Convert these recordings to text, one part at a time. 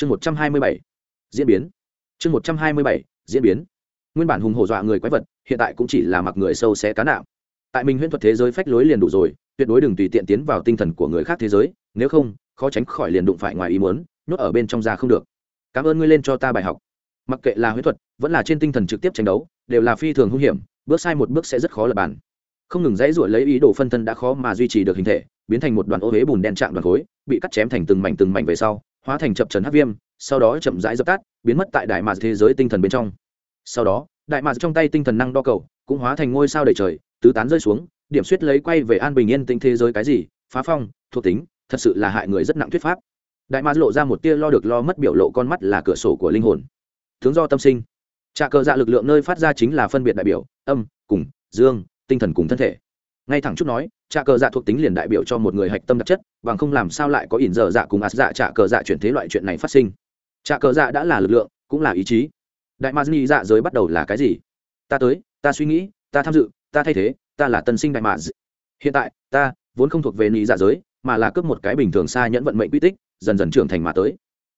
chương một trăm hai mươi bảy, diễn biến. Chương một trăm hai mươi bảy, diễn biến. Nguyên bản hùng hổ dọa người quái vật, hiện tại cũng chỉ là mặc người sâu xé cá nạo tại mình huyễn thuật thế giới phách lối liền đủ rồi, tuyệt đối đừng tùy tiện tiến vào tinh thần của người khác thế giới, nếu không, khó tránh khỏi liền đụng phải ngoài ý muốn, nhốt ở bên trong ra không được. Cảm ơn ngươi lên cho ta bài học. Mặc kệ là huyễn thuật, vẫn là trên tinh thần trực tiếp tranh đấu, đều là phi thường hung hiểm, bước sai một bước sẽ rất khó lập bàn. Không ngừng dãy ruổi lấy ý đồ phân thân đã khó mà duy trì được hình thể, biến thành một đoàn ô huế bùn đen trạng đoàn khối, bị cắt chém thành từng mảnh từng mảnh về sau hóa thành chập trần hắc viêm, sau đó chậm rãi dập tắt, biến mất tại đại mạc thế giới tinh thần bên trong. Sau đó, đại mạc trong tay tinh thần năng đo cầu cũng hóa thành ngôi sao đầy trời, tứ tán rơi xuống, điểm suýt lấy quay về an bình yên tinh thế giới cái gì, phá phong, thuộc tính, thật sự là hại người rất nặng thuyết pháp. Đại mạc lộ ra một tia lo được lo mất biểu lộ con mắt là cửa sổ của linh hồn. Tướng do tâm sinh. Trà cờ dạ lực lượng nơi phát ra chính là phân biệt đại biểu, âm, cùng, dương, tinh thần cùng thân thể ngay thẳng chút nói trà cờ dạ thuộc tính liền đại biểu cho một người hạch tâm đặc chất, bằng không làm sao lại có ỉn dở dạ cùng ạt dạ trà cờ dạ chuyển thế loại chuyện này phát sinh. Trà cờ dạ đã là lực lượng, cũng là ý chí. Đại ma ni dạ giới bắt đầu là cái gì? Ta tới, ta suy nghĩ, ta tham dự, ta thay thế, ta là tân sinh đại ma hiện tại, ta vốn không thuộc về ni dạ giới, mà là cướp một cái bình thường xa nhẫn vận mệnh quy tích, dần dần trưởng thành mà tới.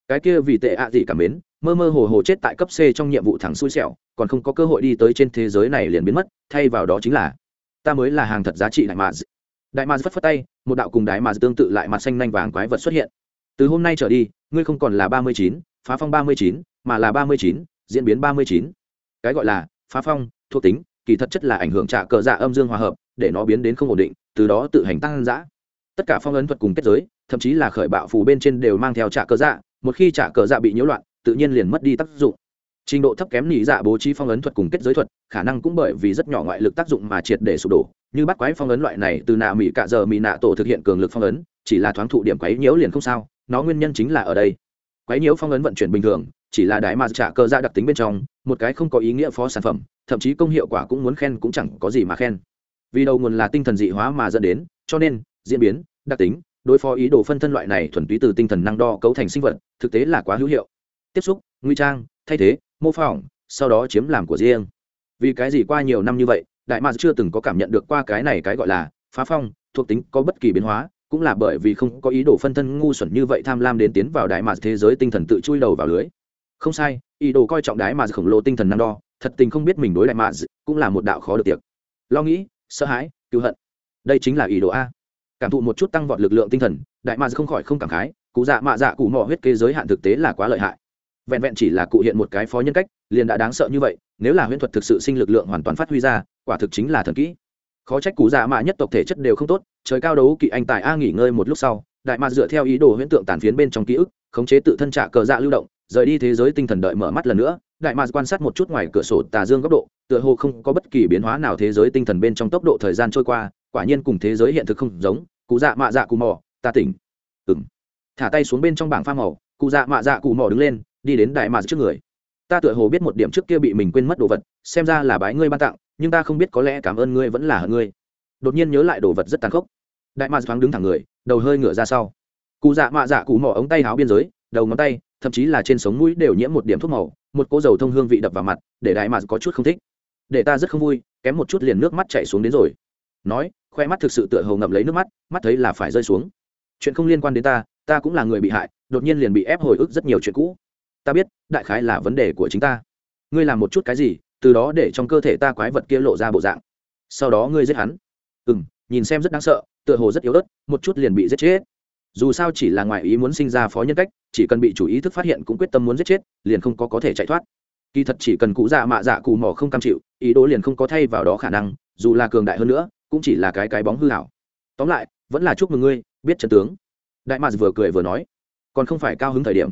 Cái kia vì tệ ạ gì cảm mến, mơ mơ hồ hồ chết tại cấp c trong nhiệm vụ thẳng xui xẻo, còn không có cơ hội đi tới trên thế giới này liền biến mất, thay vào đó chính là ta mới là hàng thật giá trị đại mà đại mà phất phất tay, một đạo cùng đại mà tương tự lại mặt xanh nhanh vàng quái vật xuất hiện. Từ hôm nay trở đi, ngươi không còn là ba mươi chín, phá phong ba mươi chín, mà là ba mươi chín, diễn biến ba mươi chín. Cái gọi là phá phong thuộc tính, kỳ thật chất là ảnh hưởng trả cờ dạ âm dương hòa hợp, để nó biến đến không ổn định, từ đó tự hành tăng giã tất cả phong ấn thuật cùng kết giới, thậm chí là khởi bạo phù bên trên đều mang theo trả cờ dạ một khi trả cờ dạ bị nhiễu loạn, tự nhiên liền mất đi tác dụng trình độ thấp kém nhị dạ bố trí phong ấn thuật cùng kết giới thuật, khả năng cũng bởi vì rất nhỏ ngoại lực tác dụng mà triệt để sụp đổ. Như bắt quái phong ấn loại này, từ nạ mỹ cạ giờ mỹ nạ tổ thực hiện cường lực phong ấn, chỉ là thoáng thụ điểm quái nhiễu liền không sao, nó nguyên nhân chính là ở đây. Quái nhiễu phong ấn vận chuyển bình thường, chỉ là đại mà trả cơ ra đặc tính bên trong, một cái không có ý nghĩa phó sản phẩm, thậm chí công hiệu quả cũng muốn khen cũng chẳng có gì mà khen. Vì đầu nguồn là tinh thần dị hóa mà dẫn đến, cho nên, diễn biến, đặc tính, đối phó ý đồ phân thân loại này thuần túy từ tinh thần năng đo cấu thành sinh vật, thực tế là quá hữu hiệu. Tiếp xúc, nguy trang, thay thế mô phỏng, sau đó chiếm làm của riêng. Vì cái gì qua nhiều năm như vậy, đại mạc chưa từng có cảm nhận được qua cái này cái gọi là phá phong, thuộc tính có bất kỳ biến hóa, cũng là bởi vì không có ý đồ phân thân ngu xuẩn như vậy tham lam đến tiến vào đại mạc thế giới tinh thần tự chui đầu vào lưới. Không sai, ý đồ coi trọng đại mạc khổng lồ tinh thần năng đo, thật tình không biết mình đối đại mạc cũng là một đạo khó được tiệc. Lo nghĩ, sợ hãi, cứu hận. Đây chính là ý đồ a. Cảm thụ một chút tăng vọt lực lượng tinh thần, đại mạc không khỏi không cảm khái cụ dạ mạ dạ cụ mò huyết kế giới hạn thực tế là quá lợi hại vẹn vẹn chỉ là cụ hiện một cái phó nhân cách, liền đã đáng sợ như vậy, nếu là huyễn thuật thực sự sinh lực lượng hoàn toàn phát huy ra, quả thực chính là thần kỹ. Khó trách cụ dạ mạ nhất tộc thể chất đều không tốt, trời cao đấu kỵ anh tài a nghỉ ngơi một lúc sau, đại mạc dựa theo ý đồ huyễn tượng tàn phiến bên trong ký ức, khống chế tự thân trả cờ dạ lưu động, rời đi thế giới tinh thần đợi mở mắt lần nữa, đại mạc quan sát một chút ngoài cửa sổ tà dương góc độ, tựa hồ không có bất kỳ biến hóa nào thế giới tinh thần bên trong tốc độ thời gian trôi qua, quả nhiên cùng thế giới hiện thực không giống cụ dạ mạ dạ cụ mò, ta tỉnh. Ừng thả tay xuống bên trong bảng pha màu cụ dạ mạ dạ cụ mò đứng lên đi đến đại mạc trước người. Ta tựa hồ biết một điểm trước kia bị mình quên mất đồ vật, xem ra là bái ngươi ban tặng, nhưng ta không biết có lẽ cảm ơn ngươi vẫn là hận ngươi. Đột nhiên nhớ lại đồ vật rất tàn khốc. Đại mạc thoáng đứng thẳng người, đầu hơi ngửa ra sau. Cụ dạ mạ dạ cụ mỏ ống tay áo biên giới, đầu ngón tay, thậm chí là trên sống mũi đều nhiễm một điểm thuốc màu, một cỗ dầu thông hương vị đập vào mặt, để đại mạc có chút không thích. Để ta rất không vui, kém một chút liền nước mắt chạy xuống đến rồi. Nói, khoe mắt thực sự tựa hồ ngậm lấy nước mắt mắt thấy là phải rơi xuống. Chuyện không liên quan đến ta ta cũng là người bị hại, đột nhiên liền bị ép hồi ức rất nhiều chuyện cũ ta biết, đại khái là vấn đề của chính ta. Ngươi làm một chút cái gì, từ đó để trong cơ thể ta quái vật kia lộ ra bộ dạng. Sau đó ngươi giết hắn. Ừ m nhìn xem rất đáng sợ, tựa hồ rất yếu ớt, một chút liền bị giết chết. Dù sao chỉ là ngoại ý muốn sinh ra phó nhân cách, chỉ cần bị chủ ý thức phát hiện cũng quyết tâm muốn giết chết, liền không có có thể chạy thoát. Kỳ thật chỉ cần cụ dạ mạ dạ cù mỏ không cam chịu, ý đồ liền không có thay vào đó khả năng, dù là cường đại hơn nữa, cũng chỉ là cái cái bóng hư hảo tóm lại, vẫn là chúc mừng ngươi, biết chân tướng. Đại mạc vừa cười vừa nói, còn không phải cao hứng thời điểm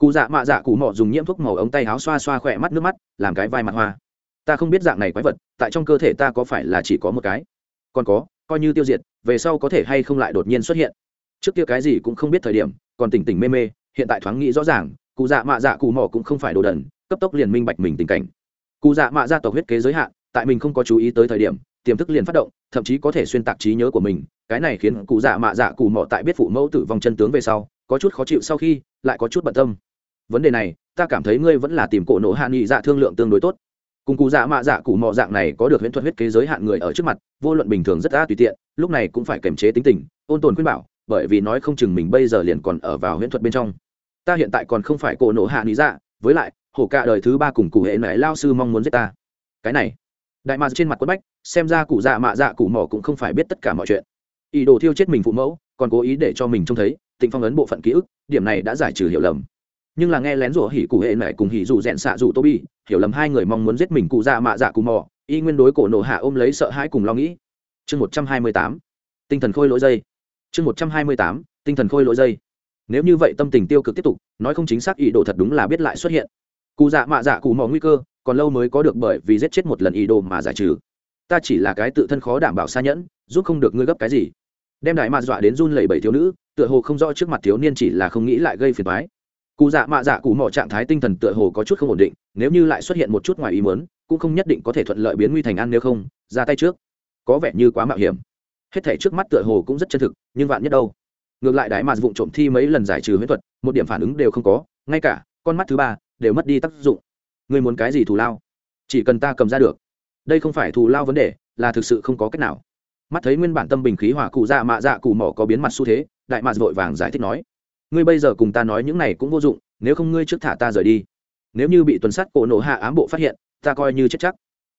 cụ dạ mạ dạ cụ mọ dùng nhiễm thuốc màu ống tay áo xoa xoa khỏe mắt nước mắt, làm cái vai mặt hoa. Ta không biết dạng này quái vật, tại trong cơ thể ta có phải là chỉ có một cái? Còn có, coi như tiêu diệt, về sau có thể hay không lại đột nhiên xuất hiện? Trước kia cái gì cũng không biết thời điểm, còn tỉnh tỉnh mê mê, hiện tại thoáng nghĩ rõ ràng, cụ dạ mạ dạ cụ mỏ cũng không phải đồ đần, cấp tốc liền minh bạch mình tình cảnh. Cụ dạ mạ dạ tộc huyết kế giới hạn, tại mình không có chú ý tới thời điểm, tiềm thức liền phát động, thậm chí có thể xuyên tạc trí nhớ của mình, cái này khiến cụ dạ mạ dạ cụ mỏ tại biết phụ mẫu tử vong chân tướng về sau, có chút khó chịu sau khi, lại có chút bận tâm vấn đề này, ta cảm thấy ngươi vẫn là tìm cổ nộ hạ nghị dạ thương lượng tương đối tốt. Cùng cụ dạ mạ dạ cụ mỏ dạng này có được huyễn thuật huyết kế giới hạn người ở trước mặt, vô luận bình thường rất đã tùy tiện, lúc này cũng phải kiềm chế tính tình, ôn tồn khuyên bảo, bởi vì nói không chừng mình bây giờ liền còn ở vào huyễn thuật bên trong. Ta hiện tại còn không phải cổ nộ hạ lý dạ với lại, hổ cả đời thứ ba cùng cụ hệ nảy lao sư mong muốn giết ta. Cái này, đại mạ trên mặt quất bách, xem ra cụ dạ mạ dạ cụ mỏ cũng không phải biết tất cả mọi chuyện. Ý đồ thiêu chết mình phụ mẫu, còn cố ý để cho mình trông thấy, tịnh phong ấn bộ phận ký ức, điểm này đã giải trừ hiểu lầm nhưng là nghe lén rủa hỉ cụ hệ mẹ cùng hỉ dù rẽn xạ dù tô bi hiểu lầm hai người mong muốn giết mình cụ dạ mạ dạ cụ mỏ y nguyên đối cổ nổ hạ ôm lấy sợ hãi cùng lo nghĩ. Chương một trăm hai mươi tám, tinh thần khôi lỗi dây. Chương một trăm hai mươi tám, tinh thần khôi lỗi dây. Nếu như vậy tâm tình tiêu cực tiếp tục, nói không chính xác ý đồ thật đúng là biết lại xuất hiện. Cụ dạ mạ dạ cụ mỏ nguy cơ, còn lâu mới có được bởi vì giết chết một lần ý đồ mà giải trừ. Ta chỉ là cái tự thân khó đảm bảo xa nhẫn, giúp không được ngươi gấp cái gì. Đem đại mạ dọa đến run lẩy bẩy thiếu nữ, tựa hồ không rõ trước mặt thiếu niên chỉ là không nghĩ lại gây phiền toái cụ dạ mạ dạ cụ mỏ trạng thái tinh thần tựa hồ có chút không ổn định, nếu như lại xuất hiện một chút ngoài ý muốn, cũng không nhất định có thể thuận lợi biến nguy thành ăn nếu không, ra tay trước. Có vẻ như quá mạo hiểm. Hết thể trước mắt tựa hồ cũng rất chân thực, nhưng vạn nhất đâu? Ngược lại đại mạ vụng trộm thi mấy lần giải trừ huyễn thuật, một điểm phản ứng đều không có, ngay cả con mắt thứ ba đều mất đi tác dụng. Ngươi muốn cái gì thù lao? Chỉ cần ta cầm ra được. Đây không phải thù lao vấn đề, là thực sự không có cách nào. Mắt thấy nguyên bản tâm bình khí hỏa cụ dạ mạ dạ cụ mỏ có biến mặt xu thế, đại mạ vội vàng giải thích nói ngươi bây giờ cùng ta nói những này cũng vô dụng, nếu không ngươi trước thả ta rời đi. Nếu như bị tuần sát cổ nổ hạ ám bộ phát hiện, ta coi như chết chắc.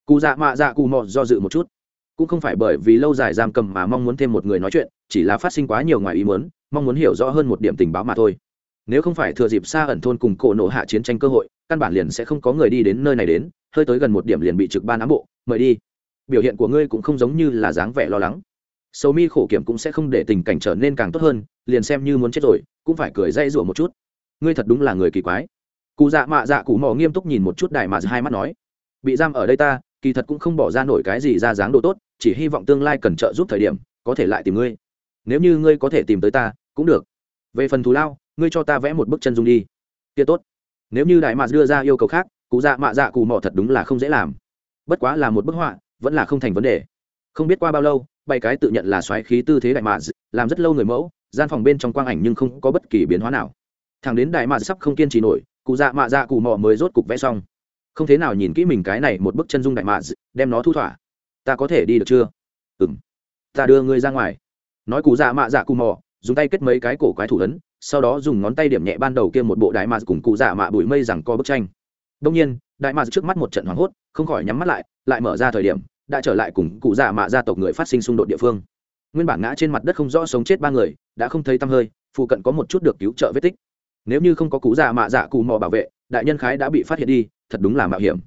Cụ dạ mạ dạ cụ mò do dự một chút. Cũng không phải bởi vì lâu dài giam cầm mà mong muốn thêm một người nói chuyện, chỉ là phát sinh quá nhiều ngoài ý muốn, mong muốn hiểu rõ hơn một điểm tình báo mà thôi. Nếu không phải thừa dịp xa ẩn thôn cùng cổ nổ hạ chiến tranh cơ hội, căn bản liền sẽ không có người đi đến nơi này đến, hơi tới gần một điểm liền bị trực ban ám bộ, mời đi. Biểu hiện của ngươi cũng không giống như là dáng vẻ lo lắng sầu mi khổ kiểm cũng sẽ không để tình cảnh trở nên càng tốt hơn, liền xem như muốn chết rồi, cũng phải cười dây rủa một chút. Ngươi thật đúng là người kỳ quái. Cụ dạ mạ dạ cụ mò nghiêm túc nhìn một chút đại mà dạ hai mắt nói, bị giam ở đây ta, kỳ thật cũng không bỏ ra nổi cái gì ra dáng đồ tốt, chỉ hy vọng tương lai cần trợ giúp thời điểm, có thể lại tìm ngươi. Nếu như ngươi có thể tìm tới ta, cũng được. Về phần thù lao, ngươi cho ta vẽ một bức chân dung đi. Kia tốt. Nếu như đại mạ dạ đưa ra yêu cầu khác, cụ dạ mạ dạ cụ mò thật đúng là không dễ làm. Bất quá là một bức họa, vẫn là không thành vấn đề. Không biết qua bao lâu bảy cái tự nhận là xoáy khí tư thế đại mạ làm rất lâu người mẫu, gian phòng bên trong quang ảnh nhưng không có bất kỳ biến hóa nào. Thằng đến đại mạ sắp không kiên trì nổi, cụ dạ mạ dạ cụ mò mới rốt cục vẽ xong. Không thế nào nhìn kỹ mình cái này một bức chân dung đại mạ đem nó thu thỏa. Ta có thể đi được chưa? Ừ m ta đưa ngươi ra ngoài. Nói cụ dạ mạ dạ cụ mò dùng tay kết mấy cái cổ quái thủ ấn, sau đó dùng ngón tay điểm nhẹ ban đầu kia một bộ đại mạ cùng cụ dạ mạ bụi mây rằng co bức tranh. Đông nhiên, đại mạ trước mắt một trận hoảng hốt, không khỏi nhắm mắt lại lại mở ra thời điểm đã trở lại cùng cụ dạ mạ gia tộc người phát sinh xung đột địa phương. Nguyên bản ngã trên mặt đất không rõ sống chết ba người, đã không thấy tăm hơi, phụ cận có một chút được cứu trợ vết tích. Nếu như không có cụ dạ mạ dạ cụ mò bảo vệ, đại nhân khái đã bị phát hiện đi, thật đúng là mạo hiểm.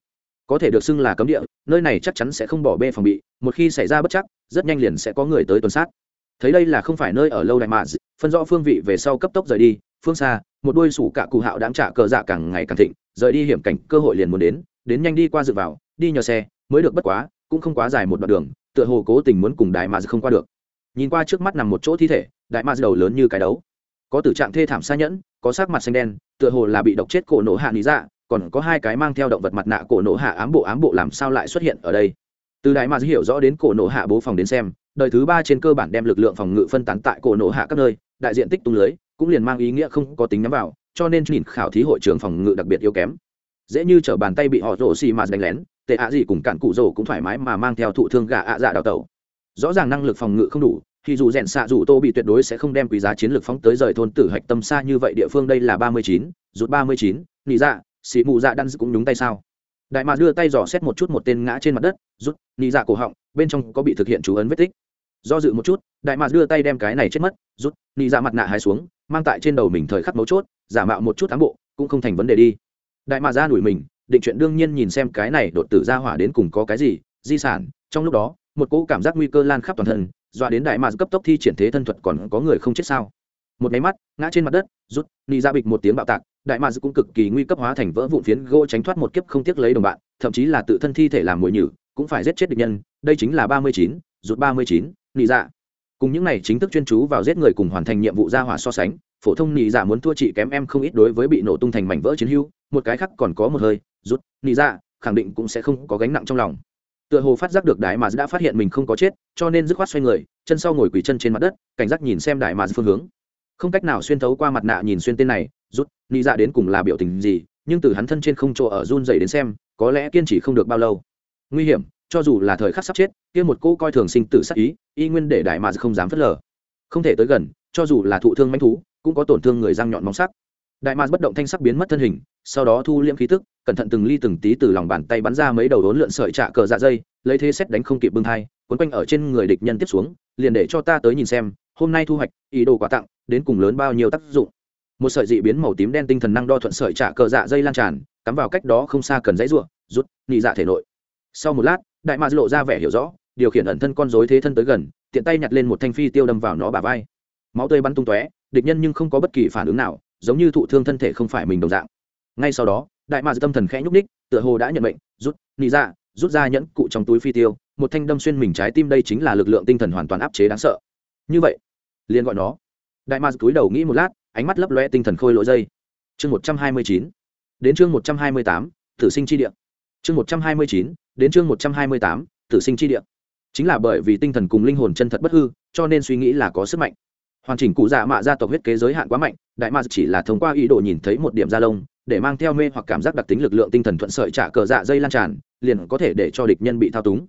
Có thể được xưng là cấm địa, nơi này chắc chắn sẽ không bỏ bê phòng bị, một khi xảy ra bất chắc, rất nhanh liền sẽ có người tới tuần sát. Thấy đây là không phải nơi ở lâu đại mạ phân rõ phương vị về sau cấp tốc rời đi, phương xa, một đôi sủ cạ cụ hạo đáng trả cờ dạ càng ngày càng thịnh, rời đi hiểm cảnh, cơ hội liền muốn đến đến nhanh đi qua dự vào, đi nhờ xe, mới được bất quá cũng không quá dài một đoạn đường, tựa hồ cố tình muốn cùng đại mạ không qua được. Nhìn qua trước mắt nằm một chỗ thi thể, đại mạ đầu lớn như cái đấu. Có tử trạng thê thảm xa nhẫn, có sắc mặt xanh đen, tựa hồ là bị độc chết cổ nổ hạ lý dạ còn có hai cái mang theo động vật mặt nạ cổ nổ hạ ám bộ ám bộ làm sao lại xuất hiện ở đây? Từ đại mạ hiểu rõ đến cổ nổ hạ bố phòng đến xem, đời thứ ba trên cơ bản đem lực lượng phòng ngự phân tán tại cổ nổ hạ các nơi, đại diện tích tung lưới, cũng liền mang ý nghĩa không có tính nhắm vào, cho nên nhìn khảo thí hội trường phòng ngự đặc biệt yếu kém. Dễ như t bàn tay bị họ rổ xì mà đánh lén tệ ạ gì cùng cản cụ rổ cũng thoải mái mà mang theo thụ thương gà ạ dạ đào tẩu. Rõ ràng năng lực phòng ngự không đủ, thì dù rèn xạ dù tô bị tuyệt đối sẽ không đem quý giá chiến lược phóng tới rời thôn tử hạch tâm xa như vậy địa phương đây là ba mươi chín rút ba mươi chín, nị dạ xị mù dạ đan cũng đúng tay sao. Đại mà đưa tay dò xét một chút một tên ngã trên mặt đất rút nị dạ cổ họng, bên trong có bị thực hiện chú ấn vết tích. Do dự một chút, đại mà đưa tay đem cái này chết mất rút nị dạ mặt nạ hai xuống, mang tại trên đầu mình thời khắc mấu chốt, giả mạo một chút tám bộ, cũng không thành vấn đề đi. Đại mà ra đuổi mình định chuyện đương nhiên nhìn xem cái này đột tử ra hỏa đến cùng có cái gì, di sản. Trong lúc đó, một cỗ cảm giác nguy cơ lan khắp toàn thân, dọa đến đại mạc cấp tốc thi triển thế thân thuật còn có người không chết sao? Một máy mắt, ngã trên mặt đất, rút ni ra dạ bịch một tiếng bạo tạc, đại mạc cũng cực kỳ nguy cấp hóa thành vỡ vụn phiến gỗ tránh thoát một kiếp không tiếc lấy đồng bạn, thậm chí là tự thân thi thể làm mồi nhử, cũng phải giết chết địch nhân. Đây chính là ba mươi chín, rút ba mươi chín, nị dạ. Cùng những này chính thức chuyên chú vào giết người cùng hoàn thành nhiệm vụ ra hỏa so sánh, phổ thông nị dạ muốn thua chị kém em không ít đối với bị nổ tung thành mảnh vỡ chiến hưu một cái khác còn có một hơi rút, nị dạ khẳng định cũng sẽ không có gánh nặng trong lòng. Tựa hồ phát giác được đại mà đã phát hiện mình không có chết, cho nên dứt khoát xoay người, chân sau ngồi quỳ chân trên mặt đất, cảnh giác nhìn xem đại mà phương hướng. Không cách nào xuyên thấu qua mặt nạ nhìn xuyên tên này, rút, nị dạ đến cùng là biểu tình gì, nhưng từ hắn thân trên không chỗ ở run dày đến xem, có lẽ kiên trì không được bao lâu. Nguy hiểm, cho dù là thời khắc sắp chết, kia một cô coi thường sinh tử sắc ý, y nguyên để đại mà không dám phớt lờ. Không thể tới gần, cho dù là thụ thương manh thú, cũng có tổn thương người răng nhọn móng sắc đại mạc bất động thanh sắc biến mất thân hình sau đó thu liễm khí tức cẩn thận từng ly từng tí từ lòng bàn tay bắn ra mấy đầu đốn lượn sợi trạ cờ dạ dây lấy thế xét đánh không kịp bưng thai, quấn quanh ở trên người địch nhân tiếp xuống liền để cho ta tới nhìn xem hôm nay thu hoạch ý đồ quà tặng đến cùng lớn bao nhiêu tác dụng. Một sợi dị biến màu tím đen tinh thần năng đo thuận sợi trạ cờ dạ dây lan tràn cắm vào cách đó không xa cần dãy ruộng rút nị dạ thể nội. Sau một lát đại mạc lộ ra vẻ hiểu rõ điều khiển ẩn thân con dối thế thân tới gần tiện tay nhặt lên một thanh phi tiêu đâm vào nó bả vai. Máu tươi bắn tung tóe địch nhân nhưng không có bất kỳ phản ứng nào giống như thụ thương thân thể không phải mình đồng dạng. Ngay sau đó đại mạc tâm thần khẽ nhúc ních tựa hồ đã nhận bệnh, rút nị ra, rút ra nhẫn cụ trong túi phi tiêu một thanh đâm xuyên mình trái tim đây chính là lực lượng tinh thần hoàn toàn áp chế đáng sợ. Như vậy liền gọi nó. Đại mạc cúi đầu nghĩ một lát ánh mắt lấp loe tinh thần khôi lỗi dây. Chương một trăm hai mươi chín đến chương một trăm hai mươi tám thử sinh chi địa. Chương một trăm hai mươi chín đến chương một trăm hai mươi tám thử sinh chi địa. Chính là bởi vì tinh thần cùng linh hồn chân thật bất hư cho nên suy nghĩ là có sức mạnh hoàn chỉnh cụ dạ mạ gia tộc huyết kế giới hạn quá mạnh, đại ma chỉ là thông qua ý đồ nhìn thấy một điểm da lông, để mang theo mê hoặc cảm giác đặc tính lực lượng tinh thần thuận sợi trả cờ dạ dây lan tràn, liền có thể để cho địch nhân bị thao túng.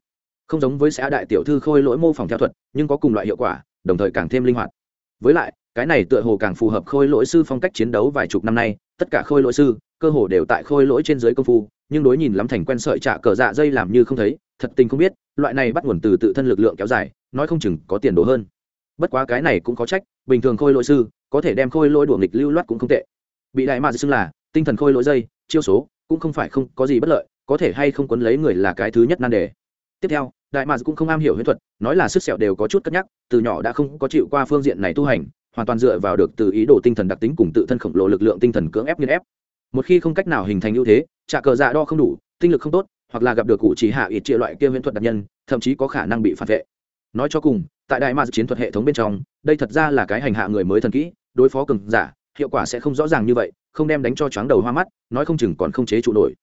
Không giống với xã đại tiểu thư khôi lỗi mô phỏng theo thuật, nhưng có cùng loại hiệu quả, đồng thời càng thêm linh hoạt. Với lại, cái này tựa hồ càng phù hợp khôi lỗi sư phong cách chiến đấu vài chục năm nay, tất cả khôi lỗi sư, cơ hồ đều tại khôi lỗi trên dưới công phu, nhưng đối nhìn lắm thành quen sợi trả cờ dạ dây làm như không thấy, thật tình không biết, loại này bắt nguồn từ tự thân lực lượng kéo dài, nói không chừng có tiền đồ hơn bất quá cái này cũng có trách, bình thường khôi lỗi sư, có thể đem khôi lỗi đuổi nghịch lưu loát cũng không tệ. Bị đại mạc xưng là tinh thần khôi lỗi dây, chiêu số, cũng không phải không có gì bất lợi, có thể hay không quấn lấy người là cái thứ nhất nan đề. Tiếp theo, đại mạc cũng không am hiểu huyễn thuật, nói là sức sẹo đều có chút cất nhắc, từ nhỏ đã không có chịu qua phương diện này tu hành, hoàn toàn dựa vào được từ ý đồ tinh thần đặc tính cùng tự thân khổng lồ lực lượng tinh thần cưỡng ép nghiên ép. Một khi không cách nào hình thành ưu thế, trả cờ dạ đo không đủ, tinh lực không tốt, hoặc là gặp được cụ chỉ hạ ít chia loại kia huyễn thuật đặc nhân, thậm chí có khả năng bị phản vệ. Nói cho cùng tại đại ma chiến thuật hệ thống bên trong, đây thật ra là cái hành hạ người mới thần kỹ, đối phó cường giả, hiệu quả sẽ không rõ ràng như vậy, không đem đánh cho chóng đầu hoa mắt, nói không chừng còn không chế trụ nổi.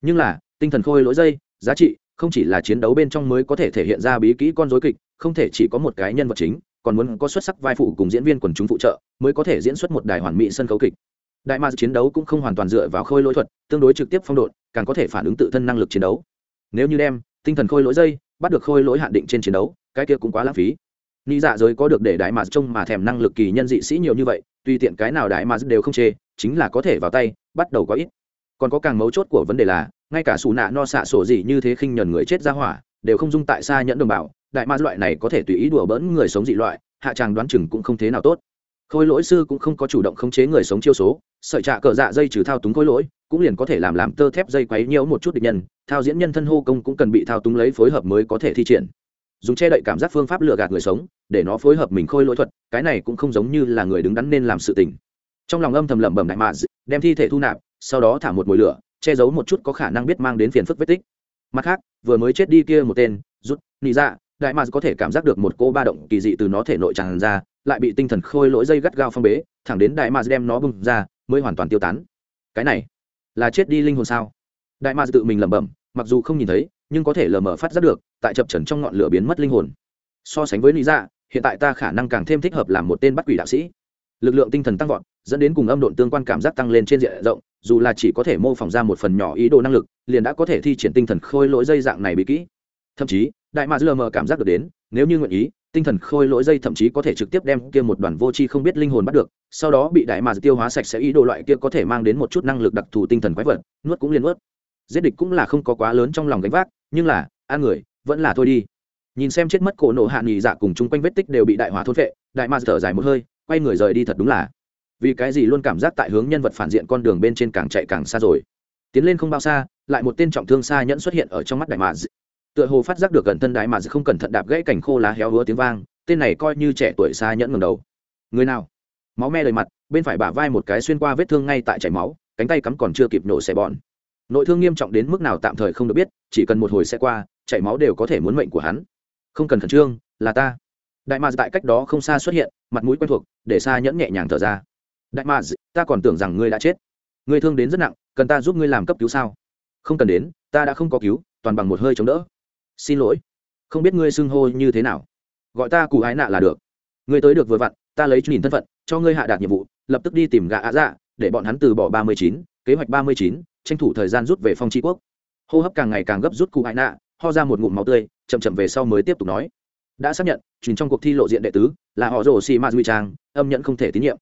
Nhưng là, tinh thần khôi lỗi dây, giá trị, không chỉ là chiến đấu bên trong mới có thể thể hiện ra bí kỹ con dối kịch, không thể chỉ có một cái nhân vật chính, còn muốn có xuất sắc vai phụ cùng diễn viên quần chúng phụ trợ, mới có thể diễn xuất một đài hoàn mỹ sân khấu kịch. Đại ma chiến đấu cũng không hoàn toàn dựa vào khôi lỗi thuật, tương đối trực tiếp phong độn càng có thể phản ứng tự thân năng lực chiến đấu. Nếu như đem tinh thần khôi lỗi dây bắt được khôi lỗi hạn định trên chiến đấu, cái kia cũng quá lãng phí ni dạ giới có được để đại mà trông mà thèm năng lực kỳ nhân dị sĩ nhiều như vậy, tùy tiện cái nào đại mà đều không chê, chính là có thể vào tay, bắt đầu có ít. Còn có càng mấu chốt của vấn đề là, ngay cả xù nạ no xạ sổ gì như thế khinh nhờn người chết ra hỏa, đều không dung tại xa nhẫn đồng bào, đại ma loại này có thể tùy ý đùa bỡn người sống dị loại, hạ tràng đoán chừng cũng không thế nào tốt. Khôi lỗi sư cũng không có chủ động khống chế người sống chiêu số, sợi trạ cờ dạ dây trừ thao túng khôi lỗi, cũng liền có thể làm làm tơ thép dây quấy nhiễu một chút địch nhân, thao diễn nhân thân hô công cũng cần bị thao túng lấy phối hợp mới có thể thi triển dùng che đậy cảm giác phương pháp lừa gạt người sống, để nó phối hợp mình khôi lỗi thuật, cái này cũng không giống như là người đứng đắn nên làm sự tình. Trong lòng âm thầm lẩm bẩm đại mạ đem thi thể thu nạp, sau đó thả một mồi lửa, che giấu một chút có khả năng biết mang đến phiền phức vết tích. Mặt khác, vừa mới chết đi kia một tên, rút, nị dạ đại mạc có thể cảm giác được một cô ba động kỳ dị từ nó thể nội tràn ra, lại bị tinh thần khôi lỗi dây gắt gao phong bế, thẳng đến đại mạc đem nó bung ra, mới hoàn toàn tiêu tán. Cái này là chết đi linh hồn sao? Đại mạc tự mình lẩm bẩm, mặc dù không nhìn thấy, nhưng có thể lờ mờ phát giác được tại chập trần trong ngọn lửa biến mất linh hồn. So sánh với lý dạ hiện tại ta khả năng càng thêm thích hợp làm một tên bắt quỷ đạo sĩ. Lực lượng tinh thần tăng vọt, dẫn đến cùng âm độn tương quan cảm giác tăng lên trên diện rộng, dù là chỉ có thể mô phỏng ra một phần nhỏ ý đồ năng lực, liền đã có thể thi triển tinh thần khôi lỗi dây dạng này bị kỹ. Thậm chí, đại mạc lờ mờ cảm giác được đến, nếu như nguyện ý, tinh thần khôi lỗi dây thậm chí có thể trực tiếp đem kia một đoàn vô tri không biết linh hồn bắt được, sau đó bị đại mạc tiêu hóa sạch sẽ ý đồ loại kia có thể mang đến một chút năng lực đặc thù tinh thần quái vật, nuốt cũng liền nuốt. Giết địch cũng là không có quá lớn trong lòng gánh vác, nhưng là, an người vẫn là thôi đi. Nhìn xem chết mất cổ nộ hạ nghỉ dạ cùng chung quanh vết tích đều bị đại hóa thôn vệ đại ma thở dài một hơi, quay người rời đi thật đúng là. Vì cái gì luôn cảm giác tại hướng nhân vật phản diện con đường bên trên càng chạy càng xa rồi. Tiến lên không bao xa, lại một tên trọng thương xa nhẫn xuất hiện ở trong mắt đại ma tựa hồ phát giác được gần thân đại ma không cẩn thận đạp gãy cảnh khô lá héo hứa tiếng vang, tên này coi như trẻ tuổi xa nhẫn ngầm đầu. Người nào? Máu me đầy mặt, bên phải bả vai một cái xuyên qua vết thương ngay tại chảy máu, cánh tay cắm còn chưa kịp nổ xẻ bọn. Nội thương nghiêm trọng đến mức nào tạm thời không được biết, chỉ cần một hồi sẽ qua chảy máu đều có thể muốn mệnh của hắn. Không cần khẩn trương, là ta. Đại mạc tại cách đó không xa xuất hiện, mặt mũi quen thuộc, để xa nhẫn nhẹ nhàng thở ra. Đại mạc ta còn tưởng rằng ngươi đã chết. Ngươi thương đến rất nặng, cần ta giúp ngươi làm cấp cứu sao? Không cần đến, ta đã không có cứu, toàn bằng một hơi chống đỡ. Xin lỗi. Không biết ngươi xưng hô như thế nào. Gọi ta cụ ái nạ là được. Ngươi tới được vừa vặn, ta lấy nhìn thân phận, cho ngươi hạ đạt nhiệm vụ, lập tức đi tìm gã ạ dạ để bọn hắn từ bỏ ba mươi chín, kế hoạch ba mươi chín, tranh thủ thời gian rút về phong tri quốc. Hô hấp càng ngày càng gấp rút cụ ái nạ ho ra một ngụm máu tươi chậm chậm về sau mới tiếp tục nói. Đã xác nhận chuyển trong cuộc thi lộ diện đệ tứ là họ rổ xì ma duy trang âm nhẫn không thể tín nhiệm.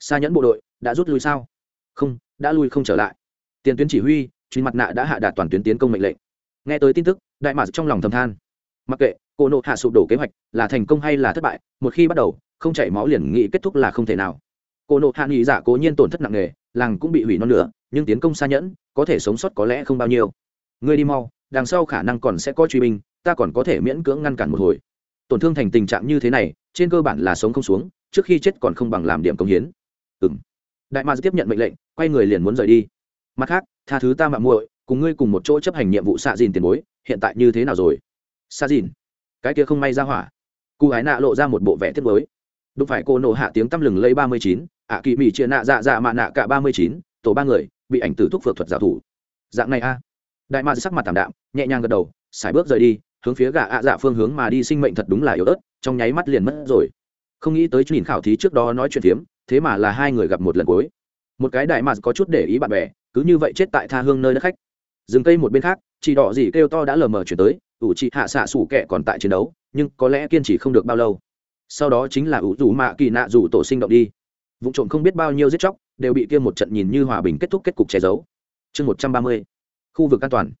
Xa nhẫn bộ đội đã rút lui sao? Không đã lui không trở lại. Tiền tuyến chỉ huy truy mặt nạ đã hạ đạt toàn tuyến tiến công mệnh lệnh. Nghe tới tin tức đại mạc trong lòng thầm than. Mặc kệ cô nộ hạ sụp đổ kế hoạch là thành công hay là thất bại một khi bắt đầu không chảy máu liền nghĩ kết thúc là không thể nào. Cô nộ hạ nghĩ giả cố nhiên tổn thất nặng nề làng cũng bị hủy non lửa, nhưng tiến công xa nhẫn có thể sống sót có lẽ không bao nhiêu. Ngươi đi mau đằng sau khả năng còn sẽ có truy binh, ta còn có thể miễn cưỡng ngăn cản một hồi. Tổn thương thành tình trạng như thế này, trên cơ bản là sống không xuống, trước khi chết còn không bằng làm điểm công hiến. Ừ m đại mạc tiếp nhận mệnh lệnh, quay người liền muốn rời đi. Mặt khác, tha thứ ta mạng muội, cùng ngươi cùng một chỗ chấp hành nhiệm vụ xạ dìn tiền bối, hiện tại như thế nào rồi? Xạ dìn. Cái kia không may ra hỏa. Cụ ái nạ lộ ra một bộ vẻ thiết mới đúng phải cô nổ hạ tiếng tăm lừng lấy ba mươi chín, ạ kỳ mỹ chia nạ dạ dạ mạ nạ cả ba mươi chín, tổ ba người, bị ảnh tử thuốc phược thuật giả thủ. Dạng này a đại mạc sắc mặt tảm đạm, nhẹ nhàng gật đầu sải bước rời đi, hướng phía gà ạ dạ phương hướng mà đi sinh mệnh thật đúng là yếu ớt, trong nháy mắt liền mất rồi. Không nghĩ tới nhìn khảo thí trước đó nói chuyện phiếm, thế mà là hai người gặp một lần cuối. Một cái đại mạc có chút để ý bạn bè, cứ như vậy chết tại tha hương nơi đất khách. Dừng cây một bên khác chị đỏ gì kêu to đã lờ mờ chuyển tới, ủ chị hạ xạ sủ kẹ còn tại chiến đấu, nhưng có lẽ kiên trì không được bao lâu. Sau đó chính là ủ rủ mạ kỳ nạ rủ tổ sinh động đi. Vụ trộm không biết bao nhiêu giết chóc, đều bị kia một trận nhìn như hòa bình kết thúc kết cục che giấu. Chương một trăm ba mươi khu vực an toàn.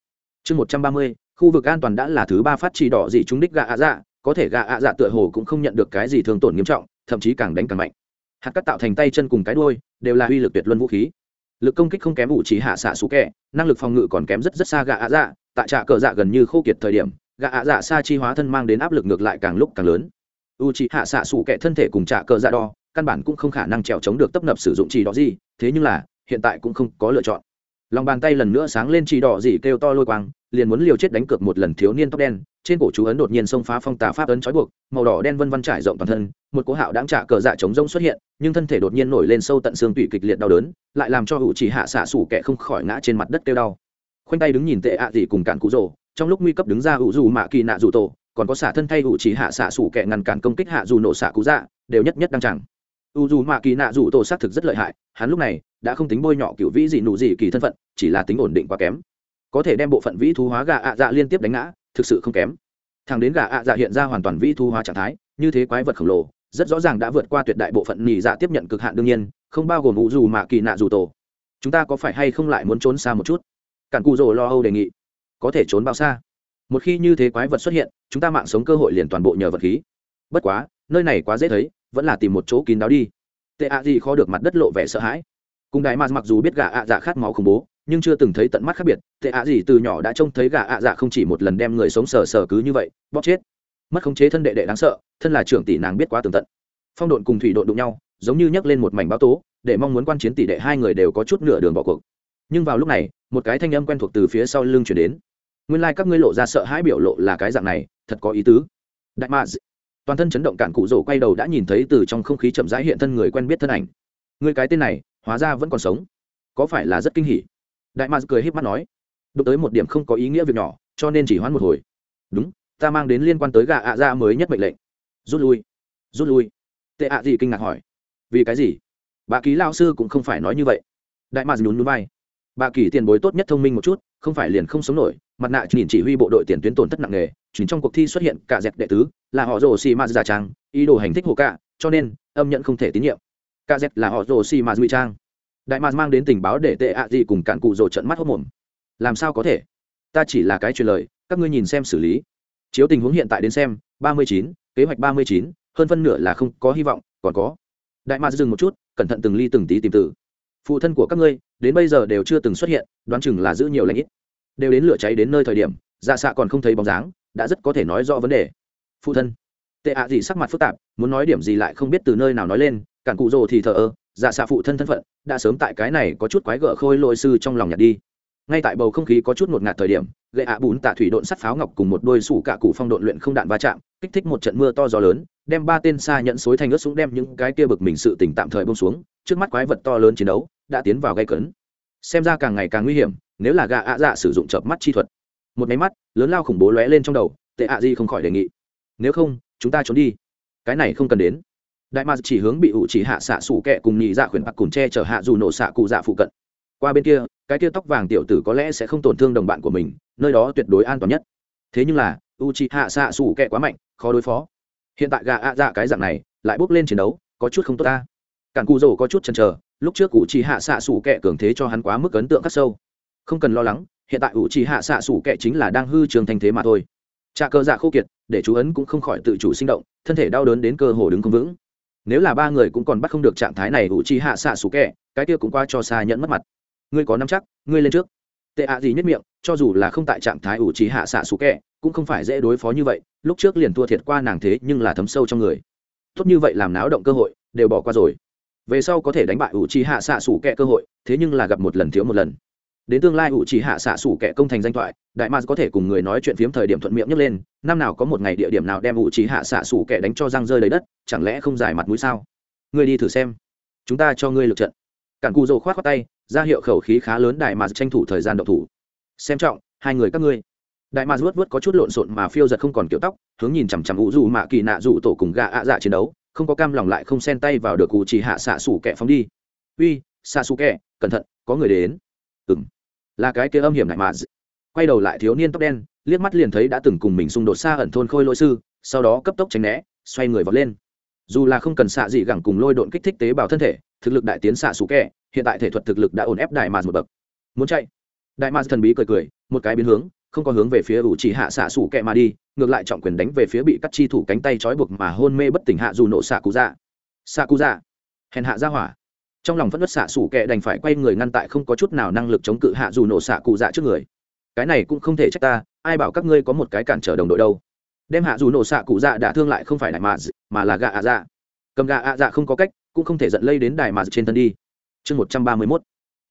Chương một trăm ba mươi, khu vực an toàn đã là thứ ba phát chỉ đỏ gì chúng đích gạ ạ dạ có thể gạ ạ dạ tựa hồ cũng không nhận được cái gì thương tổn nghiêm trọng, thậm chí càng đánh càng mạnh. Hạt cắt tạo thành tay chân cùng cái đuôi, đều là uy lực tuyệt luân vũ khí. Lực công kích không kém ủ trí hạ xạ xú kẹ, năng lực phòng ngự còn kém rất rất xa gạ ạ dạ tại trạ cờ dạ gần như khô kiệt thời điểm, gạ ạ dạ xa chi hóa thân mang đến áp lực ngược lại càng lúc càng lớn. U trí hạ xạ xú kẹ thân thể cùng trạ cờ dạ đo, căn bản cũng không khả năng trèo chống được tấp nập sử dụng chỉ đó gì, thế nhưng là, hiện tại cũng không có lựa chọn lòng bàn tay lần nữa sáng lên chỉ đỏ dị kêu to lôi quang, liền muốn liều chết đánh cược một lần thiếu niên tóc đen, trên cổ chú ấn đột nhiên xông phá phong tà pháp ấn trói buộc, màu đỏ đen vân vân trải rộng toàn thân, một cỗ hạo đáng trả cờ dạ chống rông xuất hiện, nhưng thân thể đột nhiên nổi lên sâu tận xương tủy kịch liệt đau đớn, lại làm cho hữu chỉ hạ xạ sủ kẻ không khỏi ngã trên mặt đất kêu đau. Khoanh tay đứng nhìn tệ ạ dị cùng cạn cụ rồ, trong lúc nguy cấp đứng ra hữu dù mạ kỳ nạ dù tổ, còn có xả thân thay hữu chỉ hạ xạ sủ kẻ ngăn cản công kích hạ dù nổ xạ cụ dạ đều nhất nhất đang chẳng u dù mạ kỳ nạ dù tổ xác thực rất lợi hại hắn lúc này đã không tính bôi nhọ cựu vĩ gì nụ gì kỳ thân phận, chỉ là tính ổn định quá kém. Có thể đem bộ phận vĩ thú hóa gà ạ dạ liên tiếp đánh ngã, thực sự không kém. Thằng đến gà ạ dạ hiện ra hoàn toàn vĩ thú hóa trạng thái, như thế quái vật khổng lồ, rất rõ ràng đã vượt qua tuyệt đại bộ phận nhì dạ tiếp nhận cực hạn đương nhiên, không bao gồm u dù mà kỳ nạ dù tổ. Chúng ta có phải hay không lại muốn trốn xa một chút? Cản cù rồ lo âu đề nghị. Có thể trốn bao xa? Một khi như thế quái vật xuất hiện, chúng ta mạng sống cơ hội liền toàn bộ nhờ vật khí. Bất quá, nơi này quá dễ thấy, vẫn là tìm một chỗ kín đáo đi tệ ạ gì khó được mặt đất lộ vẻ sợ hãi. Cùng đại mạt mặc dù biết gà ạ dạ khát máu khủng bố, nhưng chưa từng thấy tận mắt khác biệt, tệ ạ gì từ nhỏ đã trông thấy gà ạ dạ không chỉ một lần đem người sống sờ sờ cứ như vậy, bóp chết. Mất khống chế thân đệ đệ đáng sợ, thân là trưởng tỷ nàng biết quá tường tận. Phong độn cùng thủy độn đụng nhau, giống như nhấc lên một mảnh báo tố, để mong muốn quan chiến tỷ đệ hai người đều có chút nửa đường bỏ cuộc. Nhưng vào lúc này, một cái thanh âm quen thuộc từ phía sau lưng chuyển đến. Nguyên lai、like、các ngươi lộ ra sợ hãi biểu lộ là cái dạng này, thật có ý tứ. Đại mạc toàn thân chấn động cạn cụ rổ quay đầu đã nhìn thấy từ trong không khí chậm rãi hiện thân người quen biết thân ảnh. Người cái tên này, hóa ra vẫn còn sống. Có phải là rất kinh hỉ? Đại mạc cười h í p mắt nói. Đụng tới một điểm không có ý nghĩa việc nhỏ, cho nên chỉ hoãn một hồi. Đúng, ta mang đến liên quan tới gà ạ à ra mới nhất mệnh lệnh. Rút lui. Rút lui. Tệ ạ gì kinh ngạc hỏi. Vì cái gì? Bà ký lao sư cũng không phải nói như vậy. Đại mạc nhún núi vai. Bà kỳ tiền bối tốt nhất thông minh một chút, không phải liền không sống nổi mặt nạ nhìn chỉ huy bộ đội tiền tuyến tổn thất nặng nề chính trong cuộc thi xuất hiện cả dẹp đệ tứ, là họ rồ xì ma giả trang, ý đồ hành thích hồ cả cho nên, âm nhận không thể tín nhiệm. Cả dẹp là họ rồ xì ma duy trang. Đại ma mang đến tình báo để tệ ạ gì cùng cạn cụ rồ trận mắt hốc mồm. Làm sao có thể? Ta chỉ là cái truyền lời, các ngươi nhìn xem xử lý. Chiếu tình huống hiện tại đến xem, ba mươi chín, kế hoạch ba mươi chín, hơn phân nửa là không có hy vọng, còn có. Đại ma dừng một chút, cẩn thận từng ly từng tí tìm từ. Phụ thân của các ngươi, đến bây giờ đều chưa từng xuất hiện, đoán chừng là giữ nhiều lãnh ít đều đến lửa cháy đến nơi thời điểm dạ xạ còn không thấy bóng dáng, đã rất có thể nói rõ vấn đề. Phụ thân, tệ ạ gì sắc mặt phức tạp, muốn nói điểm gì lại không biết từ nơi nào nói lên, cản cụ rồ thì thờ ơ dạ xạ phụ thân thân phận, đã sớm tại cái này có chút quái gở khôi lội sư trong lòng nhặt đi. Ngay tại bầu không khí có chút ngột ngạt thời điểm, gậy ạ bún tạ thủy độn sắt pháo ngọc cùng một đôi sủ cả cụ phong độn luyện không đạn va chạm, kích thích một trận mưa to gió lớn, đem ba tên xa nhận xối thành ướt xuống đem những cái kia bực mình sự tỉnh tạm thời bông xuống, trước mắt quái vật to lớn chiến đấu, đã tiến vào gây cấn xem ra càng ngày càng nguy hiểm, nếu là gà ạ dạ sử dụng chợp mắt chi thuật. Một máy mắt, lớn lao khủng bố lóe lên trong đầu, tệ ạ di không khỏi đề nghị. Nếu không, chúng ta trốn đi. Cái này không cần đến. Đại mạc chỉ hướng bị ủ chỉ hạ xạ sủ kẹ cùng nhị dạ khuyển bạc cùng che chở hạ dù nổ xạ cụ dạ phụ cận. Qua bên kia, cái tia tóc vàng tiểu tử có lẽ sẽ không tổn thương đồng bạn của mình, nơi đó tuyệt đối an toàn nhất. Thế nhưng là, u chỉ hạ xạ sủ kẹ quá mạnh, khó đối phó. Hiện tại gà ạ dạ cái dạng này, lại bốc lên chiến đấu, có chút không tốt ta. Cản cụ rồ có chút chần chờ lúc trước ủ trì hạ xạ sủ kệ cường thế cho hắn quá mức ấn tượng khắc sâu. Không cần lo lắng hiện tại ủ trì hạ xạ sủ kệ chính là đang hư trường thành thế mà thôi. Trà cơ dạ khô kiệt để chú ấn cũng không khỏi tự chủ sinh động thân thể đau đớn đến cơ hồ đứng không vững. Nếu là ba người cũng còn bắt không được trạng thái này ủ trì hạ xạ sủ kệ, cái kia cũng qua cho xa nhẫn mất mặt. Ngươi có nắm chắc ngươi lên trước. Tệ ạ gì nhất miệng cho dù là không tại trạng thái ủ trì hạ xạ sủ kệ cũng không phải dễ đối phó như vậy lúc trước liền thua thiệt qua nàng thế nhưng là thấm sâu trong người. Tốt như vậy làm náo động cơ hội đều bỏ qua rồi về sau có thể đánh bại ủ trì hạ xạ Sủ kẹ cơ hội, thế nhưng là gặp một lần thiếu một lần. Đến tương lai ủ trì hạ xạ Sủ kẹ công thành danh thoại, đại ma có thể cùng người nói chuyện phiếm thời điểm thuận miệng nhấc lên, năm nào có một ngày địa điểm nào đem ủ trì hạ xạ Sủ kẹ đánh cho răng rơi lấy đất, chẳng lẽ không giải mặt mũi sao? Ngươi đi thử xem. Chúng ta cho ngươi lượt trận. Cản cù rồ khoát khoát tay, ra hiệu khẩu khí khá lớn đại ma tranh thủ thời gian độc thủ. Xem trọng, hai người các ngươi. Đại ma vớt vớt có chút lộn xộn mà phiêu giật không còn kiểu tóc, hướng nhìn chằm chằm ủ dù mạ kỳ nạ dù tổ cùng gà ạ dạ chiến đấu không có cam lòng lại không xen tay vào được cụ chỉ hạ xạ xủ kẹ phóng đi. Uy, xạ xủ kẹ cẩn thận, có người đến. Ừng là cái kia âm hiểm lại mà quay đầu lại thiếu niên tóc đen, liếc mắt liền thấy đã từng cùng mình xung đột xa ẩn thôn khôi lỗi sư, sau đó cấp tốc tránh né, xoay người vọt lên. Dù là không cần xạ gì gẳng cùng lôi độn kích thích tế bào thân thể, thực lực đại tiến xạ xù kẹ hiện tại thể thuật thực lực đã ổn ép đại mà một bậc. Muốn chạy? Đại mà thần bí cười cười, một cái biến hướng không có hướng về phía ủ chỉ hạ xạ xủ kẹ mà đi, ngược lại trọng quyền đánh về phía bị cắt chi thủ cánh tay trói buộc mà hôn mê bất tỉnh hạ dù nổ xạ cụ dạ. Xạ cụ dạ. Hèn hạ ra hỏa. Trong lòng phất đất xạ xủ kẹ đành phải quay người ngăn tại không có chút nào năng lực chống cự hạ dù nổ xạ cụ dạ trước người. Cái này cũng không thể trách ta, ai bảo các ngươi có một cái cản trở đồng đội đâu. Đem hạ dù nổ xạ cụ dạ đã thương lại không phải đại mà mà là gạ ạ dạ. Cầm gạ ạ dạ không có cách, cũng không thể giận lây đến đài mà trên thân đi. Chương một trăm ba mươi mốt.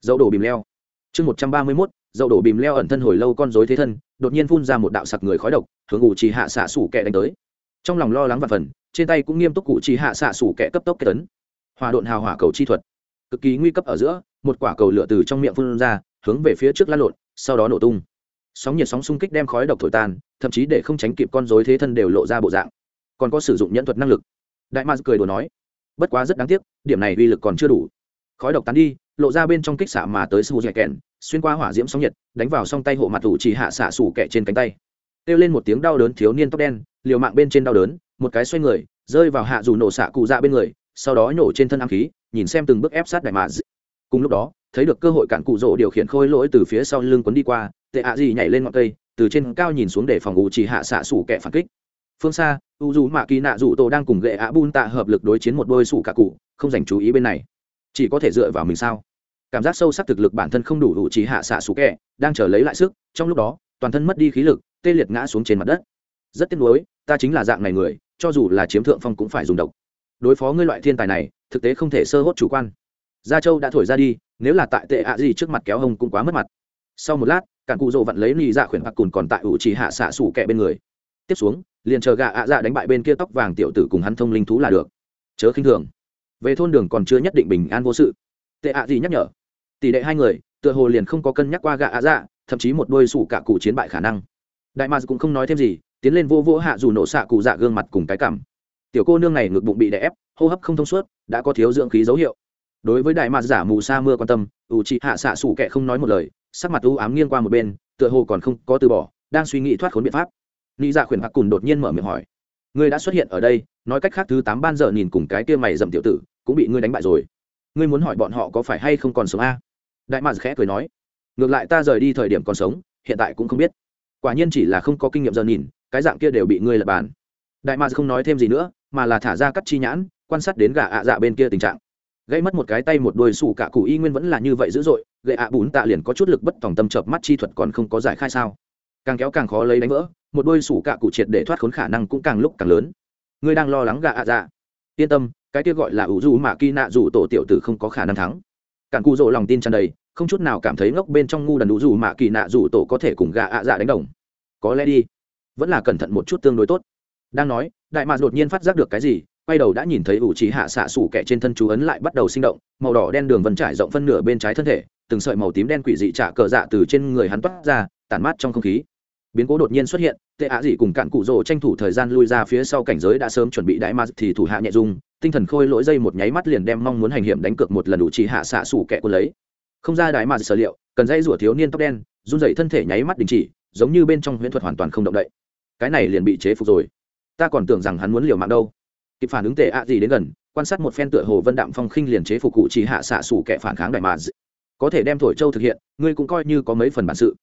Dấu đổ bìm leo. Chương một trăm ba mươi mốt dậu đổ bìm leo ẩn thân hồi lâu con dối thế thân, đột nhiên phun ra một đạo sặc người khói độc, hướng ủ trì hạ xạ sủ kẻ đánh tới. Trong lòng lo lắng và phần, trên tay cũng nghiêm túc cụ trì hạ xạ sủ kẻ cấp tốc kết tấn. Hòa độn hào hỏa cầu chi thuật. Cực kỳ nguy cấp ở giữa, một quả cầu lửa từ trong miệng phun ra, hướng về phía trước lan lộn, sau đó nổ tung. Sóng nhiệt sóng xung kích đem khói độc thổi tan, thậm chí để không tránh kịp con dối thế thân đều lộ ra bộ dạng. Còn có sử dụng nhẫn thuật năng lực. Đại ma cười đồ nói, bất quá rất đáng tiếc, điểm này uy lực còn chưa đủ. Khói độc tán đi lộ ra bên trong kích xạ mà tới sư dạy kèn, xuyên qua hỏa diễm sóng nhiệt, đánh vào song tay hộ mặt ủ chỉ hạ xạ sủ kẹ trên cánh tay. Kêu lên một tiếng đau đớn thiếu niên tóc đen, liều mạng bên trên đau đớn, một cái xoay người, rơi vào hạ dù nổ xạ cụ dạ bên người, sau đó nhổ trên thân ám khí, nhìn xem từng bước ép sát đại mạ cùng lúc đó, thấy được cơ hội cản cụ rỗ điều khiển khôi lỗi từ phía sau lưng quấn đi qua, tệ ạ gì nhảy lên ngọn cây, từ trên cao nhìn xuống để phòng ủ chỉ hạ xạ sủ kẹ phản kích. Phương xa, u dù mạ kỳ nạ dù tổ đang cùng gệ ạ bun tạ hợp lực đối chiến một đôi sủ cả cụ, không dành chú ý bên này chỉ có thể dựa vào mình sao? Cảm giác sâu sắc thực lực bản thân không đủ đủ trí hạ xạ xú kẹ đang chờ lấy lại sức, trong lúc đó, toàn thân mất đi khí lực, tê liệt ngã xuống trên mặt đất. Rất tiếc nuối, ta chính là dạng này người, cho dù là chiếm thượng phong cũng phải dùng độc. Đối phó ngươi loại thiên tài này, thực tế không thể sơ hốt chủ quan. Gia châu đã thổi ra đi, nếu là tại tệ ạ gì trước mặt kéo hông cũng quá mất mặt. Sau một lát, cản cụ rộ vặn lấy ly dạ khuyển hạc cùn còn tại ủ chỉ hạ xạ xù kẹ bên người. Tiếp xuống, liền chờ gà ạ dạ đánh bại bên kia tóc vàng tiểu tử cùng hắn thông linh thú là được. Chớ khinh thường về thôn đường còn chưa nhất định bình an vô sự. Tệ ạ gì nhắc nhở. Tỷ đệ hai người, tựa hồ liền không có cân nhắc qua gạ ạ dạ thậm chí một đôi sủ cả cụ chiến bại khả năng. Đại mạc cũng không nói thêm gì, tiến lên vô vô hạ dù nổ xạ cụ dạ gương mặt cùng cái cảm. Tiểu cô nương này ngực bụng bị đè ép, hô hấp không thông suốt, đã có thiếu dưỡng khí dấu hiệu. Đối với đại mạc giả mù sa mưa quan tâm, ủ chị hạ xạ sủ kệ không nói một lời, sắc mặt u ám nghiêng qua một bên, tựa hồ còn không có từ bỏ, đang suy nghĩ thoát khốn biện pháp. Nghĩ dạ khuyển hạc cùn đột nhiên mở miệng hỏi, ngươi đã xuất hiện ở đây, nói cách khác thứ tám ban giờ nhìn cùng cái kia mày dậm tiểu tử cũng bị ngươi đánh bại rồi. Ngươi muốn hỏi bọn họ có phải hay không còn sống a? Đại mạn khẽ cười nói, ngược lại ta rời đi thời điểm còn sống, hiện tại cũng không biết. Quả nhiên chỉ là không có kinh nghiệm giờ nhìn, cái dạng kia đều bị ngươi lập bàn. Đại mạn không nói thêm gì nữa, mà là thả ra cắt chi nhãn, quan sát đến gà ạ dạ bên kia tình trạng. Gây mất một cái tay một đôi sủ cả cụ y nguyên vẫn là như vậy dữ dội gậy ạ bún tạ liền có chút lực bất tòng tâm chợp mắt chi thuật còn không có giải khai sao. Càng kéo càng khó lấy đánh vỡ, một đôi sủ cả cụ triệt để thoát khốn khả năng cũng càng lúc càng lớn. Ngươi đang lo lắng gà ạ dạ. Yên tâm cái kia gọi là ủ dù mạ kỳ nạ dù tổ tiểu tử không có khả năng thắng. Cản cụ rỗ lòng tin tràn đầy, không chút nào cảm thấy ngốc bên trong ngu đần ủ dù mạ kỳ nạ dù tổ có thể cùng gà ạ dạ đánh đồng. Có lẽ đi. Vẫn là cẩn thận một chút tương đối tốt. Đang nói, đại mạc đột nhiên phát giác được cái gì, quay đầu đã nhìn thấy ủ trí hạ xạ sủ kẻ trên thân chú ấn lại bắt đầu sinh động, màu đỏ đen đường vân trải rộng phân nửa bên trái thân thể, từng sợi màu tím đen quỷ dị trả cờ dạ từ trên người hắn toát ra, tản mát trong không khí. Biến cố đột nhiên xuất hiện, tệ ạ dị cùng cạn cụ rồ tranh thủ thời gian lui ra phía sau cảnh giới đã sớm chuẩn bị đại ma thì thủ hạ nhẹ dung tinh thần khôi lỗi dây một nháy mắt liền đem mong muốn hành hiểm đánh cược một lần đủ chỉ hạ xạ sủ kẹ của lấy. Không ra đại mà sở liệu, cần dây rủa thiếu niên tóc đen, run dậy thân thể nháy mắt đình chỉ, giống như bên trong huyễn thuật hoàn toàn không động đậy. Cái này liền bị chế phục rồi. Ta còn tưởng rằng hắn muốn liều mạng đâu. Kịp phản ứng tệ ạ gì đến gần, quan sát một phen tựa hồ vân đạm phong khinh liền chế phục cụ chỉ hạ xạ sủ kẻ phản kháng đại mà có thể đem thổi châu thực hiện, ngươi cũng coi như có mấy phần bản sự.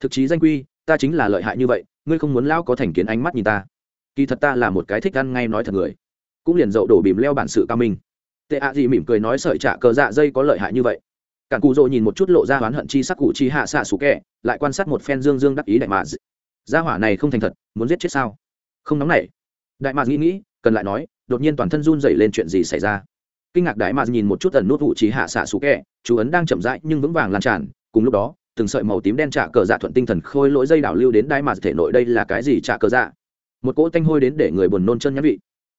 Thực chí danh quy, ta chính là lợi hại như vậy, ngươi không muốn lao có thành kiến ánh mắt nhìn ta. Kỳ thật ta là một cái thích ăn ngay nói thật người cũng liền dậu đổ bìm leo bản sự cao minh. Tệ ạ gì mỉm cười nói sợi trả cờ dạ dây có lợi hại như vậy. Cản cụ rồ nhìn một chút lộ ra oán hận chi sắc cụ chi hạ xạ xù kẹ lại quan sát một phen dương dương đắc ý đại mà gia hỏa này không thành thật, muốn giết chết sao? Không nóng nảy. Đại mà nghĩ nghĩ, cần lại nói, đột nhiên toàn thân run dậy lên chuyện gì xảy ra? Kinh ngạc đại mà nhìn một chút tần nút vụ trí hạ xạ xù kẹ chú ấn đang chậm rãi nhưng vững vàng lan tràn, cùng lúc đó, từng sợi màu tím đen trả cờ dạ thuận tinh thần khôi lỗi dây đảo lưu đến đại mà thể nội đây là cái gì trả cờ dạ? Một cỗ tanh hôi đến để người buồn nôn chân nhắn vị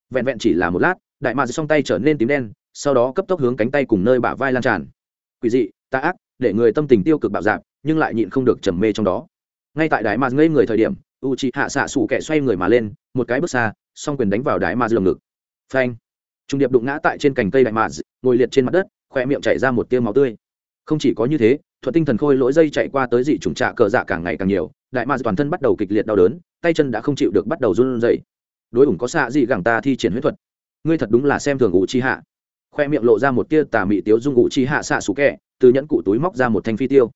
vẹn vẹn chỉ là một lát, đại mạc song tay trở nên tím đen, sau đó cấp tốc hướng cánh tay cùng nơi bả vai lan tràn. Quỷ dị tà ác, để người tâm tình tiêu cực bạo dạp nhưng lại nhịn không được trầm mê trong đó. Ngay tại đại mạc ngây người thời điểm u chị hạ xạ xù kẻ xoay người mà lên, một cái bước xa, song quyền đánh vào đại mạc lồng ngực. Phanh. Trung điệp đụng ngã tại trên cành cây đại mạc ngồi liệt trên mặt đất khoe miệng chảy ra một tiêu máu tươi. Không chỉ có như thế, thuật tinh thần khôi lỗi dây chạy qua tới dị trùng trạ cờ dạ càng ngày càng nhiều, đại mạc toàn thân bắt đầu kịch liệt đau đớn, tay chân đã không chịu được bắt đầu run rẩy đối ủng có xạ dị gẳng ta thi triển huyết thuật. Ngươi thật đúng là xem thường u chi hạ. Khoe miệng lộ ra một tia tà mị tiếu dung u chi hạ xạ sủ kẹ từ nhẫn cụ túi móc ra một thanh phi tiêu.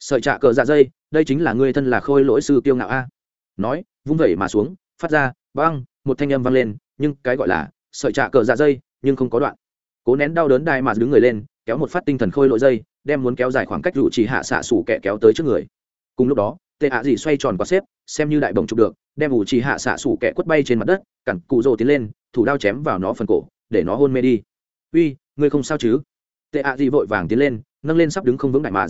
Sợi trạ cờ dạ dây, đây chính là ngươi thân là khôi lỗi sư tiêu ngạo a. Nói, vung vẩy mà xuống, phát ra, băng, một thanh âm vang lên, nhưng cái gọi là sợi trạ cờ dạ dây, nhưng không có đoạn. Cố nén đau đớn đai mà đứng người lên, kéo một phát tinh thần khôi lỗi dây, đem muốn kéo dài khoảng cách rủ chỉ hạ xạ sủ kẹ kéo tới trước người. Cùng lúc đó tệ ạ gì xoay tròn qua xếp, xem như đại bồng chụp được, đem ủ trì hạ xạ sủ kẻ quất bay trên mặt đất, cẳng cụ rồ tiến lên, thủ đao chém vào nó phần cổ, để nó hôn mê đi. Uy, ngươi không sao chứ? Tệ ạ gì vội vàng tiến lên, nâng lên sắp đứng không vững đại mà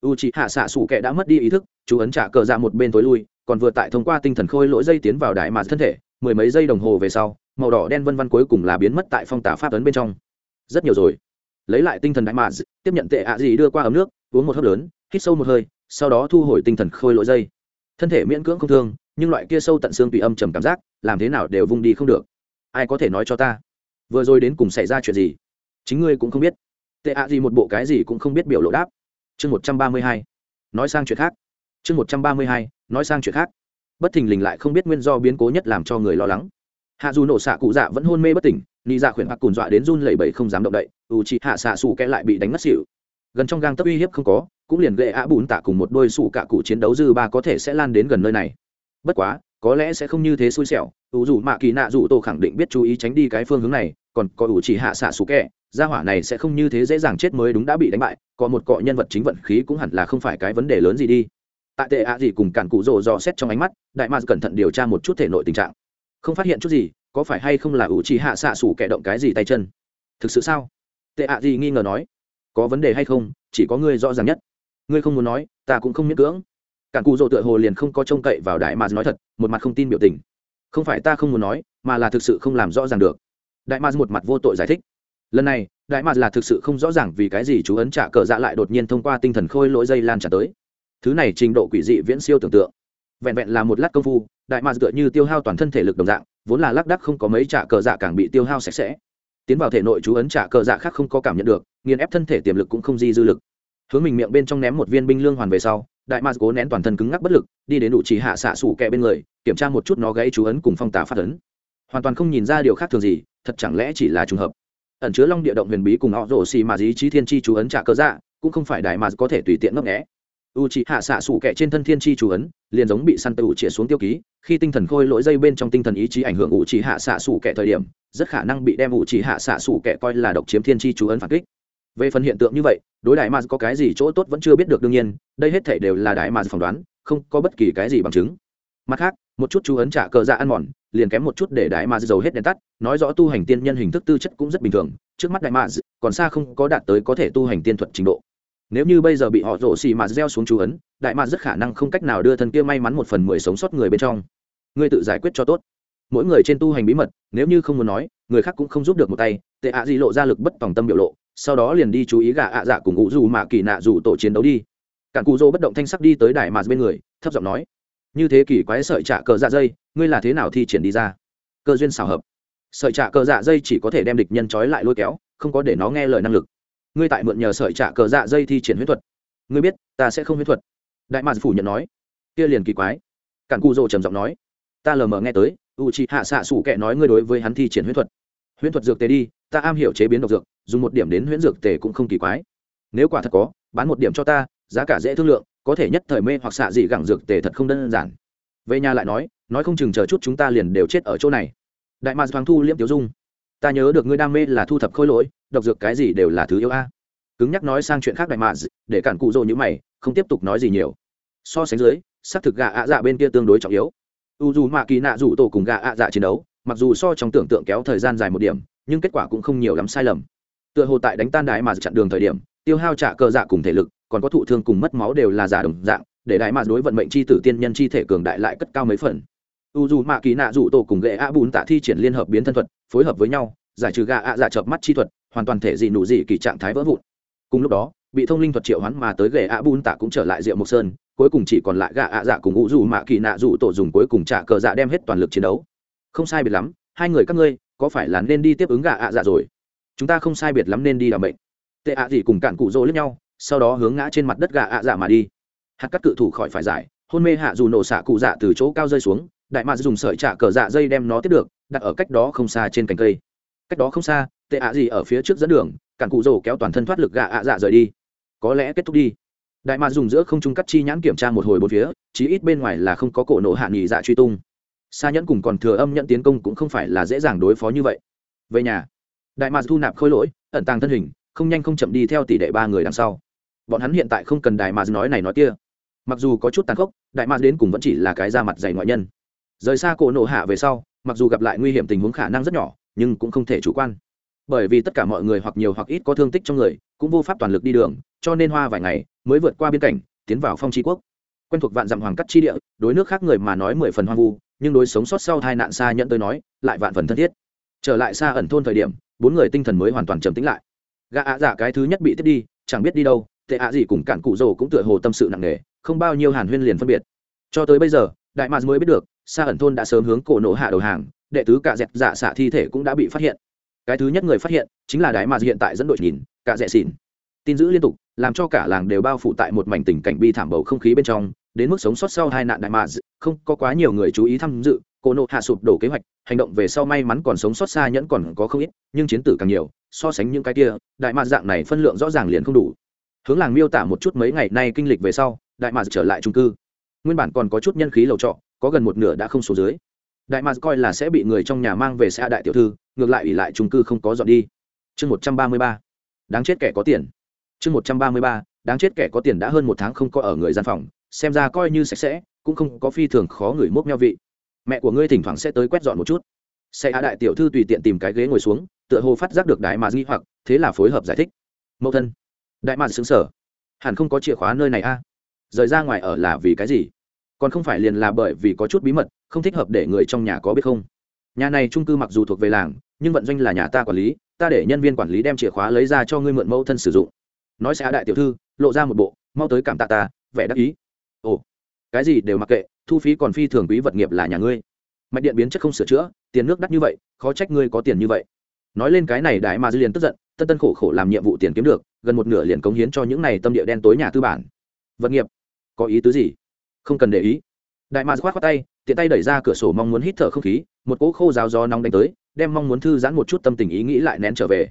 u trì hạ xạ sủ kẻ đã mất đi ý thức, chú ấn trả cờ ra một bên tối lui, còn vừa tại thông qua tinh thần khôi lỗi dây tiến vào đại mà thân thể, mười mấy giây đồng hồ về sau, màu đỏ đen vân vân cuối cùng là biến mất tại phong tả pháp ấn bên trong. Rất nhiều rồi. Lấy lại tinh thần đại mà tiếp nhận tệ ạ gì đưa qua ấm nước, uống một hớp lớn, hít sâu một hơi sau đó thu hồi tinh thần khôi lỗi dây. Thân thể miễn cưỡng không thương, nhưng loại kia sâu tận xương tùy âm trầm cảm giác, làm thế nào đều vung đi không được. Ai có thể nói cho ta? Vừa rồi đến cùng xảy ra chuyện gì? Chính ngươi cũng không biết. Tệ ạ gì một bộ cái gì cũng không biết biểu lộ đáp. Chương một trăm ba mươi hai. Nói sang chuyện khác. Chương một trăm ba mươi hai. Nói sang chuyện khác. Bất thình lình lại không biết nguyên do biến cố nhất làm cho người lo lắng. Hạ dù nổ xạ cụ dạ vẫn hôn mê bất tỉnh ni dạ khuyển hoặc cùn dọa đến run lẩy bẩy không dám động đậy, ủ chị hạ xạ xù kẽ lại bị đánh ngất xỉu. Gần trong gang tấp uy hiếp không có cũng liền gệ ạ bùn tạ cùng một đôi sủ cả cụ chiến đấu dư ba có thể sẽ lan đến gần nơi này. Bất quá, có lẽ sẽ không như thế xui xẻo, ủ dù mạ kỳ nạ dù tô khẳng định biết chú ý tránh đi cái phương hướng này, còn có ủ chỉ hạ xạ sủ kẹ, gia hỏa này sẽ không như thế dễ dàng chết mới đúng đã bị đánh bại, có một cọ nhân vật chính vận khí cũng hẳn là không phải cái vấn đề lớn gì đi. Tại tệ ạ gì cùng cản cụ rồ dò xét trong ánh mắt, đại ma cẩn thận điều tra một chút thể nội tình trạng. Không phát hiện chút gì, có phải hay không là ủ chỉ hạ xạ sủ kẻ động cái gì tay chân? Thực sự sao? Tệ ạ gì nghi ngờ nói. Có vấn đề hay không, chỉ có ngươi rõ ràng nhất ngươi không muốn nói, ta cũng không miễn cưỡng. Cản cụ rồ tựa hồ liền không có trông cậy vào đại ma nói thật, một mặt không tin biểu tình. Không phải ta không muốn nói, mà là thực sự không làm rõ ràng được. Đại ma một mặt vô tội giải thích. Lần này, đại ma là thực sự không rõ ràng vì cái gì chú ấn trả cờ dạ lại đột nhiên thông qua tinh thần khôi lỗi dây lan trả tới. Thứ này trình độ quỷ dị viễn siêu tưởng tượng. Vẹn vẹn là một lát công phu, đại ma tựa như tiêu hao toàn thân thể lực đồng dạng, vốn là lác đắc không có mấy trả cờ dạ càng bị tiêu hao sạch sẽ. Tiến vào thể nội chú ấn trả cờ dạ khác không có cảm nhận được, nghiền ép thân thể tiềm lực cũng không di dư lực hướng mình miệng bên trong ném một viên binh lương hoàn về sau, đại ma cố nén toàn thân cứng ngắc bất lực, đi đến đủ chỉ hạ xạ sủ kẹ bên người, kiểm tra một chút nó gãy chú ấn cùng phong tả phát ấn. Hoàn toàn không nhìn ra điều khác thường gì, thật chẳng lẽ chỉ là trùng hợp. Ẩn chứa long địa động huyền bí cùng họ rổ xì mà dí trí thiên chi chú ấn trả cơ dạ cũng không phải đại mà có thể tùy tiện ngấp nghẽ u c hạ xạ sủ kẹ trên thân thiên chi chú ấn, liền giống bị săn tự chĩa xuống tiêu ký, khi tinh thần khôi lỗi dây bên trong tinh thần ý chí ảnh hưởng u c hạ xạ sủ kẹ thời điểm, rất khả năng bị đem u c hạ xạ sủ kẹ coi là độc chiếm thiên chi chú ấn phản kích về phần hiện tượng như vậy, đối đại mars có cái gì chỗ tốt vẫn chưa biết được đương nhiên, đây hết thể đều là đại mars phỏng đoán, không có bất kỳ cái gì bằng chứng. Mặt khác, một chút chú ấn trả cờ dạ ăn mòn, liền kém một chút để đại mars dầu hết đèn tắt, nói rõ tu hành tiên nhân hình thức tư chất cũng rất bình thường, trước mắt đại mars còn xa không có đạt tới có thể tu hành tiên thuật trình độ. Nếu như bây giờ bị họ rổ xì mà gieo xuống chú ấn, đại mars rất khả năng không cách nào đưa thân kia may mắn một phần mười sống sót người bên trong. Ngươi tự giải quyết cho tốt. Mỗi người trên tu hành bí mật, nếu như không muốn nói, người khác cũng không giúp được một tay, tệ ạ à gì lộ ra lực bất tòng tâm biểu lộ sau đó liền đi chú ý gà ạ dạ cùng ngũ dù mạ kỳ nạ dù tổ chiến đấu đi. Cản cụ dô bất động thanh sắc đi tới đại mạc bên người, thấp giọng nói, như thế kỷ quái sợi trả cờ dạ dây, ngươi là thế nào thi triển đi ra? Cơ duyên xảo hợp. Sợi trả cờ dạ dây chỉ có thể đem địch nhân trói lại lôi kéo, không có để nó nghe lời năng lực. Ngươi tại mượn nhờ sợi trả cờ dạ dây thi triển huyết thuật. Ngươi biết, ta sẽ không huyết thuật. Đại mạc phủ nhận nói, kia liền kỳ quái. Cản cụ dô trầm giọng nói, ta lờ mờ nghe tới u chị hạ xạ xủ kệ nói ngươi đối với hắn thi triển huyết thuật. Huyết thuật dược tế đi ta am hiểu chế biến độc dược, dùng một điểm đến huyễn dược tề cũng không kỳ quái. Nếu quả thật có, bán một điểm cho ta, giá cả dễ thương lượng, có thể nhất thời mê hoặc xạ dị gẳng dược tề thật không đơn giản. Về nhà lại nói nói không chừng chờ chút chúng ta liền đều chết ở chỗ này. Đại mạc thoáng thu liễm tiểu dung. Ta nhớ được ngươi đam mê là thu thập khôi lỗi, độc dược cái gì đều là thứ yêu a. Cứng nhắc nói sang chuyện khác đại mạc để cản cụ rồ như mày, không tiếp tục nói gì nhiều. So sánh dưới, xác thực gà ạ dạ bên kia tương đối trọng yếu. U dù mạ kỳ nạ rủ tổ cùng gà ạ dạ chiến đấu, mặc dù so trong tưởng tượng kéo thời gian dài một điểm nhưng kết quả cũng không nhiều lắm sai lầm. Tựa hồ tại đánh tan đại mà chặn đường thời điểm, tiêu hao trả cơ dạ cùng thể lực, còn có thụ thương cùng mất máu đều là giả đồng dạng, để đại mà đối vận mệnh c h i tử tiên nhân chi thể cường đại lại cất cao mấy phần. U dù mạ kỳ nạ dụ tổ cùng gệ a bùn tạ thi triển liên hợp biến thân thuật, phối hợp với nhau, giải trừ gà ạ dạ chợp mắt chi thuật, hoàn toàn thể dị nụ dị kỳ trạng thái vỡ vụn. Cùng lúc đó, bị thông linh thuật triệu hoán mà tới gệ a bùn tạ cũng trở lại rượu mộc sơn, cuối cùng chỉ còn lại gà ạ dạ cùng u dù mạ kỳ nạ dụ tổ dùng cuối cùng trả cờ dạ đem hết toàn lực chiến đấu. Không sai biệt lắm, hai người các ngươi có phải là nên đi tiếp ứng gà ạ dạ rồi? Chúng ta không sai biệt lắm nên đi làm bệnh tệ ạ gì cùng cạn cụ rỗ lẫn nhau, sau đó hướng ngã trên mặt đất gà ạ dạ mà đi. Hạt cắt cự thủ khỏi phải giải, hôn mê hạ dù nổ xạ cụ dạ từ chỗ cao rơi xuống, đại mạc dùng sợi trả cờ dạ dây đem nó tiếp được, đặt ở cách đó không xa trên cành cây. Cách đó không xa, tệ ạ gì ở phía trước dẫn đường, cạn cụ rỗ kéo toàn thân thoát lực gà ạ dạ rời đi. Có lẽ kết thúc đi. Đại mạc dùng giữa không trung cắt chi nhãn kiểm tra một hồi bốn phía, chí ít bên ngoài là không có cổ nổ hạ nghỉ dạ truy tung xa nhẫn cùng còn thừa âm nhận tiến công cũng không phải là dễ dàng đối phó như vậy. Về nhà, đại mạc thu nạp khôi lỗi, ẩn tàng thân hình, không nhanh không chậm đi theo tỷ đệ ba người đằng sau. Bọn hắn hiện tại không cần đại mạc nói này nói kia. Mặc dù có chút tàn khốc, đại mạc đến cùng vẫn chỉ là cái da mặt dày ngoại nhân. Rời xa cổ nổ hạ về sau, mặc dù gặp lại nguy hiểm tình huống khả năng rất nhỏ, nhưng cũng không thể chủ quan. Bởi vì tất cả mọi người hoặc nhiều hoặc ít có thương tích trong người, cũng vô pháp toàn lực đi đường, cho nên hoa vài ngày mới vượt qua biên cảnh, tiến vào phong tri quốc. Quen thuộc vạn dặm hoàng cắt chi địa, đối nước khác người mà nói mười phần hoang vu nhưng đối sống sót sau tai nạn xa nhận tới nói, lại vạn phần thân thiết. Trở lại xa ẩn thôn thời điểm, bốn người tinh thần mới hoàn toàn trầm tĩnh lại. Gã ạ dạ cái thứ nhất bị tiếp đi, chẳng biết đi đâu, tệ ạ gì cùng cản cụ rồ cũng tựa hồ tâm sự nặng nề, không bao nhiêu hàn huyên liền phân biệt. Cho tới bây giờ, đại mạc mới biết được, xa ẩn thôn đã sớm hướng cổ nổ hạ đầu hàng, đệ tứ cả dẹt dạ xạ thi thể cũng đã bị phát hiện. Cái thứ nhất người phát hiện, chính là đại mạc hiện tại dẫn đội nhìn cả dẹ xỉn. Tin giữ liên tục, làm cho cả làng đều bao phủ tại một mảnh tình cảnh bi thảm bầu không khí bên trong đến mức sống sót sau hai nạn đại mạc không có quá nhiều người chú ý tham dự, cô nộ hạ sụp đổ kế hoạch, hành động về sau may mắn còn sống sót xa nhẫn còn có không ít, nhưng chiến tử càng nhiều, so sánh những cái kia, đại mạc dạng này phân lượng rõ ràng liền không đủ. Hướng làng miêu tả một chút mấy ngày nay kinh lịch về sau, đại mạc trở lại trung cư. Nguyên bản còn có chút nhân khí lầu trọ, có gần một nửa đã không số dưới. Đại mạc coi là sẽ bị người trong nhà mang về xã đại tiểu thư, ngược lại ủy lại trung cư không có dọn đi. Chương một trăm ba mươi ba. Đáng chết kẻ có tiền. Chương một trăm ba mươi ba. Đáng chết kẻ có tiền đã hơn một tháng không có ở người gian phòng xem ra coi như sạch sẽ, cũng không có phi thường khó người mốc meo vị. Mẹ của ngươi thỉnh thoảng sẽ tới quét dọn một chút. Xe hạ đại tiểu thư tùy tiện tìm cái ghế ngồi xuống, tựa hồ phát giác được đại mà nghi hoặc, thế là phối hợp giải thích. Mẫu thân. Đại mà xứng sở hẳn không có chìa khóa nơi này a. Rời ra ngoài ở là vì cái gì? Còn không phải liền là bởi vì có chút bí mật, không thích hợp để người trong nhà có biết không? Nhà này trung cư mặc dù thuộc về làng, nhưng vận doanh là nhà ta quản lý, ta để nhân viên quản lý đem chìa khóa lấy ra cho ngươi mượn mẫu thân sử dụng. Nói sẽ đại tiểu thư, lộ ra một bộ, mau tới cảm tạ ta, vẻ đắc ý cái gì đều mặc kệ, thu phí còn phi thường quý vật nghiệp là nhà ngươi. Mạch điện biến chất không sửa chữa, tiền nước đắt như vậy, khó trách ngươi có tiền như vậy. Nói lên cái này đại mà dư liền tức giận, tân tân khổ khổ làm nhiệm vụ tiền kiếm được, gần một nửa liền cống hiến cho những này tâm địa đen tối nhà tư bản. Vật nghiệp, có ý tứ gì? Không cần để ý. Đại mà khoát khoát tay, tiện tay đẩy ra cửa sổ mong muốn hít thở không khí, một cỗ khô rào gió nóng đánh tới, đem mong muốn thư giãn một chút tâm tình ý nghĩ lại nén trở về.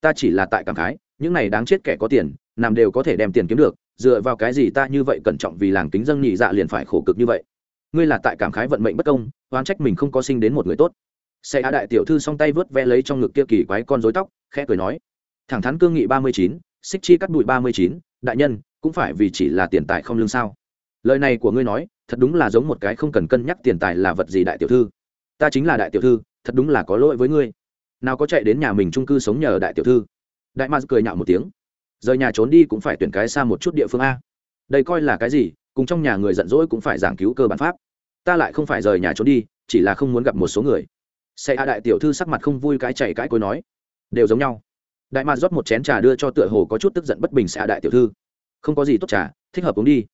Ta chỉ là tại cảm khái, những này đáng chết kẻ có tiền, nằm đều có thể đem tiền kiếm được dựa vào cái gì ta như vậy cẩn trọng vì làng kính dân nhị dạ liền phải khổ cực như vậy? Ngươi là tại cảm khái vận mệnh bất công, oán trách mình không có sinh đến một người tốt. Xe á đại tiểu thư song tay vớt ve lấy trong ngực kia kỳ quái con rối tóc, khẽ cười nói, thẳng thắn cương nghị ba mươi chín, xích chi cắt bụi ba mươi chín, đại nhân, cũng phải vì chỉ là tiền tài không lương sao? Lời này của ngươi nói, thật đúng là giống một cái không cần cân nhắc tiền tài là vật gì đại tiểu thư. Ta chính là đại tiểu thư, thật đúng là có lỗi với ngươi. Nào có chạy đến nhà mình trung cư sống nhờ đại tiểu thư. Đại ma cười nhạo một tiếng rời nhà trốn đi cũng phải tuyển cái xa một chút địa phương a. Đây coi là cái gì, cùng trong nhà người giận dỗi cũng phải giảng cứu cơ bản pháp. Ta lại không phải rời nhà trốn đi, chỉ là không muốn gặp một số người. Xe a đại tiểu thư sắc mặt không vui cái chảy cãi cối nói. Đều giống nhau. Đại ma rót một chén trà đưa cho tựa hồ có chút tức giận bất bình xe a đại tiểu thư. Không có gì tốt trà, thích hợp uống đi.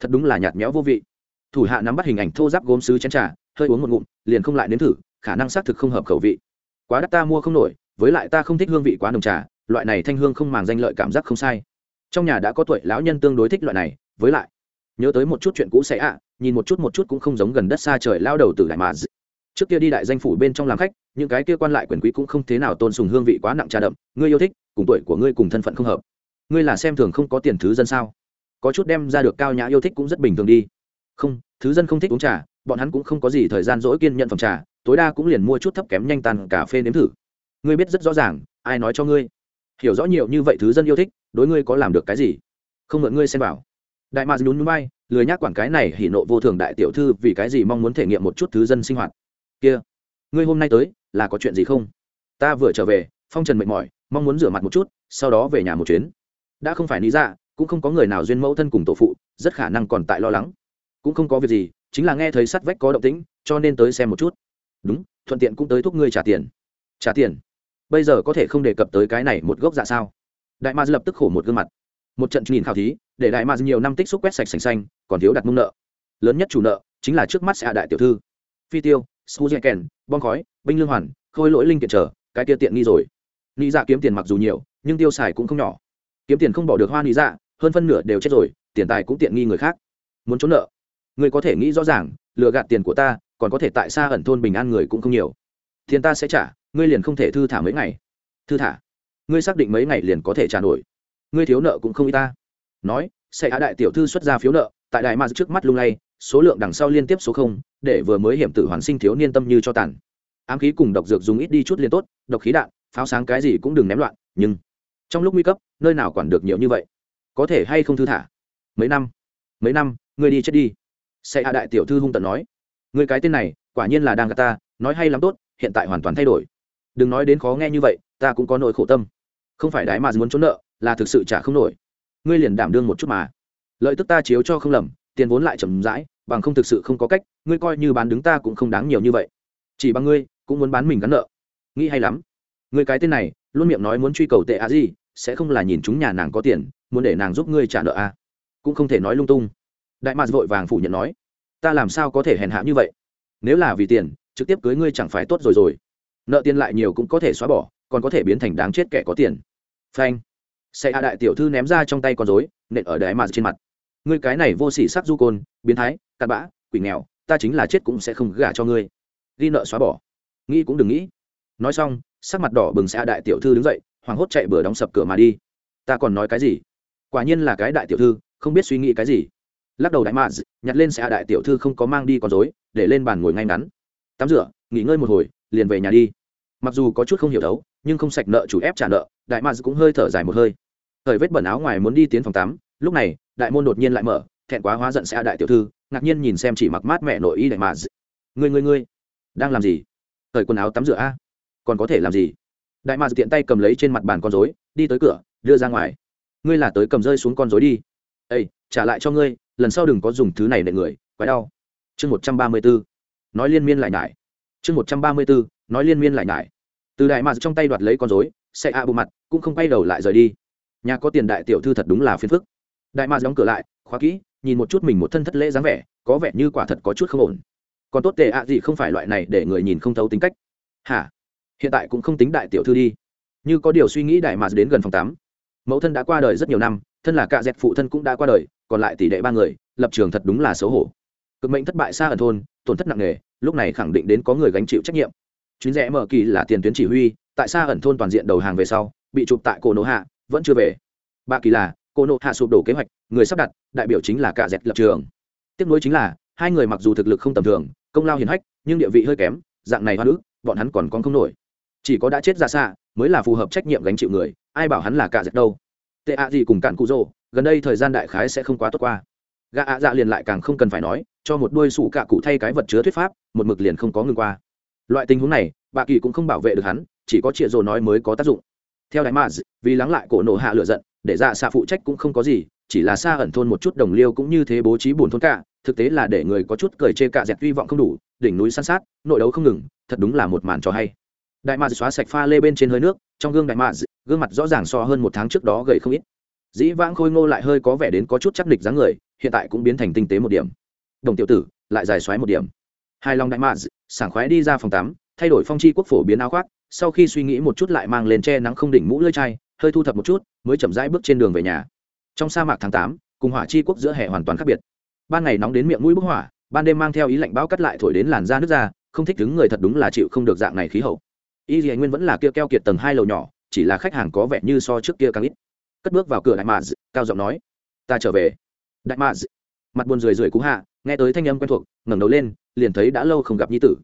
Thật đúng là nhạt nhẽo vô vị. Thủ hạ nắm bắt hình ảnh thô giáp gốm sứ chén trà, hơi uống một ngụm, liền không lại nếm thử, khả năng xác thực không hợp khẩu vị. Quá đắt ta mua không nổi, với lại ta không thích hương vị quá nồng trà loại này thanh hương không màng danh lợi cảm giác không sai. Trong nhà đã có tuổi lão nhân tương đối thích loại này, với lại, nhớ tới một chút chuyện cũ sẽ ạ, nhìn một chút một chút cũng không giống gần đất xa trời lao đầu từ đại mà trước kia đi đại danh phủ bên trong làm khách, những cái kia quan lại quyền quý cũng không thế nào tôn sùng hương vị quá nặng trà đậm, ngươi yêu thích, cùng tuổi của ngươi cùng thân phận không hợp. Ngươi là xem thường không có tiền thứ dân sao? Có chút đem ra được cao nhã yêu thích cũng rất bình thường đi. Không, thứ dân không thích uống trà, bọn hắn cũng không có gì thời gian dỗi kiên nhận phòng trà, tối đa cũng liền mua chút thấp kém nhanh tàn cà phê nếm thử. Ngươi biết rất rõ ràng, ai nói cho ngươi? Hiểu rõ nhiều như vậy thứ dân yêu thích đối ngươi có làm được cái gì? Không mượn ngươi xem vào, đại mạc nhún bay, lười nhác quản cái này hỉ nộ vô thường đại tiểu thư vì cái gì mong muốn thể nghiệm một chút thứ dân sinh hoạt. Kia ngươi hôm nay tới là có chuyện gì không? Ta vừa trở về phong trần mệt mỏi mong muốn rửa mặt một chút sau đó về nhà một chuyến. Đã không phải lý ra cũng không có người nào duyên mẫu thân cùng tổ phụ rất khả năng còn tại lo lắng. Cũng không có việc gì chính là nghe thấy sắt vách có động tĩnh cho nên tới xem một chút. Đúng thuận tiện cũng tới thúc ngươi trả tiền. Trả tiền? Bây giờ có thể không đề cập tới cái này một gốc dạ sao? Đại ma lập tức khổ một gương mặt. Một trận nhìn khảo thí, để đại ma nhiều năm tích xúc quét sạch sành xanh, còn thiếu đặt mông nợ. Lớn nhất chủ nợ chính là trước mắt sẽ đại tiểu thư. Phi tiêu suzeken bom khói, binh lương hoàn, khôi lỗi linh kiện trở, cái tiêu tiện nghi rồi. Nghĩ dạ kiếm tiền mặc dù nhiều, nhưng tiêu xài cũng không nhỏ. Kiếm tiền không bỏ được hoa nghĩ dạ hơn phân nửa đều chết rồi, tiền tài cũng tiện nghi người khác. Muốn trốn nợ, người có thể nghĩ rõ ràng, lừa gạt tiền của ta, còn có thể tại xa ẩn thôn bình an người cũng không nhiều. Tiền ta sẽ trả ngươi liền không thể thư thả mấy ngày. Thư thả? Ngươi xác định mấy ngày liền có thể trả nổi. Ngươi thiếu nợ cũng không y ta. Nói sẽ hạ đại tiểu thư xuất ra phiếu nợ, tại đại ma trước mắt lung lay, số lượng đằng sau liên tiếp số không, để vừa mới hiểm tử hoàn sinh thiếu niên tâm như cho tàn. Ám khí cùng độc dược dùng ít đi chút liên tốt, độc khí đạn, pháo sáng cái gì cũng đừng ném loạn, nhưng trong lúc nguy cấp, nơi nào quản được nhiều như vậy? Có thể hay không thư thả? Mấy năm? Mấy năm, ngươi đi chết đi. Sẽ hạ đại tiểu thư hung tận nói. Ngươi cái tên này, quả nhiên là đang gà ta, nói hay lắm tốt, hiện tại hoàn toàn thay đổi đừng nói đến khó nghe như vậy, ta cũng có nỗi khổ tâm. Không phải đái mà muốn trốn nợ, là thực sự trả không nổi. Ngươi liền đảm đương một chút mà. Lợi tức ta chiếu cho không lầm, tiền vốn lại chậm rãi, bằng không thực sự không có cách, ngươi coi như bán đứng ta cũng không đáng nhiều như vậy. Chỉ bằng ngươi, cũng muốn bán mình gắn nợ. Nghĩ hay lắm. Ngươi cái tên này, luôn miệng nói muốn truy cầu tệ à gì sẽ không là nhìn chúng nhà nàng có tiền, muốn để nàng giúp ngươi trả nợ à cũng không thể nói lung tung. Đại mạc vội vàng phủ nhận nói, ta làm sao có thể hèn hạ như vậy? Nếu là vì tiền, trực tiếp cưới ngươi chẳng phải tốt rồi rồi nợ tiền lại nhiều cũng có thể xóa bỏ, còn có thể biến thành đáng chết kẻ có tiền. Phanh. Xe hạ đại tiểu thư ném ra trong tay con dối nện ở đáy mạc trên mặt. Ngươi cái này vô sỉ sắc du côn, biến thái, cặn bã, quỷ nghèo, ta chính là chết cũng sẽ không gả cho ngươi. Ghi nợ xóa bỏ. Nghĩ cũng đừng nghĩ. Nói xong, sắc mặt đỏ bừng xe đại tiểu thư đứng dậy, hoảng hốt chạy bừa đóng sập cửa mà đi. Ta còn nói cái gì? Quả nhiên là cái đại tiểu thư, không biết suy nghĩ cái gì. Lắc đầu đại mạ nhặt lên xe đại tiểu thư không có mang đi con dối để lên bàn ngồi ngay ngắn. Tắm rửa, nghỉ ngơi một hồi, liền về nhà đi mặc dù có chút không hiểu đấu nhưng không sạch nợ chủ ép trả nợ, đại mads cũng hơi thở dài một hơi. Thời vết bẩn áo ngoài muốn đi tiến phòng tắm, lúc này, đại môn đột nhiên lại mở, thẹn quá hóa giận xe đại tiểu thư, ngạc nhiên nhìn xem chỉ mặc mát mẹ nội y đại mads người người người đang làm gì? Thời quần áo tắm rửa a, còn có thể làm gì? Đại mads tiện tay cầm lấy trên mặt bàn con rối, đi tới cửa, đưa ra ngoài. Ngươi là tới cầm rơi xuống con rối đi. Ây trả lại cho ngươi, lần sau đừng có dùng thứ này để người, quái đau. Chương một trăm ba mươi bốn nói liên miên lại nhải. Chương một trăm ba mươi bốn nói liên miên lại nhải. Từ đại mạc trong tay đoạt lấy con dối xe a bộ mặt, cũng không quay đầu lại rời đi. Nhà có tiền đại tiểu thư thật đúng là phiền phức. Đại mạc đóng cửa lại, khóa kỹ, nhìn một chút mình một thân thất lễ dáng vẻ, có vẻ như quả thật có chút không ổn. Còn tốt tệ ạ gì không phải loại này để người nhìn không thấu tính cách. Hả? Hiện tại cũng không tính đại tiểu thư đi. Như có điều suy nghĩ đại mạc đến gần phòng tám mẫu thân đã qua đời rất nhiều năm, thân là cạ dẹt phụ thân cũng đã qua đời, còn lại tỷ đệ ba người, lập trường thật đúng là xấu hổ. Cực mệnh thất bại xa ở thôn, tổn thất nặng nề, lúc này khẳng định đến có người gánh chịu trách nhiệm chuyến rẽ mở kỳ là tiền tuyến chỉ huy, tại xa ẩn thôn toàn diện đầu hàng về sau, bị chụp tại cổ nộ hạ, vẫn chưa về. Bạ kỳ là, cổ nộ hạ sụp đổ kế hoạch, người sắp đặt, đại biểu chính là cả dẹt lập trường. Tiếp nối chính là, hai người mặc dù thực lực không tầm thường, công lao hiền hách, nhưng địa vị hơi kém, dạng này hoa nữ, bọn hắn còn con không nổi. Chỉ có đã chết ra xa, mới là phù hợp trách nhiệm gánh chịu người, ai bảo hắn là cả dẹt đâu. Tệ ạ gì cùng cạn cụ rồ, gần đây thời gian đại khái sẽ không quá tốt qua. Gã ạ dạ liền lại càng không cần phải nói, cho một đuôi sủ cạ cụ thay cái vật chứa thuyết pháp, một mực liền không có ngừng qua loại tình huống này, bà kỳ cũng không bảo vệ được hắn, chỉ có chịa rồ nói mới có tác dụng. Theo đại maz, vì lắng lại cổ nổ hạ lửa giận, để dạ xạ phụ trách cũng không có gì, chỉ là xa ẩn thôn một chút đồng liêu cũng như thế bố trí buồn thôn cả, thực tế là để người có chút cười chê cả dẹt hy vọng không đủ, đỉnh núi san sát, nội đấu không ngừng, thật đúng là một màn trò hay. Đại maz xóa sạch pha lê bên trên hơi nước, trong gương đại maz, gương mặt rõ ràng so hơn một tháng trước đó gầy không ít. Dĩ vãng khôi ngô lại hơi có vẻ đến có chút chắc địch dáng người, hiện tại cũng biến thành tinh tế một điểm. Đồng tiểu tử, lại dài xoáy một điểm. Hai lòng đại mạ sảng khoái đi ra phòng tắm thay đổi phong chi quốc phổ biến áo khoác sau khi suy nghĩ một chút lại mang lên che nắng không đỉnh mũ lưỡi chai hơi thu thập một chút mới chậm rãi bước trên đường về nhà. Trong sa mạc tháng tám cùng hỏa chi quốc giữa hè hoàn toàn khác biệt. Ban ngày nóng đến miệng mũi bức hỏa ban đêm mang theo ý lạnh bão cắt lại thổi đến làn da nước da, không thích đứng người thật đúng là chịu không được dạng này khí hậu. Y dì nguyên vẫn là kia keo kiệt tầng hai lầu nhỏ chỉ là khách hàng có vẻ như so trước kia càng ít. Cất bước vào cửa đại mạc cao giọng nói ta trở về. Đại mạc mặt buồn rười rượi cú hạ nghe tới thanh âm quen thuộc ngẩng đầu lên liền thấy đã lâu không gặp nhi tử.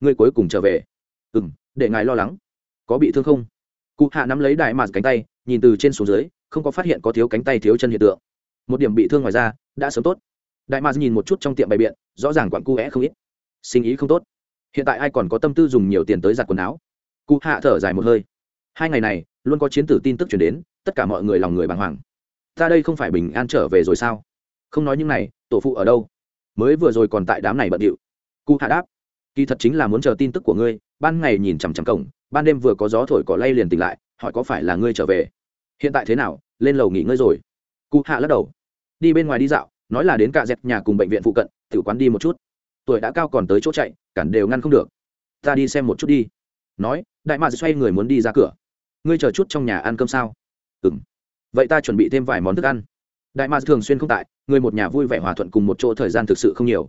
Ngươi cuối cùng trở về. Ừ m để ngài lo lắng. Có bị thương không? Cụ hạ nắm lấy đại mạt cánh tay, nhìn từ trên xuống dưới, không có phát hiện có thiếu cánh tay thiếu chân hiện tượng. Một điểm bị thương ngoài ra đã sớm tốt. Đại mạt nhìn một chút trong tiệm bày biện, rõ ràng quặn cu vẽ không ít. Sinh ý không tốt. Hiện tại ai còn có tâm tư dùng nhiều tiền tới giặt quần áo? Cụ hạ thở dài một hơi. Hai ngày này, luôn có chiến tử tin tức chuyển đến, tất cả mọi người lòng người bàng hoàng. Ta đây không phải bình an trở về rồi sao? Không nói những này, tổ phụ ở đâu? Mới vừa rồi còn tại đám này bận điệu cụ hạ đáp, kỳ thật chính là muốn chờ tin tức của ngươi, ban ngày nhìn chằm chằm cổng, ban đêm vừa có gió thổi cỏ lay liền tỉnh lại, hỏi có phải là ngươi trở về? Hiện tại thế nào? Lên lầu nghỉ ngơi rồi. Cụ hạ lắc đầu, đi bên ngoài đi dạo, nói là đến cả dẹp nhà cùng bệnh viện phụ cận tự quán đi một chút. Tuổi đã cao còn tới chỗ chạy, cản đều ngăn không được. Ta đi xem một chút đi. Nói, đại mạc xoay người muốn đi ra cửa. Ngươi chờ chút trong nhà ăn cơm sao? Ừ m vậy ta chuẩn bị thêm vài món thức ăn. Đại mạc thường xuyên không tại, người một nhà vui vẻ hòa thuận cùng một chỗ thời gian thực sự không nhiều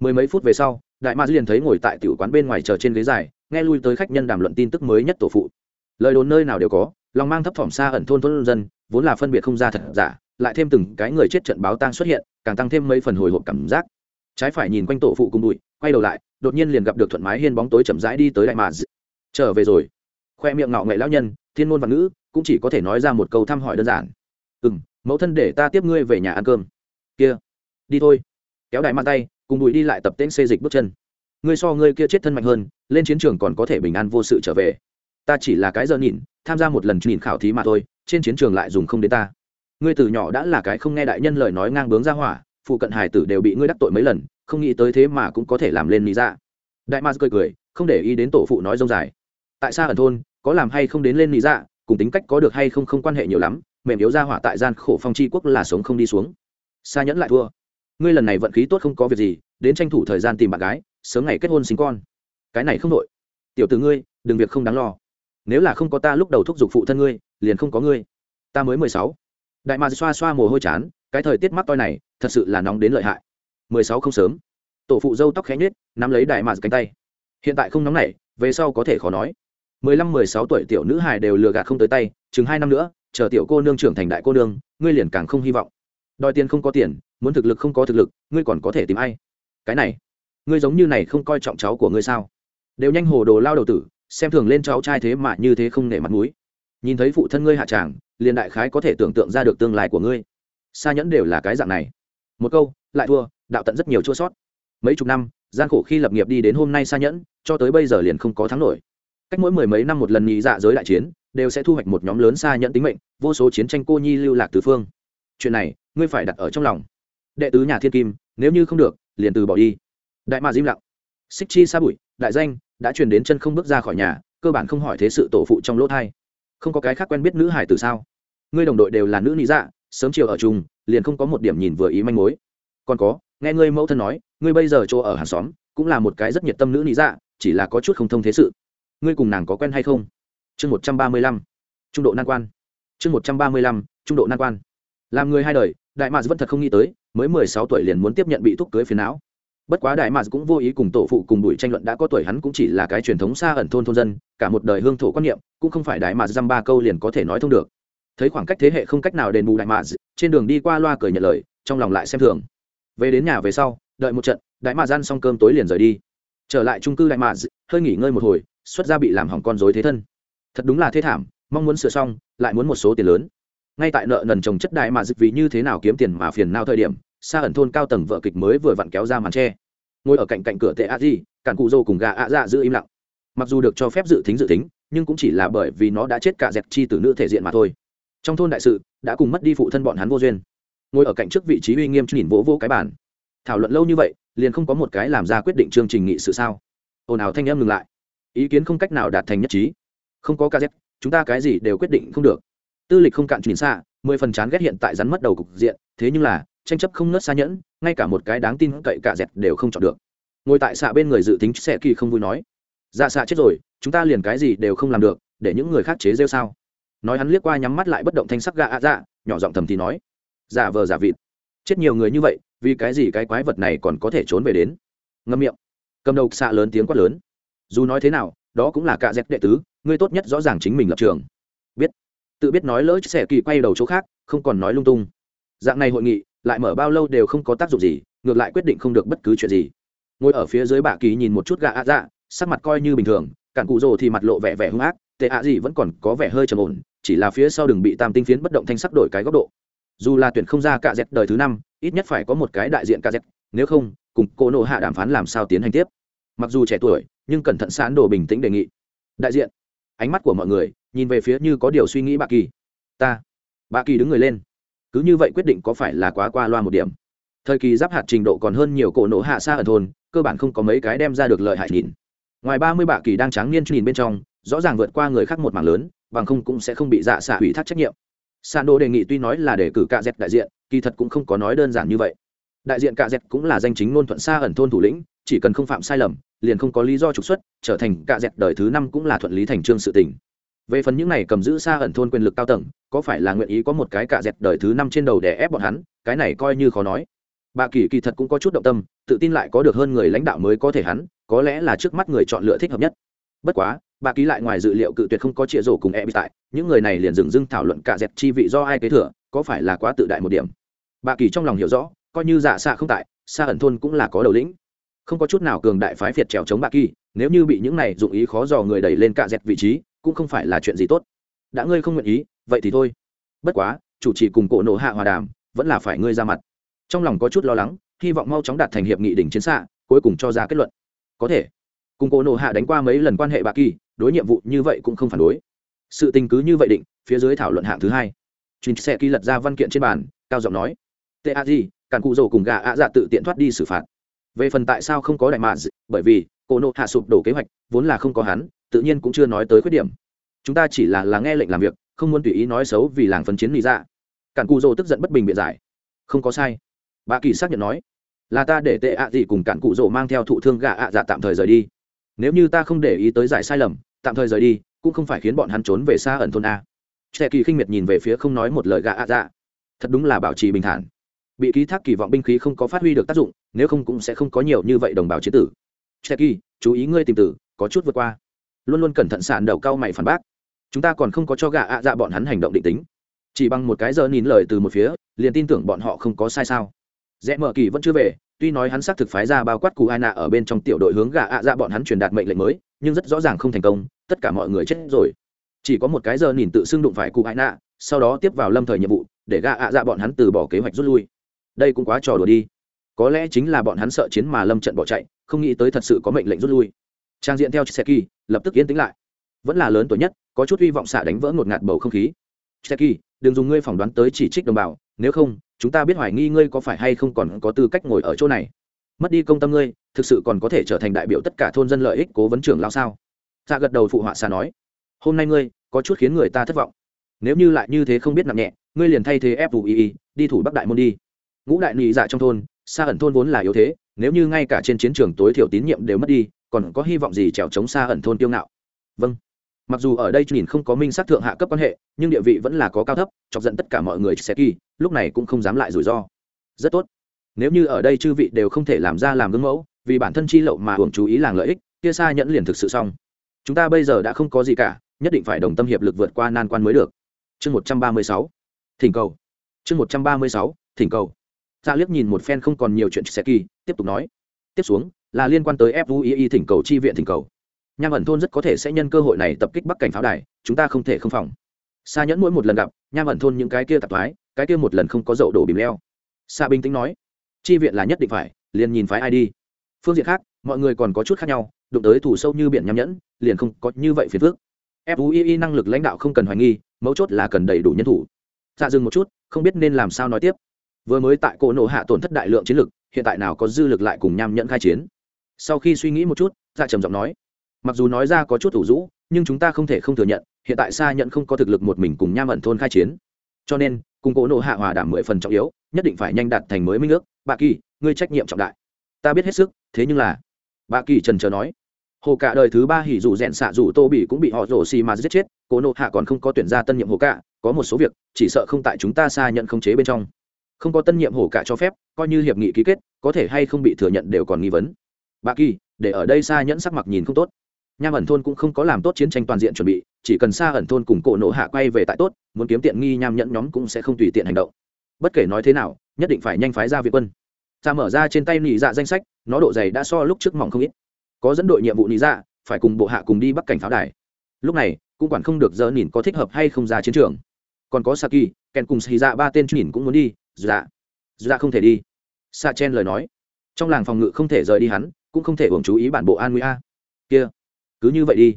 mười mấy phút về sau, đại ma liền thấy ngồi tại tiểu quán bên ngoài chờ trên ghế dài, nghe lui tới khách nhân đàm luận tin tức mới nhất tổ phụ. Lời đồn nơi nào đều có, lòng mang thấp thỏm xa ẩn thôn thôn dân, vốn là phân biệt không ra thật giả, lại thêm từng cái người chết trận báo tang xuất hiện, càng tăng thêm mấy phần hồi hộp cảm giác. Trái phải nhìn quanh tổ phụ cùng bụi, quay đầu lại, đột nhiên liền gặp được thuận mái hiên bóng tối chậm rãi đi tới đại mà trở về rồi. Khoe miệng ngạo nghệ lão nhân, thiên ngôn văn ngữ, cũng chỉ có thể nói ra một câu thăm hỏi đơn giản. Ừ m mẫu thân để ta tiếp ngươi về nhà ăn cơm. Kia, đi thôi. Kéo đại mang tay cùng bụi đi lại tập tễnh xê dịch bước chân. Ngươi so ngươi kia chết thân mạnh hơn, lên chiến trường còn có thể bình an vô sự trở về. Ta chỉ là cái giờ nhìn, tham gia một lần nhìn khảo thí mà thôi, trên chiến trường lại dùng không đến ta. Ngươi từ nhỏ đã là cái không nghe đại nhân lời nói ngang bướng ra hỏa, phụ cận hải tử đều bị ngươi đắc tội mấy lần, không nghĩ tới thế mà cũng có thể làm lên lý ra. Đại mars cười cười, không để ý đến tổ phụ nói dông dài. Tại sao ẩn thôn, có làm hay không đến lên lý ra, cùng tính cách có được hay không không quan hệ nhiều lắm, mềm yếu ra hỏa tại gian khổ phong chi quốc là sống không đi xuống. Xa nhẫn lại thua ngươi lần này vận khí tốt không có việc gì, đến tranh thủ thời gian tìm bạn gái, sớm ngày kết hôn sinh con. Cái này không đội tiểu từ ngươi, đừng việc không đáng lo. Nếu là không có ta lúc đầu thúc giục phụ thân ngươi, liền không có ngươi. Ta mới mười sáu. Đại mà xoa xoa mồ hôi chán, cái thời tiết mắc toi này, thật sự là nóng đến lợi hại. Mười sáu không sớm. Tổ phụ dâu tóc khẽ nhết nắm lấy đại mà cánh tay. Hiện tại không nóng này, về sau có thể khó nói. Mười lăm, mười sáu tuổi tiểu nữ hài đều lừa gạt không tới tay, chừng hai năm nữa, chờ tiểu cô nương trưởng thành đại cô nương, ngươi liền càng không hy vọng. Đòi tiền không có tiền muốn thực lực không có thực lực, ngươi còn có thể tìm ai? Cái này, ngươi giống như này không coi trọng cháu của ngươi sao? Đều nhanh hồ đồ lao đầu tử, xem thường lên cháu trai thế mà như thế không nể mặt mũi. Nhìn thấy phụ thân ngươi hạ tràng, liền đại khái có thể tưởng tượng ra được tương lai của ngươi. Xa nhẫn đều là cái dạng này. Một câu, lại thua, đạo tận rất nhiều chua sót. Mấy chục năm, gian khổ khi lập nghiệp đi đến hôm nay xa nhẫn, cho tới bây giờ liền không có thắng nổi. Cách mỗi mười mấy năm một lần nhị dạ giới đại chiến, đều sẽ thu hoạch một nhóm lớn xa nhẫn tính mệnh, vô số chiến tranh cô nhi lưu lạc tứ phương. Chuyện này, ngươi phải đặt ở trong lòng đệ tứ nhà thiên kim, nếu như không được, liền từ bỏ đi. Đại mà im lặng. Xích chi sa bụi, đại danh, đã truyền đến chân không bước ra khỏi nhà, cơ bản không hỏi thế sự tổ phụ trong lỗ thai. Không có cái khác quen biết nữ hải từ sao? Ngươi đồng đội đều là nữ lý dạ sớm chiều ở chung, liền không có một điểm nhìn vừa ý manh mối. Còn có, nghe ngươi mẫu thân nói, ngươi bây giờ chỗ ở hàng xóm, cũng là một cái rất nhiệt tâm nữ lý dạ chỉ là có chút không thông thế sự. Ngươi cùng nàng có quen hay không? Chương một trăm ba mươi lăm. Trung độ nan quan. Chương một trăm ba mươi lăm, trung độ nan quan. Làm người hai đời, đại mạc vẫn thật không nghĩ tới mới mười sáu tuổi liền muốn tiếp nhận bị thúc cưới phiền não. Bất quá đại mạc cũng vô ý cùng tổ phụ cùng đuổi tranh luận đã có tuổi hắn cũng chỉ là cái truyền thống xa ẩn thôn thôn dân, cả một đời hương thổ quan niệm, cũng không phải đại mạc dăm ba câu liền có thể nói thông được. Thấy khoảng cách thế hệ không cách nào đền bù đại mạc trên đường đi qua loa cười nhận lời, trong lòng lại xem thường. Về đến nhà về sau, đợi một trận, đại mạc gian xong cơm tối liền rời đi. Trở lại trung cư đại mạc hơi nghỉ ngơi một hồi, xuất ra bị làm hỏng con dối thế thân. Thật đúng là thế thảm, mong muốn sửa xong, lại muốn một số tiền lớn ngay tại nợ nần trồng chất đại mà dịch vì như thế nào kiếm tiền mà phiền nào thời điểm xa ẩn thôn cao tầng vợ kịch mới vừa vặn kéo ra màn tre. Ngồi ở cạnh cạnh cửa tệ a di, cản cụ dô cùng gà ạ dạ giữ im lặng. Mặc dù được cho phép dự tính dự tính, nhưng cũng chỉ là bởi vì nó đã chết cả dẹp chi từ nữ thể diện mà thôi. Trong thôn đại sự, đã cùng mất đi phụ thân bọn hắn vô duyên. Ngồi ở cạnh trước vị trí uy nghiêm nhìn vỗ vỗ cái bản thảo luận lâu như vậy, liền không có một cái làm ra quyết định chương trình nghị sự sao. Ồn ào thanh em ngừng lại. Ý kiến không cách nào đạt thành nhất trí. Không có ca dép chúng ta cái gì đều quyết định không được tư lịch không cạn nhìn xa, mười phần chán ghét hiện tại rắn mất đầu cục diện, thế nhưng là, tranh chấp không nớt xa nhẫn, ngay cả một cái đáng tin cậy cả dẹt đều không chọn được. Ngồi tại xạ bên người dự tính sẽ kỳ không vui nói dạ xạ chết rồi, chúng ta liền cái gì đều không làm được, để những người khác chế rêu sao? Nói hắn liếc qua nhắm mắt lại bất động thanh sắc gạ ạ dạ nhỏ giọng thầm thì nói giả vờ giả vịt. Chết nhiều người như vậy, vì cái gì cái quái vật này còn có thể trốn về đến? Ngâm miệng. Cầm đầu xạ lớn tiếng quát lớn, dù nói thế nào, đó cũng là cạ dẹp đệ tứ, ngươi tốt nhất rõ ràng chính mình lập trường. Biết tự biết nói lỡ sẽ kỳ quay đầu chỗ khác, không còn nói lung tung. Dạng này hội nghị, lại mở bao lâu đều không có tác dụng gì, ngược lại quyết định không được bất cứ chuyện gì. Ngồi ở phía dưới bạ kỳ nhìn một chút gạ ạ dạ sắc mặt coi như bình thường, cản cụ rồ thì mặt lộ vẻ vẻ hung ác, tệ ạ gì vẫn còn có vẻ hơi trầm ổn, chỉ là phía sau đừng bị tam tinh phiến bất động thanh sắc đổi cái góc độ. Dù là tuyển không ra cạ dẹt đời thứ năm, ít nhất phải có một cái đại diện cạ dẹt nếu không, cùng cô nộ hạ đàm phán làm sao tiến hành tiếp. Mặc dù trẻ tuổi, nhưng cẩn thận sán đồ bình tĩnh đề nghị. Đại diện. Ánh mắt của mọi người nhìn về phía như có điều suy nghĩ bà kỳ. Ta, bà kỳ đứng người lên. Cứ như vậy quyết định có phải là quá qua loa một điểm. Thời kỳ giáp hạt trình độ còn hơn nhiều cổ nổ hạ xa ở thôn, cơ bản không có mấy cái đem ra được lợi hại nhìn. Ngoài ba mươi bạ kỳ đang tráng niên nhìn bên trong, rõ ràng vượt qua người khác một mảng lớn, bằng không cũng sẽ không bị dạ xạ ủy thác trách nhiệm. San đô đề nghị tuy nói là để cử cạ dẹt đại diện, kỳ thật cũng không có nói đơn giản như vậy. Đại diện cạ dẹt cũng là danh chính ngôn thuận xa ẩn thôn thủ lĩnh, chỉ cần không phạm sai lầm, liền không có lý do trục xuất, trở thành cạ dẹt đời thứ năm cũng là thuận lý thành trương sự tình về phần những này cầm giữ xa ẩn thôn quyền lực cao tầng, có phải là nguyện ý có một cái cạ dẹt đời thứ năm trên đầu để ép bọn hắn? Cái này coi như khó nói. Bà kỳ kỳ thật cũng có chút động tâm, tự tin lại có được hơn người lãnh đạo mới có thể hắn, có lẽ là trước mắt người chọn lựa thích hợp nhất. Bất quá, bà ký lại ngoài dự liệu cự tuyệt không có chĩa rổ cùng e bị tại, những người này liền dừng dưng thảo luận cả dẹp chi vị do ai kế thừa, có phải là quá tự đại một điểm? Bà kỳ trong lòng hiểu rõ, coi như dạ xạ không tại, xa ẩn thôn cũng là có đầu lĩnh. Không có chút nào cường đại phái phiệt trèo chống bà kỳ, nếu như bị những này dụng ý khó dò người đẩy lên cả dẹp vị trí cũng không phải là chuyện gì tốt. Đã ngươi không nguyện ý, vậy thì thôi. Bất quá, chủ trì cùng cổ nộ hạ hòa đàm, vẫn là phải ngươi ra mặt. Trong lòng có chút lo lắng, hy vọng mau chóng đạt thành hiệp nghị đỉnh chiến xạ, cuối cùng cho ra kết luận. Có thể. Cùng cổ nộ hạ đánh qua mấy lần quan hệ bạc kỳ, đối nhiệm vụ như vậy cũng không phản đối. Sự tình cứ như vậy định, phía dưới thảo luận hạng thứ hai. Chuyên xe ký lật ra văn kiện trên bàn, cao giọng nói. Tê a di cản cụ rồ cùng gà ạ dạ tự tiện thoát đi xử phạt. Về phần tại sao không có đại mạ bởi vì, cổ nộ hạ sụp đổ kế hoạch, vốn là không có hắn tự nhiên cũng chưa nói tới khuyết điểm. Chúng ta chỉ là là nghe lệnh làm việc, không muốn tùy ý nói xấu vì làng phân chiến lý ra dạ. cản cụ rồ tức giận bất bình biện giải. Không có sai. Bà kỳ xác nhận nói, là ta để tệ ạ gì cùng cản cụ rồ mang theo thụ thương gà ạ dạ tạm thời rời đi. Nếu như ta không để ý tới giải sai lầm, tạm thời rời đi, cũng không phải khiến bọn hắn trốn về xa ẩn thôn a. Trẻ kỳ khinh miệt nhìn về phía không nói một lời gạ ạ dạ. Thật đúng là bảo trì bình thản. Bị ký thác kỳ vọng binh khí không có phát huy được tác dụng, nếu không cũng sẽ không có nhiều như vậy đồng bào chế tử. Trẻ kỳ, chú ý ngươi tìm tử, có chút vượt qua luôn luôn cẩn thận sàn đầu cao mày phản bác. Chúng ta còn không có cho gạ ạ dạ bọn hắn hành động định tính. Chỉ bằng một cái giờ nhìn lời từ một phía, liền tin tưởng bọn họ không có sai sao. Rẽ mở kỳ vẫn chưa về, tuy nói hắn xác thực phái ra bao quát cụ ai nạ ở bên trong tiểu đội hướng gạ ạ dạ bọn hắn truyền đạt mệnh lệnh mới, nhưng rất rõ ràng không thành công, tất cả mọi người chết rồi. Chỉ có một cái giờ nhìn tự xưng đụng phải cụ ai nạ, sau đó tiếp vào lâm thời nhiệm vụ, để gạ ạ dạ bọn hắn từ bỏ kế hoạch rút lui. Đây cũng quá trò đùa đi. Có lẽ chính là bọn hắn sợ chiến mà lâm trận bỏ chạy, không nghĩ tới thật sự có mệnh lệnh rút lui trang diện theo xe lập tức yên tĩnh lại. Vẫn là lớn tuổi nhất, có chút hy vọng xạ đánh vỡ ngột ngạt bầu không khí. Xe đừng dùng ngươi phỏng đoán tới chỉ trích đồng bào, nếu không, chúng ta biết hoài nghi ngươi có phải hay không còn có tư cách ngồi ở chỗ này. Mất đi công tâm ngươi, thực sự còn có thể trở thành đại biểu tất cả thôn dân lợi ích cố vấn trưởng lao sao? Dạ gật đầu phụ họa xa nói. Hôm nay ngươi, có chút khiến người ta thất vọng. Nếu như lại như thế không biết nặng nhẹ, ngươi liền thay thế fui đi thủ bắc đại môn đi. Ngũ đại nị dạ trong thôn xa ẩn thôn vốn là yếu thế, nếu như ngay cả trên chiến trường tối thiểu tín nhiệm đều mất đi còn có hy vọng gì trèo chống xa ẩn thôn tiêu ngạo? Vâng. Mặc dù ở đây nhìn không có minh sát thượng hạ cấp quan hệ, nhưng địa vị vẫn là có cao thấp, chọc dẫn tất cả mọi người sẽ kỳ, lúc này cũng không dám lại rủi ro. Rất tốt. Nếu như ở đây chư vị đều không thể làm ra làm gương mẫu, vì bản thân chi lậu mà hưởng chú ý làng lợi ích, kia xa nhẫn liền thực sự xong. Chúng ta bây giờ đã không có gì cả, nhất định phải đồng tâm hiệp lực vượt qua nan quan mới được. Chương một trăm ba mươi sáu. Thỉnh cầu. Chương một trăm ba mươi sáu. Thỉnh cầu. Ra liếc nhìn một phen không còn nhiều chuyện sẽ kỳ, tiếp tục nói. Tiếp xuống là liên quan tới fui thỉnh cầu chi viện thỉnh cầu. Nham ẩn thôn rất có thể sẽ nhân cơ hội này tập kích bắc cảnh pháo đài, chúng ta không thể không phòng. Xa nhẫn mỗi một lần gặp, nham ẩn thôn những cái kia tạp thoái, cái kia một lần không có dậu đổ bìm leo. Xa bình tĩnh nói, chi viện là nhất định phải, liền nhìn phái ai đi. Phương diện khác, mọi người còn có chút khác nhau, đụng tới thủ sâu như biển nham nhẫn, liền không có như vậy phiền phước fui năng lực lãnh đạo không cần hoài nghi, mấu chốt là cần đầy đủ nhân thủ. Dạ dừng một chút, không biết nên làm sao nói tiếp. Vừa mới tại cổ nổ hạ tổn thất đại lượng chiến lực, hiện tại nào có dư lực lại cùng nham nhẫn khai chiến sau khi suy nghĩ một chút dạ trầm giọng nói, mặc dù nói ra có chút thủ rũ, nhưng chúng ta không thể không thừa nhận, hiện tại xa nhận không có thực lực một mình cùng nham ẩn thôn khai chiến. Cho nên, cùng cố nộ hạ hòa đảm mười phần trọng yếu, nhất định phải nhanh đạt thành mới minh ước. Bà kỳ, ngươi trách nhiệm trọng đại. Ta biết hết sức, thế nhưng là bà kỳ trần trờ nói. Hồ cả đời thứ ba hỉ dù rẽn xạ dù tô bỉ cũng bị họ rổ xì mà giết chết cố nộ hạ còn không có tuyển ra tân nhiệm hồ cả có một số việc, chỉ sợ không tại chúng ta xa nhận không chế bên trong. Không có tân nhiệm hồ cả cho phép, coi như hiệp nghị ký kết, có thể hay không bị thừa nhận đều còn nghi vấn bà kỳ, để ở đây xa nhẫn sắc mặc nhìn không tốt. Nham ẩn thôn cũng không có làm tốt chiến tranh toàn diện chuẩn bị, chỉ cần xa ẩn thôn cùng cổ nổ hạ quay về tại tốt, muốn kiếm tiện nghi nham nhẫn nhóm cũng sẽ không tùy tiện hành động. Bất kể nói thế nào, nhất định phải nhanh phái ra viện quân. Ta mở ra trên tay nị dạ danh sách, nó độ dày đã so lúc trước mỏng không ít. Có dẫn đội nhiệm vụ nị dạ phải cùng bộ hạ cùng đi bắc cảnh pháo đài. Lúc này, cũng quản không được giờ nhìn có thích hợp hay không ra chiến trường. Còn có saki kèn cùng xì dạ ba tên nhìn cũng muốn đi. Dạ. Dạ không thể đi. Sa chen lời nói. Trong làng phòng ngự không thể rời đi hắn cũng không thể hưởng chú ý bản bộ an nguy a. Kia, cứ như vậy đi.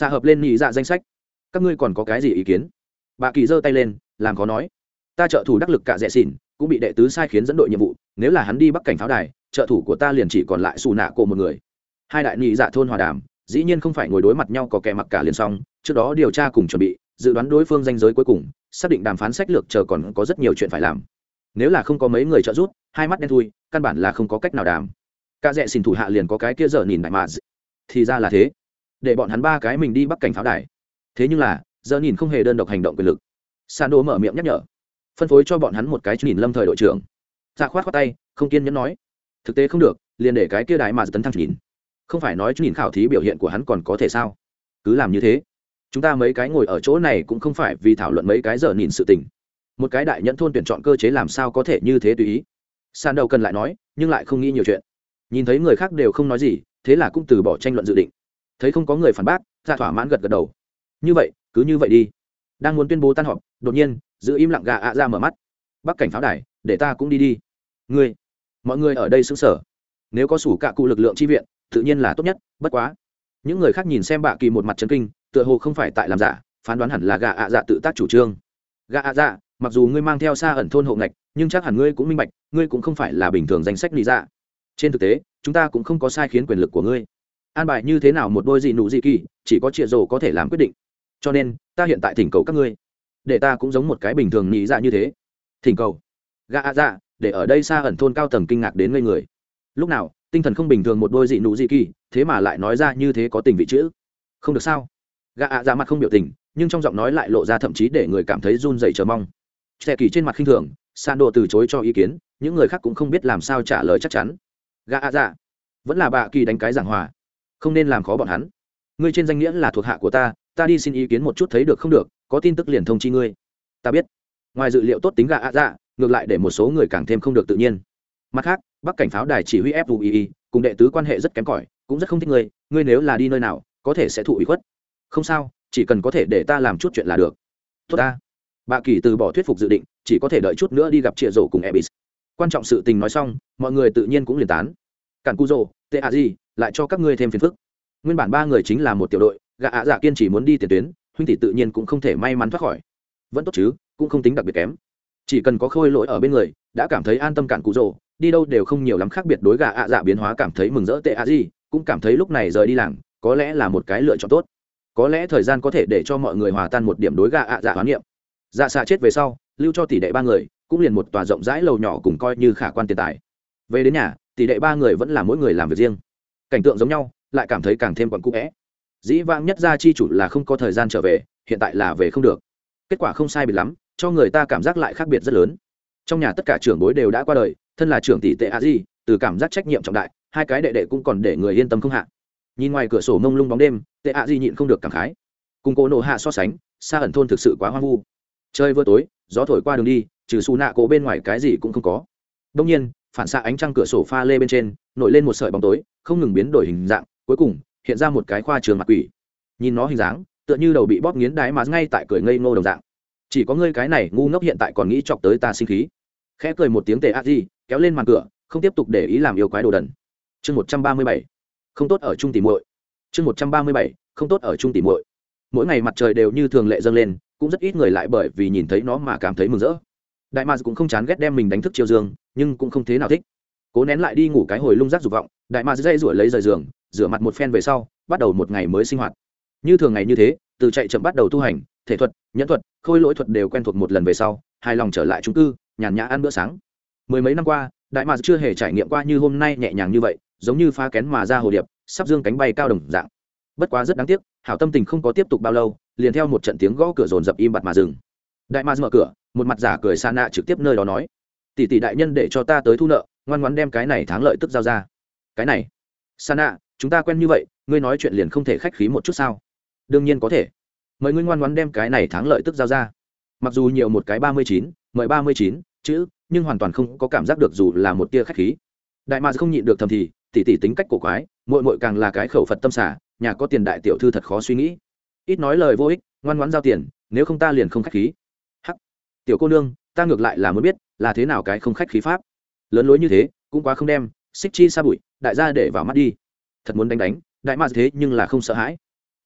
Dạ hợp lên nhị dạ danh sách. Các ngươi còn có cái gì ý kiến? Bà kỳ giơ tay lên, làm khó nói. Ta trợ thủ đắc lực cả rẻ xỉn, cũng bị đệ tứ sai khiến dẫn đội nhiệm vụ, nếu là hắn đi bắc cảnh pháo đài, trợ thủ của ta liền chỉ còn lại xù nạ cổ một người. Hai đại nhị dạ thôn hòa đàm, dĩ nhiên không phải ngồi đối mặt nhau có kẻ mặc cả liền xong, trước đó điều tra cùng chuẩn bị, dự đoán đối phương danh giới cuối cùng, xác định đàm phán sách lược chờ còn có rất nhiều chuyện phải làm. Nếu là không có mấy người trợ giúp, hai mắt đen thui, căn bản là không có cách nào đàm cả rẽ xin thủ hạ liền có cái kia giờ nhìn đại mà thì ra là thế. Để bọn hắn ba cái mình đi bắc cảnh pháo đài. Thế nhưng là giờ nhìn không hề đơn độc hành động quyền lực. San đô mở miệng nhắc nhở. Phân phối cho bọn hắn một cái nhìn lâm thời đội trưởng. Dạ khoát khoát tay, không kiên nhẫn nói. Thực tế không được, liền để cái kia đại mà tấn thăng nhìn không phải nói nhìn khảo thí biểu hiện của hắn còn có thể sao? Cứ làm như thế. Chúng ta mấy cái ngồi ở chỗ này cũng không phải vì thảo luận mấy cái giờ nhìn sự tình. Một cái đại nhẫn thôn tuyển chọn cơ chế làm sao có thể như thế tùy ý? San đầu cần lại nói, nhưng lại không nghĩ nhiều chuyện nhìn thấy người khác đều không nói gì, thế là cũng từ bỏ tranh luận dự định. Thấy không có người phản bác ra thỏa mãn gật gật đầu. Như vậy, cứ như vậy đi. Đang muốn tuyên bố tan họp, đột nhiên, giữ im lặng gà ạ ra mở mắt. Bắc cảnh pháo đài, để ta cũng đi đi. Ngươi, mọi người ở đây xứng sở nếu có sủ cạ cụ lực lượng tri viện, tự nhiên là tốt nhất, bất quá. Những người khác nhìn xem bạ kỳ một mặt trấn kinh, tựa hồ không phải tại làm giả, phán đoán hẳn là gà ạ dạ tự tác chủ trương. Gà ạ dạ mặc dù ngươi mang theo xa ẩn thôn hộ ngạch, nhưng chắc hẳn ngươi cũng minh bạch, ngươi cũng không phải là bình thường danh sách lý dạ trên thực tế, chúng ta cũng không có sai khiến quyền lực của ngươi. An bài như thế nào một đôi gì nụ gì kỳ, chỉ có trịa rồ có thể làm quyết định. Cho nên, ta hiện tại thỉnh cầu các ngươi, để ta cũng giống một cái bình thường nghĩ dạ như thế. Thỉnh cầu. Gạ ạ dạ để ở đây xa ẩn thôn cao tầng kinh ngạc đến ngây người. Lúc nào, tinh thần không bình thường một đôi dị nụ dị kỳ, thế mà lại nói ra như thế có tình vị chữ. Không được sao? Gã ạ ra mặt không biểu tình, nhưng trong giọng nói lại lộ ra thậm chí để người cảm thấy run dày chờ mong. Xe kỳ trên mặt khinh thường san đồ từ chối cho ý kiến, những người khác cũng không biết làm sao trả lời chắc chắn gã ạ dạ. Vẫn là bà kỳ đánh cái giảng hòa. Không nên làm khó bọn hắn. Ngươi trên danh nghĩa là thuộc hạ của ta ta đi xin ý kiến một chút thấy được không được, có tin tức liền thông chi ngươi. Ta biết. Ngoài dự liệu tốt tính gạ ạ dạ ngược lại để một số người càng thêm không được tự nhiên. Mặt khác, bắc cảnh pháo đài chỉ huy fui cùng đệ tứ quan hệ rất kém cỏi, cũng rất không thích ngươi ngươi nếu là đi nơi nào, có thể sẽ thụ ủy khuất. Không sao, chỉ cần có thể để ta làm chút chuyện là được. Tốt ta. Bà kỳ từ bỏ thuyết phục dự định, chỉ có thể đợi chút nữa đi gặp trịa rổ cùng ebis. Quan trọng sự tình nói xong, mọi người tự nhiên cũng liền tán cản cu rồ, tệ ạ gì lại cho các ngươi thêm phiền phức. Nguyên bản ba người chính là một tiểu đội gạ ạ dạ kiên chỉ muốn đi tiền tuyến huynh tỷ tự nhiên cũng không thể may mắn thoát khỏi. Vẫn tốt chứ cũng không tính đặc biệt kém. Chỉ cần có khôi lỗi ở bên người đã cảm thấy an tâm cản cụ rồ đi đâu đều không nhiều lắm khác biệt đối gà ạ dạ biến hóa cảm thấy mừng rỡ tệ ạ gì cũng cảm thấy lúc này rời đi làng có lẽ là một cái lựa chọn tốt. Có lẽ thời gian có thể để cho mọi người hòa tan một điểm đối gà ạ dạ hoán niệm. Dạ xạ chết về sau lưu cho tỷ đệ ba người cũng liền một tòa rộng rãi lầu nhỏ cùng coi như khả quan tiền tài. Về đến nhà tỷ đệ ba người vẫn là mỗi người làm việc riêng. Cảnh tượng giống nhau, lại cảm thấy càng thêm quặn cũ vẽ. Dĩ vãng nhất gia chi chủ là không có thời gian trở về, hiện tại là về không được. Kết quả không sai biệt lắm, cho người ta cảm giác lại khác biệt rất lớn. Trong nhà tất cả trưởng bối đều đã qua đời, thân là trưởng tỷ tệ a di từ cảm giác trách nhiệm trọng đại, hai cái đệ đệ cũng còn để người yên tâm không hạ. Nhìn ngoài cửa sổ mông lung bóng đêm, tệ a di nhịn không được cảm khái. Cùng cố nổ hạ so sánh, xa ẩn thôn thực sự quá hoang vu. Chơi vừa tối, gió thổi qua đường đi, trừ xù nạ cổ bên ngoài cái gì cũng không có. Đông nhiên phản xạ ánh trăng cửa sổ pha lê bên trên, nổi lên một sợi bóng tối, không ngừng biến đổi hình dạng, cuối cùng, hiện ra một cái khoa trường mặt quỷ. Nhìn nó hình dáng, tựa như đầu bị bóp nghiến đái mà ngay tại cười ngây ngô đồng dạng. Chỉ có ngươi cái này ngu ngốc hiện tại còn nghĩ chọc tới ta sinh khí. Khẽ cười một tiếng tệ ác gì kéo lên màn cửa, không tiếp tục để ý làm yêu quái đồ đần. Chương một trăm ba mươi bảy, không tốt ở trung tỉ muội. Chương một trăm ba mươi bảy, không tốt ở trung tỉ muội. Mỗi ngày mặt trời đều như thường lệ dâng lên, cũng rất ít người lại bởi vì nhìn thấy nó mà cảm thấy mừng rỡ đại mads cũng không chán ghét đem mình đánh thức chiều dương, nhưng cũng không thế nào thích. Cố nén lại đi ngủ cái hồi lung rác dục vọng, đại mads dây rủi lấy rời giường, rửa mặt một phen về sau, bắt đầu một ngày mới sinh hoạt. Như thường ngày như thế, từ chạy chậm bắt đầu tu hành, thể thuật, nhẫn thuật, khôi lỗi thuật đều quen thuộc một lần về sau, hài lòng trở lại trung cư, nhàn nhã ăn bữa sáng. Mười mấy năm qua, đại mads chưa hề trải nghiệm qua như hôm nay nhẹ nhàng như vậy, giống như phá kén mà ra hồ điệp, sắp dương cánh bay cao đồng dạng. Bất quá rất đáng tiếc, hảo tâm tình không có tiếp tục bao lâu, liền theo một trận tiếng gõ cửa rồn rập im bặt mà dừng. Đại mads mở cửa một mặt giả cười xa nạ trực tiếp nơi đó nói, tỷ tỷ đại nhân để cho ta tới thu nợ, ngoan ngoãn đem cái này thắng lợi tức giao ra. Cái này? Xa nạ, chúng ta quen như vậy, ngươi nói chuyện liền không thể khách khí một chút sao? Đương nhiên có thể. Mời ngươi ngoan ngoãn đem cái này thắng lợi tức giao ra. Mặc dù nhiều một cái ba mươi chín, mời ba mươi chín, chữ, nhưng hoàn toàn không có cảm giác được dù là một tia khách khí. Đại mạc không nhịn được thầm thì tỉ tỉ tính cách cổ quái mội mội càng là cái khẩu phật tâm xả, nhà có tiền đại tiểu thư thật khó suy nghĩ. Ít nói lời vô ích, ngoan ngoãn giao tiền, nếu không ta liền không khách khí tiểu cô nương, ta ngược lại là muốn biết, là thế nào cái không khách khí pháp. Lớn lối như thế, cũng quá không đem, xích chi xa bụi, đại gia để vào mắt đi. Thật muốn đánh đánh, đại ma thế nhưng là không sợ hãi.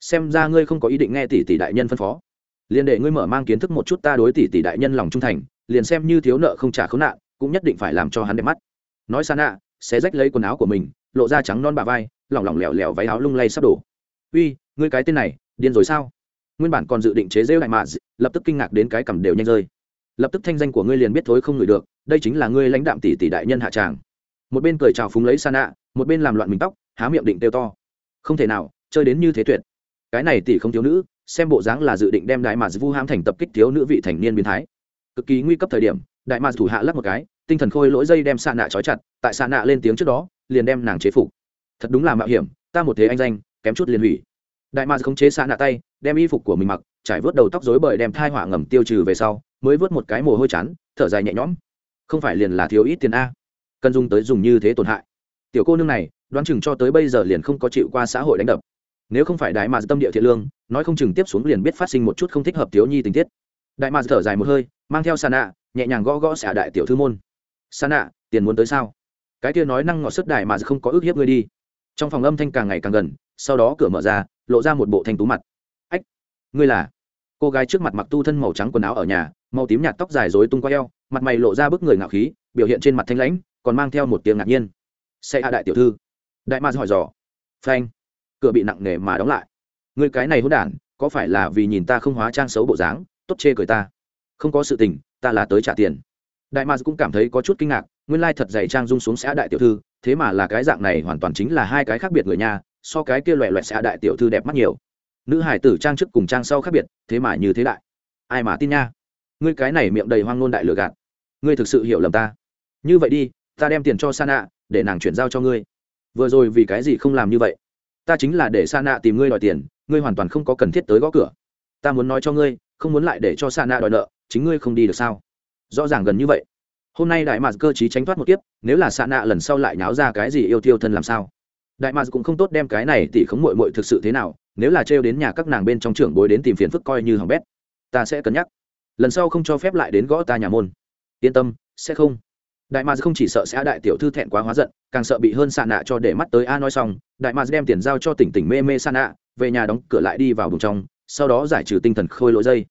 Xem ra ngươi không có ý định nghe tỷ tỷ đại nhân phân phó. Liền để ngươi mở mang kiến thức một chút ta đối tỷ tỷ đại nhân lòng trung thành, liền xem như thiếu nợ không trả khốn nạn, cũng nhất định phải làm cho hắn đẹp mắt. Nói xa nạ, sẽ rách lấy quần áo của mình, lộ ra trắng non bà vai, lỏng lỏng lẻo lẻo váy áo lung lay sắp đổ. Uy, ngươi cái tên này, điên rồi sao? Nguyên bản còn dự định chế rêu đại mạ lập tức kinh ngạc đến cái cầm đều nhanh rơi lập tức thanh danh của ngươi liền biết thối không ngửi được, đây chính là ngươi lãnh đạm tỷ tỷ đại nhân hạ tràng. Một bên cười chào phúng lấy sa nạ một bên làm loạn mình tóc, há miệng định tiêu to. Không thể nào, chơi đến như thế tuyệt. Cái này tỷ không thiếu nữ, xem bộ dáng là dự định đem đại mạc vu ham thành tập kích thiếu nữ vị thành niên biến thái. Cực kỳ nguy cấp thời điểm, đại mạc thủ hạ lắp một cái, tinh thần khôi lỗi dây đem sa nạ trói chặt, tại sa nạ lên tiếng trước đó, liền đem nàng chế phục. Thật đúng là mạo hiểm, ta một thế anh danh, kém chút liền hủy. Đại mạc khống chế sa nạ tay, đem y phục của mình mặc, trải vớt đầu tóc rối bời đem thai hỏa ngầm tiêu trừ về sau mới vớt một cái mồ hôi chán, thở dài nhẹ nhõm. Không phải liền là thiếu ít tiền a. Cần dùng tới dùng như thế tổn hại. Tiểu cô nương này, đoán chừng cho tới bây giờ liền không có chịu qua xã hội đánh đập. Nếu không phải đại mà tâm địa thiện lương, nói không chừng tiếp xuống liền biết phát sinh một chút không thích hợp thiếu nhi tình tiết. Đại mà thở dài một hơi, mang theo sa nạ nhẹ nhàng gõ gõ xả đại tiểu thư môn. Sa nạ tiền muốn tới sao? Cái kia nói năng ngọt sức đại mà không có ước hiếp ngươi đi. Trong phòng âm thanh càng ngày càng gần, sau đó cửa mở ra, lộ ra một bộ thanh tú mặt. Ách, ngươi là cô gái trước mặt mặc tu thân màu trắng quần áo ở nhà, màu tím nhạt tóc dài rối tung qua eo, mặt mày lộ ra bức người ngạo khí, biểu hiện trên mặt thanh lãnh, còn mang theo một tiếng ngạc nhiên. Xe hạ đại tiểu thư. Đại ma hỏi dò. Phanh. Cửa bị nặng nề mà đóng lại. Người cái này hôn đản, có phải là vì nhìn ta không hóa trang xấu bộ dáng, tốt chê cười ta? Không có sự tình, ta là tới trả tiền. Đại ma cũng cảm thấy có chút kinh ngạc, nguyên lai thật dạy trang dung xuống xã đại tiểu thư, thế mà là cái dạng này hoàn toàn chính là hai cái khác biệt người nhà, so cái kia loẹ loẹt xã đại tiểu thư đẹp mắt nhiều nữ hải tử trang trước cùng trang sau khác biệt, thế mà như thế đại. Ai mà tin nha? Ngươi cái này miệng đầy hoang ngôn đại lừa gạt. Ngươi thực sự hiểu lầm ta. Như vậy đi, ta đem tiền cho sa nạ để nàng chuyển giao cho ngươi. Vừa rồi vì cái gì không làm như vậy? Ta chính là để sa nạ tìm ngươi đòi tiền, ngươi hoàn toàn không có cần thiết tới gõ cửa. Ta muốn nói cho ngươi, không muốn lại để cho sa nạ đòi nợ, chính ngươi không đi được sao? Rõ ràng gần như vậy. Hôm nay đại mạc cơ chí tránh thoát một kiếp, nếu là sa nạ lần sau lại nháo ra cái gì yêu tiêu thân làm sao? Đại mạc cũng không tốt đem cái này tỷ khống mội mội thực sự thế nào, nếu là trêu đến nhà các nàng bên trong trưởng bối đến tìm phiền phức coi như hỏng bét. Ta sẽ cân nhắc. Lần sau không cho phép lại đến gõ ta nhà môn. Yên tâm, sẽ không. Đại mạc không chỉ sợ sẽ đại tiểu thư thẹn quá hóa giận, càng sợ bị hơn xạ nạ cho để mắt tới a nói xong, đại mạc đem tiền giao cho tỉnh tỉnh mê mê xạ nạ về nhà đóng cửa lại đi vào vùng trong, sau đó giải trừ tinh thần khôi lỗi dây.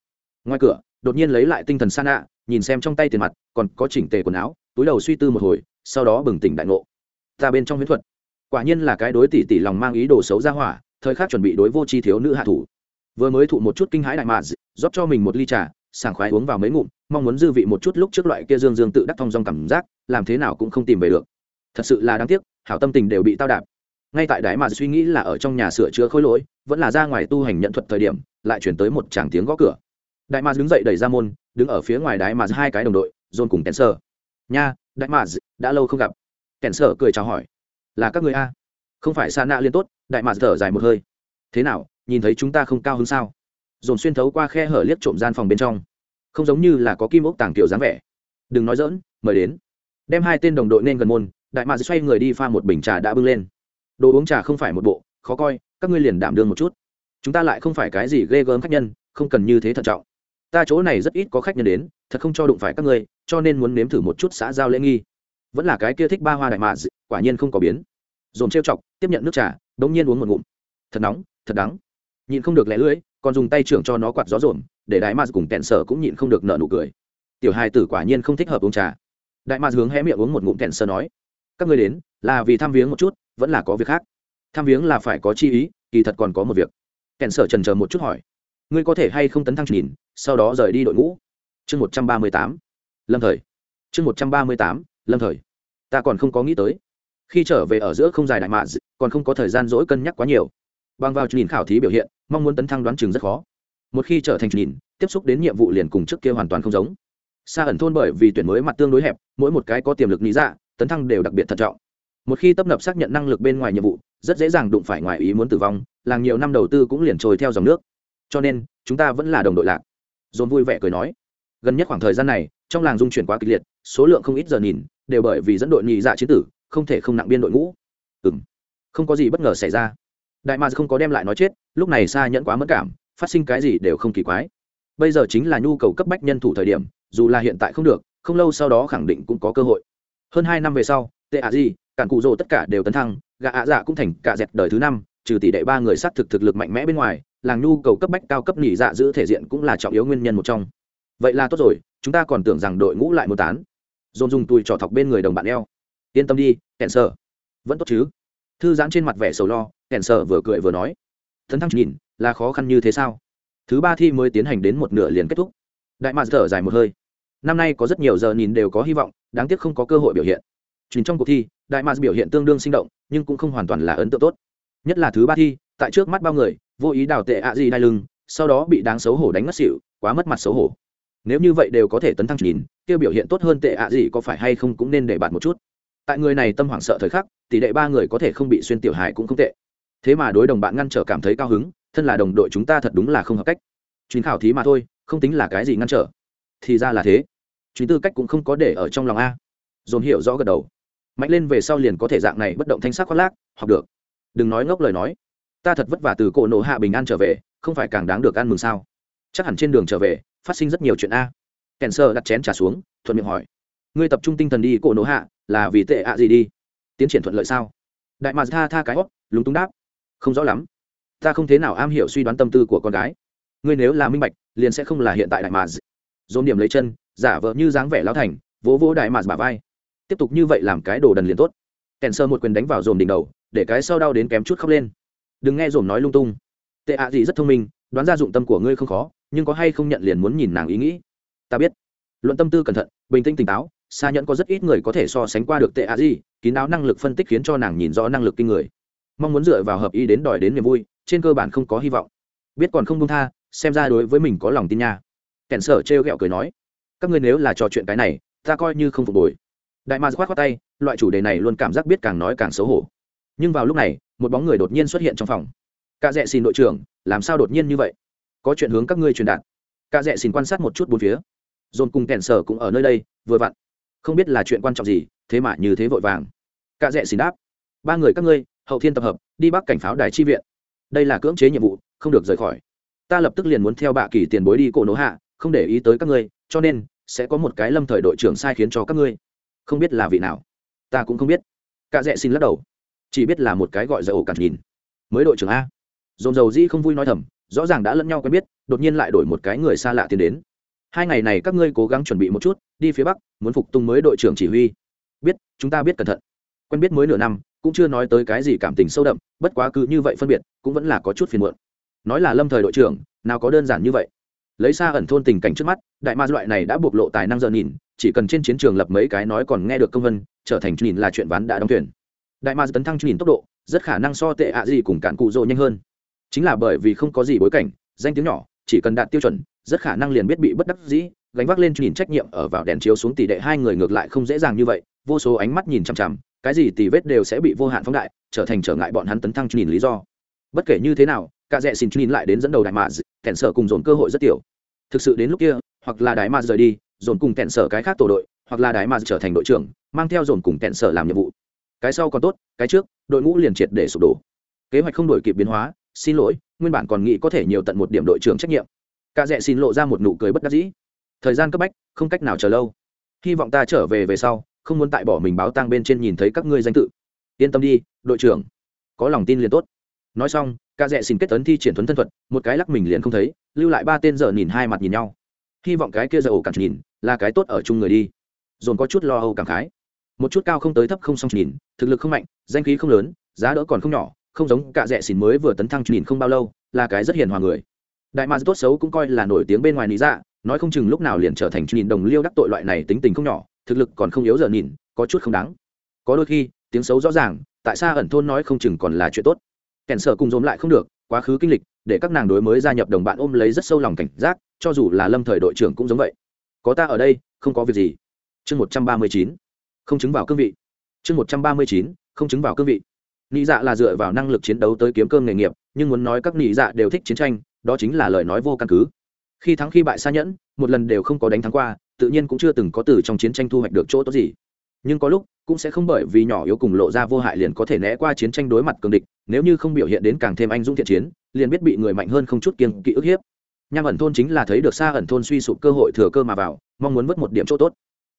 Ngoài cửa, đột nhiên lấy lại tinh thần xạ nạ nhìn xem trong tay tiền mặt, còn có chỉnh tề quần áo, túi đầu suy tư một hồi, sau đó bừng tỉnh đại ngộ. Ta bên trong huyễn thuật quả nhiên là cái đối tỷ tỷ lòng mang ý đồ xấu ra hỏa, thời khắc chuẩn bị đối vô chi thiếu nữ hạ thủ. Vừa mới thụ một chút kinh hãi đại mạ rót cho mình một ly trà, sảng khoái uống vào mấy ngụm, mong muốn dư vị một chút lúc trước loại kia dương dương tự đắc thong dong cảm giác, làm thế nào cũng không tìm về được. Thật sự là đáng tiếc, hảo tâm tình đều bị tao đạp. Ngay tại đại mạ suy nghĩ là ở trong nhà sửa chữa khối lỗi, vẫn là ra ngoài tu hành nhận thuật thời điểm, lại chuyển tới một tràng tiếng gõ cửa. Đại mạ đứng dậy đẩy ra môn, đứng ở phía ngoài đại mạ hai cái đồng đội, dồn cùng kèn sơ nha, đại mạ đã lâu không gặp. Kèn sơ cười chào hỏi là các người a. Không phải xa nạ liên tốt, đại mà thở dài một hơi. Thế nào, nhìn thấy chúng ta không cao hơn sao? Dồn xuyên thấu qua khe hở liếc trộm gian phòng bên trong. Không giống như là có kim ốc tàng kiểu dáng vẻ. Đừng nói dỡn mời đến. Đem hai tên đồng đội nên gần môn, đại mạc xoay người đi pha một bình trà đã bưng lên. Đồ uống trà không phải một bộ, khó coi, các ngươi liền đảm đương một chút. Chúng ta lại không phải cái gì ghê gớm khách nhân, không cần như thế thận trọng. Ta chỗ này rất ít có khách nhân đến, thật không cho đụng phải các ngươi, cho nên muốn nếm thử một chút xã giao lễ nghi vẫn là cái kia thích ba hoa đại mạc quả nhiên không có biến. Dồn trêu chọc, tiếp nhận nước trà, đống nhiên uống một ngụm. Thật nóng, thật đắng. Nhịn không được lẻ lưỡi, còn dùng tay trưởng cho nó quạt gió rộn, để đại mạ cùng kẹn sở cũng nhịn không được nợ nụ cười. Tiểu hai tử quả nhiên không thích hợp uống trà. Đại mạ hướng hé miệng uống một ngụm kẹn sở nói, các ngươi đến, là vì thăm viếng một chút, vẫn là có việc khác. Thăm viếng là phải có chi ý, kỳ thật còn có một việc. Kẹn sở trần chờ một chút hỏi, ngươi có thể hay không tấn thăng nhìn, sau đó rời đi đội ngũ? Chương một trăm ba mươi tám. Lâm thời. Chương một trăm ba mươi tám lâm thời. Ta còn không có nghĩ tới. Khi trở về ở giữa không dài đại mạ còn không có thời gian dỗi cân nhắc quá nhiều. Bằng vào nhìn khảo thí biểu hiện, mong muốn tấn thăng đoán chừng rất khó. Một khi trở thành nhìn, tiếp xúc đến nhiệm vụ liền cùng trước kia hoàn toàn không giống. Xa ẩn thôn bởi vì tuyển mới mặt tương đối hẹp, mỗi một cái có tiềm lực lý dạ tấn thăng đều đặc biệt thận trọng. Một khi tấp nập xác nhận năng lực bên ngoài nhiệm vụ, rất dễ dàng đụng phải ngoài ý muốn tử vong, làng nhiều năm đầu tư cũng liền trôi theo dòng nước. Cho nên, chúng ta vẫn là đồng đội lạc. Dồn vui vẻ cười nói. Gần nhất khoảng thời gian này, trong làng dung chuyển quá kịch liệt, số lượng không ít giờ nhìn đều bởi vì dẫn đội nhị dạ chiến tử, không thể không nặng biên đội ngũ. Ừ m không có gì bất ngờ xảy ra. Đại ma không có đem lại nói chết, lúc này xa nhẫn quá mất cảm, phát sinh cái gì đều không kỳ quái. Bây giờ chính là nhu cầu cấp bách nhân thủ thời điểm, dù là hiện tại không được, không lâu sau đó khẳng định cũng có cơ hội. Hơn hai năm về sau, tệ ạ gì cản cụ rồ tất cả đều tấn thăng Gà ạ dạ cũng thành cả dẹt đời thứ năm, trừ tỷ đệ ba người sát thực thực lực mạnh mẽ bên ngoài, làng nhu cầu cấp bách cao cấp nghỉ dạ giữ thể diện cũng là trọng yếu nguyên nhân một trong. Vậy là tốt rồi, chúng ta còn tưởng rằng đội ngũ lại một tán dồn dùng tùi trỏ thọc bên người đồng bạn eo. Yên tâm đi, kẹn sở vẫn tốt chứ? Thư giãn trên mặt vẻ sầu lo, Kẹn sở vừa cười vừa nói. Thấn thăng nhìn, là khó khăn như thế sao? Thứ ba thi mới tiến hành đến một nửa liền kết thúc. Đại mạc thở dài một hơi. Năm nay có rất nhiều giờ nhìn đều có hy vọng, đáng tiếc không có cơ hội biểu hiện. Chính trong cuộc thi, đại mạc biểu hiện tương đương sinh động, nhưng cũng không hoàn toàn là ấn tượng tốt. Nhất là thứ ba thi, tại trước mắt bao người, vô ý đào tệ ạ gì đai lưng, sau đó bị đáng xấu hổ đánh mất xỉu, quá mất mặt xấu hổ nếu như vậy đều có thể tấn thăng chín kêu biểu hiện tốt hơn tệ ạ gì có phải hay không cũng nên để bạn một chút. Tại người này tâm hoảng sợ thời khắc, tỷ lệ ba người có thể không bị xuyên tiểu hài cũng không tệ. Thế mà đối đồng bạn ngăn trở cảm thấy cao hứng, thân là đồng đội chúng ta thật đúng là không hợp cách. Chuyến khảo thí mà thôi, không tính là cái gì ngăn trở. Thì ra là thế. Chuyến tư cách cũng không có để ở trong lòng a. Dồn hiểu rõ gật đầu. Mạnh lên về sau liền có thể dạng này bất động thanh sắc khoác lác, học được. Đừng nói ngốc lời nói. Ta thật vất vả từ cổ nổ hạ bình an trở về, không phải càng đáng được ăn mừng sao? Chắc hẳn trên đường trở về phát sinh rất nhiều chuyện a. Kèn sơ đặt chén trả xuống, thuận miệng hỏi. Ngươi tập trung tinh thần đi, cổ nổ hạ, là vì tệ ạ gì đi? Tiến triển thuận lợi sao? Đại mạc tha tha cái hót lúng túng đáp. Không rõ lắm. Ta không thế nào am hiểu suy đoán tâm tư của con gái. Ngươi nếu là minh bạch, liền sẽ không là hiện tại đại mạc dồn điểm lấy chân, giả vờ như dáng vẻ lao thành, vỗ vỗ đại mạc bà vai. Tiếp tục như vậy làm cái đồ đần liền tốt. Kèn sơ một quyền đánh vào dồn đỉnh đầu, để cái sau đau đến kém chút khóc lên. Đừng nghe dồn nói lung tung. Tệ ạ gì rất thông minh, đoán ra dụng tâm của ngươi không khó nhưng có hay không nhận liền muốn nhìn nàng ý nghĩ? Ta biết. Luận tâm tư cẩn thận, bình tĩnh tỉnh táo xa nhẫn có rất ít người có thể so sánh qua được tệ a di, kín đáo năng lực phân tích khiến cho nàng nhìn rõ năng lực kinh người. Mong muốn dựa vào hợp ý đến đòi đến niềm vui, trên cơ bản không có hy vọng. Biết còn không công tha, xem ra đối với mình có lòng tin nha. Kẻn sở trêu ghẹo cười nói, các ngươi nếu là trò chuyện cái này, ta coi như không phục hồi. Đại ma khoát khoát tay, loại chủ đề này luôn cảm giác biết càng nói càng xấu hổ. Nhưng vào lúc này, một bóng người đột nhiên xuất hiện trong phòng. Cả dạ rẽ xin đội trưởng, làm sao đột nhiên như vậy? Có chuyện hướng các ngươi truyền đạt. Cả rẽ xin quan sát một chút bốn phía. Dồn cùng kèn sở cũng ở nơi đây, vừa vặn. Không biết là chuyện quan trọng gì, thế mà như thế vội vàng. Cả rẽ xin đáp. Ba người các ngươi, hậu thiên tập hợp, đi bắc cảnh pháo đài chi viện. Đây là cưỡng chế nhiệm vụ, không được rời khỏi. Ta lập tức liền muốn theo bạ kỳ tiền bối đi cổ nỗ hạ, không để ý tới các ngươi, cho nên sẽ có một cái lâm thời đội trưởng sai khiến cho các ngươi. Không biết là vị nào. Ta cũng không biết. Cả rẽ xin lắc đầu. Chỉ biết là một cái gọi dầu cản nhìn. Mới đội trưởng a. Dồn dầu dĩ không vui nói thầm rõ ràng đã lẫn nhau quen biết, đột nhiên lại đổi một cái người xa lạ tiến đến. Hai ngày này các ngươi cố gắng chuẩn bị một chút, đi phía bắc, muốn phục tung mới đội trưởng chỉ huy. Biết, chúng ta biết cẩn thận. Quen biết mới nửa năm, cũng chưa nói tới cái gì cảm tình sâu đậm, bất quá cứ như vậy phân biệt, cũng vẫn là có chút phiền muộn. Nói là lâm thời đội trưởng, nào có đơn giản như vậy. Lấy xa ẩn thôn tình cảnh trước mắt, đại ma loại này đã bộc lộ tài năng giờ nhìn, chỉ cần trên chiến trường lập mấy cái nói còn nghe được công vân, trở thành nhìn là chuyện ván đã đóng thuyền. Đại ma tấn thăng nhìn tốc độ, rất khả năng so tệ ạ gì cùng cản cụ rồ nhanh hơn chính là bởi vì không có gì bối cảnh, danh tiếng nhỏ, chỉ cần đạt tiêu chuẩn, rất khả năng liền biết bị bất đắc dĩ, gánh vác lên nhìn trách nhiệm ở vào đèn chiếu xuống tỷ đệ hai người ngược lại không dễ dàng như vậy, vô số ánh mắt nhìn chằm chằm, cái gì tỷ vết đều sẽ bị vô hạn phóng đại, trở thành trở ngại bọn hắn tấn thăng nhìn lý do. Bất kể như thế nào, cả rẽ xin nhìn lại đến dẫn đầu đại mạ kẻn sở cùng dồn cơ hội rất tiểu. Thực sự đến lúc kia, hoặc là đại mạ rời đi, dồn cùng kẻn sở cái khác tổ đội, hoặc là đại mạ trở thành đội trưởng, mang theo dồn cùng kẻn sở làm nhiệm vụ. Cái sau còn tốt, cái trước, đội ngũ liền triệt để sụp đổ. Kế hoạch không đổi kịp biến hóa xin lỗi, nguyên bản còn nghĩ có thể nhiều tận một điểm đội trưởng trách nhiệm. Cả rẽ xin lộ ra một nụ cười bất đắc dĩ. Thời gian cấp bách, không cách nào chờ lâu. Hy vọng ta trở về về sau, không muốn tại bỏ mình báo tang bên trên nhìn thấy các ngươi danh tự. Yên tâm đi, đội trưởng. Có lòng tin liền tốt. Nói xong ca rẽ xin kết tấn thi triển thuấn thân thuật, một cái lắc mình liền không thấy, lưu lại ba tên giờ nhìn hai mặt nhìn nhau. Hy vọng cái kia giờ ổ cản nhìn, là cái tốt ở chung người đi. Dồn có chút lo âu cảm khái. Một chút cao không tới thấp không xong nhìn, thực lực không mạnh, danh khí không lớn, giá đỡ còn không nhỏ không giống cả rẻ xỉn mới vừa tấn thăng nhìn không bao lâu, là cái rất hiền hòa người. Đại mạc tốt xấu cũng coi là nổi tiếng bên ngoài lý dạ nói không chừng lúc nào liền trở thành nhìn đồng liêu đắc tội loại này tính tình không nhỏ, thực lực còn không yếu giờ nhìn, có chút không đáng. Có đôi khi, tiếng xấu rõ ràng, tại sao ẩn thôn nói không chừng còn là chuyện tốt. Kèn sở cùng dồn lại không được, quá khứ kinh lịch, để các nàng đối mới gia nhập đồng bạn ôm lấy rất sâu lòng cảnh giác, cho dù là lâm thời đội trưởng cũng giống vậy. Có ta ở đây, không có việc gì. Chương một trăm ba mươi chín. Không chứng vào cương vị. Chương một trăm ba mươi chín. Không chứng vào cương vị nị dạ là dựa vào năng lực chiến đấu tới kiếm cơm nghề nghiệp, nhưng muốn nói các nị dạ đều thích chiến tranh, đó chính là lời nói vô căn cứ. Khi thắng khi bại xa nhẫn, một lần đều không có đánh thắng qua, tự nhiên cũng chưa từng có từ trong chiến tranh thu hoạch được chỗ tốt gì. Nhưng có lúc cũng sẽ không bởi vì nhỏ yếu cùng lộ ra vô hại liền có thể né qua chiến tranh đối mặt cường địch, nếu như không biểu hiện đến càng thêm anh dũng thiện chiến, liền biết bị người mạnh hơn không chút kiên kỵ ức hiếp. Nham ẩn thôn chính là thấy được xa ẩn thôn suy sụp cơ hội thừa cơ mà vào, mong muốn mất một điểm chỗ tốt.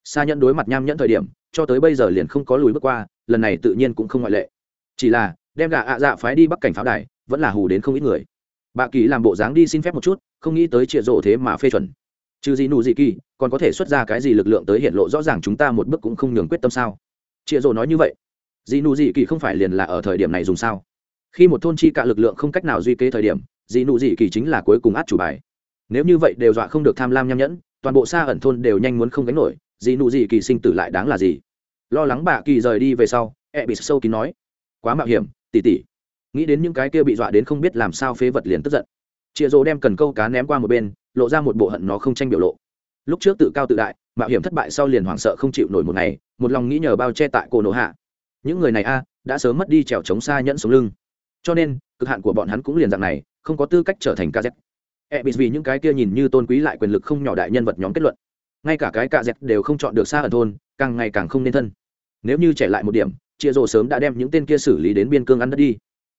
Xa nhẫn đối mặt nham nhẫn thời điểm, cho tới bây giờ liền không có lùi bước qua, lần này tự nhiên cũng không ngoại lệ chỉ là, đem gà ạ dạ phái đi bắc cảnh pháo đài, vẫn là hù đến không ít người. Bà kỳ làm bộ dáng đi xin phép một chút, không nghĩ tới trịa rộ thế mà phê chuẩn. Trừ gì nụ gì kỳ, còn có thể xuất ra cái gì lực lượng tới hiện lộ rõ ràng chúng ta một bước cũng không nhường quyết tâm sao? Trịa rộ nói như vậy. Dị nụ dị kỳ không phải liền là ở thời điểm này dùng sao? Khi một thôn chi cả lực lượng không cách nào duy kế thời điểm dị nụ dị kỳ chính là cuối cùng át chủ bài. Nếu như vậy đều dọa không được tham lam nham nhẫn, toàn bộ xa ẩn thôn đều nhanh muốn không gánh nổi dị nụ dị kỳ sinh tử lại đáng là gì? Lo lắng bà kỳ rời đi về sau e bị sâu kín nói quá mạo hiểm, tỉ tỉ. Nghĩ đến những cái kia bị dọa đến không biết làm sao phế vật liền tức giận. Chịa rỗ đem cần câu cá ném qua một bên, lộ ra một bộ hận nó không tranh biểu lộ. Lúc trước tự cao tự đại, mạo hiểm thất bại sau liền hoảng sợ không chịu nổi một ngày, một lòng nghĩ nhờ bao che tại cổ nổ hạ. Những người này a, đã sớm mất đi trèo chống xa nhẫn sống lưng. Cho nên, cực hạn của bọn hắn cũng liền dạng này, không có tư cách trở thành kz e bị vì những cái kia nhìn như tôn quý lại quyền lực không nhỏ đại nhân vật nhóm kết luận. Ngay cả cái kz đều không chọn được xa ở thôn, càng ngày càng không nên thân. Nếu như trẻ lại một điểm chia rồ sớm đã đem những tên kia xử lý đến biên cương ăn đất đi.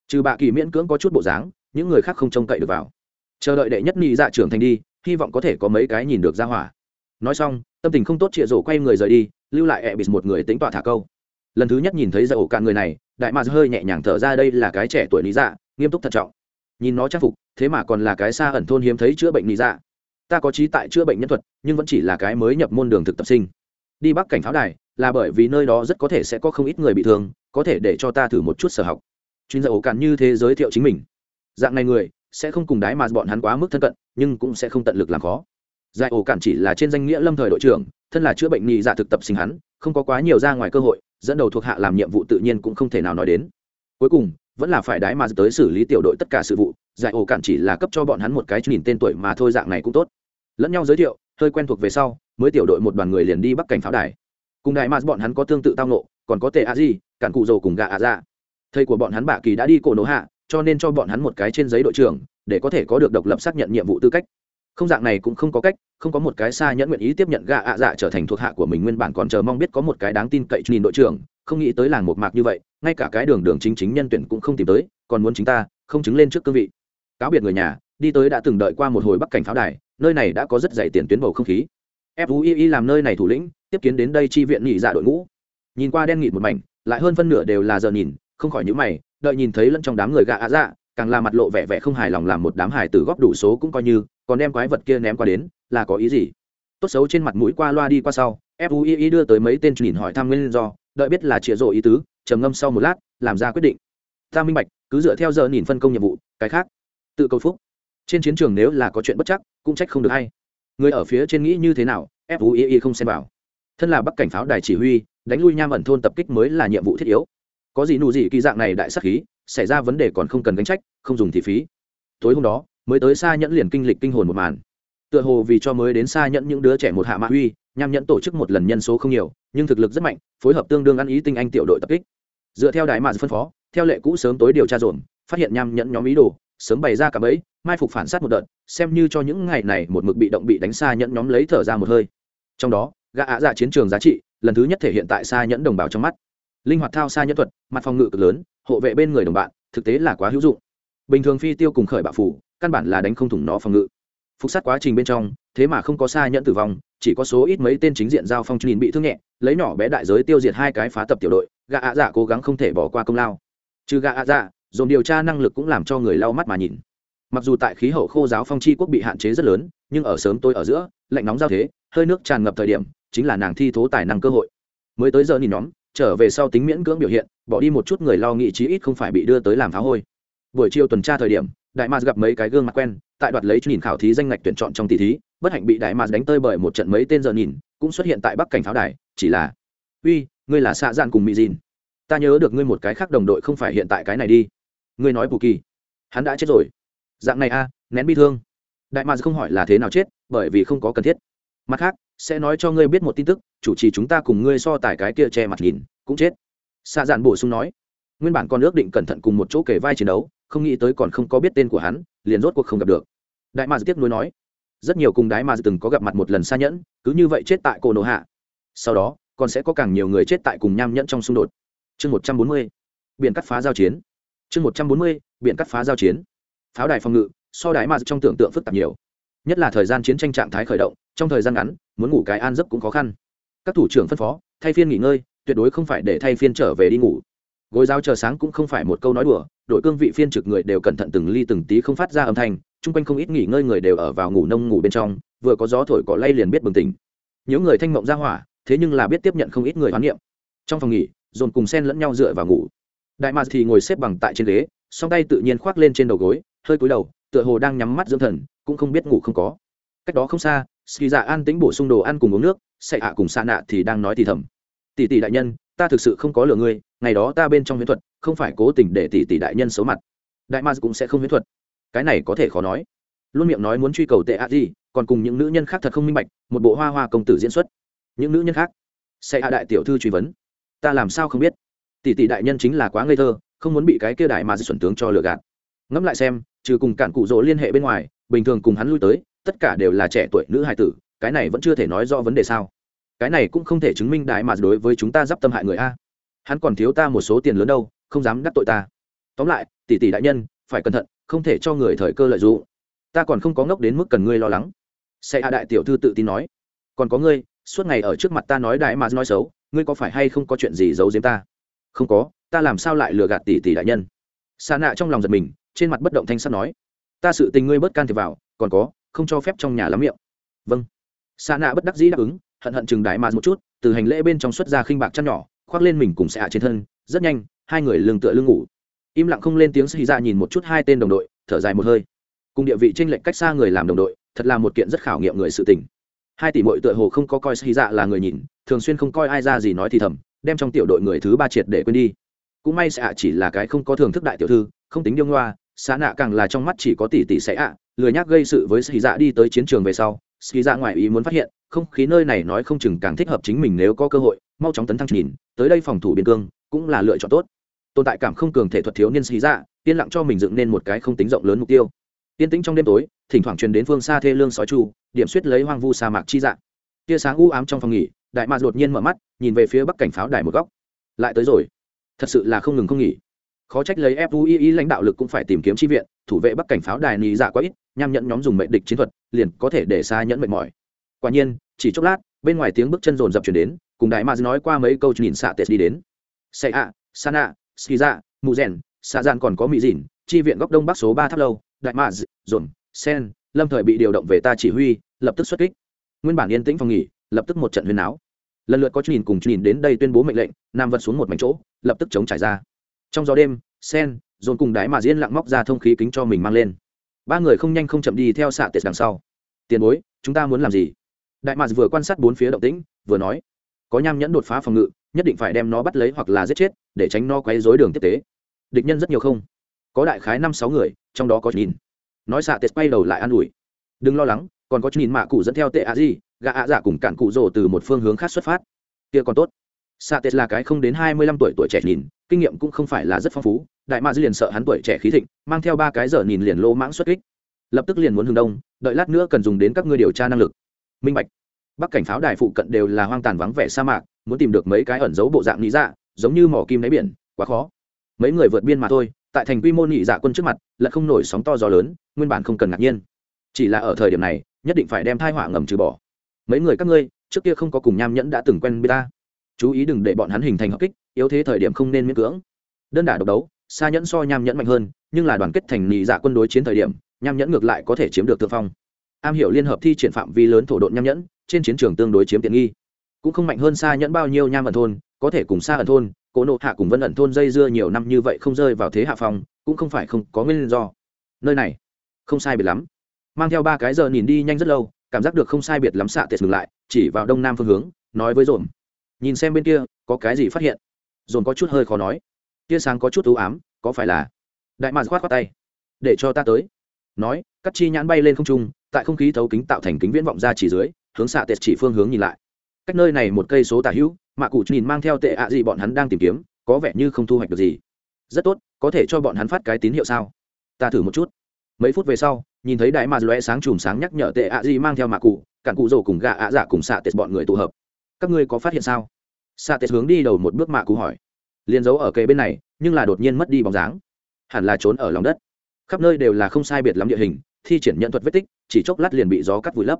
Trừ bạ kỳ miễn cưỡng có chút bộ dáng, những người khác không trông cậy được vào. Chờ đợi đệ nhất nhị dạ trưởng thành đi, hy vọng có thể có mấy cái nhìn được ra hỏa. Nói xong, tâm tình không tốt chia rồ quay người rời đi, lưu lại ẹ bịt một người tính tọa thả câu. Lần thứ nhất nhìn thấy dạ ổ cạn người này, đại mạc hơi nhẹ nhàng thở ra đây là cái trẻ tuổi lý dạ nghiêm túc thận trọng. Nhìn nó trang phục, thế mà còn là cái xa ẩn thôn hiếm thấy chữa bệnh lý dạ. Ta có trí tại chữa bệnh nhân thuật, nhưng vẫn chỉ là cái mới nhập môn đường thực tập sinh. Đi bắc cảnh pháo đài là bởi vì nơi đó rất có thể sẽ có không ít người bị thương, có thể để cho ta thử một chút sở học. Chuyên gia ổ cạn như thế giới thiệu chính mình. Dạng này người, sẽ không cùng đái mà bọn hắn quá mức thân cận, nhưng cũng sẽ không tận lực làm khó. Giải ổ cạn chỉ là trên danh nghĩa lâm thời đội trưởng, thân là chữa bệnh nghị dạ thực tập sinh hắn, không có quá nhiều ra ngoài cơ hội, dẫn đầu thuộc hạ làm nhiệm vụ tự nhiên cũng không thể nào nói đến. Cuối cùng, vẫn là phải đái mà tới xử lý tiểu đội tất cả sự vụ, giải ổ cạn chỉ là cấp cho bọn hắn một cái nhìn tên tuổi mà thôi, dạng này cũng tốt. Lẫn nhau giới thiệu, hơi quen thuộc về sau, mới tiểu đội một đoàn người liền đi bắc cảnh pháo đài cùng đại mạt bọn hắn có tương tự tao nộ còn có tệ a di, cản cụ dầu cùng gà a ra thầy của bọn hắn bạ kỳ đã đi cổ nổ hạ, cho nên cho bọn hắn một cái trên giấy đội trưởng, để có thể có được độc lập xác nhận nhiệm vụ tư cách. Không dạng này cũng không có cách, không có một cái xa nhẫn nguyện ý tiếp nhận gạ ạ dạ trở thành thuộc hạ của mình nguyên bản còn chờ mong biết có một cái đáng tin cậy nhìn đội trưởng, không nghĩ tới làng một mạc như vậy, ngay cả cái đường đường chính chính nhân tuyển cũng không tìm tới, còn muốn chính ta, không chứng lên trước cương vị. Cáo biệt người nhà, đi tới đã từng đợi qua một hồi bắc cảnh pháo đài, nơi này đã có rất dày tiền tuyến bầu không khí fui làm nơi này thủ lĩnh, tiếp kiến đến đây chi viện nghỉ dạ đội ngũ. Nhìn qua đen nghịt một mảnh, lại hơn phân nửa đều là giờ nhìn, không khỏi những mày, đợi nhìn thấy lẫn trong đám người gạ ạ dạ càng là mặt lộ vẻ vẻ không hài lòng làm một đám hài tử góp đủ số cũng coi như, còn đem quái vật kia ném qua đến, là có ý gì? Tốt xấu trên mặt mũi qua loa đi qua sau fui đưa tới mấy tên nhìn hỏi thăm nguyên do, đợi biết là chĩa rộ ý tứ, trầm ngâm sau một lát, làm ra quyết định. Ta minh bạch, cứ dựa theo giờ nhìn phân công nhiệm vụ, cái khác. Tự cầu phúc. Trên chiến trường nếu là có chuyện bất chắc, cũng trách không được hay người ở phía trên nghĩ như thế nào fui không xem vào. Thân là bắc cảnh pháo đài chỉ huy, đánh lui nham ẩn thôn tập kích mới là nhiệm vụ thiết yếu. Có gì nụ gì kỳ dạng này đại sắc khí, xảy ra vấn đề còn không cần gánh trách, không dùng thì phí. Tối hôm đó, mới tới xa nhẫn liền kinh lịch kinh hồn một màn. Tựa hồ vì cho mới đến xa nhẫn những đứa trẻ một hạ mạ huy nham nhẫn tổ chức một lần nhân số không nhiều, nhưng thực lực rất mạnh, phối hợp tương đương ăn ý tinh anh tiểu đội tập kích. Dựa theo đại mạ phân phó, theo lệ cũ sớm tối điều tra dồn, phát hiện nham nhẫn nhóm ý đồ sớm bày ra cả bẫy, mai phục phản sát một đợt, xem như cho những ngày này một mực bị động bị đánh xa nhẫn nhóm lấy thở ra một hơi. Trong đó, gã ạ dạ chiến trường giá trị, lần thứ nhất thể hiện tại xa nhẫn đồng bào trong mắt. Linh hoạt thao xa nhẫn thuật, mặt phòng ngự cực lớn, hộ vệ bên người đồng bạn, thực tế là quá hữu dụng. Bình thường phi tiêu cùng khởi bạo phủ, căn bản là đánh không thủng nó phòng ngự. Phục sát quá trình bên trong, thế mà không có xa nhẫn tử vong, chỉ có số ít mấy tên chính diện giao phong nhìn bị thương nhẹ, lấy nhỏ bé đại giới tiêu diệt hai cái phá tập tiểu đội, gã ạ dạ cố gắng không thể bỏ qua công lao. Trừ gã ạ dạ dồn điều tra năng lực cũng làm cho người lau mắt mà nhìn. Mặc dù tại khí hậu khô giáo phong chi quốc bị hạn chế rất lớn, nhưng ở sớm tôi ở giữa, lạnh nóng giao thế, hơi nước tràn ngập thời điểm, chính là nàng thi thố tài năng cơ hội. Mới tới giờ nhìn nhóm, trở về sau tính miễn cưỡng biểu hiện, bỏ đi một chút người lo nghị chí ít không phải bị đưa tới làm phá hôi. Buổi chiều tuần tra thời điểm, đại mars gặp mấy cái gương mặt quen, tại đoạt lấy nhìn khảo thí danh ngạch tuyển chọn trong tỷ thí, bất hạnh bị đại mars đánh tơi bởi một trận mấy tên giờ nhìn, cũng xuất hiện tại bắc cảnh pháo đài, chỉ là, uy, ngươi là xạ dạn cùng mỹ dìn. Ta nhớ được ngươi một cái khác đồng đội không phải hiện tại cái này đi ngươi nói bù kỳ. Hắn đã chết rồi. Dạng này a, nén bi thương. Đại mads không hỏi là thế nào chết, bởi vì không có cần thiết. Mặt khác, sẽ nói cho ngươi biết một tin tức, chủ trì chúng ta cùng ngươi so tài cái kia che mặt nhìn, cũng chết. Xạ dạn bổ sung nói. Nguyên bản còn ước định cẩn thận cùng một chỗ kể vai chiến đấu, không nghĩ tới còn không có biết tên của hắn, liền rốt cuộc không gặp được. Đại mads tiếp nối nói. Rất nhiều cùng đái mads từng có gặp mặt một lần xa nhẫn, cứ như vậy chết tại cổ nổ hạ. Sau đó, còn sẽ có càng nhiều người chết tại cùng nham nhẫn trong xung đột. Chương một trăm bốn mươi. Biển cắt phá giao chiến chương một trăm bốn mươi, biển cắt phá giao chiến. Pháo đài phòng ngự, so đái mà trong tưởng tượng phức tạp nhiều. Nhất là thời gian chiến tranh trạng thái khởi động, trong thời gian ngắn, muốn ngủ cái an giấc cũng khó khăn. Các thủ trưởng phân phó, thay phiên nghỉ ngơi, tuyệt đối không phải để thay phiên trở về đi ngủ. Gối giáo chờ sáng cũng không phải một câu nói đùa, đội cương vị phiên trực người đều cẩn thận từng ly từng tí không phát ra âm thanh, chung quanh không ít nghỉ ngơi người đều ở vào ngủ nông ngủ bên trong, vừa có gió thổi cỏ lay liền biết bừng tỉnh. Những người thanh mộng ra hỏa, thế nhưng là biết tiếp nhận không ít người hoán niệm. Trong phòng nghỉ, dồn cùng sen lẫn nhau dựa vào ngủ đại mạc thì ngồi xếp bằng tại trên ghế, song tay tự nhiên khoác lên trên đầu gối, hơi cúi đầu, tựa hồ đang nhắm mắt dưỡng thần, cũng không biết ngủ không có. Cách đó không xa, ski dạ an tính bổ sung đồ ăn cùng uống nước xạ ạ cùng xa nạ thì đang nói thì thầm. Tỷ tỷ đại nhân, ta thực sự không có lừa ngươi, ngày đó ta bên trong huyễn thuật, không phải cố tình để tỷ tỷ đại nhân xấu mặt. Đại ma cũng sẽ không huyễn thuật. Cái này có thể khó nói. Luôn miệng nói muốn truy cầu tệ ạ gì, còn cùng những nữ nhân khác thật không minh bạch, một bộ hoa hoa công tử diễn xuất. Những nữ nhân khác? Xạ hạ đại tiểu thư truy vấn. Ta làm sao không biết? Tỷ tỷ đại nhân chính là quá ngây thơ, không muốn bị cái kia đại mà xuẩn tướng cho lừa gạt. Ngẫm lại xem, trừ cùng cản cụ rỗ liên hệ bên ngoài, bình thường cùng hắn lui tới, tất cả đều là trẻ tuổi nữ hài tử, cái này vẫn chưa thể nói rõ vấn đề sao? Cái này cũng không thể chứng minh đại mà đối với chúng ta d i p tâm hại người a. Hắn còn thiếu ta một số tiền lớn đâu, không dám đắc tội ta. Tóm lại, tỷ tỷ đại nhân, phải cẩn thận, không thể cho người thời cơ lợi dụng. Ta còn không có ngốc đến mức cần ngươi lo lắng. Sẽ hạ đại tiểu thư tự tin nói. Còn có ngươi, suốt ngày ở trước mặt ta nói đại mà nói xấu, ngươi có phải hay không có chuyện gì giấu giếm ta? Không có, ta làm sao lại lừa gạt tỷ tỷ đại nhân? Xa nạ trong lòng giật mình, trên mặt bất động thanh sắt nói, ta sự tình ngươi bớt can thiệp vào, còn có, không cho phép trong nhà lắm miệng. Vâng. Xa nạ bất đắc dĩ đáp ứng, hận hận chừng đại mà một chút, từ hành lễ bên trong xuất ra khinh bạc chăn nhỏ, khoác lên mình cùng xạ trên thân, rất nhanh, hai người lưng tựa lưng ngủ. Im lặng không lên tiếng xì ra dạ nhìn một chút hai tên đồng đội, thở dài một hơi. Cùng địa vị tranh lệch cách xa người làm đồng đội, thật là một kiện rất khảo nghiệm người sự tình. Hai tỷ mội tựa hồ không có coi xì dạ là người nhìn, thường xuyên không coi ai ra gì nói thì thầm đem trong tiểu đội người thứ ba triệt để quên đi. Cũng may xạ chỉ là cái không có thưởng thức đại tiểu thư, không tính điêu ngoa xạ nạ càng là trong mắt chỉ có tỷ tỷ sẽ ạ, lười nhác gây sự với xì dạ đi tới chiến trường về sau xì dạ ngoài ý muốn phát hiện, không khí nơi này nói không chừng càng thích hợp chính mình nếu có cơ hội, mau chóng tấn thăng nhìn, tới đây phòng thủ biên cương, cũng là lựa chọn tốt. Tồn tại cảm không cường thể thuật thiếu niên xì dạ yên lặng cho mình dựng nên một cái không tính rộng lớn mục tiêu. Yên tĩnh trong đêm tối, thỉnh thoảng truyền đến phương xa thê lương sói chu, điểm suýt lấy hoang vu sa mạc chi dạ. Tia sáng u ám trong phòng nghỉ đại mạc đột nhiên mở mắt, nhìn về phía bắc cảnh pháo đài một góc. Lại tới rồi. Thật sự là không ngừng không nghỉ. Khó trách lấy fui lãnh đạo lực cũng phải tìm kiếm chi viện, thủ vệ bắc cảnh pháo đài nì dạ quá ít nham nhẫn nhóm dùng mệnh địch chiến thuật, liền có thể để xa nhẫn mệt mỏi. Quả nhiên, chỉ chốc lát, bên ngoài tiếng bước chân rồn rập chuyển đến, cùng đại mạc nói qua mấy câu nhìn xạ tết đi đến. Xe ạ sana skiza dạ, mù rèn xạ gian còn có mỹ dìn, chi viện góc đông bắc số ba tháp lâu, đại mạc dồn, sen, lâm thời bị điều động về ta chỉ huy, lập tức xuất kích. Nguyên bản yên tĩnh phòng nghỉ, lập tức một trận huyền áo lần lượt có nhìn cùng nhìn đến đây tuyên bố mệnh lệnh, nam vật xuống một mảnh chỗ, lập tức chống trải ra. Trong gió đêm, sen, dồn cùng đái mà diễn lặng móc ra thông khí kính cho mình mang lên. Ba người không nhanh không chậm đi theo xạ tết đằng sau. Tiền bối, chúng ta muốn làm gì? Đại mạc vừa quan sát bốn phía động tĩnh, vừa nói, có nham nhẫn đột phá phòng ngự, nhất định phải đem nó bắt lấy hoặc là giết chết, để tránh nó quấy dối đường tiếp tế. Địch nhân rất nhiều không? Có đại khái năm sáu người, trong đó có nhìn. Nói xạ tết quay đầu lại an ủi, đừng lo lắng, còn có nhìn mạ cụ dẫn theo tệ a di gà ạ dạ cùng cạn cụ rồ từ một phương hướng khác xuất phát. Kia còn tốt. Xạ tết là cái không đến hai mươi lăm tuổi tuổi trẻ nhìn, kinh nghiệm cũng không phải là rất phong phú. Đại mạ dư liền sợ hắn tuổi trẻ khí thịnh, mang theo ba cái giờ nhìn liền lô mãng xuất kích. Lập tức liền muốn hướng đông, đợi lát nữa cần dùng đến các ngươi điều tra năng lực. Minh bạch. Bắc cảnh pháo đài phụ cận đều là hoang tàn vắng vẻ sa mạc, muốn tìm được mấy cái ẩn giấu bộ dạng lý dạ giống như mỏ kim đáy biển, quá khó. Mấy người vượt biên mà thôi, tại thành quy mô nhị dạ quân trước mặt là không nổi sóng to gió lớn, nguyên bản không cần ngạc nhiên. Chỉ là ở thời điểm này, nhất định phải đem thai họa ngầm trừ bỏ mấy người các ngươi, trước kia không có cùng nham nhẫn đã từng quen với ta. Chú ý đừng để bọn hắn hình thành hợp kích, yếu thế thời điểm không nên miễn cưỡng. Đơn đả độc đấu, xa nhẫn so nham nhẫn mạnh hơn, nhưng là đoàn kết thành nị dạ quân đối chiến thời điểm, nham nhẫn ngược lại có thể chiếm được thượng phong. Am hiểu liên hợp thi triển phạm vi lớn thổ độn nham nhẫn, trên chiến trường tương đối chiếm tiện nghi. Cũng không mạnh hơn xa nhẫn bao nhiêu nham ẩn thôn, có thể cùng xa ẩn thôn, cố nộ hạ cùng vân ẩn thôn dây dưa nhiều năm như vậy không rơi vào thế hạ phòng cũng không phải không có nguyên do. Nơi này, không sai biệt lắm. Mang theo ba cái giờ nhìn đi nhanh rất lâu cảm giác được không sai biệt lắm xạ tiệt ngừng lại, chỉ vào đông nam phương hướng, nói với dồn. Nhìn xem bên kia, có cái gì phát hiện? Dồn có chút hơi khó nói. Tia sáng có chút ưu ám, có phải là đại mạc khoát khoát tay. Để cho ta tới. Nói, cắt chi nhãn bay lên không trung, tại không khí thấu kính tạo thành kính viễn vọng ra chỉ dưới, hướng xạ tệ chỉ phương hướng nhìn lại. Cách nơi này một cây số tả hữu mạ cụ nhìn mang theo tệ ạ gì bọn hắn đang tìm kiếm, có vẻ như không thu hoạch được gì. Rất tốt, có thể cho bọn hắn phát cái tín hiệu sao? Ta thử một chút mấy phút về sau, nhìn thấy đại mạt lóe sáng chùm sáng nhắc nhở tệ ạ gì mang theo mạ cụ, cản cụ rổ cùng gạ ạ giả cùng xạ tết bọn người tụ hợp. Các ngươi có phát hiện sao? Xạ tết hướng đi đầu một bước mạ cụ hỏi. Liền giấu ở cây bên này, nhưng là đột nhiên mất đi bóng dáng. Hẳn là trốn ở lòng đất. Khắp nơi đều là không sai biệt lắm địa hình, thi triển nhận thuật vết tích, chỉ chốc lát liền bị gió cắt vùi lấp.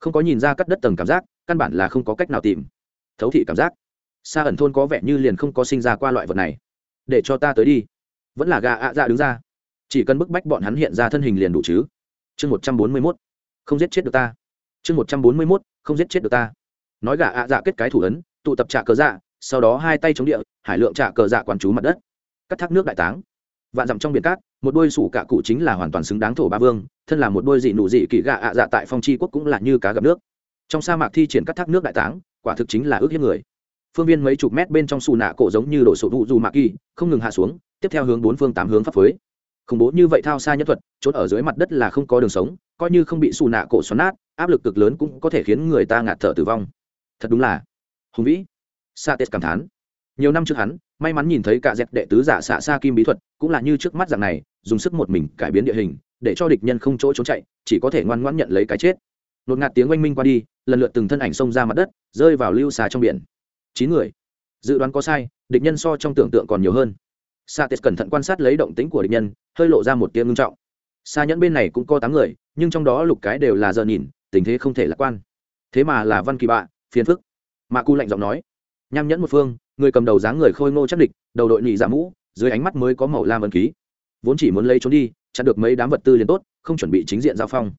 Không có nhìn ra cắt đất tầng cảm giác, căn bản là không có cách nào tìm. Thấu thị cảm giác. Xa ẩn thôn có vẻ như liền không có sinh ra qua loại vật này. Để cho ta tới đi. Vẫn là gà ạ dạ đứng ra chỉ cần bức bách bọn hắn hiện ra thân hình liền đủ chứ. Chương một trăm bốn mươi mốt, không giết chết được ta. Chương một trăm bốn mươi mốt, không giết chết được ta. Nói gà ạ dạ kết cái thủ ấn, tụ tập trạ cờ dạ sau đó hai tay chống địa, hải lượng trạ cờ dạ quán chú mặt đất. Cắt thác nước đại táng. Vạn dặm trong biển cát, một đôi sủ cạ cụ chính là hoàn toàn xứng đáng thổ ba vương, thân là một đôi dị nụ dị kỳ gạ ạ dạ tại phong tri quốc cũng là như cá gặp nước. Trong sa mạc thi triển cắt thác nước đại táng, quả thực chính là ước hiếp người. Phương viên mấy chục mét bên trong xù nạ cổ giống như đổ sổ vụ dù mạc kỳ, không ngừng hạ xuống, tiếp theo hướng bốn phương tám hướng pháp phới khủng bố như vậy thao xa nhất thuật, trốn ở dưới mặt đất là không có đường sống, coi như không bị xù nạ cổ xoắn nát, áp lực cực lớn cũng có thể khiến người ta ngạt thở tử vong. Thật đúng là hùng vĩ. Sa tết cảm thán. Nhiều năm trước hắn, may mắn nhìn thấy cả dẹp đệ tứ giả xạ xa kim bí thuật, cũng là như trước mắt dạng này, dùng sức một mình cải biến địa hình, để cho địch nhân không chỗ trốn chạy, chỉ có thể ngoan ngoãn nhận lấy cái chết. Nột ngạt tiếng oanh minh qua đi, lần lượt từng thân ảnh xông ra mặt đất, rơi vào lưu xà trong biển. Chín người. Dự đoán có sai, địch nhân so trong tưởng tượng còn nhiều hơn sa tết cẩn thận quan sát lấy động tính của địch nhân, hơi lộ ra một tiếng ngưng trọng. Xa nhẫn bên này cũng có tám người, nhưng trong đó lục cái đều là giờ nhìn, tình thế không thể lạc quan. Thế mà là văn kỳ bạ, phiền phức. Mạ cu lạnh giọng nói. Nham nhẫn một phương, người cầm đầu dáng người khôi ngô chắc địch, đầu đội nhị giả mũ, dưới ánh mắt mới có màu lam ẩn ký. Vốn chỉ muốn lấy trốn đi, chặn được mấy đám vật tư liền tốt, không chuẩn bị chính diện giao phong.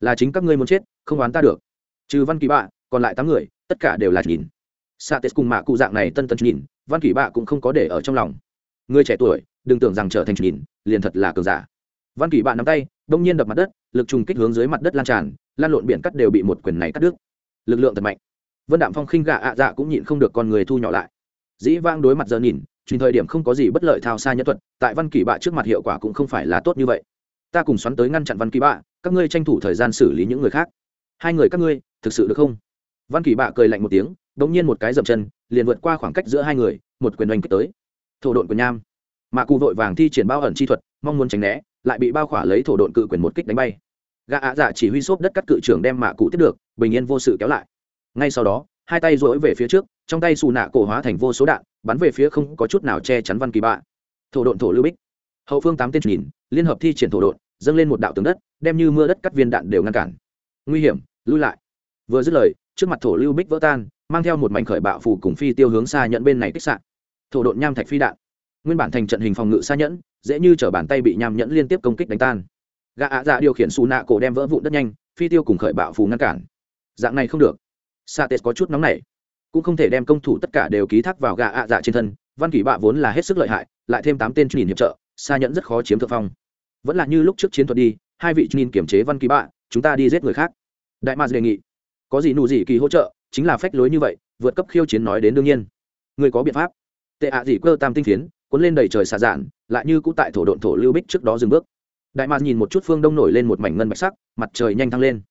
Là chính các ngươi muốn chết, không oán ta được. Trừ văn kỳ bạ, còn lại tám người, tất cả đều là nhìn. Sa tết cùng mạ cụ dạng này tân tân nhìn, văn kỳ bạ cũng không có để ở trong lòng người trẻ tuổi, đừng tưởng rằng trở thành nhìn, liền thật là cường giả. Văn kỳ bạ nắm tay, đông nhiên đập mặt đất, lực trùng kích hướng dưới mặt đất lan tràn, lan lộn biển cắt đều bị một quyền này cắt đứt. Lực lượng thật mạnh. Vân đạm phong khinh gạ ạ dạ cũng nhịn không được con người thu nhỏ lại. Dĩ vang đối mặt giờ nhìn, truyền thời điểm không có gì bất lợi thao xa nhân thuật, tại văn kỳ bạ trước mặt hiệu quả cũng không phải là tốt như vậy. Ta cùng xoắn tới ngăn chặn văn kỳ bạ, các ngươi tranh thủ thời gian xử lý những người khác. Hai người các ngươi, thực sự được không? Văn kỳ bạ cười lạnh một tiếng đ ỗ n g nhiên một cái dậm chân, liền vượt qua khoảng cách giữa hai người, một quyền oanh kích tới thổ độn của nham. Mạ cụ vội vàng thi triển bao ẩn chi thuật, mong muốn tránh né, lại bị bao khỏa lấy thổ độn cự quyền một kích đánh bay. Gã ạ dạ chỉ huy xốp đất cắt cự trưởng đem mạ cụ tiếp được, bình yên vô sự kéo lại. Ngay sau đó, hai tay rỗi về phía trước, trong tay xù nạ cổ hóa thành vô số đạn, bắn về phía không có chút nào che chắn văn kỳ bạ. Thổ độn thổ lưu bích. Hậu phương tám tên nhìn, liên hợp thi triển thổ độn, dâng lên một đạo tường đất, đem như mưa đất cắt viên đạn đều ngăn cản. Nguy hiểm, lui lại. Vừa dứt lời, trước mặt thổ lưu bích vỡ tan, mang theo một mảnh khởi bạo phủ cùng phi tiêu hướng xa nhận bên này kích sạn thổ độn nham thạch phi đạn. Nguyên bản thành trận hình phòng ngự xa nhẫn, dễ như t bàn tay bị nham nhẫn liên tiếp công kích đánh tan. Gã ạ dạ điều khiển xù nạ cổ đem vỡ vụn đất nhanh, phi tiêu cùng khởi bạo phù ngăn cản. Dạng này không được. Sa tes có chút nóng nảy. Cũng không thể đem công thủ tất cả đều ký thác vào gà ạ dạ trên thân, văn kỷ bạ vốn là hết sức lợi hại, lại thêm tám tên truyền hiệp trợ xa nhẫn rất khó chiếm thượng phong. Vẫn là như lúc trước chiến thuật đi, hai vị truyền kiểm chế văn kỷ bạ, chúng ta đi giết người khác. Đại ma đề nghị. Có gì nụ gì kỳ hỗ trợ, chính là phách lối như vậy, vượt cấp khiêu chiến nói đến đương nhiên. Người có biện pháp tệ ạ à gì cơ tam tinh phiến, cuốn lên đầy trời xà dạn lại như cũ tại thổ độn thổ lưu bích trước đó dừng bước. Đại mạc nhìn một chút phương đông nổi lên một mảnh ngân bạch sắc, mặt trời nhanh thăng lên.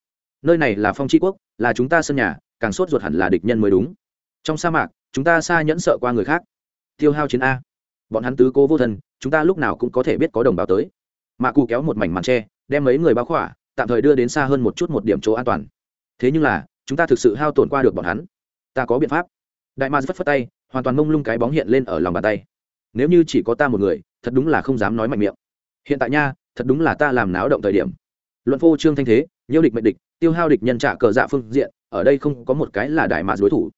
Nơi này là phong tri quốc, là chúng ta sân nhà, càng sốt ruột hẳn là địch nhân mới đúng. Trong sa mạc, chúng ta xa nhẫn sợ qua người khác. Tiêu hao chiến a. Bọn hắn tứ cố vô thân, chúng ta lúc nào cũng có thể biết có đồng bào tới. Mạ cụ kéo một mảnh màn tre, đem mấy người báo khỏa, tạm thời đưa đến xa hơn một chút một điểm chỗ an toàn. Thế nhưng là, chúng ta thực sự hao tổn qua được bọn hắn. Ta có biện pháp. Đại ma phất phất tay hoàn toàn mông lung cái bóng hiện lên ở lòng bàn tay. Nếu như chỉ có ta một người, thật đúng là không dám nói mạnh miệng. Hiện tại nha, thật đúng là ta làm náo động thời điểm. Luận phô trương thanh thế nhiễu địch mệnh địch, tiêu hao địch nhân trả cờ dạ phương diện, ở đây không có một cái là đại mạ đối thủ.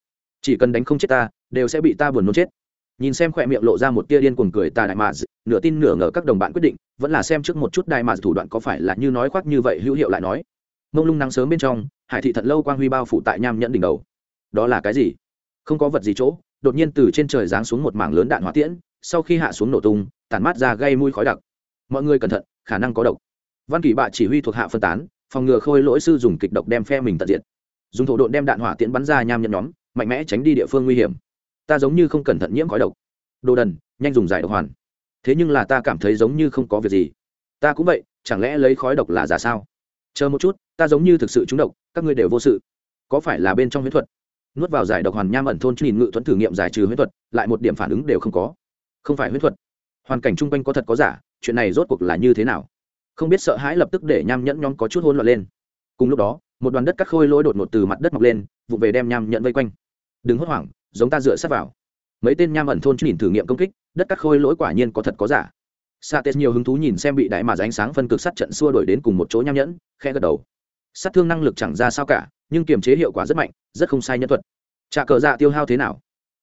Chỉ cần đánh không chết ta, đều sẽ bị ta buồn nôn chết. Nhìn xem khỏe miệng lộ ra một tia điên cuồng cười ta đại mạ nửa tin nửa ngờ các đồng bạn quyết định, vẫn là xem trước một chút đại mạ thủ đoạn có phải là như nói khoác như vậy hữu hiệu lại nói. Mông lung nắng sớm bên trong, hải thị thận lâu quang huy bao phủ tại nham nhẫn đỉnh đầu. Đó là cái gì? Không có vật gì chỗ đột nhiên từ trên trời giáng xuống một mảng lớn đạn hỏa tiễn, sau khi hạ xuống nổ tung, tản mát ra gây mùi khói đặc. Mọi người cẩn thận, khả năng có độc. Văn kỳ bạ chỉ huy thuộc hạ phân tán, phòng ngừa khôi lỗi sư dùng kịch độc đem phe mình tận diệt. Dùng thổ độn đem đạn hỏa tiễn bắn ra nham nhẫn nhóm, mạnh mẽ tránh đi địa phương nguy hiểm. Ta giống như không cẩn thận nhiễm khói độc. Đồ đần, nhanh dùng giải độc hoàn. Thế nhưng là ta cảm thấy giống như không có việc gì. Ta cũng vậy, chẳng lẽ lấy khói độc là giả sao? Chờ một chút, ta giống như thực sự trúng độc, các ngươi đều vô sự. Có phải là bên trong huyễn thuật? Nuốt vào giải độc hoàn nham ẩn thôn nhìn ngự thuẫn thử nghiệm giải trừ huyết thuật, lại một điểm phản ứng đều không có. Không phải huyết thuật. Hoàn cảnh chung quanh có thật có giả, chuyện này rốt cuộc là như thế nào? Không biết sợ hãi lập tức để nham nhẫn nhóm có chút hôn loạn lên. Cùng lúc đó, một đoàn đất cắt khôi lỗi đột ngột từ mặt đất mọc lên vụ về đem nham nhẫn vây quanh. Đừng hốt hoảng, giống ta dựa sát vào. Mấy tên nham ẩn thôn nhìn thử nghiệm công kích, đất cắt khôi lỗi quả nhiên có thật có giả. Sa tết nhiều hứng thú nhìn xem bị đại mà ánh sáng phân cực sát trận xua đổi đến cùng một chỗ nham nhẫn khe gật đầu. Sát thương năng lực chẳng ra sao cả nhưng kiềm chế hiệu quả rất mạnh, rất không sai nhân thuật. Trà cờ dạ tiêu hao thế nào?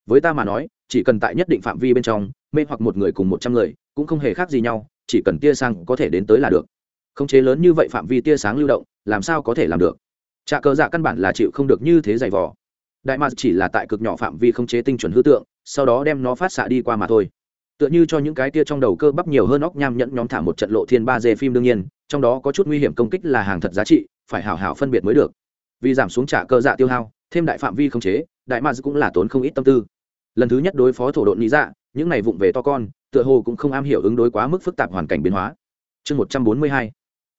Với ta mà nói, chỉ cần tại nhất định phạm vi bên trong, mê hoặc một người cùng một trăm người, cũng không hề khác gì nhau, chỉ cần tia sáng có thể đến tới là được. Khống chế lớn như vậy phạm vi tia sáng lưu động, làm sao có thể làm được? Trà cờ dạ căn bản là chịu không được như thế dày vò. Đại mạc chỉ là tại cực nhỏ phạm vi khống chế tinh chuẩn hư tượng, sau đó đem nó phát xạ đi qua mà thôi. Tựa như cho những cái tia trong đầu cơ bắp nhiều hơn óc nham nhẫn nhóm thả một trận lộ thiên ba d phim đương nhiên, trong đó có chút nguy hiểm công kích là hàng thật giá trị, phải hảo hảo phân biệt mới được vì giảm xuống trả cơ dạ tiêu hao, thêm đại phạm vi khống chế, đại mads cũng là tốn không ít tâm tư. Lần thứ nhất đối phó thổ độn lý dạ những này vụng về to con, tựa hồ cũng không am hiểu ứng đối quá mức phức tạp hoàn cảnh biến hóa. Chương một trăm bốn mươi hai,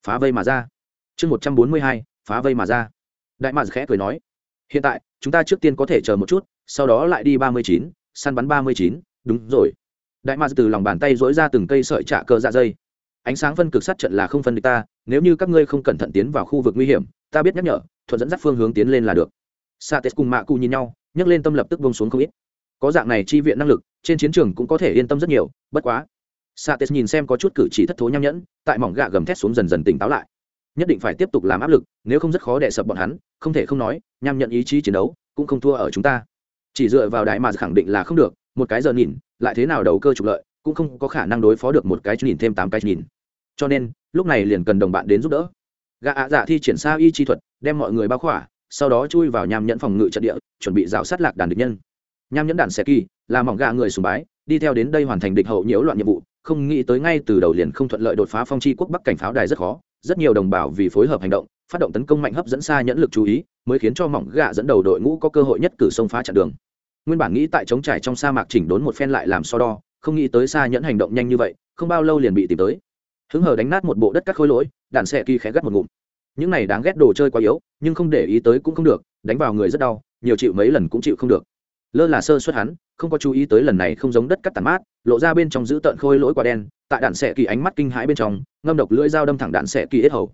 phá vây mà ra. Chương một trăm bốn mươi hai, phá vây mà ra. Đại mads khẽ cười nói, hiện tại, chúng ta trước tiên có thể chờ một chút, sau đó lại đi ba mươi chín, săn bắn ba mươi chín, đúng rồi. Đại mads từ lòng bàn tay dỗi ra từng cây sợi trả cơ dạ dây. Ánh sáng phân cực sát trận là không phân địch ta, nếu như các ngươi không cẩn thận tiến vào khu vực nguy hiểm, ta biết nhắc nhở thuận dẫn dắt phương hướng tiến lên là được. Sa tết cùng mạ cụ nhìn nhau, nhấc lên tâm lập tức bông xuống không ít. Có dạng này chi viện năng lực, trên chiến trường cũng có thể yên tâm rất nhiều, bất quá. Sa tết nhìn xem có chút cử chỉ thất thố nham nhẫn, tại mỏng gạ gầm thét xuống dần dần tỉnh táo lại. Nhất định phải tiếp tục làm áp lực, nếu không rất khó đè sập bọn hắn, không thể không nói, nham nhận ý chí chiến đấu cũng không thua ở chúng ta. Chỉ dựa vào đại mà khẳng định là không được, một cái giờ nhìn, lại thế nào đầu cơ trục lợi, cũng không có khả năng đối phó được một cái nhìn thêm tám cái nhìn. Cho nên, lúc này liền cần đồng bạn đến giúp đỡ gã ạ dạ thi triển xa y chi thuật, đem mọi người bao khỏa, sau đó chui vào nham nhẫn phòng ngự trận địa, chuẩn bị rào sát lạc đàn địch nhân. Nham nhẫn đàn xe kỳ, là mỏng gà người sùng bái, đi theo đến đây hoàn thành địch hậu nhiễu loạn nhiệm vụ, không nghĩ tới ngay từ đầu liền không thuận lợi đột phá phong chi quốc bắc cảnh pháo đài rất khó, rất nhiều đồng bào vì phối hợp hành động, phát động tấn công mạnh hấp dẫn xa nhẫn lực chú ý, mới khiến cho mỏng gà dẫn đầu đội ngũ có cơ hội nhất cử sông phá chặn đường. Nguyên bản nghĩ tại chống trải trong sa mạc chỉnh đốn một phen lại làm so đo, không nghĩ tới xa nhẫn hành động nhanh như vậy, không bao lâu liền bị tìm tới. Hứng hờ đánh nát một bộ đất các khối lỗi đạn xe kỳ khẽ gắt một ngụm. Những này đáng ghét đồ chơi quá yếu, nhưng không để ý tới cũng không được, đánh vào người rất đau, nhiều chịu mấy lần cũng chịu không được. Lơ là sơ suất hắn, không có chú ý tới lần này không giống đất cắt tàn mát, lộ ra bên trong giữ tợn khôi lỗi quả đen, tại đạn xẻ kỳ ánh mắt kinh hãi bên trong, ngâm độc lưỡi dao đâm thẳng đạn xẻ kỳ ít hầu.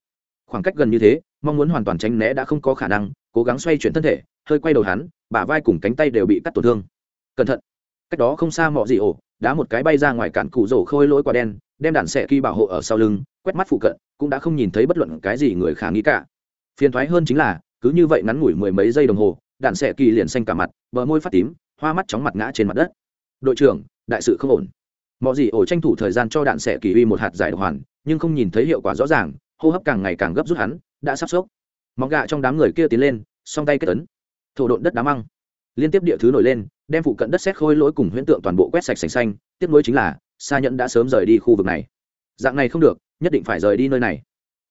Khoảng cách gần như thế, mong muốn hoàn toàn tránh né đã không có khả năng, cố gắng xoay chuyển thân thể, hơi quay đầu hắn, bả vai cùng cánh tay đều bị cắt tổn thương. Cẩn thận. Cách đó không xa mọ gì ổ, đá một cái bay ra ngoài cản cụ rổ khôi lỗi quả đen đem đạn xẻ kỳ bảo hộ ở sau lưng, quét mắt phụ cận, cũng đã không nhìn thấy bất luận cái gì người khả nghĩ cả. Phiền thoái hơn chính là, cứ như vậy ngắn ngủi mười mấy giây đồng hồ đạn xẻ kỳ liền xanh cả mặt, bờ môi phát tím, hoa mắt chóng mặt ngã trên mặt đất. Đội trưởng, đại sự không ổn. Mọi gì ổ tranh thủ thời gian cho đạn xẻ kỳ uy một hạt giải độc hoàn, nhưng không nhìn thấy hiệu quả rõ ràng, hô hấp càng ngày càng gấp rút hắn, đã sắp sốc. Móng gạ trong đám người kia tiến lên, song tay kết ấn. Thổ độn đất đá măng. Liên tiếp địa thứ nổi lên, đem phụ cận đất xét khôi lỗi cùng huyễn tượng toàn bộ quét sạch sành xanh, tiếp nối chính là xa nhẫn đã sớm rời đi khu vực này. Dạng này không được, nhất định phải rời đi nơi này.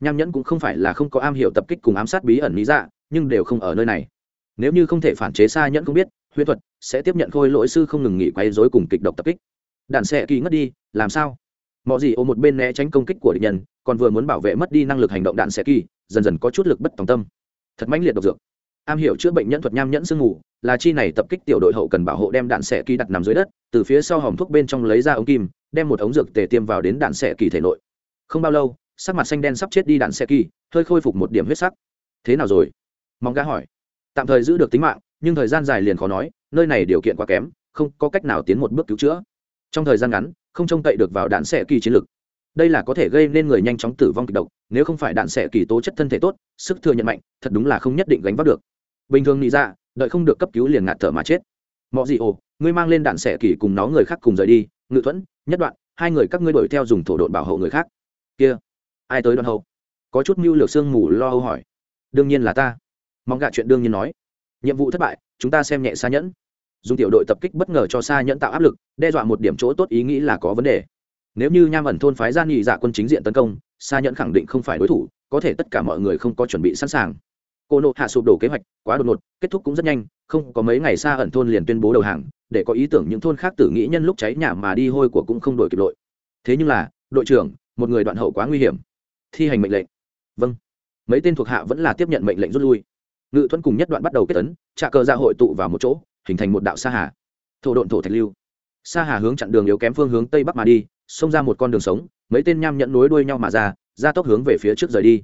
Nham nhẫn cũng không phải là không có am hiểu tập kích cùng ám sát bí ẩn lý dạ nhưng đều không ở nơi này. Nếu như không thể phản chế xa nhẫn không biết, huyễn thuật sẽ tiếp nhận khôi lỗi sư không ngừng nghỉ quay dối cùng kịch độc tập kích. Đạn xe kỳ ngất đi, làm sao? Mọi gì ô một bên né tránh công kích của địch nhân, còn vừa muốn bảo vệ mất đi năng lực hành động đạn xe kỳ, dần dần có chút lực bất tòng tâm. Thật mãnh liệt độc dược. Am hiểu chữa bệnh nhẫn thuật nham nhẫn sương ngủ là chi này tập kích tiểu đội hậu cần bảo hộ đem đạn xẻ kỳ đặt nằm dưới đất, từ phía sau hòm thuốc bên trong lấy ra ống kim, đem một ống dược tề tiêm vào đến đạn xẻ kỳ thể nội. Không bao lâu, sắc mặt xanh đen sắp chết đi đạn xẻ kỳ, hơi khôi phục một điểm huyết sắc. Thế nào rồi? Mong gã hỏi. Tạm thời giữ được tính mạng, nhưng thời gian dài liền khó nói, nơi này điều kiện quá kém, không có cách nào tiến một bước cứu chữa. Trong thời gian ngắn, không trông cậy được vào đạn xẻ kỳ chiến lực. Đây là có thể gây nên người nhanh chóng tử vong kịch độc, nếu không phải đạn xẻ kỳ tố chất thân thể tốt, sức thừa nhận mạnh, thật đúng là không nhất định gánh vác được. Bình thường nghĩ ra đợi không được cấp cứu liền ngạt thở mà chết. Mọi gì ồ, ngươi mang lên đạn xẻ kỳ cùng nó người khác cùng rời đi, ngự thuẫn, nhất đoạn, hai người các ngươi đuổi theo dùng thổ độn bảo hộ người khác. Kia, ai tới đoạn hậu? Có chút mưu lược sương mù lo âu hỏi. Đương nhiên là ta. Mong gạ chuyện đương nhiên nói. Nhiệm vụ thất bại, chúng ta xem nhẹ xa nhẫn. Dùng tiểu đội tập kích bất ngờ cho xa nhẫn tạo áp lực, đe dọa một điểm chỗ tốt ý nghĩ là có vấn đề. Nếu như nham ẩn thôn phái ra nghị dạ quân chính diện tấn công xa nhẫn khẳng định không phải đối thủ, có thể tất cả mọi người không có chuẩn bị sẵn sàng cô nộ hạ sụp đổ kế hoạch, quá đột ngột, kết thúc cũng rất nhanh, không có mấy ngày xa ẩn thôn liền tuyên bố đầu hàng, để có ý tưởng những thôn khác tử nghĩ nhân lúc cháy nhà mà đi hôi của cũng không đổi kịp đội thế nhưng là, đội trưởng, một người đoạn hậu quá nguy hiểm. Thi hành mệnh lệnh. Vâng. Mấy tên thuộc hạ vẫn là tiếp nhận mệnh lệnh rút lui. Ngự thuẫn cùng nhất đoạn bắt đầu kết tấn trà cờ ra hội tụ vào một chỗ, hình thành một đạo sa hà. Thổ độn thổ thạch lưu. Sa hà hướng chặn đường yếu kém phương hướng tây bắc mà đi, xông ra một con đường sống, mấy tên nham nhẫn nối đuôi nhau mà ra ra tốc hướng về phía trước rời đi.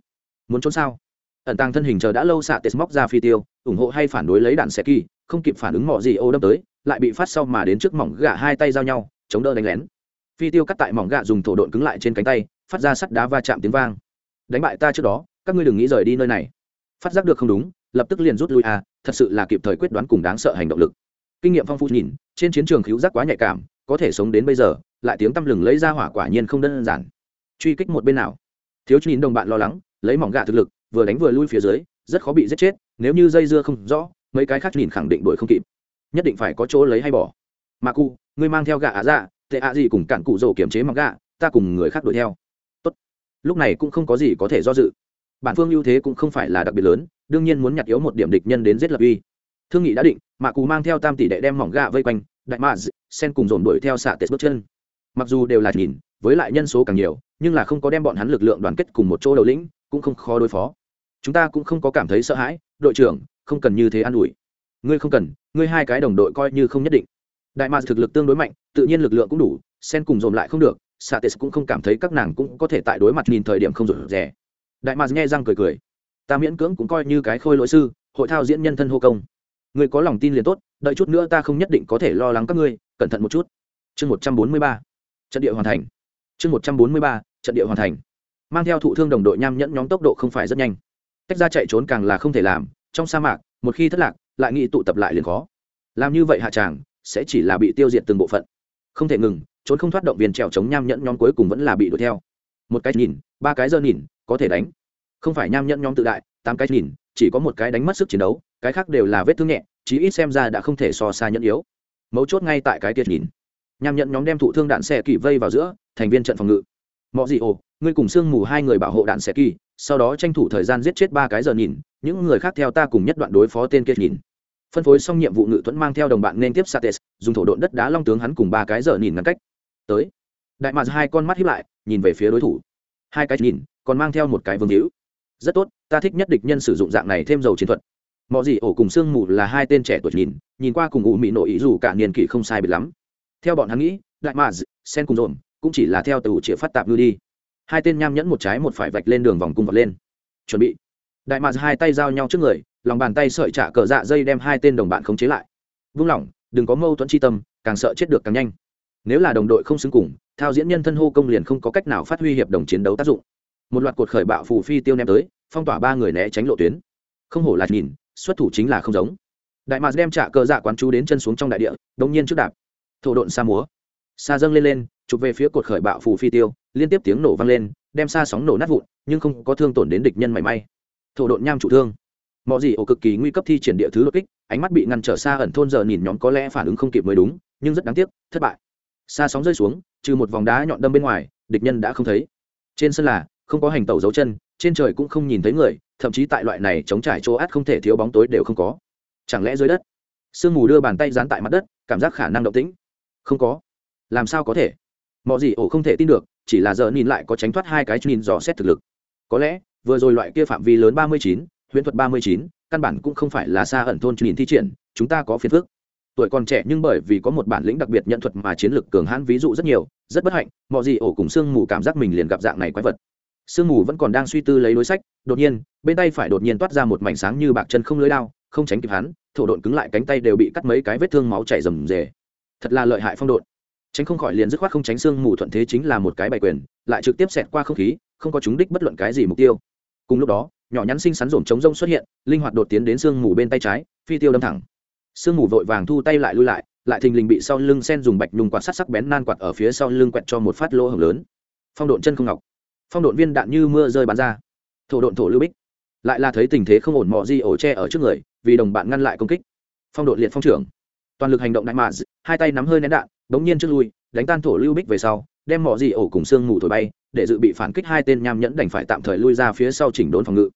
Muốn trốn sao? Ẩn tàng thân hình chờ đã lâu xạ tết móc ra phi tiêu, ủng hộ hay phản đối lấy đạn xe kỳ, không kịp phản ứng mọi gì ô đâm tới, lại bị phát sau mà đến trước mỏng gạ hai tay giao nhau, chống đỡ đánh lén. Phi tiêu cắt tại mỏng gạ dùng thổ độn cứng lại trên cánh tay, phát ra sắt đá va chạm tiếng vang. Đánh bại ta trước đó, các ngươi đừng nghĩ rời đi nơi này. Phát giác được không đúng, lập tức liền rút lui. À thật sự là kịp thời quyết đoán cùng đáng sợ hành động lực. Kinh nghiệm phong phú nhìn, trên chiến trường cứu giác quá nhạy cảm, có thể sống đến bây giờ, lại tiếng tăm lừng lấy ra hỏa quả nhiên không đơn giản. Truy kích một bên nào? Thiếu nhìn đồng bạn lo lắng, lấy mỏng gạ thực lực vừa đánh vừa lui phía dưới, rất khó bị giết chết, nếu như dây dưa không rõ, mấy cái khác nhìn khẳng định đuổi không kịp. Nhất định phải có chỗ lấy hay bỏ. Mà cụ ngươi mang theo gạ ạ dạ tệ ạ gì cùng cản cụ rổ kiểm chế mặc gạ ta cùng người khác đuổi theo. Tốt. lúc này cũng không có gì có thể do dự. Bản phương ưu thế cũng không phải là đặc biệt lớn, đương nhiên muốn nhặt yếu một điểm địch nhân đến giết lập uy. Thương nghị đã định mạ cù mang theo tam tỷ đệ đem mỏng gạ vây quanh, đại mạ sen cùng dồn đuổi theo xạ tết bước chân. Mặc dù đều là nhìn, với lại nhân số càng nhiều, nhưng là không có đem bọn hắn lực lượng đoàn kết cùng một chỗ đầu lĩnh, cũng không khó đối phó chúng ta cũng không có cảm thấy sợ hãi, đội trưởng, không cần như thế an ủi. Ngươi không cần, ngươi hai cái đồng đội coi như không nhất định. Đại mạc thực lực tương đối mạnh, tự nhiên lực lượng cũng đủ sen cùng dồn lại không được satis cũng không cảm thấy các nàng cũng có thể tại đối mặt nhìn thời điểm không rủi rẻ đại mạc nghe răng cười cười. Ta miễn cưỡng cũng coi như cái khôi lỗi sư, hội thao diễn nhân thân hô công. Người có lòng tin liền tốt, đợi chút nữa ta không nhất định có thể lo lắng các ngươi, cẩn thận một chút. Chương một trăm bốn mươi ba. Trận địa hoàn thành. Chương một trăm bốn mươi ba, trận địa hoàn thành. Mang theo thụ thương đồng đội nham nhẫn nhóm tốc độ không phải rất nhanh tách ra chạy trốn càng là không thể làm, trong sa mạc, một khi thất lạc, lại nghĩ tụ tập lại liền khó. Làm như vậy hạ tràng, sẽ chỉ là bị tiêu diệt từng bộ phận. Không thể ngừng, trốn không thoát động viên trèo chống nham nhẫn nhóm cuối cùng vẫn là bị đuổi theo. Một cái nhìn, ba cái giờ nhìn, có thể đánh. Không phải nham nhẫn nhóm tự đại, tám cái nhìn, chỉ có một cái đánh mất sức chiến đấu, cái khác đều là vết thương nhẹ, chí ít xem ra đã không thể so xa nhẫn yếu. Mấu chốt ngay tại cái tiệt nhìn. Nham nhẫn nhóm đem thụ thương đạn xe kỷ vây vào giữa, thành viên trận phòng ngự mọi gì ồ, ngươi cùng sương mù hai người bảo hộ đạn xe kỳ, sau đó tranh thủ thời gian giết chết ba cái giờ nhìn, những người khác theo ta cùng nhất đoạn đối phó tên kia nhìn. Phân phối xong nhiệm vụ ngự thuẫn mang theo đồng bạn nên tiếp sates, dùng thổ độn đất đá long tướng hắn cùng ba cái giờ nhìn ngăn cách. Tới. Đại mạc hai con mắt hiếp lại, nhìn về phía đối thủ. Hai cái nhìn, còn mang theo một cái vương hữu. Rất tốt, ta thích nhất địch nhân sử dụng dạng này thêm dầu chiến thuật. Mọi gì ổ cùng sương mù là hai tên trẻ tuổi nhìn nhìn qua cùng ủ mị nội ý dù cả niên kỷ không sai biệt lắm. Theo bọn hắn nghĩ, đại mạc sen cùng rộn cũng chỉ là theo tàu chĩa phát tạp ngư đi. Hai tên nham nhẫn một trái một phải vạch lên đường vòng cung vật lên. Chuẩn bị. Đại mạc hai tay giao nhau trước người, lòng bàn tay sợi trả cờ dạ dây đem hai tên đồng bạn khống chế lại. Vung lỏng đừng có mâu thuẫn chi tâm, càng sợ chết được càng nhanh. Nếu là đồng đội không xứng cùng, thao diễn nhân thân hô công liền không có cách nào phát huy hiệp đồng chiến đấu tác dụng. Một loạt cột khởi bạo phù phi tiêu ném tới, phong tỏa ba người né tránh lộ tuyến. Không hổ là nhìn, xuất thủ chính là không giống. Đại mạc đem trả cờ dạ quán chú đến chân xuống trong đại địa đông nhiên trước đạp. Thổ độn xa múa. Xa dâng lên lên chụp về phía cột khởi bạo phù phi tiêu, liên tiếp tiếng nổ vang lên, đem xa sóng nổ nát vụn, nhưng không có thương tổn đến địch nhân mảy may. Thổ độn nham chủ thương. Mọi gì ổ cực kỳ nguy cấp thi triển địa thứ đột kích, ánh mắt bị ngăn trở xa ẩn thôn giờ nhìn nhóm có lẽ phản ứng không kịp mới đúng, nhưng rất đáng tiếc, thất bại. Xa sóng rơi xuống, trừ một vòng đá nhọn đâm bên ngoài, địch nhân đã không thấy. Trên sân là, không có hành tẩu dấu chân, trên trời cũng không nhìn thấy người, thậm chí tại loại này chống trải chỗ át không thể thiếu bóng tối đều không có. Chẳng lẽ dưới đất? Sương mù đưa bàn tay dán tại mặt đất, cảm giác khả năng động tĩnh. Không có. Làm sao có thể? Mọi gì ổ không thể tin được, chỉ là giờ nhìn lại có tránh thoát hai cái nhìn dò xét thực lực. Có lẽ, vừa rồi loại kia phạm vi lớn ba mươi chín, huyễn thuật ba mươi chín, căn bản cũng không phải là xa ẩn thôn nhìn thi triển, chúng ta có phiền phức. Tuổi còn trẻ nhưng bởi vì có một bản lĩnh đặc biệt nhận thuật mà chiến lược cường hãn ví dụ rất nhiều, rất bất hạnh mọi gì ổ cùng sương mù cảm giác mình liền gặp dạng này quái vật. Sương mù vẫn còn đang suy tư lấy đối sách, đột nhiên, bên tay phải đột nhiên toát ra một mảnh sáng như bạc chân không lưới đao, không tránh kịp hắn, thổ độn cứng lại cánh tay đều bị cắt mấy cái vết thương máu chảy rầm rề. Thật là lợi hại phong độn tránh không khỏi liền dứt khoát không tránh xương mù thuận thế chính là một cái bài quyền, lại trực tiếp xẹt qua không khí, không có chúng đích bất luận cái gì mục tiêu. Cùng lúc đó, nhỏ nhắn xinh xắn rổm chống rông xuất hiện, linh hoạt đột tiến đến xương mù bên tay trái, phi tiêu đâm thẳng. Xương mù vội vàng thu tay lại lui lại lại thình lình bị sau lưng sen dùng bạch nhung quạt sắt sắc bén nan quạt ở phía sau lưng quẹt cho một phát lỗ hồng lớn. Phong độn chân không ngọc. Phong độn viên đạn như mưa rơi bắn ra. Thổ độn thổ lưu bích. Lại là thấy tình thế không ổn mọ di ổ tre ở trước người, vì đồng bạn ngăn lại công kích. Phong độn liệt phong trưởng. Toàn lực hành động đại mạ hai tay nắm hơi nén đạn bỗng nhiên trước lui, đánh tan thổ lưu bích về sau, đem mỏ gì ổ cùng xương mù thổi bay, để dự bị phản kích hai tên nham nhẫn đành phải tạm thời lui ra phía sau chỉnh đốn phòng ngự.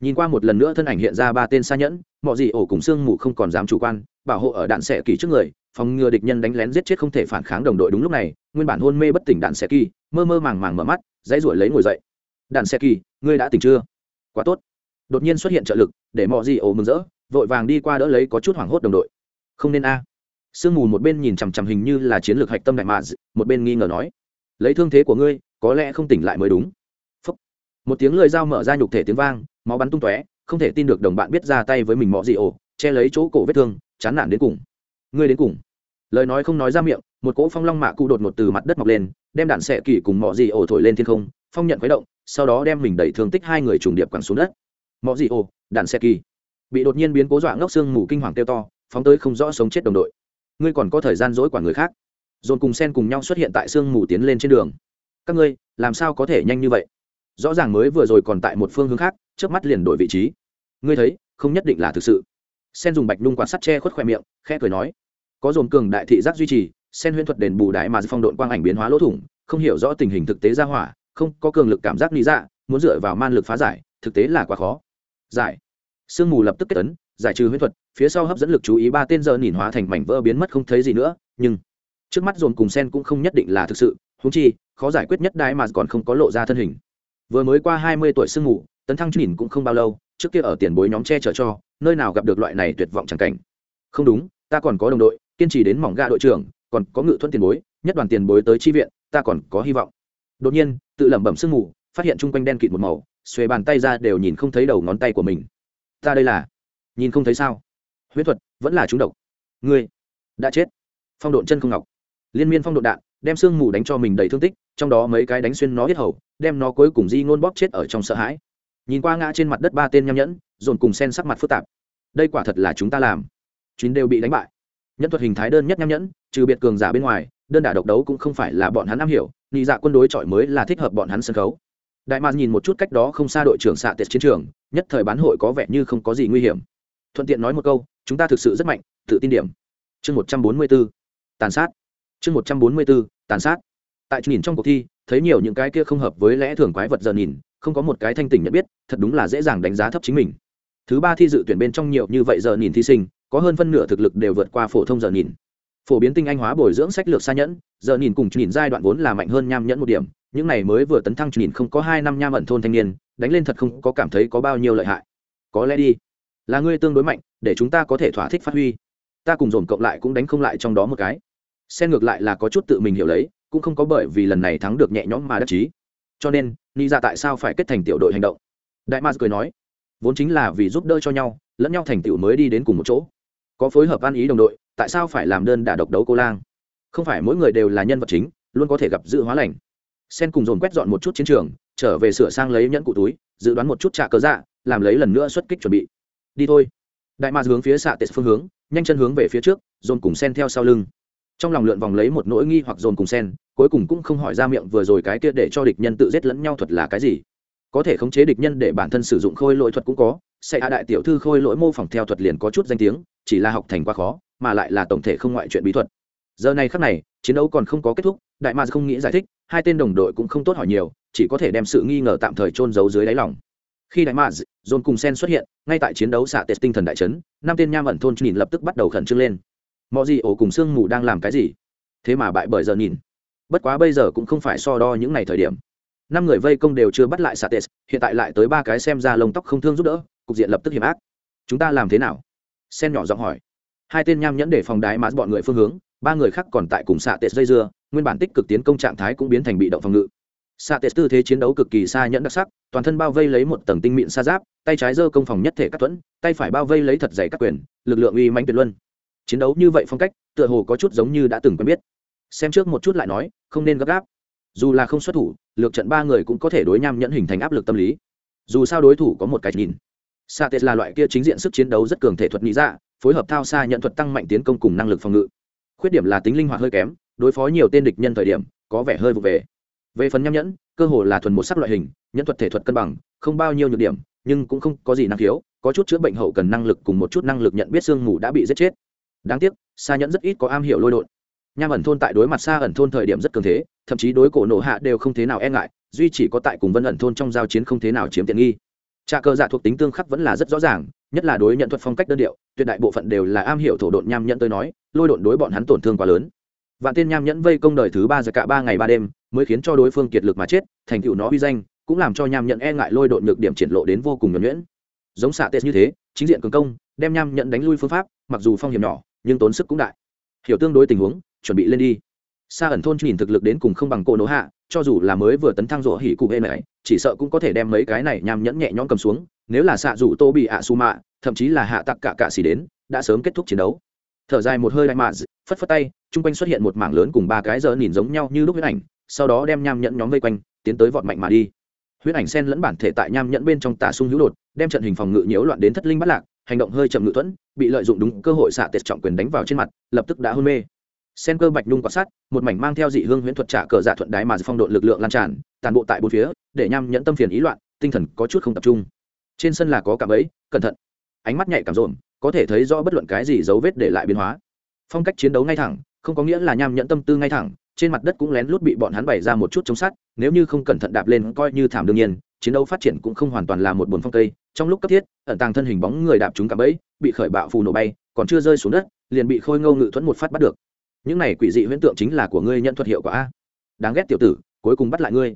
Nhìn qua một lần nữa thân ảnh hiện ra ba tên xa nhẫn mọi gì ổ cùng xương mù không còn dám chủ quan, bảo hộ ở đạn xẻ kỳ trước người, phòng ngừa địch nhân đánh lén giết chết không thể phản kháng đồng đội đúng lúc này, nguyên bản hôn mê bất tỉnh đạn xẻ kỳ, mơ mơ màng màng mở mắt, dãy ruổi lấy ngồi dậy. Đạn xẻ kỳ, ngươi đã tỉnh chưa? Quá tốt. Đột nhiên xuất hiện trợ lực, để mọi gì ổ mừng rỡ, vội vàng đi qua đỡ lấy có chút hoảng hốt đồng đội. Không nên a sương mù một bên nhìn chằm chằm hình như là chiến lược hạch tâm đại mạ một bên nghi ngờ nói, lấy thương thế của ngươi, có lẽ không tỉnh lại mới đúng. Phúc. một tiếng lời dao mở ra nhục thể tiếng vang, máu bắn tung tóe, không thể tin được đồng bạn biết ra tay với mình mọ gì ổ, che lấy chỗ cổ vết thương, chán nản đến cùng. Ngươi đến cùng. Lời nói không nói ra miệng, một cỗ phong long mạ cụ đột ngột từ mặt đất mọc lên, đem đạn xẻ kỳ cùng mọ gì ổ thổi lên thiên không, phong nhận khuấy động, sau đó đem mình đẩy thương tích hai người trùng điệp quẳng xuống đất. Mọ gì ổ, đạn xẻ kỳ. Bị đột nhiên biến cố dọa ngốc xương mù kinh hoàng kêu to, phóng tới không rõ sống chết đồng đội ngươi còn có thời gian dỗi quản người khác. Dồn cùng sen cùng nhau xuất hiện tại sương mù tiến lên trên đường. Các ngươi, làm sao có thể nhanh như vậy? Rõ ràng mới vừa rồi còn tại một phương hướng khác trước mắt liền đổi vị trí. Ngươi thấy, không nhất định là thực sự. Sen dùng bạch lung quan sát che khuất khoe miệng, khẽ cười nói. Có dồn cường đại thị giác duy trì, sen huyễn thuật đền bù đại mà phong độn quang ảnh biến hóa lỗ thủng, không hiểu rõ tình hình thực tế ra hỏa, không có cường lực cảm giác lý dạ muốn dựa vào man lực phá giải, thực tế là quá khó. Giải. Sương mù lập tức kết tấn giải trừ huyễn thuật, phía sau hấp dẫn lực chú ý ba tên giờ nhìn hóa thành mảnh vỡ biến mất không thấy gì nữa, nhưng trước mắt dồn cùng sen cũng không nhất định là thực sự húng chi, khó giải quyết nhất đái mà còn không có lộ ra thân hình. Vừa mới qua hai mươi tuổi sương ngủ tấn thăng nhìn cũng không bao lâu, trước kia ở tiền bối nhóm che chở cho, nơi nào gặp được loại này tuyệt vọng chẳng cảnh. Không đúng, ta còn có đồng đội, kiên trì đến mỏng ga đội trưởng, còn có ngự thuận tiền bối, nhất đoàn tiền bối tới chi viện, ta còn có hy vọng. Đột nhiên, tự lẩm bẩm sương ngủ phát hiện chung quanh đen kịt một màu, xuề bàn tay ra đều nhìn không thấy đầu ngón tay của mình. Ta đây là nhìn không thấy sao? Huyễn thuật, vẫn là trúng độc. Ngươi, đã chết. Phong độn chân không ngọc. Liên miên phong độn đạn, đem sương mù đánh cho mình đầy thương tích, trong đó mấy cái đánh xuyên nó hết hầu, đem nó cuối cùng di ngôn bóp chết ở trong sợ hãi. Nhìn qua ngã trên mặt đất ba tên nham nhẫn, dồn cùng sen sắc mặt phức tạp. Đây quả thật là chúng ta làm. Chuyến đều bị đánh bại. Nhân thuật hình thái đơn nhất nham nhẫn, trừ biệt cường giả bên ngoài, đơn đả độc đấu cũng không phải là bọn hắn am hiểu, nhị dạ quân đối chọi mới là thích hợp bọn hắn sân khấu. Đại mạc nhìn một chút cách đó không xa đội trưởng xạ tiệt chiến trường, nhất thời bán hội có vẻ như không có gì nguy hiểm thuận tiện nói một câu, chúng ta thực sự rất mạnh, tự tin điểm. Chương một trăm bốn mươi b ố tàn sát. Chương một trăm bốn mươi b ố tàn sát. Tại nhìn trong cuộc thi, thấy nhiều những cái kia không hợp với lẽ thường quái vật giờ nhìn, không có một cái thanh tỉnh nhận biết, thật đúng là dễ dàng đánh giá thấp chính mình. Thứ ba thi dự tuyển bên trong nhiều như vậy giờ nhìn thí sinh, có hơn phân nửa thực lực đều vượt qua phổ thông giờ nhìn. Phổ biến tinh anh hóa bồi dưỡng sách lược xa nhẫn, giờ nhìn cùng nhìn giai đoạn vốn là mạnh hơn nham nhẫn một điểm, những này mới vừa tấn thăng nhìn không có hai năm nham ẩn thôn thanh niên, đánh lên thật không có cảm thấy có bao nhiêu lợi hại. Có lẽ đi là ngươi tương đối mạnh, để chúng ta có thể thỏa thích phát huy. Ta cùng dồn cộng lại cũng đánh không lại trong đó một cái. Xen ngược lại là có chút tự mình hiểu lấy, cũng không có bởi vì lần này thắng được nhẹ nhõm mà đắc chí. Cho nên, ni ra tại sao phải kết thành tiểu đội hành động? Đại mars cười nói, vốn chính là vì giúp đỡ cho nhau, lẫn nhau thành tựu mới đi đến cùng một chỗ. Có phối hợp ăn ý đồng đội, tại sao phải làm đơn đả độc đấu cô lang? Không phải mỗi người đều là nhân vật chính, luôn có thể gặp dự hóa lành. Sen cùng dồn quét dọn một chút chiến trường, trở về sửa sang lấy nhẫn cụ túi, dự đoán một chút trả cớ dạ làm lấy lần nữa xuất kích chuẩn bị đi thôi. Đại mạc hướng phía xạ tệ phương hướng, nhanh chân hướng về phía trước, dồn cùng sen theo sau lưng. Trong lòng lượn vòng lấy một nỗi nghi hoặc dồn cùng sen, cuối cùng cũng không hỏi ra miệng vừa rồi cái kia để cho địch nhân tự giết lẫn nhau thuật là cái gì. Có thể khống chế địch nhân để bản thân sử dụng khôi lỗi thuật cũng có, sẽ hạ đại tiểu thư khôi lỗi mô phỏng theo thuật liền có chút danh tiếng, chỉ là học thành quá khó, mà lại là tổng thể không ngoại chuyện bí thuật. Giờ này khắc này, chiến đấu còn không có kết thúc, đại mạc không nghĩ giải thích, hai tên đồng đội cũng không tốt hỏi nhiều, chỉ có thể đem sự nghi ngờ tạm thời trôn giấu dưới đáy lòng khi đại mạc dồn cùng sen xuất hiện, ngay tại chiến đấu xạ tết tinh thần đại trấn năm tên nham ẩn thôn nhìn lập tức bắt đầu khẩn trương lên. Mọi gì ổ cùng sương mù đang làm cái gì? Thế mà bại bởi giờ nhìn. Bất quá bây giờ cũng không phải so đo những ngày thời điểm. Năm người vây công đều chưa bắt lại xạ tết hiện tại lại tới ba cái xem ra lông tóc không thương giúp đỡ, cục diện lập tức hiểm ác. Chúng ta làm thế nào? Sen nhỏ giọng hỏi. Hai tên nham nhẫn để phòng đái mã bọn người phương hướng, ba người khác còn tại cùng xạ tết dây dưa, nguyên bản tích cực tiến công trạng thái cũng biến thành bị động phòng ngự xạ tệ tư thế chiến đấu cực kỳ xa nhẫn đặc sắc, toàn thân bao vây lấy một tầng tinh mịn xa giáp, tay trái giơ công phòng nhất thể các thuẫn, tay phải bao vây lấy thật dày các quyền, lực lượng uy mãnh tuyệt luân. Chiến đấu như vậy phong cách, tựa hồ có chút giống như đã từng quen biết. Xem trước một chút lại nói, không nên gấp gáp. Dù là không xuất thủ, lược trận ba người cũng có thể đối nham nhẫn hình thành áp lực tâm lý. Dù sao đối thủ có một cái nhìn. Sa tết là loại kia chính diện sức chiến đấu rất cường thể thuật nghĩ ra dạ, phối hợp thao xa nhận thuật tăng mạnh tiến công cùng năng lực phòng ngự. Khuyết điểm là tính linh hoạt hơi kém, đối phó nhiều tên địch nhân thời điểm, có vẻ hơi vụ về về phần nham nhẫn, cơ hồ là thuần một sắc loại hình, nhẫn thuật thể thuật cân bằng, không bao nhiêu nhược điểm, nhưng cũng không có gì năng khiếu, có chút chữa bệnh hậu cần năng lực cùng một chút năng lực nhận biết sương mù đã bị giết chết. Đáng tiếc xa nhẫn rất ít có am hiểu lôi đột nham ẩn thôn tại đối mặt xa ẩn thôn thời điểm rất cường thế, thậm chí đối cổ nổ hạ đều không thế nào e ngại, duy chỉ có tại cùng vân ẩn thôn trong giao chiến không thế nào chiếm tiện nghi. Trà cơ dạ thuộc tính tương khắc vẫn là rất rõ ràng, nhất là đối nhận thuật phong cách đơn điệu, tuyệt đại bộ phận đều là am hiểu thổ độn nham nhẫn tới nói, lôi độn đối bọn hắn tổn thương quá lớn vạn tên nham nhẫn vây công đời thứ ba giờ cả ba ngày ba đêm, mới khiến cho đối phương kiệt lực mà chết, thành tựu nó uy danh, cũng làm cho nham nhẫn e ngại lôi độn nhược điểm triển lộ đến vô cùng nhuẩn nhuyễn. Giống xạ tết như thế, chính diện cường công, đem nham nhẫn đánh lui phương pháp, mặc dù phong hiểm nhỏ, nhưng tốn sức cũng đại. Hiểu tương đối tình huống, chuẩn bị lên đi. Xa ẩn thôn nhìn thực lực đến cùng không bằng cô nỗ hạ, cho dù là mới vừa tấn thăng rổ hỉ cụ hệ này, chỉ sợ cũng có thể đem mấy cái này nham nhẫn nhẹ nhõm cầm xuống, nếu là xạ rủ tô bị ạ su mạ, thậm chí là hạ tặc cả cạ xỉ đến, đã sớm kết thúc chiến đấu. Thở dài một hơi đại mạ phất phất tay chung quanh xuất hiện một mảng lớn cùng ba cái giờ nhìn giống nhau như lúc huyết ảnh, sau đó đem nham nhẫn nhóm vây quanh, tiến tới vọt mạnh mà đi. Huyết ảnh sen lẫn bản thể tại nham nhẫn bên trong tà sung hữu đột, đem trận hình phòng ngự nhiễu loạn đến thất linh bắt lạc, hành động hơi chậm ngự thuẫn, bị lợi dụng đúng cơ hội xạ tiệt trọng quyền đánh vào trên mặt, lập tức đã hôn mê. Sen cơ bạch nhung quan sát một mảnh mang theo dị hương huyễn thuật trả cờ dạ thuận đái mà phong độ lực lượng lan tràn, tàn bộ tại bốn phía, để nham nhẫn tâm phiền ý loạn, tinh thần có chút không tập trung. Trên sân là có cảm ấy cẩn thận. Ánh mắt nhạy cảm rộn có thể thấy rõ bất luận cái gì dấu vết để lại biến hóa. Phong cách chiến đấu ngay thẳng không có nghĩa là nham nhẫn tâm tư ngay thẳng, trên mặt đất cũng lén lút bị bọn hắn bày ra một chút chống sắt, nếu như không cẩn thận đạp lên coi như thảm đương nhiên, chiến đấu phát triển cũng không hoàn toàn là một buồn phong cây trong lúc cấp thiết, ẩn tàng thân hình bóng người đạp chúng cả bẫy, bị khởi bạo phù nổ bay, còn chưa rơi xuống đất, liền bị khôi ngâu ngự thuẫn một phát bắt được. Những này quỷ dị huyễn tượng chính là của ngươi nhận thuật hiệu quả a. Đáng ghét tiểu tử, cuối cùng bắt lại ngươi.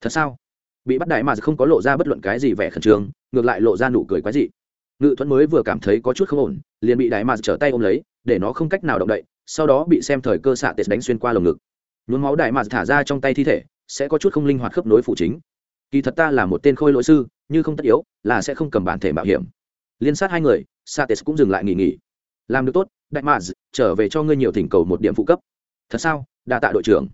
Thật sao? Bị bắt đại mà không có lộ ra bất luận cái gì vẻ khẩn trương, ngược lại lộ ra nụ cười quái dị. Ngự thuẫn mới vừa cảm thấy có chút không ổn, liền bị đại mà trở tay ôm lấy, để nó không cách nào động đậy sau đó bị xem thời cơ xạ tết đánh xuyên qua lồng ngực. Nhuốm máu đại mạt thả ra trong tay thi thể, sẽ có chút không linh hoạt khớp nối phụ chính. Kỳ thật ta là một tên khôi lỗi sư nhưng không tất yếu, là sẽ không cầm bản thể mạo hiểm. Liên sát hai người, xạ tết cũng dừng lại nghỉ nghỉ. Làm được tốt, đại mà trở về cho ngươi nhiều thỉnh cầu một điểm phụ cấp. Thật sao, đa tạ đội trưởng.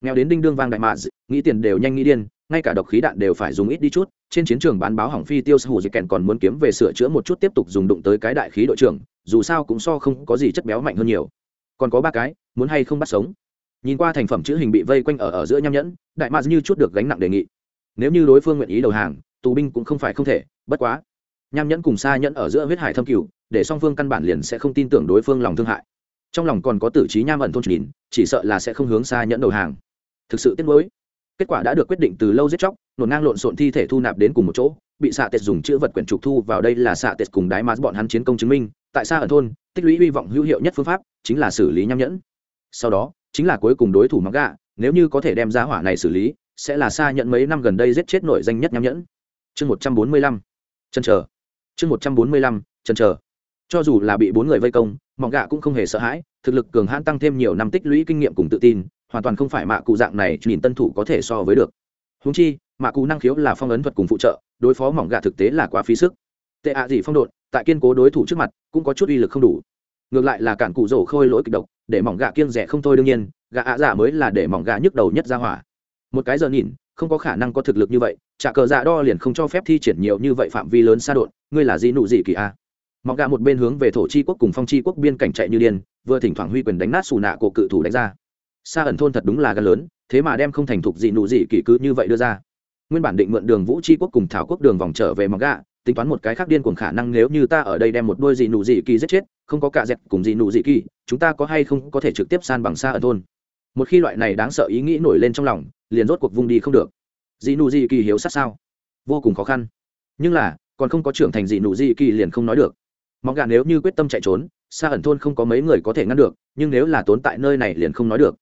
Nghèo đến đinh đương vang đại mà nghĩ tiền đều nhanh nghĩ điên, ngay cả độc khí đạn đều phải dùng ít đi chút. Trên chiến trường bán báo hỏng phi tiêu hủ dịch kèn còn muốn kiếm về sửa chữa một chút tiếp tục dùng đụng tới cái đại khí đội trưởng, dù sao cũng so không có gì chất béo mạnh hơn nhiều còn có ba cái, muốn hay không bắt sống. Nhìn qua thành phẩm chữ hình bị vây quanh ở ở giữa nham nhẫn, đại mạc như chút được gánh nặng đề nghị. Nếu như đối phương nguyện ý đầu hàng, tù binh cũng không phải không thể, bất quá. Nham nhẫn cùng xa nhẫn ở giữa huyết hải thâm cửu, để song phương căn bản liền sẽ không tin tưởng đối phương lòng thương hại. Trong lòng còn có tử trí nham ẩn thôn nhìn, chỉ sợ là sẽ không hướng xa nhẫn đầu hàng. Thực sự tiếc nuối kết quả đã được quyết định từ lâu giết chóc, nổn ngang lộn xộn thi thể thu nạp đến cùng một chỗ, bị xạ tết dùng chữ vật quyển trục thu vào đây là xạ tết cùng đái mà bọn hắn chiến công chứng minh, tại xa ở thôn, tích lũy hy vọng hữu hiệu nhất phương pháp chính là xử lý nham nhẫn. Sau đó, chính là cuối cùng đối thủ mắc gạ, nếu như có thể đem ra hỏa này xử lý, sẽ là xa nhận mấy năm gần đây giết chết nổi danh nhất nham nhẫn. Chương một trăm bốn mươi lăm chân chờ. Chương một trăm bốn mươi lăm chân chờ. Cho dù là bị bốn người vây công mỏng gạ cũng không hề sợ hãi, thực lực cường hãn tăng thêm nhiều năm tích lũy kinh nghiệm cùng tự tin hoàn toàn không phải mạ cụ dạng này, nhìn tân thủ có thể so với được. Húng chi, mạ cụ năng khiếu là phong ấn thuật cùng phụ trợ, đối phó mỏng gạ thực tế là quá phí sức. Tệ ạ gì phong độn tại kiên cố đối thủ trước mặt, cũng có chút uy lực không đủ. Ngược lại là cản cụ rổ khôi lỗi kịch độc, để mỏng gạ kiêng rẻ không thôi đương nhiên gạ ạ giả mới là để mỏng gạ nhức đầu nhất ra hỏa. Một cái giờ nhìn, không có khả năng có thực lực như vậy, trả cờ dạ đo liền không cho phép thi triển nhiều như vậy phạm vi lớn xa đột, ngươi là gì nụ gì kỳ a? Mỏng gạ một bên hướng về thổ chi quốc cùng phong chi quốc biên cảnh chạy như điên, vừa thỉnh thoảng huy quyền đánh nát xù nạ của cự thủ đánh ra xa ẩn thôn thật đúng là gan lớn, thế mà đem không thành thục gì nụ gì kỳ cứ như vậy đưa ra. Nguyên bản định mượn đường vũ chi quốc cùng thảo quốc đường vòng trở về mỏng gạ, tính toán một cái khác điên cuồng khả năng nếu như ta ở đây đem một đôi gì nụ gì kỳ giết chết, không có cả dẹp cùng gì nụ gì kỳ, chúng ta có hay không có thể trực tiếp san bằng xa ở thôn. Một khi loại này đáng sợ ý nghĩ nổi lên trong lòng, liền rốt cuộc vung đi không được. Dị nụ dị kỳ hiếu sát sao? Vô cùng khó khăn. Nhưng là, còn không có trưởng thành dị nụ dị kỳ liền không nói được. Mong gà nếu như quyết tâm chạy trốn xa ẩn thôn không có mấy người có thể ngăn được, nhưng nếu là tốn tại nơi này liền không nói được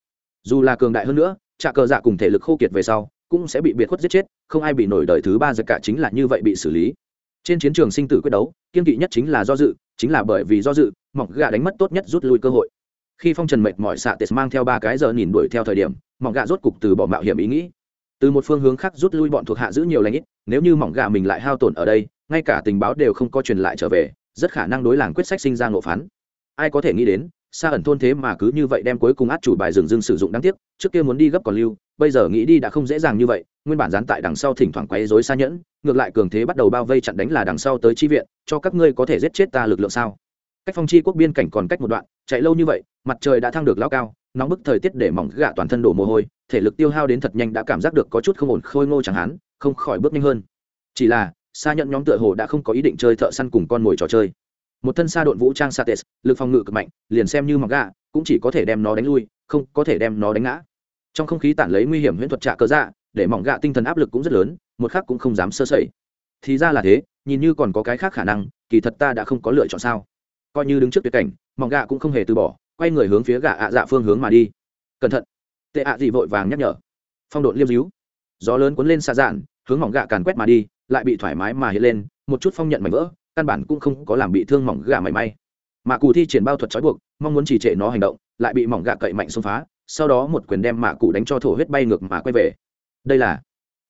dù là cường đại hơn nữa trà cờ dạ cùng thể lực khô kiệt về sau, cũng sẽ bị biệt khuất giết chết, không ai bị nổi đời thứ ba giật cả chính là như vậy bị xử lý. Trên chiến trường sinh tử quyết đấu, kiên kỵ nhất chính là do dự, chính là bởi vì do dự, mỏng gà đánh mất tốt nhất rút lui cơ hội. Khi phong trần mệt mỏi xạ tết mang theo ba cái giờ nhìn đuổi theo thời điểm, mỏng gà rốt cục từ bỏ mạo hiểm ý nghĩ. Từ một phương hướng khác rút lui bọn thuộc hạ giữ nhiều lãnh ít, nếu như mỏng gà mình lại hao tổn ở đây, ngay cả tình báo đều không có truyền lại trở về, rất khả năng đối làng quyết sách sinh ra ngộ phán. Ai có thể nghĩ đến xa ẩn thôn thế mà cứ như vậy đem cuối cùng át chủ bài rừng rưng sử dụng đáng tiếc, trước kia muốn đi gấp còn lưu, bây giờ nghĩ đi đã không dễ dàng như vậy, nguyên bản dán tại đằng sau thỉnh thoảng quấy rối xa nhẫn, ngược lại cường thế bắt đầu bao vây chặn đánh là đằng sau tới chi viện, cho các ngươi có thể giết chết ta lực lượng sao? Cách phong chi quốc biên cảnh còn cách một đoạn, chạy lâu như vậy, mặt trời đã thăng được lao cao, nóng bức thời tiết để mỏng gạ toàn thân đổ mồ hôi, thể lực tiêu hao đến thật nhanh đã cảm giác được có chút không ổn, khôi ngô chẳng hán không khỏi bước nhanh hơn. Chỉ là xa nhận nhóm tựa hồ đã không có ý định chơi thợ săn cùng con mồi trò chơi một thân xa độn vũ trang sates, lực phòng ngự cực mạnh, liền xem như mỏng gà, cũng chỉ có thể đem nó đánh lui, không có thể đem nó đánh ngã. Trong không khí tản lấy nguy hiểm huyễn thuật trạ cơ dạ để mỏng gạ tinh thần áp lực cũng rất lớn, một khắc cũng không dám sơ sẩy. Thì ra là thế, nhìn như còn có cái khác khả năng, kỳ thật ta đã không có lựa chọn sao. Coi như đứng trước tuyệt cảnh, mỏng gạ cũng không hề từ bỏ, quay người hướng phía gạ ạ dạ phương hướng mà đi. Cẩn thận. Tệ ạ dị vội vàng nhắc nhở. Phong độn liêm díu. Gió lớn cuốn lên xa dạn, hướng mỏng gạ càn quét mà đi, lại bị thoải mái mà hiện lên, một chút phong nhận mảnh vỡ căn bản cũng không có làm bị thương mỏng gà mảy may. Mà cụ thi triển bao thuật trói buộc, mong muốn trì trệ nó hành động, lại bị mỏng gà cậy mạnh xông phá, sau đó một quyền đem mạ cụ đánh cho thổ huyết bay ngược mà quay về. Đây là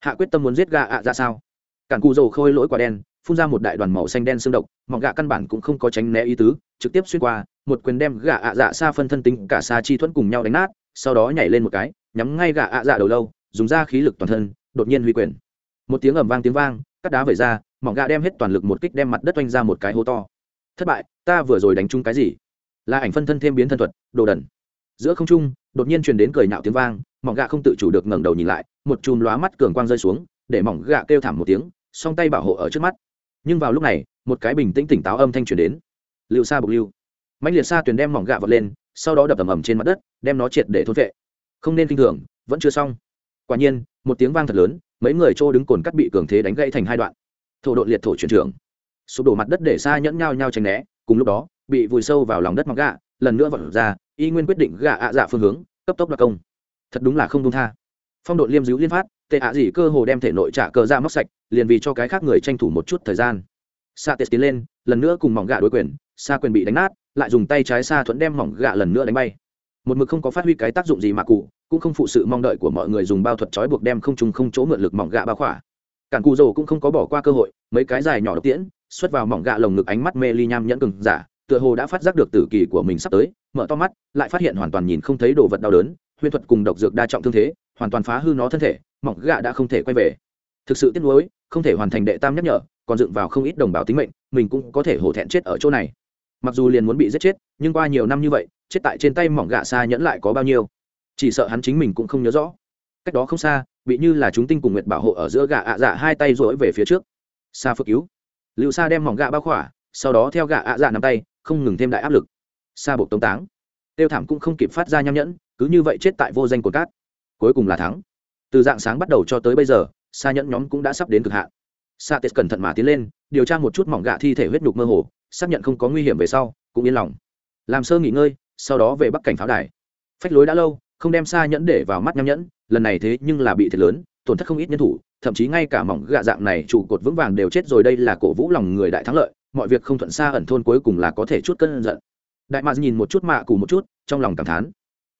hạ quyết tâm muốn giết gà ạ à ra sao? Cản cụ dầu khôi lỗi quả đen, phun ra một đại đoàn màu xanh đen xương độc, mỏng gà căn bản cũng không có tránh né ý tứ, trực tiếp xuyên qua, một quyền đem gà ạ dạ xa phân thân tính cả xa chi thuẫn cùng nhau đánh nát, sau đó nhảy lên một cái, nhắm ngay gà ạ dạ đầu lâu, dùng ra khí lực toàn thân, đột nhiên huy quyền. Một tiếng ầm vang tiếng vang, cắt đá vẩy ra Mỏng gà đem hết toàn lực một kích đem mặt đất oanh ra một cái hố to. Thất bại, ta vừa rồi đánh chung cái gì? Là ảnh phân thân thêm biến thân thuật, đồ đần. Giữa không trung, đột nhiên truyền đến cười nạo tiếng vang, mỏng gà không tự chủ được ngẩng đầu nhìn lại, một chùm lóa mắt cường quang rơi xuống, để mỏng gà kêu thảm một tiếng, song tay bảo hộ ở trước mắt. Nhưng vào lúc này, một cái bình tĩnh tỉnh táo âm thanh truyền đến. Liệu sa bục lưu. Mạnh liệt sa tuyền đem mỏng gà vật lên, sau đó đập ầm ầm trên mặt đất, đem nó triệt để thôn vệ. Không nên kinh thường, vẫn chưa xong. Quả nhiên, một tiếng vang thật lớn, mấy người trô đứng cồn cắt bị cường thế đánh gãy thành hai đoạn thổ đội liệt thổ chuyển trưởng sụp đổ mặt đất để xa nhẫn nhau nhau tránh né, cùng lúc đó, bị vùi sâu vào lòng đất mọc gạ, lần nữa vọt ra, y nguyên quyết định gạ ạ dạ phương hướng, cấp tốc đặc công. Thật đúng là không đông tha. Phong độ liêm dữ liên phát, tệ ạ gì cơ hồ đem thể nội trả cờ ra móc sạch, liền vì cho cái khác người tranh thủ một chút thời gian. Sa tết tiến lên, lần nữa cùng mỏng gạ đối quyền, sa quyền bị đánh nát, lại dùng tay trái sa thuẫn đem mỏng gạ lần nữa đánh bay. Một mực không có phát huy cái tác dụng gì mà cụ, cũng không phụ sự mong đợi của mọi người dùng bao thuật trói buộc đem không trùng không chỗ mượn lực mỏng gạ bao khỏa cản cù rồ cũng không có bỏ qua cơ hội, mấy cái dài nhỏ độc tiễn, xuất vào mỏng gạ lồng ngực ánh mắt mê ly nham nhẫn cừng giả, tựa hồ đã phát giác được tử kỳ của mình sắp tới, mở to mắt, lại phát hiện hoàn toàn nhìn không thấy đồ vật đau đớn huyễn thuật cùng độc dược đa trọng thương thế, hoàn toàn phá hư nó thân thể, mỏng gạ đã không thể quay về. Thực sự tiếc nuối, không thể hoàn thành đệ tam nhắc nhở, còn dựng vào không ít đồng bào tính mệnh, mình cũng có thể hổ thẹn chết ở chỗ này. Mặc dù liền muốn bị giết chết, nhưng qua nhiều năm như vậy, chết tại trên tay mỏng gạ xa nhẫn lại có bao nhiêu? Chỉ sợ hắn chính mình cũng không nhớ rõ cách đó không xa, bị như là chúng tinh cùng nguyệt bảo hộ ở giữa gạ ạ dạ hai tay rỗi về phía trước. Xa phước cứu. Lưu sa đem mỏng gạ bao khỏa, sau đó theo gạ ạ dạ nắm tay, không ngừng thêm đại áp lực. Xa buộc tống táng. Tiêu thảm cũng không kịp phát ra nham nhẫn, cứ như vậy chết tại vô danh cột cát. Cuối cùng là thắng. Từ dạng sáng bắt đầu cho tới bây giờ xa nhẫn nhóm cũng đã sắp đến cực hạn. Sa tết cẩn thận mà tiến lên, điều tra một chút mỏng gạ thi thể huyết nhục mơ hồ, xác nhận không có nguy hiểm về sau, cũng yên lòng. Làm sơ nghỉ ngơi, sau đó về bắc cảnh pháo đài. Phách lối đã lâu không đem xa nhẫn để vào mắt nham nhẫn, lần này thế nhưng là bị thiệt lớn, tổn thất không ít nhân thủ, thậm chí ngay cả mỏng gạ dạng này trụ cột vững vàng đều chết rồi đây là cổ vũ lòng người đại thắng lợi, mọi việc không thuận xa ẩn thôn cuối cùng là có thể chút cân giận. Đại mạc nhìn một chút mạ cù một chút, trong lòng cảm thán.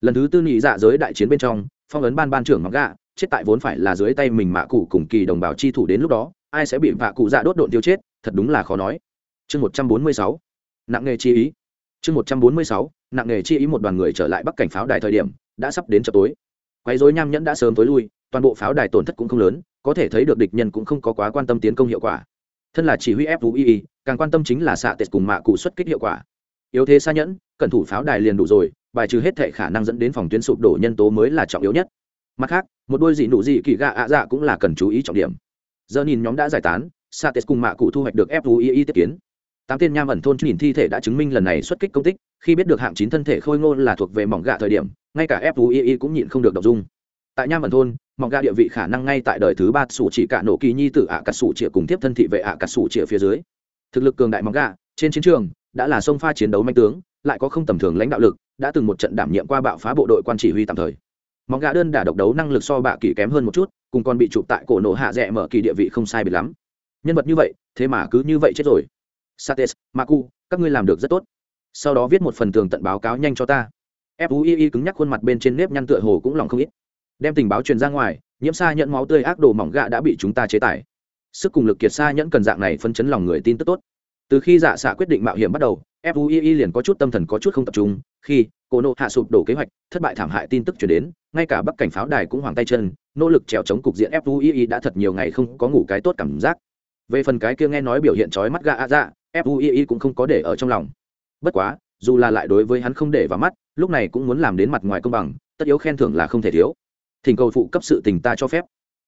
Lần thứ tư nhị dạ giới đại chiến bên trong, phong ấn ban ban trưởng mỏng gạ, chết tại vốn phải là dưới tay mình mạ cụ cùng kỳ đồng bào chi thủ đến lúc đó, ai sẽ bị vạ cụ dạ đốt độn tiêu chết, thật đúng là khó nói. Chương một trăm bốn mươi sáu, nặng nghề chi ý. Chương một trăm bốn mươi sáu, nặng nghề chi ý một đoàn người trở lại bắc cảnh pháo đài thời điểm đã sắp đến chợ tối. Quấy dối nham nhẫn đã sớm tối lui, toàn bộ pháo đài tổn thất cũng không lớn, có thể thấy được địch nhân cũng không có quá quan tâm tiến công hiệu quả. Thân là chỉ huy fui càng quan tâm chính là xạ tết cùng mạ cụ xuất kích hiệu quả. Yếu thế xa nhẫn cẩn thủ pháo đài liền đủ rồi, bài trừ hết thể khả năng dẫn đến phòng tuyến sụp đổ nhân tố mới là trọng yếu nhất. Mặt khác, một đôi dị nụ dị kỳ gạ ạ dạ cũng là cần chú ý trọng điểm. Giờ nhìn nhóm đã giải tán sa tết cùng mạ cụ thu hoạch được fui tiếp kiến. Tám tên nham ẩn thôn nhìn thi thể đã chứng minh lần này xuất kích công tích khi biết được hạng chín thân thể khôi ngô là thuộc về mỏng gạ thời điểm, ngay cả fui cũng nhịn không được đọc dung. Tại nham ẩn thôn, mỏng gạ địa vị khả năng ngay tại đời thứ ba sủ chỉ cả nổ kỳ nhi tử ạ à cà sủ chĩa cùng tiếp thân thị vệ ạ à cà sủ chĩa phía dưới. Thực lực cường đại mỏng gạ, trên chiến trường, đã là sông pha chiến đấu manh tướng, lại có không tầm thường lãnh đạo lực, đã từng một trận đảm nhiệm qua bạo phá bộ đội quan chỉ huy tạm thời. Mỏng gạ đơn đả độc đấu năng lực so bạ kỳ kém hơn một chút, cùng còn bị chụp tại cổ nổ hạ rẽ mở kỳ địa vị không sai bị lắm. Nhân vật như vậy, thế mà cứ như vậy chết rồi. Sates, maku, các ngươi làm được rất tốt sau đó viết một phần tường tận báo cáo nhanh cho ta. Fui cứng nhắc khuôn mặt bên trên nếp nhăn tựa hồ cũng lòng không ít. Đem tình báo truyền ra ngoài, nhiễm sa nhẫn máu tươi ác đồ mỏng gạ đã bị chúng ta chế tải. Sức cùng lực kiệt sa nhẫn cần dạng này phân chấn lòng người tin tức tốt. Từ khi dạ xạ quyết định mạo hiểm bắt đầu fui liền có chút tâm thần có chút không tập trung. Khi cô nộ hạ sụp đổ kế hoạch, thất bại thảm hại tin tức chuyển đến, ngay cả bắc cảnh pháo đài cũng hoàng tay chân, nỗ lực trèo chống cục diện fui đã thật nhiều ngày không có ngủ cái tốt cảm giác. Về phần cái kia nghe nói biểu hiện trói mắt gạ dạ fui cũng không có để ở trong lòng bất quá, dù là lại đối với hắn không để vào mắt, lúc này cũng muốn làm đến mặt ngoài công bằng, tất yếu khen thưởng là không thể thiếu. Thỉnh cầu phụ cấp sự tình ta cho phép.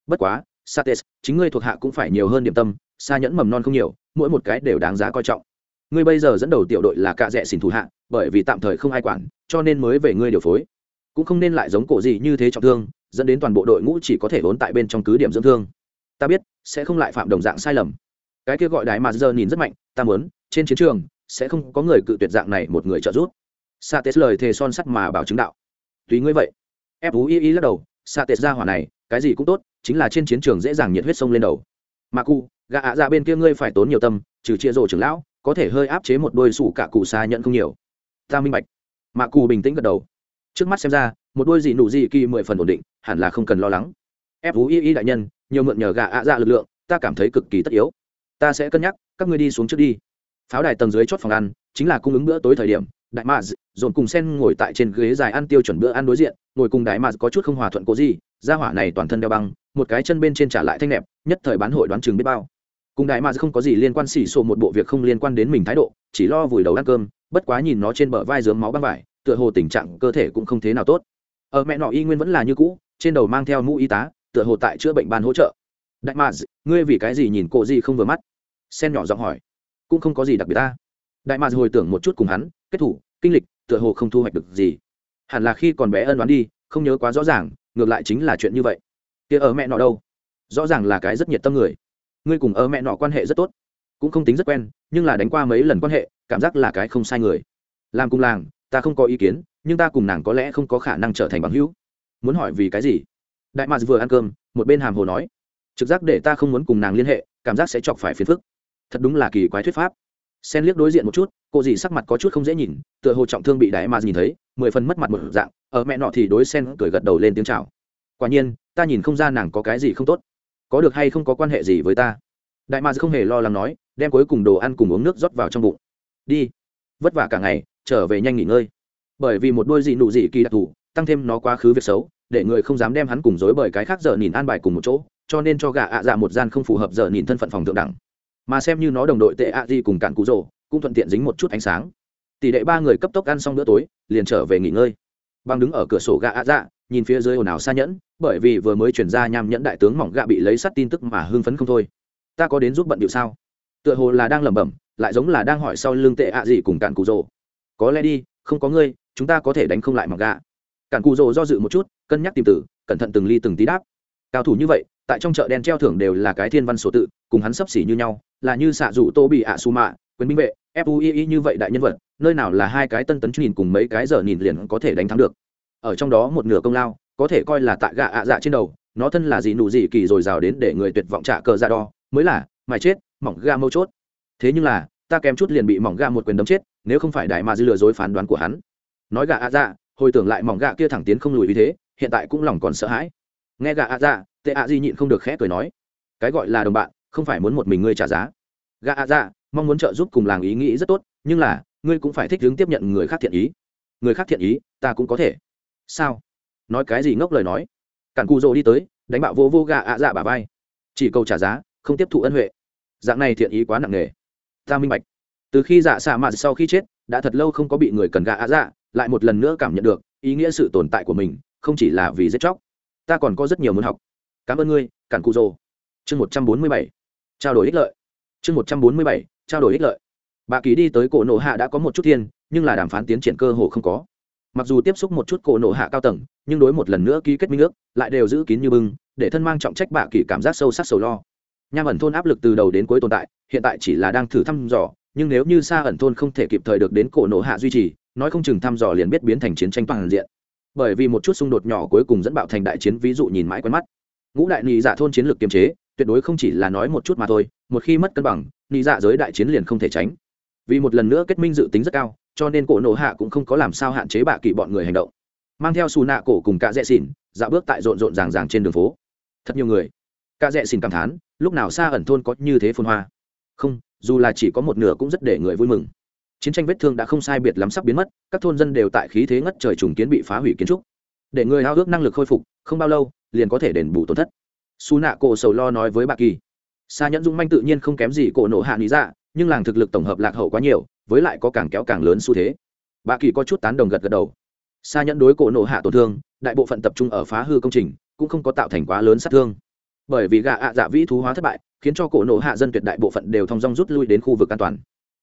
Bất quá, sates, chính ngươi thuộc hạ cũng phải nhiều hơn điểm tâm xa nhẫn mầm non không nhiều, mỗi một cái đều đáng giá coi trọng. Ngươi bây giờ dẫn đầu tiểu đội là cạ rẽ xỉn thủ hạ, bởi vì tạm thời không ai quản, cho nên mới về ngươi điều phối. Cũng không nên lại giống cổ gì như thế trọng thương, dẫn đến toàn bộ đội ngũ chỉ có thể vốn tại bên trong cứ điểm dưỡng thương. Ta biết, sẽ không lại phạm đồng dạng sai lầm. Cái kia gọi đái mà giờ nhìn rất mạnh, ta muốn, trên chiến trường sẽ không có người cự tuyệt dạng này một người trợ giúp. Sa tết lời thề son sắt mà bảo chứng đạo. Tùy ngươi vậy. Ép ú y y lắc đầu sa tết ra hỏa này, cái gì cũng tốt, chính là trên chiến trường dễ dàng nhiệt huyết sông lên đầu. Mà cu gạ ạ ra bên kia ngươi phải tốn nhiều tâm, trừ chia rổ trưởng lão, có thể hơi áp chế một đôi sủ cả cụ xa nhận không nhiều. Ta minh bạch. Mạ cù bình tĩnh gật đầu. Trước mắt xem ra, một đôi gì nụ gì kỳ mười phần ổn định, hẳn là không cần lo lắng. Fui đại nhân, nhiều mượn nhờ gã ạ dạ lực lượng, ta cảm thấy cực kỳ tất yếu. Ta sẽ cân nhắc, các ngươi đi xuống trước đi pháo đài tầng dưới chót phòng ăn, chính là cung ứng bữa tối thời điểm, đại maz dồn cùng sen ngồi tại trên ghế dài ăn tiêu chuẩn bữa ăn đối diện, ngồi cùng đại maz có chút không hòa thuận cố gì ra hỏa này toàn thân đeo băng, một cái chân bên trên trả lại thanh nẹp, nhất thời bán hội đoán chừng biết bao. Cùng đại maz không có gì liên quan xỉ sổ một bộ việc không liên quan đến mình thái độ, chỉ lo vùi đầu ăn cơm, bất quá nhìn nó trên bờ vai dướng máu băng vải, tựa hồ tình trạng cơ thể cũng không thế nào tốt. Ở mẹ nọ y nguyên vẫn là như cũ, trên đầu mang theo mũ y tá, tựa hồ tại chữa bệnh ban hỗ trợ. Đại maz ngươi vì cái gì nhìn cô gì không vừa mắt? Sen nhỏ giọng hỏi cũng không có gì đặc biệt ta. Đại mạc hồi tưởng một chút cùng hắn, kết thủ, kinh lịch, tựa hồ không thu hoạch được gì. Hẳn là khi còn bé ân đoán đi, không nhớ quá rõ ràng, ngược lại chính là chuyện như vậy. Kia ở mẹ nọ đâu? Rõ ràng là cái rất nhiệt tâm người. Ngươi cùng ở mẹ nọ quan hệ rất tốt. Cũng không tính rất quen, nhưng là đánh qua mấy lần quan hệ, cảm giác là cái không sai người. Làm cùng làng, ta không có ý kiến, nhưng ta cùng nàng có lẽ không có khả năng trở thành bằng hữu. Muốn hỏi vì cái gì? Đại mạc vừa ăn cơm, một bên hàm hồ nói. Trực giác để ta không muốn cùng nàng liên hệ, cảm giác sẽ chọc phải phiền phức thật đúng là kỳ quái thuyết pháp. Sen liếc đối diện một chút, cô dì sắc mặt có chút không dễ nhìn, tựa hồ trọng thương bị đại mà nhìn thấy, mười phần mất mặt một dạng, ở mẹ nọ thì đối sen cười gật đầu lên tiếng chào. Quả nhiên, ta nhìn không ra nàng có cái gì không tốt. Có được hay không có quan hệ gì với ta? Đại mà không hề lo lắng nói, đem cuối cùng đồ ăn cùng uống nước rót vào trong bụng. Đi. Vất vả cả ngày, trở về nhanh nghỉ ngơi. Bởi vì một đôi dị nụ dị kỳ đặc thù, tăng thêm nó quá khứ việc xấu, để người không dám đem hắn cùng dối bởi cái khác giờ nhìn an bài cùng một chỗ, cho nên cho gà ạ dạ một gian không phù hợp giờ nhìn thân phận phòng thượng đẳng mà xem như nó đồng đội tệ ạ gì cùng cạn cụ rồ cũng thuận tiện dính một chút ánh sáng. Tỷ đệ ba người cấp tốc ăn xong bữa tối, liền trở về nghỉ ngơi. Băng đứng ở cửa sổ gạ ạ dạ nhìn phía dưới ồn ào xa nhẫn, bởi vì vừa mới chuyển ra nham nhẫn đại tướng mỏng gạ bị lấy sắt tin tức mà hưng phấn không thôi. Ta có đến giúp bận điệu sao? Tựa hồ là đang lẩm bẩm, lại giống là đang hỏi sau lưng tệ ạ gì cùng cạn cụ rồ. Có lẽ đi, không có ngươi, chúng ta có thể đánh không lại mỏng gạ. Cạn cụ rồ do dự một chút, cân nhắc tìm tử, cẩn thận từng ly từng tí đáp. Cao thủ như vậy, tại trong chợ đen treo thưởng đều là cái thiên văn số tự, cùng hắn sấp xỉ như nhau là như xạ dụ tô bị ạ su mạ, quyền binh vệ fui như vậy đại nhân vật, nơi nào là hai cái tân tấn nhìn cùng mấy cái giờ nhìn liền có thể đánh thắng được. Ở trong đó một nửa công lao, có thể coi là tại gạ ạ dạ trên đầu, nó thân là gì nụ gì kỳ rồi rào đến để người tuyệt vọng trả cờ ra đo, mới là, mày chết, mỏng ga mâu chốt. Thế nhưng là, ta kém chút liền bị mỏng ga một quyền đấm chết, nếu không phải đại mà dư lừa dối phán đoán của hắn. Nói gạ ạ dạ hồi tưởng lại mỏng gạ kia thẳng tiến không lùi vì thế, hiện tại cũng lòng còn sợ hãi. Nghe gạ ạ dạ tệ ạ di nhịn không được khẽ cười nói, cái gọi là đồng bạn không phải muốn một mình ngươi trả giá. Gạ ạ dạ mong muốn trợ giúp cùng làng ý nghĩ rất tốt, nhưng là, ngươi cũng phải thích hướng tiếp nhận người khác thiện ý. Người khác thiện ý, ta cũng có thể. Sao? Nói cái gì ngốc lời nói? Cản cù rồ đi tới, đánh bạo vô vô gạ ạ dạ bà vai. Chỉ cầu trả giá, không tiếp thụ ân huệ. Dạng này thiện ý quá nặng nề. Ta minh bạch. Từ khi dạ xạ mạt sau khi chết, đã thật lâu không có bị người cần gạ ạ dạ lại một lần nữa cảm nhận được ý nghĩa sự tồn tại của mình, không chỉ là vì giết chóc. Ta còn có rất nhiều muốn học. Cảm ơn ngươi, cản cụ rồ chương một trăm bốn mươi bảy trao đổi ích lợi. Chương một trăm bốn mươi bảy, trao đổi ích lợi. Bà ký đi tới cổ nộ hạ đã có một chút thiên, nhưng là đàm phán tiến triển cơ hồ không có. Mặc dù tiếp xúc một chút cổ nộ hạ cao tầng, nhưng đối một lần nữa ký kết minh ước, lại đều giữ kín như bưng, để thân mang trọng trách bà kỳ cảm giác sâu sắc sầu lo. Nham ẩn thôn áp lực từ đầu đến cuối tồn tại, hiện tại chỉ là đang thử thăm dò, nhưng nếu như xa ẩn thôn không thể kịp thời được đến cổ nộ hạ duy trì, nói không chừng thăm dò liền biết biến thành chiến tranh toàn diện. Bởi vì một chút xung đột nhỏ cuối cùng dẫn bạo thành đại chiến, ví dụ nhìn mãi quen mắt. Ngũ đại nhị giả thôn chiến lược kiềm chế tuyệt đối không chỉ là nói một chút mà thôi, một khi mất cân bằng nghĩ dạ giới đại chiến liền không thể tránh. Vì một lần nữa kết minh dự tính rất cao, cho nên cổ nổ hạ cũng không có làm sao hạn chế bạ kỵ bọn người hành động. Mang theo xù nạ cổ cùng cả rẽ xỉn dạo bước tại rộn rộn ràng ràng trên đường phố. Thật nhiều người. Cả rẽ xỉn cảm thán, lúc nào xa ẩn thôn có như thế phôn hoa. Không, dù là chỉ có một nửa cũng rất để người vui mừng. Chiến tranh vết thương đã không sai biệt lắm sắp biến mất, các thôn dân đều tại khí thế ngất trời trùng kiến bị phá hủy kiến trúc. Để người hao ước năng lực khôi phục, không bao lâu, liền có thể đền bù tổn thất su nạ cổ sầu lo nói với bà kỳ xa nhẫn dung manh tự nhiên không kém gì cổ nổ hạ lý dạ nhưng làng thực lực tổng hợp lạc hậu quá nhiều, với lại có càng kéo càng lớn xu thế. Bà kỳ có chút tán đồng gật gật đầu. Xa nhẫn đối cổ nổ hạ tổn thương, đại bộ phận tập trung ở phá hư công trình, cũng không có tạo thành quá lớn sát thương. Bởi vì gạ ạ dạ vĩ thú hóa thất bại, khiến cho cổ nổ hạ dân tuyệt đại bộ phận đều thong dong rút lui đến khu vực an toàn.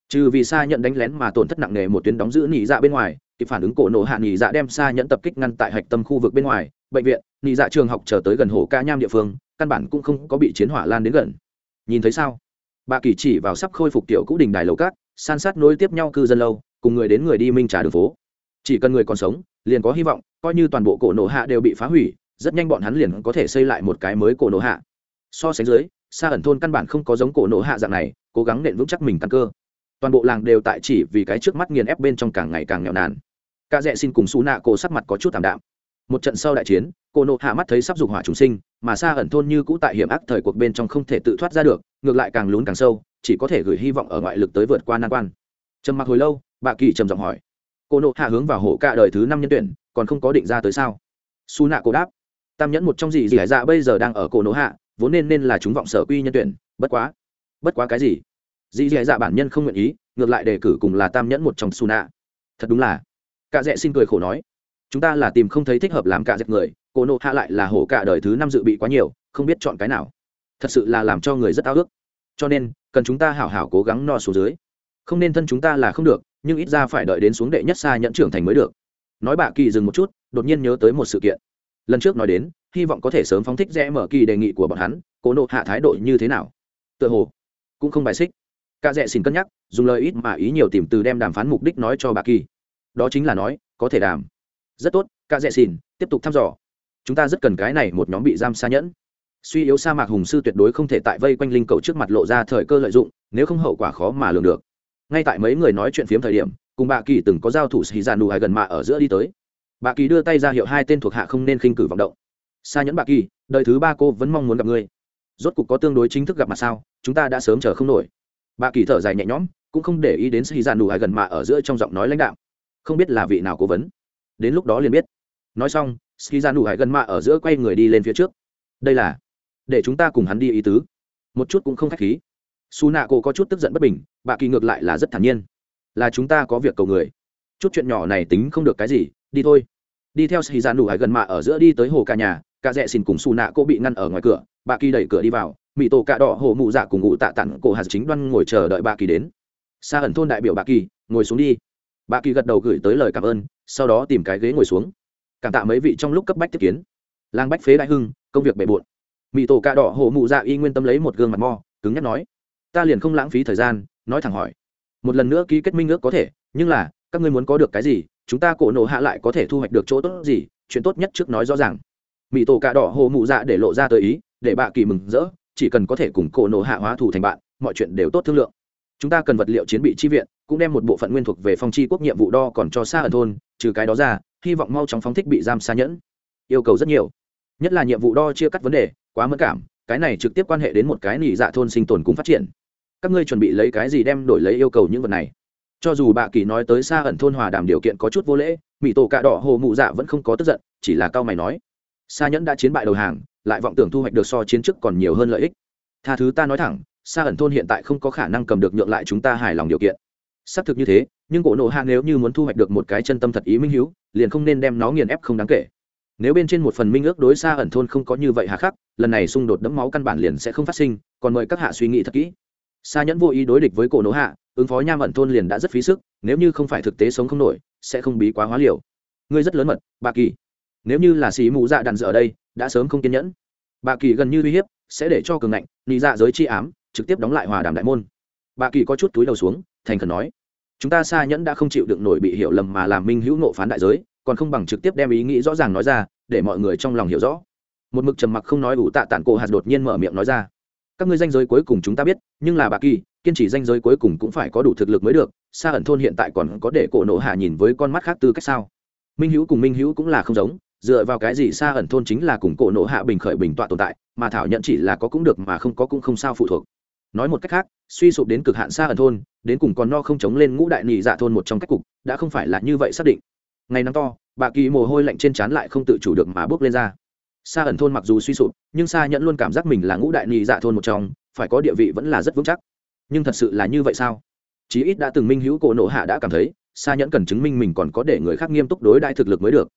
Trừ vì xa nhận đánh lén mà tổn thất nặng nề một tuyến đóng giữ nỉ dạ bên ngoài thì phản ứng cổ nổ hạ nỉ dạ đem xa nhận tập kích ngăn tại hạch tâm khu vực bên ngoài bệnh viện, nị dạ trường học chờ tới gần hồ ca nham địa phương, căn bản cũng không có bị chiến hỏa lan đến gần. Nhìn thấy sao? Bà kỳ chỉ vào sắp khôi phục tiểu cũ đình đài lầu cát san sát nối tiếp nhau cư dân lâu, cùng người đến người đi minh trả đường phố. Chỉ cần người còn sống, liền có hy vọng, coi như toàn bộ cổ nổ hạ đều bị phá hủy, rất nhanh bọn hắn liền có thể xây lại một cái mới cổ nổ hạ. So sánh dưới xa ẩn thôn căn bản không có giống cổ nổ hạ dạng này, cố gắng nện vững chắc mình căn cơ. Toàn bộ làng đều tại chỉ vì cái trước mắt nghiền ép bên trong càng ngày càng nghèo nàn. Ca dẹ xin cùng xú nạ cổ sắc mặt có chút thảm đạm một trận sau đại chiến, cô nộ hạ mắt thấy sắp dục hỏa chúng sinh, mà xa ẩn thôn như cũ tại hiểm ác thời cuộc bên trong không thể tự thoát ra được, ngược lại càng lún càng sâu, chỉ có thể gửi hy vọng ở ngoại lực tới vượt qua nan quan. Trầm mặc hồi lâu, bà kỳ trầm giọng hỏi, cô nộ hạ hướng vào hổ cả đời thứ năm nhân tuyển, còn không có định ra tới sao? Su nạ cô đáp, tam nhẫn một trong gì gì hải dạ bây giờ đang ở cổ nộ hạ, vốn nên nên là chúng vọng sở quy nhân tuyển, bất quá bất quá cái gì? Dì dì dạ bản nhân không nguyện ý, ngược lại đề cử cùng là tam nhẫn một trong su nạ. Thật đúng là. Cả dẹ xin cười khổ nói chúng ta là tìm không thấy thích hợp làm cả dẹp người, cô nộ hạ lại là hổ cả đời thứ năm dự bị quá nhiều, không biết chọn cái nào. Thật sự là làm cho người rất ao ước. Cho nên, cần chúng ta hảo hảo cố gắng no xuống dưới. Không nên thân chúng ta là không được, nhưng ít ra phải đợi đến xuống đệ nhất xa nhận trưởng thành mới được. Nói bà kỳ dừng một chút, đột nhiên nhớ tới một sự kiện. Lần trước nói đến, hy vọng có thể sớm phóng thích rẽ mở kỳ đề nghị của bọn hắn cố nộ hạ thái độ như thế nào? Tựa hồ, cũng không bài xích. Cả rẽ xin cân nhắc, dùng lời ít mà ý nhiều tìm từ đem đàm phán mục đích nói cho bà kỳ. Đó chính là nói, có thể đàm rất tốt cả rẽ Xìn tiếp tục thăm dò. Chúng ta rất cần cái này một nhóm bị giam xa nhẫn. Suy yếu sa mạc hùng sư tuyệt đối không thể tại vây quanh linh cầu trước mặt lộ ra thời cơ lợi dụng, nếu không hậu quả khó mà lường được. Ngay tại mấy người nói chuyện phiếm thời điểm, cùng bà kỳ từng có giao thủ xì ra nù hay gần mạ ở giữa đi tới. Bà kỳ đưa tay ra hiệu hai tên thuộc hạ không nên khinh cử vọng động. Xa nhẫn bà kỳ, đời thứ ba cô vẫn mong muốn gặp ngươi. Rốt cục có tương đối chính thức gặp mặt sao, chúng ta đã sớm chờ không nổi. Bà kỳ thở dài nhẹ nhõm, cũng không để ý đến xì ra nù hay gần mạ ở giữa trong giọng nói lãnh đạo không biết là vị nào cố vấn đến lúc đó liền biết. Nói xong ski ra nụ hải gần mạ ở giữa quay người đi lên phía trước. Đây là, để chúng ta cùng hắn đi ý tứ. Một chút cũng không k h á c h khí. Su nạ cô có chút tức giận bất bình, bà kỳ ngược lại là rất thản nhiên. Là chúng ta có việc cầu người. Chút chuyện nhỏ này tính không được cái gì, đi thôi. Đi theo ski ra nụ hải gần mạ ở giữa đi tới hồ cả nhà cả rẽ xin cùng su nạ cô bị ngăn ở ngoài cửa, bà kỳ đẩy cửa đi vào mỹ tổ cạ đỏ hồ mụ dạ cùng ngụ tạ tặng cổ hạt chính đoan ngồi chờ đợi bà kỳ đến. Xa ẩn thôn đại biểu bà kỳ, ngồi xuống đi. Bà kỳ gật đầu gửi tới lời cảm ơn sau đó tìm cái ghế ngồi xuống. Cảm tạ mấy vị trong lúc cấp bách tiếp kiến. Lang bách phế đại hưng, công việc bề bộn. Mỹ tổ cạ đỏ hồ mụ dạ y nguyên tâm lấy một gương mặt mo, cứng nhắc nói, ta liền không lãng phí thời gian, nói thẳng hỏi. Một lần nữa ký kết minh ước có thể, nhưng là, các ngươi muốn có được cái gì, chúng ta cổ nộ hạ lại có thể thu hoạch được chỗ tốt gì, chuyện tốt nhất trước nói rõ ràng. Mỹ tổ cạ đỏ hồ mụ dạ để lộ ra tới ý, để bạ kỳ mừng rỡ, chỉ cần có thể cùng cổ nộ hạ hóa thủ thành bạn, mọi chuyện đều tốt thương lượng chúng ta cần vật liệu chiến bị chi viện, cũng đem một bộ phận nguyên thuộc về phong chi quốc nhiệm vụ đo còn cho xa ẩn thôn, trừ cái đó ra, hy vọng mau chóng phóng thích bị giam xa nhẫn. Yêu cầu rất nhiều. Nhất là nhiệm vụ đo chia cắt vấn đề, quá mất cảm, cái này trực tiếp quan hệ đến một cái nỉ dạ thôn sinh tồn cũng phát triển. Các ngươi chuẩn bị lấy cái gì đem đổi lấy yêu cầu những vật này? Cho dù bạ kỳ nói tới xa ẩn thôn hòa đàm điều kiện có chút vô lễ mỹ tổ cạ đỏ hồ mụ dạ vẫn không có tức giận, chỉ là cao mày nói. Xa nhẫn đã chiến bại đầu hàng, lại vọng tưởng thu hoạch được so chiến chức còn nhiều hơn lợi ích. Tha thứ ta nói thẳng xa ẩn thôn hiện tại không có khả năng cầm được nhượng lại chúng ta hài lòng điều kiện. Xác thực như thế, nhưng cổ nộ hạ nếu như muốn thu hoạch được một cái chân tâm thật ý minh hiếu, liền không nên đem nó nghiền ép không đáng kể. Nếu bên trên một phần minh ước đối xa ẩn thôn không có như vậy hà khắc, lần này xung đột đẫm máu căn bản liền sẽ không phát sinh, còn mời các hạ suy nghĩ thật kỹ. Xa nhẫn vô ý đối địch với cổ nộ hạ, ứng phó nham ẩn thôn liền đã rất phí sức, nếu như không phải thực tế sống không nổi, sẽ không bí quá hóa liều. Ngươi rất lớn mật, bà kỳ. Nếu như là xì mù dạ đàn dở ở đây, đã sớm không kiên nhẫn. Bà kỳ gần như uy hiếp, sẽ để cho cường ngạnh, nị dạ giới chi ám trực tiếp đóng lại hòa đàm đại môn. Bà kỳ có chút túi đầu xuống, thành khẩn nói, chúng ta xa nhẫn đã không chịu được nổi bị hiểu lầm mà làm minh hữu nộ phán đại giới, còn không bằng trực tiếp đem ý nghĩ rõ ràng nói ra, để mọi người trong lòng hiểu rõ. Một mực trầm mặc không nói ủ tạ tản cổ hạt đột nhiên mở miệng nói ra, các ngươi danh giới cuối cùng chúng ta biết, nhưng là bà kỳ, kiên trì danh giới cuối cùng cũng phải có đủ thực lực mới được xa ẩn thôn hiện tại còn có để cổ nộ hạ nhìn với con mắt khác tư cách sao? Minh hữu cùng minh hữu cũng là không giống, dựa vào cái gì xa ẩn thôn chính là cùng cổ nộ hạ bình khởi bình tọa tồn tại, mà thảo nhận chỉ là có cũng được mà không có cũng không sao phụ thuộc nói một cách khác, suy sụp đến cực hạn xa ẩn thôn, đến cùng còn no không chống lên ngũ đại nị dạ thôn một trong cách cục, đã không phải là như vậy xác định. Ngày nắng to, bà kỳ mồ hôi lạnh trên trán lại không tự chủ được mà bước lên ra. Xa ẩn thôn mặc dù suy sụp, nhưng xa nhận luôn cảm giác mình là ngũ đại nị dạ thôn một trong, phải có địa vị vẫn là rất vững chắc. Nhưng thật sự là như vậy sao? Chí ít đã từng minh hữu cổ nộ hạ đã cảm thấy xa nhẫn cần chứng minh mình còn có để người khác nghiêm túc đối đại thực lực mới được.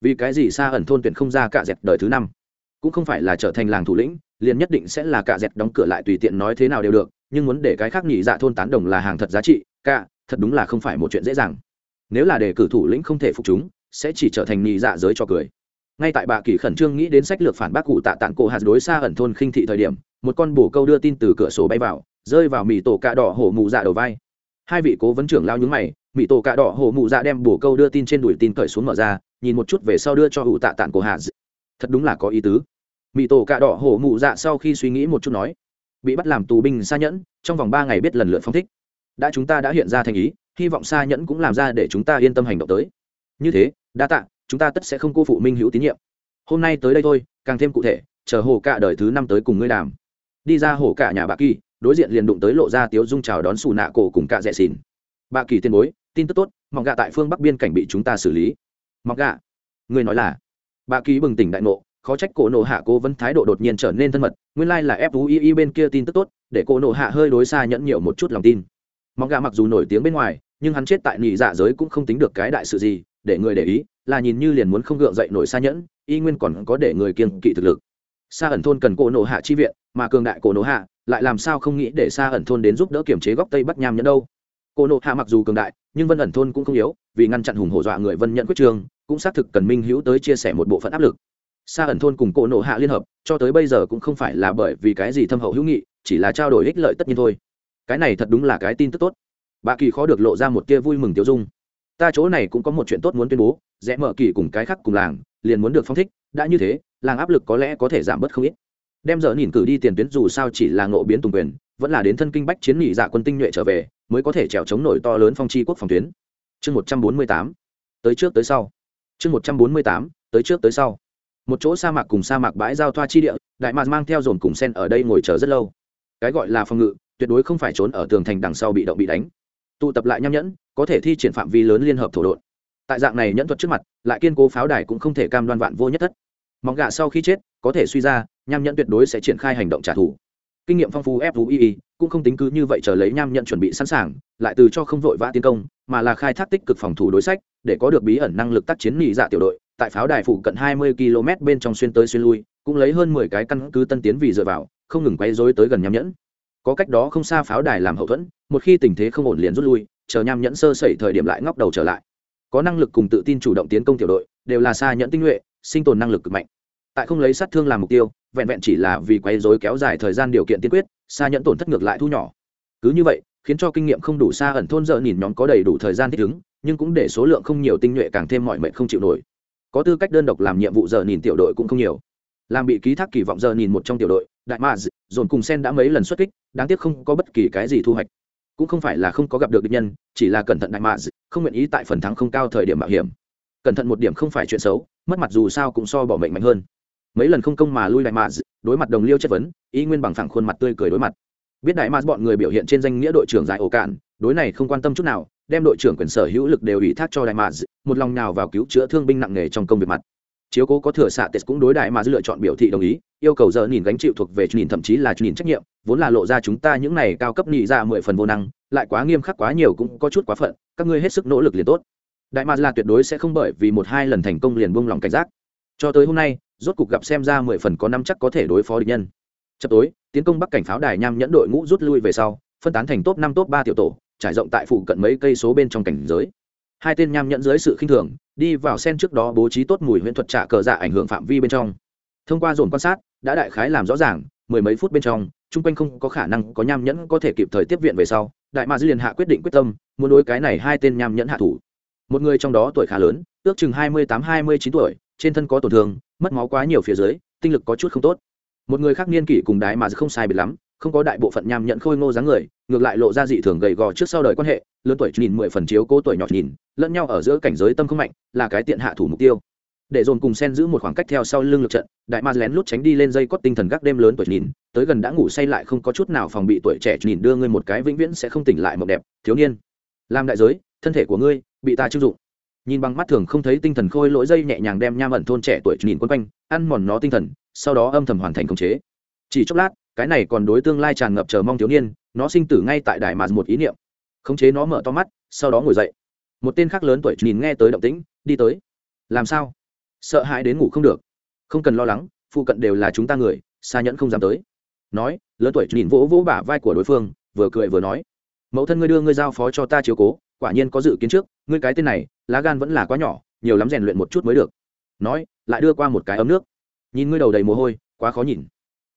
Vì cái gì xa ẩn thôn tuyển không ra cả dẹp đời thứ năm? Cũng không phải là trở thành làng thủ lĩnh liền nhất định sẽ là cả dẹt đóng cửa lại tùy tiện nói thế nào đều được, nhưng muốn để cái khác nhị dạ thôn tán đồng là hàng thật giá trị, cả, thật đúng là không phải một chuyện dễ dàng. Nếu là để cử thủ lĩnh không thể phục chúng, sẽ chỉ trở thành nhị dạ giới cho cười. Ngay tại bà kỳ khẩn trương nghĩ đến sách lược phản bác cụ tạ tạng cổ hạt đối xa ẩn thôn khinh thị thời điểm, một con bổ câu đưa tin từ cửa sổ bay vào, rơi vào mì tổ cạ đỏ hổ mụ dạ đầu vai. Hai vị cố vấn trưởng lao nhúng mày, mì tổ cạ đỏ hổ mụ dạ đem bổ câu đưa tin trên đuổi tin cởi xuống mở ra, nhìn một chút về sau đưa cho hụ tạ tạng cổ hạt. Thật đúng là có ý tứ mỹ tổ cạ đỏ hổ mụ dạ sau khi suy nghĩ một chút nói, bị bắt làm tù binh xa nhẫn, trong vòng ba ngày biết lần lượt phong thích. Đã chúng ta đã hiện ra thành ý, hy vọng xa nhẫn cũng làm ra để chúng ta yên tâm hành động tới. Như thế, đa tạ, chúng ta tất sẽ không cô phụ minh hữu tín nhiệm. Hôm nay tới đây thôi, càng thêm cụ thể, chờ hồ cạ đời thứ năm tới cùng ngươi đàm. Đi ra hồ cạ nhà bà kỳ, đối diện liền đụng tới lộ ra tiếu dung chào đón xù nạ cổ cùng cạ rẻ xìn bà kỳ tiền bối, tin tức tốt, mọc gạ tại phương bắc biên cảnh bị chúng ta xử lý. Mọc gạ người nói là? Bà kỳ bừng tỉnh đại nộ khó trách cổ nộ hạ cố vấn thái độ đột nhiên trở nên thân mật, nguyên lai、like、là fui bên kia tin tức tốt, để cổ nộ hạ hơi đối xa nhẫn nhiều một chút lòng tin. Mọc gà mặc dù nổi tiếng bên ngoài, nhưng hắn chết tại nị dạ giới cũng không tính được cái đại sự gì, để người để ý, là nhìn như liền muốn không gượng dậy nổi xa nhẫn, y nguyên còn có để người kiên kỵ thực lực. Xa ẩn thôn cần cổ nộ hạ chi viện, mà cường đại cổ nộ hạ lại làm sao không nghĩ để xa ẩn thôn đến giúp đỡ kiểm chế góc tây bắc nham nhẫn đâu. Cổ nộ hạ mặc dù cường đại, nhưng vân ẩn thôn cũng không yếu, vì ngăn chặn hùng hổ dọa người vân nhận quyết trường, cũng xác thực cần minh hữu tới chia sẻ một bộ phận áp lực xa ẩn thôn cùng cổ nộ hạ liên hợp, cho tới bây giờ cũng không phải là bởi vì cái gì thâm hậu hữu nghị, chỉ là trao đổi ích lợi tất nhiên thôi. Cái này thật đúng là cái tin tức tốt. Bà kỳ khó được lộ ra một tia vui mừng tiêu dung. Ta chỗ này cũng có một chuyện tốt muốn tuyên bố, rẽ mở kỳ cùng cái khác cùng làng, liền muốn được phong thích, đã như thế, làng áp lực có lẽ có thể giảm bớt không ít. Đem giờ nhìn cử đi tiền tuyến dù sao chỉ là ngộ biến tùng quyền, vẫn là đến thân kinh bách chiến nghị dạ quân tinh nhuệ trở về, mới có thể trèo chống nổi to lớn phong tri quốc phòng tuyến. Chương một trăm bốn mươi tám, tới trước tới sau. Chương một trăm bốn mươi tám, tới trước tới sau một chỗ sa mạc cùng sa mạc bãi giao thoa chi địa, đại mạc mang theo dồn cùng sen ở đây ngồi chờ rất lâu. Cái gọi là phòng ngự, tuyệt đối không phải trốn ở tường thành đằng sau bị động bị đánh. Tụ tập lại nham nhẫn, có thể thi triển phạm vi lớn liên hợp thổ đội tại dạng này nhẫn thuật trước mặt, lại kiên cố pháo đài cũng không thể cam đoan vạn vô nhất thất. Móng gà sau khi chết, có thể suy ra, nham nhẫn tuyệt đối sẽ triển khai hành động trả thù. Kinh nghiệm phong phú fui cũng không tính cứ như vậy chờ lấy nham nhẫn chuẩn bị sẵn sàng, lại từ cho không vội vã tiến công, mà là khai thác tích cực phòng thủ đối sách, để có được bí ẩn năng lực tác chiến nhị dạ tiểu đội tại pháo đài phụ cận 20 km bên trong xuyên tới xuyên lui, cũng lấy hơn 10 cái căn cứ tân tiến vì dựa vào, không ngừng quay rối tới gần nham nhẫn. Có cách đó không xa pháo đài làm hậu thuẫn, một khi tình thế không ổn liền rút lui, chờ nham nhẫn sơ sẩy thời điểm lại ngóc đầu trở lại. Có năng lực cùng tự tin chủ động tiến công tiểu đội, đều là xa nhẫn tinh nhuệ, sinh tồn năng lực cực mạnh. Tại không lấy sát thương làm mục tiêu, vẹn vẹn chỉ là vì quấy rối kéo dài thời gian điều kiện tiên quyết, xa nhẫn tổn thất ngược lại thu nhỏ. Cứ như vậy, khiến cho kinh nghiệm không đủ xa ẩn thôn dợ nhìn nhóm có đầy đủ thời gian thích ứng, nhưng cũng để số lượng không nhiều tinh nhuệ càng thêm mọi mệnh không chịu nổi có tư cách đơn độc làm nhiệm vụ giờ nhìn tiểu đội cũng không nhiều. Làm bị ký thác kỳ vọng giờ nhìn một trong tiểu đội, đại ma dồn cùng sen đã mấy lần xuất kích, đáng tiếc không có bất kỳ cái gì thu hoạch. Cũng không phải là không có gặp được địch nhân, chỉ là cẩn thận đại ma không nguyện ý tại phần thắng không cao thời điểm mạo hiểm. Cẩn thận một điểm không phải chuyện xấu, mất mặt dù sao cũng so bỏ mệnh mạnh hơn. Mấy lần không công mà lui đại ma đối mặt đồng liêu chất vấn ý nguyên bằng phẳng khuôn mặt tươi cười đối mặt. Biết đại ma bọn người biểu hiện trên danh nghĩa đội trưởng giải ổ cạn, đối này không quan tâm chút nào đem đội trưởng quyền sở hữu lực đều ủy thác cho đại ma một lòng nào vào cứu chữa thương binh nặng nề trong công việc mặt. Chiếu cố có thừa xạ tết cũng đối đại mà lựa chọn biểu thị đồng ý, yêu cầu giờ nhìn gánh chịu thuộc về nhìn thậm chí là nhìn trách nhiệm, vốn là lộ ra chúng ta những này cao cấp nhị ra mười phần vô năng, lại quá nghiêm khắc quá nhiều cũng có chút quá phận, các ngươi hết sức nỗ lực liền tốt. Đại mà là tuyệt đối sẽ không bởi vì một hai lần thành công liền buông lòng cảnh giác. Cho tới hôm nay, rốt cục gặp xem ra mười phần có năm chắc có thể đối phó địch nhân. Chập tối, tiến công bắc cảnh pháo đài nham nhẫn đội ngũ rút lui về sau, phân tán thành top năm, top ba tiểu tổ trải rộng tại phụ cận mấy cây số bên trong cảnh giới. Hai tên nham nhẫn dưới sự khinh thường, đi vào sen trước đó bố trí tốt mùi huyễn thuật trả cờ dạ ảnh hưởng phạm vi bên trong. Thông qua dồn quan sát, đã đại khái làm rõ ràng, mười mấy phút bên trong, chung quanh không có khả năng có nham nhẫn có thể kịp thời tiếp viện về sau, đại ma dư liền hạ quyết định quyết tâm, muốn đối cái này hai tên nham nhẫn hạ thủ. Một người trong đó tuổi khá lớn, ước chừng hai mươi tám, hai mươi chín tuổi, trên thân có tổn thương, mất máu quá nhiều phía dưới, tinh lực có chút không tốt. Một người khác niên kỷ cùng đái mà không sai biệt lắm không có đại bộ phận nham nhận khôi ngô dáng người, ngược lại lộ ra dị thường gầy gò trước sau đời quan hệ, lớn tuổi nhìn mười phần chiếu cố tuổi nhỏ nhìn, lẫn nhau ở giữa cảnh giới tâm không mạnh, là cái tiện hạ thủ mục tiêu. Để dồn cùng sen giữ một khoảng cách theo sau lưng lực trận, đại ma lén lút tránh đi lên dây cót tinh thần gác đêm lớn tuổi nhìn, tới gần đã ngủ say lại không có chút nào phòng bị tuổi trẻ nhìn đưa ngươi một cái vĩnh viễn sẽ không tỉnh lại mộng đẹp, thiếu niên. Làm đại giới, thân thể của ngươi bị ta chưng dụng. Nhìn bằng mắt thường không thấy tinh thần khôi lỗi dây nhẹ nhàng đem nham ẩn thôn trẻ tuổi nhìn quân quanh, ăn mòn nó tinh thần, sau đó âm thầm hoàn thành khống chế. Chỉ chốc lát cái này còn đối tương lai tràn ngập chờ mong thiếu niên, nó sinh tử ngay tại đài mà một ý niệm. Khống chế nó mở to mắt, sau đó ngồi dậy. Một tên khác lớn tuổi nhìn nghe tới động tĩnh, đi tới. Làm sao? Sợ hãi đến ngủ không được. Không cần lo lắng, phụ cận đều là chúng ta người, xa nhẫn không dám tới. Nói, lớn tuổi nhìn vỗ vỗ bả vai của đối phương, vừa cười vừa nói. Mẫu thân ngươi đưa ngươi giao phó cho ta chiếu cố, quả nhiên có dự kiến trước, ngươi cái tên này, lá gan vẫn là quá nhỏ, nhiều lắm rèn luyện một chút mới được. Nói, lại đưa qua một cái ấm nước. Nhìn ngươi đầu đầy mồ hôi, quá khó nhìn.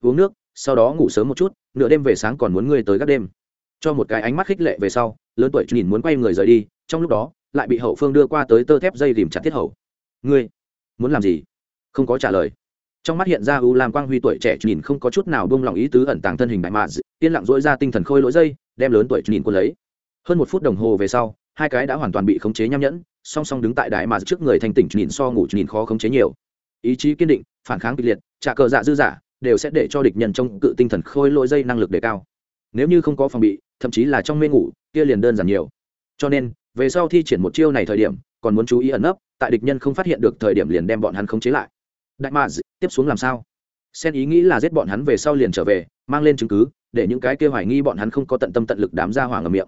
Uống nước sau đó ngủ sớm một chút, nửa đêm về sáng còn muốn ngươi tới các đêm. Cho một cái ánh mắt khích lệ về sau, lớn tuổi nhìn muốn quay người rời đi, trong lúc đó, lại bị hậu phương đưa qua tới tơ thép dây rìm chặt thiết hậu ngươi, muốn làm gì? Không có trả lời. Trong mắt hiện ra u lam quang huy tuổi trẻ nhìn không có chút nào buông lòng ý tứ ẩn tàng thân hình đại mạ yên lặng dỗi ra tinh thần khôi lỗi dây, đem lớn tuổi nhìn quân lấy. Hơn một phút đồng hồ về sau, hai cái đã hoàn toàn bị khống chế nham nhẫn, song song đứng tại đại mạ trước người thành tỉnh nhìn so ngủ nhìn khó khống chế nhiều. Ý chí kiên định, phản kháng kịch liệt, trả cờ dạ dư giả đều sẽ để cho địch nhân trong cự tinh thần khôi lỗi dây năng lực đề cao. Nếu như không có phòng bị, thậm chí là trong mê ngủ, kia liền đơn giản nhiều. Cho nên, về sau thi triển một chiêu này thời điểm, còn muốn chú ý ẩn nấp, tại địch nhân không phát hiện được thời điểm liền đem bọn hắn khống chế lại. Đại mads tiếp xuống làm sao? Xen ý nghĩ là giết bọn hắn về sau liền trở về, mang lên chứng cứ, để những cái kia hoài nghi bọn hắn không có tận tâm tận lực đám ra hỏa ngầm miệng.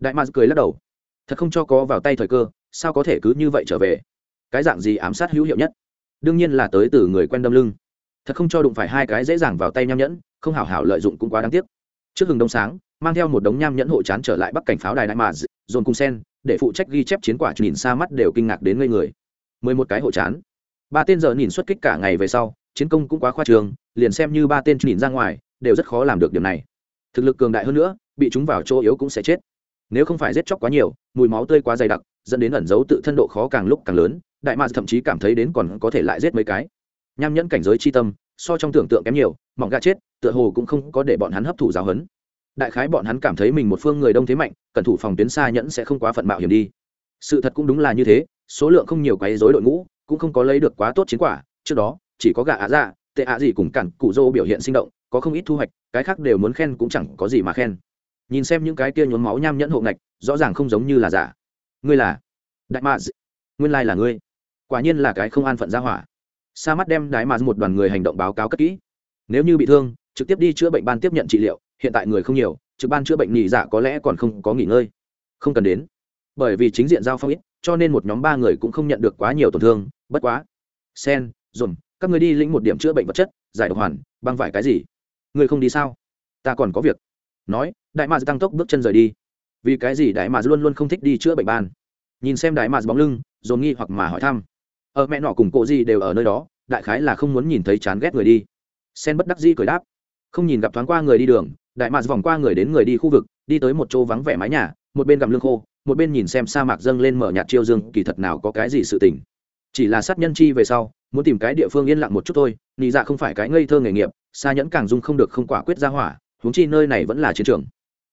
Đại mads cười lắc đầu. Thật không cho có vào tay thời cơ, sao có thể cứ như vậy trở về? Cái dạng gì ám sát hữu hiệu nhất? Đương nhiên là tới từ người quen đâm lưng thật không cho đụng phải hai cái dễ dàng vào tay nham nhẫn, không hảo hảo lợi dụng cũng quá đáng tiếc. Trước hừng đông sáng, mang theo một đống nham nhẫn hộ chán trở lại bắc cảnh pháo đài đại mà dồn cung sen, để phụ trách ghi chép chiến quả, nhìn xa mắt đều kinh ngạc đến ngây người. Mười một cái hộ chán. Ba tên giờ nhìn xuất kích cả ngày về sau, chiến công cũng quá khoa trường, liền xem như ba tên nhìn ra ngoài, đều rất khó làm được điều này. Thực lực cường đại hơn nữa, bị chúng vào chỗ yếu cũng sẽ chết. Nếu không phải giết chóc quá nhiều, mùi máu tươi quá dày đặc, dẫn đến ẩn giấu tự thân độ khó càng lúc càng lớn, đại mạc thậm chí cảm thấy đến còn có thể lại giết mấy cái nham nhẫn cảnh giới chi tâm, so trong tưởng tượng kém nhiều, mỏng gà chết, tựa hồ cũng không có để bọn hắn hấp thụ giáo hấn đại khái bọn hắn cảm thấy mình một phương người đông thế mạnh, cẩn thủ phòng tuyến xa nhẫn sẽ không quá phận mạo hiểm đi. Sự thật cũng đúng là như thế, số lượng không nhiều quấy dối đội ngũ, cũng không có lấy được quá tốt chiến quả, trước đó, chỉ có gà ạ dạ tệ ạ gì cùng cản cụ dô biểu hiện sinh động, có không ít thu hoạch, cái khác đều muốn khen cũng chẳng có gì mà khen. Nhìn xem những cái kia nhốn máu nham nhẫn hộ ngạch, rõ ràng không giống như là giả. Ngươi là? Đại mạ nguyên lai là ngươi. Quả nhiên là cái không an phận ra hỏa sa mắt đem đái mạ một đoàn người hành động báo cáo cất kỹ. Nếu như bị thương, trực tiếp đi chữa bệnh ban tiếp nhận trị liệu, hiện tại người không nhiều, trực ban chữa bệnh nghỉ dạ có lẽ còn không có nghỉ ngơi. Không cần đến. Bởi vì chính diện giao phong ít, cho nên một nhóm ba người cũng không nhận được quá nhiều tổn thương, bất quá. Sen, dùm, các người đi lĩnh một điểm chữa bệnh vật chất, giải độc hoàn, băng vải cái gì? Người không đi sao? Ta còn có việc. Nói đại mạc tăng tốc bước chân rời đi. Vì cái gì đại mạc luôn luôn không thích đi chữa bệnh ban? Nhìn xem đại mạc bóng lưng, dồn nghi hoặc mà hỏi thăm ở mẹ nọ cùng cộ gì đều ở nơi đó, đại khái là không muốn nhìn thấy chán ghét người đi. Sen bất đắc di cười đáp. Không nhìn gặp thoáng qua người đi đường, đại mạc vòng qua người đến người đi khu vực, đi tới một chỗ vắng vẻ mái nhà, một bên gặm lương khô, một bên nhìn xem sa mạc dâng lên mở nhạt chiêu dương, kỳ thật nào có cái gì sự tình. Chỉ là sát nhân chi về sau, muốn tìm cái địa phương yên lặng một chút thôi nị dạ không phải cái ngây thơ nghề nghiệp xa nhẫn càng dung không được không quả quyết ra hỏa, huống chi nơi này vẫn là chiến trường.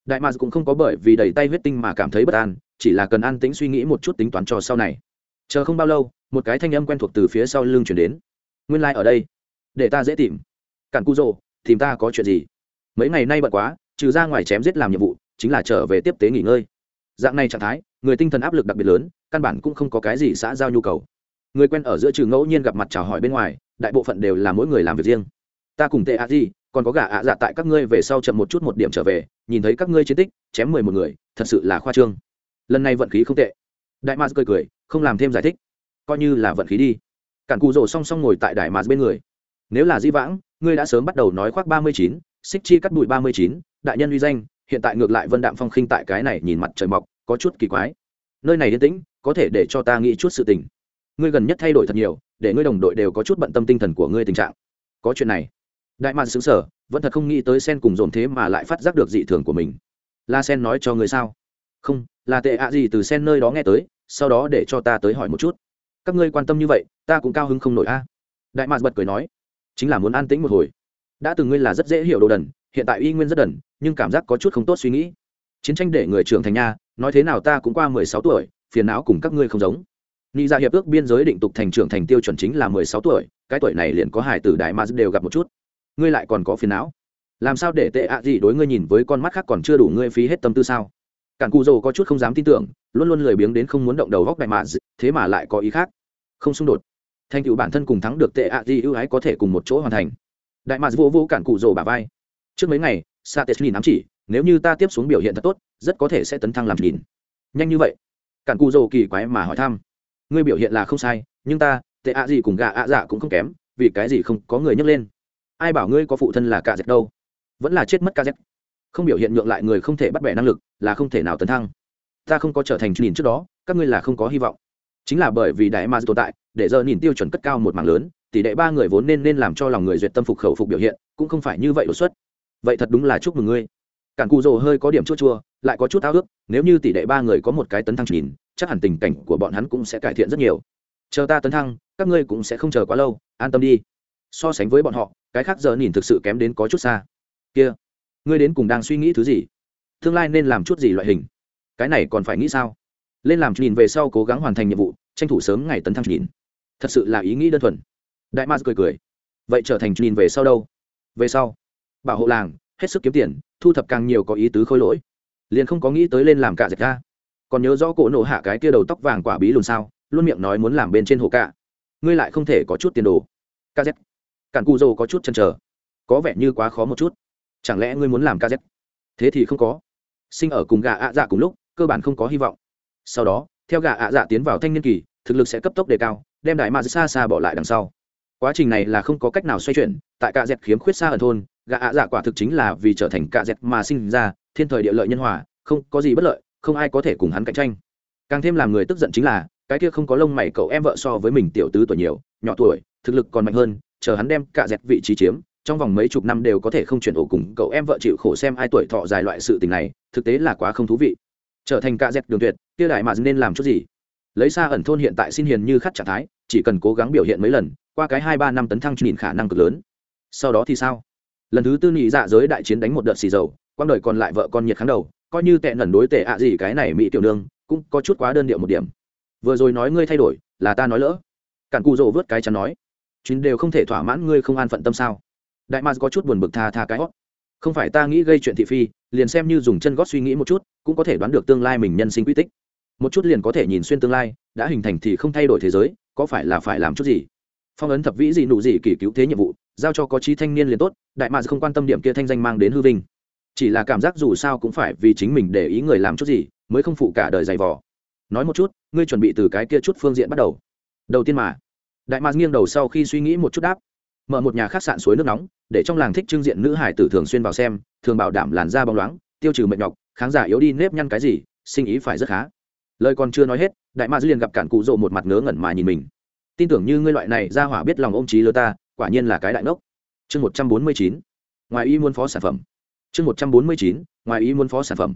Đại mạc cũng không có bởi vì đầy tay huyết tinh mà cảm thấy bất an, chỉ là cần an tĩnh suy nghĩ một chút tính toán cho sau này. Chờ không bao lâu một cái thanh âm quen thuộc từ phía sau lưng chuyển đến. Nguyên lai、like、ở đây. Để ta dễ tìm. Cản cu rồ, tìm ta có chuyện gì? Mấy ngày nay bận quá, trừ ra ngoài chém giết làm nhiệm vụ, chính là trở về tiếp tế nghỉ ngơi. Dạng này trạng thái, người tinh thần áp lực đặc biệt lớn, căn bản cũng không có cái gì xã giao nhu cầu. Người quen ở giữa trừ ngẫu nhiên gặp mặt chào hỏi bên ngoài, đại bộ phận đều là mỗi người làm việc riêng. Ta cùng tệ a di, còn có gà ạ dạ tại các ngươi về sau chậm một chút một điểm trở về, nhìn thấy các ngươi chiến tích, chém mười một người, thật sự là khoa trương. Lần này vận khí không tệ. Đại mars cười cười, không làm thêm giải thích coi như là vận khí đi. Cản cù rổ song song ngồi tại đại mạt bên người. Nếu là di vãng, ngươi đã sớm bắt đầu nói khoác ba mươi chín, xích chi cắt bụi ba mươi chín, đại nhân uy danh, hiện tại ngược lại vân đạm phong khinh tại cái này nhìn mặt trời mọc, có chút kỳ quái. Nơi này yên tĩnh, có thể để cho ta nghĩ chút sự tình. Ngươi gần nhất thay đổi thật nhiều, để ngươi đồng đội đều có chút bận tâm tinh thần của ngươi tình trạng. Có chuyện này. Đại mạn xứng sở vẫn thật không nghĩ tới sen cùng dồn thế mà lại phát giác được dị thường của mình. La sen nói cho người sao? Không, là tệ ạ gì từ sen nơi đó nghe tới, sau đó để cho ta tới hỏi một chút các ngươi quan tâm như vậy ta cũng cao hứng không nổi a đại mạc bật cười nói chính là muốn an tĩnh một hồi đã từng ngươi là rất dễ hiểu đồ đần hiện tại y nguyên rất đần nhưng cảm giác có chút không tốt suy nghĩ chiến tranh để người trưởng thành nha nói thế nào ta cũng qua mười sáu tuổi phiền não cùng các ngươi không giống Nị ra hiệp ước biên giới định tục thành trưởng thành tiêu chuẩn chính là mười sáu tuổi, cái tuổi này liền có hải tử đại ma đều gặp một chút. Ngươi lại còn có phiền não. Làm sao để tệ ạ gì đối ngươi nhìn với con mắt khác còn chưa đủ ngươi phí hết tâm tư sao? Cản Cù Dầu có chút không dám tin tưởng, luôn luôn lười biếng đến không muốn động đầu góc đại ma, thế mà lại có ý khác. Không xung đột. Thành tựu bản thân cùng thắng được tệ ạ gì ưu ái có thể cùng một chỗ hoàn thành. Đại ma vô vô cản Cù Dầu bả vai. Trước mấy ngày, Sates nhìn ám chỉ, nếu như ta tiếp xuống biểu hiện thật tốt, rất có thể sẽ tấn thăng làm nhìn. Nhanh như vậy? Cản Cù Dầu kỳ quái mà hỏi thăm ngươi biểu hiện là không sai nhưng ta tệ ạ gì cùng gà ạ dạ cũng không kém vì cái gì không có người nhấc lên ai bảo ngươi có phụ thân là cả dẹp đâu vẫn là chết mất ca dẹp không biểu hiện nhượng lại người không thể bắt bẻ năng lực, là không thể nào tấn thăng. Ta không có trở thành nhìn trước đó, các ngươi là không có hy vọng. Chính là bởi vì đại ma tồn tại, để giờ nhìn tiêu chuẩn cất cao một mảng lớn, tỷ đệ ba người vốn nên nên làm cho lòng người duyệt tâm phục khẩu phục biểu hiện, cũng không phải như vậy đột xuất. Vậy thật đúng là chúc mừng ngươi. Cản cù rồ hơi có điểm chua chua, lại có chút ao ước, nếu như tỷ đệ ba người có một cái tấn thăng nhìn, chắc hẳn tình cảnh của bọn hắn cũng sẽ cải thiện rất nhiều. Chờ ta tấn thăng, các ngươi cũng sẽ không chờ quá lâu, an tâm đi. So sánh với bọn họ, cái khác giờ nhìn thực sự kém đến có chút xa. Kia ngươi đến cùng đang suy nghĩ thứ gì? Tương lai nên làm chút gì loại hình? Cái này còn phải nghĩ sao? Lên làm nhìn về sau cố gắng hoàn thành nhiệm vụ, tranh thủ sớm ngày tấn thăng nhìn. Thật sự là ý nghĩ đơn thuần. Đại ma cười cười. Vậy trở thành nhìn về sau đâu? Về sau. Bảo hộ làng, hết sức kiếm tiền, thu thập càng nhiều có ý tứ khôi lỗi. Liền không có nghĩ tới lên làm cả dẹp ra còn nhớ rõ cổ nổ hạ cái kia đầu tóc vàng quả bí lùn sao, luôn miệng nói muốn làm bên trên hồ cạ. ngươi lại không thể có chút tiền đồ. Kz cản cu dô có chút chăn trở có vẻ như quá khó một chút chẳng lẽ ngươi muốn làm kz thế thì không có. Sinh ở cùng gà ạ dạ cùng lúc, cơ bản không có hy vọng. Sau đó, theo gà ạ dạ tiến vào thanh niên kỳ, thực lực sẽ cấp tốc đề cao, đem đại ma xa xa bỏ lại đằng sau. Quá trình này là không có cách nào xoay chuyển, tại cạ dẹt khiếm khuyết xa ở thôn, gà ạ dạ quả thực chính là vì trở thành cạ dẹt mà sinh ra, thiên thời địa lợi nhân hòa, không có gì bất lợi, không ai có thể cùng hắn cạnh tranh. Càng thêm làm người tức giận chính là, cái kia không có lông mày cậu em vợ so với mình tiểu tứ tuổi nhiều, nhỏ tuổi, thực lực còn mạnh hơn, chờ hắn đem cạ dẹt vị trí chiếm trong vòng mấy chục năm đều có thể không chuyển ổ cùng cậu em vợ chịu khổ xem ai tuổi thọ dài loại sự tình này, thực tế là quá không thú vị. Trở thành cạ dẹt đường tuyệt, kia đại mà nên làm chút gì? Lấy xa ẩn thôn hiện tại xin hiền như khắc trạng thái, chỉ cần cố gắng biểu hiện mấy lần, qua cái hai ba năm tấn thăng nhìn khả năng cực lớn. Sau đó thì sao? Lần thứ tư nhị dạ giới đại chiến đánh một đợt xì dầu quang đời còn lại vợ con nhiệt kháng đầu, coi như tệ nẩn đối tệ ạ gì cái này mỹ tiểu nương, cũng có chút quá đơn điệu một điểm. Vừa rồi nói ngươi thay đổi, là ta nói lỡ. Cản cụ rồ vớt cái chắn nói, chuyến đều không thể thỏa mãn ngươi không an phận tâm sao? Đại mars có chút buồn bực tha tha cái hót không phải ta nghĩ gây chuyện thị phi, liền xem như dùng chân gót suy nghĩ một chút, cũng có thể đoán được tương lai mình nhân sinh quy tích. Một chút liền có thể nhìn xuyên tương lai, đã hình thành thì không thay đổi thế giới, có phải là phải làm chút gì? Phong ấn thập vĩ gì nụ gì kỳ cứu thế nhiệm vụ, giao cho có trí thanh niên liền tốt, đại mạc không quan tâm điểm kia thanh danh mang đến hư vinh. Chỉ là cảm giác dù sao cũng phải vì chính mình để ý người làm chút gì, mới không phụ cả đời dày vò. Nói một chút, ngươi chuẩn bị từ cái kia chút phương diện bắt đầu. Đầu tiên mà, đại mạc nghiêng đầu sau khi suy nghĩ một chút đáp mở một nhà khách sạn suối nước nóng, để trong làng thích trưng diện nữ hải tử thường xuyên vào xem, thường bảo đảm làn da bóng loáng, tiêu trừ mệt nhọc khán giả yếu đi nếp nhăn cái gì, sinh ý phải rất khá. Lời còn chưa nói hết, đại ma dư liền gặp cản cụ rộ một mặt ngớ ngẩn mà nhìn mình. Tin tưởng như ngươi loại này ra hỏa biết lòng ôm trí lơ ta, quả nhiên là cái đại ngốc. Chương một trăm bốn mươi chín, ngoài ý muốn phó sản phẩm. Chương một trăm bốn mươi chín, ngoài ý muốn phó sản phẩm.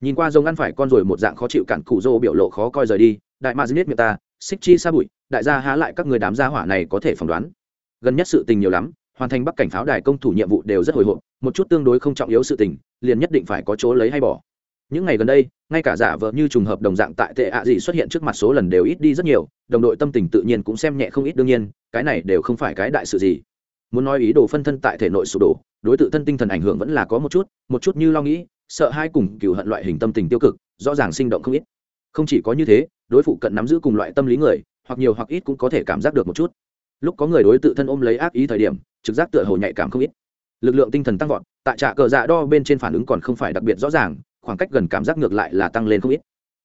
Nhìn qua giống ăn phải con rồi một dạng khó chịu cản cụ rô biểu lộ khó coi rời đi, đại ma dư miệng ta, xích chi xa bụi, đại gia há lại các người đám gia hỏa này có thể phỏng đoán gần nhất sự tình nhiều lắm, hoàn thành bắc cảnh pháo đài công thủ nhiệm vụ đều rất hồi hộp, một chút tương đối không trọng yếu sự tình, liền nhất định phải có chỗ lấy hay bỏ. Những ngày gần đây, ngay cả giả vợ như trùng hợp đồng dạng tại tệ ạ gì xuất hiện trước mặt số lần đều ít đi rất nhiều, đồng đội tâm tình tự nhiên cũng xem nhẹ không ít đương nhiên, cái này đều không phải cái đại sự gì. Muốn nói ý đồ phân thân tại thể nội sụp đổ, đối tự thân tinh thần ảnh hưởng vẫn là có một chút một chút như lo nghĩ, sợ hai cùng cựu hận loại hình tâm tình tiêu cực, rõ ràng sinh động không ít. Không chỉ có như thế, đối phụ cận nắm giữ cùng loại tâm lý người, hoặc nhiều hoặc ít cũng có thể cảm giác được một chút lúc có người đối tự thân ôm lấy ác ý thời điểm, trực giác tựa hồ nhạy cảm không ít. Lực lượng tinh thần tăng vọt, tại trạ cờ dạ đo bên trên phản ứng còn không phải đặc biệt rõ ràng, khoảng cách gần cảm giác ngược lại là tăng lên không ít.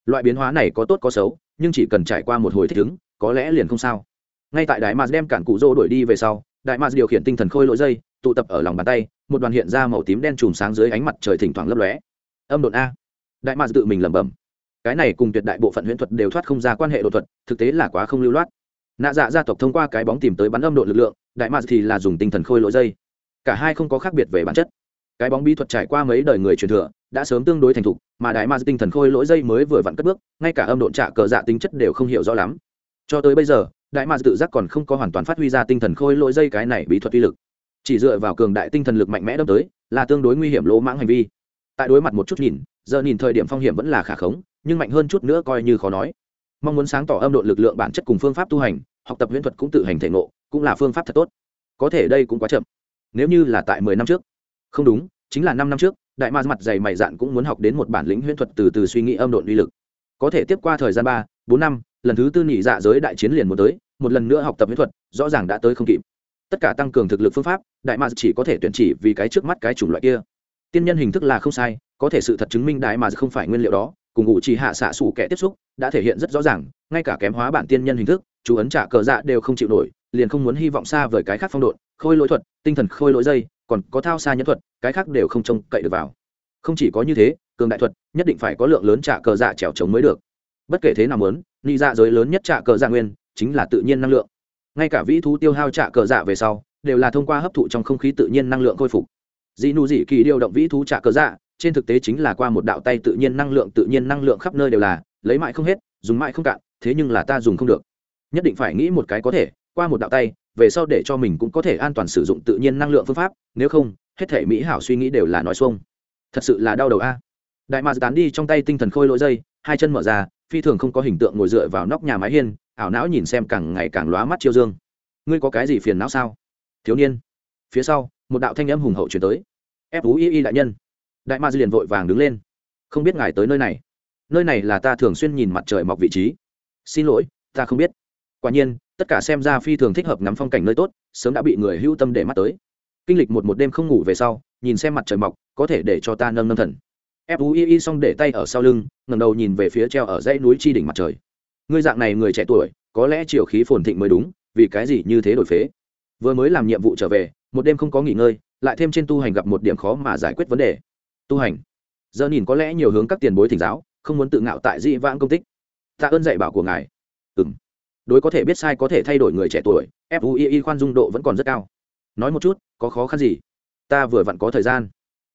Loại biến hóa này có tốt có xấu, nhưng chỉ cần trải qua một hồi thích ứng, có lẽ liền không sao. Ngay tại đại mars đem cản cụ rô đuổi đi về sau, đại mars điều khiển tinh thần khôi lỗi dây, tụ tập ở lòng bàn tay, một đoàn hiện ra màu tím đen chùm sáng dưới ánh mặt trời thỉnh thoảng lấp lóe. Âm đột a. Đại mars tự mình lẩm bẩm. Cái này cùng tuyệt đại bộ phận huyễn thuật đều thoát không ra quan hệ đột thuật, thực tế là quá không lưu loát nạ dạ gia tộc thông qua cái bóng tìm tới bắn âm độ lực lượng, đại mạc thì là dùng tinh thần khôi lỗi dây. Cả hai không có khác biệt về bản chất. Cái bóng bí thuật trải qua mấy đời người truyền thừa, đã sớm tương đối thành thục, mà đại ma tinh thần khôi lỗi dây mới vừa vặn cất bước, ngay cả âm độn trả cờ dạ tính chất đều không hiểu rõ lắm. Cho tới bây giờ, đại ma tự giác còn không có hoàn toàn phát huy ra tinh thần khôi lỗi dây cái này bí thuật uy lực. Chỉ dựa vào cường đại tinh thần lực mạnh mẽ đâm tới, là tương đối nguy hiểm lỗ mãng hành vi. Tại đối mặt một chút nhìn, giờ nhìn thời điểm phong hiểm vẫn là khả khống, nhưng mạnh hơn chút nữa coi như khó nói. Mong muốn sáng tỏ âm độ lực lượng bản chất cùng phương pháp tu hành học tập huyễn thuật cũng tự hành thể ngộ, cũng là phương pháp thật tốt. Có thể đây cũng quá chậm. Nếu như là tại mười năm trước. Không đúng, chính là năm năm trước, đại ma mặt dày mày dạn cũng muốn học đến một bản lĩnh huyễn thuật từ từ suy nghĩ âm độn uy lực. Có thể tiếp qua thời gian ba, bốn năm, lần thứ tư nhị dạ giới đại chiến liền một tới, một lần nữa học tập huyễn thuật, rõ ràng đã tới không kịp. Tất cả tăng cường thực lực phương pháp, đại ma chỉ có thể tuyển chỉ vì cái trước mắt cái chủng loại kia. Tiên nhân hình thức là không sai, có thể sự thật chứng minh đại ma không phải nguyên liệu đó, cùng ngụ chỉ hạ xạ xù kẻ tiếp xúc, đã thể hiện rất rõ ràng, ngay cả kém hóa bản tiên nhân hình thức chú ấn trả cờ dạ đều không chịu nổi, liền không muốn hy vọng xa vời cái khác phong độn khôi lỗi thuật, tinh thần khôi lỗi dây, còn có thao xa nhẫn thuật, cái khác đều không trông cậy được vào. Không chỉ có như thế, cường đại thuật, nhất định phải có lượng lớn trả cờ dạ trèo trống mới được. Bất kể thế nào muốn ni dạ giới lớn nhất trả cờ dạ nguyên, chính là tự nhiên năng lượng. Ngay cả vĩ thú tiêu hao trả cờ dạ về sau, đều là thông qua hấp thụ trong không khí tự nhiên năng lượng khôi phục. Dị nụ dị kỳ điều động vĩ thú trả cờ dạ trên thực tế chính là qua một đạo tay tự nhiên năng lượng, tự nhiên năng lượng khắp nơi đều là, lấy mãi không hết, dùng mãi không cạn, thế nhưng là ta dùng không được nhất định phải nghĩ một cái có thể, qua một đạo tay, về sau để cho mình cũng có thể an toàn sử dụng tự nhiên năng lượng phương pháp, nếu không, hết thể mỹ hảo suy nghĩ đều là nói xuông. Thật sự là đau đầu a. Đại mạc tán đi trong tay tinh thần khôi lỗi dây, hai chân mở ra, phi thường không có hình tượng ngồi dựa vào nóc nhà mái hiên, ảo não nhìn xem càng ngày càng lóa mắt chiêu dương. Ngươi có cái gì phiền não sao? Thiếu niên. Phía sau, một đạo thanh âm hùng hậu chuyển tới. Ép ú y y đại nhân. Đại ma liền vội vàng đứng lên. Không biết ngài tới nơi này. Nơi này là ta thường xuyên nhìn mặt trời mọc vị trí. Xin lỗi, ta không biết quả nhiên, tất cả xem ra phi thường thích hợp ngắm phong cảnh nơi tốt, sớm đã bị người hữu tâm để mắt tới. Kinh lịch một một đêm không ngủ về sau, nhìn xem mặt trời mọc, có thể để cho ta nâng nâng thần. Fui xong để tay ở sau lưng ngầm đầu nhìn về phía treo ở dãy núi chi đỉnh mặt trời. Ngươi dạng này người trẻ tuổi, có lẽ chiều khí phồn thịnh mới đúng, vì cái gì như thế đổi phế? Vừa mới làm nhiệm vụ trở về, một đêm không có nghỉ ngơi, lại thêm trên tu hành gặp một điểm khó mà giải quyết vấn đề. Tu hành. Giờ nhìn có lẽ nhiều hướng các tiền bối thỉnh giáo, không muốn tự ngạo tại dị vãng công tích. Tạ ơn dạy bảo của ngài. Ừng đối có thể biết sai có thể thay đổi người trẻ tuổi fui khoan dung độ vẫn còn rất cao. Nói một chút, có khó khăn gì? Ta vừa vặn có thời gian.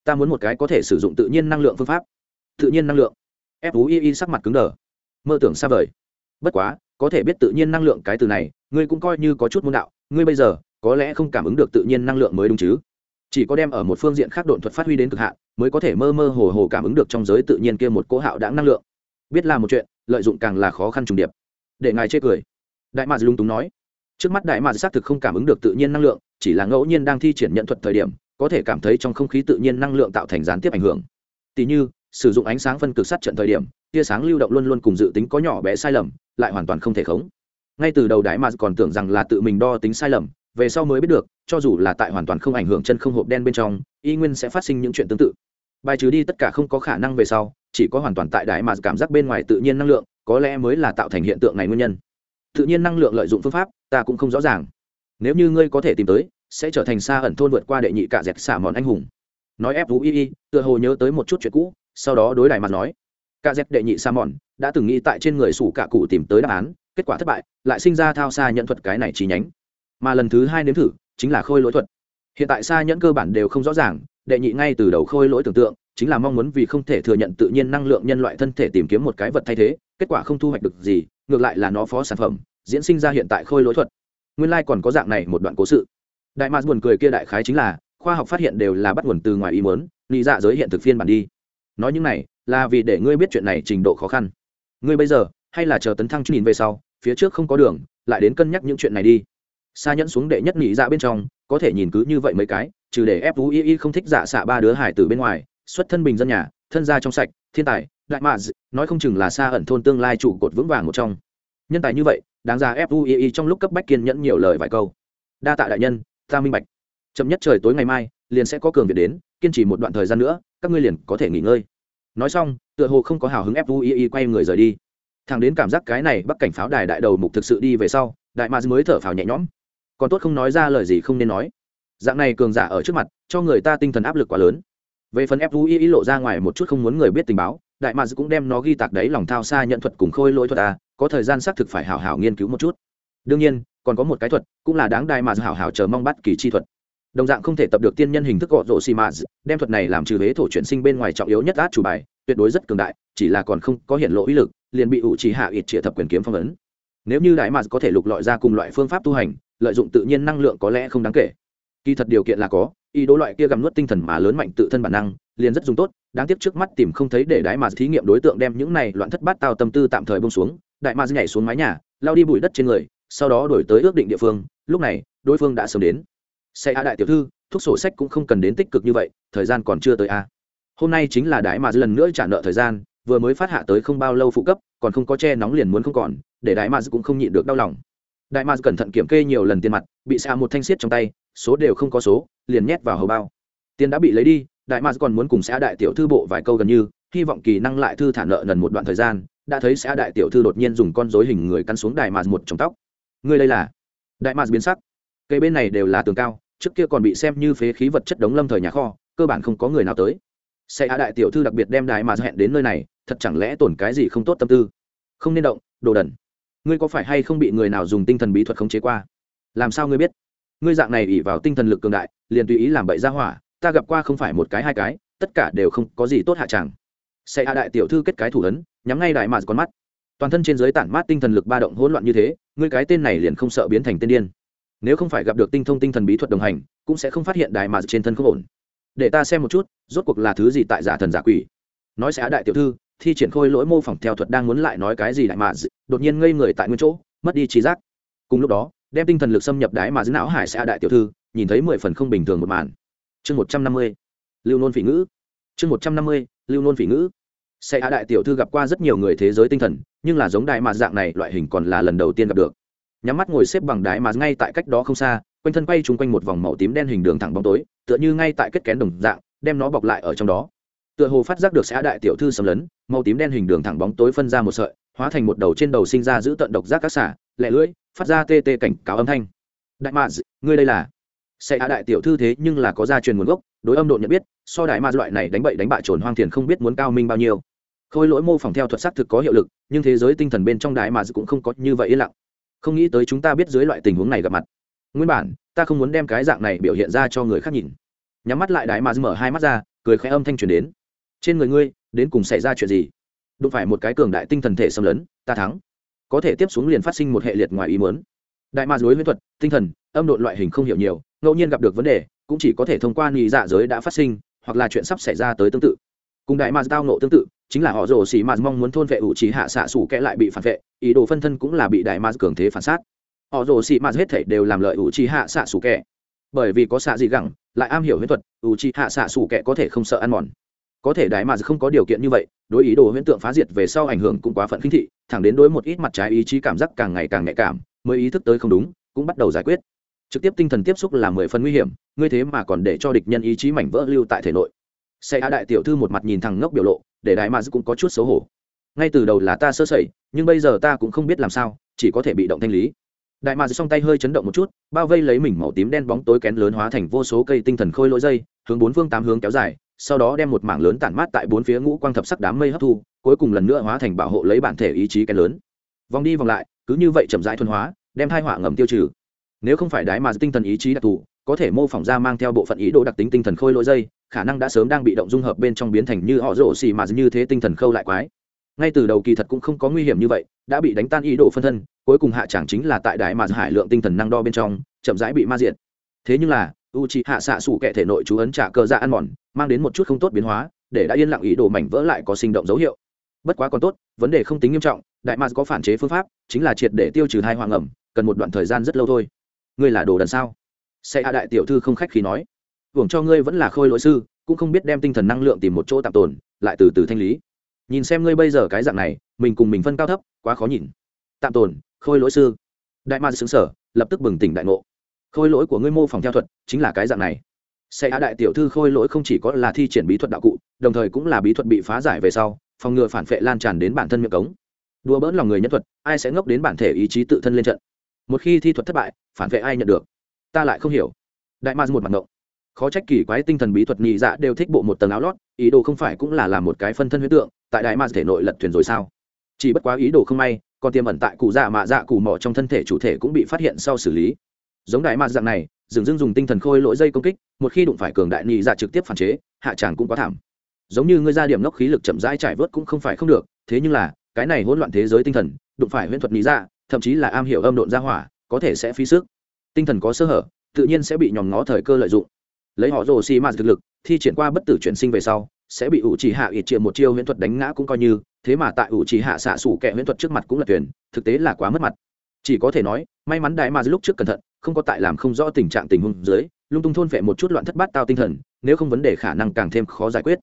Ta muốn một cái có thể sử dụng tự nhiên năng lượng phương pháp. Tự nhiên năng lượng. Fui sắc mặt cứng đờ. Mơ tưởng xa vời. Bất quá, có thể biết tự nhiên năng lượng cái từ này, ngươi cũng coi như có chút môn đạo. Ngươi bây giờ, có lẽ không cảm ứng được tự nhiên năng lượng mới đúng chứ? Chỉ có đem ở một phương diện khác độn thuật phát huy đến cực hạn, mới có thể mơ mơ hồ hồ cảm ứng được trong giới tự nhiên kia một cỗ hạo đáng năng lượng. Biết là một chuyện, lợi dụng càng là khó khăn trùng điệp. Để ngài chê cười đại mạc lung túng nói. Trước mắt đại mạc xác thực không cảm ứng được tự nhiên năng lượng, chỉ là ngẫu nhiên đang thi triển nhận thuật thời điểm, có thể cảm thấy trong không khí tự nhiên năng lượng tạo thành gián tiếp ảnh hưởng. Tỉ như, sử dụng ánh sáng phân cực sát trận thời điểm, tia sáng lưu động luôn luôn cùng dự tính có nhỏ bé sai lầm, lại hoàn toàn không thể khống. Ngay từ đầu đại mạc còn tưởng rằng là tự mình đo tính sai lầm, về sau mới biết được, cho dù là tại hoàn toàn không ảnh hưởng chân không hộp đen bên trong, y nguyên sẽ phát sinh những chuyện tương tự. Bài trừ đi tất cả không có khả năng về sau, chỉ có hoàn toàn tại đại mạc cảm giác bên ngoài tự nhiên năng lượng, có lẽ mới là tạo thành hiện tượng này nguyên nhân tự nhiên năng lượng lợi dụng phương pháp, ta cũng không rõ ràng. Nếu như ngươi có thể tìm tới, sẽ trở thành xa ẩn thôn vượt qua đệ nhị cả dẹt xả mòn anh hùng. Nói ép vũ y y, tựa hồ nhớ tới một chút chuyện cũ, sau đó đối đại mặt nói, cả dẹt đệ nhị xa mòn đã từng nghĩ tại trên người sủ cả cụ tìm tới đáp án, kết quả thất bại, lại sinh ra thao xa nhận thuật cái này chi nhánh. Mà lần thứ hai nếm thử, chính là khôi lỗi thuật. Hiện tại xa nhẫn cơ bản đều không rõ ràng, đệ nhị ngay từ đầu khôi lỗi tưởng tượng, chính là mong muốn vì không thể thừa nhận tự nhiên năng lượng nhân loại thân thể tìm kiếm một cái vật thay thế kết quả không thu hoạch được gì, ngược lại là nó phó sản phẩm, diễn sinh ra hiện tại khôi lỗi thuật. Nguyên lai、like、còn có dạng này một đoạn cố sự. Đại mạc buồn cười kia đại khái chính là, khoa học phát hiện đều là bắt nguồn từ ngoài ý mớn nghĩ dạ giới hiện thực phiên bản đi. Nói những này, là vì để ngươi biết chuyện này trình độ khó khăn. Ngươi bây giờ, hay là chờ tấn thăng chút nhìn về sau, phía trước không có đường, lại đến cân nhắc những chuyện này đi. Xa nhẫn xuống đệ nhất nghĩ dạ bên trong, có thể nhìn cứ như vậy mấy cái, trừ để fui không thích giả xạ ba đứa hải từ bên ngoài, xuất thân bình dân nhà, thân gia trong sạch, thiên tài đại mạ nói không chừng là xa ẩn thôn tương lai trụ cột vững vàng một trong. Nhân tài như vậy, đáng ra fui trong lúc cấp bách kiên nhẫn nhiều lời vài câu. Đa tạ đại nhân, ta minh bạch. Chậm nhất trời tối ngày mai, liền sẽ có cường việt đến, kiên trì một đoạn thời gian nữa, các ngươi liền có thể nghỉ ngơi. Nói xong, tựa hồ không có hào hứng fui quay người rời đi. Thằng đến cảm giác cái này bắc cảnh pháo đài đại đầu mục thực sự đi về sau, đại mạc mới thở phào nhẹ nhõm. Còn tốt không nói ra lời gì không nên nói. Dạng này cường giả ở trước mặt, cho người ta tinh thần áp lực quá lớn. Về phần fui lộ ra ngoài một chút không muốn người biết tình báo đại mads cũng đem nó ghi tạc đấy lòng thao xa nhận thuật cùng khôi lỗi thuật à có thời gian xác thực phải hảo hảo nghiên cứu một chút. Đương nhiên, còn có một cái thuật, cũng là đáng đại mà hảo hảo chờ mong bắt kỳ chi thuật. Đồng dạng không thể tập được tiên nhân hình thức gọ rộ xì mads đem thuật này làm trừ huế thổ chuyển sinh bên ngoài trọng yếu nhất át chủ bài, tuyệt đối rất cường đại, chỉ là còn không có hiện lộ ý lực, liền bị ủ trì hạ ít trịa thập quyền kiếm phong ấn. Nếu như đại mads có thể lục lọi ra cùng loại phương pháp tu hành, lợi dụng tự nhiên năng lượng có lẽ không đáng kể. Kỳ thật điều kiện là có ý đồ loại kia gặm nuốt tinh thần mà lớn mạnh tự thân bản năng, liền rất dùng tốt, đáng tiếc trước mắt tìm không thấy để đại mà thí nghiệm đối tượng đem những này loạn thất bát tao tâm tư tạm thời bông xuống, đại mà nhảy xuống mái nhà, lao đi bụi đất trên người, sau đó đổi tới ước định địa phương, lúc này, đối phương đã sớm đến. Xe a đại tiểu thư, thuốc sổ sách cũng không cần đến tích cực như vậy, thời gian còn chưa tới a. Hôm nay chính là đại mà lần nữa trả nợ thời gian, vừa mới phát hạ tới không bao lâu phụ cấp, còn không có che nóng liền muốn không còn, để đại mà cũng không nhịn được đau lòng. Đại mà cẩn thận kiểm kê nhiều lần tiền mặt, bị xa một thanh xiết trong tay, số đều không có số liền nhét vào hầu bao. Tiền đã bị lấy đi, đại mars còn muốn cùng xã đại tiểu thư bộ vài câu gần như, hy vọng kỳ năng lại thư thả nợ nần một đoạn thời gian, đã thấy xã đại tiểu thư đột nhiên dùng con rối hình người căn xuống đại mars một trong tóc. Ngươi đây là? Đại mars biến sắc. Cây bên này đều là tường cao, trước kia còn bị xem như phế khí vật chất đống lâm thời nhà kho, cơ bản không có người nào tới. Xã đại tiểu thư đặc biệt đem đại mars hẹn đến nơi này, thật chẳng lẽ tổn cái gì không tốt tâm tư? Không nên động, đồ đần. Ngươi có phải hay không bị người nào dùng tinh thần bí thuật khống chế qua? Làm sao ngươi biết? Ngươi dạng này ỉ vào tinh thần lực cường đại, liền tùy ý làm bậy ra hỏa, ta gặp qua không phải một cái hai cái, tất cả đều không có gì tốt hạ tràng sẽ hạ đại tiểu thư kết cái thủ ấn, nhắm ngay đại mạt con mắt. Toàn thân trên giới tản mát tinh thần lực ba động hỗn loạn như thế, ngươi cái tên này liền không sợ biến thành tên điên. Nếu không phải gặp được tinh thông tinh thần bí thuật đồng hành, cũng sẽ không phát hiện đại mạt trên thân không ổn. Để ta xem một chút, rốt cuộc là thứ gì tại giả thần giả quỷ. Nói sẽ đại tiểu thư, thi triển khôi lỗi mô phỏng theo thuật đang muốn lại nói cái gì đại mà đột nhiên ngây người tại nguyên chỗ, mất đi trí giác. Cùng lúc đó đem tinh thần lực xâm nhập đáy mà dưới não hải xã đại tiểu thư, nhìn thấy mười phần không bình thường một màn. Chương một trăm năm mươi, lưu nôn phỉ ngữ. Chương một trăm năm mươi, lưu nôn phỉ ngữ. Sẽ đại tiểu thư gặp qua rất nhiều người thế giới tinh thần, nhưng là giống đại mà dạng này loại hình còn là lần đầu tiên gặp được. Nhắm mắt ngồi xếp bằng đáy mà ngay tại cách đó không xa, quanh thân quay chung quanh một vòng màu tím đen hình đường thẳng bóng tối, tựa như ngay tại kết kén đồng dạng, đem nó bọc lại ở trong đó. Tựa hồ phát giác được sẽ đại tiểu thư xâm lấn, màu tím đen hình đường thẳng bóng tối phân ra một sợi hóa thành một đầu trên đầu sinh ra giữ tận độc giác các xả lẹ lưỡi, phát ra tê tê cảnh cáo âm thanh. Đại mạ ngươi đây là? Sẽ hạ đại tiểu thư thế nhưng là có gia truyền nguồn gốc, đối âm độ nhận biết, so đại ma loại này đánh bậy đánh bại trồn hoang thiền không biết muốn cao minh bao nhiêu. Khôi lỗi mô phỏng theo thuật sắc thực có hiệu lực, nhưng thế giới tinh thần bên trong đại ma cũng không có như vậy yên lặng. Không nghĩ tới chúng ta biết dưới loại tình huống này gặp mặt. Nguyên bản, ta không muốn đem cái dạng này biểu hiện ra cho người khác nhìn. Nhắm mắt lại đại ma mở hai mắt ra, cười khẽ âm thanh truyền đến. Trên người ngươi, đến cùng xảy ra chuyện gì? Đụng phải một cái cường đại tinh thần thể xâm lấn, ta thắng. Có thể tiếp xuống liền phát sinh một hệ liệt ngoài ý muốn. Đại ma dối huyễn thuật, tinh thần, âm độn loại hình không hiểu nhiều, ngẫu nhiên gặp được vấn đề, cũng chỉ có thể thông qua nghị dạ giới đã phát sinh, hoặc là chuyện sắp xảy ra tới tương tự. Cùng đại ma tao nộ tương tự, chính là họ rồ xì ma mong muốn thôn vệ ủ trí hạ xạ xủ kẽ lại bị phản vệ, ý đồ phân thân cũng là bị đại ma cường thế phản sát. Họ rồ xì ma hết thể đều làm lợi ủ trí hạ xạ xủ kẽ bởi vì có xạ gì gẳng, lại am hiểu huyễn thuật, ủ trí hạ xạ xủ kẽ có thể không sợ ăn mòn có thể đại ma không có điều kiện như vậy, đối ý đồ huyễn tượng phá diệt về sau ảnh hưởng cũng quá phận khinh thị, thẳng đến đối một ít mặt trái ý chí cảm giác càng ngày càng nhạy cảm, mới ý thức tới không đúng, cũng bắt đầu giải quyết. Trực tiếp tinh thần tiếp xúc là mười phần nguy hiểm, ngươi thế mà còn để cho địch nhân ý chí mảnh vỡ lưu tại thể nội. Xe a đại tiểu thư một mặt nhìn thằng ngốc biểu lộ, để đại mà cũng có chút xấu hổ. Ngay từ đầu là ta sơ sẩy, nhưng bây giờ ta cũng không biết làm sao, chỉ có thể bị động thanh lý. Đại mà song tay hơi chấn động một chút, bao vây lấy mình màu tím đen bóng tối kén lớn hóa thành vô số cây tinh thần khôi lỗi dây, hướng bốn phương tám hướng kéo dài sau đó đem một mảng lớn tản mát tại bốn phía ngũ quang thập sắc đám mây hấp thu, cuối cùng lần nữa hóa thành bảo hộ lấy bản thể ý chí kén lớn. Vòng đi vòng lại, cứ như vậy chậm rãi thuần hóa, đem hai họa ngầm tiêu trừ. Nếu không phải đái mà tinh thần ý chí đặc thù, có thể mô phỏng ra mang theo bộ phận ý đồ đặc tính tinh thần khôi lỗi dây, khả năng đã sớm đang bị động dung hợp bên trong biến thành như họ rổ xì mà như thế tinh thần khâu lại quái. Ngay từ đầu kỳ thật cũng không có nguy hiểm như vậy, đã bị đánh tan ý đồ phân thân, cuối cùng hạ chẳng chính là tại đái mà hải lượng tinh thần năng đo bên trong, chậm rãi bị ma diện thế nhưng là u c hạ xạ sủ kệ thể nội chú ấn trả cơ dạ ăn mòn, mang đến một chút không tốt biến hóa, để đã yên lặng ý đồ mảnh vỡ lại có sinh động dấu hiệu. Bất quá còn tốt, vấn đề không tính nghiêm trọng, đại mạc có phản chế phương pháp, chính là triệt để tiêu trừ hai hoàng ẩm, cần một đoạn thời gian rất lâu thôi. Ngươi là đồ đần sao? Xe a đại tiểu thư không khách khi nói. Hưởng cho ngươi vẫn là khôi lỗi sư, cũng không biết đem tinh thần năng lượng tìm một chỗ tạm tồn, lại từ từ thanh lý. Nhìn xem ngươi bây giờ cái dạng này, mình cùng mình phân cao thấp, quá khó nhìn. Tạm tồn, khôi lỗi sư. Đại ma xứng sở lập tức bừng tỉnh đại ngộ khôi lỗi của ngươi mô phỏng theo thuật, chính là cái dạng này. Xe á đại tiểu thư khôi lỗi không chỉ có là thi triển bí thuật đạo cụ, đồng thời cũng là bí thuật bị phá giải về sau, phòng ngừa phản vệ lan tràn đến bản thân miệng cống. Đùa bỡn lòng người nhân thuật, ai sẽ ngốc đến bản thể ý chí tự thân lên trận? Một khi thi thuật thất bại, phản vệ ai nhận được? Ta lại không hiểu. Đại ma một mặt ngộng. Khó trách kỳ quái tinh thần bí thuật nhị dạ đều thích bộ một tầng áo lót, ý đồ không phải cũng là làm một cái phân thân huyết tượng, tại đại ma thể nội lật thuyền rồi sao? Chỉ bất quá ý đồ không may, còn tiềm ẩn tại cụ dạ mạ dạ cụ mỏ trong thân thể chủ thể cũng bị phát hiện sau xử lý giống đại ma dạng này, dường dưng dùng tinh thần khôi lỗi dây công kích, một khi đụng phải cường đại nhị dạ trực tiếp phản chế, hạ tràng cũng quá thảm. Giống như ngươi ra điểm nóc khí lực chậm rãi trải vớt cũng không phải không được, thế nhưng là, cái này hỗn loạn thế giới tinh thần, đụng phải huyễn thuật nhị dạ thậm chí là am hiểu âm độn ra hỏa, có thể sẽ phí sức. Tinh thần có sơ hở, tự nhiên sẽ bị nhòm ngó thời cơ lợi dụng. Lấy họ rồ xì mạt thực lực, thi triển qua bất tử chuyển sinh về sau, sẽ bị ủ trì hạ ít triệu một chiêu huyễn thuật đánh ngã cũng coi như, thế mà tại ủ trì hạ xạ sủ kẻ huyễn thuật trước mặt cũng là tuyển, thực tế là quá mất mặt. Chỉ có thể nói, may mắn đại ma lúc trước cẩn thận không có tại làm không rõ tình trạng tình huống dưới, lung tung thôn phệ một chút loạn thất bát tao tinh thần, nếu không vấn đề khả năng càng thêm khó giải quyết.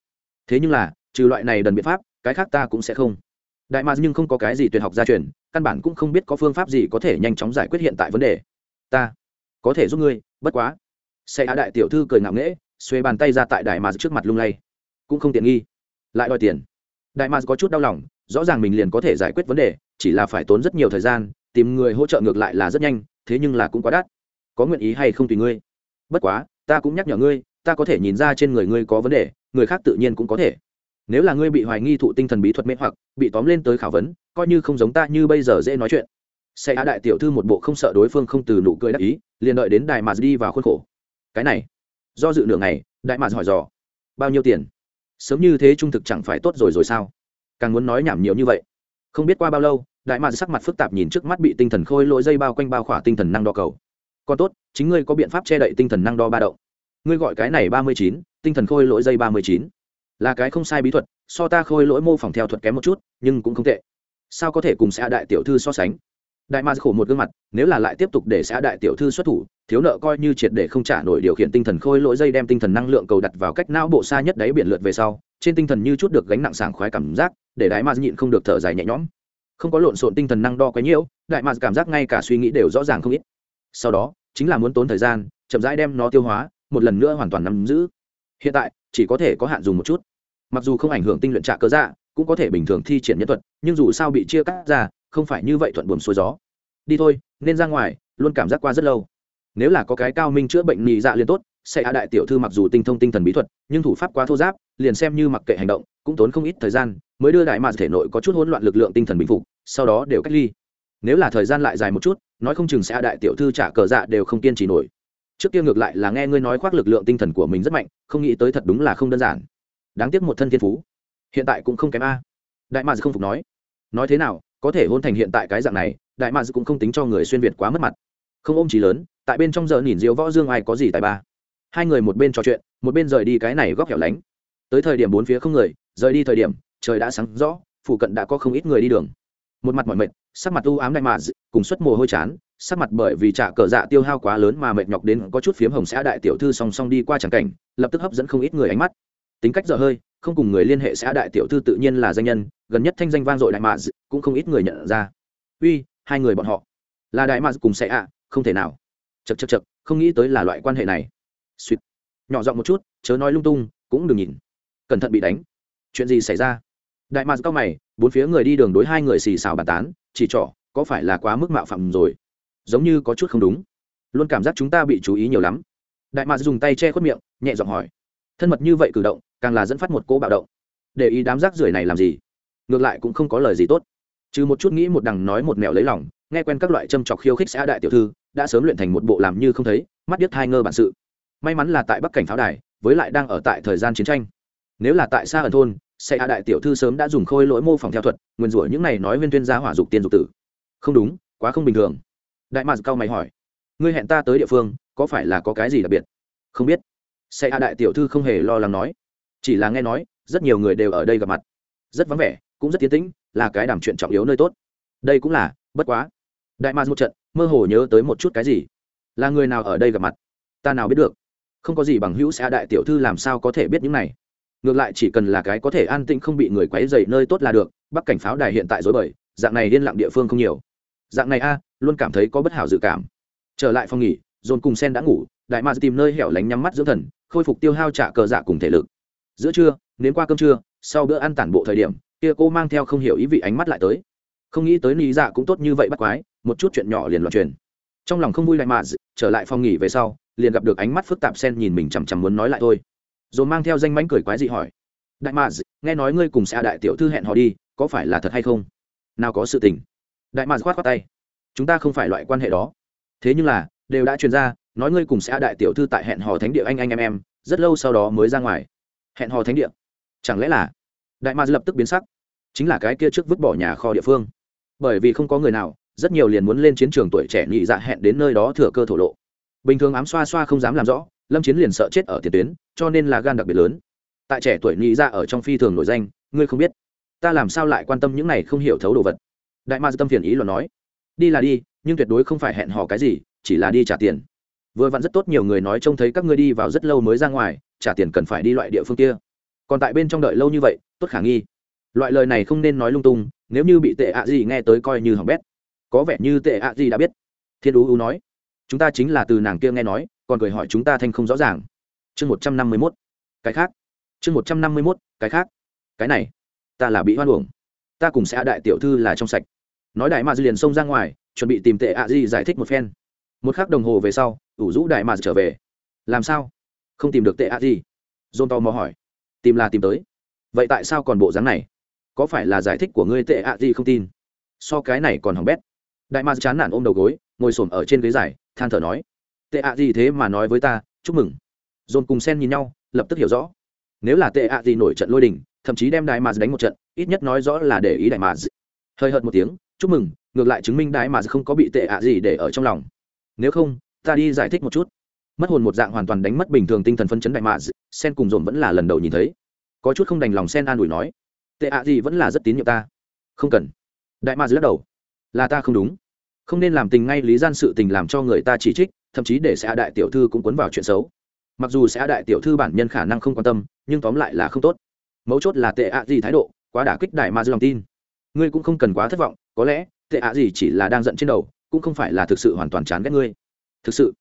Thế nhưng là, trừ loại này đần biện pháp, cái khác ta cũng sẽ không. Đại ma nhưng không có cái gì tuyệt học gia truyền, căn bản cũng không biết có phương pháp gì có thể nhanh chóng giải quyết hiện tại vấn đề. Ta có thể giúp ngươi, bất quá. Xe á đại tiểu thư cười ngạo nghễ, xuê bàn tay ra tại đại ma trước mặt lung lay. Cũng không tiện nghi. Lại đòi tiền. Đại ma có chút đau lòng, rõ ràng mình liền có thể giải quyết vấn đề, chỉ là phải tốn rất nhiều thời gian, tìm người hỗ trợ ngược lại là rất nhanh thế nhưng là cũng quá đắt. Có nguyện ý hay không tùy ngươi. Bất quá, ta cũng nhắc nhở ngươi, ta có thể nhìn ra trên người ngươi có vấn đề, người khác tự nhiên cũng có thể. Nếu là ngươi bị hoài nghi thụ tinh thần bí thuật mê hoặc, bị tóm lên tới khảo vấn, coi như không giống ta như bây giờ dễ nói chuyện. Sẽ á đại tiểu thư một bộ không sợ đối phương không từ nụ cười đắc ý, liền đợi đến đại mạt đi vào khuôn khổ. Cái này, do dự nửa ngày, đại mạt hỏi dò, bao nhiêu tiền? Sớm như thế trung thực chẳng phải tốt rồi rồi sao? Càng muốn nói nhảm nhiều như vậy. Không biết qua bao lâu đại mạt sắc mặt phức tạp nhìn trước mắt bị tinh thần khôi lỗi dây bao quanh bao khỏa tinh thần năng đo cầu. Còn tốt, chính ngươi có biện pháp che đậy tinh thần năng đo ba động. Ngươi gọi cái này ba mươi chín, tinh thần khôi lỗi dây ba mươi chín. Là cái không sai bí thuật, so ta khôi lỗi mô phỏng theo thuật kém một chút, nhưng cũng không tệ. Sao có thể cùng xã đại tiểu thư so sánh? Đại ma khổ một gương mặt, nếu là lại tiếp tục để xã đại tiểu thư xuất thủ, thiếu nợ coi như triệt để không trả nổi điều khiển tinh thần khôi lỗi dây đem tinh thần năng lượng cầu đặt vào cách não bộ xa nhất đáy biển lượt về sau, trên tinh thần như chút được gánh nặng sảng khoái cảm giác, để đại ma nhịn không được thở dài nhẹ nhõm không có lộn xộn tinh thần năng đo quấy nhiễu, đại mạc cảm giác ngay cả suy nghĩ đều rõ ràng không ít. Sau đó, chính là muốn tốn thời gian, chậm rãi đem nó tiêu hóa, một lần nữa hoàn toàn nắm giữ. Hiện tại, chỉ có thể có hạn dùng một chút. Mặc dù không ảnh hưởng tinh luyện trạ cơ dạ cũng có thể bình thường thi triển nhân thuật, nhưng dù sao bị chia cắt ra, không phải như vậy thuận buồm xuôi gió. Đi thôi, nên ra ngoài, luôn cảm giác qua rất lâu. Nếu là có cái cao minh chữa bệnh nhị dạ liền tốt, sẽ hạ đại tiểu thư mặc dù tinh thông tinh thần bí thuật, nhưng thủ pháp quá thô giáp, liền xem như mặc kệ hành động, cũng tốn không ít thời gian, mới đưa đại mạc thể nội có chút hỗn loạn lực lượng tinh thần bình phục sau đó đều cách ly. Nếu là thời gian lại dài một chút, nói không chừng sẽ đại tiểu thư trả cờ dạ đều không kiên trì nổi. Trước kia ngược lại là nghe ngươi nói khoác lực lượng tinh thần của mình rất mạnh, không nghĩ tới thật đúng là không đơn giản. Đáng tiếc một thân thiên phú. Hiện tại cũng không kém a. Đại mads không phục nói. Nói thế nào, có thể hôn thành hiện tại cái dạng này, đại mads cũng không tính cho người xuyên việt quá mất mặt. Không ôm trí lớn, tại bên trong giờ nhìn diếu võ dương ai có gì tại ba. Hai người một bên trò chuyện, một bên rời đi cái này góc hẻo lánh. Tới thời điểm bốn phía không người, rời đi thời điểm, trời đã sáng rõ, phụ cận đã có không ít người đi đường một mặt mỏi mệt, sắc mặt u ám đại mạ cùng suất mồ hôi chán, sắc mặt bởi vì trả cờ dạ tiêu hao quá lớn mà mệt nhọc đến có chút phiếm hồng xã đại tiểu thư song song đi qua tràng cảnh, lập tức hấp dẫn không ít người ánh mắt. Tính cách dở hơi, không cùng người liên hệ xã đại tiểu thư tự nhiên là danh nhân, gần nhất thanh danh vang dội đại mạ cũng không ít người nhận ra. Uy, hai người bọn họ. Là đại mạ cùng sẽ ạ, không thể nào. Chật chật chật không nghĩ tới là loại quan hệ này. Suýt. Nhỏ giọng một chút, chớ nói lung tung, cũng đừng nhìn. Cẩn thận bị đánh. Chuyện gì xảy ra? Đại mạc cao mày bốn phía người đi đường đối hai người xì xào bàn tán, chỉ trỏ, có phải là quá mức mạo phạm rồi? Giống như có chút không đúng. Luôn cảm giác chúng ta bị chú ý nhiều lắm. Đại mạc dùng tay che khuất miệng, nhẹ giọng hỏi. Thân mật như vậy cử động, càng là dẫn phát một cỗ bạo động. Để ý đám rác rưởi này làm gì? Ngược lại cũng không có lời gì tốt. Trừ một chút nghĩ một đằng nói một mẹo lấy lòng, nghe quen các loại châm chọc khiêu khích xã đại tiểu thư, đã sớm luyện thành một bộ làm như không thấy, mắt biết hai ngơ bản sự. May mắn là tại bắc cảnh pháo đài, với lại đang ở tại thời gian chiến tranh. Nếu là tại xa ở thôn sẽ hạ đại tiểu thư sớm đã dùng khôi lỗi mô phỏng theo thuật nguyên rủa những này nói viên tuyên gia hỏa dục tiên dục tử. Không đúng, quá không bình thường. Đại mạc cao mày hỏi, ngươi hẹn ta tới địa phương, có phải là có cái gì đặc biệt? Không biết. Sẽ hạ đại tiểu thư không hề lo lắng nói, chỉ là nghe nói, rất nhiều người đều ở đây gặp mặt. Rất vắng vẻ, cũng rất tiến tĩnh, là cái đảm chuyện trọng yếu nơi tốt. Đây cũng là, bất quá. Đại mạc một trận, mơ hồ nhớ tới một chút cái gì. Là người nào ở đây gặp mặt? Ta nào biết được. Không có gì bằng hữu xã đại tiểu thư làm sao có thể biết những này? Ngược lại chỉ cần là cái có thể an tĩnh không bị người quấy dày nơi tốt là được, bắc cảnh pháo đài hiện tại dối bời, dạng này liên lạc địa phương không nhiều. Dạng này a, luôn cảm thấy có bất hảo dự cảm. Trở lại phòng nghỉ dồn cùng sen đã ngủ, đại ma tìm nơi hẻo lánh nhắm mắt dưỡng thần, khôi phục tiêu hao trả cờ dạ cùng thể lực. Giữa trưa nến qua cơm trưa, sau bữa ăn tản bộ thời điểm, kia cô mang theo không hiểu ý vị ánh mắt lại tới. Không nghĩ tới lý dạ cũng tốt như vậy bắt quái, một chút chuyện nhỏ liền loạn truyền. Trong lòng không vui đại mà trở lại phòng nghỉ về sau, liền gặp được ánh mắt phức tạp sen nhìn mình chằm chằm muốn nói lại thôi rồi mang theo danh mánh cười quái dị hỏi, đại mads nghe nói ngươi cùng xa đại tiểu thư hẹn họ đi, có phải là thật hay không? Nào có sự tình. Đại mads khoát khoát tay, chúng ta không phải loại quan hệ đó. Thế nhưng là, đều đã truyền ra, nói ngươi cùng xã đại tiểu thư tại hẹn hò thánh địa anh anh em em, rất lâu sau đó mới ra ngoài. Hẹn hò thánh địa? Chẳng lẽ là? Đại mads lập tức biến sắc. Chính là cái kia trước vứt bỏ nhà kho địa phương. Bởi vì không có người nào, rất nhiều liền muốn lên chiến trường tuổi trẻ nhị dạ hẹn đến nơi đó thừa cơ thổ lộ. Bình thường ám xoa xoa không dám làm rõ lâm chiến liền sợ chết ở tiền tuyến, cho nên là gan đặc biệt lớn. Tại trẻ tuổi nghĩ ra ở trong phi thường nổi danh, ngươi không biết. Ta làm sao lại quan tâm những này không hiểu thấu đồ vật? Đại ma tâm phiền ý luận nói. Đi là đi, nhưng tuyệt đối không phải hẹn hò cái gì, chỉ là đi trả tiền. Vừa vặn rất tốt nhiều người nói trông thấy các ngươi đi vào rất lâu mới ra ngoài, trả tiền cần phải đi loại địa phương kia. Còn tại bên trong đợi lâu như vậy, tốt khả nghi. Loại lời này không nên nói lung tung, nếu như bị tệ ạ gì nghe tới coi như hỏng bét. Có vẻ như tệ ạ gì đã biết. Thiên ú U nói. Chúng ta chính là từ nàng kia nghe nói còn cười hỏi chúng ta thanh không rõ ràng. Chương một trăm năm mươi mốt. Cái khác. Chương một trăm năm mươi mốt, cái khác. Cái này, ta là bị hoan uổng. Ta cùng sẽ đại tiểu thư là trong sạch. Nói đại mà liền xông ra ngoài, chuẩn bị tìm tệ ạ gì giải thích một phen. Một khắc đồng hồ về sau, ủ rũ đại mà trở về. Làm sao? Không tìm được tệ ạ gì dôn to mò hỏi. Tìm là tìm tới. Vậy tại sao còn bộ dáng này? Có phải là giải thích của ngươi tệ ạ gì không tin? So cái này còn hỏng bét. Đại mà chán nản ôm đầu gối, ngồi s ở trên ghế dài, than thở nói tệ ạ gì thế mà nói với ta, chúc mừng. Dồn cùng sen nhìn nhau, lập tức hiểu rõ. Nếu là tệ ạ gì nổi trận lôi đình, thậm chí đem đại mà đánh một trận, ít nhất nói rõ là để ý đại mà hơi hợt một tiếng, chúc mừng, ngược lại chứng minh đại mà không có bị tệ ạ gì để ở trong lòng. Nếu không, ta đi giải thích một chút. Mất hồn một dạng hoàn toàn đánh mất bình thường tinh thần phân chấn đại mà sen cùng dồn vẫn là lần đầu nhìn thấy. Có chút không đành lòng sen an ủi nói, tệ ạ gì vẫn là rất tín nhiệm ta. Không cần. Đại mà lắc đầu, là ta không đúng. Không nên làm tình ngay lý gian sự tình làm cho người ta chỉ trích thậm chí để xã đại tiểu thư cũng cuốn vào chuyện xấu. Mặc dù xã đại tiểu thư bản nhân khả năng không quan tâm, nhưng tóm lại là không tốt. Mấu chốt là tệ ạ gì thái độ, quá đả kích đại ma lòng tin. Ngươi cũng không cần quá thất vọng, có lẽ tệ ạ gì chỉ là đang giận trên đầu, cũng không phải là thực sự hoàn toàn chán ghét ngươi. Thực sự,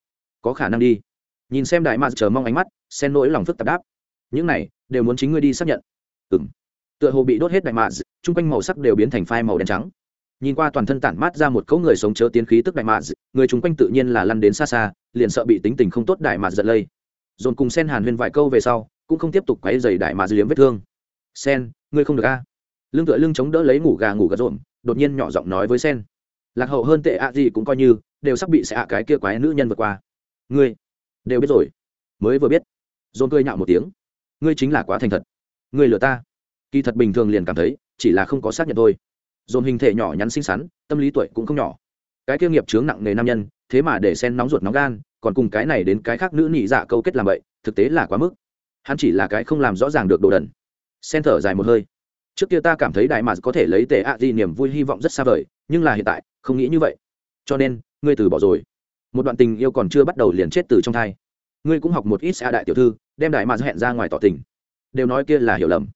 có khả năng đi. Nhìn xem đại ma chờ mong ánh mắt, xen nỗi lòng phức tạp đáp. Những này, đều muốn chính ngươi đi xác nhận. Ừng tựa hồ bị đốt hết đại ma chung quanh màu sắc đều biến thành phai màu đen trắng nhìn qua toàn thân tản mát ra một cỗ người sống chớ tiến khí tức đại mạ người chung quanh tự nhiên là lăn đến xa xa, liền sợ bị tính tình không tốt đại mạ giật lây. Dồn cùng sen hàn huyên vài câu về sau, cũng không tiếp tục quấy dày đại mạ liếm vết thương. Sen, ngươi không được a. Lưng tựa lưng chống đỡ lấy ngủ gà ngủ gà rộn, đột nhiên nhỏ giọng nói với sen. Lạc hậu hơn tệ ạ gì cũng coi như, đều sắp bị sẽ ạ cái kia quái nữ nhân vượt qua. Ngươi đều biết rồi. Mới vừa biết. Dồn cười nhạo một tiếng. Ngươi chính là quá thành thật. Ngươi lừa ta. Kỳ thật bình thường liền cảm thấy, chỉ là không có xác nhận thôi dồn hình thể nhỏ nhắn xinh xắn, tâm lý tuổi cũng không nhỏ. Cái kia nghiệp chướng nặng nề nam nhân, thế mà để sen nóng ruột nóng gan, còn cùng cái này đến cái khác nữ nị dạ câu kết làm vậy, thực tế là quá mức. Hắn chỉ là cái không làm rõ ràng được đồ đần. Sen thở dài một hơi. Trước kia ta cảm thấy đại mà có thể lấy tệ ạ gì niềm vui hy vọng rất xa vời, nhưng là hiện tại, không nghĩ như vậy. Cho nên, ngươi từ bỏ rồi. Một đoạn tình yêu còn chưa bắt đầu liền chết từ trong thai. Ngươi cũng học một ít xa đại tiểu thư, đem đại mà hẹn ra ngoài tỏ tình. Đều nói kia là hiểu lầm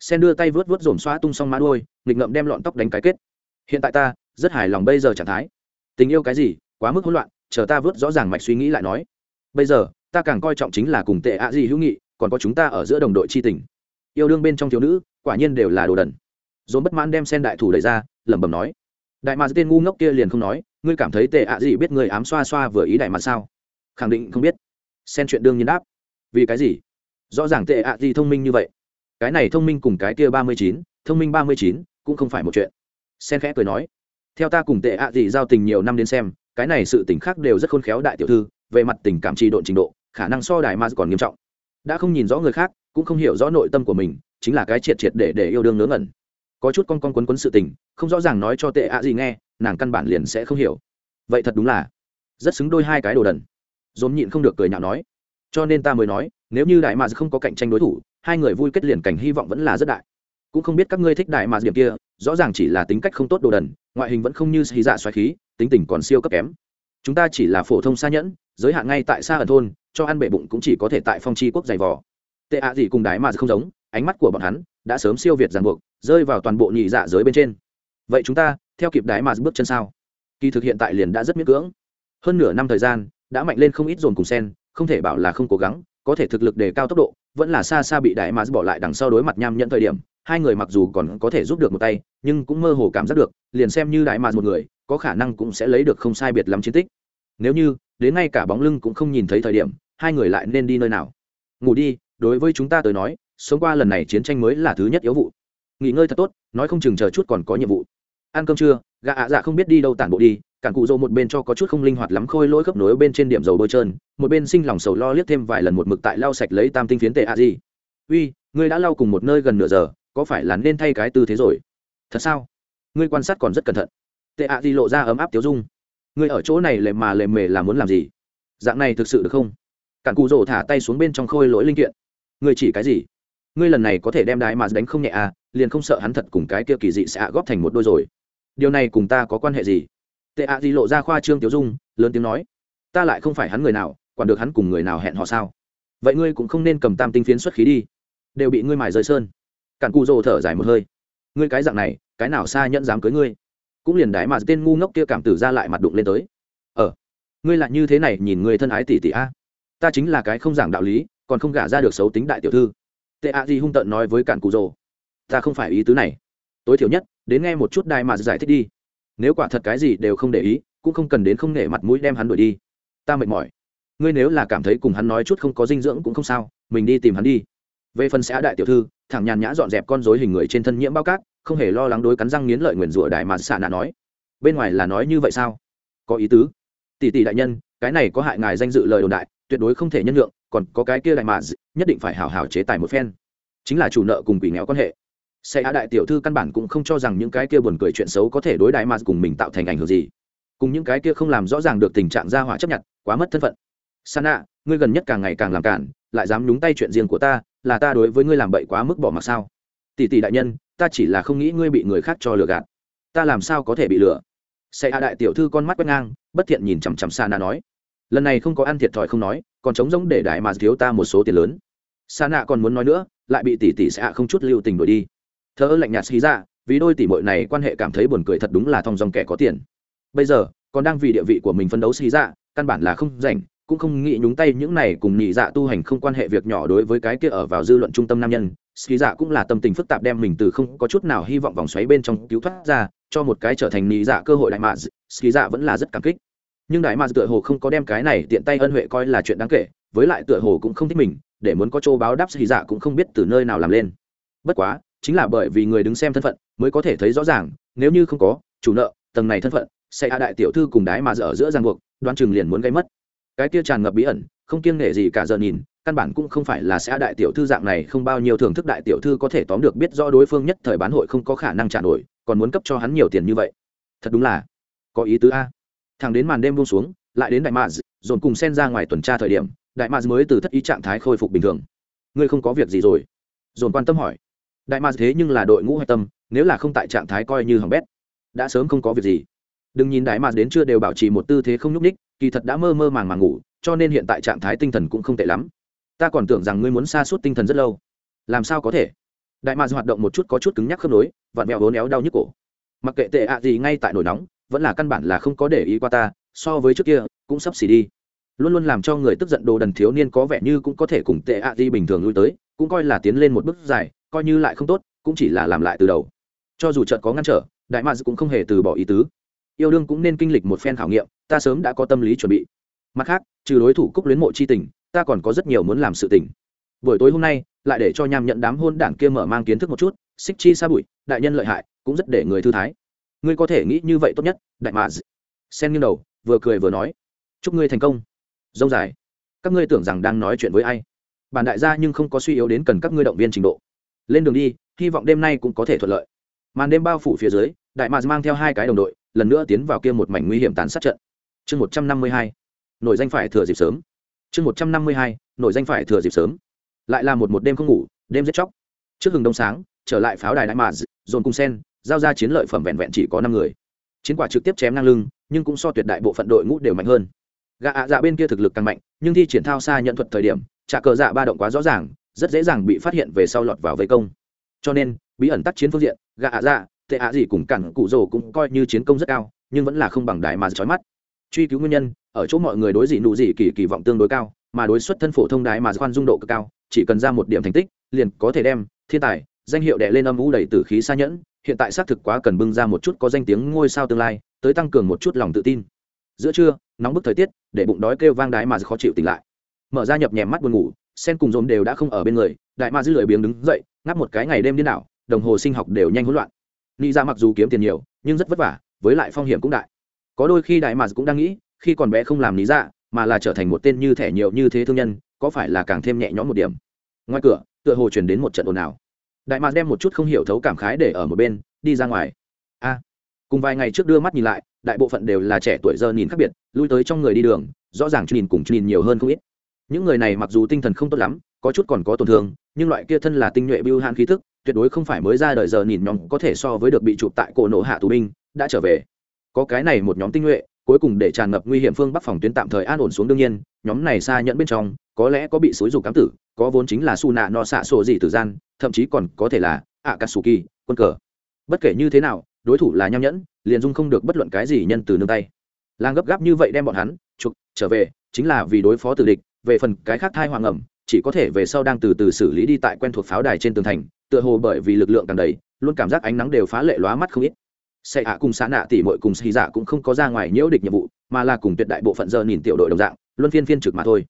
sen đưa tay vớt vớt dồn xóa tung xong má đôi nghịch ngậm đem lọn tóc đánh cái kết. Hiện tại ta, rất hài lòng bây giờ trạng thái. Tình yêu cái gì, quá mức hỗn loạn, chờ ta vớt rõ ràng mạch suy nghĩ lại nói. Bây giờ, ta càng coi trọng chính là cùng tệ ạ gì hữu nghị, còn có chúng ta ở giữa đồng đội chi tình. Yêu đương bên trong thiếu nữ, quả nhiên đều là đồ đần. Dồn bất mãn đem sen đại thủ đẩy ra, lẩm bẩm nói. Đại mà tên ngu ngốc kia liền không nói, ngươi cảm thấy tệ ạ gì biết người ám xoa xoa vừa ý đại mà sao? Khẳng định không biết. Sen chuyện đương nhiên đáp. Vì cái gì? Rõ ràng tệ ạ gì thông minh như vậy cái này thông minh cùng cái kia ba mươi chín, thông minh ba mươi chín cũng không phải một chuyện. Sen khẽ cười nói, theo ta cùng tệ ạ gì giao tình nhiều năm đến xem, cái này sự tình khác đều rất khôn khéo đại tiểu thư, về mặt tình cảm trì độn trình độ, khả năng so đài ma còn nghiêm trọng. Đã không nhìn rõ người khác, cũng không hiểu rõ nội tâm của mình, chính là cái triệt triệt để để yêu đương ngớ ngẩn. Có chút con con quấn quấn sự tình, không rõ ràng nói cho tệ ạ gì nghe, nàng căn bản liền sẽ không hiểu. Vậy thật đúng là rất xứng đôi hai cái đồ đần. Dồn nhịn không được cười nhạo nói, cho nên ta mới nói nếu như đại mạc không có cạnh tranh đối thủ, hai người vui kết liền cảnh hy vọng vẫn là rất đại. Cũng không biết các ngươi thích đại mạc điểm kia, rõ ràng chỉ là tính cách không tốt đồ đần, ngoại hình vẫn không như xì dạ xoáy khí, tính tình còn siêu cấp kém. Chúng ta chỉ là phổ thông xa nhẫn, giới hạn ngay tại xa ở thôn, cho ăn bệ bụng cũng chỉ có thể tại phong chi quốc dày vò. Tệ ạ gì cùng đại mạc không giống, ánh mắt của bọn hắn đã sớm siêu việt ràng buộc, rơi vào toàn bộ nhị dạ giới bên trên. Vậy chúng ta theo kịp đái mà bước chân sao? Kỳ thực hiện tại liền đã rất miễn cưỡng. Hơn nửa năm thời gian, đã mạnh lên không ít dồn cùng sen, không thể bảo là không cố gắng có thể thực lực đề cao tốc độ, vẫn là xa xa bị đại mã bỏ lại đằng sau đối mặt nham nhẫn thời điểm, hai người mặc dù còn có thể giúp được một tay, nhưng cũng mơ hồ cảm giác được, liền xem như đại mã một người, có khả năng cũng sẽ lấy được không sai biệt lắm chiến tích. Nếu như, đến ngay cả bóng lưng cũng không nhìn thấy thời điểm, hai người lại nên đi nơi nào? Ngủ đi, đối với chúng ta tới nói, sống qua lần này chiến tranh mới là thứ nhất yếu vụ. Nghỉ ngơi thật tốt, nói không chừng chờ chút còn có nhiệm vụ. Ăn cơm trưa gà ạ dạ không biết đi đâu tản bộ đi cản cụ dô một bên cho có chút không linh hoạt lắm khôi lỗi khớp nối bên trên điểm dầu bôi trơn, một bên sinh lòng sầu lo liếc thêm vài lần một mực tại lau sạch lấy tam tinh phiến tệ a gì. Uy, ngươi đã lau cùng một nơi gần nửa giờ, có phải là nên thay cái tư thế rồi? Thật sao? Ngươi quan sát còn rất cẩn thận. Tệ a gì lộ ra ấm áp tiếu dung. Ngươi ở chỗ này lề mà lề mề là muốn làm gì? Dạng này thực sự được không? Cản cụ rổ thả tay xuống bên trong khôi lỗi linh kiện. Ngươi chỉ cái gì? Ngươi lần này có thể đem đái mà đánh không nhẹ à liền không sợ hắn thật cùng cái kia kỳ dị sẽ góp thành một đôi rồi. Điều này cùng ta có quan hệ gì? Tệ ạ gì lộ ra khoa trương tiểu dung, lớn tiếng nói, ta lại không phải hắn người nào, quản được hắn cùng người nào hẹn họ sao? Vậy ngươi cũng không nên cầm tam tinh phiến xuất khí đi, đều bị ngươi mài rơi sơn. Cản cù rồ thở dài một hơi, ngươi cái dạng này, cái nào xa nhẫn dám cưới ngươi? Cũng liền đái mà tên ngu ngốc kia cảm tử ra lại mặt đụng lên tới ờ ngươi lại như thế này nhìn người thân ái tỷ tỷ a? Ta chính là cái không giảng đạo lý, còn không gả ra được xấu tính đại tiểu thư. Tệ ạ gì hung tợn nói với cản cù rồ ta không phải ý tứ này. Tối thiểu nhất, đến nghe một chút đài mà giải thích đi nếu quả thật cái gì đều không để ý, cũng không cần đến không nể mặt mũi đem hắn đuổi đi. Ta mệt mỏi. Ngươi nếu là cảm thấy cùng hắn nói chút không có dinh dưỡng cũng không sao, mình đi tìm hắn đi. Về phần xã đại tiểu thư, thẳng nhàn nhã dọn dẹp con dối hình người trên thân nhiễm bao cát, không hề lo lắng đối cắn răng nghiến lợi nguyền rủa đại mà xạ nạ nói. Bên ngoài là nói như vậy sao? Có ý tứ. Tỷ tỷ đại nhân, cái này có hại ngài danh dự lời đồn đại, tuyệt đối không thể nhân lượng còn có cái kia đại mà nhất định phải hào hào chế tài một phen. Chính là chủ nợ cùng quỷ nghèo quan hệ sẽ Á đại tiểu thư căn bản cũng không cho rằng những cái kia buồn cười chuyện xấu có thể đối đại mà cùng mình tạo thành ảnh hưởng gì. Cùng những cái kia không làm rõ ràng được tình trạng gia hỏa chấp nhận, quá mất thân phận. Sana, ngươi gần nhất càng ngày càng làm cản, lại dám nhúng tay chuyện riêng của ta, là ta đối với ngươi làm bậy quá mức bỏ mặc sao? Tỷ tỷ đại nhân, ta chỉ là không nghĩ ngươi bị người khác cho lừa gạt. Ta làm sao có thể bị lừa? Sẽ Á đại tiểu thư con mắt quét ngang, bất thiện nhìn chằm chằm sa nói. Lần này không có ăn thiệt thòi không nói, còn chống giống để đại mà thiếu ta một số tiền lớn. Sa còn muốn nói nữa, lại bị tỷ tỷ sẽ không chút lưu tình đuổi đi thơ lạnh nhạt xí ra, vì đôi tỷ mội này quan hệ cảm thấy buồn cười thật đúng là thong dòng kẻ có tiền. Bây giờ, còn đang vì địa vị của mình phân đấu xí ra, căn bản là không rảnh, cũng không nghĩ nhúng tay những này cùng nhị dạ tu hành không quan hệ việc nhỏ đối với cái kia ở vào dư luận trung tâm nam nhân. Ski dạ cũng là tâm tình phức tạp đem mình từ không có chút nào hy vọng vòng xoáy bên trong cứu thoát ra, cho một cái trở thành nhị dạ cơ hội đại mạ ski dạ vẫn là rất cảm kích. Nhưng đại mạ tựa hồ không có đem cái này tiện tay ân huệ coi là chuyện đáng kể, với lại tựa hồ cũng không thích mình, để muốn có chỗ báo đáp xì dạ cũng không biết từ nơi nào làm lên. Bất quá chính là bởi vì người đứng xem thân phận mới có thể thấy rõ ràng, nếu như không có, chủ nợ, tầng này thân phận, sẽ hạ đại tiểu thư cùng đái mà dở giữa ràng buộc đoan chừng liền muốn gây mất. Cái kia tràn ngập bí ẩn, không kiêng nể gì cả giờ nhìn, căn bản cũng không phải là sẽ đại tiểu thư dạng này, không bao nhiêu thưởng thức đại tiểu thư có thể tóm được biết rõ đối phương nhất thời bán hội không có khả năng trả nổi, còn muốn cấp cho hắn nhiều tiền như vậy. Thật đúng là có ý tứ a. Thằng đến màn đêm buông xuống, lại đến đại maz dồn cùng sen ra ngoài tuần tra thời điểm, đại maz mới từ thất ý trạng thái khôi phục bình thường. Ngươi không có việc gì rồi? Dồn quan tâm hỏi đại maz thế nhưng là đội ngũ hạch tâm, nếu là không tại trạng thái coi như hỏng bét, đã sớm không có việc gì. Đừng nhìn đại ma đến chưa đều bảo trì một tư thế không nhúc ních kỳ thật đã mơ mơ màng màng ngủ, cho nên hiện tại trạng thái tinh thần cũng không tệ lắm. Ta còn tưởng rằng ngươi muốn xa suốt tinh thần rất lâu. Làm sao có thể? Đại mạc hoạt động một chút có chút cứng nhắc khớp nối, vặn mẹo vốn éo đau nhức cổ. Mặc kệ tệ ạ gì ngay tại nổi nóng, vẫn là căn bản là không có để ý qua ta, so với trước kia, cũng sắp xỉ đi. Luôn luôn làm cho người tức giận đồ đần thiếu niên có vẻ như cũng có thể cùng tệ ạ gì bình thường lui tới, cũng coi là tiến lên một bước dài coi như lại không tốt, cũng chỉ là làm lại từ đầu. Cho dù trận có ngăn trở, đại mads cũng không hề từ bỏ ý tứ. Yêu đương cũng nên kinh lịch một phen khảo nghiệm, ta sớm đã có tâm lý chuẩn bị. Mặt khác, trừ đối thủ cúc luyến mộ c h i tình, ta còn có rất nhiều muốn làm sự tình. Buổi tối hôm nay, lại để cho nham nhận đám hôn đảng kia mở mang kiến thức một chút, xích chi xa bụi, đại nhân lợi hại, cũng rất để người thư thái. Ngươi có thể nghĩ như vậy tốt nhất, đại mads sen nghiêng đầu, vừa cười vừa nói. Chúc ngươi thành công. Dông dài. Các ngươi tưởng rằng đang nói chuyện với ai? Bản đại gia nhưng không có suy yếu đến cần các ngươi động viên trình độ lên đường đi, hy vọng đêm nay cũng có thể thuận lợi. Màn đêm bao phủ phía dưới, đại mạc mang theo hai cái đồng đội, lần nữa tiến vào kia một mảnh nguy hiểm tàn sát trận. Chương một trăm năm mươi hai, nổi danh phải thừa dịp sớm. Chương một trăm năm mươi hai, nổi danh phải thừa dịp sớm. Lại là một một đêm không ngủ, đêm giết chóc. Trước hừng đông sáng, trở lại pháo đài đại mạc dồn cung sen, giao ra chiến lợi phẩm vẹn vẹn chỉ có năm người. Chiến quả trực tiếp chém ngang lưng, nhưng cũng so tuyệt đại bộ phận đội ngũ đều mạnh hơn. Gạ ạ dạ bên kia thực lực càng mạnh, nhưng thi triển thao xa nhận thuật thời điểm, trả cờ dạ ba động quá rõ ràng rất dễ dàng bị phát hiện về sau lọt vào vây công. Cho nên, bí ẩn tác chiến phương diện, gạ ạ dạ tệ ạ gì cùng cản cụ rồ cũng coi như chiến công rất cao, nhưng vẫn là không bằng đại mà trói mắt. Truy cứu nguyên nhân, ở chỗ mọi người đối dị nụ dị kỳ kỳ vọng tương đối cao, mà đối xuất thân phổ thông đại mà khoan dung độ cực cao, chỉ cần ra một điểm thành tích, liền có thể đem thiên tài, danh hiệu đệ lên âm u đầy tử khí xa nhẫn, hiện tại xác thực quá cần bưng ra một chút có danh tiếng ngôi sao tương lai, tới tăng cường một chút lòng tự tin. Giữa trưa, nóng bức thời tiết, để bụng đói kêu vang đái mà khó chịu tỉnh lại. Mở ra nhập nhèm mắt buồn ngủ sen cùng dồn đều đã không ở bên người, đại ma dư lười biếng đứng dậy, ngáp một cái ngày đêm điên đảo, đồng hồ sinh học đều nhanh hỗn loạn. Ni ra dạ mặc dù kiếm tiền nhiều, nhưng rất vất vả, với lại phong hiểm cũng đại. Có đôi khi đại Ma cũng đang nghĩ, khi còn bé không làm lý ra dạ, mà là trở thành một tên như thẻ nhiều như thế thương nhân, có phải là càng thêm nhẹ nhõm một điểm? Ngoài cửa, tựa hồ chuyển đến một trận ồn ào. Đại mạc đem một chút không hiểu thấu cảm khái để ở một bên, đi ra ngoài. A! Cùng vài ngày trước đưa mắt nhìn lại, đại bộ phận đều là trẻ tuổi giờ nhìn khác biệt, lui tới trong người đi đường, rõ ràng nhìn cùng nhìn nhiều hơn không ít những người này mặc dù tinh thần không tốt lắm, có chút còn có tổn thương, nhưng loại kia thân là tinh nhuệ bưu hạn khí thức tuyệt đối không phải mới ra đời giờ nhìn nhóm có thể so với được bị chụp tại cổ nổ hạ tù binh, đã trở về. Có cái này một nhóm tinh nhuệ, cuối cùng để tràn ngập nguy hiểm phương bắc phòng tuyến tạm thời an ổn xuống đương nhiên, nhóm này xa nhẫn bên trong, có lẽ có bị xúi dục cám tử, có vốn chính là su nạ no xạ sổ gì tử gian, thậm chí còn có thể là akatsuki, quân cờ. Bất kể như thế nào, đối thủ là nham nhẫn, liền dung không được bất luận cái gì nhân từ nương tay. Lang gấp gáp như vậy đem bọn hắn chụp trở về, chính là vì đối phó tử địch về phần cái khác thai hoàng ẩm, chỉ có thể về sau đang từ từ xử lý đi tại quen thuộc pháo đài trên tường thành, tựa hồ bởi vì lực lượng càng đầy, luôn cảm giác ánh nắng đều phá lệ lóa mắt không ít. Xe ạ cùng xã nạ tỉ mội cùng xì dạ cũng không có ra ngoài nhiễu địch nhiệm vụ, mà là cùng tuyệt đại bộ phận giờ nhìn tiểu đội đồng dạng, luân phiên phiên trực mà thôi.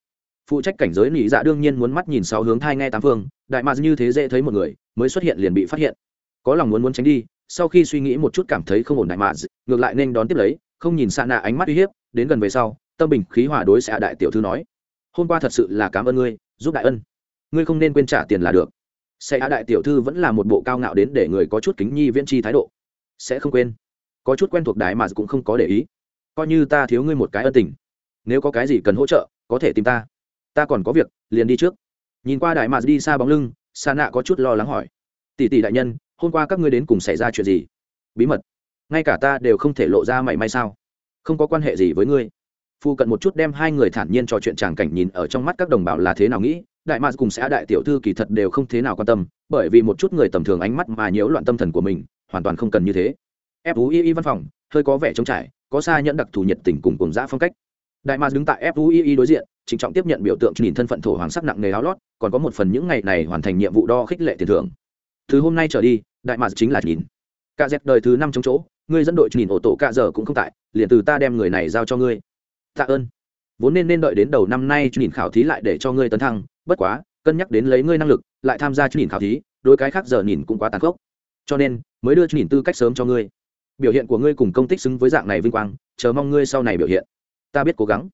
Phụ trách cảnh giới nỉ dạ đương nhiên muốn mắt nhìn sáu hướng thai nghe tám phương, đại mà như thế dễ thấy một người, mới xuất hiện liền bị phát hiện. Có lòng muốn muốn tránh đi, sau khi suy nghĩ một chút cảm thấy không ổn đại mà ngược lại nên đón tiếp lấy, không nhìn xa nạ ánh mắt uy hiếp, đến gần về sau, tâm bình khí hòa đối xạ đại tiểu thư nói hôm qua thật sự là cảm ơn ngươi, giúp đại ân. Ngươi không nên quên trả tiền là được. Sẽ đại tiểu thư vẫn là một bộ cao ngạo đến để người có chút kính nhi viễn chi thái độ. Sẽ không quên. Có chút quen thuộc đái mà cũng không có để ý. Coi như ta thiếu ngươi một cái ân tình. Nếu có cái gì cần hỗ trợ, có thể tìm ta. Ta còn có việc, liền đi trước. Nhìn qua đại mà đi xa bóng lưng xa nạ có chút lo lắng hỏi. Tỷ tỷ đại nhân, hôm qua các ngươi đến cùng xảy ra chuyện gì? Bí mật. Ngay cả ta đều không thể lộ ra mảy may sao. Không có quan hệ gì với ngươi phu cận một chút đem hai người thản nhiên trò chuyện tràng cảnh nhìn ở trong mắt các đồng bào là thế nào nghĩ, đại mạc cùng xã đại tiểu thư kỳ thật đều không thế nào quan tâm, bởi vì một chút người tầm thường ánh mắt mà nhiễu loạn tâm thần của mình, hoàn toàn không cần như thế. Fui văn phòng, hơi có vẻ trống trải, có xa nhẫn đặc thù nhiệt tình cùng cùng giã phong cách. Đại mạc đứng tại fui đối diện, trịnh trọng tiếp nhận biểu tượng nhìn thân phận thổ hoàng sắc nặng nghề áo lót, còn có một phần những ngày này hoàn thành nhiệm vụ đo khích lệ tiền thưởng. Từ hôm nay trở đi, đại mạc chính là nhìn. Cả dẹp đời thứ năm trong chỗ ngươi dẫn đội nhìn ổ tổ cả giờ cũng không tại, liền từ ta đem người này giao cho ngươi tạ ơn. Vốn nên nên đợi đến đầu năm nay nhìn khảo thí lại để cho ngươi tấn thăng, bất quá, cân nhắc đến lấy ngươi năng lực, lại tham gia nhìn khảo thí đôi cái khác giờ nhìn cũng quá tàn khốc. Cho nên, mới đưa nhìn tư cách sớm cho ngươi. Biểu hiện của ngươi cùng công tích xứng với dạng này vinh quang, chờ mong ngươi sau này biểu hiện. Ta biết cố gắng.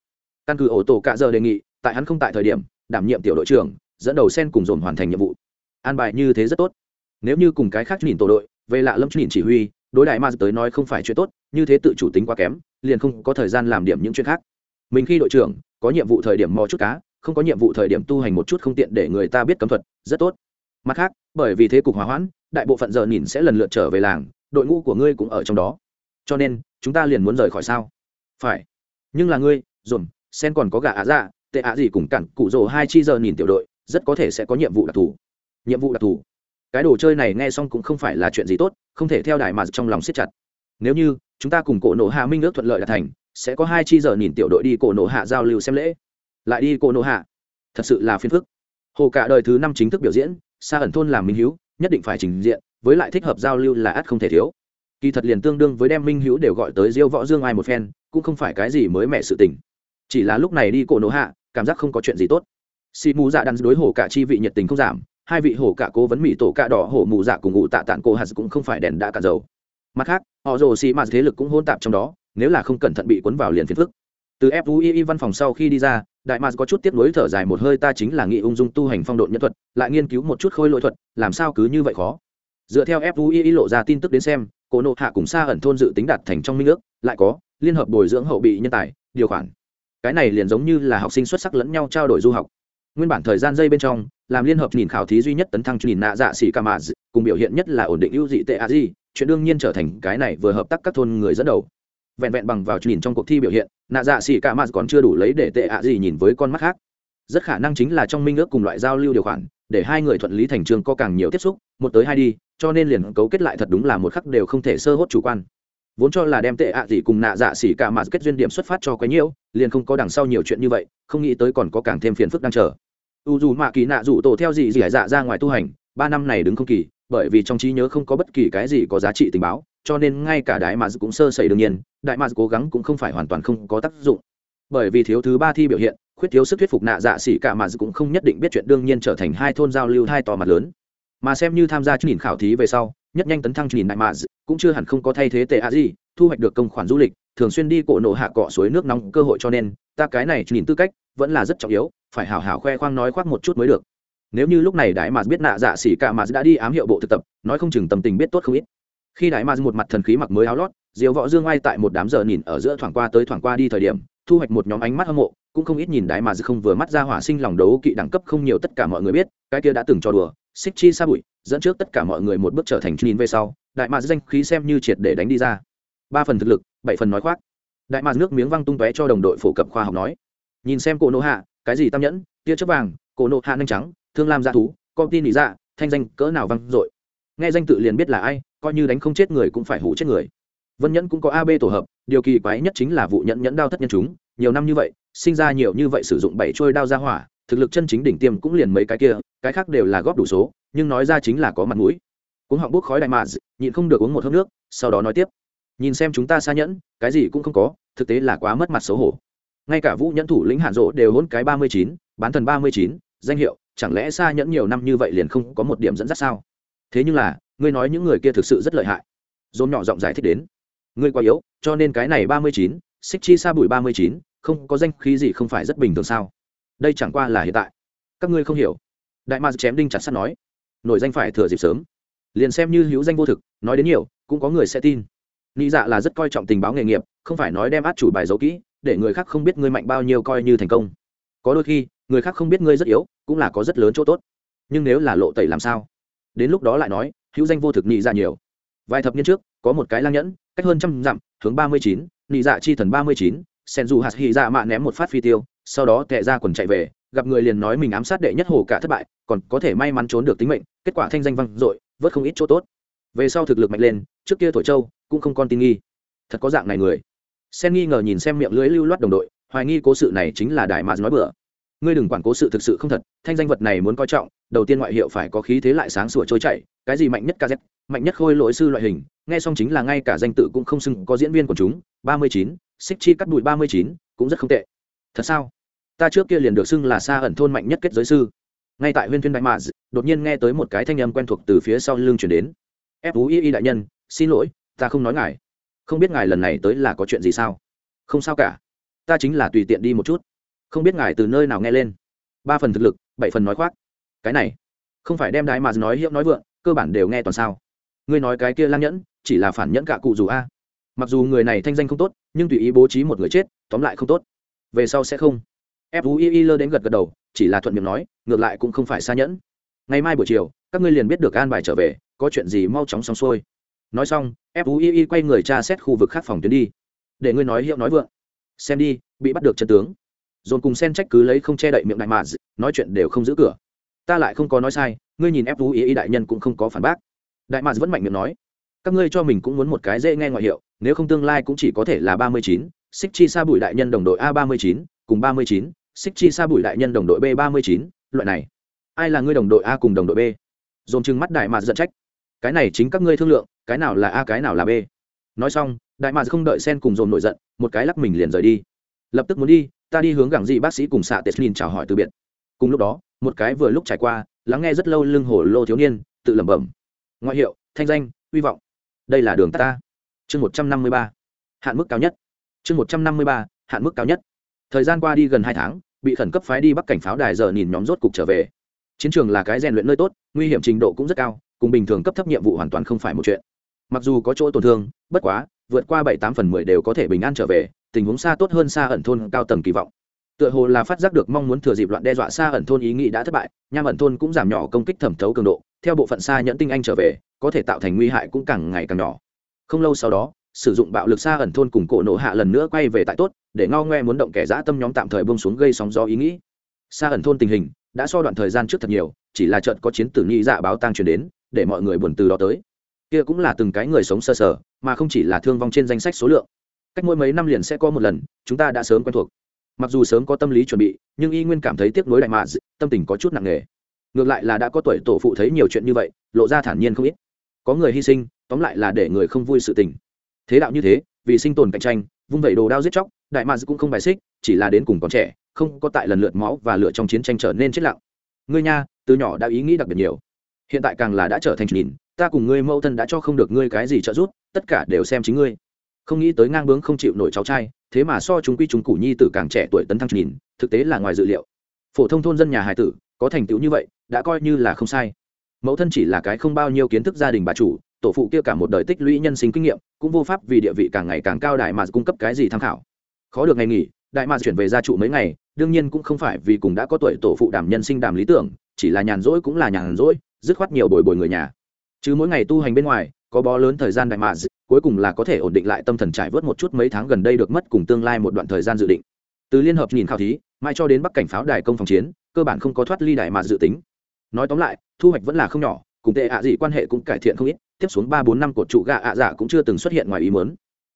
Căn cứ ổ tổ cạ giờ đề nghị, tại hắn không tại thời điểm, đảm nhiệm tiểu đội trưởng, dẫn đầu sen cùng dồn hoàn thành nhiệm vụ. An bài như thế rất tốt. Nếu như cùng cái khác nhìn tổ đội, về lạ lâm nhìn chỉ huy, đối đại ma tới nói không phải chuyện tốt, như thế tự chủ tính quá kém, liền không có thời gian làm điểm những chuyện khác mình khi đội trưởng, có nhiệm vụ thời điểm mò chút cá, không có nhiệm vụ thời điểm tu hành một chút không tiện để người ta biết cấm thuật, rất tốt. Mặt khác, bởi vì thế cục hòa hoãn, đại bộ phận giờ nhìn sẽ lần lượt trở về làng, đội ngũ của ngươi cũng ở trong đó. Cho nên, chúng ta liền muốn rời khỏi sao? Phải. Nhưng là ngươi dồn sen còn có gà á dạ tệ ạ gì cùng cặn cụ rồ hai chi giờ nhìn tiểu đội, rất có thể sẽ có nhiệm vụ đặc thù. Nhiệm vụ đặc thù. Cái đồ chơi này nghe xong cũng không phải là chuyện gì tốt, không thể theo đài mà trong lòng siết chặt. Nếu như, chúng ta cùng cổ nổ hạ minh ước thuận lợi đạt thành sẽ có hai chi giờ nhìn tiểu đội đi cổ nổ hạ giao lưu xem lễ. Lại đi cổ nổ hạ. Thật sự là phiền phức. Hồ cả đời thứ năm chính thức biểu diễn xa ẩn thôn làm minh hữu nhất định phải trình diện, với lại thích hợp giao lưu là ắt không thể thiếu. Kỳ thật liền tương đương với đem minh hữu đều gọi tới diêu võ dương ai một phen, cũng không phải cái gì mới mẻ sự tình. Chỉ là lúc này đi cổ nổ hạ, cảm giác không có chuyện gì tốt. Xì mù dạ đắn đối hồ cả chi vị nhiệt tình không giảm, hai vị hồ cả cố vấn mỹ tổ cạ đỏ hổ mù dạ cùng ngụ tạ tạng cô hạt cũng không phải đèn đã cả dầu mặt khác, họ rồ xì mạt thế lực cũng hôn tạp trong đó, nếu là không cẩn thận bị cuốn vào liền phiền phức. Từ fui văn phòng sau khi đi ra, đại mạt có chút tiếp nối thở dài một hơi, ta chính là nghị ung dung tu hành phong độn nhân thuật, lại nghiên cứu một chút khôi lỗi thuật, làm sao cứ như vậy khó? Dựa theo fui lộ ra tin tức đến xem, cổ nộ hạ cùng xa ẩn thôn dự tính đạt thành trong minh ước, lại có liên hợp bồi dưỡng hậu bị nhân tài, điều khoản. Cái này liền giống như là học sinh xuất sắc lẫn nhau trao đổi du học. Nguyên bản thời gian dây bên trong, làm liên hợp nhìn khảo thí duy nhất tấn thăng nhìn nạ dạ xỉ ca mạ cùng biểu hiện nhất là ổn định ưu dị tệ a di chuyện đương nhiên trở thành cái này vừa hợp tác các thôn người dẫn đầu. Vẹn vẹn bằng vào nhìn trong cuộc thi biểu hiện, nạ dạ xỉ cả mạt còn chưa đủ lấy để tệ ạ gì nhìn với con mắt khác. Rất khả năng chính là trong minh ước cùng loại giao lưu điều khoản, để hai người thuận lý thành trường có càng nhiều tiếp xúc, một tới hai đi, cho nên liền cấu kết lại thật đúng là một khắc đều không thể sơ hốt chủ quan. Vốn cho là đem tệ ạ gì cùng nạ dạ xỉ cả mạt kết duyên điểm xuất phát cho quấy nhiễu, liền không có đằng sau nhiều chuyện như vậy, không nghĩ tới còn có càng thêm phiền phức đang chờ. U dù mạ kỳ nạ dù tổ theo gì gì dạ ra ngoài tu hành, ba năm này đứng không kỳ bởi vì trong trí nhớ không có bất kỳ cái gì có giá trị tình báo, cho nên ngay cả đại mà cũng sơ sẩy đương nhiên, đại mà cố gắng cũng không phải hoàn toàn không có tác dụng. Bởi vì thiếu thứ ba thi biểu hiện, khuyết thiếu sức thuyết phục nạ dạ xỉ cả mà cũng không nhất định biết chuyện đương nhiên trở thành hai thôn giao lưu hai tò mặt lớn. Mà xem như tham gia chương trình khảo thí về sau, nhất nhanh tấn thăng nhìn đại mà cũng chưa hẳn không có thay thế tệ a gì thu hoạch được công khoản du lịch, thường xuyên đi cổ nổ hạ cọ suối nước nóng cơ hội cho nên, ta cái này nhìn tư cách vẫn là rất trọng yếu, phải hảo hảo khoe khoang nói khoác một chút mới được nếu như lúc này đại mà biết nạ dạ xỉ cả mà đã đi ám hiệu bộ thực tập, nói không chừng tâm tình biết tốt không ít. Khi đại mà một mặt thần khí mặc mới áo lót diều võ dương ai tại một đám giờ nhìn ở giữa thoảng qua tới thoảng qua đi thời điểm, thu hoạch một nhóm ánh mắt hâm mộ, cũng không ít nhìn đại mà không vừa mắt ra hỏa sinh lòng đấu kỵ đẳng cấp không nhiều tất cả mọi người biết, cái kia đã từng cho đùa, xích chi xa bụi, dẫn trước tất cả mọi người một bước trở thành nhìn về sau đại mà danh khí xem như triệt để đánh đi ra. Ba phần thực lực, bảy phần nói khoác. Đại mà nước miếng văng tung tóe cho đồng đội phổ cập khoa học nói. Nhìn xem cổ nô hạ, cái gì tam nhẫn? Tia chớp vàng, cổ nộ hạ nhanh trắng thương lam gia thú con tin lý dạ thanh danh cỡ nào văng dội. Nghe danh tự liền biết là ai, coi như đánh không chết người cũng phải hủ chết người. Vân nhẫn cũng có ab tổ hợp, điều kỳ quái nhất chính là vụ nhẫn nhẫn đao thất nhân chúng, nhiều năm như vậy, sinh ra nhiều như vậy sử dụng bảy trôi đao ra hỏa, thực lực chân chính đỉnh tiêm cũng liền mấy cái kia, cái khác đều là góp đủ số, nhưng nói ra chính là có mặt mũi. Cũng họng bút khói đại mạ nhịn không được uống một hớp nước, sau đó nói tiếp. Nhìn xem chúng ta xa nhẫn, cái gì cũng không có, thực tế là quá mất mặt xấu hổ. Ngay cả vũ nhẫn thủ lĩnh hạn rộ đều hôn cái ba mươi chín, bán thần ba mươi chín, danh hiệu chẳng lẽ xa nhẫn nhiều năm như vậy liền không có một điểm dẫn dắt sao? Thế nhưng là, ngươi nói những người kia thực sự rất lợi hại. Dồn nhỏ giọng giải thích đến. Ngươi quá yếu, cho nên cái này ba mươi chín xích chi xa bụi ba mươi chín, không có danh khí gì không phải rất bình thường sao? Đây chẳng qua là hiện tại. Các ngươi không hiểu. Đại ma chém đinh chặt sắt nói. Nổi danh phải thừa dịp sớm. Liền xem như hữu danh vô thực, nói đến nhiều, cũng có người sẽ tin. Nghĩ dạ là rất coi trọng tình báo nghề nghiệp, không phải nói đem át chủ bài giấu kỹ, để người khác không biết ngươi mạnh bao nhiêu coi như thành công. Có đôi khi người khác không biết ngươi rất yếu cũng là có rất lớn chỗ tốt. Nhưng nếu là lộ tẩy làm sao? Đến lúc đó lại nói hữu danh vô thực nhị dạ nhiều. Vài thập niên trước có một cái lang nhẫn cách hơn trăm dặm hướng ba mươi chín nhị dạ chi thần ba mươi chín sen dù hạt hy dạ mạ ném một phát phi tiêu sau đó tệ ra quần chạy về gặp người liền nói mình ám sát đệ nhất hồ cả thất bại còn có thể may mắn trốn được tính mệnh kết quả thanh danh văng, dội vớt không ít chỗ tốt. Về sau thực lực mạnh lên trước kia tuổi châu cũng không còn tin nghi. Thật có dạng này người. Sen nghi ngờ nhìn xem miệng lưới lưu loát đồng đội hoài nghi cố sự này chính là đại mạc nói bừa ngươi đừng quản cố sự thực sự không thật, thanh danh vật này muốn coi trọng, đầu tiên ngoại hiệu phải có khí thế lại sáng sủa trôi chảy, cái gì mạnh nhất kz mạnh nhất khôi lỗi sư loại hình, nghe xong chính là ngay cả danh tự cũng không xưng, có diễn viên của chúng, ba mươi chín xích chi cắt đùi ba mươi chín, cũng rất không tệ. Thật sao? Ta trước kia liền được xưng là xa ẩn thôn mạnh nhất kết giới sư. Ngay tại huyên thuyên đại mạc đột nhiên nghe tới một cái thanh âm quen thuộc từ phía sau lưng chuyển đến. Fu y y đại nhân, xin lỗi, ta không nói ngài. Không biết ngài lần này tới là có chuyện gì sao? Không sao cả. Ta chính là tùy tiện đi một chút không biết ngài từ nơi nào nghe lên. Ba phần thực lực, bảy phần nói khoác. Cái này, không phải đem đại mà nói hiệu nói vượng, cơ bản đều nghe toàn sao. Ngươi nói cái kia lang nhẫn, chỉ là phản nhẫn cả cụ dù a. Mặc dù người này thanh danh không tốt, nhưng tùy ý bố trí một người chết, tóm lại không tốt. Về sau sẽ không. Fui lơ đến gật gật đầu, chỉ là thuận miệng nói, ngược lại cũng không phải xa nhẫn. Ngày mai buổi chiều, các ngươi liền biết được an bài trở về, có chuyện gì mau chóng xong xuôi. Nói xong fui quay người tra xét khu vực khác phòng tuyến đi. Để ngươi nói hiệu nói vượng. Xem đi, bị bắt được chân tướng dồn cùng sen trách cứ lấy không che đậy miệng đại mà nói chuyện đều không giữ cửa. Ta lại không có nói sai, ngươi nhìn ép tú ý đại nhân cũng không có phản bác. Đại mà vẫn mạnh miệng nói, các ngươi cho mình cũng muốn một cái dễ nghe ngoại hiệu, nếu không tương lai cũng chỉ có thể là ba mươi chín xích chi sa bùi đại nhân đồng đội a ba mươi chín, cùng ba mươi chín xích chi sa bùi đại nhân đồng đội b ba mươi chín, loại này. Ai là ngươi đồng đội a cùng đồng đội b? Dồn chừng mắt đại mà giận trách. Cái này chính các ngươi thương lượng, cái nào là a cái nào là b. Nói xong, đại mà không đợi sen cùng dồn nổi giận, một cái lắc mình liền rời đi lập tức muốn đi, ta đi hướng gẳng dị bác sĩ cùng xạ teslin chào hỏi từ biệt. Cùng lúc đó, một cái vừa lúc trải qua, lắng nghe rất lâu lưng hổ lô thiếu niên, tự lẩm bẩm. Ngoại hiệu, thanh danh, hy vọng. Đây là đường ta. Chương một trăm năm mươi ba. Hạn mức cao nhất. Chương một trăm năm mươi ba, hạn mức cao nhất. Thời gian qua đi gần hai tháng, bị khẩn cấp phái đi bắc cảnh pháo đài giờ nhìn nhóm rốt cục trở về. Chiến trường là cái rèn luyện nơi tốt, nguy hiểm trình độ cũng rất cao, cùng bình thường cấp thấp nhiệm vụ hoàn toàn không phải một chuyện. Mặc dù có chỗ tổn thương, bất quá, vượt qua bảy tám phần mười đều có thể bình an trở về tình huống xa tốt hơn xa ẩn thôn cao tầng kỳ vọng. Tựa hồ là phát giác được mong muốn thừa dịp loạn đe dọa xa ẩn thôn ý nghĩ đã thất bại, nham ẩn thôn cũng giảm nhỏ công kích thẩm thấu cường độ, theo bộ phận xa nhẫn tinh anh trở về, có thể tạo thành nguy hại cũng càng ngày càng nhỏ. Không lâu sau đó, sử dụng bạo lực xa ẩn thôn cùng cổ nổ hạ lần nữa quay về tại tốt, để ngao ngoe muốn động kẻ dã tâm nhóm tạm thời bông xuống gây sóng gió ý nghĩ. Xa ẩn thôn tình hình đã so đoạn thời gian trước thật nhiều, chỉ là trận có chiến tử nghi dạ báo tang truyền đến, để mọi người buồn từ đó tới. Kia cũng là từng cái người sống sơ sở mà không chỉ là thương vong trên danh sách số lượng cách mỗi mấy năm liền sẽ có một lần, chúng ta đã sớm quen thuộc. Mặc dù sớm có tâm lý chuẩn bị, nhưng y nguyên cảm thấy tiếc nuối đại mạ tâm tình có chút nặng nề. Ngược lại là đã có tuổi tổ phụ thấy nhiều chuyện như vậy, lộ ra thản nhiên không ít. Có người hy sinh, tóm lại là để người không vui sự tình. Thế đạo như thế, vì sinh tồn cạnh tranh, vung vẩy đồ đao giết chóc, đại mạ cũng không bài xích, chỉ là đến cùng còn trẻ, không có tại lần lượt máu và lựa trong chiến tranh trở nên chết lặng. Ngươi nha, từ nhỏ đã ý nghĩ đặc biệt nhiều. Hiện tại càng là đã trở thành nhìn, ta cùng ngươi mâu thân đã cho không được ngươi cái gì trợ giúp, tất cả đều xem chính ngươi không nghĩ tới ngang bướng không chịu nổi cháu trai, thế mà so chúng quy chúng củ nhi tử càng trẻ tuổi tấn thăng nhìn, thực tế là ngoài dự liệu. Phổ thông thôn dân nhà hài tử, có thành tựu như vậy, đã coi như là không sai. Mẫu thân chỉ là cái không bao nhiêu kiến thức gia đình bà chủ, tổ phụ kia cả một đời tích lũy nhân sinh kinh nghiệm, cũng vô pháp vì địa vị càng ngày càng cao đại mà cung cấp cái gì tham khảo. Khó được ngày nghỉ, đại mà chuyển về gia trụ mấy ngày, đương nhiên cũng không phải vì cùng đã có tuổi tổ phụ đảm nhân sinh đảm lý tưởng, chỉ là nhàn rỗi cũng là nhàn rỗi, dứt khoát nhiều bồi bồi người nhà. Chứ mỗi ngày tu hành bên ngoài có bó lớn thời gian đại mà cuối cùng là có thể ổn định lại tâm thần trải vớt một chút mấy tháng gần đây được mất cùng tương lai một đoạn thời gian dự định. Từ liên hợp nhìn khảo thí, mai cho đến bắc cảnh pháo đài công phòng chiến, cơ bản không có thoát ly đại mà dự tính. Nói tóm lại, thu hoạch vẫn là không nhỏ, cùng tệ ạ gì quan hệ cũng cải thiện không ít, tiếp xuống ba bốn năm cột trụ gạ ạ dạ cũng chưa từng xuất hiện ngoài ý muốn.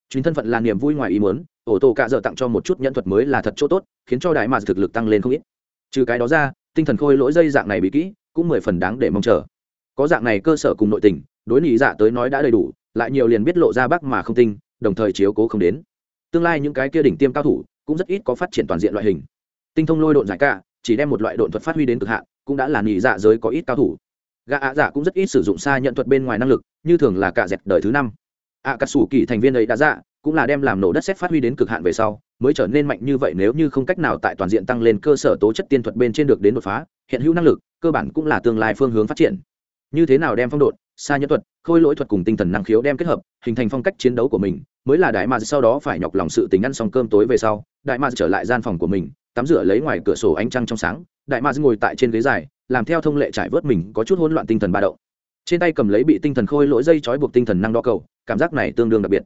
Chuyến thân phận là niềm vui ngoài ý muốn, ổ tổ cạ dợ tặng cho một chút nhân thuật mới là thật chỗ tốt, khiến cho đại mà thực lực tăng lên không ít. Trừ cái đó ra, tinh thần khôi lỗi dây dạng này bị kỹ, cũng mười phần đáng để mong chờ. Có dạng này cơ sở cùng nội tình đối nị dạ tới nói đã đầy đủ, lại nhiều liền biết lộ ra bắc mà không tinh, đồng thời chiếu cố không đến. Tương lai những cái kia đỉnh tiêm cao thủ cũng rất ít có phát triển toàn diện loại hình. Tinh thông lôi độn giải cả, chỉ đem một loại độn thuật phát huy đến cực hạn, cũng đã là nị dạ giới có ít cao thủ. Gã ạ dạ cũng rất ít sử dụng xa nhận thuật bên ngoài năng lực, như thường là cả dẹp đời thứ năm. Ạ cà sủ kỳ thành viên ấy đã dạ cũng là đem làm nổ đất xét phát huy đến cực hạn về sau, mới trở nên mạnh như vậy nếu như không cách nào tại toàn diện tăng lên cơ sở tố chất tiên thuật bên trên được đến đột phá, hiện hữu năng lực, cơ bản cũng là tương lai phương hướng phát triển. Như thế nào đem phong độn xa nhẫn thuật, khôi lỗi thuật cùng tinh thần năng khiếu đem kết hợp, hình thành phong cách chiến đấu của mình, mới là đại mạc sau đó phải nhọc lòng sự tính ăn xong cơm tối về sau, đại mạc trở lại gian phòng của mình, tắm rửa lấy ngoài cửa sổ ánh trăng trong sáng, đại mạc ngồi tại trên ghế dài, làm theo thông lệ trải vớt mình, có chút hỗn loạn tinh thần ba đậu trên tay cầm lấy bị tinh thần khôi lỗi dây trói buộc tinh thần năng đo cầu, cảm giác này tương đương đặc biệt.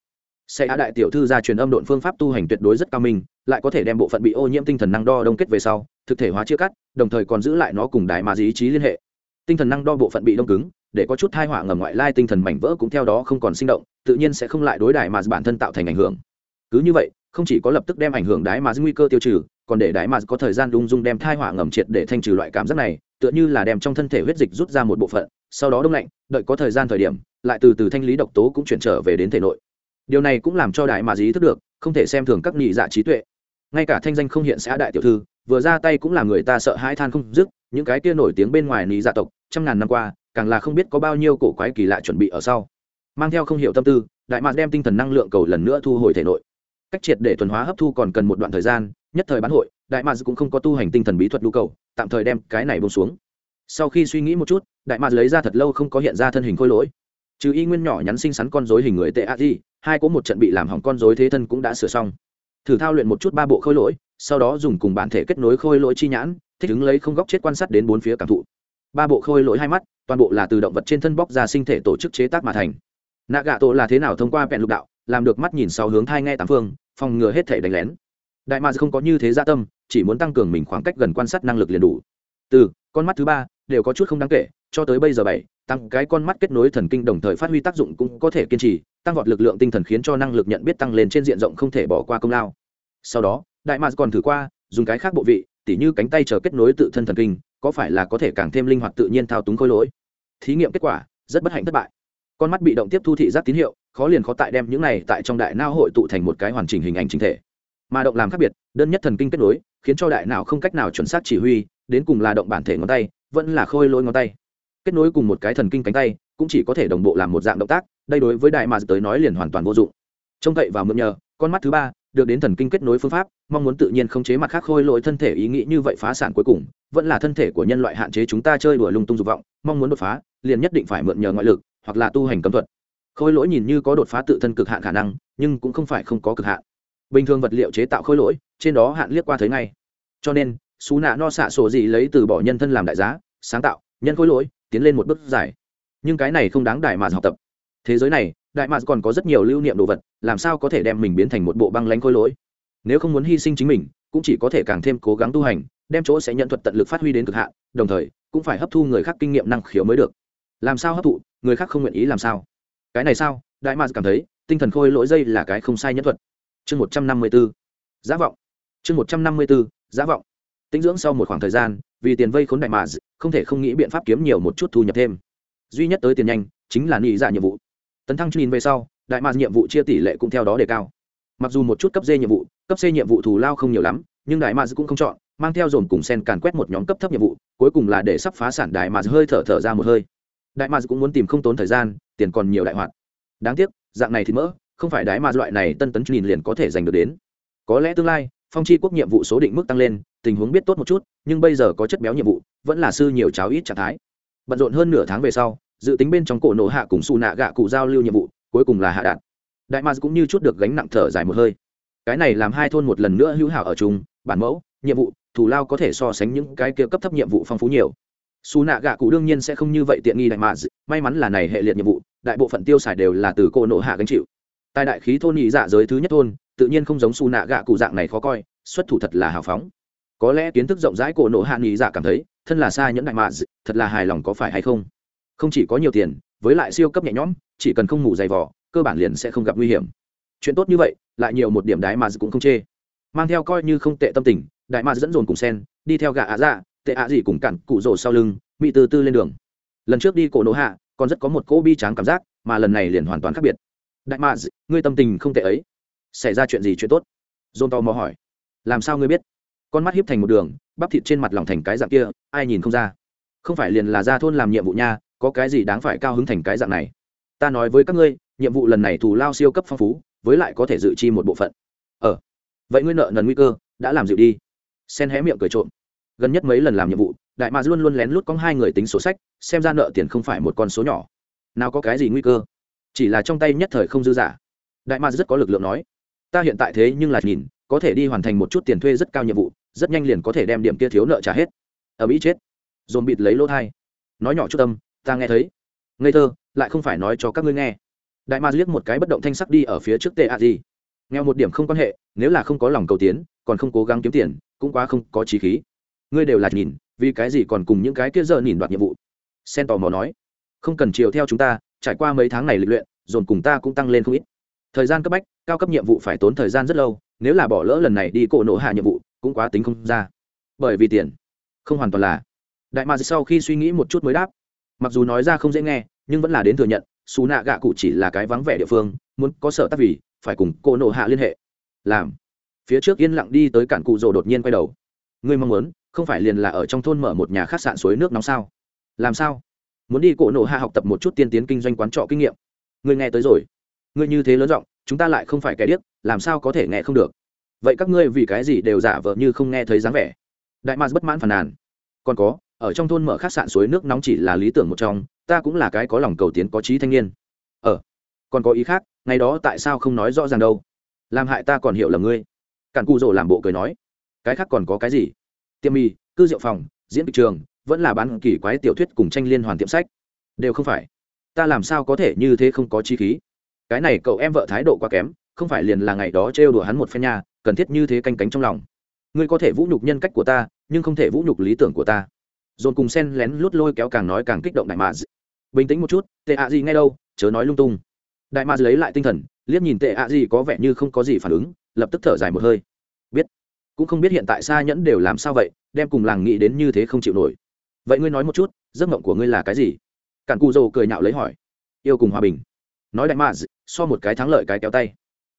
Sẽ đại tiểu thư ra truyền âm độn phương pháp tu hành tuyệt đối rất cao minh, lại có thể đem bộ phận bị ô nhiễm tinh thần năng đo đông kết về sau, thực thể hóa chia cắt, đồng thời còn giữ lại nó cùng đại mà ý chí liên hệ. Tinh thần năng đo bộ phận bị đông cứng để có chút thai họa ngầm ngoại lai tinh thần mảnh vỡ cũng theo đó không còn sinh động, tự nhiên sẽ không lại đối đại mà bản thân tạo thành ảnh hưởng. Cứ như vậy, không chỉ có lập tức đem ảnh hưởng đái mà nguy cơ tiêu trừ, còn để đái mà có thời gian lung dung đem thai họa ngầm triệt để thanh trừ loại cảm giác này, tựa như là đem trong thân thể huyết dịch rút ra một bộ phận, sau đó đông lạnh, đợi có thời gian thời điểm, lại từ từ thanh lý độc tố cũng chuyển trở về đến thể nội. Điều này cũng làm cho đại mà dí thức được, không thể xem thường các nhị dạ trí tuệ. Ngay cả thanh danh không hiện xã đại tiểu thư, vừa ra tay cũng làm người ta sợ hãi than không dứt, những cái kia nổi tiếng bên ngoài nhị dạ tộc, trăm ngàn năm qua càng là không biết có bao nhiêu cổ quái kỳ lạ chuẩn bị ở sau. Mang theo không hiểu tâm tư, đại mạc đem tinh thần năng lượng cầu lần nữa thu hồi thể nội. Cách triệt để thuần hóa hấp thu còn cần một đoạn thời gian, nhất thời bán hội, đại mạc cũng không có tu hành tinh thần bí thuật nhu cầu, tạm thời đem cái này bông xuống. Sau khi suy nghĩ một chút, đại mạc lấy ra thật lâu không có hiện ra thân hình khôi lỗi. Trừ y nguyên nhỏ nhắn xinh xắn con dối hình người tệ a di hai có một trận bị làm hỏng con dối thế thân cũng đã sửa xong. Thử thao luyện một chút ba bộ khôi lỗi, sau đó dùng cùng bản thể kết nối khôi lỗi chi nhãn, thích ứng lấy không góc chết quan sát đến bốn phía cảm thụ. Ba bộ khôi lỗi hai mắt toàn bộ là từ động vật trên thân bóc ra sinh thể tổ chức chế tác mà thành. Nạ gạ tổ là thế nào thông qua vẹn lục đạo, làm được mắt nhìn sau hướng thai ngay tám phương, phòng ngừa hết thể đánh lén. Đại ma không có như thế gia tâm, chỉ muốn tăng cường mình khoảng cách gần quan sát năng lực liền đủ. Từ, con mắt thứ ba, đều có chút không đáng kể, cho tới bây giờ bảy, tăng cái con mắt kết nối thần kinh đồng thời phát huy tác dụng cũng có thể kiên trì, tăng vọt lực lượng tinh thần khiến cho năng lực nhận biết tăng lên trên diện rộng không thể bỏ qua công lao. Sau đó, đại ma còn thử qua, dùng cái khác bộ vị, tỉ như cánh tay chờ kết nối tự thân thần kinh có phải là có thể càng thêm linh hoạt tự nhiên thao túng khối lỗi? Thí nghiệm kết quả, rất bất hạnh thất bại. Con mắt bị động tiếp thu thị giác tín hiệu, khó liền khó tại đem những này tại trong đại não hội tụ thành một cái hoàn chỉnh hình ảnh chính thể. Mà động làm khác biệt, đơn nhất thần kinh kết nối, khiến cho đại não không cách nào chuẩn xác chỉ huy, đến cùng là động bản thể ngón tay, vẫn là khôi lỗi ngón tay. Kết nối cùng một cái thần kinh cánh tay, cũng chỉ có thể đồng bộ làm một dạng động tác, đây đối với đại mà tới nói liền hoàn toàn vô dụng. Trông cậy vào mượn nhờ, con mắt thứ ba, được đến thần kinh kết nối phương pháp, mong muốn tự nhiên khống chế mặt khác khôi lỗi thân thể ý nghĩ như vậy phá sản cuối cùng vẫn là thân thể của nhân loại hạn chế chúng ta chơi đùa lung tung dục vọng, mong muốn đột phá, liền nhất định phải mượn nhờ ngoại lực, hoặc là tu hành cấm thuật. Khôi lỗi nhìn như có đột phá tự thân cực hạn khả năng, nhưng cũng không phải không có cực hạn. Bình thường vật liệu chế tạo khôi lỗi, trên đó hạn liếc qua thấy ngay. Cho nên, xú nạ no xạ sổ gì lấy từ bỏ nhân thân làm đại giá, sáng tạo, nhân khôi lỗi, tiến lên một bước dài. Nhưng cái này không đáng đại mà học tập. Thế giới này, đại mà còn có rất nhiều lưu niệm đồ vật, làm sao có thể đem mình biến thành một bộ băng lánh khôi lỗi? Nếu không muốn hy sinh chính mình cũng chỉ có thể càng thêm cố gắng tu hành, đem chỗ sẽ nhận thuật tận lực phát huy đến cực hạn, đồng thời, cũng phải hấp thu người khác kinh nghiệm năng khiếu mới được. Làm sao hấp thụ, người khác không nguyện ý làm sao? Cái này sao? Đại mars cảm thấy, tinh thần khôi lỗi dây là cái không sai nhân thuật. Chương một trăm năm mươi b ố giá vọng. Chương một trăm năm mươi b ố giá vọng. Tinh dưỡng sau một khoảng thời gian, vì tiền vây khốn đại mars không thể không nghĩ biện pháp kiếm nhiều một chút thu nhập thêm. Duy nhất tới tiền nhanh, chính là nghĩ dạ nhiệm vụ. Tấn thăng nhìn về sau, đại mars nhiệm vụ chia tỷ lệ cũng theo đó đề cao mặc dù một chút cấp d nhiệm vụ, cấp c nhiệm vụ thù lao không nhiều lắm, nhưng đại mads cũng không chọn, mang theo dồn cùng sen càn quét một nhóm cấp thấp nhiệm vụ, cuối cùng là để sắp phá sản đại mads hơi thở thở ra một hơi. Đại mads cũng muốn tìm không tốn thời gian, tiền còn nhiều đại hoạt. Đáng tiếc, dạng này thì mỡ, không phải đại mads loại này tân tấn nhìn liền có thể giành được đến. Có lẽ tương lai, phong chi quốc nhiệm vụ số định mức tăng lên, tình huống biết tốt một chút, nhưng bây giờ có chất béo nhiệm vụ, vẫn là sư nhiều cháo ít trạng thái. Bận rộn hơn nửa tháng về sau, dự tính bên trong cổ nổ hạ cùng xù nạ gạ cụ giao lưu nhiệm vụ, cuối cùng là hạ đạt đại mars cũng như chút được gánh nặng thở dài một hơi. Cái này làm hai thôn một lần nữa hữu hảo ở chung, bản mẫu, nhiệm vụ, thù lao có thể so sánh những cái kia cấp thấp nhiệm vụ phong phú nhiều. Xù nạ gạ cụ đương nhiên sẽ không như vậy tiện nghi đại mars may mắn là này hệ liệt nhiệm vụ, đại bộ phận tiêu xài đều là từ cô nộ hạ gánh chịu. Tại đại khí thôn nhị dạ giới thứ nhất thôn, tự nhiên không giống xù nạ gạ cụ dạng này khó coi, xuất thủ thật là hào phóng. Có lẽ kiến thức rộng rãi cổ nộ hạ nhị dạ cảm thấy, thân là xa nhẫn đại mạ thật là hài lòng có phải hay không? Không chỉ có nhiều tiền, với lại siêu cấp nhẹ nhõm, chỉ cần không ngủ dày vỏ cơ bản liền sẽ không gặp nguy hiểm. Chuyện tốt như vậy, lại nhiều một điểm đái mà cũng không chê. Mang theo coi như không tệ tâm tình đại mà dẫn dồn cùng sen, đi theo gà ạ dạ tệ ạ gì cùng cản cụ rồ sau lưng, mỹ từ tư lên đường. Lần trước đi cổ nổ hạ, còn rất có một cỗ bi tráng cảm giác, mà lần này liền hoàn toàn khác biệt. Đại mà ngươi tâm tình không tệ ấy. Xảy ra chuyện gì chuyện tốt? Dồn to mò hỏi. Làm sao ngươi biết? Con mắt hiếp thành một đường, bắp thịt trên mặt lòng thành cái dạng kia, ai nhìn không ra. Không phải liền là ra thôn làm nhiệm vụ nha, có cái gì đáng phải cao hứng thành cái dạng này? Ta nói với các ngươi nhiệm vụ lần này thù lao siêu cấp phong phú, với lại có thể dự chi một bộ phận. Ờ vậy ngươi nợ nần nguy cơ, đã làm dịu đi. Sen hé miệng cười trộm. Gần nhất mấy lần làm nhiệm vụ, đại mạc luôn luôn lén lút có hai người tính sổ sách, xem ra nợ tiền không phải một con số nhỏ. Nào có cái gì nguy cơ? Chỉ là trong tay nhất thời không dư giả. Đại mạc rất có lực lượng nói, ta hiện tại thế nhưng là nhìn, có thể đi hoàn thành một chút tiền thuê rất cao nhiệm vụ, rất nhanh liền có thể đem điểm kia thiếu nợ trả hết. Ở mỹ chết. Dồn bịt lấy lỗ thai. Nói nhỏ chút tâm, ta nghe thấy. Ngây thơ, lại không phải nói cho các ngươi nghe đại ma liếc một cái bất động thanh sắc đi ở phía trước tệ a di. Nghèo một điểm không quan hệ, nếu là không có lòng cầu tiến, còn không cố gắng kiếm tiền, cũng quá không có trí khí. Ngươi đều là nhìn, vì cái gì còn cùng những cái kia giờ nhìn đoạt nhiệm vụ? Sen tò mò nói. Không cần chiều theo chúng ta, trải qua mấy tháng này lịch luyện, dồn cùng ta cũng tăng lên không ít. Thời gian cấp bách, cao cấp nhiệm vụ phải tốn thời gian rất lâu, nếu là bỏ lỡ lần này đi cổ nộ hạ nhiệm vụ, cũng quá tính không ra. Bởi vì tiền, không hoàn toàn là. Đại ma sau khi suy nghĩ một chút mới đáp. Mặc dù nói ra không dễ nghe, nhưng vẫn là đến thừa nhận xù nạ gạ cụ chỉ là cái vắng vẻ địa phương, muốn có sở tác vì, phải cùng cô nộ hạ liên hệ. Làm. Phía trước yên lặng đi tới cản cụ rồ đột nhiên quay đầu. Ngươi mong muốn, không phải liền là ở trong thôn mở một nhà khách sạn suối nước nóng sao? Làm sao? Muốn đi cổ nộ hạ học tập một chút tiên tiến kinh doanh quán trọ kinh nghiệm. Ngươi nghe tới rồi. Ngươi như thế lớn giọng, chúng ta lại không phải kẻ điếc, làm sao có thể nghe không được? Vậy các ngươi vì cái gì đều giả vờ như không nghe thấy dáng vẻ? Đại mars bất mãn phàn nàn. Còn có, ở trong thôn mở khách sạn suối nước nóng chỉ là lý tưởng một trong ta cũng là cái có lòng cầu tiến có trí thanh niên. Ờ còn có ý khác, ngày đó tại sao không nói rõ ràng đâu? Làm hại ta còn hiểu là ngươi. Cản cụ rồ làm bộ cười nói. Cái khác còn có cái gì? Tiêm mì, cư rượu phòng, diễn kịch trường, vẫn là bán kỳ quái tiểu thuyết cùng tranh liên hoàn tiệm sách. Đều không phải. Ta làm sao có thể như thế không có chi khí? Cái này cậu em vợ thái độ quá kém, không phải liền là ngày đó trêu đùa hắn một phen nhà cần thiết như thế canh cánh trong lòng. Ngươi có thể vũ nhục nhân cách của ta, nhưng không thể vũ nhục lý tưởng của ta dồn cùng sen lén lút lôi kéo càng nói càng kích động đại mạ bình tĩnh một chút, tệ ạ gì ngay đâu, chớ nói lung tung. Đại mạ lấy lại tinh thần, liếc nhìn tệ ạ gì có vẻ như không có gì phản ứng, lập tức thở dài một hơi. Biết, cũng không biết hiện tại xa nhẫn đều làm sao vậy, đem cùng làng nghĩ đến như thế không chịu nổi. Vậy ngươi nói một chút, giấc mộng của ngươi là cái gì? Cản cù dầu cười nhạo lấy hỏi. Yêu cùng hòa bình. Nói đại mạ so một cái thắng lợi cái kéo tay.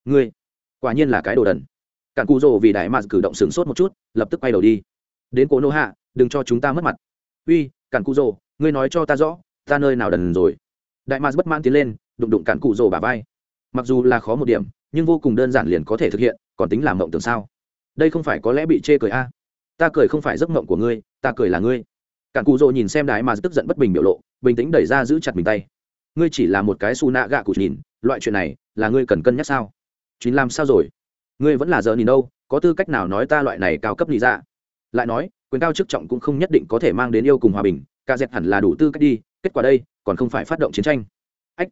Ngươi, quả nhiên là cái đồ đần. Cản cù dầu vì đại mạ cử động sửng sốt một chút, lập tức quay đầu đi. Đến cố nô hạ đừng cho chúng ta mất mặt. Uy cản cù rồ, ngươi nói cho ta rõ ta nơi nào đần rồi? Đại mạ bất mãn tiến lên đụng đụng cản cụ rồ bà vai. Mặc dù là khó một điểm nhưng vô cùng đơn giản liền có thể thực hiện còn tính làm mộng tưởng sao? Đây không phải có lẽ bị chê cười a? Ta cười không phải giấc mộng của ngươi ta cười là ngươi. Cản cụ rồ nhìn xem đại mà tức giận bất bình biểu lộ bình tĩnh đẩy ra giữ chặt mình tay. Ngươi chỉ là một cái su nạ gạ cụ nhìn loại chuyện này là ngươi cần cân nhắc sao? Chuyến làm sao rồi? Ngươi vẫn là giờ nhìn đâu có tư cách nào nói ta loại này cao cấp lý ra dạ? lại nói quyền cao chức trọng cũng không nhất định có thể mang đến yêu cùng hòa bình ca dẹp hẳn là đủ tư cách đi, kết quả đây, còn không phải phát động chiến tranh. Ách,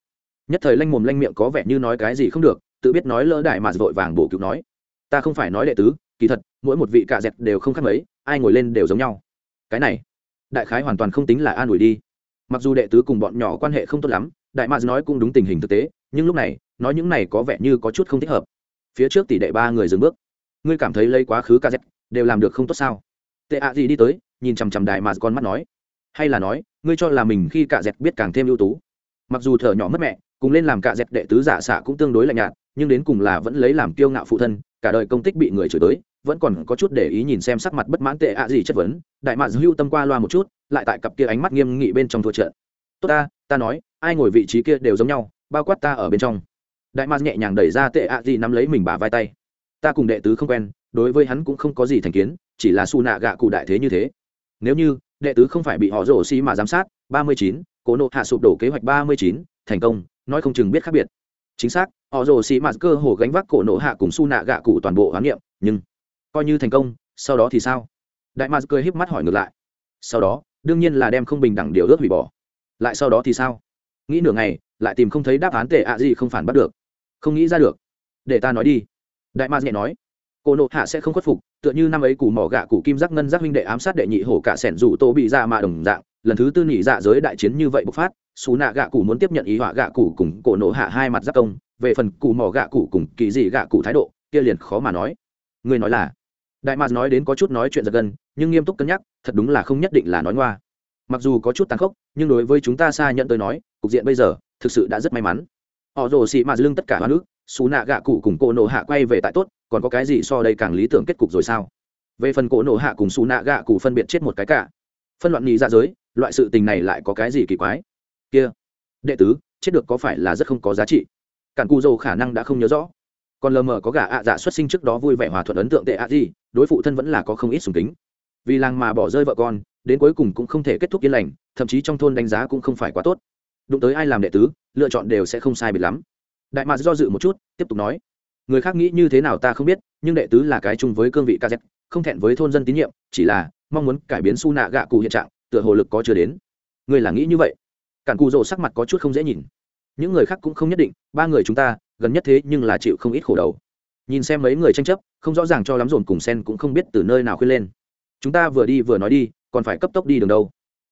nhất thời lanh mồm lanh miệng có vẻ như nói cái gì không được, tự biết nói lỡ đại mà vội vàng bổ cứu nói. Ta không phải nói đệ tứ, kỳ thật, mỗi một vị cạ dẹt đều không khác mấy, ai ngồi lên đều giống nhau. Cái này, đại khái hoàn toàn không tính là an ủi đi. Mặc dù đệ tứ cùng bọn nhỏ quan hệ không tốt lắm, đại mads nói cũng đúng tình hình thực tế, nhưng lúc này, nói những này có vẻ như có chút không thích hợp. Phía trước tỷ đệ ba người dừng bước. Ngươi cảm thấy lấy quá khứ ca z, đều làm được không tốt sao? Tệ ạ gì đi tới, nhìn chằm chằm đại mà con mắt nói. Hay là nói, ngươi cho là mình khi cạ dẹt biết càng thêm ưu tú. Mặc dù thở nhỏ mất mẹ, cùng lên làm cạ dẹt đệ tứ giả xạ cũng tương đối lạnh nhạt, nhưng đến cùng là vẫn lấy làm kiêu ngạo phụ thân, cả đời công tích bị người chửi tới, vẫn còn có chút để ý nhìn xem sắc mặt bất mãn tệ ạ gì chất vấn. Đại mạc hưu tâm qua loa một chút, lại tại cặp kia ánh mắt nghiêm nghị bên trong thua trận. Tốt ta ta nói, ai ngồi vị trí kia đều giống nhau, bao quát ta ở bên trong. Đại mạc nhẹ nhàng đẩy ra tệ ạ gì nắm lấy mình bả vai tay. Ta cùng đệ tứ không quen, đối với hắn cũng không có gì thành kiến chỉ là xù nạ gạ cụ đại thế như thế. Nếu như, đệ tứ không phải bị họ rổ xi mà giám sát, ba mươi chín, cố nộ hạ sụp đổ kế hoạch ba mươi chín, thành công, nói không chừng biết khác biệt. Chính xác, họ rồ xì mạt cơ hồ gánh vác cổ nộ hạ cùng su nạ gạ cụ toàn bộ hoán niệm, nhưng coi như thành công, sau đó thì sao? Đại mạt cười híp mắt hỏi ngược lại. Sau đó, đương nhiên là đem không bình đẳng điều ước hủy bỏ. Lại sau đó thì sao? Nghĩ nửa ngày, lại tìm không thấy đáp án tệ ạ gì không phản bắt được. Không nghĩ ra được. Để ta nói đi. Đại mạt nhẹ nói. Cô nộ hạ sẽ không khuất phục, tựa như năm ấy củ mỏ gạ củ kim giác ngân giác huynh đệ ám sát đệ nhị hổ cả sẻn rủ tô bị dạ ra mà đồng dạng. Lần thứ tư nhị dạ giới đại chiến như vậy bộc phát, xù nạ gạ cụ muốn tiếp nhận ý họa gạ cụ cùng cổ nộ hạ hai mặt giáp công. Về phần cụ mỏ gạ cụ cùng kỳ dị gạ cụ thái độ, kia liền khó mà nói. Người nói là, đại mạc nói đến có chút nói chuyện giật gân, nhưng nghiêm túc cân nhắc, thật đúng là không nhất định là nói ngoa. Mặc dù có chút tàn khốc, nhưng đối với chúng ta xa nhận tới nói, cục diện bây giờ, thực sự đã rất may mắn. Họ rồ xị mạt lưng tất cả hoa nước, xù nạ gạ cụ cùng cổ nộ hạ quay về tại tốt còn có cái gì so đây càng lý tưởng kết cục rồi sao? Về phần cổ nổ hạ cùng xù nạ gạ cụ phân biệt chết một cái cả. Phân loạn nghĩ ra dạ giới, loại sự tình này lại có cái gì kỳ quái? Kia, đệ tứ, chết được có phải là rất không có giá trị? Cản cù dầu khả năng đã không nhớ rõ. Còn lờ mờ có gà ạ dạ xuất sinh trước đó vui vẻ hòa thuận ấn tượng tệ ạ gì, đối phụ thân vẫn là có không ít sùng kính. Vì làng mà bỏ rơi vợ con, đến cuối cùng cũng không thể kết thúc yên lành, thậm chí trong thôn đánh giá cũng không phải quá tốt. Đụng tới ai làm đệ tứ, lựa chọn đều sẽ không sai biệt lắm. Đại mạc do dự một chút, tiếp tục nói người khác nghĩ như thế nào ta không biết, nhưng đệ tứ là cái chung với cương vị kz không thẹn với thôn dân tín nhiệm, chỉ là mong muốn cải biến su nạ gạ cụ hiện trạng, tựa hồ lực có chưa đến. Người là nghĩ như vậy. Cản cù rồ sắc mặt có chút không dễ nhìn. Những người khác cũng không nhất định, ba người chúng ta, gần nhất thế nhưng là chịu không ít khổ đầu. Nhìn xem mấy người tranh chấp, không rõ ràng cho lắm dồn cùng sen cũng không biết từ nơi nào khuyên lên. Chúng ta vừa đi vừa nói đi, còn phải cấp tốc đi đường đâu.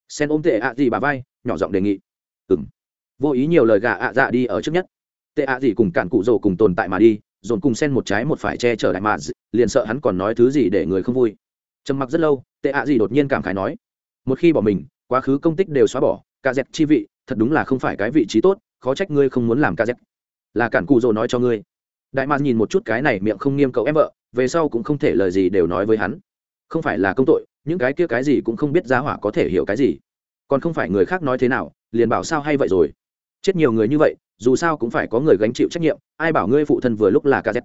Sen ôm tệ ạ gì bà vai, nhỏ giọng đề nghị. Ừng vô ý nhiều lời gà ạ dạ đi ở trước nhất. Tệ ạ gì cùng cản cụ rồ cùng tồn tại mà đi dồn cùng sen một trái một phải che chở đại mạt liền sợ hắn còn nói thứ gì để người không vui. Trầm mặc rất lâu, tệ ạ gì đột nhiên cảm khái nói, một khi bỏ mình, quá khứ công tích đều xóa bỏ ca dẹp chi vị, thật đúng là không phải cái vị trí tốt, khó trách ngươi không muốn làm ca dẹp là cản cụ dồ nói cho ngươi. Đại mạt nhìn một chút cái này miệng không nghiêm cậu em vợ, về sau cũng không thể lời gì đều nói với hắn. Không phải là công tội, những cái kia cái gì cũng không biết giá hỏa có thể hiểu cái gì. Còn không phải người khác nói thế nào, liền bảo sao hay vậy rồi. Chết nhiều người như vậy dù sao cũng phải có người gánh chịu trách nhiệm, ai bảo ngươi phụ thân vừa lúc là kz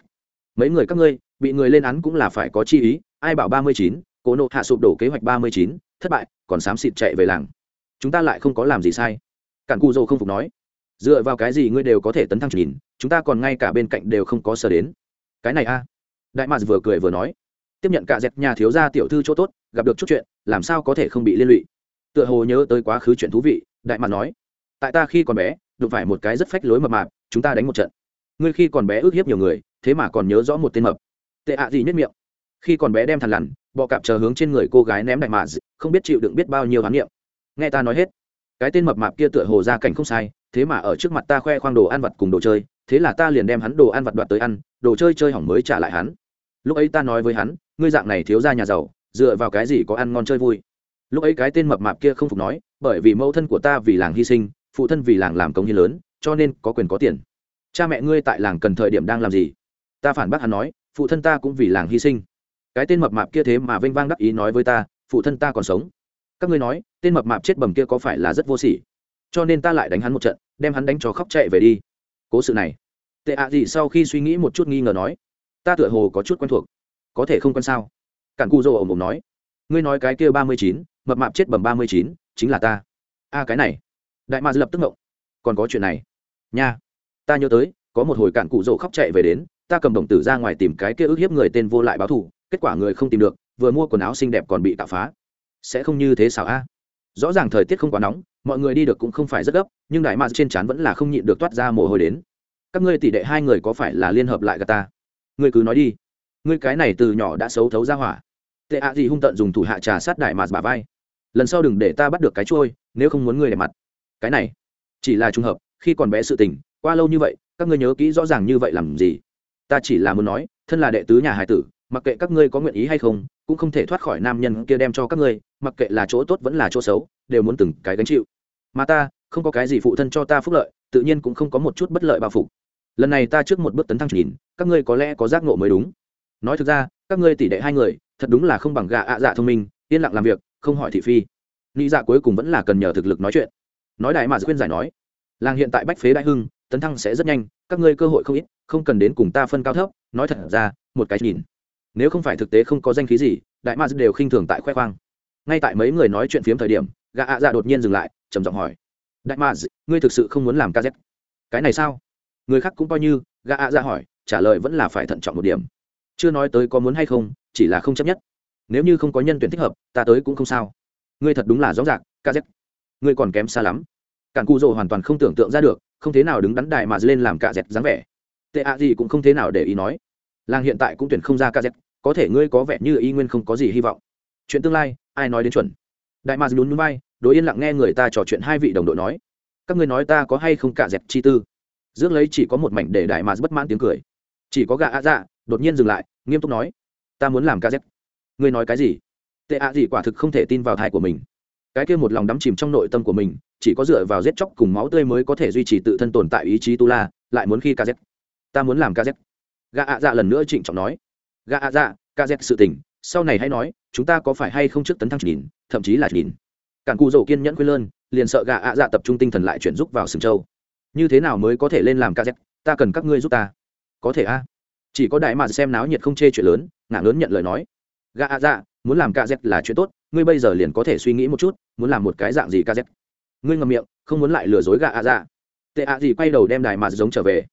mấy người các ngươi, bị người lên án cũng là phải có chi ý, ai bảo ba mươi chín, cố nộ hạ sụp đổ kế hoạch ba mươi chín, thất bại, còn xám xịt chạy về làng. Chúng ta lại không có làm gì sai. Cản cù dô không phục nói. Dựa vào cái gì ngươi đều có thể tấn thăng nhìn, chúng ta còn ngay cả bên cạnh đều không có sờ đến. Cái này a. Đại mạc vừa cười vừa nói. Tiếp nhận cả dẹp nhà thiếu gia tiểu thư chỗ tốt, gặp được chút chuyện, làm sao có thể không bị liên lụy? Tựa hồ nhớ tới quá khứ chuyện thú vị, đại mạc nói. Tại ta khi còn bé đụng phải một cái rất phách lối mập mạp, chúng ta đánh một trận. Ngươi khi còn bé ước hiếp nhiều người, thế mà còn nhớ rõ một tên mập. Tệ ạ gì nhất miệng. Khi còn bé đem thằn lằn, bọ cạp chờ hướng trên người cô gái ném đại mạc không biết chịu đựng biết bao nhiêu khám nghiệm nghe ta nói hết, cái tên mập mạp kia tựa hồ ra cảnh không sai, thế mà ở trước mặt ta khoe khoang đồ ăn vặt cùng đồ chơi, thế là ta liền đem hắn đồ ăn vặt đoạt tới ăn, đồ chơi chơi hỏng mới trả lại hắn. Lúc ấy ta nói với hắn, ngươi dạng này thiếu ra nhà giàu, dựa vào cái gì có ăn ngon chơi vui? Lúc ấy cái tên mập mạp kia không phục nói, bởi vì mẫu thân của ta vì làng hy sinh phụ thân vì làng làm công như lớn, cho nên có quyền có tiền. Cha mẹ ngươi tại làng cần thời điểm đang làm gì? Ta phản bác hắn nói, phụ thân ta cũng vì làng hy sinh. Cái tên mập mạp kia thế mà vênh vang đắc ý nói với ta, phụ thân ta còn sống. Các ngươi nói, tên mập mạp chết bầm kia có phải là rất vô sỉ? Cho nên ta lại đánh hắn một trận, đem hắn đánh cho khóc chạy về đi. Cố sự này. Tệ ạ gì sau khi suy nghĩ một chút nghi ngờ nói, ta tựa hồ có chút quen thuộc. Có thể không quen sao? Cản cu dô ổng ổng nói. Ngươi nói cái kia ba mươi chín, mập mạp chết bầm ba mươi chín, chính là ta. A, cái này đại ma lập tức ngộng. Còn có chuyện này? Nha. Ta nhớ tới, có một hồi cạn cụ rỗ khóc chạy về đến, ta cầm đồng tử ra ngoài tìm cái kia ức hiếp người tên vô lại báo thù, kết quả người không tìm được, vừa mua quần áo xinh đẹp còn bị tạo phá. Sẽ không như thế sao a. Rõ ràng thời tiết không quá nóng, mọi người đi được cũng không phải rất gấp, nhưng đại ma trên trán vẫn là không nhịn được toát ra mồ hôi đến. Các ngươi tỷ đệ hai người có phải là liên hợp lại gà ta? Ngươi cứ nói đi. Ngươi cái này từ nhỏ đã xấu thấu ra hỏa. Tệ ạ gì hung tận dùng thủ hạ trà sát đại mà bà vai. Lần sau đừng để ta bắt được cái trôi nếu không muốn ngươi để mặt cái này chỉ là trùng hợp, khi còn bé sự tình, qua lâu như vậy, các ngươi nhớ kỹ rõ ràng như vậy làm gì. Ta chỉ là muốn nói, thân là đệ tứ nhà hải tử, mặc kệ các ngươi có nguyện ý hay không, cũng không thể thoát khỏi nam nhân kia đem cho các ngươi, mặc kệ là chỗ tốt vẫn là chỗ xấu, đều muốn từng cái gánh chịu. Mà ta, không có cái gì phụ thân cho ta phúc lợi, tự nhiên cũng không có một chút bất lợi bao phục. Lần này ta trước một bước tấn thăng nhìn, các ngươi có lẽ có giác ngộ mới đúng. Nói thực ra, các ngươi tỷ đệ hai người, thật đúng là không bằng gà ạ dạ thông minh, yên lặng làm việc, không hỏi thị phi. Nghĩ dạ cuối cùng vẫn là cần nhờ thực lực nói chuyện nói đại mà khuyên giải nói, làng hiện tại bách phế đại hưng, tấn thăng sẽ rất nhanh, các ngươi cơ hội không ít, không cần đến cùng ta phân cao thấp, nói thật ra, một cái nhìn. Nếu không phải thực tế không có danh khí gì, đại ma đều khinh thường tại khoe khoang. Ngay tại mấy người nói chuyện phiếm thời điểm, gã ạ dạ đột nhiên dừng lại, trầm giọng hỏi, đại ma ngươi thực sự không muốn làm kz cái này sao? Người khác cũng coi như, gã ạ dạ hỏi, trả lời vẫn là phải thận trọng một điểm. Chưa nói tới có muốn hay không, chỉ là không chấp nhất. Nếu như không có nhân tuyển thích hợp, ta tới cũng không sao. Ngươi thật đúng là rõ ràng kz ngươi còn kém xa lắm. Cản cụ rồ hoàn toàn không tưởng tượng ra được, không thế nào đứng đắn đại mà lên làm cả dẹt dáng vẻ. Tệ ạ gì cũng không thế nào để ý nói. Làng hiện tại cũng tuyển không ra ca dẹt, có thể ngươi có vẻ như y nguyên không có gì hy vọng. Chuyện tương lai, ai nói đến chuẩn? Đại mà nhún núi bay đối yên lặng nghe người ta trò chuyện hai vị đồng đội nói. Các ngươi nói ta có hay không cả dẹt chi tư? Dước lấy chỉ có một mảnh để đại mà bất mãn tiếng cười. Chỉ có gà ạ dạ đột nhiên dừng lại, nghiêm túc nói. Ta muốn làm ca dẹt. Ngươi nói cái gì? Tệ ạ gì quả thực không thể tin vào thai của mình cái kia một lòng đắm chìm trong nội tâm của mình, chỉ có dựa vào giết chóc cùng máu tươi mới có thể duy trì tự thân tồn tại ý chí tu la, lại muốn khi kz ta muốn làm kz gà ạ dạ lần nữa trịnh trọng nói. Gà ạ dạ kz sự tình, sau này hãy nói, chúng ta có phải hay không trước tấn thăng nhìn, thậm chí là nhìn. Cản cù dầu kiên nhẫn khuyên lơn, liền sợ gà ạ dạ tập trung tinh thần lại chuyển giúp vào sừng châu. Như thế nào mới có thể lên làm kz ta cần các ngươi giúp ta. Có thể a? Chỉ có đại mà xem náo nhiệt không chê chuyện lớn ngạn lớn nhận lời nói. Gà ạ dạ muốn làm kz là chuyện tốt, ngươi bây giờ liền có thể suy nghĩ một chút muốn làm một cái dạng gì kz? Ngươi ngầm miệng, không muốn lại lừa dối gà A dạ. Tệ A gì quay đầu đem đài mà giống trở về.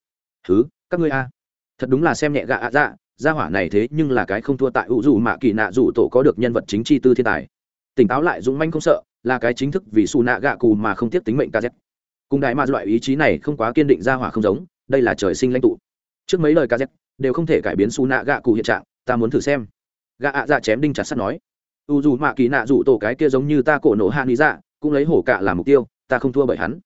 Thứ, các ngươi a. Thật đúng là xem nhẹ gà A dạ gia hỏa này thế nhưng là cái không thua tại ủ dù mạ kỳ nạ dù tổ có được nhân vật chính chi tư thiên tài. Tỉnh táo lại dũng manh không sợ, là cái chính thức vì xù nạ gạ cù mà không tiếp tính mệnh kz. Cùng đại mà loại ý chí này không quá kiên định gia hỏa không giống, đây là trời sinh lãnh tụ. Trước mấy lời kz, đều không thể cải biến xù nạ gạ cù hiện trạng, ta muốn thử xem. Gạ ạ dạ chém đinh chặt sắt nói u dù mạ kỳ nạ dù tổ cái kia giống như ta cổ nổ hạ lý dạ cũng lấy hổ cạ làm mục tiêu, ta không thua bởi hắn.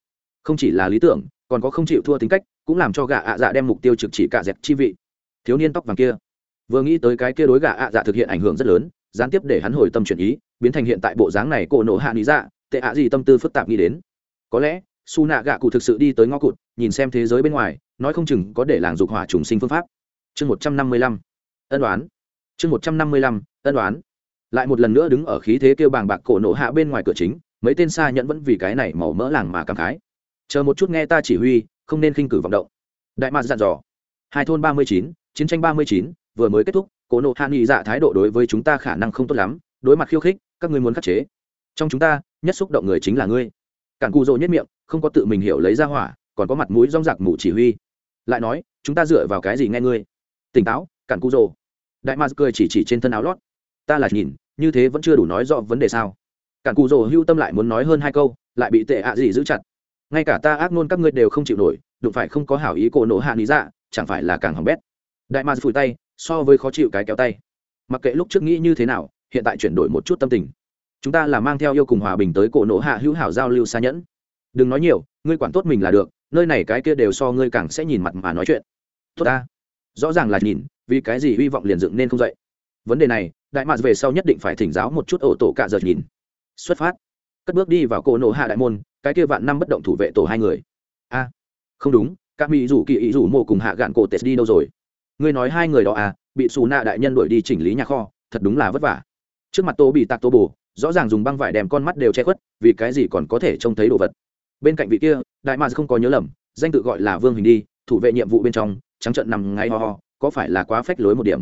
Không chỉ là lý tưởng, còn có không chịu thua tính cách, cũng làm cho gạ ạ dạ đem mục tiêu trực chỉ cả dẹp chi vị. Thiếu niên tóc vàng kia, vừa nghĩ tới cái kia đối gạ ạ dạ thực hiện ảnh hưởng rất lớn, gián tiếp để hắn hồi tâm chuyển ý, biến thành hiện tại bộ dáng này cổ nổ hạ lý dạ tệ ạ gì tâm tư phức tạp nghĩ đến. Có lẽ, su nạ gạ cụ thực sự đi tới ngõ cụt, nhìn xem thế giới bên ngoài, nói không chừng có để làng dục hỏa trùng sinh phương pháp. Chương một trăm năm mươi lăm, ân đoán. Chương một trăm năm mươi lăm, ân đoán lại một lần nữa đứng ở khí thế kêu bàng bạc cổ nổ hạ bên ngoài cửa chính, mấy tên xa nhẫn vẫn vì cái này màu mỡ làng mà cảm khái. Chờ một chút nghe ta chỉ huy, không nên khinh cử vọng động. Đại mạc dặn dò. Hai thôn ba mươi chín, chiến tranh ba mươi chín, vừa mới kết thúc, cổ nộ hạ nghị dạ thái độ đối với chúng ta khả năng không tốt lắm, đối mặt khiêu khích, các ngươi muốn khắc chế. Trong chúng ta, nhất xúc động người chính là ngươi. Cản cù rỗ nhất miệng, không có tự mình hiểu lấy ra hỏa, còn có mặt mũi rong rạc mù chỉ huy. Lại nói, chúng ta dựa vào cái gì nghe ngươi? Tỉnh táo, cản cù rỗ đại mạc cười chỉ chỉ trên thân áo lót ta là nhìn, như thế vẫn chưa đủ nói rõ vấn đề sao. Cản cù rồ hưu tâm lại muốn nói hơn hai câu, lại bị tệ ạ gì giữ chặt. Ngay cả ta ác nôn các ngươi đều không chịu nổi, đụng phải không có hảo ý cổ nổ hạ lý dạ chẳng phải là càng hỏng bét. Đại ma phủi tay, so với khó chịu cái kéo tay. Mặc kệ lúc trước nghĩ như thế nào, hiện tại chuyển đổi một chút tâm tình. Chúng ta là mang theo yêu cùng hòa bình tới cổ nổ hạ hữu hảo giao lưu xa nhẫn. Đừng nói nhiều, ngươi quản tốt mình là được, nơi này cái kia đều so ngươi càng sẽ nhìn mặt mà nói chuyện. Tốt ta. Rõ ràng là nhìn, vì cái gì hy vọng liền dựng nên không dậy. Vấn đề này đại mạc về sau nhất định phải thỉnh giáo một chút ổ tổ cạ giật nhìn. Xuất phát. Cất bước đi vào cổ nổ hạ đại môn, cái kia vạn năm bất động thủ vệ tổ hai người. A, không đúng các mỹ rủ kỳ ý rủ mộ cùng hạ gạn cổ tết đi đâu rồi? Ngươi nói hai người đó à bị xù nạ đại nhân đuổi đi chỉnh lý nhà kho, thật đúng là vất vả. Trước mặt tô bị tạc tô bù rõ ràng dùng băng vải đèm con mắt đều che khuất, vì cái gì còn có thể trông thấy đồ vật? Bên cạnh vị kia, đại mạc không có nhớ lầm, danh tự gọi là vương hình đi, thủ vệ nhiệm vụ bên trong, trắng trận nằm ngay ho ho, có phải là quá phách lối một điểm?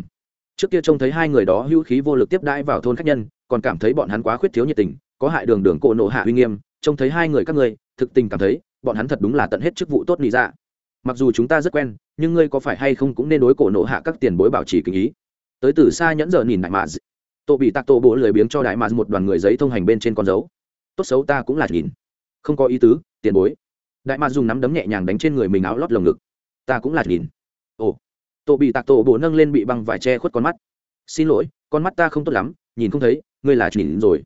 Trước kia trông thấy hai người đó hữu khí vô lực tiếp đãi vào thôn khách nhân, còn cảm thấy bọn hắn quá khuyết thiếu nhiệt tình, có hại đường đường cổ nộ hạ uy nghiêm, trông thấy hai người các ngươi, thực tình cảm thấy, bọn hắn thật đúng là tận hết chức vụ tốt lý ra dạ. mặc dù chúng ta rất quen, nhưng ngươi có phải hay không cũng nên đối cổ nộ hạ các tiền bối bảo trì kinh ý. Tới từ xa nhẫn giờ nhìn đại mạ tổ bị tạc tổ bộ lười biếng cho đại mạ một đoàn người giấy thông hành bên trên con dấu. Tốt xấu ta cũng là nhìn. Không có ý tứ, tiền bối. Đại mạ dùng nắm đấm nhẹ nhàng đánh trên người mình áo lót lồng ngực. Ta cũng là nhìn. Ồ tổ bị tạc tổ bộ nâng lên bị băng vải che khuất con mắt. Xin lỗi, con mắt ta không tốt lắm, nhìn không thấy, ngươi là nhìn rồi.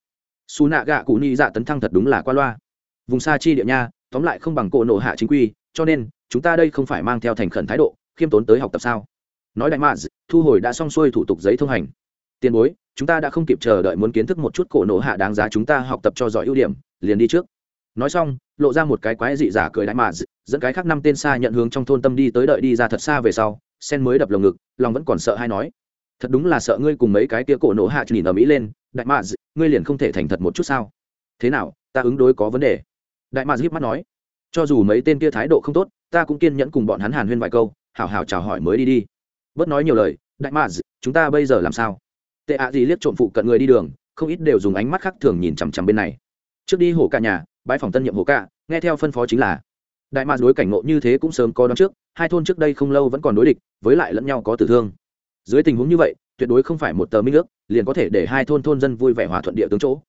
Xù nạ gạ cụ ni dạ tấn thăng thật đúng là qua loa. Vùng xa chi địa nha, tóm lại không bằng cỗ nộ hạ chính quy, cho nên, chúng ta đây không phải mang theo thành khẩn thái độ, khiêm tốn tới học tập sao? Nói đại mạ thu hồi đã xong xuôi thủ tục giấy thông hành. Tiền bối, chúng ta đã không kịp chờ đợi muốn kiến thức một chút cổ nộ hạ đáng giá chúng ta học tập cho giỏi ưu điểm, liền đi trước. Nói xong, lộ ra một cái quái dị giả cười đại mạ dẫn cái khác năm tên xa nhận hướng trong thôn tâm đi tới đợi đi ra thật xa về sau sen mới đập lồng ngực, lòng vẫn còn sợ hay nói, thật đúng là sợ ngươi cùng mấy cái kia cổ nổ hạ nhìn ở mỹ lên, đại mạ ngươi liền không thể thành thật một chút sao? Thế nào, ta ứng đối có vấn đề. Đại mạ híp mắt nói, cho dù mấy tên kia thái độ không tốt, ta cũng kiên nhẫn cùng bọn hắn hàn huyên vài câu, hảo hảo chào hỏi mới đi đi. Bớt nói nhiều lời, đại mạ chúng ta bây giờ làm sao? Tệ ạ gì liếc trộm phụ cận người đi đường, không ít đều dùng ánh mắt khác thường nhìn chằm chằm bên này. Trước đi hổ cả nhà bãi phòng tân nhiệm hổ cả, nghe theo phân phó chính là đại ma đối cảnh ngộ như thế cũng sớm có đón trước, hai thôn trước đây không lâu vẫn còn đối địch, với lại lẫn nhau có tử thương. Dưới tình huống như vậy, tuyệt đối không phải một tờ minh ước, liền có thể để hai thôn thôn dân vui vẻ hòa thuận địa tướng chỗ.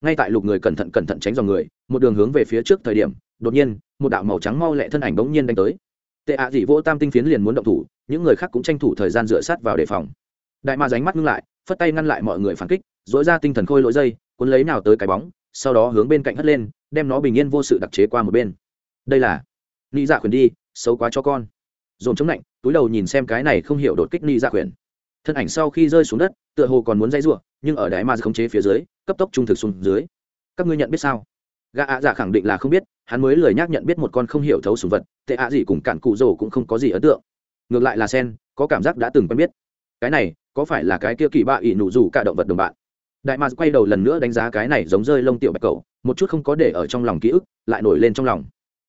Ngay tại lục người cẩn thận cẩn thận tránh dòng người, một đường hướng về phía trước thời điểm, đột nhiên, một đạo màu trắng mau lẹ thân ảnh bỗng nhiên đánh tới. Tệ ạ à dị vỗ tam tinh phiến liền muốn động thủ, những người khác cũng tranh thủ thời gian dựa sát vào đề phòng. Đại ma ránh mắt ngưng lại, phất tay ngăn lại mọi người phản kích dỗi ra tinh thần khôi lỗi dây, cuốn lấy nào tới cái bóng, sau đó hướng bên cạnh hất lên, đem nó bình yên vô sự đặc chế qua một bên. Đây là ni dạ khuyển đi, xấu quá cho con. Dồn chống lạnh, túi đầu nhìn xem cái này không hiểu đột kích ni dạ khuyển. Thân ảnh sau khi rơi xuống đất, tựa hồ còn muốn dây ruộng nhưng ở đáy ma khống chế phía dưới, cấp tốc trung thực xuống dưới. Các ngươi nhận biết sao? Gã ạ dạ khẳng định là không biết, hắn mới lời nhắc nhận biết một con không hiểu thấu sùng vật, tệ ạ gì cùng cạn cụ rồ cũng không có gì ấn tượng. Ngược lại là sen, có cảm giác đã từng quen biết. Cái này, có phải là cái kia kỳ bạ ỷ nụ rủ cả động vật đồng bạn? Đại ma quay đầu lần nữa đánh giá cái này giống rơi lông tiểu bạch cầu một chút không có để ở trong lòng ký ức, lại nổi lên trong lòng.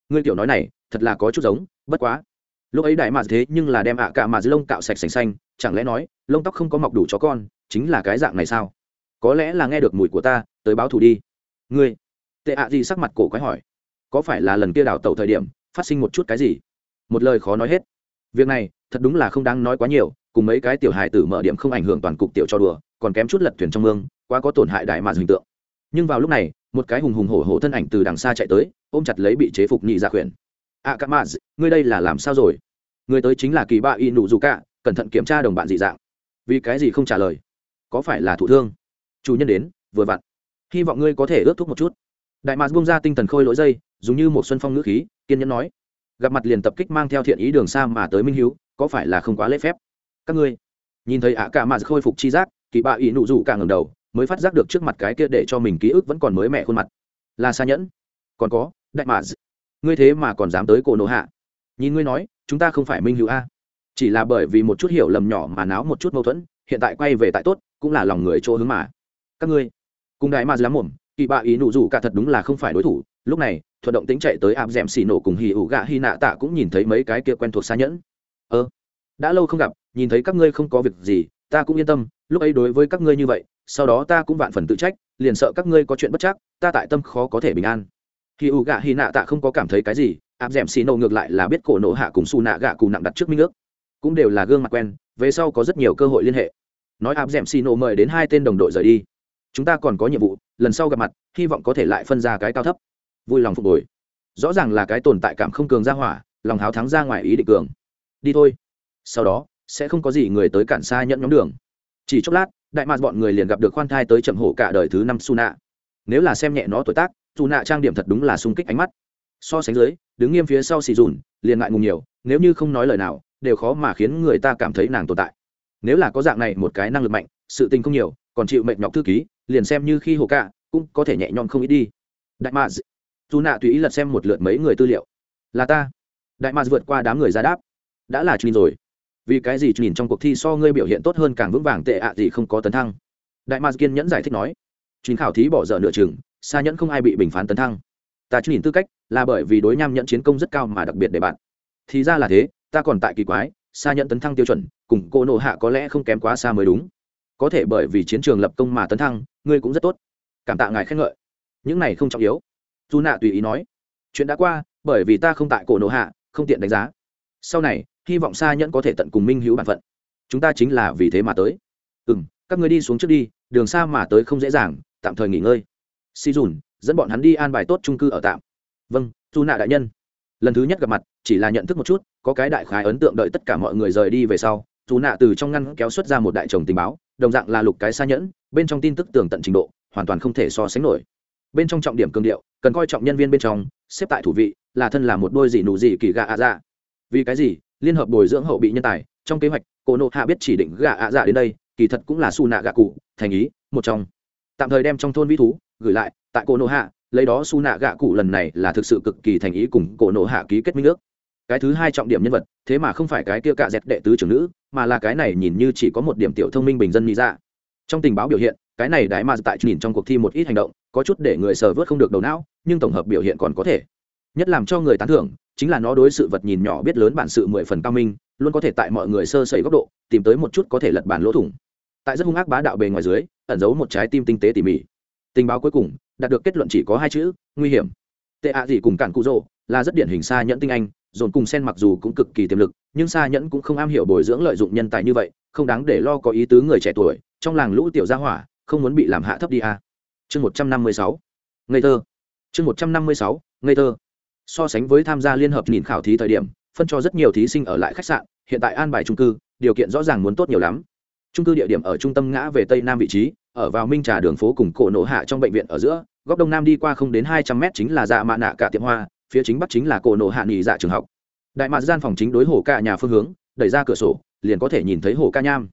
Ngươi tiểu nói này thật là có chút giống, bất quá. Lúc ấy đại mạt thế nhưng là đem ạ cả mà dưới lông cạo sạch sành xanh, chẳng lẽ nói, lông tóc không có mọc đủ chó con, chính là cái dạng này sao? Có lẽ là nghe được mùi của ta, tới báo thù đi. Ngươi, tệ ạ gì sắc mặt cổ quái hỏi. Có phải là lần kia đào tẩu thời điểm, phát sinh một chút cái gì? Một lời khó nói hết. Việc này, thật đúng là không đáng nói quá nhiều, cùng mấy cái tiểu hài tử mở điểm không ảnh hưởng toàn cục tiểu cho đùa, còn kém chút lật thuyền trong mương, quá có tổn hại đại mà hình tượng. Nhưng vào lúc này, một cái hùng hùng hổ hổ thân ảnh từ đằng xa chạy tới, ôm chặt lấy bị chế phục nhị dạ khuyển a c a ngươi đây là làm sao rồi? Người tới chính là kỳ ba y nụ dù cả, cẩn thận kiểm tra đồng bạn dị dạng. Vì cái gì không trả lời? Có phải là thụ thương? Chủ nhân đến, vừa vặn. Hy vọng ngươi có thể ướt thuốc một chút. Đại mạc bung ra tinh thần khôi lỗi dây, dùng như một xuân phong ngữ khí, kiên nhẫn nói. Gặp mặt liền tập kích mang theo thiện ý đường xa mà tới minh hiếu, có phải là không quá lễ phép? Các ngươi, nhìn thấy ạ cả mà khôi phục chi giác, kỳ bạ ý nụ rủ cả ngầm đầu, mới phát giác được trước mặt cái kia để cho mình ký ức vẫn còn mới mẹ khuôn mặt. Là xa nhẫn. Còn có, đại mạc ngươi thế mà còn dám tới cổ nộ hạ. Nhìn ngươi nói, chúng ta không phải minh hữu a. Chỉ là bởi vì một chút hiểu lầm nhỏ mà náo một chút mâu thuẫn, hiện tại quay về tại tốt, cũng là lòng người chỗ hướng mà. Các ngươi, cùng đại ma dám mồm, kỳ bạ ý nụ rủ cả thật đúng là không phải đối thủ. Lúc này, thuận động tính chạy tới áp d ẻ m xì nổ cùng hì ủ gạ hy nạ tạ cũng nhìn thấy mấy cái kia quen thuộc xa nhẫn. Ơ, đã lâu không gặp, nhìn thấy các ngươi không có việc gì, ta cũng yên tâm, lúc ấy đối với các ngươi như vậy, sau đó ta cũng vạn phần tự trách, liền sợ các ngươi có chuyện bất chắc, ta tại tâm khó có thể bình an khi ủ gạ hy nạ tạ không có cảm thấy cái gì, áp d ẻ m xì nổ ngược lại là biết cổ nổ hạ cùng xù nạ gạ cù nặng đặt trước minh ước. Cũng đều là gương mặt quen, về sau có rất nhiều cơ hội liên hệ. Nói áp d ẻ m xì nổ mời đến hai tên đồng đội rời đi. Chúng ta còn có nhiệm vụ, lần sau gặp mặt, hy vọng có thể lại phân ra cái cao thấp. Vui lòng phục hồi. Rõ ràng là cái tồn tại cảm không cường ra hỏa, lòng háo thắng ra ngoài ý định cường. Đi thôi. Sau đó, sẽ không có gì người tới cản xa nhận nhóm đường. Chỉ chốc lát, đại mạc bọn người liền gặp được khoan thai tới chậm hổ cả đời thứ năm su nạ. Nếu là xem nhẹ nó tuổi tác dù nạ trang điểm thật đúng là sung kích ánh mắt. So sánh dưới đứng nghiêm phía sau xì dùn liền ngại ngùng nhiều nếu như không nói lời nào đều khó mà khiến người ta cảm thấy nàng tồn tại. Nếu là có dạng này một cái năng lực mạnh sự tình không nhiều còn chịu mệnh nhọc thư ký liền xem như khi hồ cạ, cũng có thể nhẹ nhõm không ít đi. Đại mads dù nạ tùy ý lật xem một lượt mấy người tư liệu. Là ta. Đại mads vượt qua đám người ra đáp. Đã là chuyên rồi. Vì cái gì nhìn trong cuộc thi so ngươi biểu hiện tốt hơn càng vững vàng tệ ạ gì không có tấn thăng? Đại mads kiên nhẫn giải thích nói. Truyền khảo thí bỏ dở nửa chừng xa nhẫn không ai bị bình phán tấn thăng. Ta nhìn tư cách là bởi vì đối nham nhận chiến công rất cao mà đặc biệt để bạn. Thì ra là thế, ta còn tại kỳ quái xa nhận tấn thăng tiêu chuẩn, cùng cô nộ hạ có lẽ không kém quá xa mới đúng. Có thể bởi vì chiến trường lập công mà tấn thăng, ngươi cũng rất tốt. Cảm tạ ngài khen ngợi. Những này không trọng yếu. Dù nạ tùy ý nói. Chuyện đã qua, bởi vì ta không tại cổ nộ hạ, không tiện đánh giá. Sau này, hy vọng xa nhẫn có thể tận cùng minh hữu bản phận. Chúng ta chính là vì thế mà tới. Ừ m các người đi xuống trước đi, đường xa mà tới không dễ dàng, tạm thời nghỉ ngơi si dùn, dẫn bọn hắn đi an bài tốt trung cư ở tạm. Vâng dù nạ đại nhân. Lần thứ nhất gặp mặt, chỉ là nhận thức một chút, có cái đại khái ấn tượng đợi tất cả mọi người rời đi về sau dù nạ từ trong ngăn kéo xuất ra một đại chồng tình báo, đồng dạng là lục cái xa nhẫn, bên trong tin tức tường tận trình độ, hoàn toàn không thể so sánh nổi. Bên trong trọng điểm cường điệu, cần coi trọng nhân viên bên trong, xếp tại thủ vị, là thân là một đôi gì nụ gì kỳ gà ạ dạ. Vì cái gì? Liên hợp bồi dưỡng hậu bị nhân tài, trong kế hoạch, cô nộ hạ biết chỉ định gà ạ dạ đến đây, kỳ thật cũng là su nạ gà cụ, thành ý, một trong. Tạm thời đem trong thôn vĩ thú gửi lại, tại cô nộ hạ, lấy đó su nạ gạ cụ lần này là thực sự cực kỳ thành ý cùng cổ nộ hạ ký kết minh ước. Cái thứ hai trọng điểm nhân vật, thế mà không phải cái kia cạ dẹt đệ tứ trưởng nữ, mà là cái này nhìn như chỉ có một điểm tiểu thông minh bình dân nghĩ ra dạ. trong tình báo biểu hiện, cái này đại mà tại nhìn trong cuộc thi một ít hành động, có chút để người sờ vớt không được đầu não, nhưng tổng hợp biểu hiện còn có thể. Nhất làm cho người tán thưởng, chính là nó đối sự vật nhìn nhỏ biết lớn bản sự mười phần cao minh, luôn có thể tại mọi người sơ sẩy góc độ, tìm tới một chút có thể lật bản lỗ thủng. Tại rất hung ác bá đạo bề ngoài dưới, ẩn giấu một trái tim tinh tế tỉ mỉ tình báo cuối cùng, đạt được kết luận chỉ có hai chữ, nguy hiểm. Tệ ạ gì cùng cản cụ rỗ là rất điển hình xa nhẫn tinh anh, dồn cùng sen mặc dù cũng cực kỳ tiềm lực, nhưng xa nhẫn cũng không am hiểu bồi dưỡng lợi dụng nhân tài như vậy, không đáng để lo có ý tứ người trẻ tuổi, trong làng lũ tiểu gia hỏa, không muốn bị làm hạ thấp đi à. chương một trăm năm mươi sáu. Ngây thơ. Chương một trăm năm mươi sáu, ngây thơ. So sánh với tham gia liên hợp nhìn khảo thí thời điểm, phân cho rất nhiều thí sinh ở lại khách sạn, hiện tại an bài trung cư, điều kiện rõ ràng muốn tốt nhiều lắm. Trung cư địa điểm ở trung tâm ngã về tây nam vị trí ở vào minh trà đường phố cùng cổ nổ hạ trong bệnh viện ở giữa, góc đông nam đi qua không đến hai trăm mét chính là dạ mạ nạ cả tiệm hoa, phía chính bắc chính là cổ nổ hạ nghỉ dạ trường học. Đại mạ gian phòng chính đối hồ ca nhà phương hướng, đẩy ra cửa sổ, liền có thể nhìn thấy hồ ca nham.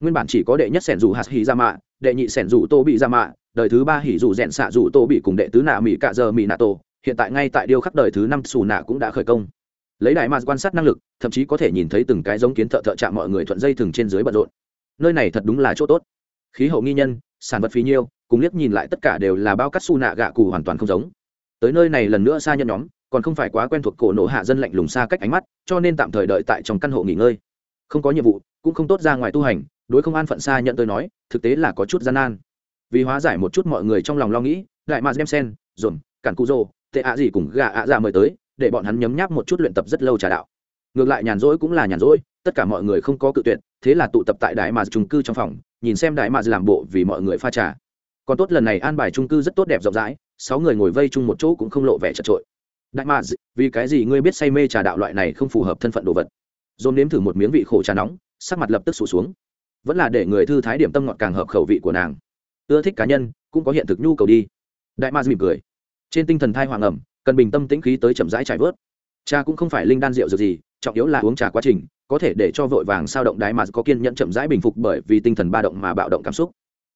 Nguyên bản chỉ có đệ nhất sẻn dù hạt hì ra dạ mạ, đệ nhị sẻn dù tô bị ra mạ, đời thứ ba hỉ dù rẽn xạ dù tô bị cùng đệ tứ nạ mỹ cạ giờ mỹ nạ tô hiện tại ngay tại điêu khắc đời thứ năm xù nạ cũng đã khởi công. Lấy đại mạt quan sát năng lực, thậm chí có thể nhìn thấy từng cái giống kiến thợ thợ chạm mọi người thuận dây thừng trên dưới bận rộn. Nơi này thật đúng là chỗ tốt khí hậu nghi nhân, sản vật phí nhiêu, cùng liếc nhìn lại tất cả đều là bao cắt su nạ gạ cù hoàn toàn không giống. Tới nơi này lần nữa xa nhân nhóm, còn không phải quá quen thuộc cổ nổ hạ dân lạnh lùng xa cách ánh mắt, cho nên tạm thời đợi tại trong căn hộ nghỉ ngơi. Không có nhiệm vụ, cũng không tốt ra ngoài tu hành, đối không an phận xa nhận tôi nói, thực tế là có chút gian nan. Vì hóa giải một chút mọi người trong lòng lo nghĩ, đại mà đem sen, dồn, cản cụ rô tệ ạ gì cùng gà ạ dạ ra mời tới, để bọn hắn nhấm nháp một chút luyện tập rất lâu trà đạo. Ngược lại nhàn rỗi cũng là nhàn rỗi, tất cả mọi người không có cự tuyệt thế là tụ tập tại đại mà trung cư trong phòng, nhìn xem đại mà làm bộ vì mọi người pha trà. Còn tốt lần này an bài trung cư rất tốt đẹp rộng rãi, sáu người ngồi vây chung một chỗ cũng không lộ vẻ chật trội đại mà vì cái gì ngươi biết say mê trà đạo loại này không phù hợp thân phận đồ vật? Dồn nếm thử một miếng vị khổ trà nóng, sắc mặt lập tức sụt xuống. Vẫn là để người thư thái điểm tâm ngọt càng hợp khẩu vị của nàng. Ưa thích cá nhân, cũng có hiện thực nhu cầu đi. Đại mạ mỉm cười. Trên tinh thần thai hoàng ẩm, cần bình tâm tĩnh khí tới chậm rãi trải vớt. Cha cũng không phải linh đan rượu dược gì trọng yếu là uống trà quá trình, có thể để cho vội vàng sao động đại mà có kiên nhẫn chậm rãi bình phục bởi vì tinh thần ba động mà bạo động cảm xúc.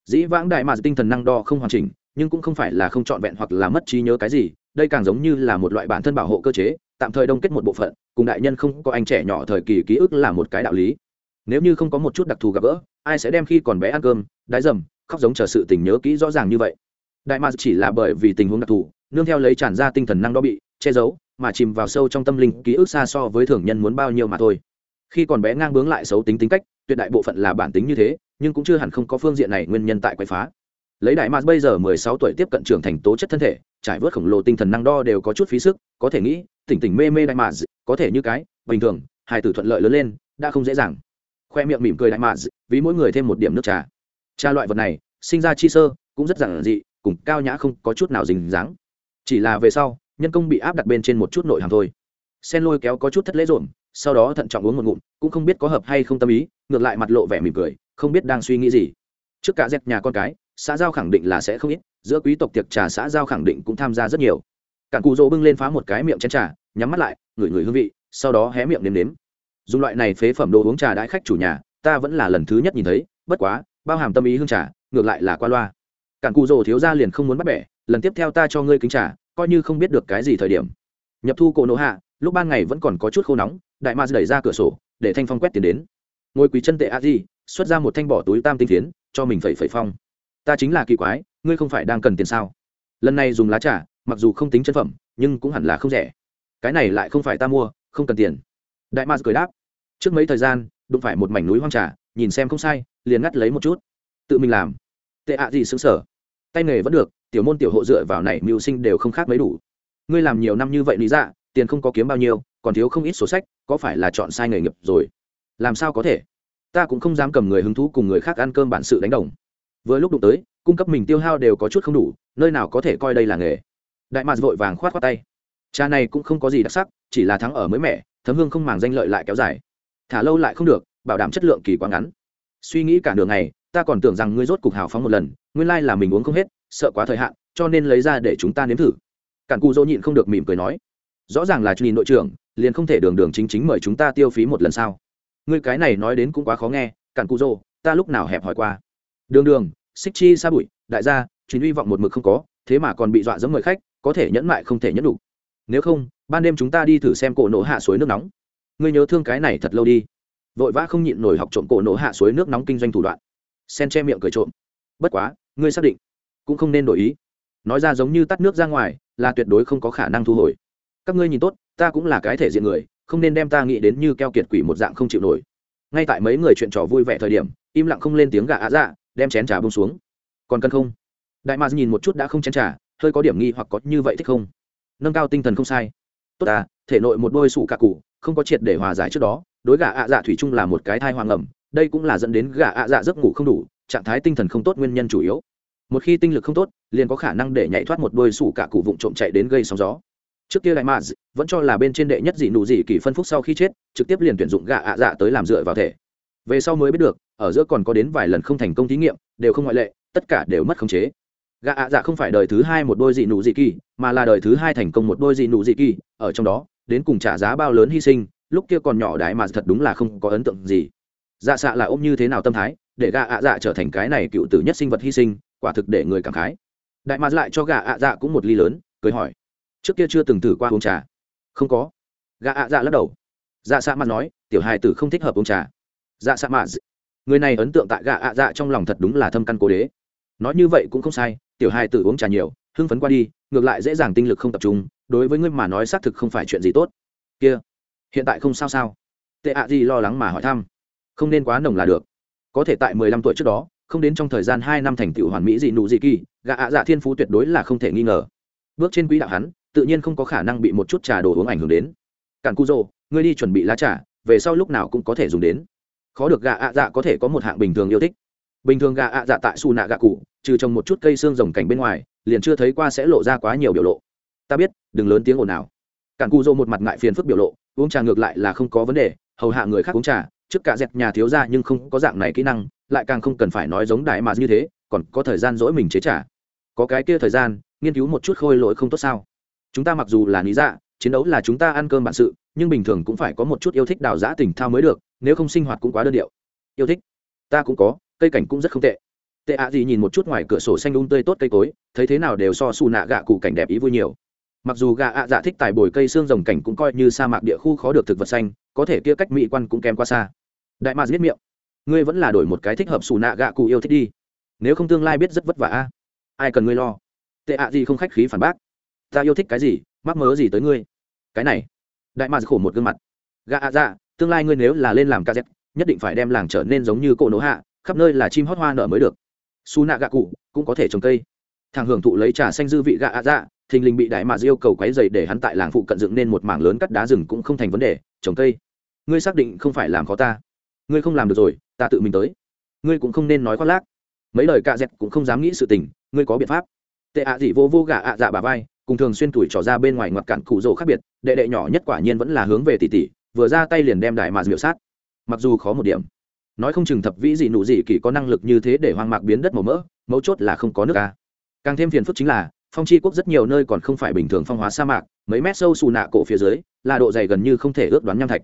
Dĩ vãng đại mà tinh thần năng đo không hoàn chỉnh, nhưng cũng không phải là không trọn vẹn hoặc là mất trí nhớ cái gì, đây càng giống như là một loại bản thân bảo hộ cơ chế, tạm thời đông kết một bộ phận, cùng đại nhân không có anh trẻ nhỏ thời kỳ ký ức là một cái đạo lý. Nếu như không có một chút đặc thù gặp gỡ, ai sẽ đem khi còn bé ăn cơm, đái dầm, khóc giống chờ sự tình nhớ kỹ rõ ràng như vậy. Đại mà chỉ là bởi vì tình huống đặc thù, nương theo lấy tràn ra tinh thần năng đo bị, che giấu mà chìm vào sâu trong tâm linh, ký ức xa so với thường nhân muốn bao nhiêu mà thôi. Khi còn bé ngang bướng lại xấu tính tính cách, tuyệt đại bộ phận là bản tính như thế, nhưng cũng chưa hẳn không có phương diện này nguyên nhân tại quậy phá. Lấy đại mạc bây giờ mười sáu tuổi tiếp cận trưởng thành tố chất thân thể, trải vớt khổng lồ tinh thần năng đo đều có chút phí sức, có thể nghĩ, tỉnh tỉnh mê mê đại mạc có thể như cái, bình thường hài tử thuận lợi lớn lên, đã không dễ dàng. Khoe miệng mỉm cười đại mạc vì mỗi người thêm một điểm nước trà. Trà loại vật này, sinh ra chi sơ, cũng rất giản dị, cùng cao nhã không có chút nào dình dáng. Chỉ là về sau nhân công bị áp đặt bên trên một chút nội hàm thôi. Sen lôi kéo có chút thất lễ rộn sau đó thận trọng uống một ngụm, cũng không biết có hợp hay không tâm ý, ngược lại mặt lộ vẻ mỉm cười, không biết đang suy nghĩ gì. Trước cả dẹp nhà con cái, xã giao khẳng định là sẽ không ít, giữa quý tộc tiệc trà xã giao khẳng định cũng tham gia rất nhiều. Cản cụ dỗ bưng lên phá một cái miệng chén trà, nhắm mắt lại, ngửi ngửi hương vị, sau đó hé miệng nếm nếm. Dùng loại này phế phẩm đồ uống trà đãi khách chủ nhà, ta vẫn là lần thứ nhất nhìn thấy, bất quá, bao hàm tâm ý hương trà, ngược lại là qua loa. Cản cụ dỗ thiếu ra liền không muốn bắt bẻ, lần tiếp theo ta cho ngươi kính trà coi như không biết được cái gì thời điểm. Nhập thu cổ nổ hạ, lúc ban ngày vẫn còn có chút khô nóng, đại ma đẩy ra cửa sổ, để thanh phong quét tiền đến. Ngồi quý chân tệ a di, xuất ra một thanh bỏ túi tam tinh phiến, cho mình phẩy phẩy phong. Ta chính là kỳ quái, ngươi không phải đang cần tiền sao? Lần này dùng lá trà, mặc dù không tính chân phẩm, nhưng cũng hẳn là không rẻ. Cái này lại không phải ta mua, không cần tiền. Đại ma cười đáp. Trước mấy thời gian, đụng phải một mảnh núi hoang trà, nhìn xem không sai, liền ngắt lấy một chút. Tự mình làm. Tệ ạ gì xứng sở tay nghề vẫn được tiểu môn tiểu hộ dựa vào này mưu sinh đều không khác mấy đủ. Ngươi làm nhiều năm như vậy lý dạ tiền không có kiếm bao nhiêu, còn thiếu không ít sổ sách, có phải là chọn sai nghề nghiệp rồi? Làm sao có thể? Ta cũng không dám cầm người hứng thú cùng người khác ăn cơm bản sự đánh đồng. Vừa lúc đụng tới, cung cấp mình tiêu hao đều có chút không đủ, nơi nào có thể coi đây là nghề. Đại mạc vội vàng khoát khoát tay. Cha này cũng không có gì đặc sắc, chỉ là thắng ở mới mẻ, thấm hương không màng danh lợi lại kéo dài. Thả lâu lại không được, bảo đảm chất lượng kỳ quá ngắn. Suy nghĩ cả đường này ta còn tưởng rằng ngươi rốt cục hào phóng một lần, nguyên lai là mình uống không hết sợ quá thời hạn, cho nên lấy ra để chúng ta nếm thử. Cản cù dỗ nhịn không được mỉm cười nói, rõ ràng là nhìn đội trưởng, liền không thể đường đường chính chính mời chúng ta tiêu phí một lần sao? Ngươi cái này nói đến cũng quá khó nghe, cản cù dỗ, ta lúc nào hẹp hỏi qua. Đường đường, xích chi xa bụi, đại gia chuyến hy vọng một mực không có, thế mà còn bị dọa giống mời khách, có thể nhẫn mại không thể nhẫn đủ nếu không, ban đêm chúng ta đi thử xem cổ nổ hạ suối nước nóng. Ngươi nhớ thương cái này thật lâu đi. Vội vã không nhịn nổi học trộm cổ nổ hạ suối nước nóng kinh doanh thủ đoạn. Sen che miệng cười trộm. Bất quá, ngươi xác định cũng không nên đổi ý. Nói ra giống như tắt nước ra ngoài, là tuyệt đối không có khả năng thu hồi. Các ngươi nhìn tốt, ta cũng là cái thể diện người, không nên đem ta nghĩ đến như keo kiệt quỷ một dạng không chịu nổi. Ngay tại mấy người chuyện trò vui vẻ thời điểm, im lặng không lên tiếng gà á dạ đem chén trà bông xuống. Còn cần không? Đại mạc nhìn một chút đã không chén trà, hơi có điểm nghi hoặc có như vậy thích không? Nâng cao tinh thần không sai. Tốt à thể nội một đôi sủ cạ cụ không có triệt để hòa giải trước đó, đối gà ạ dạ thủy chung là một cái thai hoàng ẩm, đây cũng là dẫn đến gà ạ dạ giấc ngủ không đủ, trạng thái tinh thần không tốt nguyên nhân chủ yếu một khi tinh lực không tốt, liền có khả năng để nhảy thoát một đôi sủ cả cụ vụn trộm chạy đến gây sóng gió. Trước kia đại mà vẫn cho là bên trên đệ nhất dị nụ dị kỳ phân phúc sau khi chết, trực tiếp liền tuyển dụng gạ ạ dạ tới làm dựa vào thể. Về sau mới biết được, ở giữa còn có đến vài lần không thành công thí nghiệm, đều không ngoại lệ, tất cả đều mất khống chế. Gạ ạ dạ không phải đời thứ hai một đôi dị nụ dị kỳ, mà là đời thứ hai thành công một đôi dị nụ dị kỳ, ở trong đó, đến cùng trả giá bao lớn hy sinh, lúc kia còn nhỏ đái mà thật đúng là không có ấn tượng gì. Dạ xạ là ôm như thế nào tâm thái, để gạ ạ dạ trở thành cái này cựu tử nhất sinh vật hy sinh quả thực để người cảm khái. Đại mạc lại cho gà ạ dạ cũng một ly lớn, cười hỏi, trước kia chưa từng thử qua uống trà. Không có. Gà ạ dạ lắc đầu. Dạ xạ mặt nói, tiểu hài tử không thích hợp uống trà. Dạ xạ mạt người này ấn tượng tại gà ạ dạ trong lòng thật đúng là thâm căn cố đế. Nói như vậy cũng không sai, tiểu hài tử uống trà nhiều, hưng phấn qua đi, ngược lại dễ dàng tinh lực không tập trung, đối với ngươi mà nói xác thực không phải chuyện gì tốt. Kia, hiện tại không sao sao? Tệ ạ gì lo lắng mà hỏi thăm. Không nên quá nồng là được. Có thể tại mười lăm tuổi trước đó không đến trong thời gian hai năm thành tựu hoàn mỹ dị nụ dị kỳ gạ ạ dạ thiên phú tuyệt đối là không thể nghi ngờ. Bước trên quỹ đạo hắn, tự nhiên không có khả năng bị một chút trà đồ uống ảnh hưởng đến. Cản cu rô ngươi đi chuẩn bị lá trà, về sau lúc nào cũng có thể dùng đến. Khó được gạ ạ dạ có thể có một hạng bình thường yêu thích. Bình thường gã ạ dạ tại xù nạ gạ cụ, trừ trồng một chút cây xương rồng cảnh bên ngoài, liền chưa thấy qua sẽ lộ ra quá nhiều biểu lộ. Ta biết, đừng lớn tiếng ồn nào cản cụ dô một mặt ngại phiền phức biểu lộ, uống trà ngược lại là không có vấn đề, hầu hạ người khác uống trà, trước cả dẹp nhà thiếu ra nhưng không có dạng này kỹ năng lại càng không cần phải nói giống đại mà như thế, còn có thời gian dỗi mình chế trả. Có cái kia thời gian, nghiên cứu một chút khôi lỗi không tốt sao? Chúng ta mặc dù là lý dạ chiến đấu là chúng ta ăn cơm bạn sự, nhưng bình thường cũng phải có một chút yêu thích đào giã tình thao mới được, nếu không sinh hoạt cũng quá đơn điệu. Yêu thích? Ta cũng có, cây cảnh cũng rất không tệ. Tệ ạ gì nhìn một chút ngoài cửa sổ xanh đun tươi tốt cây cối, thấy thế nào đều so xù nạ gạ cụ cảnh đẹp ý vui nhiều. Mặc dù gạ ạ dạ thích tài bồi cây xương rồng cảnh cũng coi như sa mạc địa khu khó được thực vật xanh, có thể kia cách mỹ quan cũng kém qua xa. Đại ma giết miệng ngươi vẫn là đổi một cái thích hợp xù nạ gạ cụ yêu thích đi. Nếu không tương lai biết rất vất vả a. Ai cần ngươi lo? Tệ ạ gì không khách khí phản bác. Ta yêu thích cái gì, mắc mớ gì tới ngươi? Cái này. Đại ma khổ một gương mặt. Gạ ạ dạ tương lai ngươi nếu là lên làm ca z nhất định phải đem làng trở nên giống như cổ nỗ hạ, khắp nơi là chim hót hoa nở mới được. Xù nạ gạ cụ cũng có thể trồng cây. Thằng hưởng thụ lấy trà xanh dư vị gạ ạ dạ thình lình bị đại mạc yêu cầu quấy dày để hắn tại làng phụ cận dựng nên một mảng lớn cắt đá rừng cũng không thành vấn đề, trồng cây. Ngươi xác định không phải làm khó ta ngươi không làm được rồi, ta tự mình tới. Ngươi cũng không nên nói khoác lác. Mấy lời cạ dẹt cũng không dám nghĩ sự tình, ngươi có biện pháp. Tệ ạ dị vô vô gà ạ dạ bà vai, cùng thường xuyên tuổi trò ra bên ngoài ngoặt cạn cụ rỗ khác biệt, đệ đệ nhỏ nhất quả nhiên vẫn là hướng về tỷ tỷ vừa ra tay liền đem đại mà diệu sát. Mặc dù khó một điểm, nói không chừng thập vĩ gì nụ gì kỳ có năng lực như thế để hoang mạc biến đất màu mỡ, mấu chốt là không có nước ca càng thêm phiền phức chính là, phong chi quốc rất nhiều nơi còn không phải bình thường phong hóa sa mạc, mấy mét sâu xù nạ cổ phía dưới, là độ dày gần như không thể ước đoán nham thạch.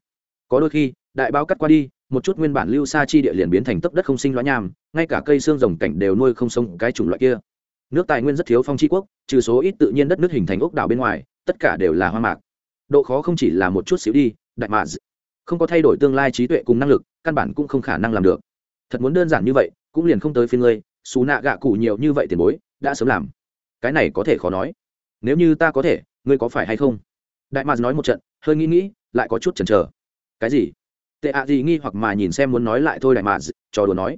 Có đôi khi, đại báo cắt qua đi một chút nguyên bản lưu sa chi địa liền biến thành tấp đất không sinh loã nham, ngay cả cây xương rồng cảnh đều nuôi không sông cái chủng loại kia. Nước tài nguyên rất thiếu phong chi quốc, trừ số ít tự nhiên đất nước hình thành ốc đảo bên ngoài, tất cả đều là hoa mạc. Độ khó không chỉ là một chút xíu đi, đại mạ không có thay đổi tương lai trí tuệ cùng năng lực, căn bản cũng không khả năng làm được. Thật muốn đơn giản như vậy, cũng liền không tới phiên ngươi, xù nạ gạ cụ nhiều như vậy tiền bối, đã sớm làm. Cái này có thể khó nói. Nếu như ta có thể, ngươi có phải hay không? Đại mạc nói một trận, hơi nghĩ nghĩ, lại có chút chần chờ. Cái gì? Tệ ạ gì nghi hoặc mà nhìn xem muốn nói lại thôi đại mà trò đùa nói.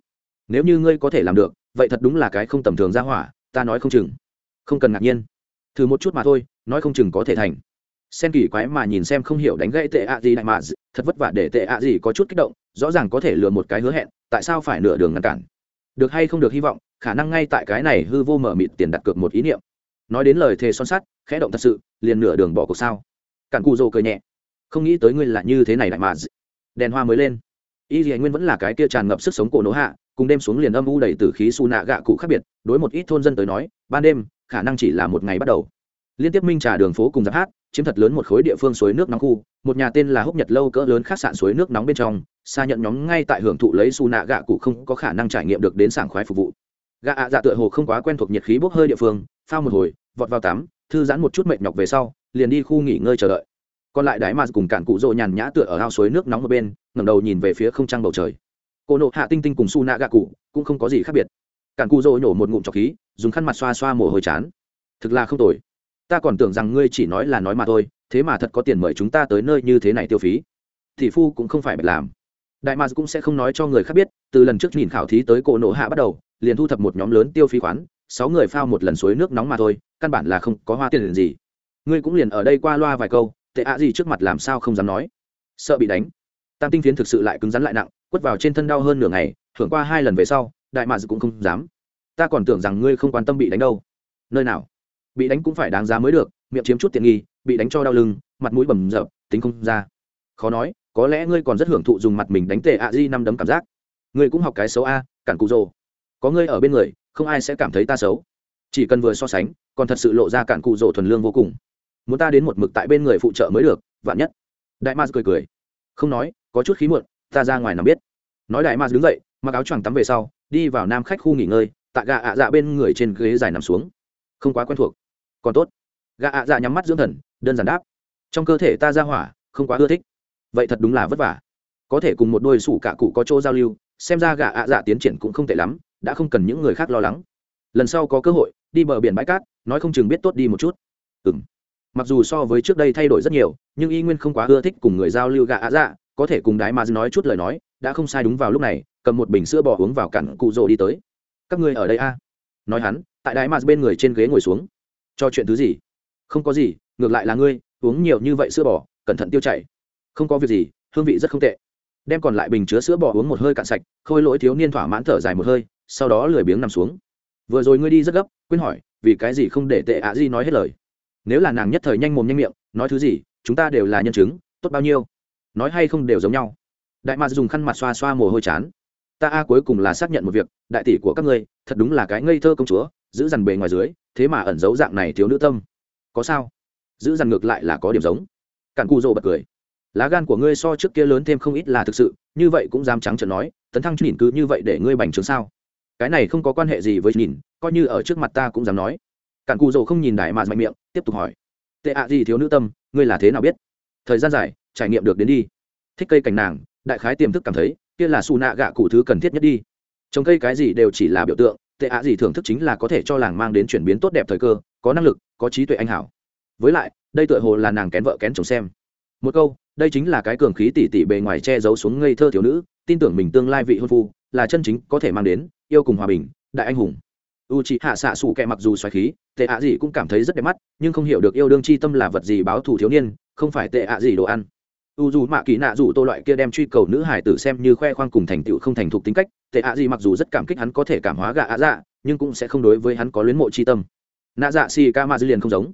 Nếu như ngươi có thể làm được, vậy thật đúng là cái không tầm thường ra hỏa, ta nói không chừng. Không cần ngạc nhiên. Thử một chút mà thôi, nói không chừng có thể thành. Sen kỳ quái mà nhìn xem không hiểu đánh gãy tệ ạ gì đại mà thật vất vả để tệ ạ gì có chút kích động, rõ ràng có thể lừa một cái hứa hẹn, tại sao phải nửa đường ngăn cản? Được hay không được hy vọng, khả năng ngay tại cái này hư vô mở mịt tiền đặt cược một ý niệm. Nói đến lời thề son sắt, khẽ động thật sự, liền nửa đường bỏ cuộc sao? Cản cù rồ cười nhẹ. Không nghĩ tới ngươi là như thế này đại mà đèn hoa mới lên. Y dì nguyên vẫn là cái kia tràn ngập sức sống cổ nỗ hạ, cùng đêm xuống liền âm u đầy t khí su nạ gạ cụ khác biệt, đối một ít thôn dân tới nói, ban đêm, khả năng chỉ là một ngày bắt đầu. Liên tiếp minh trà đường phố cùng giáp hát, chiếm thật lớn một khối địa phương suối nước nóng khu, một nhà tên là húc nhật lâu cỡ lớn khác sạn suối nước nóng bên trong, xa nhận nhóm ngay tại hưởng thụ lấy su nạ gạ cụ không có khả năng trải nghiệm được đến sảng khoái phục vụ. Gạ ạ dạ tựa hồ không quá quen thuộc nhiệt khí bốc hơi địa phương, phao một hồi, vọt vào tắm, thư giãn một chút mệt nhọc về sau, liền đi khu nghỉ ngơi chờ đợi còn lại đại mars cùng cản cụ rộ nhàn nhã tựa ở ao suối nước nóng một bên, ngẩng đầu nhìn về phía không trăng bầu trời. Cô nộ hạ tinh tinh cùng su nạ gạ cụ cũng không có gì khác biệt. Cản cụ rộ nhổ một ngụm trọc khí, dùng khăn mặt xoa xoa mồ hôi chán. Thực là không tồi. Ta còn tưởng rằng ngươi chỉ nói là nói mà thôi, thế mà thật có tiền mời chúng ta tới nơi như thế này tiêu phí. Thị phu cũng không phải bạch làm. Đại mars cũng sẽ không nói cho người khác biết, từ lần trước nhìn khảo thí tới cổ nộ hạ bắt đầu, liền thu thập một nhóm lớn tiêu phí khoán, sáu người phao một lần suối nước nóng mà thôi, căn bản là không có hoa tiền gì. Ngươi cũng liền ở đây qua loa vài câu tệ ạ gì trước mặt làm sao không dám nói? Sợ bị đánh. Tam tinh phiến thực sự lại cứng rắn lại nặng, quất vào trên thân đau hơn nửa ngày, thưởng qua hai lần về sau, đại mạc cũng không dám. Ta còn tưởng rằng ngươi không quan tâm bị đánh đâu. Nơi nào? Bị đánh cũng phải đáng giá mới được, miệng chiếm chút tiện nghi, bị đánh cho đau lưng, mặt mũi bầm rợp tính không ra. Khó nói, có lẽ ngươi còn rất hưởng thụ dùng mặt mình đánh tệ ạ di năm đấm cảm giác. Ngươi cũng học cái xấu a, cản cụ rồ. Có ngươi ở bên người, không ai sẽ cảm thấy ta xấu. Chỉ cần vừa so sánh, còn thật sự lộ ra cản cụ rồ thuần lương vô cùng muốn ta đến một mực tại bên người phụ trợ mới được, vạn nhất. Đại mars cười cười. Không nói, có chút khí muộn, ta ra ngoài nằm biết. Nói đại mars đứng dậy, mặc áo choàng tắm về sau, đi vào nam khách khu nghỉ ngơi tạ gà ạ dạ bên người trên ghế dài nằm xuống. Không quá quen thuộc. Còn tốt. Gà ạ dạ nhắm mắt dưỡng thần, đơn giản đáp. Trong cơ thể ta ra hỏa, không quá ưa thích. Vậy thật đúng là vất vả. Có thể cùng một đôi sủ cả cụ có chỗ giao lưu, xem ra gà ạ dạ tiến triển cũng không tệ lắm, đã không cần những người khác lo lắng. Lần sau có cơ hội, đi bờ biển bãi cát, nói không chừng biết tốt đi một chút. Ừ m mặc dù so với trước đây thay đổi rất nhiều, nhưng y nguyên không quá ưa thích cùng người giao lưu gạ ạ dạ có thể cùng đái mà nói chút lời nói, đã không sai đúng vào lúc này, cầm một bình sữa bò uống vào cặn cụ rồ đi tới. Các ngươi ở đây a? Nói hắn, tại đái mà bên người trên ghế ngồi xuống. Cho chuyện thứ gì? Không có gì, ngược lại là ngươi, uống nhiều như vậy sữa bò, cẩn thận tiêu chảy. Không có việc gì, hương vị rất không tệ. Đem còn lại bình chứa sữa bò uống một hơi cạn sạch, khôi lỗi thiếu niên thỏa mãn thở dài một hơi, sau đó lười biếng nằm xuống. Vừa rồi ngươi đi rất gấp, quên hỏi, vì cái gì không để tệ ạ Di nói hết lời? Nếu là nàng nhất thời nhanh mồm nhanh miệng, nói thứ gì, chúng ta đều là nhân chứng, tốt bao nhiêu? Nói hay không đều giống nhau. Đại mạc dùng khăn mặt xoa xoa mồ hôi chán. Ta a cuối cùng là xác nhận một việc, đại tỷ của các ngươi, thật đúng là cái ngây thơ công chúa, giữ dằn bề ngoài dưới, thế mà ẩn giấu dạng này thiếu nữ tâm. Có sao? Giữ dằn ngược lại là có điểm giống. Cản cu rồ bật cười. Lá gan của ngươi so trước kia lớn thêm không ít là thực sự, như vậy cũng dám trắng trợn nói, tấn thăng nhìn cứ như vậy để ngươi bành trướng sao? Cái này không có quan hệ gì với nhìn coi như ở trước mặt ta cũng dám nói cản cụ rồ không nhìn đại mạt mạnh miệng, tiếp tục hỏi. Tệ ạ gì thiếu nữ tâm, ngươi là thế nào biết? Thời gian dài, trải nghiệm được đến đi. Thích cây cảnh nàng, đại khái tiềm thức cảm thấy, kia là xù nạ gạ cụ thứ cần thiết nhất đi. Trồng cây cái gì đều chỉ là biểu tượng, tệ ạ gì thưởng thức chính là có thể cho làng mang đến chuyển biến tốt đẹp thời cơ, có năng lực, có trí tuệ anh hảo. Với lại, đây tựa hồ là nàng kén vợ kén chồng xem. Một câu, đây chính là cái cường khí tỉ tỉ bề ngoài che giấu xuống ngây thơ thiếu nữ, tin tưởng mình tương lai vị hôn phu, là chân chính có thể mang đến, yêu cùng hòa bình, đại anh hùng u chị hạ xạ xù kẹ mặc dù xoáy khí, tệ ạ gì cũng cảm thấy rất đẹp mắt, nhưng không hiểu được yêu đương c h i tâm là vật gì báo thù thiếu niên, không phải tệ ạ gì đồ ăn. U dù mạ kỳ nạ dù tô loại kia đem truy cầu nữ hải tử xem như khoe khoang cùng thành tựu không thành thục tính cách, tệ ạ gì mặc dù rất cảm kích hắn có thể cảm hóa gạ ạ dạ nhưng cũng sẽ không đối với hắn có luyến mộ c h i tâm. Nạ dạ xì ca ma dư liền không giống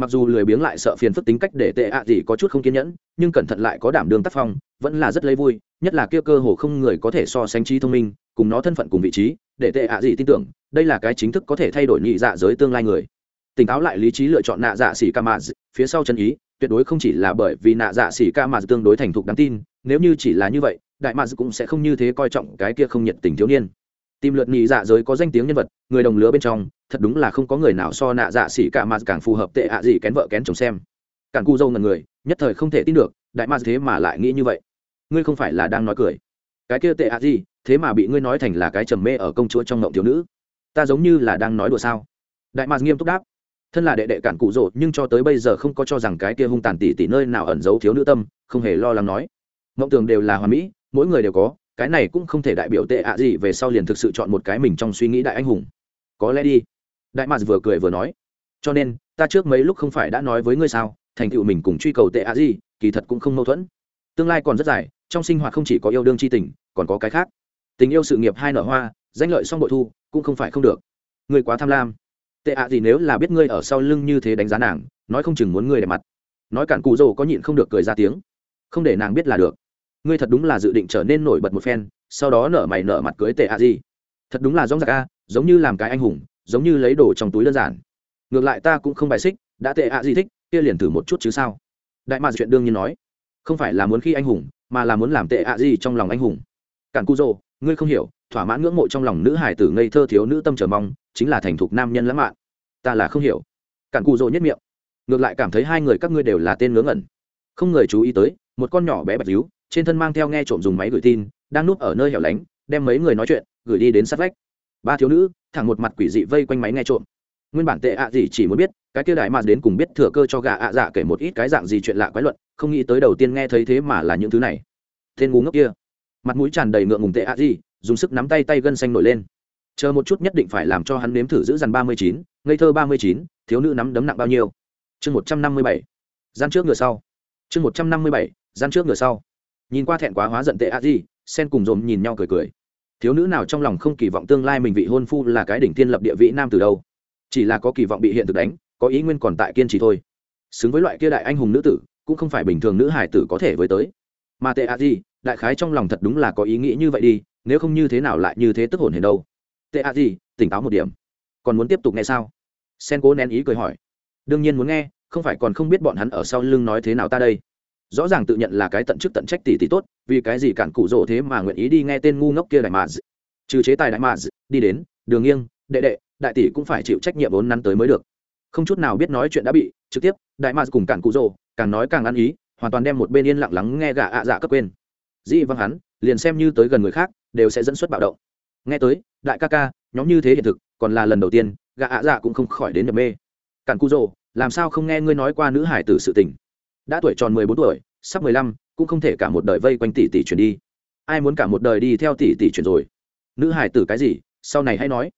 mặc dù lười biếng lại sợ phiền phức tính cách để tệ ạ gì có chút không kiên nhẫn, nhưng cẩn thận lại có đảm đương tác phong, vẫn là rất lấy vui, nhất là kia cơ hồ không người có thể so sánh trí thông minh, cùng nó thân phận cùng vị trí, để tệ ạ gì tin tưởng, đây là cái chính thức có thể thay đổi nhị dạ giới tương lai người. Tỉnh táo lại lý trí lựa chọn nạ dạ xỉ ca mạ phía sau chân ý, tuyệt đối không chỉ là bởi vì nạ dạ xỉ ca mạ tương đối thành thục đáng tin, nếu như chỉ là như vậy, đại mạ cũng sẽ không như thế coi trọng cái kia không nhiệt tình thiếu niên. Tìm lượt nhị dạ giới có danh tiếng nhân vật, người đồng lứa bên trong thật đúng là không có người nào so nạ dạ xỉ cả mà càng phù hợp tệ ạ gì kén vợ kén chồng xem. Càng cu dâu ngần người, nhất thời không thể tin được, đại ma thế mà lại nghĩ như vậy. Ngươi không phải là đang nói cười. Cái kia tệ ạ gì, thế mà bị ngươi nói thành là cái trầm mê ở công chúa trong ngộng thiếu nữ. Ta giống như là đang nói đùa sao? Đại ma nghiêm túc đáp. Thân là đệ đệ cản cụ rỗ, nhưng cho tới bây giờ không có cho rằng cái kia hung tàn tỉ tỉ nơi nào ẩn giấu thiếu nữ tâm, không hề lo lắng nói. Mộng tường đều là hoàn mỹ, mỗi người đều có, cái này cũng không thể đại biểu tệ ạ gì về sau liền thực sự chọn một cái mình trong suy nghĩ đại anh hùng. Có lẽ đi đại mạc vừa cười vừa nói, cho nên, ta trước mấy lúc không phải đã nói với ngươi sao? Thành tựu mình cùng truy cầu tệ Á gì, kỳ thật cũng không mâu thuẫn. Tương lai còn rất dài, trong sinh hoạt không chỉ có yêu đương c h i tình, còn có cái khác. Tình yêu sự nghiệp hai nở hoa, danh lợi song bội thu, cũng không phải không được. Ngươi quá tham lam. Tệ ạ gì nếu là biết ngươi ở sau lưng như thế đánh giá nàng, nói không chừng muốn ngươi đẹp mặt. Nói cản cụ rồ có nhịn không được cười ra tiếng. Không để nàng biết là được. Ngươi thật đúng là dự định trở nên nổi bật một phen, sau đó nở mày nở mặt cưới tệ ạ gì. Thật đúng là giống giặc a, giống như làm cái anh hùng giống như lấy đồ trong túi đơn giản. Ngược lại ta cũng không bài xích, đã tệ ạ gì thích, kia liền thử một chút chứ sao? Đại mạc chuyện đương nhiên nói, không phải là muốn khi anh hùng, mà là muốn làm tệ ạ gì trong lòng anh hùng. Cản cu rồ ngươi không hiểu, thỏa mãn ngưỡng mộ trong lòng nữ hải tử ngây thơ thiếu nữ tâm trở mong, chính là thành thục nam nhân lãng mạn. Ta là không hiểu. Cản cu rồ nhất miệng. Ngược lại cảm thấy hai người các ngươi đều là tên ngớ ngẩn. Không người chú ý tới, một con nhỏ bé bạch díu trên thân mang theo nghe trộm dùng máy gửi tin, đang núp ở nơi hẻo lánh, đem mấy người nói chuyện, gửi đi đến sát vách ba thiếu nữ, thẳng một mặt quỷ dị vây quanh máy nghe trộm. Nguyên bản tệ ạ gì chỉ muốn biết, cái kia đại mà đến cùng biết thừa cơ cho gà ạ dạ kể một ít cái dạng gì chuyện lạ quái luận, không nghĩ tới đầu tiên nghe thấy thế mà là những thứ này. Tên ngu ngốc kia. Mặt mũi tràn đầy ngượng ngùng tệ ạ gì, dùng sức nắm tay tay gân xanh nổi lên. Chờ một chút nhất định phải làm cho hắn nếm thử giữ dằn ba mươi chín, ngây thơ ba mươi chín, thiếu nữ nắm đấm nặng bao nhiêu? Chương một trăm năm mươi bảy. Gian trước ngựa sau. Chương một trăm năm mươi bảy, gian trước ngựa sau. Nhìn qua thẹn quá hóa giận tệ a di sen cùng dồn nhìn nhau cười cười thiếu nữ nào trong lòng không kỳ vọng tương lai mình vị hôn phu là cái đỉnh tiên lập địa vị nam từ đâu? Chỉ là có kỳ vọng bị hiện thực đánh, có ý nguyên còn tại kiên trì thôi. Xứng với loại kia đại anh hùng nữ tử, cũng không phải bình thường nữ hải tử có thể với tới. Mà tệ a di, đại khái trong lòng thật đúng là có ý nghĩ như vậy đi, nếu không như thế nào lại như thế tức hồn hề đâu? Tệ a di, tỉnh táo một điểm. Còn muốn tiếp tục nghe sao? Sen cố nén ý cười hỏi. Đương nhiên muốn nghe, không phải còn không biết bọn hắn ở sau lưng nói thế nào ta đây rõ ràng tự nhận là cái tận chức tận trách tỷ tỷ tốt, vì cái gì cản cụ rỗ thế mà nguyện ý đi nghe tên ngu ngốc kia đại mà trừ chế tài đại mà đi đến, đường nghiêng, đệ đệ, đại tỷ cũng phải chịu trách nhiệm vốn nắn tới mới được. Không chút nào biết nói chuyện đã bị, trực tiếp, đại mà cùng cản cụ rỗ, càng nói càng ăn ý, hoàn toàn đem một bên yên lặng lắng nghe gà ạ dạ cấp quên. Dĩ vâng hắn, liền xem như tới gần người khác, đều sẽ dẫn xuất bạo động. Nghe tới, đại ca ca, nhóm như thế hiện thực, còn là lần đầu tiên gà ạ dạ cũng không khỏi đến nhập mê. Cản cụ rồ làm sao không nghe ngươi nói qua nữ hải tử sự tình? Đã tuổi tròn mười bốn tuổi, sắp mười lăm, cũng không thể cả một đời vây quanh tỷ tỷ chuyển đi. Ai muốn cả một đời đi theo tỷ tỷ chuyển rồi? Nữ hải tử cái gì? Sau này hãy nói.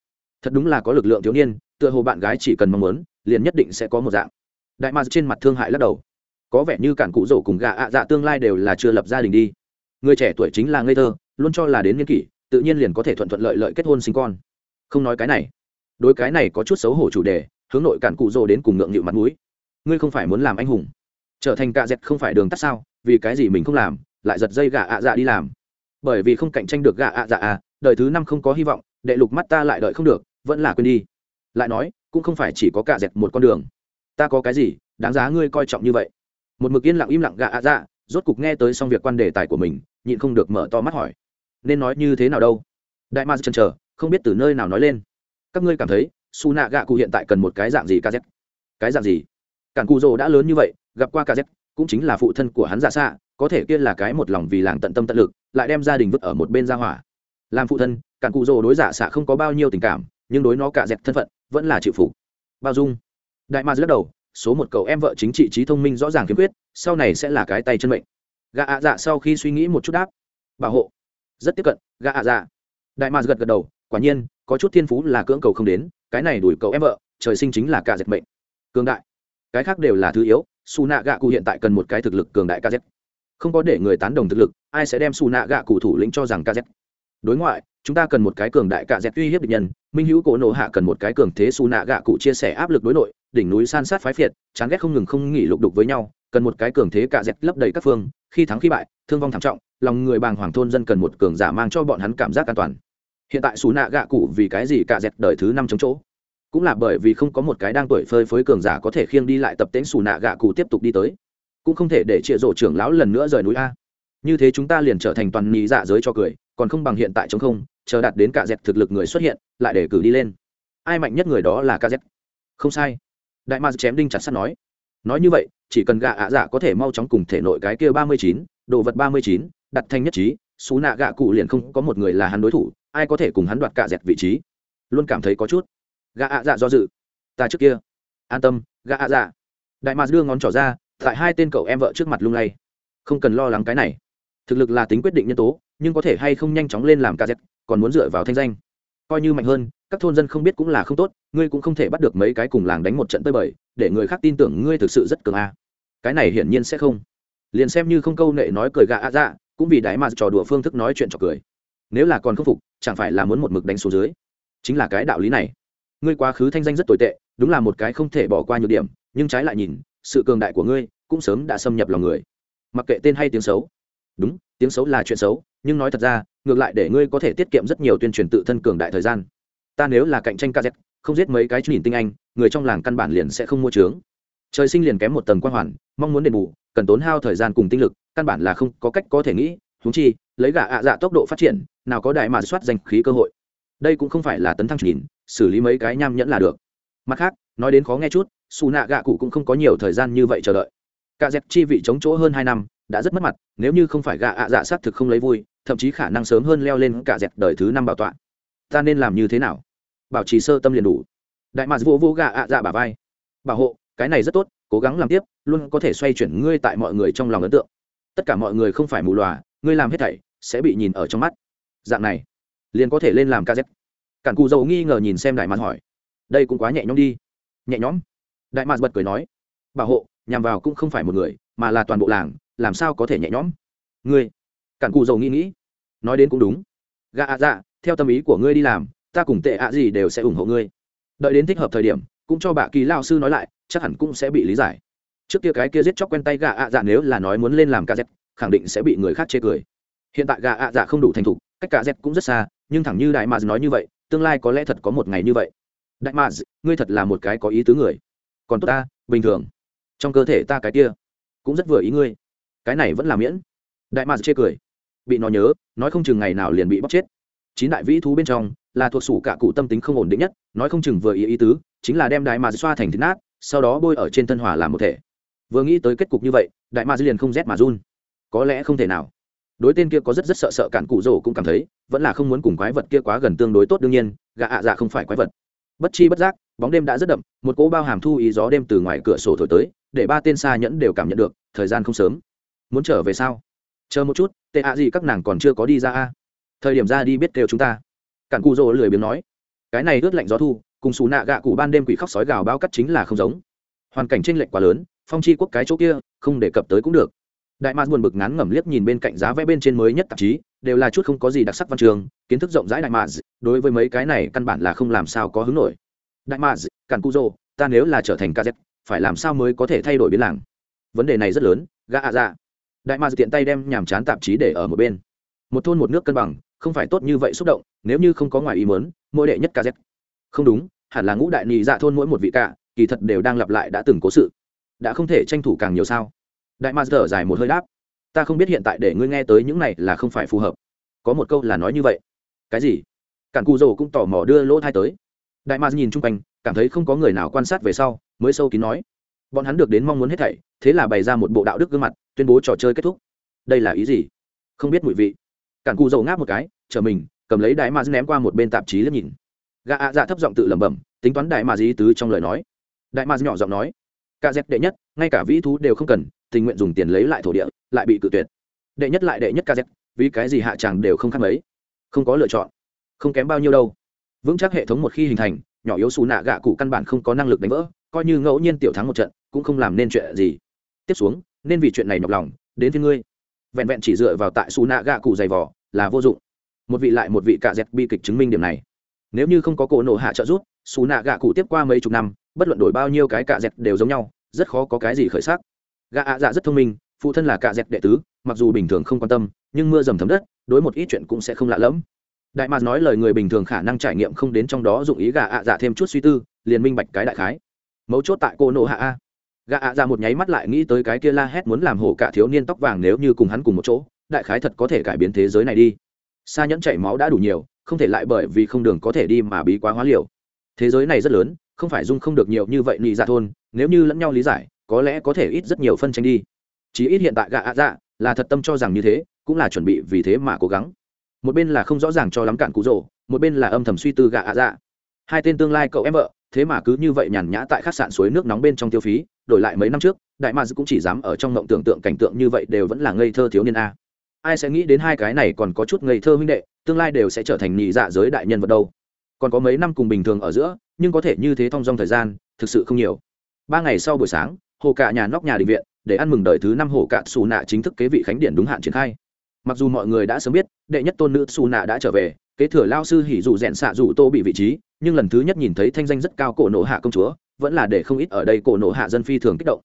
Thật đúng là có lực lượng thiếu niên, tựa hồ bạn gái chỉ cần mong muốn, liền nhất định sẽ có một dạng. Đại ma trên mặt thương hại lắc đầu. Có vẻ như cản cụ rổ cùng gà ạ dạ tương lai đều là chưa lập gia đình đi. Người trẻ tuổi chính là ngây thơ, luôn cho là đến niên kỷ, tự nhiên liền có thể thuận thuận lợi lợi kết hôn sinh con. Không nói cái này. Đối cái này có chút xấu hổ chủ đề, hướng nội cản cụ rổ đến cùng ngượng nghịu mặt mũi. Ngươi không phải muốn làm anh hùng trở thành cạ dẹt không phải đường tắt sao? Vì cái gì mình không làm, lại giật dây gà ạ dạ đi làm? Bởi vì không cạnh tranh được gà ạ dạ à đời thứ năm không có hy vọng, đệ lục mắt ta lại đợi không được, vẫn là quên đi. Lại nói, cũng không phải chỉ có cạ dẹt một con đường. Ta có cái gì, đáng giá ngươi coi trọng như vậy? Một mực yên lặng im lặng gà ạ dạ rốt cục nghe tới xong việc quan đề tài của mình, nhịn không được mở to mắt hỏi. Nên nói như thế nào đâu? Đại ma chân chờ, không biết từ nơi nào nói lên. Các ngươi cảm thấy, su nạ gạ cụ hiện tại cần một cái dạng gì kz cái dạng gì? Cản Cù rồ đã lớn như vậy gặp qua kz cũng chính là phụ thân của hắn giả xạ có thể kia là cái một lòng vì làng tận tâm tận lực lại đem gia đình vứt ở một bên gia hỏa. Làm phụ thân cản cụ rồ đối giả xạ không có bao nhiêu tình cảm nhưng đối nó cả dẹp thân phận vẫn là chịu phục. Bao dung. Đại ma lắc đầu số một cậu em vợ chính trị trí thông minh rõ ràng kiếm quyết, sau này sẽ là cái tay chân mệnh. Gà ạ dạ sau khi suy nghĩ một chút đáp. Bảo hộ. Rất tiếp cận Gà ạ dạ. Đại ma gật gật đầu quả nhiên có chút thiên phú là cưỡng cầu không đến cái này đuổi cậu em vợ trời sinh chính là cả dẹp mệnh. Cường đại cái khác đều là thứ yếu su nạ gạ cụ hiện tại cần một cái thực lực cường đại kz không có để người tán đồng thực lực, ai sẽ đem su nạ gạ cụ thủ lĩnh cho rằng kz đối ngoại, chúng ta cần một cái cường đại kz uy hiếp địch nhân, minh hữu cổ nộ hạ cần một cái cường thế su nạ gạ cụ chia sẻ áp lực đối nội, đỉnh núi san sát phái phiệt, chán ghét không ngừng không nghỉ lục đục với nhau, cần một cái cường thế kz lấp đầy các phương, khi thắng khi bại, thương vong thảm trọng, lòng người bàng hoàng thôn dân cần một cường giả mang cho bọn hắn cảm giác an toàn. Hiện tại xù nạ gạ cụ vì cái gì cả dẹt đời thứ năm chống chỗ? Cũng là bởi vì không có một cái đang tuổi phơi phới cường giả có thể khiêng đi lại tập tễnh xù nạ gạ cụ tiếp tục đi tới. Cũng không thể để trịa rổ trưởng lão lần nữa rời núi a. Như thế chúng ta liền trở thành toàn nhì dạ giới cho cười, còn không bằng hiện tại chống không, chờ đạt đến cả dẹp thực lực người xuất hiện, lại để cử đi lên. Ai mạnh nhất người đó là ca dẹp không sai. Đại ma chém đinh chặt sắt nói. Nói như vậy, chỉ cần gạ ạ dạ có thể mau chóng cùng thể nội cái kia ba mươi chín, đồ vật ba mươi chín, đặt thanh nhất trí xú nạ gạ cụ liền không có một người là hắn đối thủ, ai có thể cùng hắn đoạt cả dẹp vị trí? Luôn cảm thấy có chút gạ ạ dạ do dự. Ta trước kia. An tâm gạ ạ dạ. Đại mạc đưa ngón trỏ ra, tại hai tên cậu em vợ trước mặt lung lay. Không cần lo lắng cái này. Thực lực là tính quyết định nhân tố, nhưng có thể hay không nhanh chóng lên làm ca dẹp còn muốn dựa vào thanh danh. Coi như mạnh hơn, các thôn dân không biết cũng là không tốt, ngươi cũng không thể bắt được mấy cái cùng làng đánh một trận tơi bời, để người khác tin tưởng ngươi thực sự rất cường a. Cái này hiển nhiên sẽ không. Liền xem như không câu nệ nói cười gạ ạ dạ cũng vì đại mạc trò đùa phương thức nói chuyện trò cười. Nếu là còn khâm phục, chẳng phải là muốn một mực đánh xuống dưới. Chính là cái đạo lý này ngươi quá khứ thanh danh rất tồi tệ, đúng là một cái không thể bỏ qua nhược điểm, nhưng trái lại nhìn, sự cường đại của ngươi cũng sớm đã xâm nhập lòng người. Mặc kệ tên hay tiếng xấu. Đúng, tiếng xấu là chuyện xấu, nhưng nói thật ra, ngược lại để ngươi có thể tiết kiệm rất nhiều tuyên truyền tự thân cường đại thời gian. Ta nếu là cạnh tranh kz, không giết mấy cái nhìn tinh anh, người trong làng căn bản liền sẽ không mua trướng. Trời sinh liền kém một tầng quan hoàn, mong muốn đền bù, cần tốn hao thời gian cùng tinh lực, căn bản là không có cách có thể nghĩ húng chi, lấy gà ạ dạ tốc độ phát triển, nào có đại mà soát danh khí cơ hội. Đây cũng không phải là tấn thăng nhìn xử lý mấy cái nham nhẫn là được. Mặt khác, nói đến khó nghe chút xù nạ gạ cụ cũng không có nhiều thời gian như vậy chờ đợi. Cả dẹp chi vị chống chỗ hơn hai năm, đã rất mất mặt, nếu như không phải gạ ạ dạ xác thực không lấy vui, thậm chí khả năng sớm hơn leo lên cả dẹp đời thứ năm bảo tọa. Ta nên làm như thế nào? Bảo trì sơ tâm liền đủ. Đại mạc vô vô gạ ạ dạ bà vai. Bảo hộ, cái này rất tốt, cố gắng làm tiếp, luôn có thể xoay chuyển ngươi tại mọi người trong lòng ấn tượng. Tất cả mọi người không phải mù lòa, ngươi làm hết thảy, sẽ bị nhìn ở trong mắt. Dạng này, liền có thể lên làm ca kz cản cù dầu nghi ngờ nhìn xem đại mạt hỏi, đây cũng quá nhẹ nhõm đi. Nhẹ nhõm? Đại mạt bật cười nói, bảo hộ, nhằm vào cũng không phải một người, mà là toàn bộ làng, làm sao có thể nhẹ nhõm? Ngươi? Cản cù dầu nghĩ nghĩ, nói đến cũng đúng. Gà ạ dạ theo tâm ý của ngươi đi làm, ta cùng tệ ạ gì đều sẽ ủng hộ ngươi. Đợi đến thích hợp thời điểm, cũng cho bà kỳ lao sư nói lại, chắc hẳn cũng sẽ bị lý giải. Trước kia cái kia giết chóc quen tay gà ạ dạ nếu là nói muốn lên làm ca dẹp khẳng định sẽ bị người khác chê cười. Hiện tại gà ạ dạ không đủ thành thục, cách ca dẹp cũng rất xa, nhưng thẳng như đại mạc nói như vậy tương lai có lẽ thật có một ngày như vậy. Đại mạc ngươi thật là một cái có ý tứ người. Còn tốt ta, bình thường. Trong cơ thể ta cái kia, cũng rất vừa ý ngươi. Cái này vẫn là miễn. Đại mạc chê cười. Bị nó nhớ, nói không chừng ngày nào liền bị bóc chết. Chín đại vĩ thú bên trong, là thuộc sủ cả cụ tâm tính không ổn định nhất, nói không chừng vừa ý ý tứ, chính là đem đại mạc xoa thành thịt nát, sau đó bôi ở trên thân hỏa làm một thể. Vừa nghĩ tới kết cục như vậy, đại mạc liền không rét mà run. Có lẽ không thể nào đối tên kia có rất rất sợ sợ cản cụ rổ cũng cảm thấy, vẫn là không muốn cùng quái vật kia quá gần tương đối tốt đương nhiên gà ạ dạ không phải quái vật. Bất chi bất giác, bóng đêm đã rất đậm, một cỗ bao hàm thu ý gió đêm từ ngoài cửa sổ thổi tới, để ba tên xa nhẫn đều cảm nhận được, thời gian không sớm. Muốn trở về sao? Chờ một chút, tệ ạ gì các nàng còn chưa có đi ra a? Thời điểm ra đi biết kêu chúng ta. Cản cụ rồ lười biếng nói. Cái này ướt lạnh gió thu, cùng xù nạ gạ cụ ban đêm quỷ khóc sói gào bao cắt chính là không giống. Hoàn cảnh tranh lệch quá lớn, phong chi quốc cái chỗ kia, không đề cập tới cũng được đại mạc buồn bực ngán ngẩm liếc nhìn bên cạnh giá vẽ bên trên mới nhất tạp chí, đều là chút không có gì đặc sắc văn trường, kiến thức rộng rãi đại mạc đối với mấy cái này căn bản là không làm sao có hứng nổi. Đại mạc cản cu dô, ta nếu là trở thành kz phải làm sao mới có thể thay đổi biến làng? Vấn đề này rất lớn, gã ạ dạ. Đại mạc tiện tay đem nhàm chán tạp chí để ở một bên. Một thôn một nước cân bằng, không phải tốt như vậy xúc động, nếu như không có ngoài ý mớn mỗi đệ nhất kz không đúng, hẳn là ngũ đại nị dạ thôn mỗi một vị cả kỳ thật đều đang lặp lại đã từng cố sự. Đã không thể tranh thủ càng nhiều sao? Đại ma dở dài một hơi đáp, ta không biết hiện tại để ngươi nghe tới những này là không phải phù hợp. Có một câu là nói như vậy. Cái gì? Cản cù rồ cũng tò mò đưa lỗ thai tới. Đại ma nhìn chung quanh, cảm thấy không có người nào quan sát về sau, mới sâu kín nói, bọn hắn được đến mong muốn hết thảy, thế là bày ra một bộ đạo đức gương mặt, tuyên bố trò chơi kết thúc. Đây là ý gì? Không biết mùi vị. Cản cù dầu ngáp một cái, chờ mình, cầm lấy đại ma ném qua một bên tạp chí liếc nhìn. Gà ạ dạ thấp giọng tự lẩm bẩm, tính toán đại ma dí tứ trong lời nói. Đại ma nhỏ giọng nói cả dẹp đệ nhất, ngay cả vĩ thú đều không cần, tình nguyện dùng tiền lấy lại thổ địa, lại bị cự tuyệt. Đệ nhất lại đệ nhất ca dẹp vì cái gì hạ tràng đều không khác mấy. Không có lựa chọn, không kém bao nhiêu đâu. Vững chắc hệ thống một khi hình thành, nhỏ yếu xù nạ gạ cụ căn bản không có năng lực đánh vỡ, coi như ngẫu nhiên tiểu thắng một trận, cũng không làm nên chuyện gì. Tiếp xuống, nên vì chuyện này nhọc lòng, đến với ngươi. Vẹn vẹn chỉ dựa vào tại xù nạ gạ cụ dày vỏ là vô dụng. Một vị lại một vị cạ dẹt bi kịch chứng minh điểm này. Nếu như không có cổ nổ hạ trợ giúp, xù nạ gạ cụ tiếp qua mấy chục năm bất luận đổi bao nhiêu cái cạ dẹt đều giống nhau, rất khó có cái gì khởi sắc. Gạ ạ dạ rất thông minh, phụ thân là cạ dẹt đệ tứ, mặc dù bình thường không quan tâm, nhưng mưa dầm thấm đất, đối một ít chuyện cũng sẽ không lạ lẫm. Đại mạc nói lời người bình thường khả năng trải nghiệm không đến trong đó dụng ý gạ ạ dạ thêm chút suy tư, liền minh bạch cái đại khái. Mấu chốt tại cô nộ hạ a. Gạ ạ dạ một nháy mắt lại nghĩ tới cái kia la hét muốn làm hổ cả thiếu niên tóc vàng nếu như cùng hắn cùng một chỗ, đại khái thật có thể cải biến thế giới này đi. Xa nhẫn chảy máu đã đủ nhiều, không thể lại bởi vì không đường có thể đi mà bí quá hóa liều. Thế giới này rất lớn không phải dung không được nhiều như vậy nị dạ thôn, nếu như lẫn nhau lý giải, có lẽ có thể ít rất nhiều phân tranh đi. Chỉ ít hiện tại gạ ạ dạ là thật tâm cho rằng như thế, cũng là chuẩn bị vì thế mà cố gắng. Một bên là không rõ ràng cho lắm cạn cụ rồ, một bên là âm thầm suy tư gạ ạ dạ. Hai tên tương lai cậu em vợ, thế mà cứ như vậy nhàn nhã tại khách sạn suối nước nóng bên trong tiêu phí, đổi lại mấy năm trước, đại mads cũng chỉ dám ở trong ngộng tưởng tượng cảnh tượng như vậy đều vẫn là ngây thơ thiếu niên a. Ai sẽ nghĩ đến hai cái này còn có chút ngây thơ huynh đệ, tương lai đều sẽ trở thành nhị dạ giới đại nhân vật đâu. Còn có mấy năm cùng bình thường ở giữa nhưng có thể như thế thong dong thời gian, thực sự không nhiều. Ba ngày sau buổi sáng, hồ cạ nhà nóc nhà định viện, để ăn mừng đời thứ năm hồ cạ xù nạ chính thức kế vị khánh điện đúng hạn triển khai. Mặc dù mọi người đã sớm biết, đệ nhất tôn nữ xù nạ đã trở về, kế thừa lao sư hỉ dù rẽn xạ dù tô bị vị trí, nhưng lần thứ nhất nhìn thấy thanh danh rất cao cổ nộ hạ công chúa, vẫn là để không ít ở đây cổ nộ hạ dân phi thường kích động.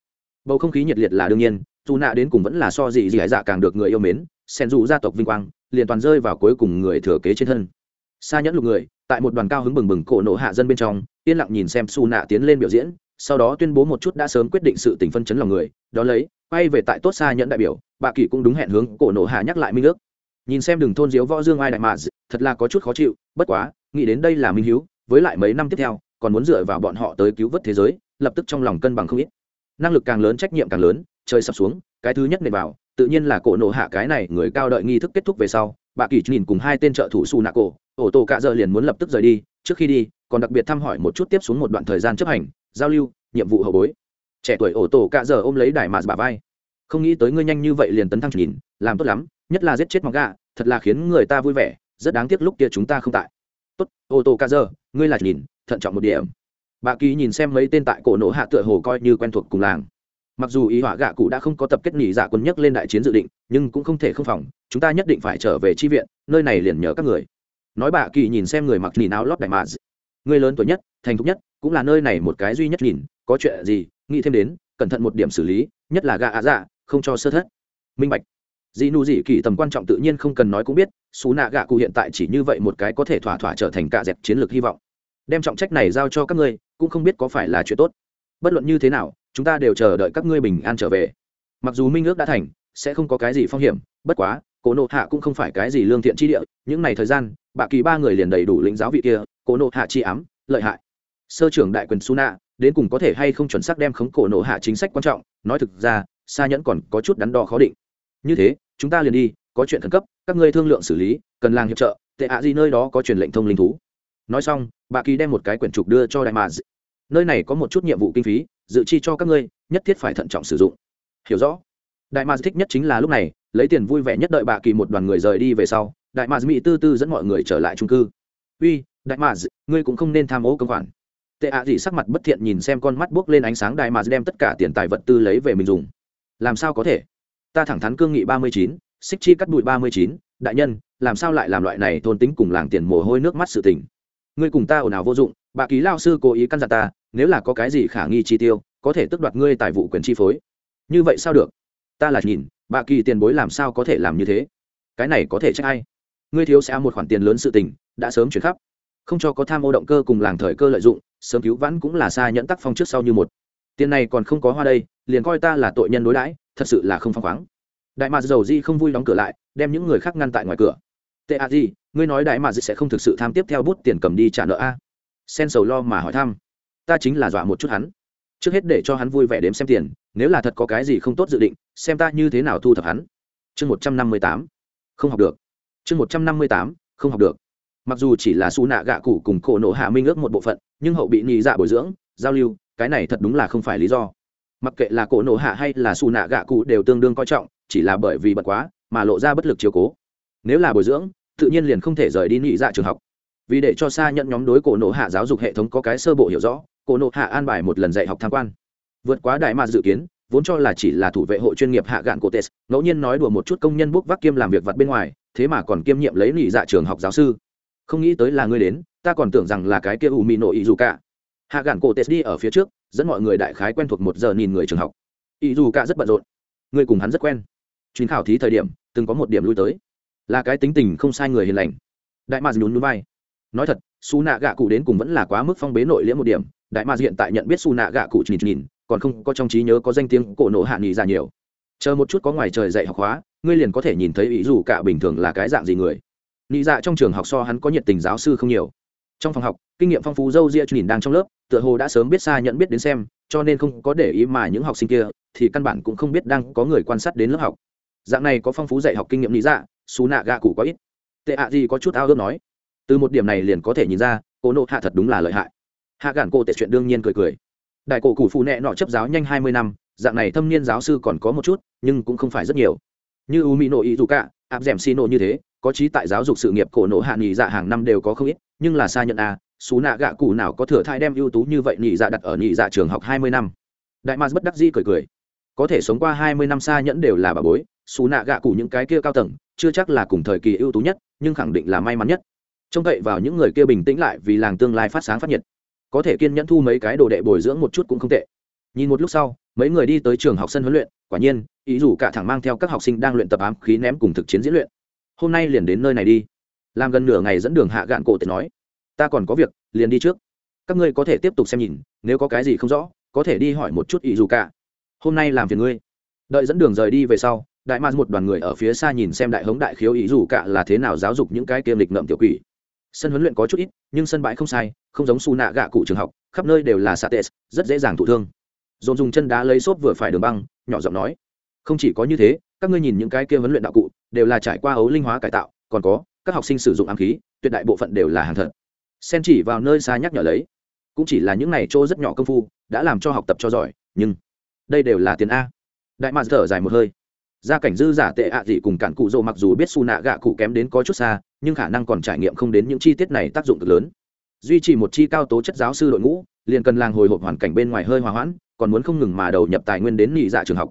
Bầu không khí nhiệt liệt là đương nhiên, dù nạ đến cùng vẫn là so gì gì hải dạ càng được người yêu mến sen dù gia tộc vinh quang, liền toàn rơi vào cuối cùng người thừa kế trên thân xa nhẫn lục người, tại một đoàn cao hứng bừng bừng cổ nộ hạ dân bên trong, yên lặng nhìn xem su nạ tiến lên biểu diễn, sau đó tuyên bố một chút đã sớm quyết định sự tình phân chấn lòng người, đó lấy, quay về tại tốt xa nhẫn đại biểu, bà kỳ cũng đúng hẹn hướng cổ nộ hạ nhắc lại minh ước. Nhìn xem đường thôn diếu võ dương ai đại mạ thật là có chút khó chịu, bất quá, nghĩ đến đây là minh hiếu, với lại mấy năm tiếp theo, còn muốn dựa vào bọn họ tới cứu vớt thế giới, lập tức trong lòng cân bằng không ít. Năng lực càng lớn, trách nhiệm càng lớn, trời sập xuống, cái thứ nhất này vào, tự nhiên là cổ nộ hạ cái này người cao đợi nghi thức kết thúc về sau, bà kỳ nhìn cùng hai tên trợ thủ su nạ cổ ổ tổ cạ giờ liền muốn lập tức rời đi, trước khi đi, còn đặc biệt thăm hỏi một chút tiếp xuống một đoạn thời gian chấp hành, giao lưu, nhiệm vụ hậu bối. Trẻ tuổi ổ tổ cạ giờ ôm lấy đại mạt bà vai. Không nghĩ tới ngươi nhanh như vậy liền tấn thăng nhìn làm tốt lắm, nhất là giết chết mọc gà, thật là khiến người ta vui vẻ, rất đáng tiếc lúc kia chúng ta không tại. Tốt ô tô ca giờ, ngươi là nhìn thận trọng một điểm. Bà kỳ nhìn xem mấy tên tại cổ nổ hạ tựa hồ coi như quen thuộc cùng làng. Mặc dù ý họa gạ cụ đã không có tập kết nghỉ dạ quân nhất lên đại chiến dự định, nhưng cũng không thể không phòng, chúng ta nhất định phải trở về tri viện, nơi này liền nhớ các người nói bà kỳ nhìn xem người mặc nhìn áo lót đại mà người lớn tuổi nhất, thành thục nhất, cũng là nơi này một cái duy nhất nhìn, có chuyện gì, nghĩ thêm đến, cẩn thận một điểm xử lý, nhất là gạ ạ dạ không cho sơ thất. Minh bạch. Dị nụ dị kỳ tầm quan trọng tự nhiên không cần nói cũng biết, xú nạ gạ cụ hiện tại chỉ như vậy một cái có thể thỏa thỏa trở thành cạ dẹp chiến lược hy vọng. Đem trọng trách này giao cho các ngươi, cũng không biết có phải là chuyện tốt. Bất luận như thế nào, chúng ta đều chờ đợi các ngươi bình an trở về. Mặc dù minh ước đã thành, sẽ không có cái gì phong hiểm, bất quá cổ nộ hạ cũng không phải cái gì lương thiện chi địa, những ngày thời gian bạ kỳ ba người liền đầy đủ lĩnh giáo vị kia cổ nộ hạ chi ám, lợi hại. Sơ trưởng đại quyền suna đến cùng có thể hay không chuẩn xác đem khống cổ nộ hạ chính sách quan trọng, nói thực ra xa nhẫn còn có chút đắn đo khó định. Như thế, chúng ta liền đi, có chuyện khẩn cấp, các ngươi thương lượng xử lý, cần làng hiệp trợ, tệ ạ gì nơi đó có truyền lệnh thông linh thú. Nói xong, bà kỳ đem một cái quyển trục đưa cho đại mà nơi này có một chút nhiệm vụ kinh phí, dự chi cho các ngươi, nhất thiết phải thận trọng sử dụng. Hiểu rõ? Đại mars thích nhất chính là lúc này lấy tiền vui vẻ nhất đợi bà kỳ một đoàn người rời đi về sau, đại mars mỹ tư tư dẫn mọi người trở lại trung cư. Uy, đại mars ngươi cũng không nên tham ô công khoản. Tệ ạ gì sắc mặt bất thiện nhìn xem con mắt buốc lên ánh sáng đại mars đem tất cả tiền tài vật tư lấy về mình dùng. Làm sao có thể? Ta thẳng thắn cương nghị ba mươi chín, xích chi cắt bụi ba mươi chín, đại nhân, làm sao lại làm loại này thôn tính cùng làng tiền mồ hôi nước mắt sự tình? Ngươi cùng ta ồn ào vô dụng bà ký lao sư cố ý căn dặn ta, nếu là có cái gì khả nghi chi tiêu, có thể tước đoạt ngươi tài vụ quyền chi phối. Như vậy sao được? Ta là nhìn bà kỳ tiền bối làm sao có thể làm như thế? Cái này có thể trách ai? Ngươi thiếu sẽ một khoản tiền lớn sự tình, đã sớm chuyển khắp. Không cho có tham ô động cơ cùng làng thời cơ lợi dụng, sớm cứu vãn cũng là xa nhẫn tắc phong trước sau như một. Tiền này còn không có hoa đây, liền coi ta là tội nhân đối đãi, thật sự là không phăng khoáng. Đại mạc dầu di không vui đóng cửa lại, đem những người khác ngăn tại ngoài cửa. Tệ a di ngươi nói đại mạc sẽ không thực sự tham tiếp theo bút tiền cầm đi trả nợ a? Sen sầu lo mà hỏi thăm. Ta chính là dọa một chút hắn. Trước hết để cho hắn vui vẻ đếm xem tiền, nếu là thật có cái gì không tốt dự định xem ta như thế nào thu thập hắn. Chương một trăm năm mươi tám, không học được. Chương một trăm năm mươi tám, không học được. Mặc dù chỉ là su nạ gạ cụ cùng cổ nộ hạ minh ước một bộ phận, nhưng hậu bị nhị dạ bồi dưỡng, giao lưu, cái này thật đúng là không phải lý do. Mặc kệ là cổ nộ hạ hay là su nạ gạ cụ đều tương đương coi trọng, chỉ là bởi vì bật quá, mà lộ ra bất lực chiều cố. Nếu là bồi dưỡng, tự nhiên liền không thể rời đi nhị dạ trường học. Vì để cho xa nhận nhóm đối cổ nộ hạ giáo dục hệ thống có cái sơ bộ hiểu rõ, cổ nộ hạ an bài một lần dạy học tham quan. Vượt quá đại mà dự kiến vốn cho là chỉ là thủ vệ hộ chuyên nghiệp hạ gạn cổ tes ngẫu nhiên nói đùa một chút công nhân bốc vác kiêm làm việc vặt bên ngoài, thế mà còn kiêm nhiệm lấy nghỉ dạ trường học giáo sư. Không nghĩ tới là ngươi đến, ta còn tưởng rằng là cái kia u mì nổ ý dù cả. Hạ gạn cổ tes đi ở phía trước, dẫn mọi người đại khái quen thuộc một giờ nhìn người trường học. Ý dù cả rất bận rộn. Ngươi cùng hắn rất quen. Chuyến khảo thí thời điểm, từng có một điểm lui tới. Là cái tính tình không sai người hiền lành. Đại mạc nhún núi vai. Nói thật, su nạ gạ cụ đến cùng vẫn là quá mức phong bế nội liễm một điểm. Đại mạc hiện tại nhận biết su nạ gạ cụ nhìn nhìn còn không có trong trí nhớ có danh tiếng cổ nộ hạ nghỉ ra dạ nhiều. Chờ một chút có ngoài trời dạy học hóa ngươi liền có thể nhìn thấy ý dù cả bình thường là cái dạng gì người. Nghĩ dạ trong trường học so hắn có nhiệt tình giáo sư không nhiều. Trong phòng học, kinh nghiệm phong phú dâu ria nhìn đang trong lớp, tựa hồ đã sớm biết xa nhận biết đến xem, cho nên không có để ý mà những học sinh kia, thì căn bản cũng không biết đang có người quan sát đến lớp học. Dạng này có phong phú dạy học kinh nghiệm lý dạ xú nạ gạ cụ có ít. Tệ ạ gì có chút ao ước nói. Từ một điểm này liền có thể nhìn ra cô nộ hạ thật đúng là lợi hại. Hạ gạn cô tệ chuyện đương nhiên cười cười đại cổ cụ phụ nẹ nọ chấp giáo nhanh hai mươi năm dạng này thâm niên giáo sư còn có một chút nhưng cũng không phải rất nhiều. Như u mỹ nộ ý dù cả áp d ẻ m xi nộ như thế có trí tại giáo dục sự nghiệp cổ nộ hạ nghỉ dạ hàng năm đều có không ít nhưng là xa nhận a à, xú nạ gạ cụ nào có thừa thai đem ưu tú như vậy nghỉ dạ đặt ở nghỉ dạ trường học hai mươi năm. Đại mars bất đắc di cười cười. Có thể sống qua hai mươi năm xa nhẫn đều là bà bối xú nạ gạ cụ những cái kia cao tầng chưa chắc là cùng thời kỳ ưu tú nhất nhưng khẳng định là may mắn nhất. Trông cậy vào những người kia bình tĩnh lại vì làng tương lai phát sáng phát nhiệt có thể kiên nhẫn thu mấy cái đồ đệ bồi dưỡng một chút cũng không tệ. Nhìn một lúc sau, mấy người đi tới trường học sân huấn luyện, quả nhiên, ý dù cả thẳng mang theo các học sinh đang luyện tập ám khí ném cùng thực chiến diễn luyện. Hôm nay liền đến nơi này đi. Làm gần nửa ngày dẫn đường hạ gạn cổ tệ nói, ta còn có việc, liền đi trước. Các ngươi có thể tiếp tục xem nhìn, nếu có cái gì không rõ, có thể đi hỏi một chút ý dù cả. Hôm nay làm phiền ngươi. Đợi dẫn đường rời đi về sau, đại Ma một đoàn người ở phía xa nhìn xem đại hống đại khiếu ý dù cả là thế nào giáo dục những cái kiêm lịch ngậm tiểu quỷ. Sân huấn luyện có chút ít, nhưng sân bãi không sai không giống su nạ gạ cụ trường học, khắp nơi đều là xạ tệ rất dễ dàng thụ thương. Dồn dùng chân đá lấy xốp vừa phải đường băng, nhỏ giọng nói, không chỉ có như thế, các ngươi nhìn những cái kia huấn luyện đạo cụ, đều là trải qua ấu linh hóa cải tạo, còn có, các học sinh sử dụng ám khí, tuyệt đại bộ phận đều là hàng thật. Sen chỉ vào nơi xa nhắc nhở lấy, cũng chỉ là những này chỗ rất nhỏ công phu, đã làm cho học tập cho giỏi, nhưng đây đều là tiền a. Đại mạc thở dài một hơi. Gia cảnh dư giả tệ ạ gì cùng cản cụ rồ mặc dù biết su nạ gạ cụ kém đến có chút xa, nhưng khả năng còn trải nghiệm không đến những chi tiết này tác dụng cực lớn duy trì một chi cao tố chất giáo sư đội ngũ, liền cần làng hồi hộp hoàn cảnh bên ngoài hơi hòa hoãn, còn muốn không ngừng mà đầu nhập tài nguyên đến nghỉ dạ trường học.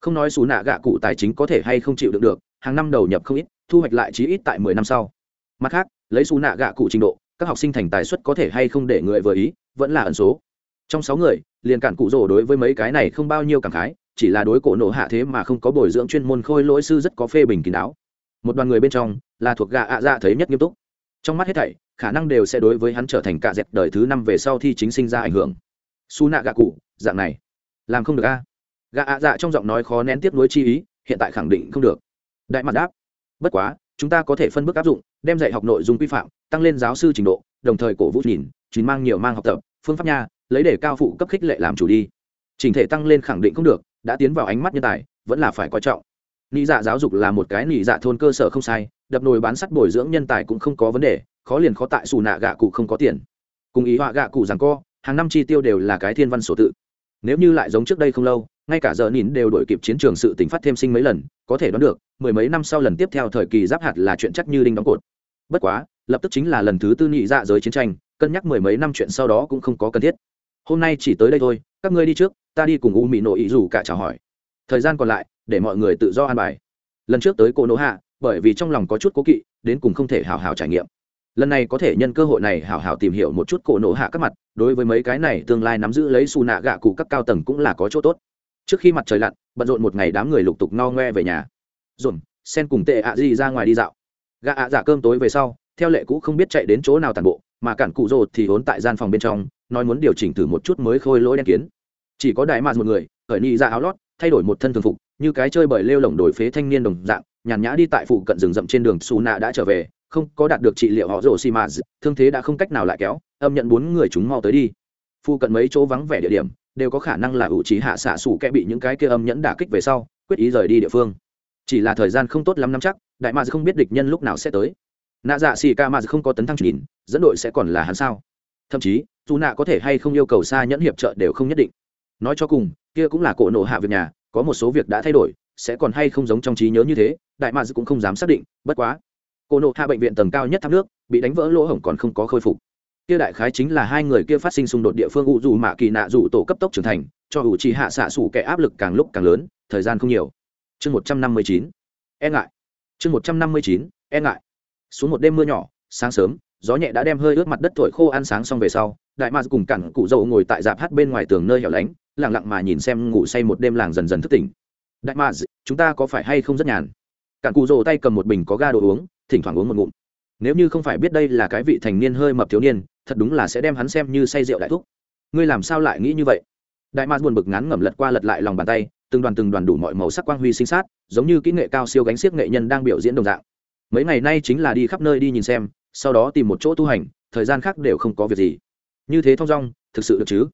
Không nói xù nạ gạ cụ tài chính có thể hay không chịu được được, hàng năm đầu nhập không ít, thu hoạch lại chí ít tại mười năm sau. Mặt khác, lấy xù nạ gạ cụ trình độ, các học sinh thành tài xuất có thể hay không để người vừa ý, vẫn là ẩn số. Trong sáu người, liền cản cụ rồ đối với mấy cái này không bao nhiêu cảm khái, chỉ là đối cổ nổ hạ thế mà không có bồi dưỡng chuyên môn khôi lỗi sư rất có phê bình kín đáo. Một đoàn người bên trong là thuộc gạ ạ dạ thấy nhất nghiêm túc. Trong mắt hết thảy khả năng đều sẽ đối với hắn trở thành cạ dẹp đời thứ năm về sau thi chính sinh ra ảnh hưởng. Su nạ gạ cụ, dạng này. Làm không được a. Gạ ạ dạ trong giọng nói khó nén tiếp nối chi ý, hiện tại khẳng định không được. Đại mặt đáp. Bất quá, chúng ta có thể phân bước áp dụng, đem dạy học nội dung quy phạm, tăng lên giáo sư trình độ, đồng thời cổ vũ nhìn chính mang nhiều mang học tập, phương pháp nha, lấy để cao phụ cấp khích lệ làm chủ đi. Trình thể tăng lên khẳng định không được, đã tiến vào ánh mắt nhân tài, vẫn là phải coi trọng. Nị dạ giáo dục là một cái nị dạ thôn cơ sở không sai, đập nồi bán sắt bồi dưỡng nhân tài cũng không có vấn đề khó liền khó tại xù nạ gạ cụ không có tiền. Cùng ý họa gạ cụ rằng co, hàng năm chi tiêu đều là cái thiên văn sổ tự. Nếu như lại giống trước đây không lâu, ngay cả giờ nín đều đổi kịp chiến trường sự tỉnh phát thêm sinh mấy lần, có thể đoán được, mười mấy năm sau lần tiếp theo thời kỳ giáp hạt là chuyện chắc như đinh đóng cột. Bất quá, lập tức chính là lần thứ tư nhị dạ giới chiến tranh, cân nhắc mười mấy năm chuyện sau đó cũng không có cần thiết. Hôm nay chỉ tới đây thôi, các ngươi đi trước, ta đi cùng u mỹ nội ý dù cả chào hỏi. Thời gian còn lại, để mọi người tự do an bài. Lần trước tới cô nỗ hạ, bởi vì trong lòng có chút cố kỵ, đến cùng không thể hào hào trải nghiệm lần này có thể nhân cơ hội này hảo hảo tìm hiểu một chút cổ nộ hạ các mặt, đối với mấy cái này tương lai nắm giữ lấy xù nạ gạ cụ các cao tầng cũng là có chỗ tốt. Trước khi mặt trời lặn, bận rộn một ngày đám người lục tục no ngoe về nhà. Dồn, sen cùng tệ ạ gì ra ngoài đi dạo. Gạ ạ giả cơm tối về sau, theo lệ cũ không biết chạy đến chỗ nào tàn bộ, mà cản cụ rồ thì hốn tại gian phòng bên trong, nói muốn điều chỉnh thử một chút mới khôi lỗi đen kiến. Chỉ có đại mạt một người, khởi ni ra dạ áo lót, thay đổi một thân thường phục, như cái chơi bởi lêu lồng đổi phế thanh niên đồng dạng, nhàn nhã đi tại phụ cận rừng rậm trên đường, xù nạ đã trở về không có đạt được trị liệu họ rồ xì mà thương thế đã không cách nào lại kéo, âm nhận bốn người chúng mau tới đi. Phụ cận mấy chỗ vắng vẻ địa điểm, đều có khả năng là ủ trí hạ xạ sủ kẽ bị những cái kia âm nhẫn đả kích về sau, quyết ý rời đi địa phương. Chỉ là thời gian không tốt lắm năm chắc, đại mạc không biết địch nhân lúc nào sẽ tới. Nạ dạ xì ca mà không có tấn thăng nhìn, dẫn đội sẽ còn là hắn sao? Thậm chí, dù nạ có thể hay không yêu cầu xa nhẫn hiệp trợ đều không nhất định. Nói cho cùng, kia cũng là cổ nộ hạ việc nhà, có một số việc đã thay đổi, sẽ còn hay không giống trong trí nhớ như thế, đại mads cũng không dám xác định, bất quá Cô nộ hạ bệnh viện tầng cao nhất tháp nước, bị đánh vỡ lỗ hổng còn không có khôi phục. Kia đại khái chính là hai người kia phát sinh xung đột địa phương u dù mạ kỳ nạ dù tổ cấp tốc trưởng thành, cho ủ trì hạ xạ xủ kẻ áp lực càng lúc càng lớn, thời gian không nhiều. Chương một trăm năm mươi chín. E ngại. Chương một trăm năm mươi chín. E ngại. Xuống một đêm mưa nhỏ, sáng sớm, gió nhẹ đã đem hơi ướt mặt đất thổi khô ăn sáng xong về sau, đại mạc cùng cẳng cụ dậu ngồi tại dạp hát bên ngoài tường nơi hẻo lánh lẳng lặng mà nhìn xem ngủ say một đêm làng dần dần thức tỉnh. Đại mạc chúng ta có phải hay không rất nhàn? Cẳng cụ dậu tay cầm một bình có ga đồ uống thỉnh thoảng uống một ngụm. Nếu như không phải biết đây là cái vị thành niên hơi mập thiếu niên, thật đúng là sẽ đem hắn xem như say rượu đại thúc. Ngươi làm sao lại nghĩ như vậy? Đại mạc buồn bực ngắn ngẩm lật qua lật lại lòng bàn tay, từng đoàn từng đoàn đủ mọi màu sắc quang huy sinh sát, giống như kỹ nghệ cao siêu gánh xiếc nghệ nhân đang biểu diễn đồng dạng. Mấy ngày nay chính là đi khắp nơi đi nhìn xem, sau đó tìm một chỗ tu hành, thời gian khác đều không có việc gì. Như thế thong dong, thực sự được chứ?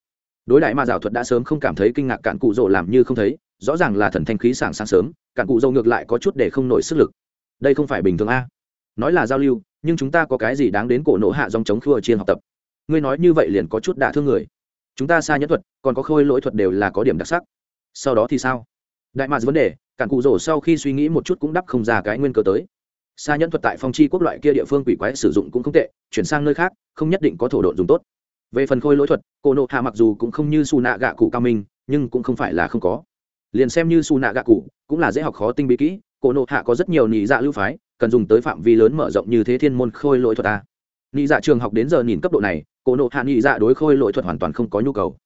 Đối đại ma giáo thuật đã sớm không cảm thấy kinh ngạc cạn cụ rỗ làm như không thấy, rõ ràng là thần thanh khí sảng sáng sớm, cạn cụ dâu ngược lại có chút để không nổi sức lực. Đây không phải bình thường a nói là giao lưu, nhưng chúng ta có cái gì đáng đến cổ nộ hạ dòng chống khua chiên học tập? Ngươi nói như vậy liền có chút đả thương người. Chúng ta xa nhẫn thuật, còn có khôi lỗi thuật đều là có điểm đặc sắc. Sau đó thì sao? Đại mạc vấn đề, cản cụ rổ sau khi suy nghĩ một chút cũng đắp không ra cái nguyên cơ tới. Xa nhẫn thuật tại phong chi quốc loại kia địa phương quỷ quái sử dụng cũng không tệ, chuyển sang nơi khác, không nhất định có thổ độn dùng tốt. Về phần khôi lỗi thuật cô nộ hạ mặc dù cũng không như su nạ gạ cụ cao minh, nhưng cũng không phải là không có. Liền xem như su nạ gạ cụ, cũng là dễ học khó tinh bí kỹ Cổ nộ hạ có rất nhiều nị dạ lưu phái, cần dùng tới phạm vi lớn mở rộng như thế thiên môn khôi lỗi thuật ta. Nị dạ trường học đến giờ nhìn cấp độ này, cổ nộ hạ nị dạ đối khôi lỗi thuật hoàn toàn không có nhu cầu.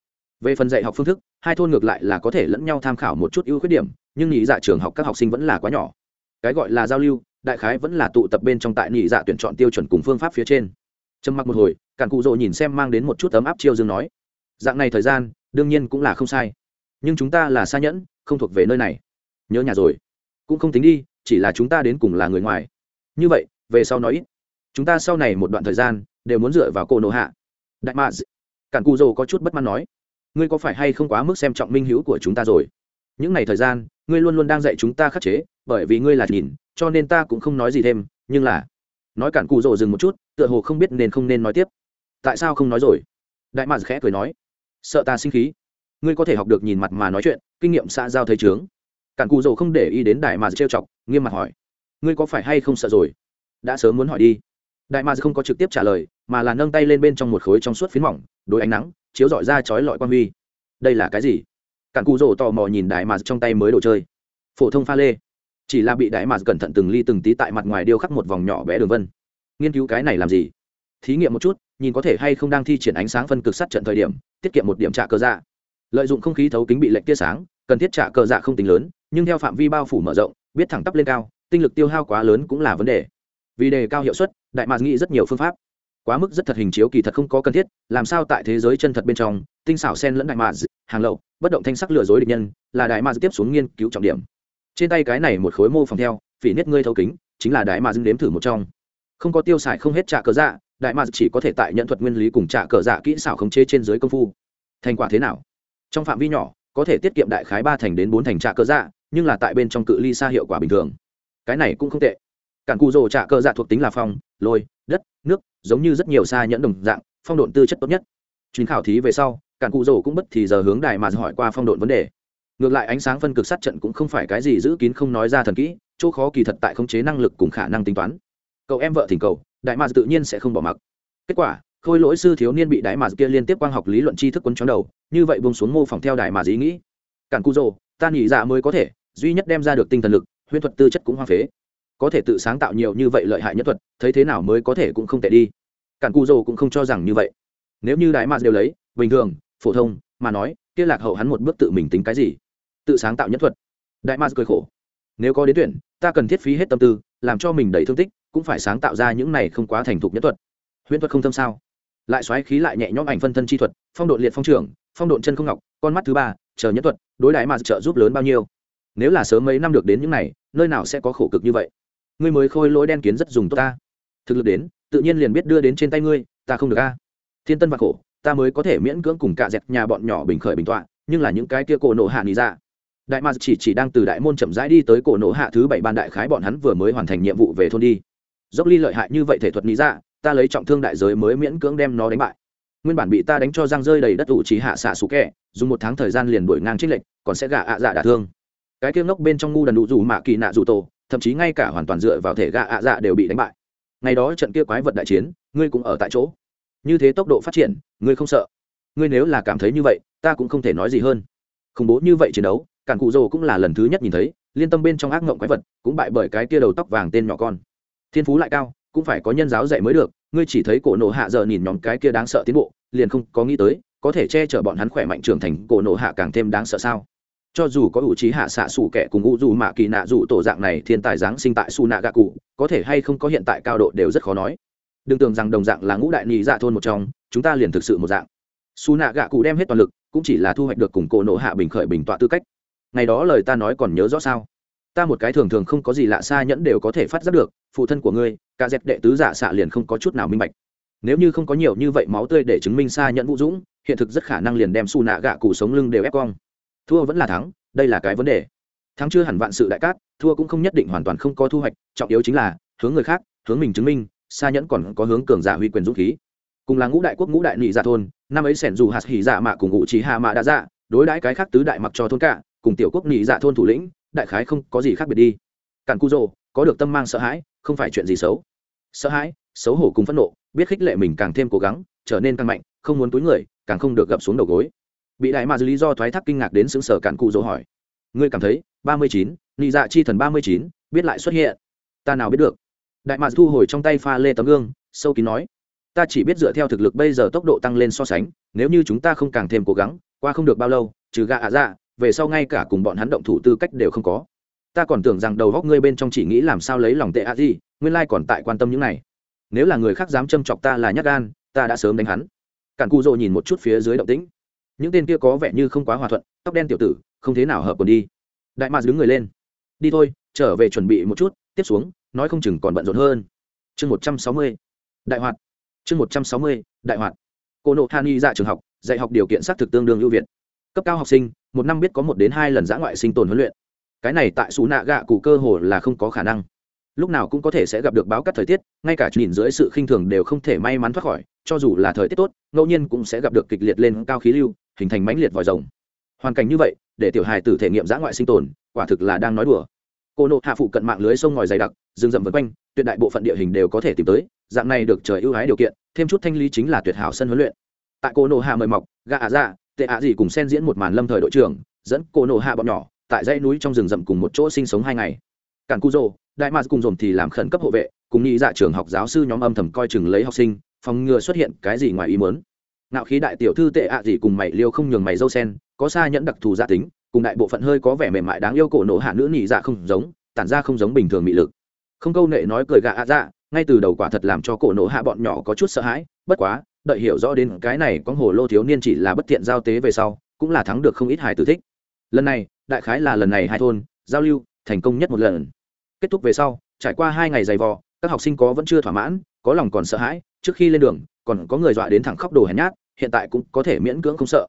Về phần dạy học phương thức, hai thôn ngược lại là có thể lẫn nhau tham khảo một chút ưu khuyết điểm, nhưng nị dạ trường học các học sinh vẫn là quá nhỏ. Cái gọi là giao lưu, đại khái vẫn là tụ tập bên trong tại nhị dạ tuyển chọn tiêu chuẩn cùng phương pháp phía trên. Trầm mặc một hồi, cản cụ rộ nhìn xem mang đến một chút ấm áp chiêu dương nói, dạng này thời gian, đương nhiên cũng là không sai. Nhưng chúng ta là xa nhẫn, không thuộc về nơi này. Nhớ nhà rồi cũng không tính đi, chỉ là chúng ta đến cùng là người ngoài. Như vậy, về sau nói ít. Chúng ta sau này một đoạn thời gian, đều muốn dựa vào cô nộ hạ. Đại mạ cản cù dô có chút bất mãn nói, ngươi có phải hay không quá mức xem trọng minh hữu của chúng ta rồi? Những ngày thời gian, ngươi luôn luôn đang dạy chúng ta khắc chế, bởi vì ngươi là nhìn, cho nên ta cũng không nói gì thêm, nhưng là nói cản cụ rồ dừng một chút, tựa hồ không biết nên không nên nói tiếp. Tại sao không nói rồi? Đại mạc khẽ cười nói, sợ ta sinh khí. Ngươi có thể học được nhìn mặt mà nói chuyện, kinh nghiệm xã giao thấy trướng cản cụ rồ không để ý đến đại mà trêu chọc, nghiêm mặt hỏi, ngươi có phải hay không sợ rồi? Đã sớm muốn hỏi đi. Đại mà không có trực tiếp trả lời, mà là nâng tay lên bên trong một khối trong suốt phiến mỏng, đối ánh nắng, chiếu dọi ra chói lọi quan huy. Đây là cái gì? Cản cụ rồ tò mò nhìn đại mà trong tay mới đồ chơi. Phổ thông pha lê. Chỉ là bị đại mà cẩn thận từng ly từng tí tại mặt ngoài điêu khắc một vòng nhỏ bé đường vân. Nghiên cứu cái này làm gì? Thí nghiệm một chút, nhìn có thể hay không đang thi triển ánh sáng phân cực sát trận thời điểm, tiết kiệm một điểm trả cơ dạ. Lợi dụng không khí thấu kính bị lệnh tia sáng, cần thiết trả cơ dạ không tính lớn nhưng theo phạm vi bao phủ mở rộng, biết thẳng tắp lên cao, tinh lực tiêu hao quá lớn cũng là vấn đề. Vì đề cao hiệu suất, đại mạc nghĩ rất nhiều phương pháp. Quá mức rất thật hình chiếu kỳ thật không có cần thiết, làm sao tại thế giới chân thật bên trong, tinh xảo sen lẫn đại mạc hàng lậu, bất động thanh sắc lừa dối địch nhân, là đại mạc tiếp xuống nghiên cứu trọng điểm. Trên tay cái này một khối mô phòng theo, phỉ nết ngươi thấu kính, chính là đại mạc nếm đếm thử một trong. Không có tiêu xài không hết trả cờ dạ đại mạc chỉ có thể tại nhận thuật nguyên lý cùng trả cờ dạ kỹ xảo khống chế trên dưới công phu. Thành quả thế nào? Trong phạm vi nhỏ, có thể tiết kiệm đại khái ba thành đến bốn thành trả cờ dạ nhưng là tại bên trong cự ly xa hiệu quả bình thường. Cái này cũng không tệ. Cản cù rồ trả cơ dạ thuộc tính là phong, lôi, đất, nước, giống như rất nhiều xa nhẫn đồng dạng, phong độn tư chất tốt nhất. Chuyến khảo thí về sau, cản cụ rồ cũng bất thì giờ hướng đài mà hỏi qua phong độn vấn đề. Ngược lại ánh sáng phân cực sát trận cũng không phải cái gì giữ kín không nói ra thần kỹ, chỗ khó kỳ thật tại khống chế năng lực cùng khả năng tính toán. Cậu em vợ thỉnh cầu đại mạc tự nhiên sẽ không bỏ mặc. Kết quả, khôi lỗi sư thiếu niên bị đại mạc kia liên tiếp quang học lý luận tri thức quấn chóng đầu, như vậy bông xuống mô phỏng theo đại mạc ý nghĩ. Cản cu rồ, ta nghĩ dạ mới có thể duy nhất đem ra được tinh thần lực, huyễn thuật tư chất cũng hoang phế. Có thể tự sáng tạo nhiều như vậy lợi hại nhất thuật, thấy thế nào mới có thể cũng không tệ đi. Cản cù dầu cũng không cho rằng như vậy. Nếu như đại mạc đều lấy, bình thường, phổ thông, mà nói, kia lạc hậu hắn một bước tự mình tính cái gì? Tự sáng tạo nhất thuật. Đại mạc cười khổ. Nếu có đến tuyển, ta cần thiết phí hết tâm tư, làm cho mình đầy thương tích, cũng phải sáng tạo ra những này không quá thành thục nhất thuật. Huyễn thuật không thâm sao? Lại xoáy khí lại nhẹ nhõm ảnh phân thân chi thuật, phong độ liệt phong trường, phong độ chân không ngọc, con mắt thứ ba, chờ nhất thuật, đối đại mạc trợ giúp lớn bao nhiêu? Nếu là sớm mấy năm được đến những này, nơi nào sẽ có khổ cực như vậy? Ngươi mới khôi lỗi đen kiến rất dùng tốt ta. Thực lực đến, tự nhiên liền biết đưa đến trên tay ngươi, ta không được a. Thiên tân và khổ, ta mới có thể miễn cưỡng cùng cả dẹt nhà bọn nhỏ bình khởi bình tọa, nhưng là những cái kia cổ nổ hạ nghĩ ra dạ. đại ma chỉ chỉ đang từ đại môn chậm rãi đi tới cổ nổ hạ thứ bảy ban đại khái bọn hắn vừa mới hoàn thành nhiệm vụ về thôn đi. Dốc ly lợi hại như vậy thể thuật nghĩ ra dạ, ta lấy trọng thương đại giới mới miễn cưỡng đem nó đánh bại. Nguyên bản bị ta đánh cho răng rơi đầy đất ủ trí hạ xạ sủ kẹ, dùng một tháng thời gian liền đuổi ngang trích lệnh, còn sẽ gạ ạ dạ đả thương cái kia ngốc bên trong ngu đần đủ dù mạ kỳ nạ dù tổ, thậm chí ngay cả hoàn toàn dựa vào thể gạ ạ dạ đều bị đánh bại. Ngày đó trận kia quái vật đại chiến, ngươi cũng ở tại chỗ. Như thế tốc độ phát triển, ngươi không sợ. Ngươi nếu là cảm thấy như vậy, ta cũng không thể nói gì hơn. Khủng bố như vậy chiến đấu, cản cụ rồ cũng là lần thứ nhất nhìn thấy, liên tâm bên trong ác ngộng quái vật cũng bại bởi cái kia đầu tóc vàng tên nhỏ con. Thiên phú lại cao, cũng phải có nhân giáo dạy mới được, ngươi chỉ thấy cổ nổ hạ giờ nhìn nhóm cái kia đáng sợ tiến bộ, liền không có nghĩ tới, có thể che chở bọn hắn khỏe mạnh trưởng thành, cổ nổ hạ càng thêm đáng sợ sao? Cho dù có ủ trí hạ xạ xù kẻ cùng ngũ dù mạ kỳ nạ dù tổ dạng này thiên tài giáng sinh tại su nạ gạ cụ có thể hay không có hiện tại cao độ đều rất khó nói. Đừng tưởng rằng đồng dạng là ngũ đại nhị dạ thôn một trong, chúng ta liền thực sự một dạng. Su nạ gạ cụ đem hết toàn lực, cũng chỉ là thu hoạch được cùng cổ nộ hạ bình khởi bình tọa tư cách. Ngày đó lời ta nói còn nhớ rõ sao? Ta một cái thường thường không có gì lạ xa nhẫn đều có thể phát giác được, phụ thân của ngươi, cả dẹp đệ tứ giả xạ liền không có chút nào minh bạch. Nếu như không có nhiều như vậy máu tươi để chứng minh xa nhẫn vũ dũng, hiện thực rất khả năng liền đem su nạ gạ cụ sống lưng đều ép cong thua vẫn là thắng, đây là cái vấn đề. Thắng chưa hẳn vạn sự đại cát, thua cũng không nhất định hoàn toàn không có thu hoạch, trọng yếu chính là, hướng người khác, hướng mình chứng minh xa nhẫn còn có hướng cường giả huy quyền dũng khí. Cùng là ngũ đại quốc ngũ đại nị giả thôn, năm ấy sẻn dù hạt hỉ giả mạ cùng ngụ trí hạ mạ đã dạ đối đãi cái khác tứ đại mặc cho thôn cả, cùng tiểu quốc nị giả thôn thủ lĩnh, đại khái không có gì khác biệt đi. Cản cu rồ có được tâm mang sợ hãi, không phải chuyện gì xấu. Sợ hãi, xấu hổ cùng phẫn nộ, biết khích lệ mình càng thêm cố gắng, trở nên càng mạnh, không muốn túi người, càng không được gập xuống đầu gối bị đại mà lý do thoái thác kinh ngạc đến xứng sở cản cụ dỗ hỏi. Ngươi cảm thấy, ba mươi chín nị dạ chi thần ba mươi chín, biết lại xuất hiện. Ta nào biết được? Đại mạc thu hồi trong tay pha lê tấm gương, sâu kín nói. Ta chỉ biết dựa theo thực lực bây giờ tốc độ tăng lên so sánh, nếu như chúng ta không càng thêm cố gắng, qua không được bao lâu, trừ gạ ạ dạ về sau ngay cả cùng bọn hắn động thủ tư cách đều không có. Ta còn tưởng rằng đầu góc ngươi bên trong chỉ nghĩ làm sao lấy lòng tệ ạ gì, nguyên lai còn tại quan tâm những này. Nếu là người khác dám châm chọc ta là nhát gan, ta đã sớm đánh hắn. Cản cu rộ nhìn một chút phía dưới động tĩnh những tên kia có vẻ như không quá hòa thuận, tóc đen tiểu tử, không thế nào hợp còn đi. Đại mạc đứng người lên. Đi thôi, trở về chuẩn bị một chút, tiếp xuống, nói không chừng còn bận rộn hơn. Chương một trăm sáu mươi. Đại hoạt. Chương một trăm sáu mươi, đại hoạt. Cô nộ than y dạ trường học, dạy học điều kiện xác thực tương đương ưu việt. Cấp cao học sinh, một năm biết có một đến hai lần giã ngoại sinh tồn huấn luyện. Cái này tại xù nạ gạ cụ cơ hồ là không có khả năng. Lúc nào cũng có thể sẽ gặp được báo cắt thời tiết, ngay cả nhìn dưới sự khinh thường đều không thể may mắn thoát khỏi cho dù là thời tiết tốt, ngẫu nhiên cũng sẽ gặp được kịch liệt lên cao khí lưu, hình thành mãnh liệt vòi rồng. Hoàn cảnh như vậy, để tiểu hài tử thể nghiệm giã ngoại sinh tồn, quả thực là đang nói đùa. Cô nộ hạ phụ cận mạng lưới sông ngòi dày đặc, rừng rậm vân quanh, tuyệt đại bộ phận địa hình đều có thể tìm tới, dạng này được trời ưu ái điều kiện, thêm chút thanh lý chính là tuyệt hảo sân huấn luyện. Tại cô nộ hạ mời mọc gà ạ dạ tệ ạ gì cùng xen diễn một màn lâm thời đội trưởng, dẫn cô nộ hạ bọn nhỏ, tại dãy núi trong rừng rậm cùng một chỗ sinh sống hai ngày. Cản cu rô đại mars cùng dồn thì làm khẩn cấp hộ vệ, cùng nghĩ dạ trường học giáo sư nhóm âm thầm coi chừng lấy học sinh phòng ngừa xuất hiện cái gì ngoài ý muốn. Nạo khí đại tiểu thư tệ ạ gì cùng mày liêu không nhường mày dâu sen, có xa nhẫn đặc thù gia tính, cùng đại bộ phận hơi có vẻ mềm mại đáng yêu cổ nổ hạ nữ nhị dạ không giống, tản ra không giống bình thường mị lực. Không câu nệ nói cười gạ ạ dạ ngay từ đầu quả thật làm cho cổ nổ hạ bọn nhỏ có chút sợ hãi, bất quá, đợi hiểu rõ đến cái này có hồ lô thiếu niên chỉ là bất tiện giao tế về sau, cũng là thắng được không ít hài tử thích. Lần này, đại khái là lần này hai thôn, giao lưu, thành công nhất một lần. Kết thúc về sau, trải qua hai ngày dày vò, các học sinh có vẫn chưa thỏa mãn, có lòng còn sợ hãi trước khi lên đường, còn có người dọa đến thẳng khóc đồ hèn nhát, hiện tại cũng có thể miễn cưỡng không sợ.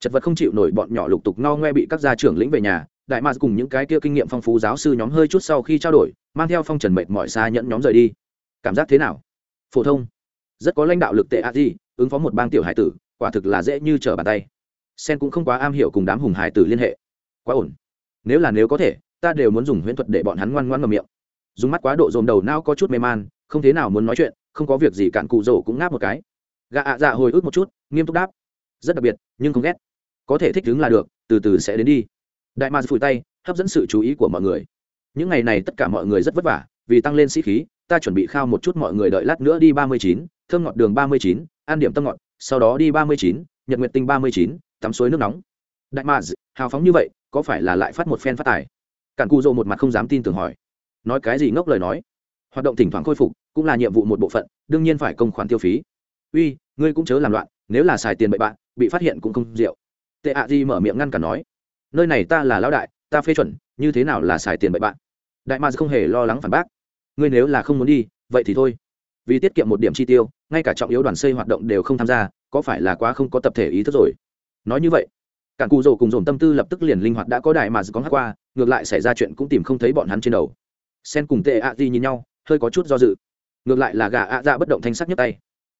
Chật vật không chịu nổi bọn nhỏ lục tục no ngoe bị các gia trưởng lĩnh về nhà, đại mạc cùng những cái kia kinh nghiệm phong phú giáo sư nhóm hơi chút sau khi trao đổi, mang theo phong trần mệt mỏi xa nhẫn nhóm rời đi. Cảm giác thế nào? Phổ thông. Rất có lãnh đạo lực tệ a di ứng phó một bang tiểu hải tử, quả thực là dễ như trở bàn tay. Sen cũng không quá am hiểu cùng đám hùng hải tử liên hệ. Quá ổn. Nếu là nếu có thể, ta đều muốn dùng huyễn thuật để bọn hắn ngoan ngoan ngầm miệng. Dùng mắt quá độ dồn đầu não có chút mê man, không thế nào muốn nói chuyện không có việc gì cạn cụ rổ cũng ngáp một cái. Gạ ạ dạ hồi ức một chút, nghiêm túc đáp. Rất đặc biệt, nhưng không ghét. Có thể thích đứng là được, từ từ sẽ đến đi. Đại mạc phủi tay, hấp dẫn sự chú ý của mọi người. Những ngày này tất cả mọi người rất vất vả, vì tăng lên sĩ khí, ta chuẩn bị khao một chút mọi người đợi lát nữa đi ba mươi chín, thơm ngọt đường ba mươi chín an điểm tâm ngọt, sau đó đi ba mươi chín, nhật nguyệt tinh ba mươi chín, tắm suối nước nóng. Đại mà hào phóng như vậy, có phải là lại phát một phen phát tài? Cản cụ rộ một mặt không dám tin tưởng hỏi. Nói cái gì ngốc lời nói? Hoạt động thỉnh thoảng khôi phục cũng là nhiệm vụ một bộ phận, đương nhiên phải công khoản tiêu phí. Uy, ngươi cũng chớ làm loạn, nếu là xài tiền bậy bạn bị phát hiện cũng không rượu. Tệ ạ di mở miệng ngăn cản nói, nơi này ta là lão đại, ta phê chuẩn, như thế nào là xài tiền bậy bạn đại ma không hề lo lắng phản bác. Ngươi nếu là không muốn đi, vậy thì thôi. Vì tiết kiệm một điểm chi tiêu, ngay cả trọng yếu đoàn xây hoạt động đều không tham gia, có phải là quá không có tập thể ý thức rồi? Nói như vậy, cản cù rồ cùng dồn tâm tư lập tức liền linh hoạt đã có đại mà có hát qua, ngược lại xảy ra chuyện cũng tìm không thấy bọn hắn trên đầu. Sen cùng tệ ạ di nhìn nhau, hơi có chút do dự ngược lại là gà ạ dạ bất động thanh sắc nhấp tay.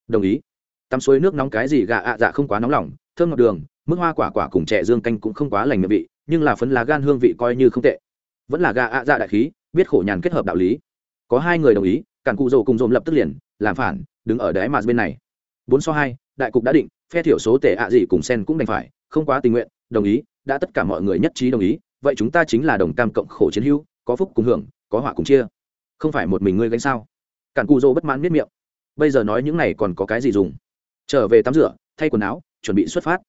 Đồng ý. Tắm suối nước nóng cái gì gà ạ dạ không quá nóng lỏng thơm ngọt đường, mức hoa quả quả cùng trẻ dương canh cũng không quá lành miệng vị, nhưng là phấn lá gan hương vị coi như không tệ. Vẫn là gà ạ dạ đại khí, biết khổ nhàn kết hợp đạo lý. Có hai người đồng ý, cản cụ rồ cùng dồn lập tức liền, làm phản, đứng ở đáy mà bên này. Bốn so hai, đại cục đã định, phe thiểu số tệ ạ gì cùng sen cũng đành phải, không quá tình nguyện, đồng ý, đã tất cả mọi người nhất trí đồng ý, vậy chúng ta chính là đồng cam cộng khổ chiến hữu, có phúc cùng hưởng, có họa cùng chia. Không phải một mình ngươi gánh sao? Cản cù dô bất mãn miết miệng. Bây giờ nói những này còn có cái gì dùng? Trở về tắm rửa, thay quần áo, chuẩn bị xuất phát.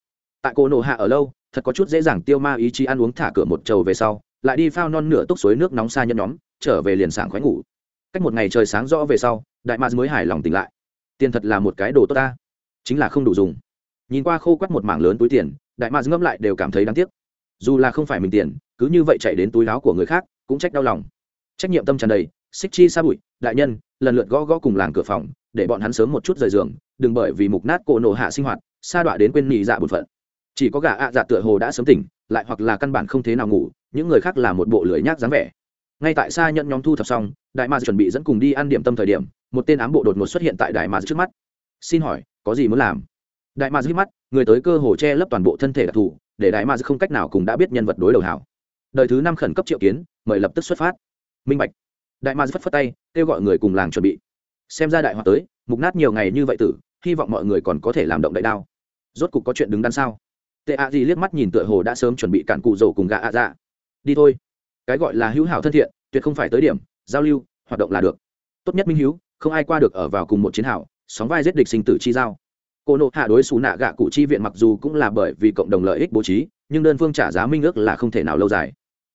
Tại cô nổ hạ ở lâu, thật có chút dễ dàng tiêu ma ý chí ăn uống thả cửa một trầu về sau, lại đi phao non nửa túc suối nước nóng xa nhân nhóm, trở về liền sảng khoái ngủ. Cách một ngày trời sáng rõ về sau, đại ma mới hài lòng tỉnh lại. Tiền thật là một cái đồ tốt ta. Chính là không đủ dùng. Nhìn qua khô quắt một mảng lớn túi tiền, đại ma ngâm lại đều cảm thấy đáng tiếc. Dù là không phải mình tiền, cứ như vậy chạy đến túi láo của người khác, cũng trách đau lòng. Trách nhiệm tâm tràn đầy, xích chi xa bụi, đại nhân lần lượt gõ gõ cùng làng cửa phòng, để bọn hắn sớm một chút rời giường, đừng bởi vì mục nát cổ nổ hạ sinh hoạt, sa đọa đến quên nị dạ bột phận. Chỉ có gà ạ dạ tựa hồ đã sớm tỉnh, lại hoặc là căn bản không thế nào ngủ, những người khác là một bộ lưỡi nhác dáng vẻ. Ngay tại xa nhận nhóm thu thập xong, đại ma chuẩn bị dẫn cùng đi ăn điểm tâm thời điểm, một tên ám bộ đột ngột xuất hiện tại đại ma trước mắt. Xin hỏi, có gì muốn làm? Đại ma hít mắt, người tới cơ hồ che lấp toàn bộ thân thể đặc thù, để đại ma không cách nào cùng đã biết nhân vật đối đầu hảo. Đời thứ năm khẩn cấp triệu kiến, mời lập tức xuất phát. Minh bạch đại ma phất phất tay, kêu gọi người cùng làng chuẩn bị. Xem ra đại họa tới, mục nát nhiều ngày như vậy tử, hy vọng mọi người còn có thể làm động đại đao. Rốt cục có chuyện đứng đằng sau tệ ạ gì liếc mắt nhìn tựa hồ đã sớm chuẩn bị cạn cụ rổ cùng gạ ạ dạ. Đi thôi. Cái gọi là hữu hảo thân thiện, tuyệt không phải tới điểm, giao lưu, hoạt động là được. Tốt nhất minh hữu không ai qua được ở vào cùng một chiến hảo sóng vai giết địch sinh tử chi giao. Cô nộ hạ đối xù nạ gạ cụ chi viện mặc dù cũng là bởi vì cộng đồng lợi ích bố trí, nhưng đơn phương trả giá minh ước là không thể nào lâu dài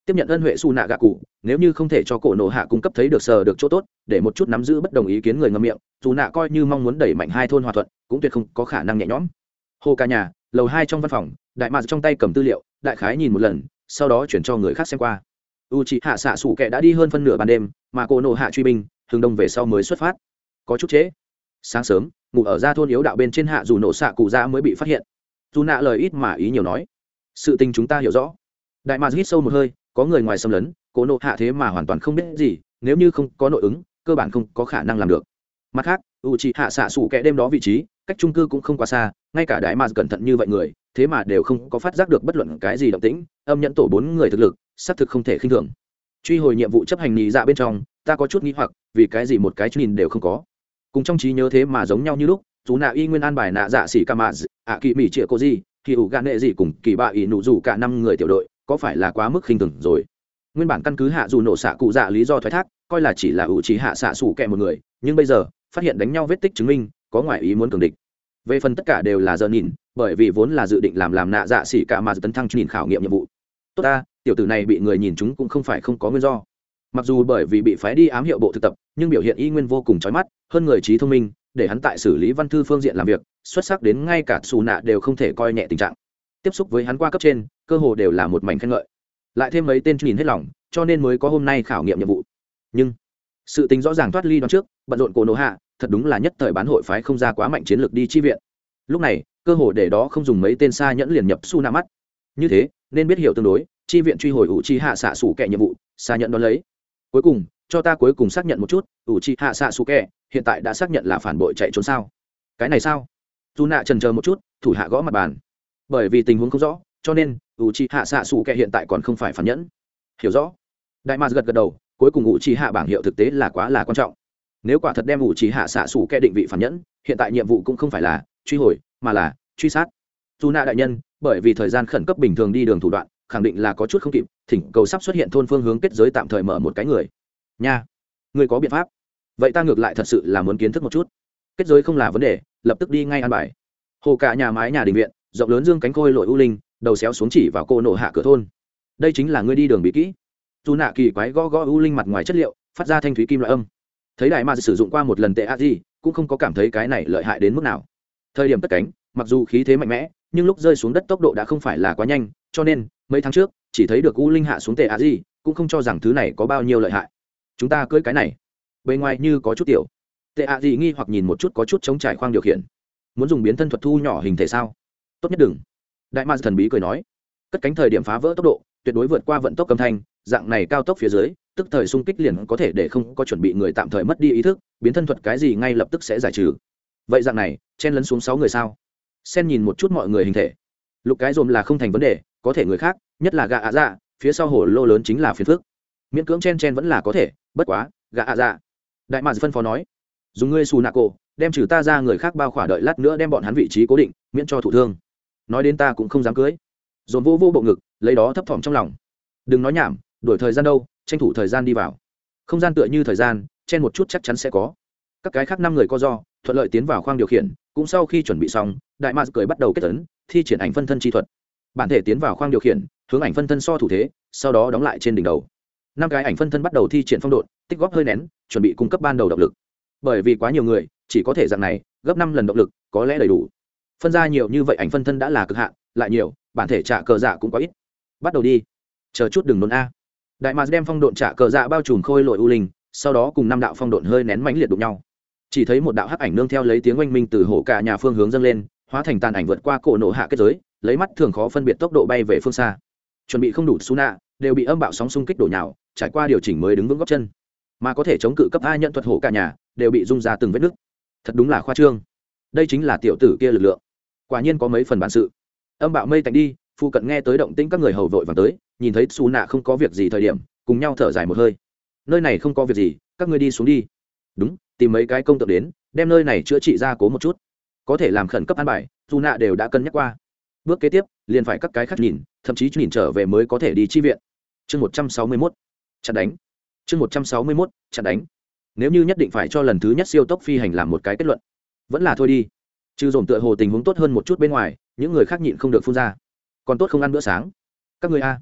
tiếp nhận ân huệ su nạ gạ cụ, nếu như không thể cho cổ nộ hạ cung cấp thấy được sờ được chỗ tốt, để một chút nắm giữ bất đồng ý kiến người ngâm miệng, dù nạ coi như mong muốn đẩy mạnh hai thôn hòa thuận, cũng tuyệt không có khả năng nhẹ nhõm. Hồ ca nhà, lầu hai trong văn phòng, đại mạc trong tay cầm tư liệu, đại khái nhìn một lần, sau đó chuyển cho người khác xem qua. U chị hạ xạ sủ kệ đã đi hơn phân nửa ban đêm, mà cổ nộ hạ truy binh, hướng đông về sau mới xuất phát. Có chút trễ. Sáng sớm, ngủ ở ra thôn yếu đạo bên trên hạ dù nổ xạ cụ ra mới bị phát hiện. Dù nạ lời ít mà ý nhiều nói. Sự tình chúng ta hiểu rõ. Đại mạc hít sâu một hơi có người ngoài xâm lấn, cố nộ hạ thế mà hoàn toàn không biết gì, nếu như không có nội ứng, cơ bản không có khả năng làm được. Mặt khác, u chị hạ xạ xủ kẽ đêm đó vị trí, cách trung cư cũng không quá xa, ngay cả đại mạc cẩn thận như vậy người, thế mà đều không có phát giác được bất luận cái gì động tĩnh, âm nhận tổ bốn người thực lực, xác thực không thể khinh thường. Truy hồi nhiệm vụ chấp hành nhị dạ bên trong, ta có chút nghĩ hoặc, vì cái gì một cái nhìn đều không có. Cùng trong trí nhớ thế mà giống nhau như lúc chú nạ y nguyên an bài nạ dạ xỉ ca mạ ạ kỳ mỹ trịa cô gì kỳ ủ gạn nệ gì cùng kỳ bạ ỷ nụ rủ cả năm người tiểu đội có phải là quá mức khinh thường rồi? Nguyên bản căn cứ hạ dù nổ xạ cụ dạ lý do thoái thác, coi là chỉ là ủ trí hạ xạ xủ kẹ một người, nhưng bây giờ, phát hiện đánh nhau vết tích chứng minh, có ngoại ý muốn cường địch. Về phần tất cả đều là giờ nhìn, bởi vì vốn là dự định làm làm nạ dạ xỉ cả mà tấn thăng nhìn khảo nghiệm nhiệm vụ. Tốt ta, tiểu tử này bị người nhìn chúng cũng không phải không có nguyên do. Mặc dù bởi vì bị phái đi ám hiệu bộ thực tập, nhưng biểu hiện y nguyên vô cùng trói mắt, hơn người trí thông minh, để hắn tại xử lý văn thư phương diện làm việc, xuất sắc đến ngay cả xù nạ đều không thể coi nhẹ tình trạng tiếp xúc với hắn qua cấp trên, cơ hồ đều là một mảnh khen ngợi. Lại thêm mấy tên nhìn hết lòng, cho nên mới có hôm nay khảo nghiệm nhiệm vụ. Nhưng, sự tính rõ ràng thoát ly đoạn trước, bận rộn cổ nổ hạ, thật đúng là nhất thời bán hội phái không ra quá mạnh chiến lược đi chi viện. Lúc này, cơ hồ để đó không dùng mấy tên xa nhẫn liền nhập su na mắt. Như thế, nên biết hiểu tương đối, chi viện truy hồi ủ chi hạ xạ sủ kẻ nhiệm vụ, xa nhẫn đón lấy. Cuối cùng, cho ta cuối cùng xác nhận một chút ủ chi hạ xạ sủ kẻ, hiện tại đã xác nhận là phản bội chạy trốn sao? Cái này sao? Dù nạ trần chờ một chút, thủ hạ gõ mặt bàn bởi vì tình huống không rõ, cho nên ủ chi hạ xạ sủ kệ hiện tại còn không phải phản nhẫn. Hiểu rõ. Đại mars gật gật đầu, cuối cùng ủ chi hạ bảng hiệu thực tế là quá là quan trọng. Nếu quả thật đem ủ chi hạ xạ sủ kệ định vị phản nhẫn, hiện tại nhiệm vụ cũng không phải là truy hồi, mà là truy sát. Dù nạ đại nhân, bởi vì thời gian khẩn cấp bình thường đi đường thủ đoạn, khẳng định là có chút không kịp, thỉnh cầu sắp xuất hiện thôn phương hướng kết giới tạm thời mở một cái người. Nha. Người có biện pháp. Vậy ta ngược lại thật sự là muốn kiến thức một chút. Kết giới không là vấn đề, lập tức đi ngay ăn bài. Hồ cả nhà mái nhà đình viện rộng lớn dương cánh khôi lội u linh, đầu xéo xuống chỉ vào cô nộ hạ cửa thôn. Đây chính là ngươi đi đường bị kỹ. Dù nạ kỳ quái gõ gõ u linh mặt ngoài chất liệu, phát ra thanh thúy kim loại âm. Thấy đại ma sử dụng qua một lần tệ a di, cũng không có cảm thấy cái này lợi hại đến mức nào. Thời điểm cất cánh, mặc dù khí thế mạnh mẽ, nhưng lúc rơi xuống đất tốc độ đã không phải là quá nhanh, cho nên, mấy tháng trước, chỉ thấy được u linh hạ xuống tệ a di, cũng không cho rằng thứ này có bao nhiêu lợi hại. Chúng ta cưỡi cái này. Bề ngoài như có chút tiểu. Tệ a di nghi hoặc nhìn một chút có chút chống trải khoang điều khiển. Muốn dùng biến thân thuật thu nhỏ hình thể sao? Tốt nhất đừng. Đại ma thần bí cười nói, cất cánh thời điểm phá vỡ tốc độ, tuyệt đối vượt qua vận tốc âm thanh, dạng này cao tốc phía dưới, tức thời xung kích liền có thể để không có chuẩn bị người tạm thời mất đi ý thức, biến thân thuật cái gì ngay lập tức sẽ giải trừ. Vậy dạng này, chen lấn xuống sáu người sao? Sen nhìn một chút mọi người hình thể. Lục cái dồn là không thành vấn đề, có thể người khác, nhất là gà ạ dạ phía sau hổ lô lớn chính là phiền phước miễn cưỡng chen chen vẫn là có thể, bất quá gà ạ dạ. Đại mạc phân phó nói, dùng ngươi xù nạ cổ, đem trừ ta ra người khác bao khỏa đợi lát nữa đem bọn hắn vị trí cố định, miễn cho thụ thương nói đến ta cũng không dám cưới. Dồn vô vô bộ ngực, lấy đó thấp thỏm trong lòng. Đừng nói nhảm đổi thời gian đâu, tranh thủ thời gian đi vào. Không gian tựa như thời gian, chen một chút chắc chắn sẽ có. Các cái khác năm người co do, thuận lợi tiến vào khoang điều khiển, cũng sau khi chuẩn bị xong, đại mạc cười bắt đầu kết tấn thi triển ảnh phân thân chi thuật. Bản thể tiến vào khoang điều khiển, hướng ảnh phân thân so thủ thế, sau đó đóng lại trên đỉnh đầu. Năm cái ảnh phân thân bắt đầu thi triển phong độn, tích góp hơi nén, chuẩn bị cung cấp ban đầu động lực. Bởi vì quá nhiều người, chỉ có thể dạng này, gấp năm lần động lực, có lẽ đầy đủ phân ra nhiều như vậy ảnh phân thân đã là cực hạn, lại nhiều, bản thể trả cờ dạ cũng có ít. Bắt đầu đi. Chờ chút đừng nôn a. Đại mạc đem phong độn trả cờ dạ bao trùm khôi lội u linh, sau đó cùng năm đạo phong độn hơi nén mãnh liệt đụng nhau. Chỉ thấy một đạo hắc ảnh nương theo lấy tiếng oanh minh từ hổ cả nhà phương hướng dâng lên, hóa thành tàn ảnh vượt qua cổ nổ hạ kết giới, lấy mắt thường khó phân biệt tốc độ bay về phương xa. Chuẩn bị không đủ su nạ đều bị âm bạo sóng xung kích đổ nhào, trải qua điều chỉnh mới đứng vững góc chân. Mà có thể chống cự cấp a nhận thuật hổ cả nhà, đều bị rung ra từng vết nứt. Thật đúng là khoa trương. Đây chính là tiểu tử kia lực lượng quả nhiên có mấy phần bản sự. Âm bạo mây tạnh đi phụ cận nghe tới động tĩnh các người hầu vội vàng tới, nhìn thấy xù nạ không có việc gì thời điểm, cùng nhau thở dài một hơi. Nơi này không có việc gì, các ngươi đi xuống đi. Đúng, tìm mấy cái công tượng đến, đem nơi này chữa trị ra cố một chút. Có thể làm khẩn cấp an bài dù nạ đều đã cân nhắc qua. Bước kế tiếp, liền phải các cái khác nhìn, thậm chí nhìn trở về mới có thể đi chi viện. Chương một trăm sáu mươi mốt chặt đánh. Chương một trăm sáu mươi mốt chặt đánh. Nếu như nhất định phải cho lần thứ nhất siêu tốc phi hành làm một cái kết luận, vẫn là thôi đi trừ dồn tựa hồ tình huống tốt hơn một chút bên ngoài, những người khác nhịn không được phun ra. Còn tốt không ăn bữa sáng. Các người a.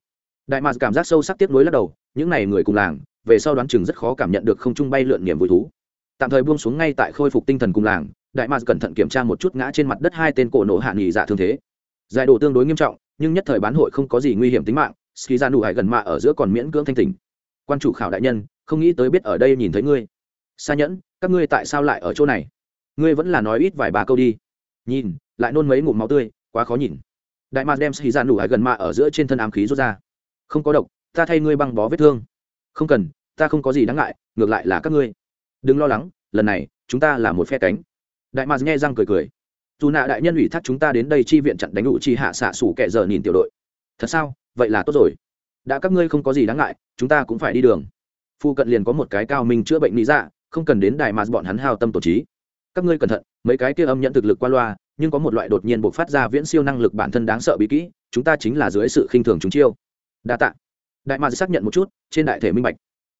Đại mạc cảm giác sâu sắc tiếp nối lắc đầu, những n à y người cùng làng, về sau đoán chừng rất khó cảm nhận được không chung bay lượn niềm vui thú. Tạm thời buông xuống ngay tại khôi phục tinh thần cùng làng, đại mạc cẩn thận kiểm tra một chút ngã trên mặt đất hai tên cổ nổ hạ nghỉ dạ thương thế. Giải độ tương đối nghiêm trọng, nhưng nhất thời bán hội không có gì nguy hiểm tính mạng, ski ra nụ hải gần mạ ở giữa còn miễn cưỡng thanh tình quan chủ khảo đại nhân, không nghĩ tới biết ở đây nhìn thấy ngươi. Xa nhẫn, các ngươi tại sao lại ở chỗ này? Ngươi vẫn là nói ít vài ba câu đi nhìn, lại nôn mấy ngụm máu tươi, quá khó nhìn. Đại mạc đem xì ra nụ hải gần mạ ở giữa trên thân ám khí rút ra. Không có độc, ta thay ngươi băng bó vết thương. Không cần, ta không có gì đáng ngại, ngược lại là các ngươi. Đừng lo lắng, lần này, chúng ta là một phe cánh. Đại mạc nghe răng cười cười. Dù nạ đại nhân ủy thác chúng ta đến đây chi viện chặn đánh đủ chi hạ xạ sủ kẻ giờ nhìn tiểu đội. Thật sao? Vậy là tốt rồi. Đã các ngươi không có gì đáng ngại, chúng ta cũng phải đi đường. Phu cận liền có một cái cao minh chữa bệnh lý dạ không cần đến đại mạc bọn hắn hao tâm tổ trí các ngươi cẩn thận, mấy cái kia âm nhận thực lực qua loa, nhưng có một loại đột nhiên buộc phát ra viễn siêu năng lực bản thân đáng sợ bí kỹ, chúng ta chính là dưới sự khinh thường chúng chiêu. Đa tạ. Đại mạc xác nhận một chút, trên đại thể minh bạch.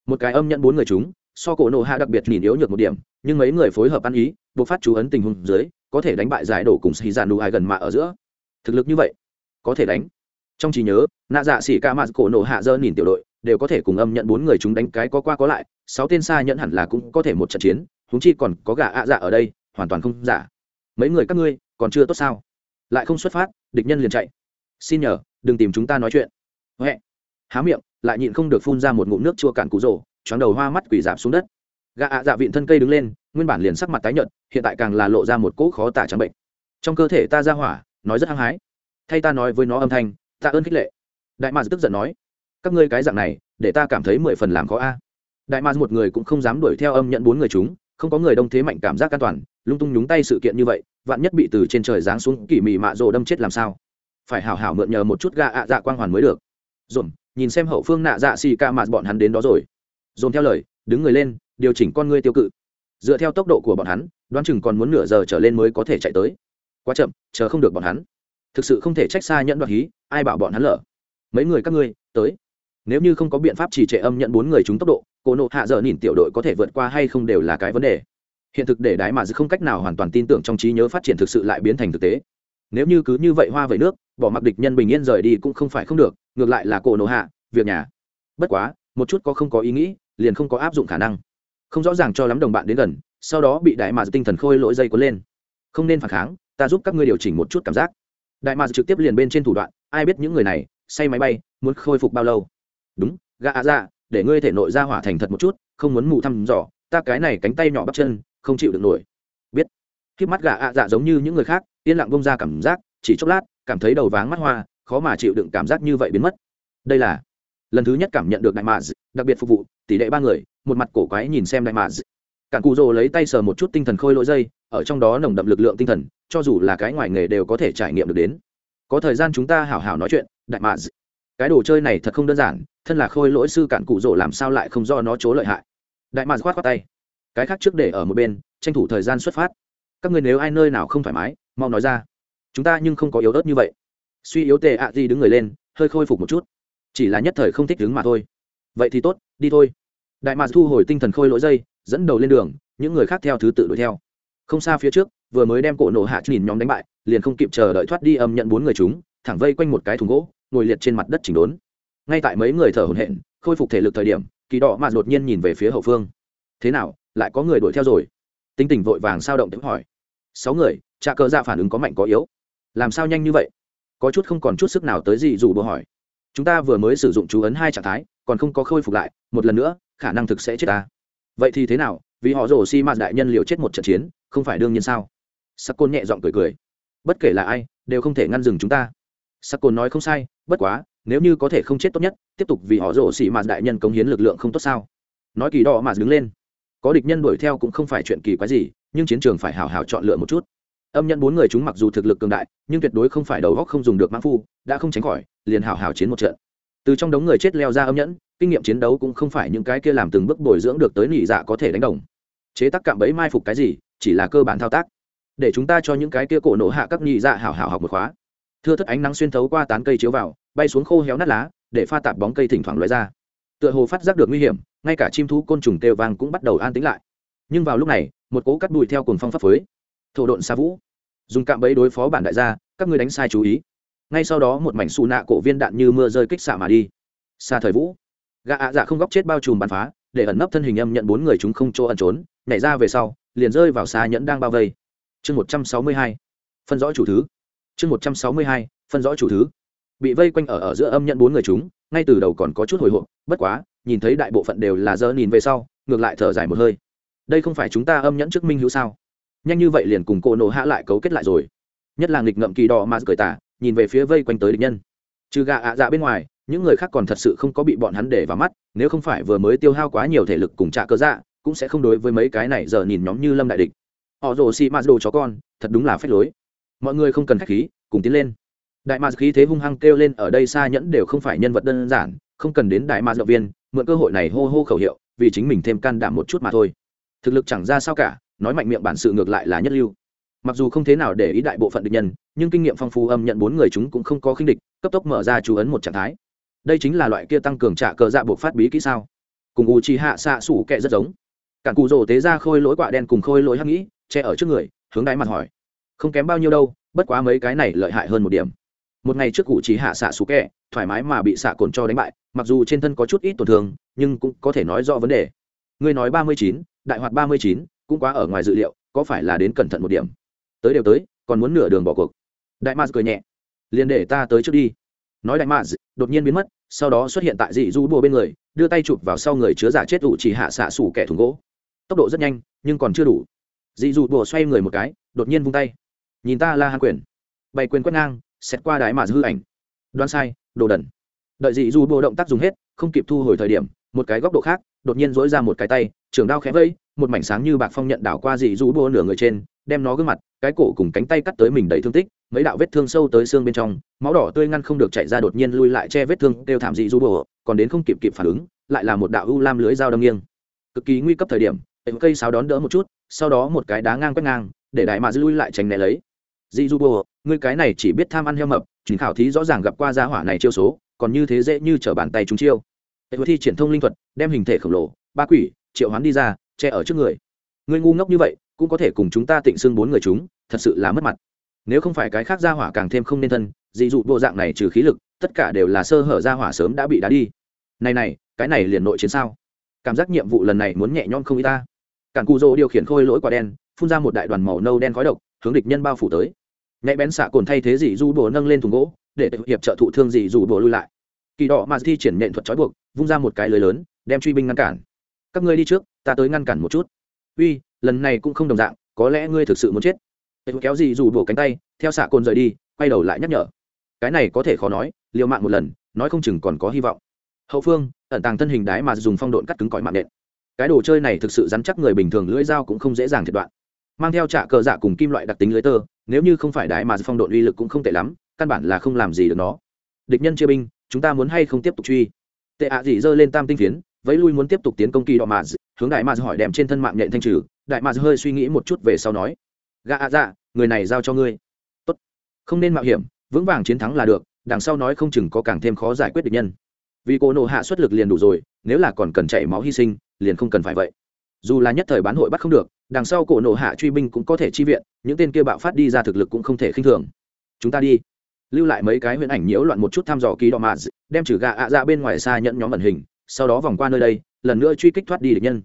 Một cái âm nhận bốn người chúng, so cổ nộ hạ đặc biệt nhìn yếu nhược một điểm, nhưng mấy người phối hợp ăn ý buộc phát chú ấn tình huống dưới, có thể đánh bại giải đổ cùng xì giàn đủ ai gần mạ ở giữa. Thực lực như vậy, có thể đánh. Trong trí nhớ, nạ dạ xỉ ca mạt cổ nộ hạ dơ nhìn tiểu đội, đều có thể cùng âm nhận bốn người chúng đánh cái có qua có lại, sáu tên xa nhận hẳn là cũng có thể một trận chiến huống chi còn có gà ạ dạ ở đây, hoàn toàn không giả. Mấy người các ngươi, còn chưa tốt sao? Lại không xuất phát, địch nhân liền chạy. Xin nhờ, đừng tìm chúng ta nói chuyện. Huệ. Há miệng, lại nhịn không được phun ra một ngụm nước chua cạn cụ rổ choáng đầu hoa mắt quỷ giảm xuống đất. Gà ạ dạ vịn thân cây đứng lên, nguyên bản liền sắc mặt tái nhợt, hiện tại càng là lộ ra một cỗ khó tả trắng bệnh. Trong cơ thể ta ra hỏa, nói rất hăng hái. Thay ta nói với nó âm thanh ta ơn khích lệ. Đại mạc tức giận nói, các ngươi cái dạng này, để ta cảm thấy mười phần làm khó a. Đại mạc một người cũng không dám đuổi theo âm nhận bốn người chúng không có người đông thế mạnh cảm giác an toàn, lung tung nhúng tay sự kiện như vậy, vạn nhất bị từ trên trời giáng xuống kỳ mị mạ rồ đâm chết làm sao? Phải hảo hảo mượn nhờ một chút gà ạ dạ quang hoàn mới được. Dồn, nhìn xem hậu phương nạ dạ xì ca mạt bọn hắn đến đó rồi. Dồn theo lời, đứng người lên, điều chỉnh con ngươi tiêu cự. Dựa theo tốc độ của bọn hắn, đoán chừng còn muốn nửa giờ trở lên mới có thể chạy tới. Quá chậm, chờ không được bọn hắn. Thực sự không thể trách xa nhận đoạt hí, ai bảo bọn hắn lở? Mấy người các ngươi, tới. Nếu như không có biện pháp chỉ trệ âm nhận bốn người chúng tốc độ cô nộ hạ dở nhìn tiểu đội có thể vượt qua hay không đều là cái vấn đề. Hiện thực để đái mà không cách nào hoàn toàn tin tưởng trong trí nhớ phát triển thực sự lại biến thành thực tế. Nếu như cứ như vậy hoa vậy nước, bỏ mặc địch nhân bình yên rời đi cũng không phải không được, ngược lại là cổ nộ hạ, việc nhà. Bất quá, một chút có không có ý nghĩ, liền không có áp dụng khả năng. Không rõ ràng cho lắm đồng bạn đến gần, sau đó bị đại mạc tinh thần khôi lỗi dây cuốn lên. Không nên phản kháng, ta giúp các ngươi điều chỉnh một chút cảm giác. Đại mạc trực tiếp liền bên trên thủ đoạn, ai biết những người này, say máy bay, muốn khôi phục bao lâu. Đúng, gã ạ dạ để ngươi thể nội ra hỏa thành thật một chút, không muốn mù thăm dò, ta cái này cánh tay nhỏ bắp chân, không chịu được nổi. Biết. Khi mắt gã ạ dạ giống như những người khác, yên lặng bông ra cảm giác, chỉ chốc lát, cảm thấy đầu váng mắt hoa, khó mà chịu đựng cảm giác như vậy biến mất. Đây là lần thứ nhất cảm nhận được đại mạ đặc biệt phục vụ, tỷ lệ ba người, một mặt cổ quái nhìn xem đại mạ cản cụ rồ lấy tay sờ một chút tinh thần khôi lỗi dây, ở trong đó nồng đậm lực lượng tinh thần, cho dù là cái ngoài nghề đều có thể trải nghiệm được đến. Có thời gian chúng ta hảo hảo nói chuyện, đại mạ cái đồ chơi này thật không đơn giản, thân là khôi lỗi sư cản cụ rỗ làm sao lại không do nó chỗ lợi hại. Đại mạc khoát khoát tay. Cái khác trước để ở một bên, tranh thủ thời gian xuất phát. Các người nếu ai nơi nào không thoải mái, mau nói ra. Chúng ta nhưng không có yếu ớt như vậy. Suy yếu tệ ạ gì đứng người lên, hơi khôi phục một chút. Chỉ là nhất thời không thích đứng mà thôi. Vậy thì tốt, đi thôi. Đại mạc thu hồi tinh thần khôi lỗi dây, dẫn đầu lên đường, những người khác theo thứ tự đuổi theo. Không xa phía trước, vừa mới đem cổ nổ hạ nhìn nhóm đánh bại, liền không kịp chờ đợi thoát đi âm nhận bốn người chúng, thẳng vây quanh một cái thùng gỗ ngồi liệt trên mặt đất chỉnh đốn. Ngay tại mấy người thở hổn hển, khôi phục thể lực thời điểm, kỳ đỏ mà đột nhiên nhìn về phía hậu phương. Thế nào, lại có người đuổi theo rồi? Tinh tình vội vàng sao động tiếng hỏi. Sáu người trà cờ dạ phản ứng có mạnh có yếu. Làm sao nhanh như vậy? Có chút không còn chút sức nào tới gì dù bố hỏi. Chúng ta vừa mới sử dụng chú ấn hai trạng thái, còn không có khôi phục lại, một lần nữa, khả năng thực sẽ chết ta. Vậy thì thế nào? Vì họ rổ xi mạt đại nhân liều chết một trận chiến, không phải đương nhiên sao? Sắc côn nhẹ giọng cười cười. Bất kể là ai, đều không thể ngăn dừng chúng ta sắc cồn nói không sai, bất quá, nếu như có thể không chết tốt nhất, tiếp tục vì họ rổ xi mạt đại nhân cống hiến lực lượng không tốt sao? Nói kỳ đỏ mà đứng lên. Có địch nhân đuổi theo cũng không phải chuyện kỳ quái gì, nhưng chiến trường phải hào hào chọn lựa một chút. Âm nhận bốn người chúng mặc dù thực lực cường đại, nhưng tuyệt đối không phải đầu góc không dùng được mãn phu, đã không tránh khỏi, liền hào hào chiến một trận. Từ trong đống người chết leo ra âm nhẫn, kinh nghiệm chiến đấu cũng không phải những cái kia làm từng bước bồi dưỡng được tới nỉ dạ có thể đánh đồng. Chế tác cạm bẫy mai phục cái gì, chỉ là cơ bản thao tác. Để chúng ta cho những cái kia cổ nổ hạ các nỉ dạ hào hào học một khóa thưa thất ánh nắng xuyên thấu qua tán cây chiếu vào, bay xuống khô héo nát lá, để pha tạp bóng cây thỉnh thoảng lóe ra. Tựa hồ phát giác được nguy hiểm, ngay cả chim thú côn trùng kêu vang cũng bắt đầu an tĩnh lại. Nhưng vào lúc này, một cố cắt đùi theo cùng phong pháp phới. Thổ độn xa vũ. Dùng cạm bẫy đối phó bản đại gia, các ngươi đánh sai chú ý. Ngay sau đó một mảnh xù nạ cổ viên đạn như mưa rơi kích xạ mà đi. Xa thời vũ. Gã ạ dạ không góc chết bao trùm bắn phá, để ẩn nấp thân hình âm nhận bốn người chúng không chỗ ẩn trốn, nhảy ra về sau, liền rơi vào xa nhẫn đang bao vây. Chương một trăm sáu mươi hai. Phân rõ chủ thứ chương một trăm sáu mươi hai, phân rõ chủ thứ. Bị vây quanh ở ở giữa âm nhận bốn người chúng, ngay từ đầu còn có chút hồi hộp, bất quá, nhìn thấy đại bộ phận đều là dơ nhìn về sau, ngược lại thở dài một hơi. Đây không phải chúng ta âm nhẫn trước minh hữu sao? Nhanh như vậy liền cùng cô nổ hạ lại cấu kết lại rồi. Nhất là nghịch ngậm kỳ đỏ mà cười tả, nhìn về phía vây quanh tới địch nhân. Trừ gà ạ dạ bên ngoài, những người khác còn thật sự không có bị bọn hắn để vào mắt, nếu không phải vừa mới tiêu hao quá nhiều thể lực cùng trả cơ dạ cũng sẽ không đối với mấy cái này giờ nhìn nhóm như lâm đại địch. Họ rồ xì ma đồ chó con, thật đúng là phép lối mọi người không cần khách khí, cùng tiến lên. Đại mạc khí thế hung hăng kêu lên ở đây xa nhẫn đều không phải nhân vật đơn giản, không cần đến đại mạc động viên, mượn cơ hội này hô hô khẩu hiệu, vì chính mình thêm can đảm một chút mà thôi. Thực lực chẳng ra sao cả, nói mạnh miệng bản sự ngược lại là nhất lưu. Mặc dù không thế nào để ý đại bộ phận địch nhân, nhưng kinh nghiệm phong phú âm nhận bốn người chúng cũng không có khinh địch, cấp tốc mở ra chú ấn một trạng thái. Đây chính là loại kia tăng cường trả cờ dạ buộc phát bí kỹ sao? Cùng u chi hạ xạ sủ kệ rất giống. Cản cụ rồ tế ra khôi lỗi quạ đen cùng khôi lỗi hắc nghĩ, che ở trước người, hướng đáy mặt hỏi không kém bao nhiêu đâu, bất quá mấy cái này lợi hại hơn một điểm. Một ngày trước cụ chỉ hạ xạ xú kẹ, thoải mái mà bị xạ cồn cho đánh bại, mặc dù trên thân có chút ít tổn thương, nhưng cũng có thể nói rõ vấn đề. Ngươi nói ba mươi chín, đại hoạt ba mươi chín, cũng quá ở ngoài dự liệu, có phải là đến cẩn thận một điểm? Tới đều tới, còn muốn nửa đường bỏ cuộc. Đại maz cười nhẹ. Liền để ta tới trước đi. Nói đại maz, đột nhiên biến mất, sau đó xuất hiện tại dị du bùa bên người, đưa tay chụp vào sau người chứa giả chết ủ chỉ hạ xạ sủ kẻ thùng gỗ. Tốc độ rất nhanh, nhưng còn chưa đủ. Dị du bùa xoay người một cái, đột nhiên vung tay nhìn ta la hàn quyền. Bày quyền quét ngang xét qua đái mà hư ảnh. Đoán sai, đồ đần. Đợi dị du bộ động tác dùng hết, không kịp thu hồi thời điểm, một cái góc độ khác, đột nhiên dỗi ra một cái tay, trường đao khẽ vây, một mảnh sáng như bạc phong nhận đảo qua dị du bộ nửa người trên, đem nó gương mặt, cái cổ cùng cánh tay cắt tới mình đầy thương tích, mấy đạo vết thương sâu tới xương bên trong, máu đỏ tươi ngăn không được chạy ra đột nhiên lui lại che vết thương, đều thảm dị du bồ còn đến không kịp kịp phản ứng, lại là một đạo u lam lưới dao đâm nghiêng. Cực kỳ nguy cấp thời điểm cây sáo đón đỡ một chút, sau đó một cái đá ngang quét ngang, để đại mà dư lui lại tránh né lấy dị du bồ, ngươi cái này chỉ biết tham ăn heo mập, chính khảo thí rõ ràng gặp qua gia hỏa này chiêu số, còn như thế dễ như trở bàn tay chúng chiêu. Hệ thi triển thông linh thuật, đem hình thể khổng lồ, ba quỷ, triệu hoán đi ra, che ở trước người. Ngươi ngu ngốc như vậy, cũng có thể cùng chúng ta tịnh xưng bốn người chúng, thật sự là mất mặt. Nếu không phải cái khác gia hỏa càng thêm không nên thân, dị dụ bộ dạng này trừ khí lực, tất cả đều là sơ hở gia hỏa sớm đã bị đá đi. Này này, cái này liền nội chiến sao? Cảm giác nhiệm vụ lần này muốn nhẹ nhõm không y ta. Cản cù dô điều khiển khôi lỗi quả đen, phun ra một đại đoàn màu nâu đen khói độc hướng địch nhân bao phủ tới. Nhạy bén xạ cồn thay thế dị du bồ nâng lên thùng gỗ, để hiệp trợ thụ thương dị dù bồ lui lại. Kỳ đỏ mà thi triển nện thuật trói buộc, vung ra một cái lưới lớn, đem truy binh ngăn cản. Các ngươi đi trước, ta tới ngăn cản một chút. Uy, lần này cũng không đồng dạng, có lẽ ngươi thực sự muốn chết. Kéo dị dù bồ cánh tay, theo xạ cồn rời đi, quay đầu lại nhắc nhở. Cái này có thể khó nói, liều mạng một lần, nói không chừng còn có hy vọng. Hậu phương, ẩn tàng thân hình đái mà dùng phong độn cắt cứng cỏi mạng nện cái đồ chơi này thực sự dám chắc người bình thường, lưỡi dao cũng không dễ dàng thiệt đoạn mang theo trạ cờ dạ cùng kim loại đặc tính lưới tơ, nếu như không phải đại mà phong độn uy lực cũng không tệ lắm, căn bản là không làm gì được nó. Địch nhân chia binh, chúng ta muốn hay không tiếp tục truy? Tệ ạ à dị giơ lên tam tinh phiến, vẫy lui muốn tiếp tục tiến công kỳ đọ mà hướng đại mà hỏi đem trên thân mạng nhện thanh trừ. Đại mà hơi suy nghĩ một chút về sau nói gạ ạ dạ người này giao cho ngươi. Tốt, không nên mạo hiểm, vững vàng chiến thắng là được, đằng sau nói không chừng có càng thêm khó giải quyết địch nhân. Vì cô nộ hạ xuất lực liền đủ rồi, nếu là còn cần chảy máu hy sinh, liền không cần phải vậy. Dù là nhất thời bán hội bắt không được đằng sau cổ nộ hạ truy binh cũng có thể chi viện, những tên kia bạo phát đi ra thực lực cũng không thể khinh thường. Chúng ta đi. Lưu lại mấy cái huyễn ảnh nhiễu loạn một chút thăm dò ký đỏ mạ đem trừ gà ạ ra bên ngoài xa nhận nhóm ẩn hình, sau đó vòng qua nơi đây, lần nữa truy kích thoát đi địch nhân.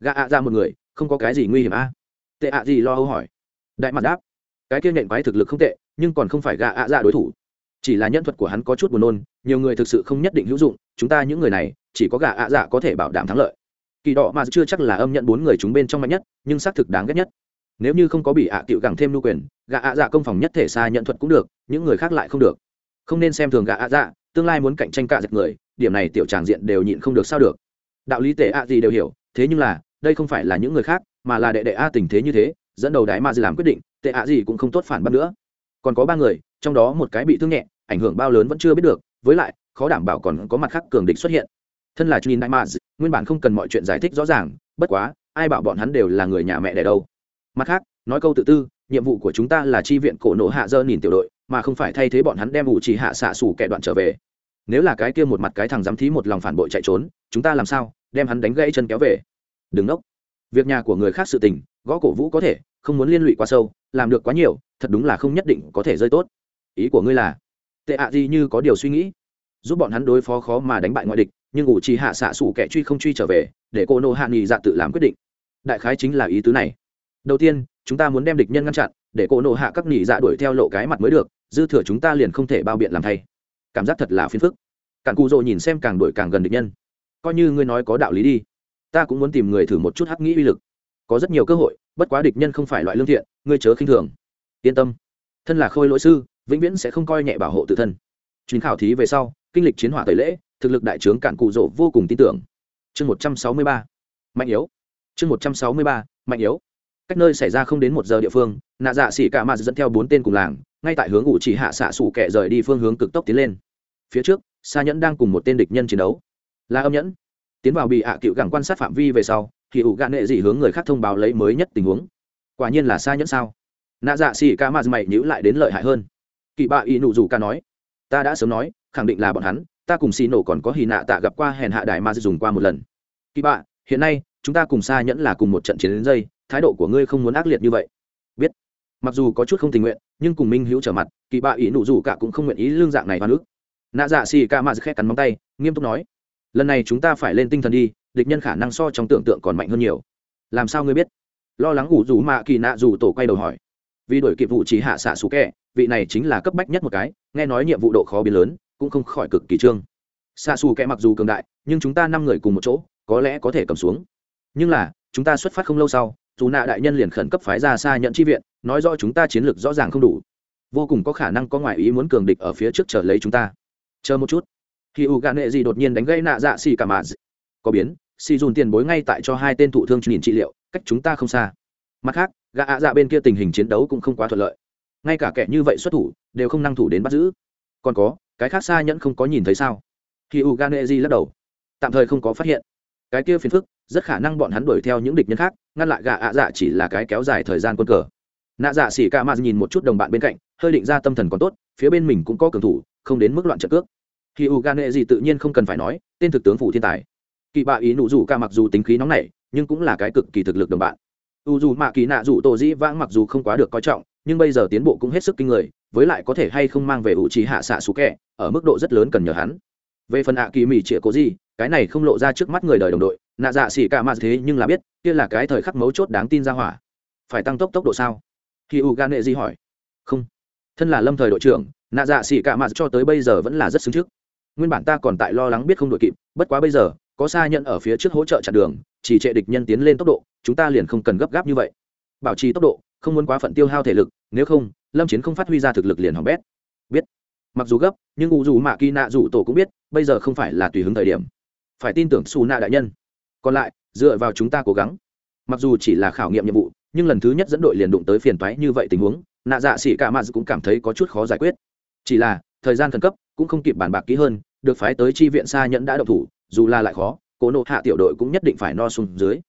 Gà ạ ra một người, không có cái gì nguy hiểm a. Tệ ạ gì lo âu hỏi. Đại mặt đáp. Cái kia nhện quái thực lực không tệ, nhưng còn không phải gà ạ ra đối thủ. Chỉ là nhân thuật của hắn có chút buồn nôn, nhiều người thực sự không nhất định hữu dụng, chúng ta những người này, chỉ có gà ạ dạ có thể bảo đảm thắng lợi kỳ đỏ mà chưa chắc là âm nhận bốn người chúng bên trong mạnh nhất, nhưng xác thực đáng ghét nhất. Nếu như không có bị ạ à tiệu gẳng thêm lưu quyền gạ ạ dạ công phòng nhất thể xa nhận thuật cũng được, những người khác lại không được. Không nên xem thường gạ ạ dạ tương lai muốn cạnh tranh cả giật người, điểm này tiểu tràng diện đều nhịn không được sao được. Đạo lý tệ ạ gì đều hiểu, thế nhưng là, đây không phải là những người khác, mà là đệ đệ a tình thế như thế, dẫn đầu đái ma làm quyết định tệ ạ gì cũng không tốt phản bác nữa. Còn có ba người, trong đó một cái bị thương nhẹ, ảnh hưởng bao lớn vẫn chưa biết được, với lại, khó đảm bảo còn có mặt khác cường địch xuất hiện. Thân là chunin đại maz nguyên bản không cần mọi chuyện giải thích rõ ràng, bất quá, ai bảo bọn hắn đều là người nhà mẹ đẻ đâu. Mặt khác, nói câu tự tư, nhiệm vụ của chúng ta là chi viện cổ nộ hạ dơ nhìn tiểu đội, mà không phải thay thế bọn hắn đem ủ chỉ hạ xạ xù kẻ đoạn trở về. Nếu là cái kia một mặt cái thằng dám thí một lòng phản bội chạy trốn, chúng ta làm sao, đem hắn đánh gãy chân kéo về? Đừng nốc. Việc nhà của người khác sự tình, gõ cổ vũ có thể, không muốn liên lụy quá sâu, làm được quá nhiều, thật đúng là không nhất định có thể rơi tốt. Ý của ngươi là, tệ ạ gì như có điều suy nghĩ giúp bọn hắn đối phó khó mà đánh bại ngoại địch, nhưng ủ trì hạ xạ xủ kẻ truy không truy trở về, để cô nô hạ nghỉ dạ tự làm quyết định. Đại khái chính là ý tứ này. Đầu tiên, chúng ta muốn đem địch nhân ngăn chặn, để cô nô hạ các nghỉ dạ đuổi theo lộ cái mặt mới được, dư thừa chúng ta liền không thể bao biện làm thay. Cảm giác thật là phiền phức. Cạn cù rồ nhìn xem càng đuổi càng gần địch nhân. Coi như ngươi nói có đạo lý đi, ta cũng muốn tìm người thử một chút hắc nghĩ uy lực. Có rất nhiều cơ hội, bất quá địch nhân không phải loại lương thiện, ngươi chớ khinh thường. Yên tâm. Thân là khôi lỗi sư, vĩnh viễn sẽ không coi nhẹ bảo hộ tự thân. Chuyến khảo thí về sau kinh lịch chiến hỏa tẩy lễ, thực lực đại trướng cạn cụ rỗ vô cùng tin tưởng. Chương một trăm sáu mươi ba, mạnh yếu. Chương một trăm sáu mươi ba, mạnh yếu. Cách nơi xảy ra không đến một giờ địa phương, nạ dạ xỉ cả mà dẫn theo bốn tên cùng làng, ngay tại hướng ủ chỉ hạ xạ sủ kẻ rời đi phương hướng cực tốc tiến lên. Phía trước, sa nhẫn đang cùng một tên địch nhân chiến đấu. Là âm nhẫn. Tiến vào bị hạ cựu gẳng quan sát phạm vi về sau, thì ủ gạn nệ dị hướng người khác thông báo lấy mới nhất tình huống. Quả nhiên là sa nhẫn sao? Nạ dạ xỉ cả mà mày nhữ lại đến lợi hại hơn. Kỵ bạ y nụ dù ca nói, ta đã sớm nói khẳng định là bọn hắn, ta cùng xì nổ còn có hì nạ tạ gặp qua hèn hạ đại ma dùng qua một lần. Kỳ bạ, hiện nay, chúng ta cùng xa nhẫn là cùng một trận chiến đến dây, thái độ của ngươi không muốn ác liệt như vậy. Biết. Mặc dù có chút không tình nguyện, nhưng cùng minh hữu trở mặt, kỳ bạ ý nụ dù cả cũng không nguyện ý lương dạng này hoa nước. Nạ dạ xì ca ma khét cắn móng tay, nghiêm túc nói, lần này chúng ta phải lên tinh thần đi, địch nhân khả năng so trong tưởng tượng còn mạnh hơn nhiều. Làm sao ngươi biết? Lo lắng ủ dù mạ kỳ nạ dù tổ quay đầu hỏi. Vì đổi kịp vụ chỉ hạ xạ xú kẹ, vị này chính là cấp bách nhất một cái, nghe nói nhiệm vụ độ khó biến lớn cũng không khỏi cực kỳ trương. Xạ xù kẻ mặc dù cường đại, nhưng chúng ta năm người cùng một chỗ, có lẽ có thể cầm xuống. Nhưng là, chúng ta xuất phát không lâu sau, dù nạ đại nhân liền khẩn cấp phái ra xa nhận chi viện, nói rõ chúng ta chiến lược rõ ràng không đủ. Vô cùng có khả năng có ngoại ý muốn cường địch ở phía trước chờ lấy chúng ta. Chờ một chút. Khi u gạn nệ gì đột nhiên đánh gây nạ dạ xì cả mà có biến, xì dùn tiền bối ngay tại cho hai tên thụ thương nhìn trị liệu, cách chúng ta không xa. Mặt khác, gã ạ dạ bên kia tình hình chiến đấu cũng không quá thuận lợi. Ngay cả kẻ như vậy xuất thủ, đều không năng thủ đến bắt giữ. Còn có cái khác xa nhẫn không có nhìn thấy sao? Khi u ganezi lắc đầu, tạm thời không có phát hiện. Cái kia phiền phức, rất khả năng bọn hắn đuổi theo những địch nhân khác, ngăn lại gạ ạ dạ chỉ là cái kéo dài thời gian quân cờ. Nạ dạ xỉ ca mạt nhìn một chút đồng bạn bên cạnh, hơi định ra tâm thần còn tốt, phía bên mình cũng có cường thủ, không đến mức loạn trận cước. Khi u gan tự nhiên không cần phải nói, tên thực tướng phủ thiên tài. Kỳ bạ ý nụ rủ ca mặc dù tính khí nóng nảy, nhưng cũng là cái cực kỳ thực lực đồng bạn. U dù mạ kỳ nạ rủ tổ dĩ vãng mặc dù không quá được coi trọng, nhưng bây giờ tiến bộ cũng hết sức kinh người với lại có thể hay không mang về ủ trí hạ xạ xú kẹ, ở mức độ rất lớn cần nhờ hắn. Về phần ạ kỳ mỹ chĩa cố gì cái này không lộ ra trước mắt người đời đồng đội, nạ dạ xỉ cả mà thế nhưng là biết, kia là cái thời khắc mấu chốt đáng tin ra hỏa. Phải tăng tốc tốc độ sao? Khi u gan nệ di hỏi. Không. Thân là lâm thời đội trưởng, nạ dạ xỉ cả mà cho tới bây giờ vẫn là rất xứng trước. Nguyên bản ta còn tại lo lắng biết không đội kịp, bất quá bây giờ, có xa nhận ở phía trước hỗ trợ chặn đường chỉ trệ địch nhân tiến lên tốc độ, chúng ta liền không cần gấp gáp như vậy. Bảo trì tốc độ, không muốn quá phận tiêu hao thể lực, nếu không lâm chiến không phát huy ra thực lực liền hỏng bét. Biết. Mặc dù gấp, nhưng u dù mạ kỳ nạ dù tổ cũng biết, bây giờ không phải là tùy hứng thời điểm. Phải tin tưởng xù nạ đại nhân. Còn lại, dựa vào chúng ta cố gắng. Mặc dù chỉ là khảo nghiệm nhiệm vụ, nhưng lần thứ nhất dẫn đội liền đụng tới phiền toái như vậy tình huống, nạ dạ xỉ cả mạn cũng cảm thấy có chút khó giải quyết. Chỉ là, thời gian khẩn cấp cũng không kịp bàn bạc kỹ hơn, được phái tới chi viện xa nhẫn đã động thủ, dù là lại khó, cố nộ hạ tiểu đội cũng nhất định phải no xuống dưới.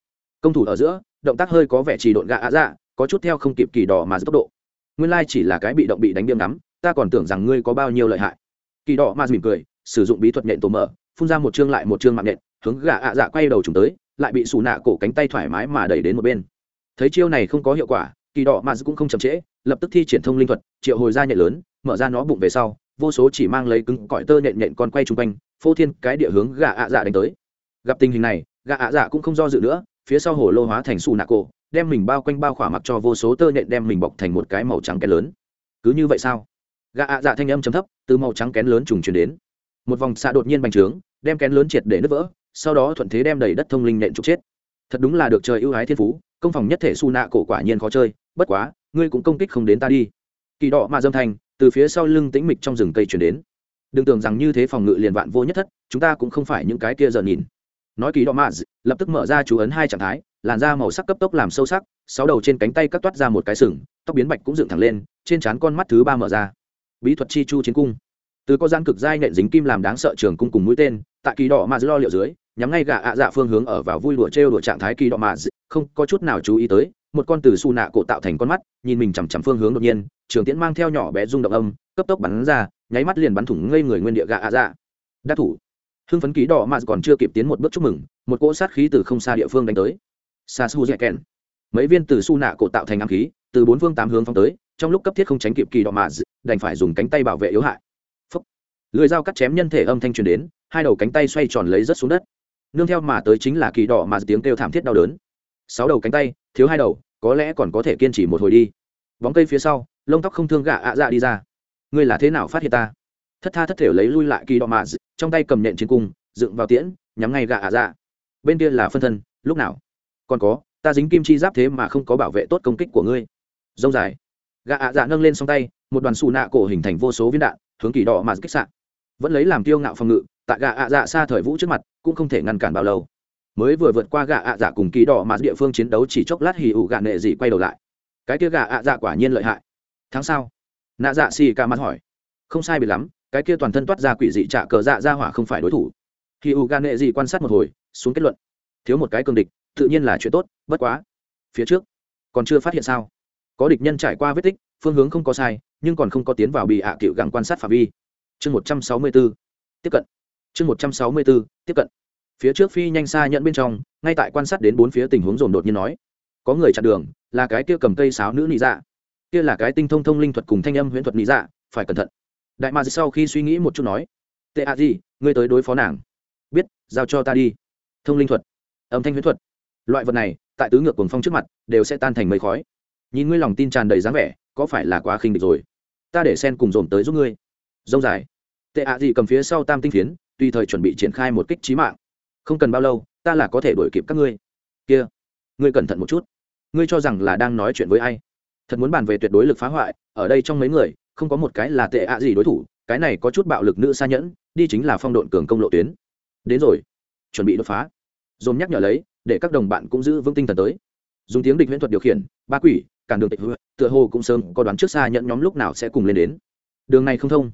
Công thủ ở giữa, động tác hơi có vẻ trì độn gạ ạ dạ có chút theo không kịp kỳ đỏ mà tốc độ nguyên lai chỉ là cái bị động bị đánh điểm ngắm, ta còn tưởng rằng ngươi có bao nhiêu lợi hại. Kỳ đỏ ma mỉm cười, sử dụng bí thuật nện tổ mở, phun ra một chương lại một chương mạng nện hướng gà ạ dạ quay đầu chúng tới, lại bị xù nạ cổ cánh tay thoải mái mà đẩy đến một bên. Thấy chiêu này không có hiệu quả, kỳ đỏ mà cũng không chậm trễ, lập tức thi triển thông linh thuật, triệu hồi ra nhện lớn, mở ra nó bụng về sau, vô số chỉ mang lấy cứng cỏi tơ nhện nhện con quay chung quanh, phô thiên cái địa hướng gà ạ dạ đánh tới. Gặp tình hình này gà ạ dạ cũng không do dự nữa, phía sau hồ lô hóa thành xù nạ cổ đem mình bao quanh bao khỏa mặc cho vô số tơ nhện đem mình bọc thành một cái màu trắng kén lớn. Cứ như vậy sao? Gà ạ dạ thanh âm chấm thấp, từ màu trắng kén lớn trùng chuyển đến. Một vòng xạ đột nhiên bành trướng, đem kén lớn triệt để nứt vỡ, sau đó thuận thế đem đầy đất thông linh nện trục chết. Thật đúng là được trời ưu ái thiên phú, công phòng nhất thể su nạ cổ quả nhiên khó chơi, bất quá, ngươi cũng công kích không đến ta đi. Kỳ đỏ mà dâm thành từ phía sau lưng tĩnh mịch trong rừng cây chuyển đến. Đừng tưởng rằng như thế phòng ngự liền vạn vô nhất thất, chúng ta cũng không phải những cái kia giờ nhìn. Nói kỳ đỏ mà lập tức mở ra chú ấn hai trạng thái, làn da màu sắc cấp tốc làm sâu sắc, sáu đầu trên cánh tay cắt toát ra một cái sừng, tóc biến bạch cũng dựng thẳng lên, trên trán con mắt thứ ba mở ra. Bí thuật chi chu chiến cung. Từ có gian cực dai nện dính kim làm đáng sợ trường cung cùng mũi tên, tại kỳ đỏ mà lo liệu dưới, nhắm ngay gà ạ dạ phương hướng ở vào vui đùa trêu đùa trạng thái kỳ đỏ mà không có chút nào chú ý tới, một con từ su nạ cổ tạo thành con mắt, nhìn mình chằm chằm phương hướng đột nhiên, trường tiễn mang theo nhỏ bé rung động âm, cấp tốc bắn ra, nháy mắt liền bắn thủng ngây người nguyên địa gà ạ dạ. Đắc thủ hưng phấn ký đỏ mà còn chưa kịp tiến một bước chúc mừng, một cỗ sát khí từ không xa địa phương đánh tới. Sa su dạy kèn. Mấy viên từ su nạ cổ tạo thành ám khí, từ bốn phương tám hướng phóng tới, trong lúc cấp thiết không tránh kịp kỳ đỏ mà đành phải dùng cánh tay bảo vệ yếu hại. Phúc. lưỡi dao cắt chém nhân thể âm thanh truyền đến, hai đầu cánh tay xoay tròn lấy rất xuống đất. Nương theo mà tới chính là kỳ đỏ mà tiếng kêu thảm thiết đau đớn. Sáu đầu cánh tay, thiếu hai đầu, có lẽ còn có thể kiên trì một hồi đi. Bóng cây phía sau, lông tóc không thương gạ ạ dạ đi ra. Ngươi là thế nào phát hiện ta? Thất tha thất thể lấy lui lại kỳ đỏ mà trong tay cầm nện trên cung, dựng vào tiễn, nhắm ngay gạ ạ dạ. Bên kia là phân thân, lúc nào? Còn có, ta dính kim chi giáp thế mà không có bảo vệ tốt công kích của ngươi. Dông dài. Gạ ạ dạ nâng lên song tay, một đoàn xù nạ cổ hình thành vô số viên đạn, hướng kỳ đỏ mà kích sạn vẫn lấy làm tiêu ngạo phòng ngự, tại gạ ạ dạ xa thời vũ trước mặt, cũng không thể ngăn cản bao lâu. Mới vừa vượt qua gạ ạ dạ cùng kỳ đỏ mà địa phương chiến đấu chỉ chốc lát hì ụ gạ nệ dị quay đầu lại. Cái kia gạ ạ dạ quả nhiên lợi hại. Tháng sau, nạ dạ xì ca mặt hỏi. Không sai bị lắm cái kia toàn thân toát ra quỷ dị trả cờ dạ ra hỏa không phải đối thủ. Khi u gan nệ dị quan sát một hồi, xuống kết luận. Thiếu một cái cường địch, tự nhiên là chuyện tốt, bất quá. Phía trước, còn chưa phát hiện sao? Có địch nhân trải qua vết tích, phương hướng không có sai, nhưng còn không có tiến vào bị hạ à cựu gắng quan sát phạm vi. Chương một trăm sáu mươi b ố tiếp cận. Chương một trăm sáu mươi b ố tiếp cận. Phía trước phi nhanh xa nhận bên trong, ngay tại quan sát đến bốn phía tình huống dồn đột nhiên nói. Có người chặn đường, là cái kia cầm cây sáo nữ nị dạ. Kia là cái tinh thông thông linh thuật cùng thanh âm huyễn thuật nị dạ phải cẩn thận đại ma sau khi suy nghĩ một chút nói, tệ a gì, ngươi tới đối phó nàng. Biết, giao cho ta đi. Thông linh thuật, âm thanh huyễn thuật. Loại vật này, tại tứ ngược cuồng phong trước mặt, đều sẽ tan thành mây khói. Nhìn ngươi lòng tin tràn đầy dáng vẻ, có phải là quá khinh địch rồi? Ta để sen cùng dồn tới giúp ngươi. Dông dài. Tệ ạ gì cầm phía sau tam tinh phiến, tùy thời chuẩn bị triển khai một kích trí mạng. Không cần bao lâu, ta là có thể đuổi kịp các ngươi. Kia, ngươi cẩn thận một chút. Ngươi cho rằng là đang nói chuyện với ai? Thật muốn bàn về tuyệt đối lực phá hoại, ở đây trong mấy người không có một cái là tệ ạ gì đối thủ, cái này có chút bạo lực nữ xa nhẫn, đi chính là phong độn cường công lộ tuyến. Đến rồi. Chuẩn bị đột phá. Dồn nhắc nhở lấy, để các đồng bạn cũng giữ vững tinh thần tới. Dùng tiếng địch huyễn thuật điều khiển, ba quỷ, cản đường tịch hứa tựa hồ cũng sớm có đoán trước xa nhận nhóm lúc nào sẽ cùng lên đến. Đường này không thông.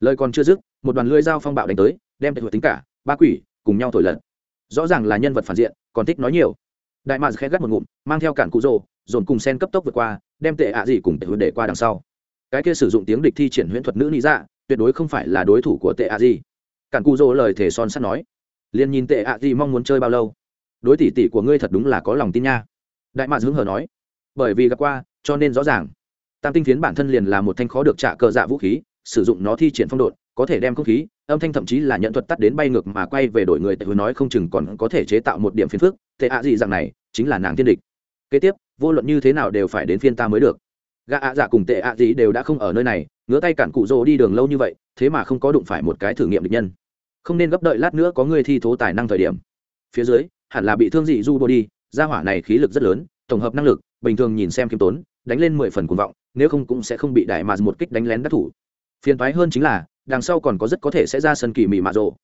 Lời còn chưa dứt, một đoàn lưỡi dao phong bạo đánh tới, đem tịch hứa tính cả, ba quỷ cùng nhau thổi lật. Rõ ràng là nhân vật phản diện, còn thích nói nhiều. Đại mạc khẽ gắt một ngụm, mang theo cản cụ rồ, dồn cùng sen cấp tốc vượt qua, đem tệ ạ gì cùng tệ để qua đằng sau cái kia sử dụng tiếng địch thi triển huyễn thuật nữ lý dạ tuyệt đối không phải là đối thủ của tệ ạ gì cản cụ Dỗ lời thể son sắt nói liền nhìn tệ ạ gì mong muốn chơi bao lâu? Đối tỷ tỷ của ngươi thật đúng là có lòng tin nha. Đại mạc hứng hờ nói, bởi vì gặp qua, cho nên rõ ràng, tam tinh phiến bản thân liền là một thanh khó được trả cờ dạ vũ khí, sử dụng nó thi triển phong độn, có thể đem không khí, âm thanh thậm chí là nhận thuật tắt đến bay ngược mà quay về đổi người, tệ hồi nói không chừng còn có thể chế tạo một điểm phiến phước tệ ạ gì dạng này, chính là nàng tiên địch. Kế tiếp, vô luận như thế nào đều phải đến phiên ta mới được gã ạ dạ cùng tệ ạ gì đều đã không ở nơi này, ngứa tay cản cụ rỗ đi đường lâu như vậy, thế mà không có đụng phải một cái thử nghiệm địch nhân. Không nên gấp đợi lát nữa có người thi thố tài năng thời điểm. Phía dưới, hẳn là bị thương dị du đi, gia hỏa này khí lực rất lớn, tổng hợp năng lực, bình thường nhìn xem khiêm tốn, đánh lên mười phần cuồng vọng, nếu không cũng sẽ không bị đại mà một kích đánh lén đắc thủ. Phiền thoái hơn chính là, đằng sau còn có rất có thể sẽ ra sân kỳ mị mạ rộ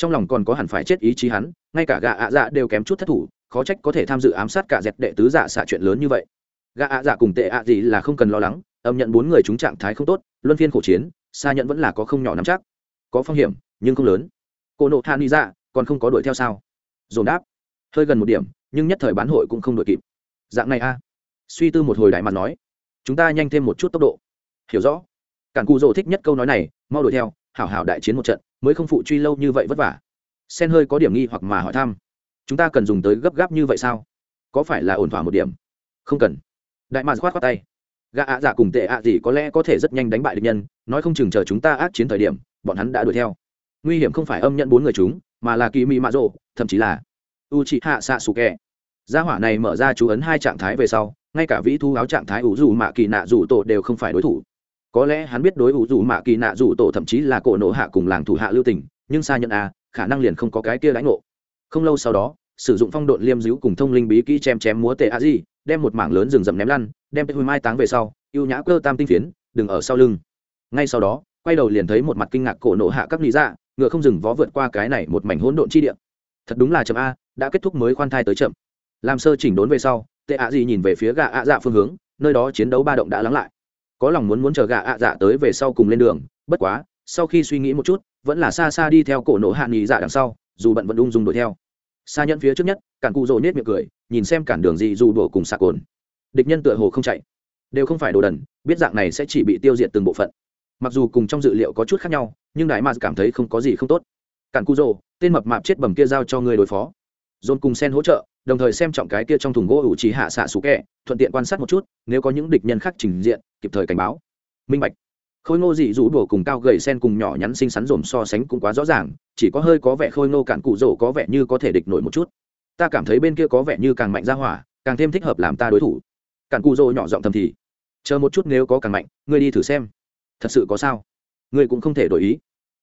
trong lòng còn có hẳn phải chết ý chí hắn, ngay cả gạ ạ dạ đều kém chút thất thủ, khó trách có thể tham dự ám sát cả dẹp đệ tứ dạ xạ chuyện lớn như vậy gã ạ dạ cùng tệ ạ gì là không cần lo lắng, âm nhận bốn người chúng trạng thái không tốt, luân phiên khổ chiến xa nhận vẫn là có không nhỏ nắm chắc. Có phong hiểm, nhưng không lớn. Cô nộ than đi ra còn không có đuổi theo sao? Dồn đáp. Hơi gần một điểm, nhưng nhất thời bán hội cũng không đuổi kịp. Dạng này a. Suy tư một hồi đại mặt nói. Chúng ta nhanh thêm một chút tốc độ. Hiểu rõ. Cản cù rồ thích nhất câu nói này, mau đuổi theo, hảo hảo đại chiến một trận, mới không phụ truy lâu như vậy vất vả. Sen hơi có điểm nghi hoặc mà hỏi thăm. Chúng ta cần dùng tới gấp gáp như vậy sao? Có phải là ổn thỏa một điểm? Không cần đại mạc khoát khoát tay. Gã ạ dạ cùng tệ ạ gì có lẽ có thể rất nhanh đánh bại địch nhân nói không chừng chờ chúng ta ác chiến thời điểm bọn hắn đã đuổi theo. Nguy hiểm không phải âm nhận bốn người chúng mà là kỳ mị mạ rộ thậm chí là u chị hạ xạ sù kẹ gia hỏa này mở ra chú ấn hai trạng thái về sau ngay cả vĩ thu áo trạng thái ủ dù mạ kỳ nạ rủ tổ đều không phải đối thủ. Có lẽ hắn biết đối ủ dù mạ kỳ nạ rủ tổ thậm chí là cổ nổ hạ cùng làng thủ hạ lưu tình nhưng xa nhận à, khả năng liền không có cái kia lãnh ngộ. Không lâu sau đó sử dụng phong độn liêm díu cùng thông linh bí kỹ chém chém múa tệ a di đem một mảng lớn rừng rậm ném lăn, đem tê hôi mai táng về sau, ưu nhã cơ tam tinh phiến, đừng ở sau lưng. Ngay sau đó, quay đầu liền thấy một mặt kinh ngạc cổ nộ hạ các lý dạ ngựa không dừng vó vượt qua cái này một mảnh hỗn độn chi địa. Thật đúng là chậm a, đã kết thúc mới khoan thai tới chậm. Làm sơ chỉnh đốn về sau, tệ ạ gì nhìn về phía gà ạ dạ phương hướng, nơi đó chiến đấu ba động đã lắng lại. Có lòng muốn muốn chờ gà ạ dạ tới về sau cùng lên đường, bất quá, sau khi suy nghĩ một chút, vẫn là xa xa đi theo cổ nổ hạ nghỉ dạ đằng sau, dù bận vẫn ung dung đuổi theo xa nhận phía trước nhất, cản cụ rồ nết miệng cười, nhìn xem cản đường gì dù đổ cùng xạ cồn. Địch nhân tựa hồ không chạy. Đều không phải đồ đần, biết dạng này sẽ chỉ bị tiêu diệt từng bộ phận. Mặc dù cùng trong dự liệu có chút khác nhau, nhưng đại mars cảm thấy không có gì không tốt. Cản cụ rồ tên mập mạp chết bầm kia giao cho người đối phó. Dồn cùng sen hỗ trợ, đồng thời xem trọng cái kia trong thùng gỗ ủ trí hạ xạ sủ kẹ, thuận tiện quan sát một chút, nếu có những địch nhân khác trình diện, kịp thời cảnh báo. Minh bạch khôi ngô dị rũ đổ cùng cao gầy sen cùng nhỏ nhắn xinh xắn rồm so sánh cũng quá rõ ràng, chỉ có hơi có vẻ khôi ngô cạn cụ rổ có vẻ như có thể địch nổi một chút. Ta cảm thấy bên kia có vẻ như càng mạnh ra hỏa, càng thêm thích hợp làm ta đối thủ. Cạn cụ rổ nhỏ giọng thầm thì, chờ một chút nếu có càng mạnh, ngươi đi thử xem. Thật sự có sao? Ngươi cũng không thể đổi ý.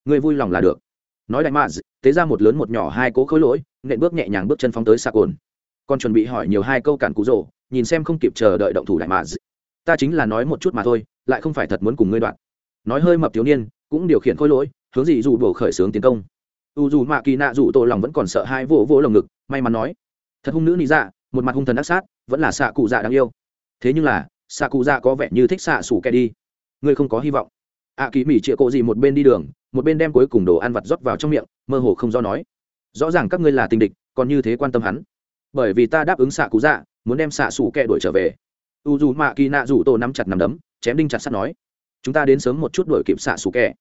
Ngươi vui lòng là được. Nói đại mạ tế ra một lớn một nhỏ hai cố khối lỗi, nện bước nhẹ nhàng bước chân phóng tới xa cồn. Còn chuẩn bị hỏi nhiều hai câu cản cụ rổ nhìn xem không kịp chờ đợi động thủ đại mạ ta chính là nói một chút mà thôi, lại không phải thật muốn cùng ngươi đoạn nói hơi mập thiếu niên cũng điều khiển khôi lỗi hướng dị dù đổ khởi xướng tiến công. U dù mạ kỳ nạ dù tổ lòng vẫn còn sợ hai vỗ vỗ lồng ngực may mắn nói thật hung nữ nị dạ một mặt hung thần ác sát vẫn là xạ cụ dạ đáng yêu. Thế nhưng là xạ cụ dạ có vẻ như thích xạ sủ kẻ đi. Ngươi không có hy vọng. Ạ à, kỳ mỹ chĩa cộ gì một bên đi đường một bên đem cuối cùng đồ ăn vặt rót vào trong miệng mơ hồ không do nói rõ ràng các ngươi là tình địch còn như thế quan tâm hắn. Bởi vì ta đáp ứng xạ cụ dạ muốn đem xạ sủ kẻ đuổi trở về. U dù mạ kỳ nạ rủ tổ nắm chặt nắm đấm chém đinh chặt sắt nói chúng ta đến sớm một chút đuổi kịp xạ xù kẹ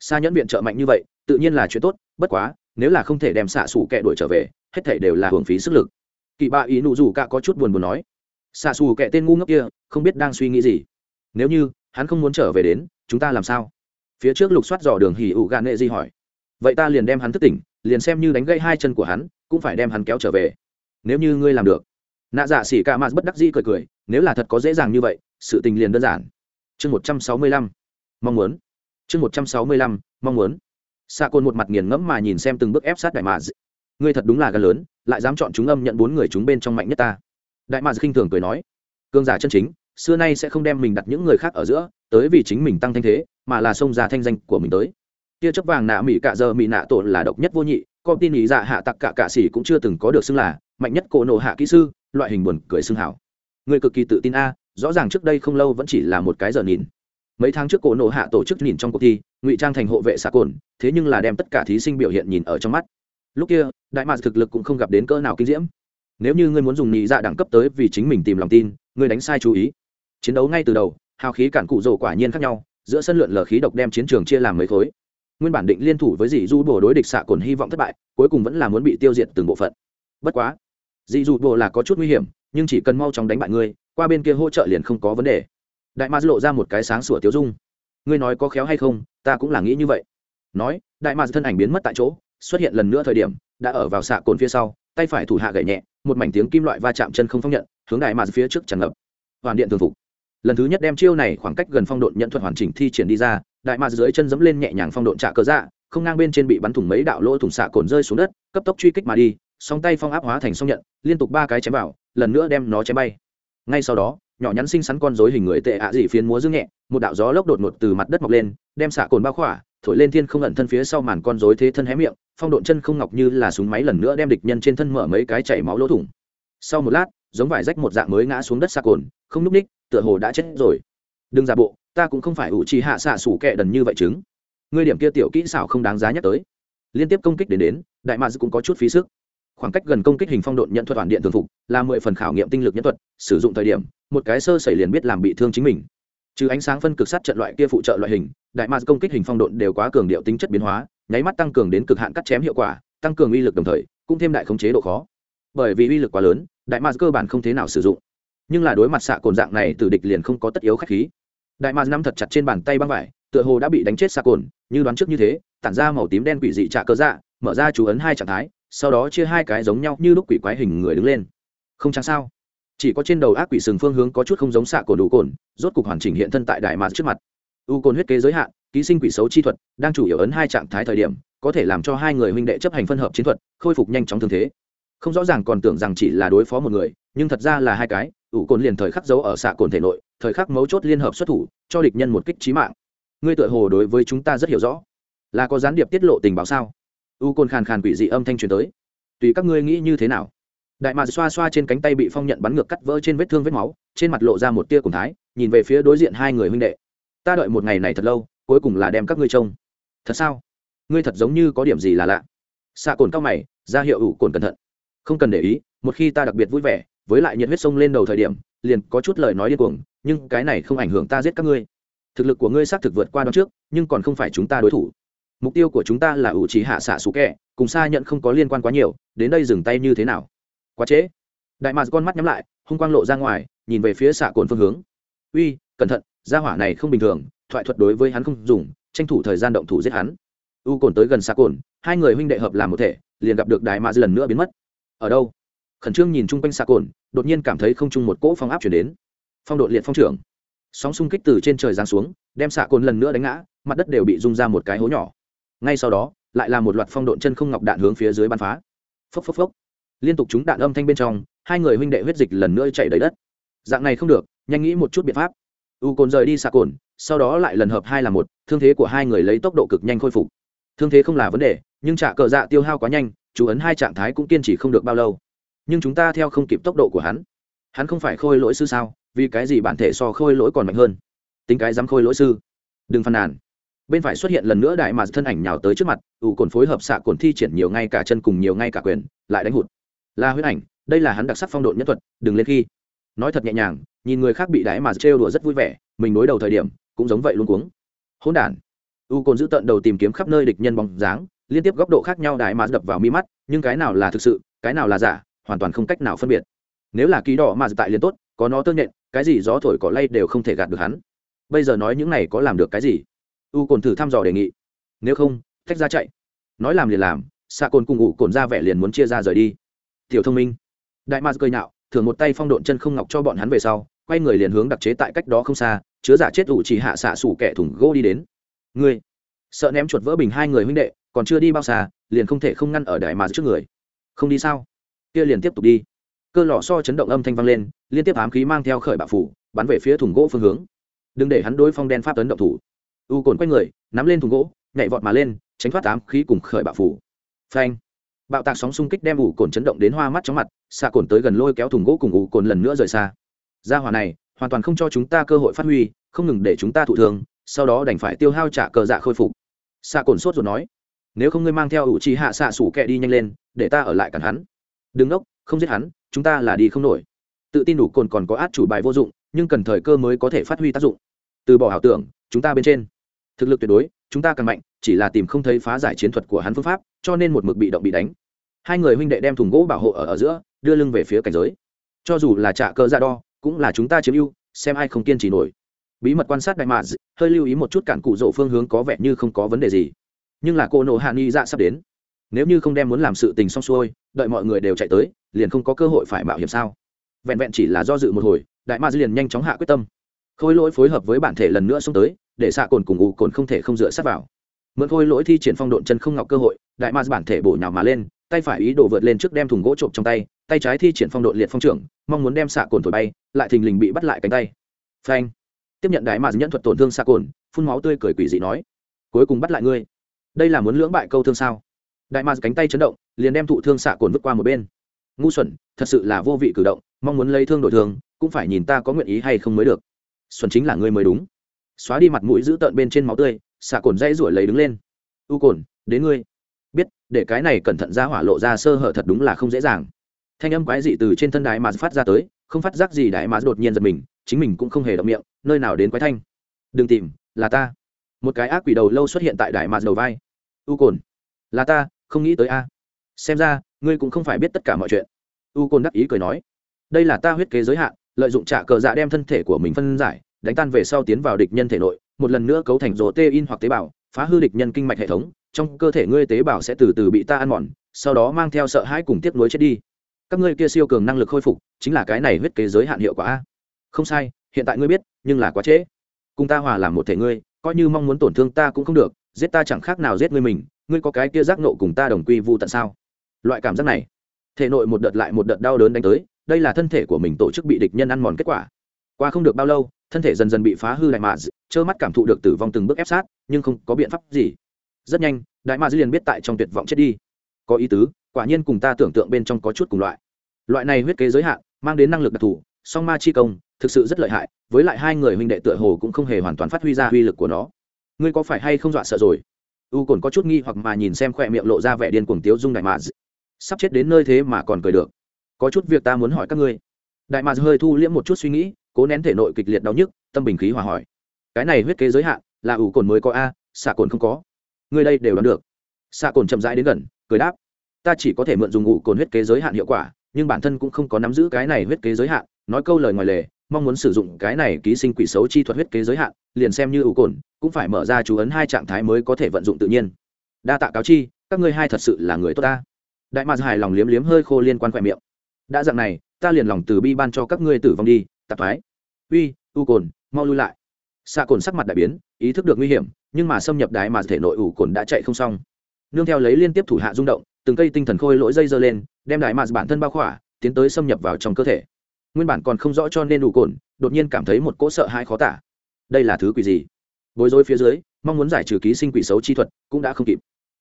xa nhẫn viện trợ mạnh như vậy, tự nhiên là chuyện tốt, bất quá, nếu là không thể đem xạ xù kẹ đuổi trở về, hết thể đều là hưởng phí sức lực. Kỳ bạ ý nụ rủ cả có chút buồn buồn nói. Xạ xù kẹ tên ngu ngốc kia, không biết đang suy nghĩ gì. Nếu như, hắn không muốn trở về đến, chúng ta làm sao? Phía trước lục soát dò đường hỉ ủ gà nệ di hỏi. Vậy ta liền đem hắn thức tỉnh, liền xem như đánh gây hai chân của hắn, cũng phải đem hắn kéo trở về. Nếu như ngươi làm được. Nạ dạ xỉ ca mạt bất đắc dĩ cười cười, nếu là thật có dễ dàng như vậy, sự tình liền đơn giản chương một trăm sáu mươi lăm. Mong muốn. Chương một trăm sáu mươi lăm, mong muốn. Xạ côn một mặt nghiền ngẫm mà nhìn xem từng bước ép sát đại mã ngươi thật đúng là gan lớn, lại dám chọn chúng âm nhận bốn người chúng bên trong mạnh nhất ta. Đại mã khinh thường cười nói, cương giả chân chính, xưa nay sẽ không đem mình đặt những người khác ở giữa, tới vì chính mình tăng thanh thế, mà là xông ra thanh danh của mình tới. Tia chấp vàng nạ mỹ cạ giờ mỹ nạ tổ là độc nhất vô nhị con tin ý dạ hạ tặc cả cạ xỉ cũng chưa từng có được xưng là mạnh nhất cổ nộ hạ kỹ sư, loại hình buồn cười xưng hảo. Người cực kỳ tự tin a rõ ràng trước đây không lâu vẫn chỉ là một cái giờ nhìn. Mấy tháng trước cổ nộ hạ tổ chức nhìn trong cuộc thi, ngụy trang thành hộ vệ xạ cồn, thế nhưng là đem tất cả thí sinh biểu hiện nhìn ở trong mắt. Lúc kia, đại mạc thực lực cũng không gặp đến cỡ nào kinh diễm. Nếu như ngươi muốn dùng nhị dạ đẳng cấp tới vì chính mình tìm lòng tin, ngươi đánh sai chú ý. Chiến đấu ngay từ đầu, hào khí cản cụ rồ quả nhiên khác nhau, giữa sân lượn lờ khí độc đem chiến trường chia làm mấy khối. Nguyên bản định liên thủ với dị du bồ đối địch xạ cồn hy vọng thất bại, cuối cùng vẫn là muốn bị tiêu diệt từng bộ phận. Bất quá, dị du bồ là có chút nguy hiểm nhưng chỉ cần mau chóng đánh bại ngươi, qua bên kia hỗ trợ liền không có vấn đề. Đại ma lộ ra một cái sáng sủa tiêu dung. Ngươi nói có khéo hay không, ta cũng là nghĩ như vậy. Nói, đại ma thân ảnh biến mất tại chỗ, xuất hiện lần nữa thời điểm, đã ở vào xạ cồn phía sau, tay phải thủ hạ gậy nhẹ, một mảnh tiếng kim loại va chạm chân không phong nhận, hướng đại ma phía trước tràn ngập. Hoàn điện thường phục. Lần thứ nhất đem chiêu này khoảng cách gần phong độn nhận thuật hoàn chỉnh thi triển đi ra, đại ma dưới chân dẫm lên nhẹ nhàng phong độn trả cơ dạ không ngang bên trên bị bắn thủng mấy đạo lỗ thủng xạ cồn rơi xuống đất, cấp tốc truy kích mà đi song tay phong áp hóa thành song nhận, liên tục ba cái chém vào, lần nữa đem nó chém bay. Ngay sau đó, nhỏ nhắn xinh xắn con rối hình người tệ ạ dị phiến múa dương nhẹ, một đạo gió lốc đột ngột từ mặt đất mọc lên, đem xạ cồn bao khỏa, thổi lên thiên không ẩn thân phía sau màn con rối thế thân hé miệng, phong độn chân không ngọc như là súng máy lần nữa đem địch nhân trên thân mở mấy cái chảy máu lỗ thủng. Sau một lát, giống vải rách một dạng mới ngã xuống đất xạ cồn, không núp ních, tựa hồ đã chết rồi. Đừng giả bộ, ta cũng không phải ủ trì hạ xạ sủ kẹ đần như vậy chứng. Ngươi điểm kia tiểu kỹ xảo không đáng giá nhắc tới. Liên tiếp công kích đến đến, đại mads cũng có chút phí sức khoảng cách gần công kích hình phong độn nhận thuật toàn điện thường phục là mười phần khảo nghiệm tinh lực nhân thuật, sử dụng thời điểm, một cái sơ xảy liền biết làm bị thương chính mình. Trừ ánh sáng phân cực sát trận loại kia phụ trợ loại hình, đại ma công kích hình phong độn đều quá cường điệu tính chất biến hóa, nháy mắt tăng cường đến cực hạn cắt chém hiệu quả, tăng cường uy lực đồng thời, cũng thêm đại khống chế độ khó. Bởi vì uy lực quá lớn, đại ma cơ bản không thế nào sử dụng. Nhưng là đối mặt xạ cồn dạng này từ địch liền không có tất yếu khách khí. Đại ma nắm thật chặt trên bàn tay băng vải, tựa hồ đã bị đánh chết xạ cồn, như đoán trước như thế, tản ra màu tím đen quỷ dị trạ cơ dạ mở ra chú ấn hai trạng thái sau đó chia hai cái giống nhau như lúc quỷ quái hình người đứng lên. Không chẳng sao? Chỉ có trên đầu ác quỷ sừng phương hướng có chút không giống xạ cổ đủ cồn, rốt cục hoàn chỉnh hiện thân tại đại mạc trước mặt. U cồn huyết kế giới hạn, ký sinh quỷ xấu chi thuật, đang chủ yếu ấn hai trạng thái thời điểm, có thể làm cho hai người huynh đệ chấp hành phân hợp chiến thuật, khôi phục nhanh chóng thương thế. Không rõ ràng còn tưởng rằng chỉ là đối phó một người, nhưng thật ra là hai cái ủ cồn liền thời khắc giấu ở xạ cồn thể nội, thời khắc mấu chốt liên hợp xuất thủ, cho địch nhân một kích trí mạng. Ngươi tự hồ đối với chúng ta rất hiểu rõ. Là có gián điệp tiết lộ tình báo sao? U cồn khàn khàn quỷ dị âm thanh truyền tới. Tùy các ngươi nghĩ như thế nào? Đại mạc xoa xoa trên cánh tay bị phong nhận bắn ngược cắt vỡ trên vết thương vết máu, trên mặt lộ ra một tia cùng thái, nhìn về phía đối diện hai người huynh đệ. Ta đợi một ngày này thật lâu, cuối cùng là đem các ngươi trông. Thật sao? Ngươi thật giống như có điểm gì là lạ. Xạ cồn cao mày, ra hiệu ủ cồn cẩn thận. Không cần để ý, một khi ta đặc biệt vui vẻ, với lại nhiệt huyết sông lên đầu thời điểm, liền có chút lời nói điên cuồng, nhưng cái này không ảnh hưởng ta giết các ngươi. Thực lực của ngươi xác thực vượt qua đó trước, nhưng còn không phải chúng ta đối thủ mục tiêu của chúng ta là ủ trí hạ xạ sủ kẹ, cùng xa nhận không có liên quan quá nhiều, đến đây dừng tay như thế nào? Quá trễ. Đại mạc con mắt nhắm lại, hung quang lộ ra ngoài, nhìn về phía xạ cồn phương hướng. Uy, cẩn thận, gia hỏa này không bình thường, thoại thuật đối với hắn không dùng, tranh thủ thời gian động thủ giết hắn. U cồn tới gần xạ cồn, hai người huynh đệ hợp làm một thể, liền gặp được đại mạc lần nữa biến mất. Ở đâu? Khẩn trương nhìn chung quanh xạ cồn, đột nhiên cảm thấy không chung một cỗ phong áp chuyển đến. Phong độ liệt phong trưởng. Sóng xung kích từ trên trời giáng xuống, đem xạ cồn lần nữa đánh ngã, mặt đất đều bị rung ra một cái hố nhỏ ngay sau đó, lại là một loạt phong độn chân không ngọc đạn hướng phía dưới bắn phá. Phốc phốc phốc. Liên tục chúng đạn âm thanh bên trong, hai người huynh đệ huyết dịch lần nữa chạy đầy đất. Dạng này không được, nhanh nghĩ một chút biện pháp. U cồn rời đi xa cồn sau đó lại lần hợp hai là một, thương thế của hai người lấy tốc độ cực nhanh khôi phục. Thương thế không là vấn đề, nhưng trả cờ dạ tiêu hao quá nhanh, chú ấn hai trạng thái cũng kiên trì không được bao lâu. Nhưng chúng ta theo không kịp tốc độ của hắn. Hắn không phải khôi lỗi sư sao, vì cái gì bản thể so khôi lỗi còn mạnh hơn? Tính cái dám khôi lỗi sư. Đừng phàn nàn bên phải xuất hiện lần nữa đại mà thân ảnh nhào tới trước mặt, ủ cồn phối hợp xạ cồn thi triển nhiều ngay cả chân cùng nhiều ngay cả quyền, lại đánh hụt. Là huyết ảnh, đây là hắn đặc sắc phong độ nhất thuật, đừng lên khi. Nói thật nhẹ nhàng, nhìn người khác bị đại mà trêu đùa rất vui vẻ, mình đối đầu thời điểm, cũng giống vậy luôn cuống. Hỗn đản. U cồn giữ tận đầu tìm kiếm khắp nơi địch nhân bóng dáng, liên tiếp góc độ khác nhau đại mà đập vào mi mắt, nhưng cái nào là thực sự, cái nào là giả, hoàn toàn không cách nào phân biệt. Nếu là ký đỏ mà tại liền tốt, có nó tương nhện, cái gì gió thổi cỏ lay đều không thể gạt được hắn. Bây giờ nói những này có làm được cái gì? U cồn thử thăm dò đề nghị. Nếu không thách ra chạy. Nói làm liền làm, xạ cồn cùng ngủ cồn ra vẻ liền muốn chia ra rời đi. Tiểu thông minh. Đại mars cười nhạo thường một tay phong độn chân không ngọc cho bọn hắn về sau, quay người liền hướng đặc chế tại cách đó không xa, chứa giả chết ủ chỉ hạ xạ sủ kẻ thủng gỗ đi đến. Ngươi, sợ ném chuột vỡ bình hai người huynh đệ, còn chưa đi bao xa, liền không thể không ngăn ở đại mars trước người. Không đi sao? Kia liền tiếp tục đi. Cơ lò so chấn động âm thanh vang lên, liên tiếp ám khí mang theo khởi bạo phủ, bắn về phía thùng gỗ phương hướng. Đừng để hắn đối phong đen pháp tấn động thủ u cồn quay người, nắm lên thùng gỗ, nhảy vọt mà lên, tránh thoát ám khí cùng khởi bạo phủ. Phanh. Bạo tạc sóng xung kích đem ủ cồn chấn động đến hoa mắt chóng mặt, xạ cồn tới gần lôi kéo thùng gỗ cùng ủ cồn lần nữa rời xa. Gia hỏa này, hoàn toàn không cho chúng ta cơ hội phát huy, không ngừng để chúng ta thụ thường sau đó đành phải tiêu hao trả cờ dạ khôi phục. Xạ cồn sốt rồi nói, nếu không ngươi mang theo ủ trì hạ xạ sủ kẹ đi nhanh lên, để ta ở lại cản hắn. Đừng đốc, không giết hắn, chúng ta là đi không nổi. Tự tin đủ cồn còn có át chủ bài vô dụng, nhưng cần thời cơ mới có thể phát huy tác dụng. Từ bỏ ảo tưởng, chúng ta bên trên thực lực tuyệt đối, chúng ta càng mạnh, chỉ là tìm không thấy phá giải chiến thuật của hắn phương pháp, cho nên một mực bị động bị đánh. Hai người huynh đệ đem thùng gỗ bảo hộ ở ở giữa, đưa lưng về phía cảnh giới. Cho dù là trả cơ ra đo, cũng là chúng ta chiếm ưu, xem ai không kiên trì nổi. Bí mật quan sát đại mạ hơi lưu ý một chút cản cụ rỗ phương hướng có vẻ như không có vấn đề gì. Nhưng là cô nộ hạ nghi dạ sắp đến. Nếu như không đem muốn làm sự tình xong xuôi, đợi mọi người đều chạy tới, liền không có cơ hội phải mạo hiểm sao? Vẹn vẹn chỉ là do dự một hồi, đại ma liền nhanh chóng hạ quyết tâm. Khôi lỗi phối hợp với bản thể lần nữa xuống tới để xạ cồn cùng ủ cồn không thể không dựa sát vào. Mượn khôi lỗi thi triển phong độn chân không ngọc cơ hội, đại ma bản thể bổ nhào mà lên, tay phải ý đồ vượt lên trước đem thùng gỗ trộm trong tay tay trái thi triển phong độn liệt phong trưởng, mong muốn đem xạ cồn thổi bay, lại thình lình bị bắt lại cánh tay. Phanh. Tiếp nhận đại ma nhẫn thuật tổn thương xạ cồn, phun máu tươi cười quỷ dị nói, cuối cùng bắt lại ngươi. Đây là muốn lưỡng bại câu thương sao? Đại ma cánh tay chấn động, liền đem thụ thương xạ cồn vứt qua một bên. Ngu xuẩn, thật sự là vô vị cử động, mong muốn lấy thương đổi thương, cũng phải nhìn ta có nguyện ý hay không mới được. Xuân chính là ngươi mới đúng xóa đi mặt mũi giữ tợn bên trên máu tươi, xạ cồn dây rủi lấy đứng lên. U cồn, đến ngươi. Biết, để cái này cẩn thận ra hỏa lộ ra sơ hở thật đúng là không dễ dàng. Thanh âm quái dị từ trên thân đại mà phát ra tới, không phát giác gì đại mà đột nhiên giật mình, chính mình cũng không hề động miệng, nơi nào đến quái thanh? Đừng tìm, là ta. Một cái ác quỷ đầu lâu xuất hiện tại đại mà đầu vai. U cồn, là ta, không nghĩ tới a. Xem ra, ngươi cũng không phải biết tất cả mọi chuyện. U cồn đắc ý cười nói. Đây là ta huyết kế giới hạn, lợi dụng trả cờ dạ đem thân thể của mình phân giải đánh tan về sau tiến vào địch nhân thể nội, một lần nữa cấu thành rổ tê in hoặc tế bào, phá hư địch nhân kinh mạch hệ thống, trong cơ thể ngươi tế bào sẽ từ từ bị ta ăn mòn, sau đó mang theo sợ hãi cùng tiếp nối chết đi. Các ngươi kia siêu cường năng lực khôi phục, chính là cái này huyết kế giới hạn hiệu quả a. không sai, hiện tại ngươi biết, nhưng là quá trễ. Cùng ta hòa làm một thể ngươi, coi như mong muốn tổn thương ta cũng không được, giết ta chẳng khác nào giết ngươi mình, ngươi có cái kia giác nộ cùng ta đồng quy vu tận sao? Loại cảm giác này, thể nội một đợt lại một đợt đau đớn đánh tới, đây là thân thể của mình tổ chức bị địch nhân ăn mòn kết quả qua không được bao lâu, thân thể dần dần bị phá hư đại mạ trơ mắt cảm thụ được tử vong từng bước ép sát, nhưng không có biện pháp gì. Rất nhanh, đại mạ liền biết tại trong tuyệt vọng chết đi. Có ý tứ, quả nhiên cùng ta tưởng tượng bên trong có chút cùng loại. Loại này huyết kế giới hạn, mang đến năng lực đặc thù, song ma chi công, thực sự rất lợi hại, với lại hai người huynh đệ tựa hồ cũng không hề hoàn toàn phát huy ra uy lực của nó. Ngươi có phải hay không dọa sợ rồi? U cồn có chút nghi hoặc mà nhìn xem khỏe miệng lộ ra vẻ điên cuồng tiếu dung đại mạ sắp chết đến nơi thế mà còn cười được. Có chút việc ta muốn hỏi các ngươi. Đại mạc hơi thu liễm một chút suy nghĩ cố nén thể nội kịch liệt đau nhức, tâm bình khí hòa hỏi. Cái này huyết kế giới hạn, là ủ cồn mới có a, xạ cồn không có. Người đây đều đoán được. Xạ cồn chậm rãi đến gần, cười đáp. Ta chỉ có thể mượn dùng ủ cồn huyết kế giới hạn hiệu quả, nhưng bản thân cũng không có nắm giữ cái này huyết kế giới hạn. Nói câu lời ngoài lề, mong muốn sử dụng cái này ký sinh quỷ xấu chi thuật huyết kế giới hạn, liền xem như ủ cồn, cũng phải mở ra chú ấn hai trạng thái mới có thể vận dụng tự nhiên. Đa tạ cáo chi, các ngươi hai thật sự là người tốt ta. Đại mạc hài lòng liếm liếm hơi khô liên quan khoe miệng. Đã dạng này, ta liền lòng từ bi ban cho các ngươi tử vong đi tạp thoái. Uy, u cồn, mau lui lại. Xạ cồn sắc mặt đại biến, ý thức được nguy hiểm, nhưng mà xâm nhập đái mà thể nội ủ cồn đã chạy không xong. Nương theo lấy liên tiếp thủ hạ rung động, từng cây tinh thần khôi lỗi dây dơ lên, đem đại mà bản thân bao khỏa, tiến tới xâm nhập vào trong cơ thể. Nguyên bản còn không rõ cho nên ủ cồn, đột nhiên cảm thấy một cỗ sợ hãi khó tả. Đây là thứ quỷ gì? Bối rối phía dưới, mong muốn giải trừ ký sinh quỷ xấu chi thuật, cũng đã không kịp.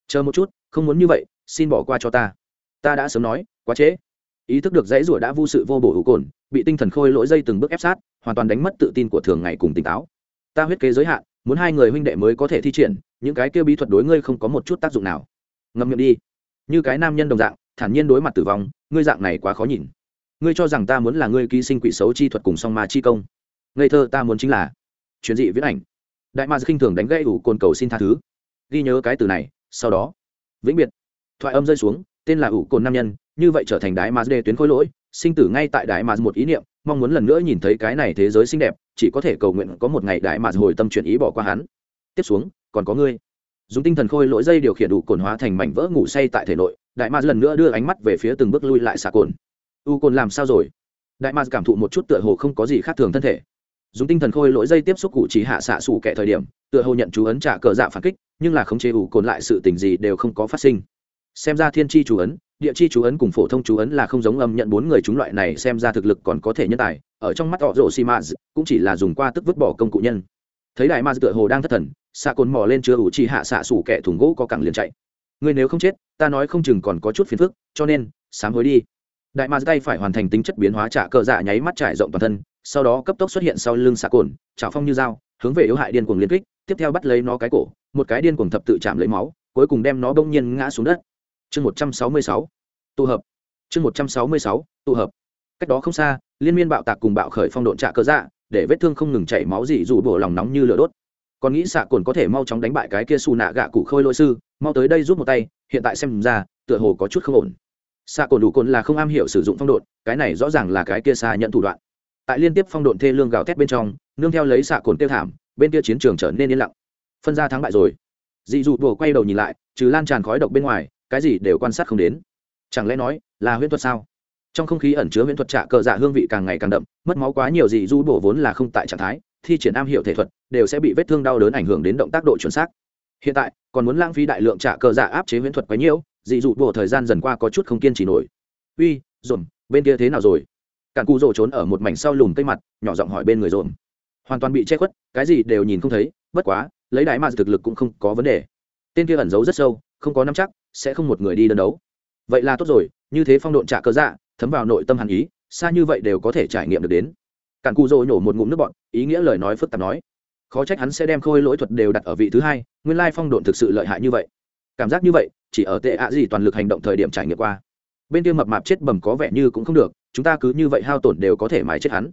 Chờ một chút, không muốn như vậy, xin bỏ qua cho ta. Ta đã sớm nói, quá trễ. Ý thức được dãy rủa đã vô sự vô bổ ủ cồn bị tinh thần khôi lỗi dây từng bước ép sát, hoàn toàn đánh mất tự tin của thường ngày cùng tỉnh táo. Ta huyết kế giới hạn, muốn hai người huynh đệ mới có thể thi triển, những cái kia bí thuật đối ngươi không có một chút tác dụng nào. Ngâm miệng đi. Như cái nam nhân đồng dạng, thản nhiên đối mặt tử vong, ngươi dạng này quá khó nhìn. Ngươi cho rằng ta muốn là ngươi ký sinh quỷ xấu chi thuật cùng song ma chi công. Ngây thơ ta muốn chính là chuyển dị viễn ảnh. Đại ma khinh thường đánh gãy ủ cồn cầu xin tha thứ. Ghi nhớ cái từ này, sau đó, vĩnh biệt. Thoại âm rơi xuống, tên là ủ cồn nam nhân, như vậy trở thành đái ma dê tuyến khối lỗi sinh tử ngay tại đái mà một ý niệm, mong muốn lần nữa nhìn thấy cái này thế giới xinh đẹp, chỉ có thể cầu nguyện có một ngày đái mà hồi tâm chuyển ý bỏ qua hắn. Tiếp xuống, còn có ngươi. Dùng tinh thần khôi lỗi dây điều khiển đủ cồn hóa thành mảnh vỡ ngủ say tại thể nội, đại mà lần nữa đưa ánh mắt về phía từng bước lui lại xà cồn. U cồn làm sao rồi? Đại mà cảm thụ một chút tựa hồ không có gì khác thường thân thể. Dùng tinh thần khôi lỗi dây tiếp xúc cụ chỉ hạ xạ xù kẻ thời điểm, tựa hồ nhận chú ấn trả cờ dạ phản kích, nhưng là khống chế ủ cồn lại sự tình gì đều không có phát sinh xem ra thiên tri chú ấn, địa chi chú ấn cùng phổ thông chú ấn là không giống âm nhận bốn người chúng loại này, xem ra thực lực còn có thể nhân tài. Ở trong mắt họ rổ xi maz cũng chỉ là dùng qua tức vứt bỏ công cụ nhân. Thấy đại ma tựa hồ đang thất thần xạ cồn mò lên chưa ủ chi hạ xạ sủ kẻ thùng gỗ có cẳng liền chạy. Người nếu không chết, ta nói không chừng còn có chút phiền phức, cho nên, sám hối đi. Đại ma tay phải hoàn thành tính chất biến hóa trả cờ dạ nháy mắt trải rộng toàn thân, sau đó cấp tốc xuất hiện sau lưng xạ cồn trào phong như dao, hướng về yếu hại điên cuồng liên kích, tiếp theo bắt lấy nó cái cổ, một cái điên cuồng thập tự chạm lấy máu, cuối cùng đem nó bỗng nhiên ngã xuống đất chương một trăm sáu mươi sáu. Tụ hợp. Chương một trăm sáu mươi sáu, tụ hợp. Cách đó không xa, liên miên bạo tạc cùng bạo khởi phong độn trạ cơ dạ để vết thương không ngừng chảy máu dị dù bổ lòng nóng như lửa đốt. Còn nghĩ xạ cồn có thể mau chóng đánh bại cái kia xù nạ gạ cụ khôi lỗi sư, mau tới đây rút một tay, hiện tại xem ra, tựa hồ có chút không ổn. Xạ cồn đủ cồn là không am hiểu sử dụng phong độn, cái này rõ ràng là cái kia xa nhận thủ đoạn. Tại liên tiếp phong độn thê lương gào thét bên trong, nương theo lấy xạ cồn tiêu thảm, bên kia chiến trường trở nên yên lặng. Phân ra thắng bại rồi. Dị dụ bổ quay đầu nhìn lại, trừ lan tràn khói độc bên ngoài cái gì đều quan sát không đến. Chẳng lẽ nói là huyễn thuật sao? Trong không khí ẩn chứa huyễn thuật trạ cờ dạ hương vị càng ngày càng đậm, mất máu quá nhiều gì du bổ vốn là không tại trạng thái, thi triển am hiểu thể thuật đều sẽ bị vết thương đau đớn ảnh hưởng đến động tác độ chuẩn xác. Hiện tại, còn muốn lãng phí đại lượng trạ cờ dạ áp chế huyễn thuật quá nhiều, dị dụ bổ thời gian dần qua có chút không kiên trì nổi. Uy, dồn, bên kia thế nào rồi? Cản cụ rồ trốn ở một mảnh sau lùm cây mặt, nhỏ giọng hỏi bên người dồn. Hoàn toàn bị che khuất, cái gì đều nhìn không thấy, bất quá, lấy đại mà thực lực cũng không có vấn đề. Tên kia ẩn giấu rất sâu, không có nắm chắc sẽ không một người đi đơn đấu. Vậy là tốt rồi, như thế phong độn trả cơ dạ thấm vào nội tâm hàn ý, xa như vậy đều có thể trải nghiệm được đến. Cản cù dỗ nhổ một ngụm nước bọn ý nghĩa lời nói phức tạp nói. Khó trách hắn sẽ đem khôi lỗi thuật đều đặt ở vị thứ hai, nguyên lai phong độn thực sự lợi hại như vậy. Cảm giác như vậy, chỉ ở tệ ạ gì toàn lực hành động thời điểm trải nghiệm qua. Bên kia mập mạp chết bầm có vẻ như cũng không được, chúng ta cứ như vậy hao tổn đều có thể mái chết hắn.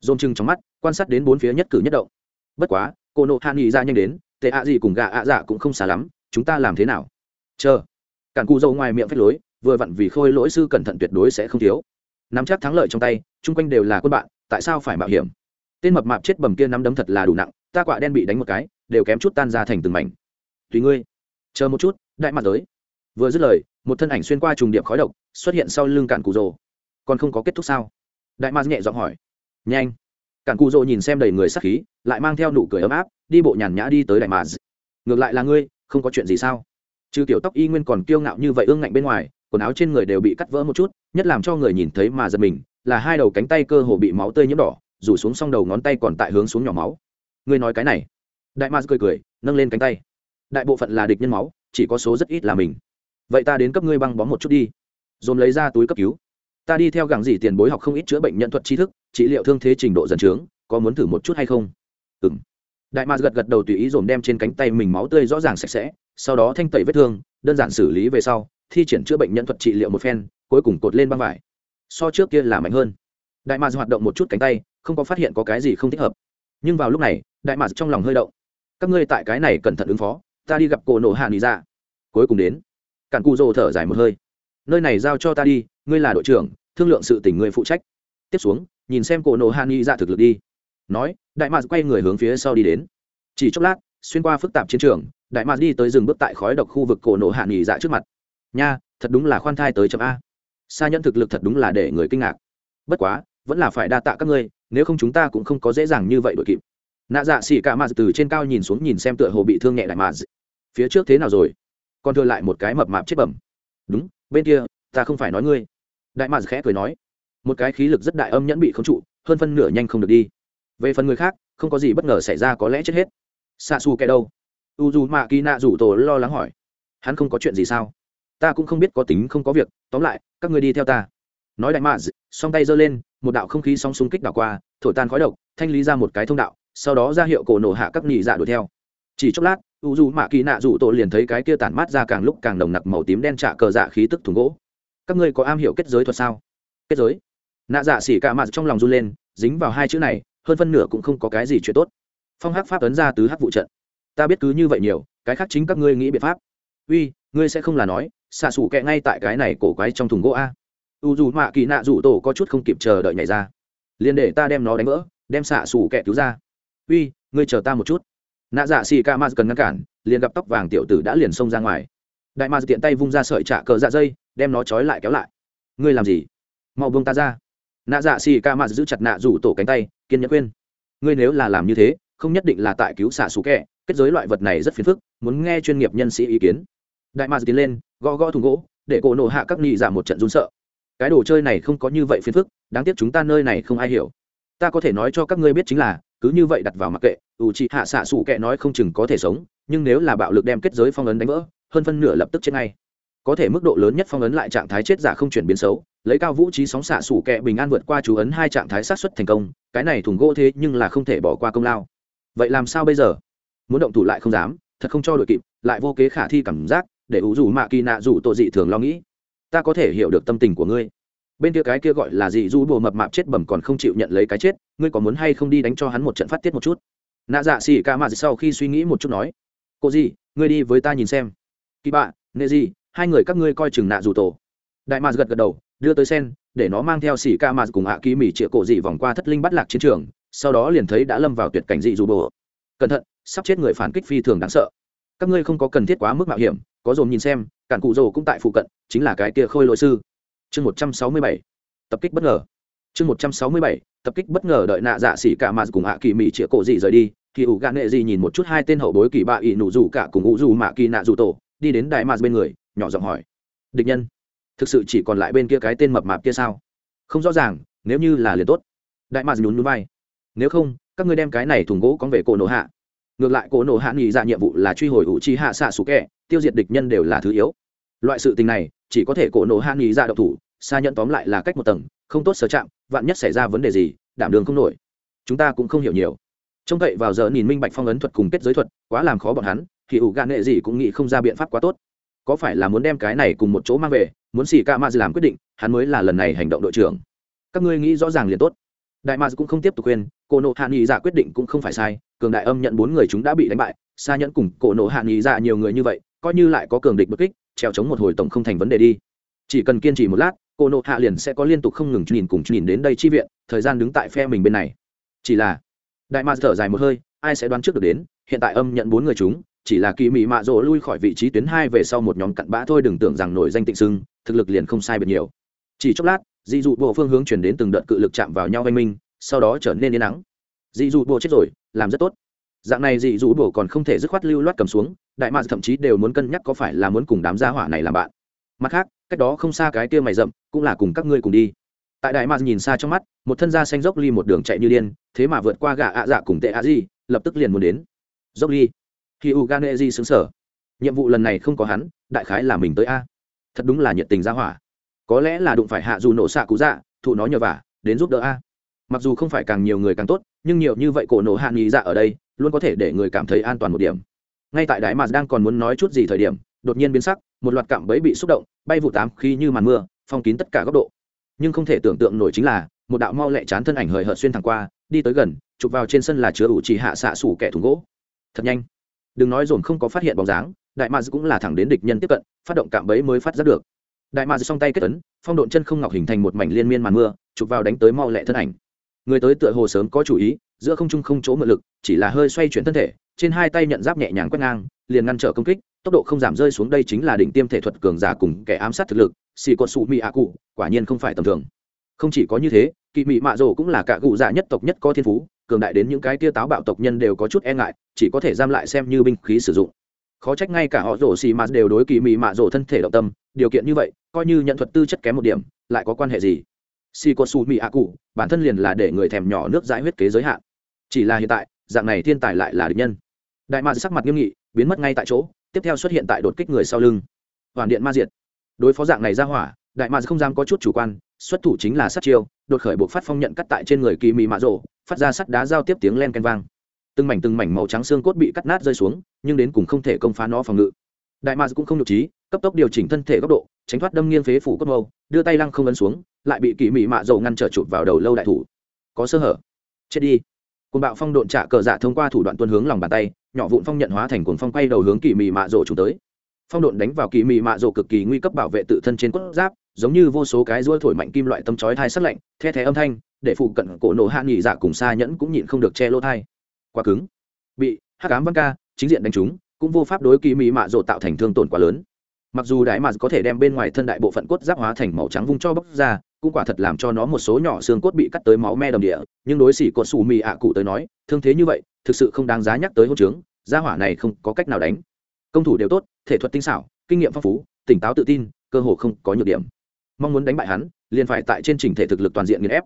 Dồn chừng trong mắt, quan sát đến bốn phía nhất cử nhất động. Bất quá, cô nộ hạ nghị ra nhanh đến, tệ ạ gì cùng gà ạ dạ cũng không xa lắm, chúng ta làm thế nào? Chờ cản cụ dâu ngoài miệng phách lối, vừa vặn vì khôi lỗi sư cẩn thận tuyệt đối sẽ không thiếu. Nắm chắc thắng lợi trong tay, chung quanh đều là quân bạn, tại sao phải mạo hiểm? Tên mập mạp chết bầm kia nắm đấm thật là đủ nặng, ta quả đen bị đánh một cái, đều kém chút tan ra thành từng mảnh. Tùy ngươi. Chờ một chút, đại mặt tới. Vừa dứt lời, một thân ảnh xuyên qua trùng điệp khói độc, xuất hiện sau lưng cản cụ rồ còn không có kết thúc sao? Đại mars nhẹ giọng hỏi. Nhanh. Cản cụ rồ nhìn xem đầy người sắc khí, lại mang theo nụ cười ấm áp, đi bộ nhàn nhã đi tới đại mars ngược lại là ngươi, không có chuyện gì sao? Trừ kiểu tóc y nguyên còn kiêu ngạo như vậy ương ngạnh bên ngoài, quần áo trên người đều bị cắt vỡ một chút, nhất làm cho người nhìn thấy mà giật mình, là hai đầu cánh tay cơ hồ bị máu tươi nhiễm đỏ, rủ xuống xong đầu ngón tay còn tại hướng xuống nhỏ máu. Ngươi nói cái này. Đại mars cười cười, nâng lên cánh tay. Đại bộ phận là địch nhân máu, chỉ có số rất ít là mình. Vậy ta đến cấp ngươi băng bó một chút đi. Dồn lấy ra túi cấp cứu. Ta đi theo gẳng dỉ tiền bối học không ít chữa bệnh nhân thuật tri thức, trị liệu thương thế trình độ dần trướng, có muốn thử một chút hay không? Ừng đại mạc gật gật đầu tùy ý dồn đem trên cánh tay mình máu tươi rõ ràng sạch sẽ sau đó thanh tẩy vết thương, đơn giản xử lý về sau, thi triển chữa bệnh nhân thuật trị liệu một phen, cuối cùng cột lên băng vải. So trước kia là mạnh hơn. Đại mạc hoạt động một chút cánh tay, không có phát hiện có cái gì không thích hợp. Nhưng vào lúc này, đại mạc trong lòng hơi động. Các ngươi tại cái này cẩn thận ứng phó, ta đi gặp cổ nổ hạ nghỉ ra dạ. cuối cùng đến, cản cụ rồ thở dài một hơi. Nơi này giao cho ta đi, ngươi là đội trưởng, thương lượng sự tình ngươi phụ trách. Tiếp xuống, nhìn xem cổ nổ hạ nghỉ ra dạ thực lực đi. Nói, đại mạc quay người hướng phía sau đi đến. Chỉ chốc lát, xuyên qua phức tạp chiến trường đại mạc đi tới rừng bước tại khói độc khu vực cổ nổ hạ nghỉ dạ trước mặt. Nha, thật đúng là khoan thai tới chậm a. Xa nhẫn thực lực thật đúng là để người kinh ngạc. Bất quá, vẫn là phải đa tạ các ngươi, nếu không chúng ta cũng không có dễ dàng như vậy đội kịp. Nạ dạ xỉ cả mạt từ trên cao nhìn xuống nhìn xem tựa hồ bị thương nhẹ đại mạt phía trước thế nào rồi? Còn thừa lại một cái mập mạp chết bẩm. Đúng, bên kia, ta không phải nói ngươi. Đại mạt khẽ cười nói. Một cái khí lực rất đại âm nhẫn bị không trụ, hơn phân nửa nhanh không được đi. Về phần người khác, không có gì bất ngờ xảy ra có lẽ chết hết. Xa xù kẻ đâu? U dù mạ kỳ nạ rủ tổ lo lắng hỏi. Hắn không có chuyện gì sao? Ta cũng không biết có tính không có việc, tóm lại, các người đi theo ta. Nói đại mạ song tay giơ lên, một đạo không khí song xung kích đảo qua, thổi tan khói độc, thanh lý ra một cái thông đạo, sau đó ra hiệu cổ nổ hạ các nhị dạ đuổi theo. Chỉ chốc lát, u dù mạ kỳ nạ rủ tổ liền thấy cái kia tản mát ra càng lúc càng nồng nặc màu tím đen trả cờ dạ khí tức thùng gỗ. Các ngươi có am hiểu kết giới thuật sao? Kết giới? Nạ dạ xỉ cả mạt trong lòng run lên, dính vào hai chữ này, hơn phân nửa cũng không có cái gì chuyện tốt. Phong hắc pháp ấn ra tứ hắc vụ trận ta biết cứ như vậy nhiều, cái khác chính các ngươi nghĩ biện pháp. Uy, ngươi sẽ không là nói, xạ xủ kẹ ngay tại cái này cổ quái trong thùng gỗ a. U dù mạ kỳ nạ rủ tổ có chút không kịp chờ đợi nhảy ra. Liền để ta đem nó đánh vỡ, đem xạ xù kẹ cứu ra. Uy, ngươi chờ ta một chút. Nạ dạ xì ca maz cần ngăn cản, liền gặp tóc vàng tiểu tử đã liền xông ra ngoài. Đại maz tiện tay vung ra sợi trả cờ dạ dây, đem nó trói lại kéo lại. Ngươi làm gì? Mau vung ta ra. Nạ dạ xì ca maz giữ chặt nạ rủ tổ cánh tay, kiên nhẫn khuyên. Ngươi nếu là làm như thế không nhất định là tại cứu xạ xù kẹ, kết giới loại vật này rất phiền phức, muốn nghe chuyên nghiệp nhân sĩ ý kiến. Đại mars tiến lên, gõ gõ thùng gỗ, để cổ nổ hạ các nghị giả dạ một trận run sợ. Cái đồ chơi này không có như vậy phiền phức, đáng tiếc chúng ta nơi này không ai hiểu. Ta có thể nói cho các ngươi biết chính là, cứ như vậy đặt vào mặc kệ, ủ trị hạ xạ xù kệ nói không chừng có thể sống, nhưng nếu là bạo lực đem kết giới phong ấn đánh vỡ, hơn phân nửa lập tức chết ngay. Có thể mức độ lớn nhất phong ấn lại trạng thái chết giả không chuyển biến xấu, lấy cao vũ trí sóng xạ xù kệ bình an vượt qua chú ấn hai trạng thái sát xuất thành công, cái này thùng gỗ thế nhưng là không thể bỏ qua công lao vậy làm sao bây giờ? Muốn động thủ lại không dám, thật không cho đội kịp, lại vô kế khả thi cảm giác, để ủ rủ mạ kỳ nạ rủ tội dị thường lo nghĩ. Ta có thể hiểu được tâm tình của ngươi. Bên kia cái kia gọi là gì du bùa mập mạp chết bẩm còn không chịu nhận lấy cái chết, ngươi có muốn hay không đi đánh cho hắn một trận phát tiết một chút? Nạ dạ xỉ ca mà sau khi suy nghĩ một chút nói. Cô gì, ngươi đi với ta nhìn xem. Kỳ bạ, nệ gì, hai người các ngươi coi chừng nạ dù tổ. Đại mạt gật gật đầu, đưa tới sen, để nó mang theo xỉ ca mạt cùng hạ ký mỹ chĩa cổ dị vòng qua thất linh bắt lạc chiến trường sau đó liền thấy đã lâm vào tuyệt cảnh dị dù bồ. Cẩn thận, sắp chết người phản kích phi thường đáng sợ. Các ngươi không có cần thiết quá mức mạo hiểm, có dồn nhìn xem, cản cụ rồ cũng tại phụ cận, chính là cái kia khôi lỗi sư. Chương một trăm sáu mươi bảy, tập kích bất ngờ. Chương một trăm sáu mươi bảy, tập kích bất ngờ đợi nạ dạ xỉ cả mà cùng hạ kỳ mỹ chĩa cổ dị rời đi. Thì ủ gạn nghệ dị nhìn một chút hai tên hậu bối kỳ bạ ỷ nụ dù cả cùng ủ dù mạ kỳ nạ dù tổ, đi đến đại mạt bên người, nhỏ giọng hỏi. Địch nhân, thực sự chỉ còn lại bên kia cái tên mập mạp kia sao? Không rõ ràng, nếu như là liền tốt. Đại mạt nhún núi vai nếu không, các ngươi đem cái này thùng gỗ con về cổ nổ hạ. Ngược lại, cổ nổ hạ nghĩ ra dạ nhiệm vụ là truy hồi ủ chi hạ xạ sủ kẹ tiêu diệt địch nhân đều là thứ yếu. Loại sự tình này, chỉ có thể cổ nổ hạ nghĩ ra dạ độc thủ xa nhận tóm lại là cách một tầng, không tốt sở chạm, vạn nhất xảy ra vấn đề gì, đảm đường không nổi. Chúng ta cũng không hiểu nhiều. Trông cậy vào giờ nhìn minh bạch phong ấn thuật cùng kết giới thuật, quá làm khó bọn hắn, thì ủ gạn nghệ gì cũng nghĩ không ra biện pháp quá tốt. Có phải là muốn đem cái này cùng một chỗ mang về, muốn xì ca ma làm quyết định, hắn mới là lần này hành động đội trưởng. Các ngươi nghĩ rõ ràng liền tốt đại ma cũng không tiếp tục khuyên, cổ nộ hạ nghị dạ quyết định cũng không phải sai, cường đại âm nhận bốn người chúng đã bị đánh bại xa nhẫn cùng cổ nộ hạ nghị dạ nhiều người như vậy, coi như lại có cường địch bất kích, trèo chống một hồi tổng không thành vấn đề đi. Chỉ cần kiên trì một lát, cổ nộ hạ liền sẽ có liên tục không ngừng nhìn cùng nhìn đến đây chi viện, thời gian đứng tại phe mình bên này. Chỉ là, đại ma thở dài một hơi, ai sẽ đoán trước được đến, hiện tại âm nhận bốn người chúng, chỉ là kỳ mị mạ rỗ lui khỏi vị trí tuyến hai về sau một nhóm cặn bã thôi đừng tưởng rằng nổi danh tịnh sưng, thực lực liền không sai biệt nhiều. Chỉ chốc lát dị dụ bộ phương hướng chuyển đến từng đợt cự lực chạm vào nhau oanh minh, sau đó trở nên yên nắng dị dụ bộ chết rồi, làm rất tốt. Dạng này dị dụ bộ còn không thể dứt khoát lưu loát cầm xuống, đại mạc thậm chí đều muốn cân nhắc có phải là muốn cùng đám gia hỏa này làm bạn. Mặt khác, cách đó không xa cái kia mày rậm, cũng là cùng các ngươi cùng đi. Tại đại mạc nhìn xa trong mắt, một thân da xanh dốc ly một đường chạy như điên, thế mà vượt qua gà ạ dạ cùng tệ ạ gì, lập tức liền muốn đến. Dốc ly. Khi u gan di xứng sở nhiệm vụ lần này không có hắn, đại khái là mình tới a. Thật đúng là nhiệt tình ra hỏa có lẽ là đụng phải hạ dù nổ xạ cú dạ thụ nó nhờ vả, đến giúp đỡ a. Mặc dù không phải càng nhiều người càng tốt, nhưng nhiều như vậy cổ nổ hạ nghỉ dạ ở đây, luôn có thể để người cảm thấy an toàn một điểm. Ngay tại đại mà đang còn muốn nói chút gì thời điểm, đột nhiên biến sắc, một loạt cạm bẫy bị xúc động, bay vụ tám khi như màn mưa, phong kín tất cả góc độ. Nhưng không thể tưởng tượng nổi chính là, một đạo mau lẹ chán thân ảnh hời hợt xuyên thẳng qua, đi tới gần, chụp vào trên sân là chứa ủ chỉ hạ xạ sủ kẻ thùng gỗ. Thật nhanh. Đừng nói dồn không có phát hiện bóng dáng, đại mads cũng là thẳng đến địch nhân tiếp cận, phát động cạm bẫy mới phát giác được đại mạc song tay kết ấn, phong độn chân không ngọc hình thành một mảnh liên miên màn mưa, chụp vào đánh tới mau lẹ thân ảnh. Người tới tựa hồ sớm có chủ ý, giữa không trung không chỗ mượn lực, chỉ là hơi xoay chuyển thân thể, trên hai tay nhận giáp nhẹ nhàng quét ngang, liền ngăn trở công kích, tốc độ không giảm rơi xuống đây chính là đỉnh tiêm thể thuật cường giả cùng kẻ ám sát thực lực xì cột sụ mỹ ạ cụ, quả nhiên không phải tầm thường. Không chỉ có như thế, kỵ mị mạ rồ cũng là cả cụ dạ nhất tộc nhất có thiên phú, cường đại đến những cái tia táo bạo tộc nhân đều có chút e ngại, chỉ có thể giam lại xem như binh khí sử dụng khó trách ngay cả họ rổ xì mạt đều đối kỳ mị mạ rổ thân thể động tâm, điều kiện như vậy, coi như nhận thuật tư chất kém một điểm, lại có quan hệ gì? Si có su mị ạ cụ, bản thân liền là để người thèm nhỏ nước dãi huyết kế giới hạn. Chỉ là hiện tại, dạng này thiên tài lại là địch nhân. Đại mạc sắc mặt nghiêm nghị, biến mất ngay tại chỗ, tiếp theo xuất hiện tại đột kích người sau lưng. Hoàn điện ma diệt. Đối phó dạng này ra hỏa, đại mạc không dám có chút chủ quan, xuất thủ chính là sát chiêu, đột khởi buộc phát phong nhận cắt tại trên người kỳ mị mạ rổ, phát ra sắt đá giao tiếp tiếng len canh vang từng mảnh từng mảnh màu trắng xương cốt bị cắt nát rơi xuống, nhưng đến cùng không thể công phá nó phòng ngự. Đại mads cũng không nhục trí, cấp tốc điều chỉnh thân thể góc độ, tránh thoát đâm nghiêng phế phủ cốt mâu, đưa tay lăng không ấn xuống, lại bị kỳ mị mạ dầu ngăn trở chụp vào đầu lâu đại thủ. Có sơ hở. Chết đi. Côn bạo phong độn trả cờ dạ thông qua thủ đoạn tuân hướng lòng bàn tay, nhỏ vụn phong nhận hóa thành cuồng phong quay đầu hướng kỳ mị mạ rổ trùng tới. Phong độn đánh vào kỳ mị mạ rổ cực kỳ nguy cấp bảo vệ tự thân trên cốt giáp, giống như vô số cái ruôi thổi mạnh kim loại tâm chói thai sắc lạnh, the thé âm thanh, để phụ cận cổ nổ hạ nghỉ dạ cùng xa nhẫn cũng nhịn không được che lỗ thai quá cứng. Bị hắc ám văn ca chính diện đánh trúng, cũng vô pháp đối kỳ mỹ mạ rộ tạo thành thương tổn quá lớn. Mặc dù đại mạt có thể đem bên ngoài thân đại bộ phận cốt giáp hóa thành màu trắng vung cho bốc ra, cũng quả thật làm cho nó một số nhỏ xương cốt bị cắt tới máu me đầm địa, nhưng đối xỉ cột xù mì ạ cụ tới nói, thương thế như vậy, thực sự không đáng giá nhắc tới hôn trướng gia hỏa này không có cách nào đánh. Công thủ đều tốt, thể thuật tinh xảo, kinh nghiệm phong phú, tỉnh táo tự tin, cơ hồ không có nhược điểm. Mong muốn đánh bại hắn, liền phải tại trên trình thể thực lực toàn diện nghiền ép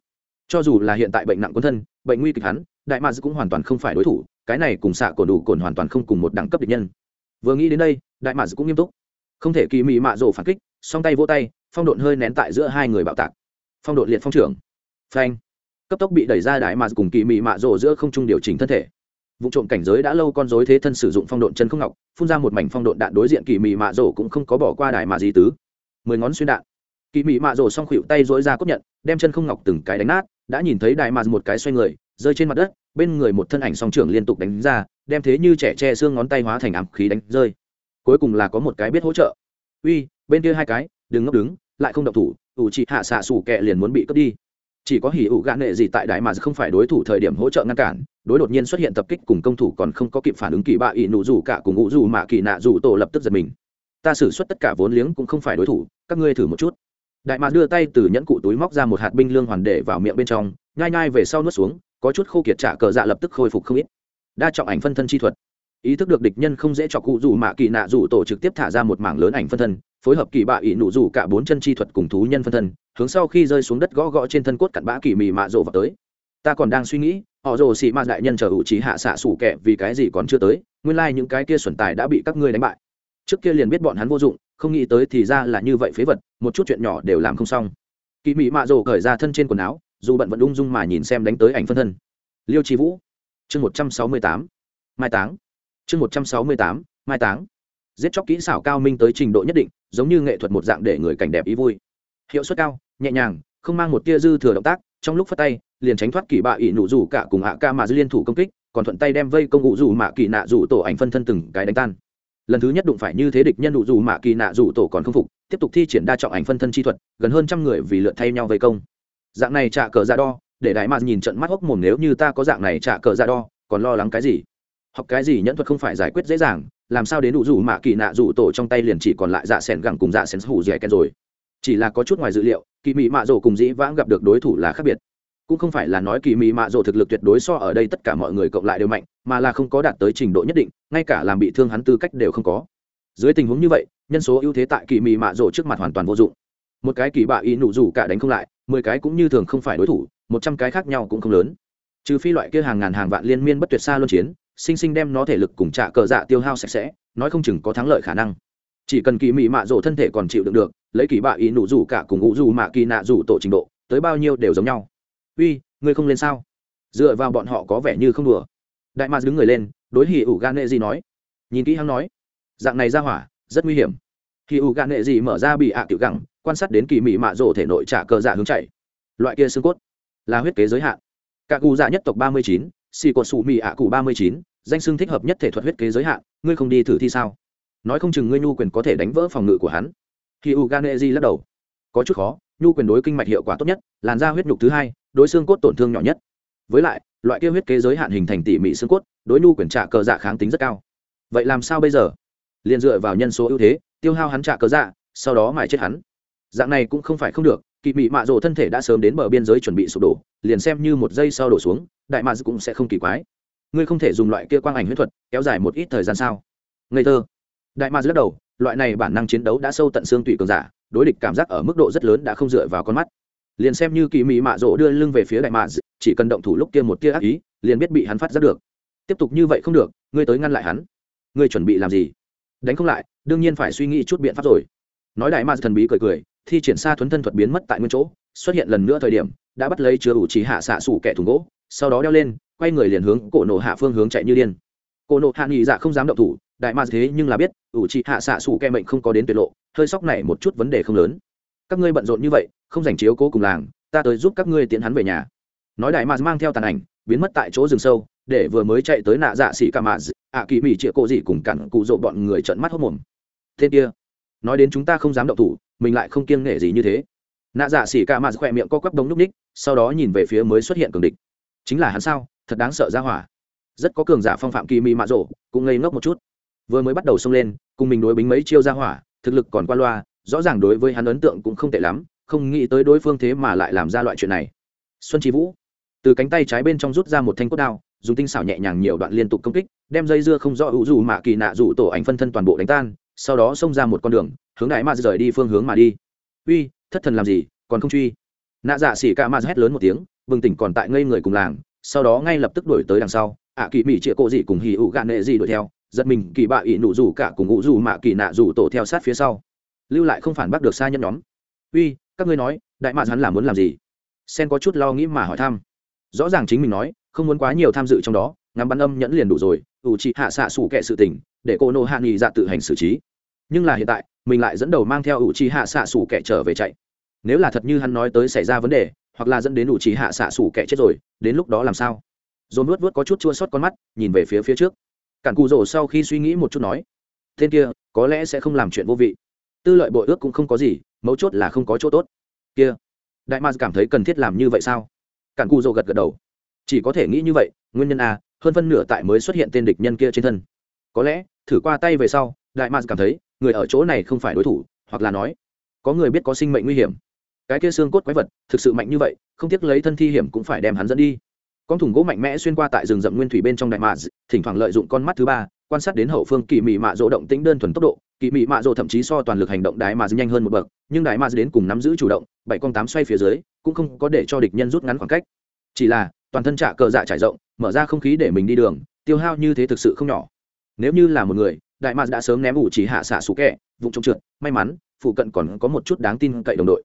cho dù là hiện tại bệnh nặng quân thân, bệnh nguy kịch hắn, đại mads cũng hoàn toàn không phải đối thủ, cái này cùng xạ cổn đủ cồn hoàn toàn không cùng một đẳng cấp địch nhân. Vừa nghĩ đến đây, đại mads cũng nghiêm túc. Không thể kỳ mị mạ rổ phản kích, song tay vỗ tay, phong độn hơi nén tại giữa hai người bạo tạc. Phong độn liệt phong trưởng. Phanh. Cấp tốc bị đẩy ra đại mads cùng kỳ mị mạ rổ giữa không trung điều chỉnh thân thể. Vụ trộm cảnh giới đã lâu con dối thế thân sử dụng phong độn chân không ngọc, phun ra một mảnh phong độn đạn đối diện kỳ mị mạ rổ cũng không có bỏ qua đại mạ gì tứ. Mười ngón xuyên đạn kỳ mị mạ rổ xong khuỵu tay dỗi ra cốt nhận, đem chân không ngọc từng cái đánh nát, đã nhìn thấy đại mạt một cái xoay người, rơi trên mặt đất, bên người một thân ảnh song trưởng liên tục đánh ra, đem thế như trẻ che xương ngón tay hóa thành ám khí đánh rơi. Cuối cùng là có một cái biết hỗ trợ. Uy, bên kia hai cái, đừng ngốc đứng, lại không động thủ, ủ chị hạ xạ xù kẹ liền muốn bị cướp đi. Chỉ có hỉ ủ gạn nệ gì tại đại mà không phải đối thủ thời điểm hỗ trợ ngăn cản, đối đột nhiên xuất hiện tập kích cùng công thủ còn không có kịp phản ứng kỳ bạ ỵ nụ rủ cả cùng ngụ rủ mạ kỳ nạ rủ tổ lập tức giật mình. Ta xử suất tất cả vốn liếng cũng không phải đối thủ, các ngươi thử một chút đại mạc đưa tay từ nhẫn cụ túi móc ra một hạt binh lương hoàn để vào miệng bên trong, nhai nhai về sau nuốt xuống, có chút khô kiệt trả cờ dạ lập tức khôi phục không ít. Đa trọng ảnh phân thân chi thuật. Ý thức được địch nhân không dễ cho cụ dù mạ kỳ nạ dù tổ trực tiếp thả ra một mảng lớn ảnh phân thân, phối hợp kỳ bạ ỵ nụ rủ cả bốn chân chi thuật cùng thú nhân phân thân, hướng sau khi rơi xuống đất gõ gõ trên thân cốt cặn bã kỳ mì mạ rộ vào tới. Ta còn đang suy nghĩ, họ rồ xị mạ đại nhân chờ ủ trí hạ xạ sủ kẹ vì cái gì còn chưa tới, nguyên lai、like、những cái kia xuẩn tài đã bị các ngươi đánh bại trước kia liền biết bọn hắn vô dụng, không nghĩ tới thì ra là như vậy phế vật, một chút chuyện nhỏ đều làm không xong. Kỳ mị mạ rồ cởi ra thân trên quần áo, dù bận vẫn ung dung mà nhìn xem đánh tới ảnh phân thân. Liêu trí vũ. Chương một trăm sáu mươi tám. Mai táng. Chương một trăm sáu mươi tám. Mai táng. Giết chóc kỹ xảo cao minh tới trình độ nhất định, giống như nghệ thuật một dạng để người cảnh đẹp ý vui. Hiệu suất cao, nhẹ nhàng, không mang một tia dư thừa động tác, trong lúc phát tay, liền tránh thoát kỳ bạ ỵ nụ rủ cả cùng hạ ca mà dư liên thủ công kích, còn thuận tay đem vây công ngụ rủ mạ kỳ nạ rủ tổ ảnh phân thân từng cái đánh tan lần thứ nhất đụng phải như thế địch nhân đủ dù mạ kỳ nạ dù tổ còn không phục, tiếp tục thi triển đa trọng ảnh phân thân chi thuật, gần hơn trăm người vì lượt thay nhau vây công. Dạng này trả cờ ra đo, để đại mạt nhìn trận mắt hốc mồm nếu như ta có dạng này trả cờ ra đo, còn lo lắng cái gì? Học cái gì nhẫn thuật không phải giải quyết dễ dàng, làm sao đến đủ dù mạ kỳ nạ dù tổ trong tay liền chỉ còn lại dạ sẻn gẳng cùng dạ sẻn hủ dẻ kèn rồi? Chỉ là có chút ngoài dự liệu, kỳ mỹ mạ rổ cùng dĩ vãng gặp được đối thủ là khác biệt. Cũng không phải là nói kỳ mỹ mạ rổ thực lực tuyệt đối so ở đây tất cả mọi người cộng lại đều mạnh mà là không có đạt tới trình độ nhất định, ngay cả làm bị thương hắn tư cách đều không có. Dưới tình huống như vậy, nhân số ưu thế tại kỳ mỹ mạ rổ trước mặt hoàn toàn vô dụng. Một cái kỳ bạ y nụ rủ cả đánh không lại, mười cái cũng như thường không phải đối thủ, một trăm cái khác nhau cũng không lớn. Trừ phi loại kia hàng ngàn hàng vạn liên miên bất tuyệt xa luân chiến, sinh sinh đem nó thể lực cùng trả cờ dạ tiêu hao sạch sẽ, nói không chừng có thắng lợi khả năng. Chỉ cần kỳ mị mạ rổ thân thể còn chịu đựng được, lấy kỳ bạ ý nụ rủ cả cùng ngũ rủ mạ kỳ nạ rủ tổ trình độ, tới bao nhiêu đều giống nhau. Uy, ngươi không lên sao? Dựa vào bọn họ có vẻ như không đùa đại mạc đứng người lên, đối hì ủ gan nệ gì nói. Nhìn kỹ hắn nói, dạng này ra hỏa, rất nguy hiểm. Hì ủ gan nệ gì mở ra bị ạ tiểu gẳng, quan sát đến kỳ mị mạ rổ thể nội trả cờ dạ hướng chạy. Loại kia xương cốt là huyết kế giới hạn. Cả cụ dạ nhất tộc ba mươi chín, xì cột sụ mị ạ cụ ba mươi chín, danh xưng thích hợp nhất thể thuật huyết kế giới hạn, ngươi không đi thử thi sao? Nói không chừng ngươi nhu quyền có thể đánh vỡ phòng ngự của hắn. Khi u ganezi lắc đầu. Có chút khó, nhu quyền đối kinh mạch hiệu quả tốt nhất, làn da huyết nhục thứ hai, đối xương cốt tổn thương nhỏ nhất với lại, loại kia huyết kế giới hạn hình thành tỉ mỉ xương cốt, đối nhu quyển trạ cờ dạ kháng tính rất cao. Vậy làm sao bây giờ? Liền dựa vào nhân số ưu thế, tiêu hao hắn trạ cờ dạ sau đó mài chết hắn. Dạng này cũng không phải không được, kỵ mị mạ rồ thân thể đã sớm đến bờ biên giới chuẩn bị sụp đổ, liền xem như một giây sau đổ xuống, đại mạ cũng sẽ không kỳ quái. Ngươi không thể dùng loại kia quang ảnh huyết thuật kéo dài một ít thời gian sao? Ngây thơ. Đại mạ lắc đầu, loại này bản năng chiến đấu đã sâu tận xương tủy cường giả, đối địch cảm giác ở mức độ rất lớn đã không dựa vào con mắt liền xem như kỳ mị mạ rỗ đưa lưng về phía đại mạ chỉ cần động thủ lúc kia một tia ác ý, liền biết bị hắn phát giác được. Tiếp tục như vậy không được, ngươi tới ngăn lại hắn. Ngươi chuẩn bị làm gì? Đánh không lại, đương nhiên phải suy nghĩ chút biện pháp rồi. Nói đại mạ thần bí cười cười, thi triển xa thuấn thân thuật biến mất tại nguyên chỗ, xuất hiện lần nữa thời điểm, đã bắt lấy chứa ủ trí hạ xạ sủ kẻ thùng gỗ, sau đó đeo lên, quay người liền hướng cổ nổ hạ phương hướng chạy như điên. Cổ nộ hạ nghị dạ không dám động thủ, đại ma thế nhưng là biết, ủ trị hạ xạ sủ kẻ mệnh không có đến tuyệt lộ, hơi sóc này một chút vấn đề không lớn. Các ngươi bận rộn như vậy không dành chiếu cố cùng làng, ta tới giúp các ngươi tiến hắn về nhà. Nói đại mạt mang theo tàn ảnh, biến mất tại chỗ rừng sâu, để vừa mới chạy tới nạ dạ xỉ cả mạ ạ kỳ mỹ chĩa cộ gì cùng cặn cụ rộ bọn người trận mắt hốc mồm. Thế kia, nói đến chúng ta không dám động thủ, mình lại không kiêng nghệ gì như thế. Nạ dạ xỉ cả mạ khỏe miệng co quắp đống núp ních, sau đó nhìn về phía mới xuất hiện cường địch. Chính là hắn sao? Thật đáng sợ ra hỏa. Rất có cường giả phong phạm kỳ mỹ mạ rộ, cũng ngây ngốc một chút. Vừa mới bắt đầu xông lên, cùng mình đối bính mấy chiêu ra hỏa, thực lực còn qua loa, rõ ràng đối với hắn ấn tượng cũng không tệ lắm không nghĩ tới đối phương thế mà lại làm ra loại chuyện này. Xuân trí vũ, từ cánh tay trái bên trong rút ra một thanh cốt đao, dùng tinh xảo nhẹ nhàng nhiều đoạn liên tục công kích, đem dây dưa không rõ hữu dù mạ kỳ nạ dù tổ ảnh phân thân toàn bộ đánh tan, sau đó xông ra một con đường, hướng đại ma rời đi phương hướng mà đi. Uy, thất thần làm gì, còn không truy. Nạ dạ xỉ ca ma hét lớn một tiếng, bừng tỉnh còn tại ngây người cùng làng, sau đó ngay lập tức đuổi tới đằng sau, ạ kỳ mỹ chĩa cộ dị cùng hì ụ gạn nệ dị đuổi theo, giật mình kỳ bạ ỷ nụ rủ cả cùng ngụ rủ mạ kỳ nạ rủ tổ theo sát phía sau. Lưu lại không phản bác được xa nhân nhóm. Uy các ngươi nói, đại mạn hắn là muốn làm gì? Sen có chút lo nghĩ mà hỏi thăm. Rõ ràng chính mình nói, không muốn quá nhiều tham dự trong đó, ngắm bắn âm nhẫn liền đủ rồi, ủ trị hạ xạ sủ kệ sự tình, để cô nô hạ nghị dạ tự hành xử trí. Nhưng là hiện tại, mình lại dẫn đầu mang theo ủ trị hạ xạ sủ kệ trở về chạy. Nếu là thật như hắn nói tới xảy ra vấn đề, hoặc là dẫn đến ủ trị hạ xạ sủ kệ chết rồi, đến lúc đó làm sao? Dồn vớt vớt có chút chua sót con mắt, nhìn về phía phía trước. Cản cù rổ sau khi suy nghĩ một chút nói, tên kia, có lẽ sẽ không làm chuyện vô vị. Tư lợi bội ước cũng không có gì mấu chốt là không có chỗ tốt. Kia, đại ma cảm thấy cần thiết làm như vậy sao? Cản cù dô gật gật đầu. Chỉ có thể nghĩ như vậy, nguyên nhân a, hơn phân nửa tại mới xuất hiện tên địch nhân kia trên thân. Có lẽ, thử qua tay về sau, đại ma cảm thấy, người ở chỗ này không phải đối thủ, hoặc là nói, có người biết có sinh mệnh nguy hiểm. Cái kia xương cốt quái vật, thực sự mạnh như vậy, không tiếc lấy thân thi hiểm cũng phải đem hắn dẫn đi. Con thùng gỗ mạnh mẽ xuyên qua tại rừng rậm nguyên thủy bên trong đại mạ thỉnh thoảng lợi dụng con mắt thứ ba quan sát đến hậu phương kỳ mị mạ rỗ động tĩnh đơn thuần tốc độ. Kỳ mị mạ rỗ thậm chí so toàn lực hành động đại mà nhanh hơn một bậc, nhưng đại mà đến cùng nắm giữ chủ động, bảy con tám xoay phía dưới, cũng không có để cho địch nhân rút ngắn khoảng cách. Chỉ là, toàn thân trả cờ dạ trải rộng, mở ra không khí để mình đi đường, tiêu hao như thế thực sự không nhỏ. Nếu như là một người đại mạc đã sớm ném ủ chỉ hạ xạ sủ kẹ vụ trông trượt, may mắn, phụ cận còn có một chút đáng tin cậy đồng đội.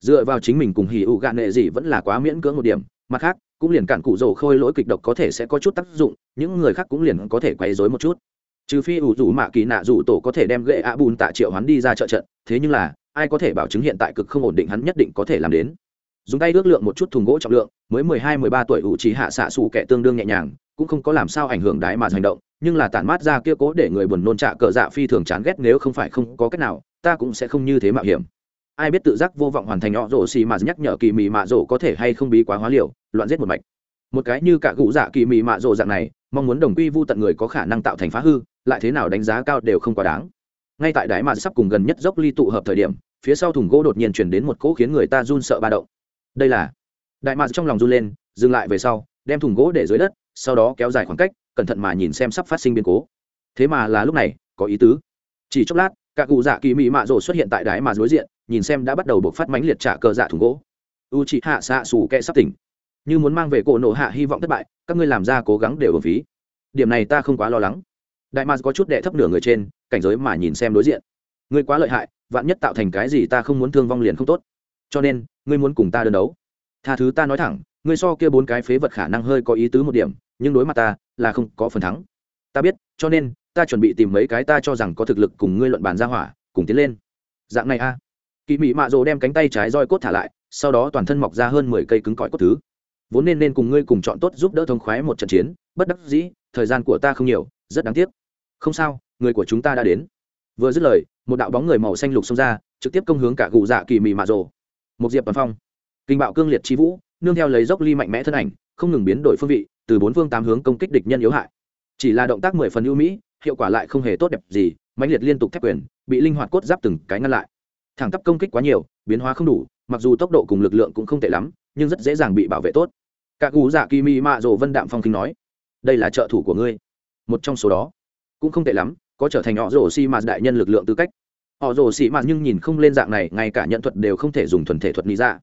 Dựa vào chính mình cùng hỉ ụ gạn nệ gì vẫn là quá miễn cưỡng một điểm mặt khác, cũng liền cản cụ rồ khôi lỗi kịch độc có thể sẽ có chút tác dụng, những người khác cũng liền có thể quấy rối một chút. Trừ phi ủ rủ mạ kỳ nạ rủ tổ có thể đem gậy ạ bùn tạ triệu hắn đi ra trợ trận, thế nhưng là, ai có thể bảo chứng hiện tại cực không ổn định hắn nhất định có thể làm đến. Dùng tay ước lượng một chút thùng gỗ trọng lượng, mới mười hai, mười ba tuổi ủ trí hạ xạ xù kẻ tương đương nhẹ nhàng, cũng không có làm sao ảnh hưởng đái mà hành động, nhưng là tản mát ra kia cố để người buồn nôn trạ cờ dạ phi thường chán ghét nếu không phải không có cách nào, ta cũng sẽ không như thế mạo hiểm ai biết tự giác vô vọng hoàn thành họ rổ xì mà nhắc nhở kỳ mị mạ rổ có thể hay không bí quá hóa liều, loạn giết một mạch. Một cái như cả cụ dạ kỳ mị mạ rổ dạng này, mong muốn đồng quy vu tận người có khả năng tạo thành phá hư, lại thế nào đánh giá cao đều không quá đáng. Ngay tại đáy mà sắp cùng gần nhất dốc ly tụ hợp thời điểm, phía sau thùng gỗ đột nhiên chuyển đến một cỗ khiến người ta run sợ ba động. Đây là đại mạc trong lòng run lên, dừng lại về sau, đem thùng gỗ để dưới đất, sau đó kéo dài khoảng cách, cẩn thận mà nhìn xem sắp phát sinh biến cố. Thế mà là lúc này, có ý tứ. Chỉ chốc lát các cụ dạ kỳ mị mạ rổ xuất hiện tại đáy mà đối diện, nhìn xem đã bắt đầu buộc phát mánh liệt trả cờ dạ thùng gỗ. U chị hạ xạ xù kẹ sắp tỉnh. Như muốn mang về cổ nổ hạ hy vọng thất bại, các ngươi làm ra cố gắng đều ở phí. Điểm này ta không quá lo lắng. Đại mars có chút đệ thấp nửa người trên, cảnh giới mà nhìn xem đối diện. Ngươi quá lợi hại, vạn nhất tạo thành cái gì ta không muốn thương vong liền không tốt. Cho nên, ngươi muốn cùng ta đơn đấu. Tha thứ ta nói thẳng, ngươi so kia bốn cái phế vật khả năng hơi có ý tứ một điểm, nhưng đối mặt ta là không có phần thắng. Ta biết, cho nên ta chuẩn bị tìm mấy cái ta cho rằng có thực lực cùng ngươi luận bàn ra hỏa, cùng tiến lên. Dạng này a. Kỳ mị mạ rồ đem cánh tay trái roi cốt thả lại, sau đó toàn thân mọc ra hơn mười cây cứng cỏi cốt thứ. Vốn nên nên cùng ngươi cùng chọn tốt giúp đỡ thông khoái một trận chiến, bất đắc dĩ, thời gian của ta không nhiều, rất đáng tiếc. Không sao, người của chúng ta đã đến. Vừa dứt lời, một đạo bóng người màu xanh lục xông ra, trực tiếp công hướng cả gù dạ kỳ mị mạ rồ. Một diệp toàn phong. Kinh bạo cương liệt chi vũ, nương theo lấy dốc ly mạnh mẽ thân ảnh, không ngừng biến đổi phương vị, từ bốn phương tám hướng công kích địch nhân yếu hại. Chỉ là động tác mười phần ưu mỹ hiệu quả lại không hề tốt đẹp gì mạnh liệt liên tục thép quyền, bị linh hoạt cốt giáp từng cái ngăn lại. Thẳng tắp công kích quá nhiều, biến hóa không đủ, mặc dù tốc độ cùng lực lượng cũng không tệ lắm, nhưng rất dễ dàng bị bảo vệ tốt. Cả cú dạ kỳ mi mạ rồ vân đạm phong kinh nói, đây là trợ thủ của ngươi. Một trong số đó. Cũng không tệ lắm, có trở thành họ rồ xi mạt đại nhân lực lượng tư cách. Họ rồ xi mạt nhưng nhìn không lên dạng này, ngay cả nhận thuật đều không thể dùng thuần thể thuật lý ra.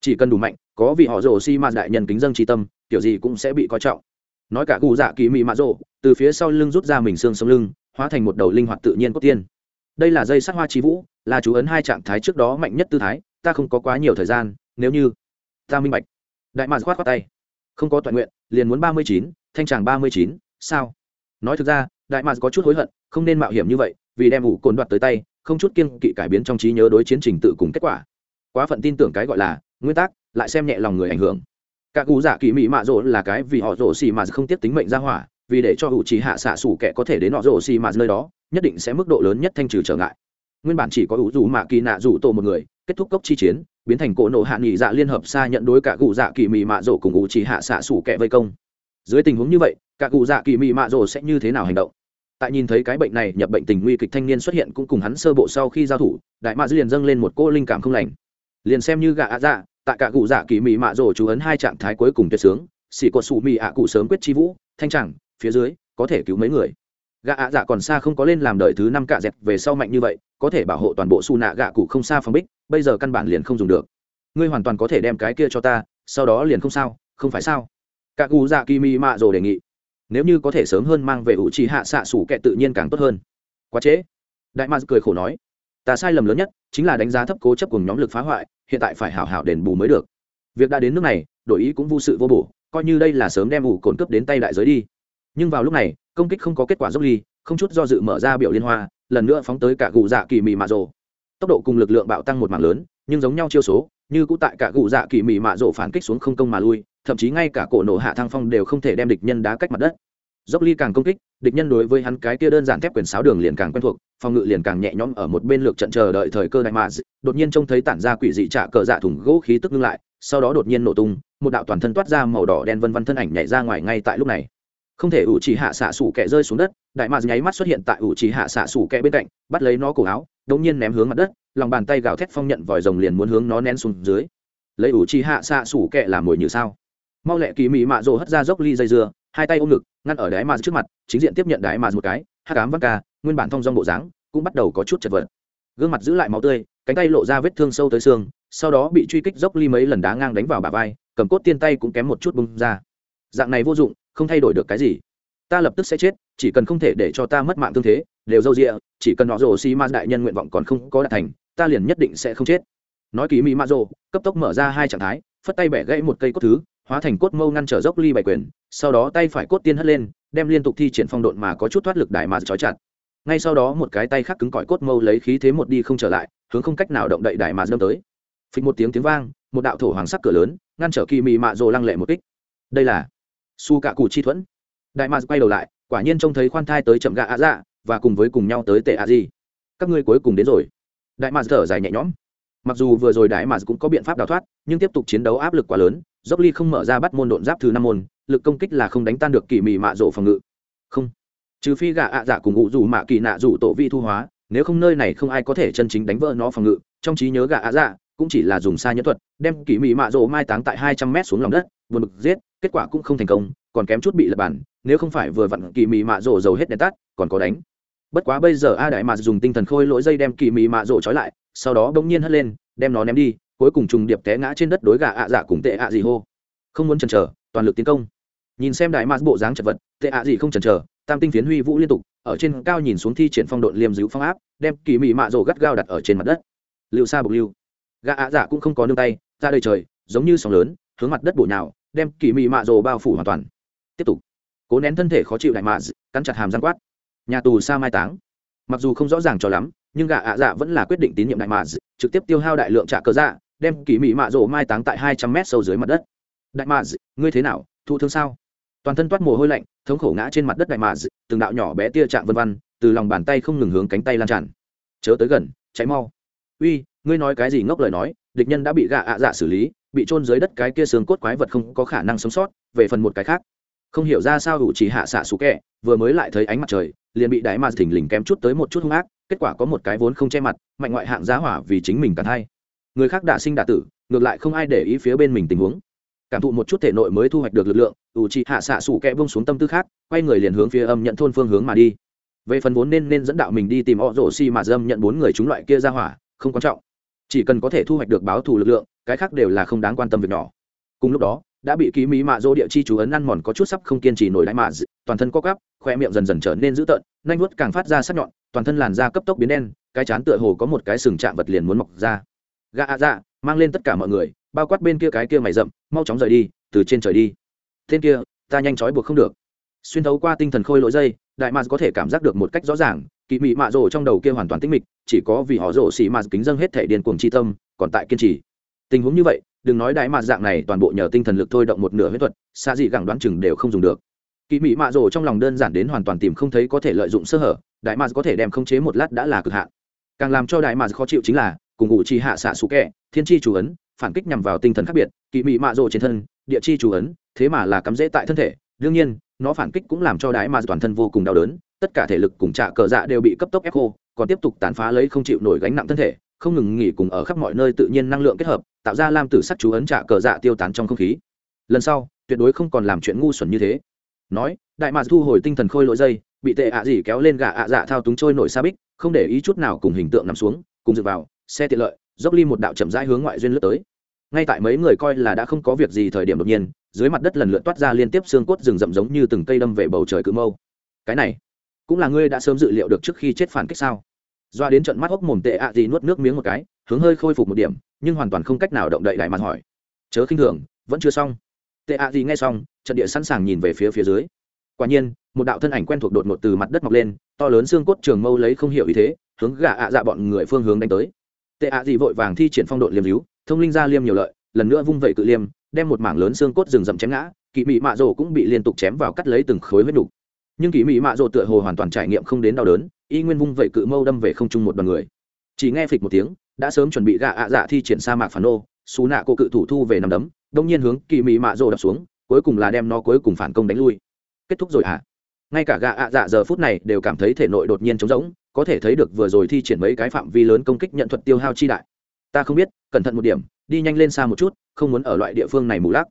Chỉ cần đủ mạnh, có vì họ rồ xi mạt đại nhân kính dân tri tâm, kiểu gì cũng sẽ bị coi trọng nói cả cụ dạ kỳ mị mạ rộ, từ phía sau lưng rút ra mình xương sống lưng hóa thành một đầu linh hoạt tự nhiên cốt tiên. Đây là dây sắc hoa trí vũ là chú ấn hai trạng thái trước đó mạnh nhất tư thái ta không có quá nhiều thời gian nếu như ta minh bạch. Đại mạn khoát khoát tay. Không có toàn nguyện liền muốn ba mươi chín thanh tràng ba mươi chín sao? Nói thực ra đại mạn có chút hối hận không nên mạo hiểm như vậy vì đem ủ cồn đoạt tới tay không chút kiên kỵ cải biến trong trí nhớ đối chiến trình tự cùng kết quả. Quá phận tin tưởng cái gọi là nguyên tắc lại xem nhẹ lòng người ảnh hưởng cả cụ dạ kỳ mỹ mạ rỗ là cái vì họ rỗ xì mà không tiếp tính mệnh ra hỏa, vì để cho hữu trí hạ xạ sủ kẻ có thể đến họ rỗ xì mà nơi đó, nhất định sẽ mức độ lớn nhất thanh trừ trở ngại. Nguyên bản chỉ có ủ dù mạ kỳ nạ rủ tổ một người, kết thúc cốc chi chiến, biến thành cỗ nộ hạ nghỉ dạ liên hợp xa nhận đối cả cụ dạ kỳ mỹ mạ rỗ cùng ủ chỉ hạ xạ sủ kẻ vây công. Dưới tình huống như vậy, cả cụ dạ kỳ mỹ mạ rỗ sẽ như thế nào hành động? Tại nhìn thấy cái bệnh này, nhập bệnh tình nguy kịch thanh niên xuất hiện cũng cùng hắn sơ bộ sau khi giao thủ, đại mạ dư liền dâng lên một cô linh cảm không lành. Liền xem như gạ ạ dạ tại cả cụ dạ kỳ mị mạ rổ chú ấn hai trạng thái cuối cùng tuyệt sướng, xỉ cột sủ mị ạ cụ sớm quyết chi vũ, thanh chẳng, phía dưới, có thể cứu mấy người. Gạ ạ dạ còn xa không có lên làm đợi thứ năm cạ dẹt về sau mạnh như vậy, có thể bảo hộ toàn bộ su nạ gạ cụ không xa phòng bích, bây giờ căn bản liền không dùng được. Ngươi hoàn toàn có thể đem cái kia cho ta, sau đó liền không sao, không phải sao? Cả cụ dạ kỳ mi mạ rổ đề nghị. Nếu như có thể sớm hơn mang về ủ trì hạ xạ sủ kẹ tự nhiên càng tốt hơn. Quá trễ. Đại mạc cười khổ nói ta sai lầm lớn nhất chính là đánh giá thấp cố chấp cùng nhóm lực phá hoại, hiện tại phải hảo hảo đền bù mới được. Việc đã đến nước này đổi ý cũng vô sự vô bổ, coi như đây là sớm đem ủ cồn cướp đến tay đại giới đi. Nhưng vào lúc này, công kích không có kết quả dốc ly, không chút do dự mở ra biểu liên hoa, lần nữa phóng tới cả gù dạ kỳ mị mạ rồ. Tốc độ cùng lực lượng bạo tăng một mảng lớn, nhưng giống nhau chiêu số, như cũ tại cả gù dạ kỳ mị mạ rồ phản kích xuống không công mà lui, thậm chí ngay cả cổ nổ hạ thăng phong đều không thể đem địch nhân đá cách mặt đất dốc ly càng công kích, địch nhân đối với hắn cái kia đơn giản thép quyền sáo đường liền càng quen thuộc, phòng ngự liền càng nhẹ nhõm ở một bên lược trận chờ đợi thời cơ đại mạ. đột nhiên trông thấy tản ra quỷ dị trả cờ dạ thủng gỗ khí tức ngưng lại, sau đó đột nhiên nổ tung, một đạo toàn thân toát ra màu đỏ đen vân vân thân ảnh nhảy ra ngoài ngay tại lúc này không thể ủ chỉ hạ xạ sủ kẻ rơi xuống đất, đại mạ nháy mắt xuất hiện tại ủ chỉ hạ xạ sủ kẻ bên cạnh, bắt lấy nó cổ áo, đột nhiên ném hướng mặt đất, lòng bàn tay gào thét phong nhận vòi rồng liền muốn hướng nó nén xuống dưới lấy ủ chỉ hạ xạ sủ kẻ làm mồi như sao mau lẹ kỳ mị mạ rồ hất ra dốc ly dây dưa hai tay ôm ngực, ngăn ở đáy mà trước mặt, chính diện tiếp nhận đáy mà một cái hát cám văn ca, nguyên bản thông dong bộ dáng, cũng bắt đầu có chút chật vật. Gương mặt giữ lại máu tươi, cánh tay lộ ra vết thương sâu tới xương, sau đó bị truy kích dốc ly mấy lần đá ngang đánh vào bả vai, cầm cốt tiên tay cũng kém một chút bung ra. Dạng này vô dụng, không thay đổi được cái gì. Ta lập tức sẽ chết, chỉ cần không thể để cho ta mất mạng tương thế, đều dâu rịa chỉ cần họ rồ xi ma đại nhân nguyện vọng còn không có đạt thành, ta liền nhất định sẽ không chết. Nói kỳ mỹ ma rồ, cấp tốc mở ra hai trạng thái, phất tay bẻ gãy một cây cốt thứ hóa thành cốt mâu ngăn trở dốc ly bảy quyền, sau đó tay phải cốt tiên hất lên, đem liên tục thi triển phong độn mà có chút thoát lực đại mà trói chặt. Ngay sau đó một cái tay khác cứng cỏi cốt mâu lấy khí thế một đi không trở lại, hướng không cách nào động đậy đại mà đâm tới. Phịch một tiếng tiếng vang, một đạo thổ hoàng sắc cửa lớn, ngăn trở kỳ mị mạ rồ lăng lệ một kích. Đây là su cạ cụ chi thuẫn. Đại mà quay đầu lại, quả nhiên trông thấy khoan thai tới chậm gạ ạ dạ và cùng với cùng nhau tới tệ ạ gì. Các ngươi cuối cùng đến rồi. Đại mà thở dài nhẹ nhõm. Mặc dù vừa rồi đại mà cũng có biện pháp đào thoát, nhưng tiếp tục chiến đấu áp lực quá lớn dốc ly không mở ra bắt môn độn giáp thứ năm môn, lực công kích là không đánh tan được kỳ mị mạ rộ phòng ngự. Không. Trừ phi gạ ạ à dạ cùng ngụ dù mạ kỳ nạ dù tổ vi thu hóa, nếu không nơi này không ai có thể chân chính đánh vỡ nó phòng ngự. Trong trí nhớ gạ ạ dạ cũng chỉ là dùng xa nhẫn thuật, đem kỳ mị mạ rộ mai táng tại hai trăm mét xuống lòng đất, vừa mực giết, kết quả cũng không thành công, còn kém chút bị lật bản, nếu không phải vừa vặn kỳ mị mạ rộ dầu hết đèn tắt, còn có đánh. Bất quá bây giờ a đại mà dùng tinh thần khôi lỗi dây đem kỳ mị mạ rộ trói lại, sau đó bỗng nhiên hất lên, đem nó ném đi cuối cùng trùng điệp té ngã trên đất đối gà ạ dạ cùng tệ ạ gì hô. Không muốn chần chờ, toàn lực tiến công. Nhìn xem đại mạt bộ dáng chật vật, tệ ạ gì không chần chờ, tam tinh phiến huy vũ liên tục, ở trên cao nhìn xuống thi triển phong độn liêm giữ phong áp, đem kỳ mị mạ rồ gắt gao đặt ở trên mặt đất. Liệu xa bục lưu. Gà ạ dạ cũng không có nương tay, ra đời trời, giống như sóng lớn, hướng mặt đất bổ nhào, đem kỳ mị mạ rồ bao phủ hoàn toàn. Tiếp tục. Cố nén thân thể khó chịu đại mạ cắn chặt hàm răng quát. Nhà tù xa mai táng. Mặc dù không rõ ràng cho lắm, nhưng gà ạ dạ vẫn là quyết định tín nhiệm đại mạ trực tiếp tiêu hao đại lượng trả cơ dạ đem kỳ mị mạ rổ mai táng tại hai trăm mét sâu dưới mặt đất. Đại mạ ngươi thế nào? Thụ thương sao? Toàn thân toát mồ hôi lạnh, thống khổ ngã trên mặt đất đại mạ từng đạo nhỏ bé tia chạm vân vân, từ lòng bàn tay không ngừng hướng cánh tay lan tràn. Chớ tới gần cháy mau. Uy, ngươi nói cái gì ngốc lời nói, địch nhân đã bị gạ ạ dạ xử lý, bị trôn dưới đất cái kia xương cốt quái vật không có khả năng sống sót, về phần một cái khác. Không hiểu ra sao hữu chỉ hạ xạ xú kẹ vừa mới lại thấy ánh mặt trời, liền bị đại ma thỉnh lình kém chút tới một chút hung ác, kết quả có một cái vốn không che mặt, mạnh ngoại hạng giá hỏa vì chính mình cả hay người khác đã sinh đả tử, ngược lại không ai để ý phía bên mình tình huống. Cảm thụ một chút thể nội mới thu hoạch được lực lượng ủ trị hạ xạ sủ kẽ bông xuống tâm tư khác, quay người liền hướng phía âm nhận thôn phương hướng mà đi. Về phần vốn nên nên dẫn đạo mình đi tìm họ rổ xi mà dâm nhận bốn người chúng loại kia ra hỏa, không quan trọng. Chỉ cần có thể thu hoạch được báo thù lực lượng, cái khác đều là không đáng quan tâm việc nhỏ. Cùng lúc đó, đã bị ký mỹ mạ dô địa chi chú ấn ăn mòn có chút sắp không kiên trì nổi đáy mạ toàn thân co cắp khoe miệng dần dần trở nên dữ tợn nanh vuốt càng phát ra sắc nhọn, toàn thân làn da cấp tốc biến đen, cái chán tựa hồ có một cái sừng chạm vật liền muốn mọc ra. Gã ạ dạ mang lên tất cả mọi người, bao quát bên kia cái kia mày rậm, mau chóng rời đi, từ trên trời đi. Tên kia, ta nhanh chói buộc không được. Xuyên thấu qua tinh thần khôi lỗi dây, đại mạc có thể cảm giác được một cách rõ ràng kỳ mị mạ rổ trong đầu kia hoàn toàn tinh mịch, chỉ có vì họ rổ xì mạt kính dâng hết thể điền cuồng chi tâm, còn tại kiên trì. Tình huống như vậy, đừng nói đại mạc dạng này toàn bộ nhờ tinh thần lực thôi động một nửa huyết thuật xa dị gẳng đoán chừng đều không dùng được. Kỳ mị mạ rổ trong lòng đơn giản đến hoàn toàn tìm không thấy có thể lợi dụng sơ hở, đại mạc có thể đem khống chế một lát đã là cực hạn. Càng làm cho đại mạc khó chịu chính là cùng ngụ chi hạ xạ sụ kẹ, thiên chi chủ ấn, phản kích nhằm vào tinh thần khác biệt, kỳ mị mạ rộ trên thân, địa chi chủ ấn, thế mà là cắm rễ tại thân thể. Đương nhiên, nó phản kích cũng làm cho đái mà toàn thân vô cùng đau đớn, tất cả thể lực cùng trạ cờ dạ đều bị cấp tốc ép khô, còn tiếp tục tàn phá lấy không chịu nổi gánh nặng thân thể, không ngừng nghỉ cùng ở khắp mọi nơi tự nhiên năng lượng kết hợp, tạo ra lam tử sắc chú ấn trạ cờ dạ tiêu tán trong không khí. Lần sau, tuyệt đối không còn làm chuyện ngu xuẩn như thế. Nói, đại mạc thu hồi tinh thần khôi lỗi dây, bị tệ ạ à gì kéo lên gà ạ dạ thao túng trôi nổi xa bích, không để ý chút nào cùng hình tượng nằm xuống, cùng dựa vào xe tiện lợi, dốc ly một đạo chậm rãi hướng ngoại duyên lướt tới. Ngay tại mấy người coi là đã không có việc gì thời điểm đột nhiên, dưới mặt đất lần lượt toát ra liên tiếp xương cốt rừng rậm giống như từng cây đâm về bầu trời cự mâu. Cái này, cũng là ngươi đã sớm dự liệu được trước khi chết phản kích sao? Doa đến trận mắt hốc mồm tệ ạ gì nuốt nước miếng một cái, hướng hơi khôi phục một điểm, nhưng hoàn toàn không cách nào động đậy lại mặt hỏi. Chớ khinh thường, vẫn chưa xong. Tệ ạ gì nghe xong, trận địa sẵn sàng nhìn về phía phía dưới. Quả nhiên, một đạo thân ảnh quen thuộc đột ngột từ mặt đất mọc lên, to lớn xương cốt trường mâu lấy không hiểu ý thế, hướng gà ạ dạ bọn người phương hướng đánh tới tệ ạ gì vội vàng thi triển phong độ liêm hữu thông linh ra liêm nhiều lợi, lần nữa vung vẩy cự liêm, đem một mảng lớn xương cốt rừng rậm chém ngã kỳ mị mạ rồ cũng bị liên tục chém vào cắt lấy từng khối huyết đục nhưng kỳ mị mạ rồ tựa hồ hoàn toàn trải nghiệm không đến đau đớn, y nguyên vung vẩy cự mâu đâm về không trung một đoàn người. Chỉ nghe phịch một tiếng, đã sớm chuẩn bị gạ ạ dạ thi triển sa mạc phản ô xù nạ cô cự thủ thu về nằm đấm, đông nhiên hướng kỳ mị mạ rồ đập xuống, cuối cùng là đem nó cuối cùng phản công đánh lui. Kết thúc rồi à? ngay cả gạ ạ dạ giờ phút này đều cảm thấy thể nội đột nhiên trống rỗng có thể thấy được vừa rồi thi triển mấy cái phạm vi lớn công kích nhận thuật tiêu hao chi đại. Ta không biết, cẩn thận một điểm, đi nhanh lên xa một chút, không muốn ở loại địa phương này mù lắc.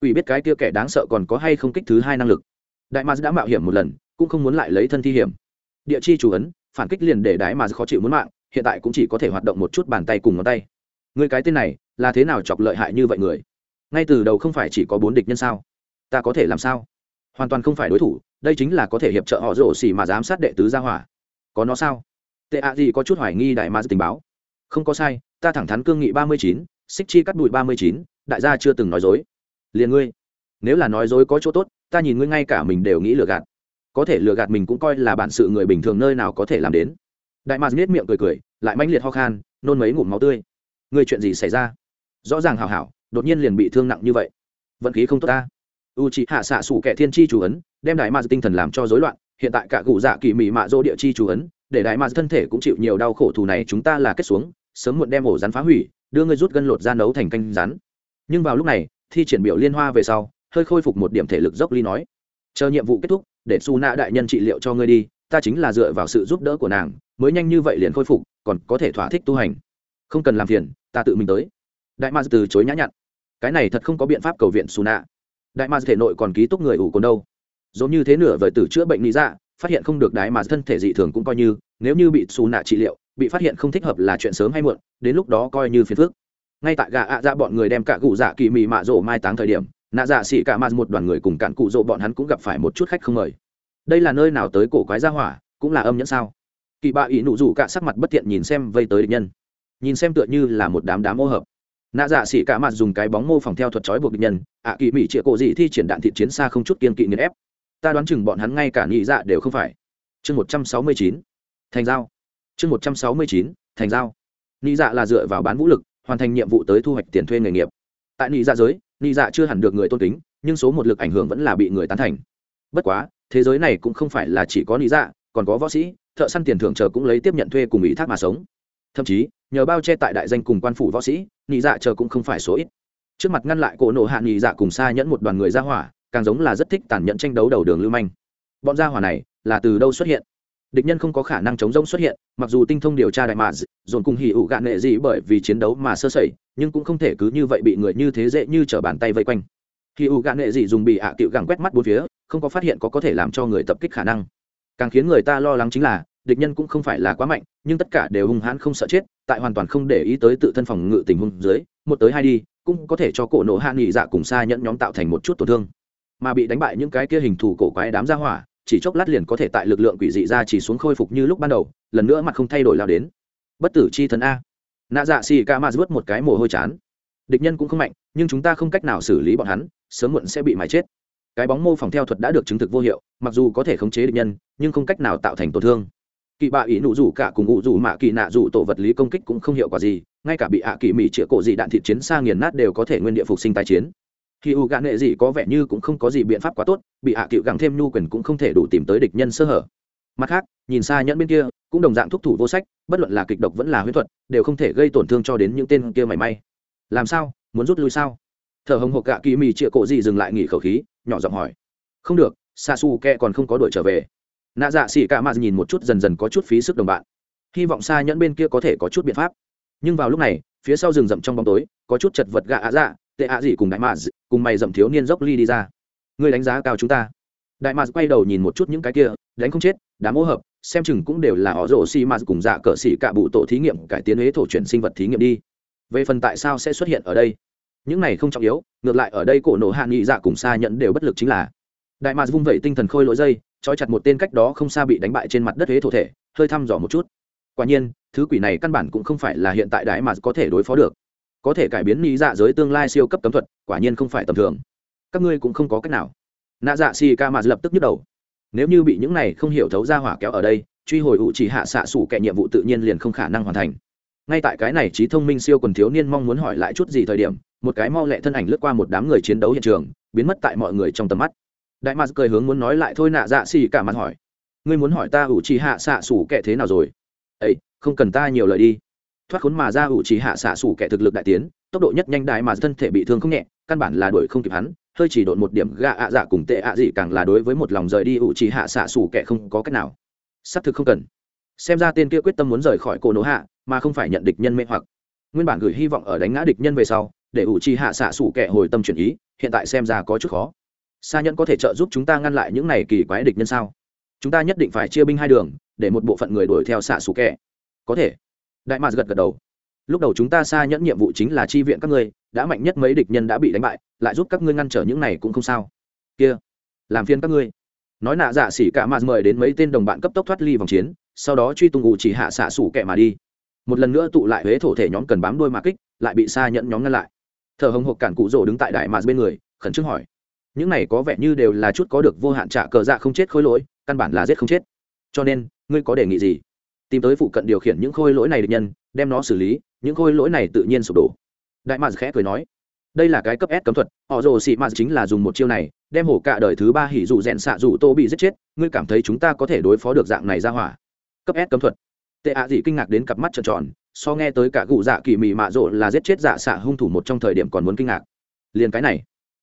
Ủy biết cái kia kẻ đáng sợ còn có hay không kích thứ hai năng lực. Đại ma đã mạo hiểm một lần, cũng không muốn lại lấy thân thi hiểm. Địa chi chủ ấn, phản kích liền để đại ma khó chịu muốn mạng, hiện tại cũng chỉ có thể hoạt động một chút bàn tay cùng ngón tay. Người cái tên này, là thế nào chọc lợi hại như vậy người? Ngay từ đầu không phải chỉ có bốn địch nhân sao? Ta có thể làm sao? Hoàn toàn không phải đối thủ, đây chính là có thể hiệp trợ họ rổ xỉ mà giám sát đệ tứ gia hỏa có nó sao? Tệ ạ gì có chút hoài nghi đại ma tình báo. Không có sai, ta thẳng thắn cương nghị ba mươi chín, xích chi cắt bụi ba mươi chín, đại gia chưa từng nói dối. Liền ngươi, nếu là nói dối có chỗ tốt, ta nhìn ngươi ngay cả mình đều nghĩ lừa gạt. Có thể lừa gạt mình cũng coi là bản sự người bình thường nơi nào có thể làm đến. Đại mạc nhếch miệng cười cười, lại mãnh liệt ho khan, nôn mấy ngụm máu tươi. Ngươi chuyện gì xảy ra? Rõ ràng hảo hảo, đột nhiên liền bị thương nặng như vậy. Vận khí không tốt ta. U c hạ xạ sủ kẻ thiên chi chủ ấn, đem đại mạc tinh thần làm cho rối loạn hiện tại cả cụ dạ kỳ mị mạ dỗ địa chi chủ ấn, để đại mạc thân thể cũng chịu nhiều đau khổ thù này chúng ta là kết xuống, sớm muộn đem ổ rắn phá hủy, đưa ngươi rút gân lột ra nấu thành canh rắn. Nhưng vào lúc này, thi triển biểu liên hoa về sau, hơi khôi phục một điểm thể lực dốc ly nói, chờ nhiệm vụ kết thúc, để su nạ đại nhân trị liệu cho ngươi đi, ta chính là dựa vào sự giúp đỡ của nàng, mới nhanh như vậy liền khôi phục, còn có thể thỏa thích tu hành. Không cần làm phiền, ta tự mình tới. Đại ma từ chối nhã nhặn, cái này thật không có biện pháp cầu viện su nạ đại ma thể nội còn ký túc người ủ cồn đâu giống như thế nửa vời tử chữa bệnh lý dạ phát hiện không được đái mà thân thể dị thường cũng coi như, nếu như bị xù nạ trị liệu, bị phát hiện không thích hợp là chuyện sớm hay muộn, đến lúc đó coi như phiền phức. Ngay tại gà ạ à dạ bọn người đem cả cụ dạ kỳ mị mạ rổ mai táng thời điểm, nạ dạ xỉ cả mạt một đoàn người cùng cạn cụ rộ bọn hắn cũng gặp phải một chút khách không mời. Đây là nơi nào tới cổ quái gia hỏa, cũng là âm nhẫn sao? Kỳ bạ ý nụ rủ cả sắc mặt bất thiện nhìn xem vây tới địch nhân. Nhìn xem tựa như là một đám đám ô hợp. Nạ dạ xỉ cả mặt dùng cái bóng mô phỏng theo thuật trói buộc địch nhân, ạ kỳ mỹ chĩa cổ dị thi triển đạn thị chiến xa không chút kiên kỵ nghiền ép ta đoán chừng bọn hắn ngay cả nhị dạ đều không phải. Chương một trăm sáu mươi chín, thành giao. Chương một trăm sáu mươi chín, thành giao. Nhị dạ là dựa vào bán vũ lực, hoàn thành nhiệm vụ tới thu hoạch tiền thuê nghề nghiệp. Tại nhị dạ giới, nhị dạ chưa hẳn được người tôn kính, nhưng số một lực ảnh hưởng vẫn là bị người tán thành. Bất quá, thế giới này cũng không phải là chỉ có nhị dạ còn có võ sĩ, thợ săn tiền thưởng chờ cũng lấy tiếp nhận thuê cùng ý thác mà sống. Thậm chí, nhờ bao che tại đại danh cùng quan phủ võ sĩ, nhị dạ chờ cũng không phải số ít. Trước mặt ngăn lại cổ nộ hạ nhị dạ cùng xa nhẫn một đoàn người ra hỏa càng giống là rất thích tàn nhẫn tranh đấu đầu đường lưu manh. Bọn gia hỏa này là từ đâu xuất hiện? Địch nhân không có khả năng chống rông xuất hiện, mặc dù tinh thông điều tra đại mạ dồn cùng hỉ ủ gạn nệ gì bởi vì chiến đấu mà sơ sẩy, nhưng cũng không thể cứ như vậy bị người như thế dễ như trở bàn tay vây quanh. Hỉ ủ gạn nệ gì dùng bị ạ à tiệu gẳng quét mắt bốn phía, không có phát hiện có có thể làm cho người tập kích khả năng. Càng khiến người ta lo lắng chính là, địch nhân cũng không phải là quá mạnh, nhưng tất cả đều hung hãn không sợ chết, tại hoàn toàn không để ý tới tự thân phòng ngự tình huống dưới, một tới hai đi, cũng có thể cho cổ nổ hạ nghỉ dạ cùng xa nhẫn nhóm tạo thành một chút tổn thương mà bị đánh bại những cái kia hình thù cổ quái đám ra hỏa, chỉ chốc lát liền có thể tại lực lượng quỷ dị ra chỉ xuống khôi phục như lúc ban đầu, lần nữa mặt không thay đổi lao đến. Bất tử chi thần a. Nạ dạ xì ca ma vớt một cái mồ hôi chán. Địch nhân cũng không mạnh, nhưng chúng ta không cách nào xử lý bọn hắn, sớm muộn sẽ bị mái chết. Cái bóng mô phỏng theo thuật đã được chứng thực vô hiệu, mặc dù có thể khống chế địch nhân, nhưng không cách nào tạo thành tổn thương. Kỳ bạ ý nụ rủ cả cùng ngụ rủ mạ kỳ nạ rủ tổ vật lý công kích cũng không hiệu quả gì, ngay cả bị ạ kỳ mỹ chĩa cổ dị đạn thịt chiến xa nghiền nát đều có thể nguyên địa phục sinh tái chiến khi u gạn nghệ gì có vẻ như cũng không có gì biện pháp quá tốt, bị hạ cựu gặng thêm nhu quyền cũng không thể đủ tìm tới địch nhân sơ hở. Mặt khác, nhìn xa nhẫn bên kia, cũng đồng dạng thúc thủ vô sách, bất luận là kịch độc vẫn là huyết thuật, đều không thể gây tổn thương cho đến những tên kia mảy may. Làm sao? Muốn rút lui sao? Thở hồng hộc gạ kỳ mì chĩa cổ gì dừng lại nghỉ khẩu khí, nhỏ giọng hỏi. Không được xa su kẹ còn không có đuổi trở về. Nạ dạ xỉ cả mà nhìn một chút dần dần có chút phí sức đồng bạn. Hy vọng xa nhẫn bên kia có thể có chút biện pháp. Nhưng vào lúc này, phía sau rừng rậm trong bóng tối, có chút chật vật gạ ạ dạ tệ ạ gì cùng đại mạt cùng mày dậm thiếu niên dốc ly đi ra. Ngươi đánh giá cao chúng ta. Đại mạt quay đầu nhìn một chút những cái kia, đánh không chết, đám ô hợp, xem chừng cũng đều là họ rổ xi mạt cùng dạ cờ xỉ cả bụ tổ thí nghiệm, cải tiến huế thổ chuyển sinh vật thí nghiệm đi. Về phần tại sao sẽ xuất hiện ở đây? Những này không trọng yếu, ngược lại ở đây cổ nổ hạ nghị dạ cùng xa nhận đều bất lực chính là. Đại mạc vung vẩy tinh thần khôi lỗi dây, trói chặt một tên cách đó không xa bị đánh bại trên mặt đất huế thổ thể, hơi thăm dò một chút. Quả nhiên, thứ quỷ này căn bản cũng không phải là hiện tại đại mạc có thể đối phó được có thể cải biến lý dạ giới tương lai siêu cấp cấm thuật, quả nhiên không phải tầm thường. Các ngươi cũng không có cách nào. Nạ dạ xì ca mà lập tức nhức đầu. Nếu như bị những này không hiểu thấu ra hỏa kéo ở đây, truy hồi ủ chỉ hạ xạ sủ kẻ nhiệm vụ tự nhiên liền không khả năng hoàn thành. Ngay tại cái này trí thông minh siêu quần thiếu niên mong muốn hỏi lại chút gì thời điểm, một cái mau lẹ thân ảnh lướt qua một đám người chiến đấu hiện trường, biến mất tại mọi người trong tầm mắt. Đại mạt cười hướng muốn nói lại thôi nạ dạ xì cả mặt hỏi. Ngươi muốn hỏi ta ủ trì hạ xạ sủ kẻ thế nào rồi? Ấy không cần ta nhiều lời đi thoát khốn mà ra ủ trì hạ xạ xủ kẻ thực lực đại tiến, tốc độ nhất nhanh đại mà thân thể bị thương không nhẹ, căn bản là đuổi không kịp hắn, hơi chỉ độn một điểm gạ ạ dạ cùng tệ ạ gì càng là đối với một lòng rời đi ủ trì hạ xạ xủ kẻ không có cách nào. Xác thực không cần. Xem ra tên kia quyết tâm muốn rời khỏi cổ nổ hạ, mà không phải nhận địch nhân mê hoặc. Nguyên bản gửi hy vọng ở đánh ngã địch nhân về sau, để ủ trì hạ xạ xủ kẻ hồi tâm chuyển ý, hiện tại xem ra có chút khó. Xa nhẫn có thể trợ giúp chúng ta ngăn lại những này kỳ quái địch nhân sao? Chúng ta nhất định phải chia binh hai đường, để một bộ phận người đuổi theo xạ Sủ kẻ. Có thể đại mạc gật gật đầu. Lúc đầu chúng ta xa nhẫn nhiệm vụ chính là chi viện các ngươi, đã mạnh nhất mấy địch nhân đã bị đánh bại, lại giúp các ngươi ngăn trở những này cũng không sao. Kia, làm phiên các ngươi. Nói nạ dạ xỉ cả mạt mời đến mấy tên đồng bạn cấp tốc thoát ly vòng chiến, sau đó truy tung ngụ chỉ hạ xạ sủ kẻ mà đi. Một lần nữa tụ lại huế thổ thể nhóm cần bám đôi mà kích, lại bị xa nhẫn nhóm ngăn lại. Thờ hồng hộc cản cụ rỗ đứng tại đại mạt bên người, khẩn trương hỏi. Những này có vẻ như đều là chút có được vô hạn trả cờ dạ không chết khối lỗi, căn bản là giết không chết. Cho nên, ngươi có đề nghị gì? Tìm tới phụ cận điều khiển những khôi lỗi này được nhân, đem nó xử lý, những khôi lỗi này tự nhiên sụp đổ. Đại mạn khẽ cười nói, đây là cái cấp s cấm thuật, họ rồ xị mạn chính là dùng một chiêu này, đem hổ cả đời thứ ba hỉ dù rèn xạ dù tô bị giết chết, ngươi cảm thấy chúng ta có thể đối phó được dạng này ra hỏa? Cấp s cấm thuật. Tệ ạ dị kinh ngạc đến cặp mắt trợn tròn, so nghe tới cả cụ dạ kỳ mị mạ rộ là giết chết dạ xạ hung thủ một trong thời điểm còn muốn kinh ngạc. Liền cái này,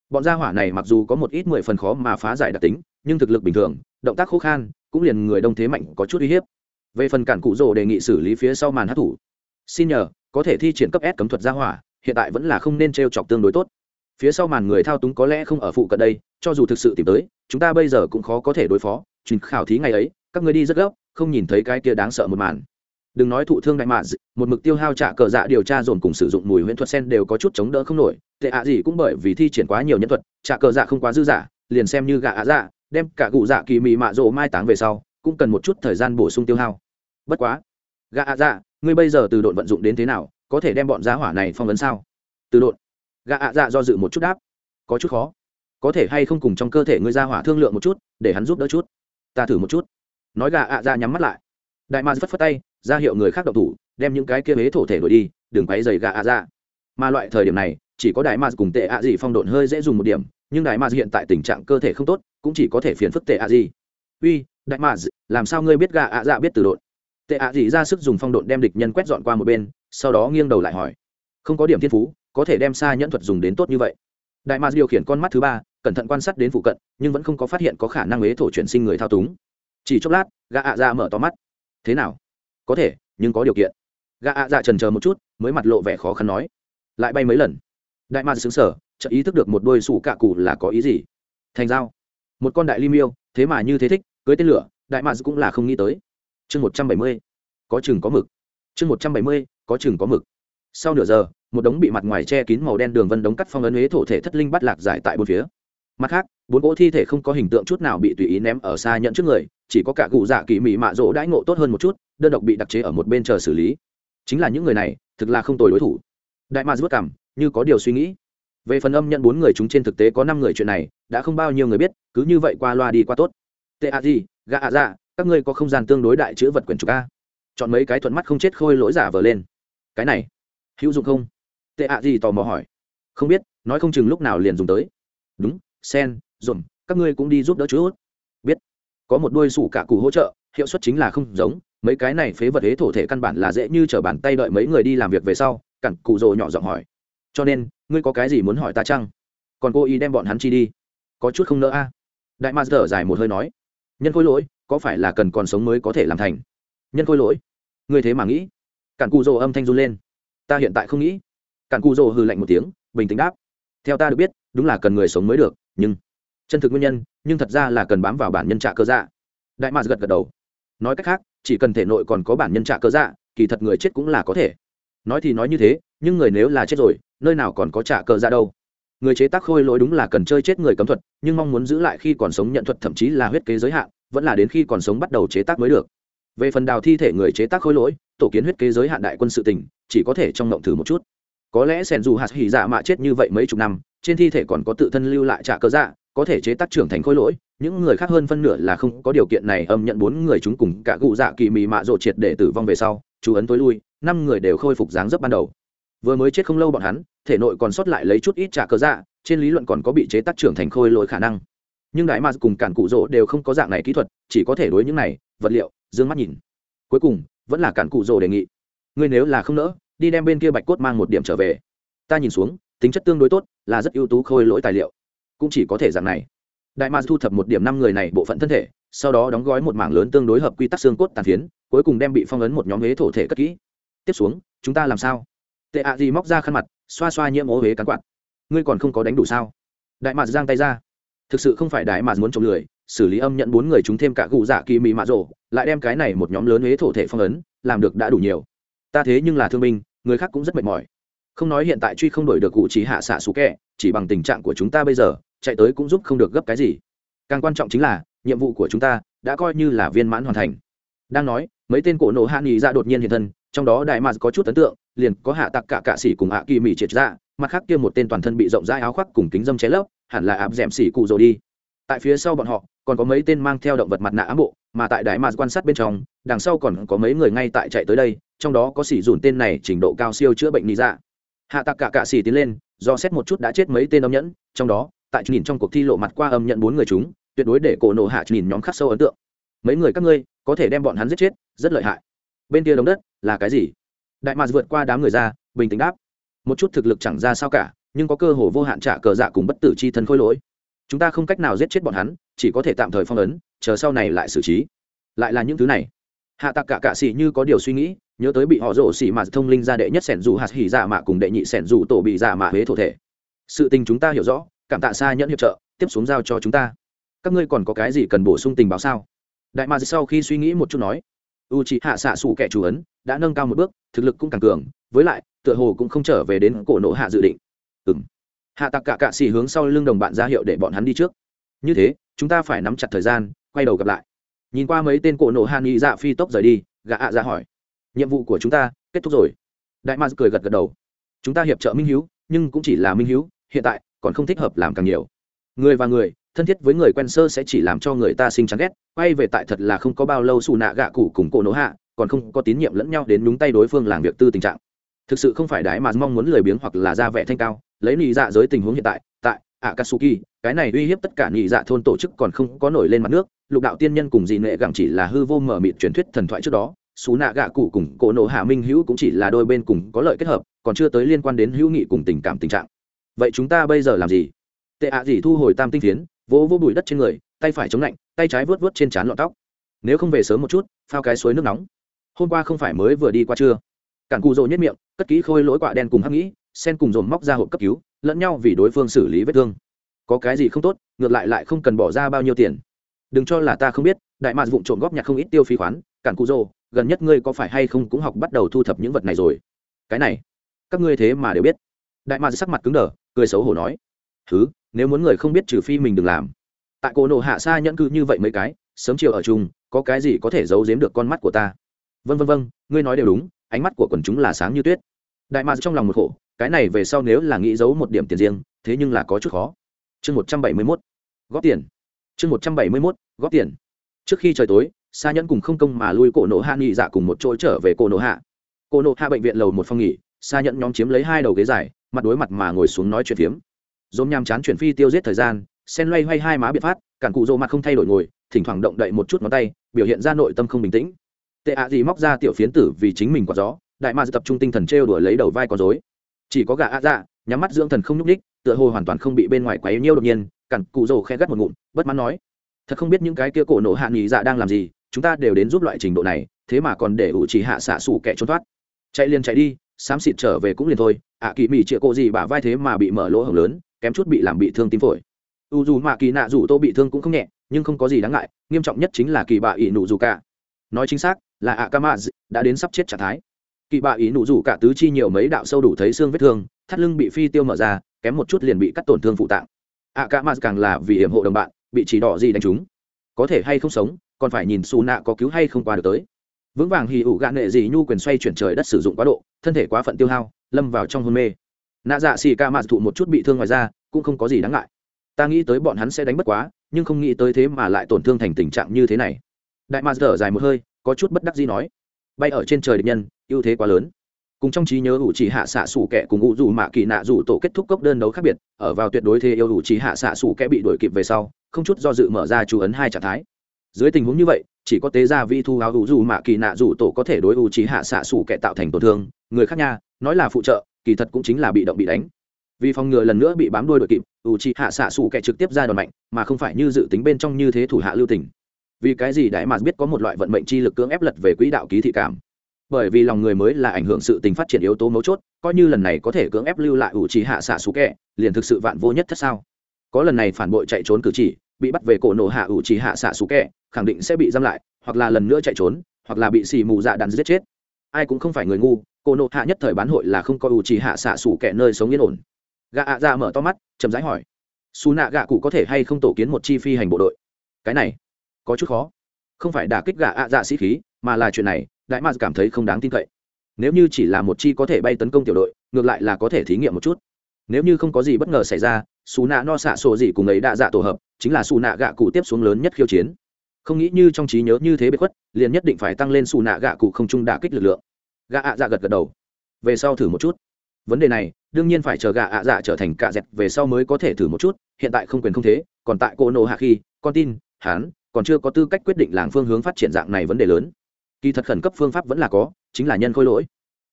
bọn gia hỏa này mặc dù có một ít mười phần khó mà phá giải đặc tính, nhưng thực lực bình thường, động tác khô khan, cũng liền người đông thế mạnh có chút uy hiếp về phần cản cụ rồ đề nghị xử lý phía sau màn hát thủ. Xin nhờ, có thể thi triển cấp s cấm thuật gia hỏa, hiện tại vẫn là không nên t r e o chọc tương đối tốt. Phía sau màn người thao túng có lẽ không ở phụ cận đây, cho dù thực sự tìm tới, chúng ta bây giờ cũng khó có thể đối phó. Truyền khảo thí ngày ấy, các người đi rất gấp, không nhìn thấy cái kia đáng sợ một màn. Đừng nói thụ thương đại mạ một mực tiêu hao trả cờ dạ điều tra dồn cùng sử dụng mùi huyễn thuật sen đều có chút chống đỡ không nổi. Tệ ạ gì cũng bởi vì thi triển quá nhiều nhân thuật, trả cờ dạ không quá dư dạ liền xem như gạ ạ dạ đem cả cụ dạ kỳ mị mạ rộ mai táng về sau, cũng cần một chút thời gian bổ sung tiêu hao bất quá. Gạ ạ dạ ngươi bây giờ từ độn vận dụng đến thế nào, có thể đem bọn giá hỏa này phong vấn sao? Từ độn. Gạ ạ dạ do dự một chút đáp. Có chút khó. Có thể hay không cùng trong cơ thể ngươi ra hỏa thương lượng một chút, để hắn giúp đỡ chút. Ta thử một chút. Nói gà ạ dạ nhắm mắt lại. Đại ma phất phất tay, ra hiệu người khác độc thủ, đem những cái kia huế thổ thể đổi đi, đừng quấy dày gà ạ dạ. Mà loại thời điểm này, chỉ có đại ma cùng tệ ạ gì phong độn hơi dễ dùng một điểm, nhưng đại ma hiện tại tình trạng cơ thể không tốt, cũng chỉ có thể phiền phức tệ ạ gì. Uy, đại ma, làm sao ngươi biết gà ạ dạ biết từ độn? Tệ ạ dị ra sức dùng phong độn đem địch nhân quét dọn qua một bên, sau đó nghiêng đầu lại hỏi. Không có điểm thiên phú, có thể đem xa nhẫn thuật dùng đến tốt như vậy. Đại ma điều khiển con mắt thứ ba, cẩn thận quan sát đến phụ cận, nhưng vẫn không có phát hiện có khả năng ế thổ chuyển sinh người thao túng. Chỉ chốc lát, gã ạ ra mở to mắt. Thế nào? Có thể, nhưng có điều kiện. Gã ạ dạ trần chờ một chút, mới mặt lộ vẻ khó khăn nói. Lại bay mấy lần? Đại mạc xứng sở chợ ý thức được một đôi sủ cạ cụ là có ý gì. Thành dao. Một con đại ly miêu, thế mà như thế thích, cưới tên lửa, đại mạc cũng là không nghĩ tới chương một trăm bảy mươi, có chừng có mực. Chương một trăm bảy mươi, có chừng có mực. Sau nửa giờ, một đống bị mặt ngoài che kín màu đen đường vân đống cắt phong ấn huế thổ thể thất linh bắt lạc giải tại bốn phía. Mặt khác, bốn cỗ thi thể không có hình tượng chút nào bị tùy ý ném ở xa nhận trước người, chỉ có cả cụ dạ kỳ mị mạ rỗ đãi ngộ tốt hơn một chút, đơn độc bị đặc chế ở một bên chờ xử lý. Chính là những người này, thực là không tồi đối thủ. Đại mạc vất cảm, như có điều suy nghĩ. Về phần âm nhận bốn người chúng trên thực tế có năm người chuyện này, đã không bao nhiêu người biết, cứ như vậy qua loa đi qua tốt. Tê a gì gạ a dạ các ngươi có không gian tương đối đại chữ vật quyển trục a? Chọn mấy cái thuận mắt không chết khôi lỗi giả vờ lên. Cái này, hữu dụng không? Tệ ạ gì tò mò hỏi. Không biết, nói không chừng lúc nào liền dùng tới. Đúng, sen dồn các ngươi cũng đi giúp đỡ chút. Biết. Có một đôi sủ cả cụ hỗ trợ, hiệu suất chính là không giống, mấy cái này phế vật hế thổ thể căn bản là dễ như t r ở bàn tay đợi mấy người đi làm việc về sau, cặn cụ rồ nhỏ giọng hỏi. Cho nên, ngươi có cái gì muốn hỏi ta chăng? Còn cô ý đem bọn hắn chi đi. Có chút không nỡ a. Đại ma dở dài một hơi nói. Nhân khôi lỗi có phải là cần còn sống mới có thể làm thành? Nhân khôi lỗi. Ngươi thế mà nghĩ. Cản cù rồ âm thanh run lên. Ta hiện tại không nghĩ. Cản cù rồ hư lạnh một tiếng, bình tĩnh đáp. Theo ta được biết, đúng là cần người sống mới được, nhưng chân thực nguyên nhân, nhưng thật ra là cần bám vào bản nhân trạ cơ dạ. Đại mạc gật gật đầu. Nói cách khác, chỉ cần thể nội còn có bản nhân trạ cơ dạ kỳ thật người chết cũng là có thể. Nói thì nói như thế, nhưng người nếu là chết rồi, nơi nào còn có trả cờ ra dạ đâu. Người chế tác khôi lỗi đúng là cần chơi chết người cấm thuật, nhưng mong muốn giữ lại khi còn sống nhận thuật thậm chí là huyết kế giới hạn vẫn là đến khi còn sống bắt đầu chế tác mới được. Về phần đào thi thể người chế tác khối lỗi, tổ kiến huyết kế giới hạn đại quân sự tỉnh chỉ có thể trong động thử một chút. Có lẽ sẻn dù hạt hỉ dạ mạ chết như vậy mấy chục năm, trên thi thể còn có tự thân lưu lại trả cơ dạ có thể chế tác trưởng thành khối lỗi, những người khác hơn phân nửa là không có điều kiện này, âm nhận bốn người chúng cùng cả cụ dạ kỳ mị mạ rộ triệt để tử vong về sau, chú ấn tối lui, năm người đều khôi phục dáng dấp ban đầu. Vừa mới chết không lâu bọn hắn, thể nội còn sót lại lấy chút ít trả cơ dạ trên lý luận còn có bị chế tác trưởng thành khôi lỗi khả năng nhưng đại mars cùng cản cụ rỗ đều không có dạng này kỹ thuật, chỉ có thể đối những này vật liệu d ư ơ n g mắt nhìn. Cuối cùng, vẫn là cản cụ rỗ đề nghị, ngươi nếu là không nỡ, đi đem bên kia bạch cốt mang một điểm trở về. Ta nhìn xuống, tính chất tương đối tốt, là rất ưu tú khôi lỗi tài liệu. Cũng chỉ có thể dạng này. Đại mars thu thập một điểm năm người này bộ phận thân thể, sau đó đóng gói một mảng lớn tương đối hợp quy tắc xương cốt tàn phiến, cuối cùng đem bị phong ấn một nhóm huế thổ thể cất kỹ. Tiếp xuống, chúng ta làm sao? Tệ ạ gì móc ra khăn mặt, xoa xoa nhiễm ố huế cắn quạt. Ngươi còn không có đánh đủ sao? Đại mạc giang tay ra thực sự không phải đại mà muốn trộm lười, xử lý âm nhận bốn người chúng thêm cả gù dạ kỳ mị mạ rổ lại đem cái này một nhóm lớn huế thổ thể phong ấn, làm được đã đủ nhiều. Ta thế nhưng là thương binh, người khác cũng rất mệt mỏi. Không nói hiện tại truy không đổi được cụ trí hạ xạ xú kẹ, chỉ bằng tình trạng của chúng ta bây giờ, chạy tới cũng giúp không được gấp cái gì. Càng quan trọng chính là, nhiệm vụ của chúng ta đã coi như là viên mãn hoàn thành. Đang nói, mấy tên cổ nổ hạ nghị ra dạ đột nhiên hiện thân, trong đó đại mạc có chút ấn tượng, liền có hạ tặc cả cạ sĩ cùng hạ kỳ mỹ triệt ra mặt khác kia một tên toàn thân bị rộng rãi áo khoác cùng kính dâm ché lấp hẳn là áp d ẻ m xỉ cụ rồi đi. Tại phía sau bọn họ, còn có mấy tên mang theo động vật mặt nạ ám bộ, mà tại đại mạc quan sát bên trong, đằng sau còn có mấy người ngay tại chạy tới đây, trong đó có xỉ dùn tên này trình độ cao siêu chữa bệnh lý dạ. Hạ tặc cả cạ xỉ tiến lên, do xét một chút đã chết mấy tên âm nhẫn, trong đó, tại nhìn trong cuộc thi lộ mặt qua âm nhận bốn người chúng, tuyệt đối để cổ nổ hạ nhìn nhóm khắc sâu ấn tượng. Mấy người các ngươi, có thể đem bọn hắn giết chết, rất lợi hại. Bên kia đống đất, là cái gì? Đại mạc vượt qua đám người ra, bình tĩnh đáp. Một chút thực lực chẳng ra sao cả nhưng có cơ hồ vô hạn trả cờ dạ cùng bất tử chi thân khôi lỗi. Chúng ta không cách nào giết chết bọn hắn, chỉ có thể tạm thời phong ấn, chờ sau này lại xử trí. Lại là những thứ này. Hạ tạc cả cạ xỉ như có điều suy nghĩ, nhớ tới bị họ rổ xỉ mà thông linh ra đệ nhất sẻn dù hạt hỉ dạ mạ cùng đệ nhị sẻn dù tổ bị dạ mạ huế thổ thể. Sự tình chúng ta hiểu rõ, cảm tạ xa nhẫn hiệp trợ, tiếp xuống giao cho chúng ta. Các ngươi còn có cái gì cần bổ sung tình báo sao? Đại ma sau khi suy nghĩ một chút nói u chị hạ xạ xù kẻ chủ ấn, đã nâng cao một bước, thực lực cũng càng cường, với lại, tựa hồ cũng không trở về đến cổ nộ hạ dự định ừng hạ tặc cả cạ xì hướng sau lưng đồng bạn ra hiệu để bọn hắn đi trước. Như thế, chúng ta phải nắm chặt thời gian, quay đầu gặp lại. Nhìn qua mấy tên cổ nổ hàn nghị dạ phi tốc rời đi gạ ạ ra hỏi. Nhiệm vụ của chúng ta kết thúc rồi. Đại ma cười gật gật đầu. Chúng ta hiệp trợ minh hữu nhưng cũng chỉ là minh hữu hiện tại còn không thích hợp làm càng nhiều. Người và người, thân thiết với người quen sơ sẽ chỉ làm cho người ta sinh chán ghét, quay về tại thật là không có bao lâu xù nạ gạ cụ cùng cổ nổ hạ, còn không có tín nhiệm lẫn nhau đến đúng tay đối phương làm việc tư tình trạng. Thực sự không phải đái mà mong muốn lười biếng hoặc là ra vẻ thanh cao lấy nhị dạ giới tình huống hiện tại tại akatsuki, cái này uy hiếp tất cả nhị dạ thôn tổ chức còn không có nổi lên mặt nước, lục đạo tiên nhân cùng dị nệ gặng chỉ là hư vô mở mịt truyền thuyết thần thoại trước đó xú nạ gạ cụ cùng cổ nộ hạ minh hữu cũng chỉ là đôi bên cùng có lợi kết hợp, còn chưa tới liên quan đến hữu nghị cùng tình cảm tình trạng. Vậy chúng ta bây giờ làm gì? Tệ ạ gì thu hồi tam tinh phiến, vỗ vỗ bụi đất trên người, tay phải chống lạnh, tay trái vớt vớt trên trán lọn tóc. Nếu không về sớm một chút, phao cái suối nước nóng. Hôm qua không phải mới vừa đi qua chưa? Cản cù rộ nhất miệng, cất kỹ khôi lỗi quạ đen cùng hắc nghĩ sen cùng dồn móc ra hộp cấp cứu, lẫn nhau vì đối phương xử lý vết thương. Có cái gì không tốt, ngược lại lại không cần bỏ ra bao nhiêu tiền. Đừng cho là ta không biết, đại mạc vụng trộm góp nhặt không ít tiêu phí khoán, cản cù rô gần nhất ngươi có phải hay không cũng học bắt đầu thu thập những vật này rồi. Cái này, các ngươi thế mà đều biết. Đại mạc sắc mặt cứng đờ, cười xấu hổ nói. Thứ nếu muốn người không biết trừ phi mình đừng làm. Tại cổ nộ hạ xa nhẫn cư như vậy mấy cái, sớm chiều ở chung, có cái gì có thể giấu giếm được con mắt của ta? Vân vân vân ngươi nói đều đúng, ánh mắt của quần chúng là sáng như tuyết. Đại mạc trong lòng một khổ cái này về sau nếu là nghĩ giấu một điểm tiền riêng, thế nhưng là có chút khó. Chương một trăm bảy mươi mốt, góp tiền. Chương một trăm bảy mươi mốt, góp tiền. Trước khi trời tối xa nhẫn cùng không công mà lui cổ nộ hạ nghỉ dạ cùng một chỗ trở về cổ nộ hạ. Cổ nộ hạ bệnh viện lầu một phòng nghỉ xa nhẫn nhóm chiếm lấy hai đầu ghế dài, mặt đối mặt mà ngồi xuống nói chuyện phiếm. Dồn nhàm chán chuyển phi tiêu giết thời gian, sen loay hoay hai má biện phát cản cụ rô mặt không thay đổi ngồi, thỉnh thoảng động đậy một chút ngón tay, biểu hiện ra nội tâm không bình tĩnh. Tệ ạ gì móc ra tiểu phiến tử vì chính mình quả gió, đại ma tập trung tinh thần trêu đuổi lấy đầu vai con dối chỉ có gà ạ dạ nhắm mắt dưỡng thần không nhúc ních tựa hồ hoàn toàn không bị bên ngoài quấy nhiêu đột nhiên cặn cụ rồ khe gắt một ngụm, bất mãn nói, thật không biết những cái kia cổ nổ hạ nghỉ dạ đang làm gì, chúng ta đều đến giúp loại trình độ này, thế mà còn để ủ chỉ hạ xạ xù kẻ trốn thoát. Chạy liền chạy đi, xám xịt trở về cũng liền thôi, ạ kỳ mỹ chĩa cộ gì bả vai thế mà bị mở lỗ hổng lớn, kém chút bị làm bị thương tim phổi. U dù mạ kỳ nạ dù tô bị thương cũng không nhẹ, nhưng không có gì đáng ngại, nghiêm trọng nhất chính là kỳ bạ ỷ nụ dù cả. Nói chính xác, là ạ ca mạ đã đến sắp chết trạng thái kỳ bạ ý nụ rủ cả tứ chi nhiều mấy đạo sâu đủ thấy xương vết thương, thắt lưng bị phi tiêu mở ra, kém một chút liền bị cắt tổn thương phụ tạng. Ạ ca mạt càng là vì hiểm hộ đồng bạn, bị chỉ đỏ gì đánh trúng. Có thể hay không sống, còn phải nhìn xù nạ có cứu hay không qua được tới. Vững vàng hì ủ gạn nệ gì nhu quyền xoay chuyển trời đất sử dụng quá độ, thân thể quá phận tiêu hao, lâm vào trong hôn mê. Nạ dạ xì ca mạt thụ một chút bị thương ngoài ra, cũng không có gì đáng ngại. Ta nghĩ tới bọn hắn sẽ đánh bất quá, nhưng không nghĩ tới thế mà lại tổn thương thành tình trạng như thế này. Đại mạt thở dài một hơi, có chút bất đắc gì nói bay ở trên trời địch nhân, ưu thế quá lớn. Cùng trong trí nhớ ủ chỉ hạ xạ sủ kẻ cùng ủ dù mạ kỳ nạ dù tổ kết thúc cốc đơn đấu khác biệt, ở vào tuyệt đối thế yêu ủ chỉ hạ xạ sủ kẻ bị đuổi kịp về sau, không chút do dự mở ra chú ấn hai trạng thái. Dưới tình huống như vậy, chỉ có tế gia vi thu áo ủ dù mạ kỳ nạ dù tổ có thể đối ủ chỉ hạ xạ sủ kẻ tạo thành tổn thương. Người khác nha, nói là phụ trợ, kỳ thật cũng chính là bị động bị đánh. Vì phòng ngừa lần nữa bị bám đuôi đội kịp, ủ chỉ hạ xạ sủ kẻ trực tiếp ra đòn mạnh, mà không phải như dự tính bên trong như thế thủ hạ lưu tình vì cái gì đại mà biết có một loại vận mệnh chi lực cưỡng ép lật về quỹ đạo ký thị cảm? Bởi vì lòng người mới là ảnh hưởng sự tình phát triển yếu tố mấu chốt, coi như lần này có thể cưỡng ép lưu lại ủ trì hạ xạ xú kẹ, liền thực sự vạn vô nhất thất sao? Có lần này phản bội chạy trốn cử chỉ, bị bắt về cổ nổ hạ ủ trì hạ xạ xú kẹ, khẳng định sẽ bị giam lại, hoặc là lần nữa chạy trốn, hoặc là bị xì mù dạ đàn giết chết. Ai cũng không phải người ngu, cổ nổ hạ nhất thời bán hội là không coi ủ trì hạ xạ xù kẹ nơi sống yên ổn. Gạ ạ ra mở to mắt, chậm rãi hỏi xù nạ gạ cụ có thể hay không tổ kiến một chi phi hành bộ đội? Cái này có chút khó. Không phải đả kích gạ ạ dạ sĩ khí, mà là chuyện này, đại mạc cảm thấy không đáng tin cậy. Nếu như chỉ là một chi có thể bay tấn công tiểu đội, ngược lại là có thể thí nghiệm một chút. Nếu như không có gì bất ngờ xảy ra, xù nạ no xạ sổ gì cùng ấy đạ dạ tổ hợp, chính là xù nạ gạ cụ tiếp xuống lớn nhất khiêu chiến. Không nghĩ như trong trí nhớ như thế bế khuất, liền nhất định phải tăng lên xù nạ gạ cụ không trung đả kích lực lượng. Gạ ạ dạ gật gật đầu. Về sau thử một chút. Vấn đề này, đương nhiên phải chờ gạ ạ dạ trở thành cạ dẹt, về sau mới có thể thử một chút, hiện tại không quyền không thế, còn tại cô nô hạ khi, con tin, hán còn chưa có tư cách quyết định làng phương hướng phát triển dạng này vấn đề lớn. Kỳ thật khẩn cấp phương pháp vẫn là có, chính là nhân khôi lỗi.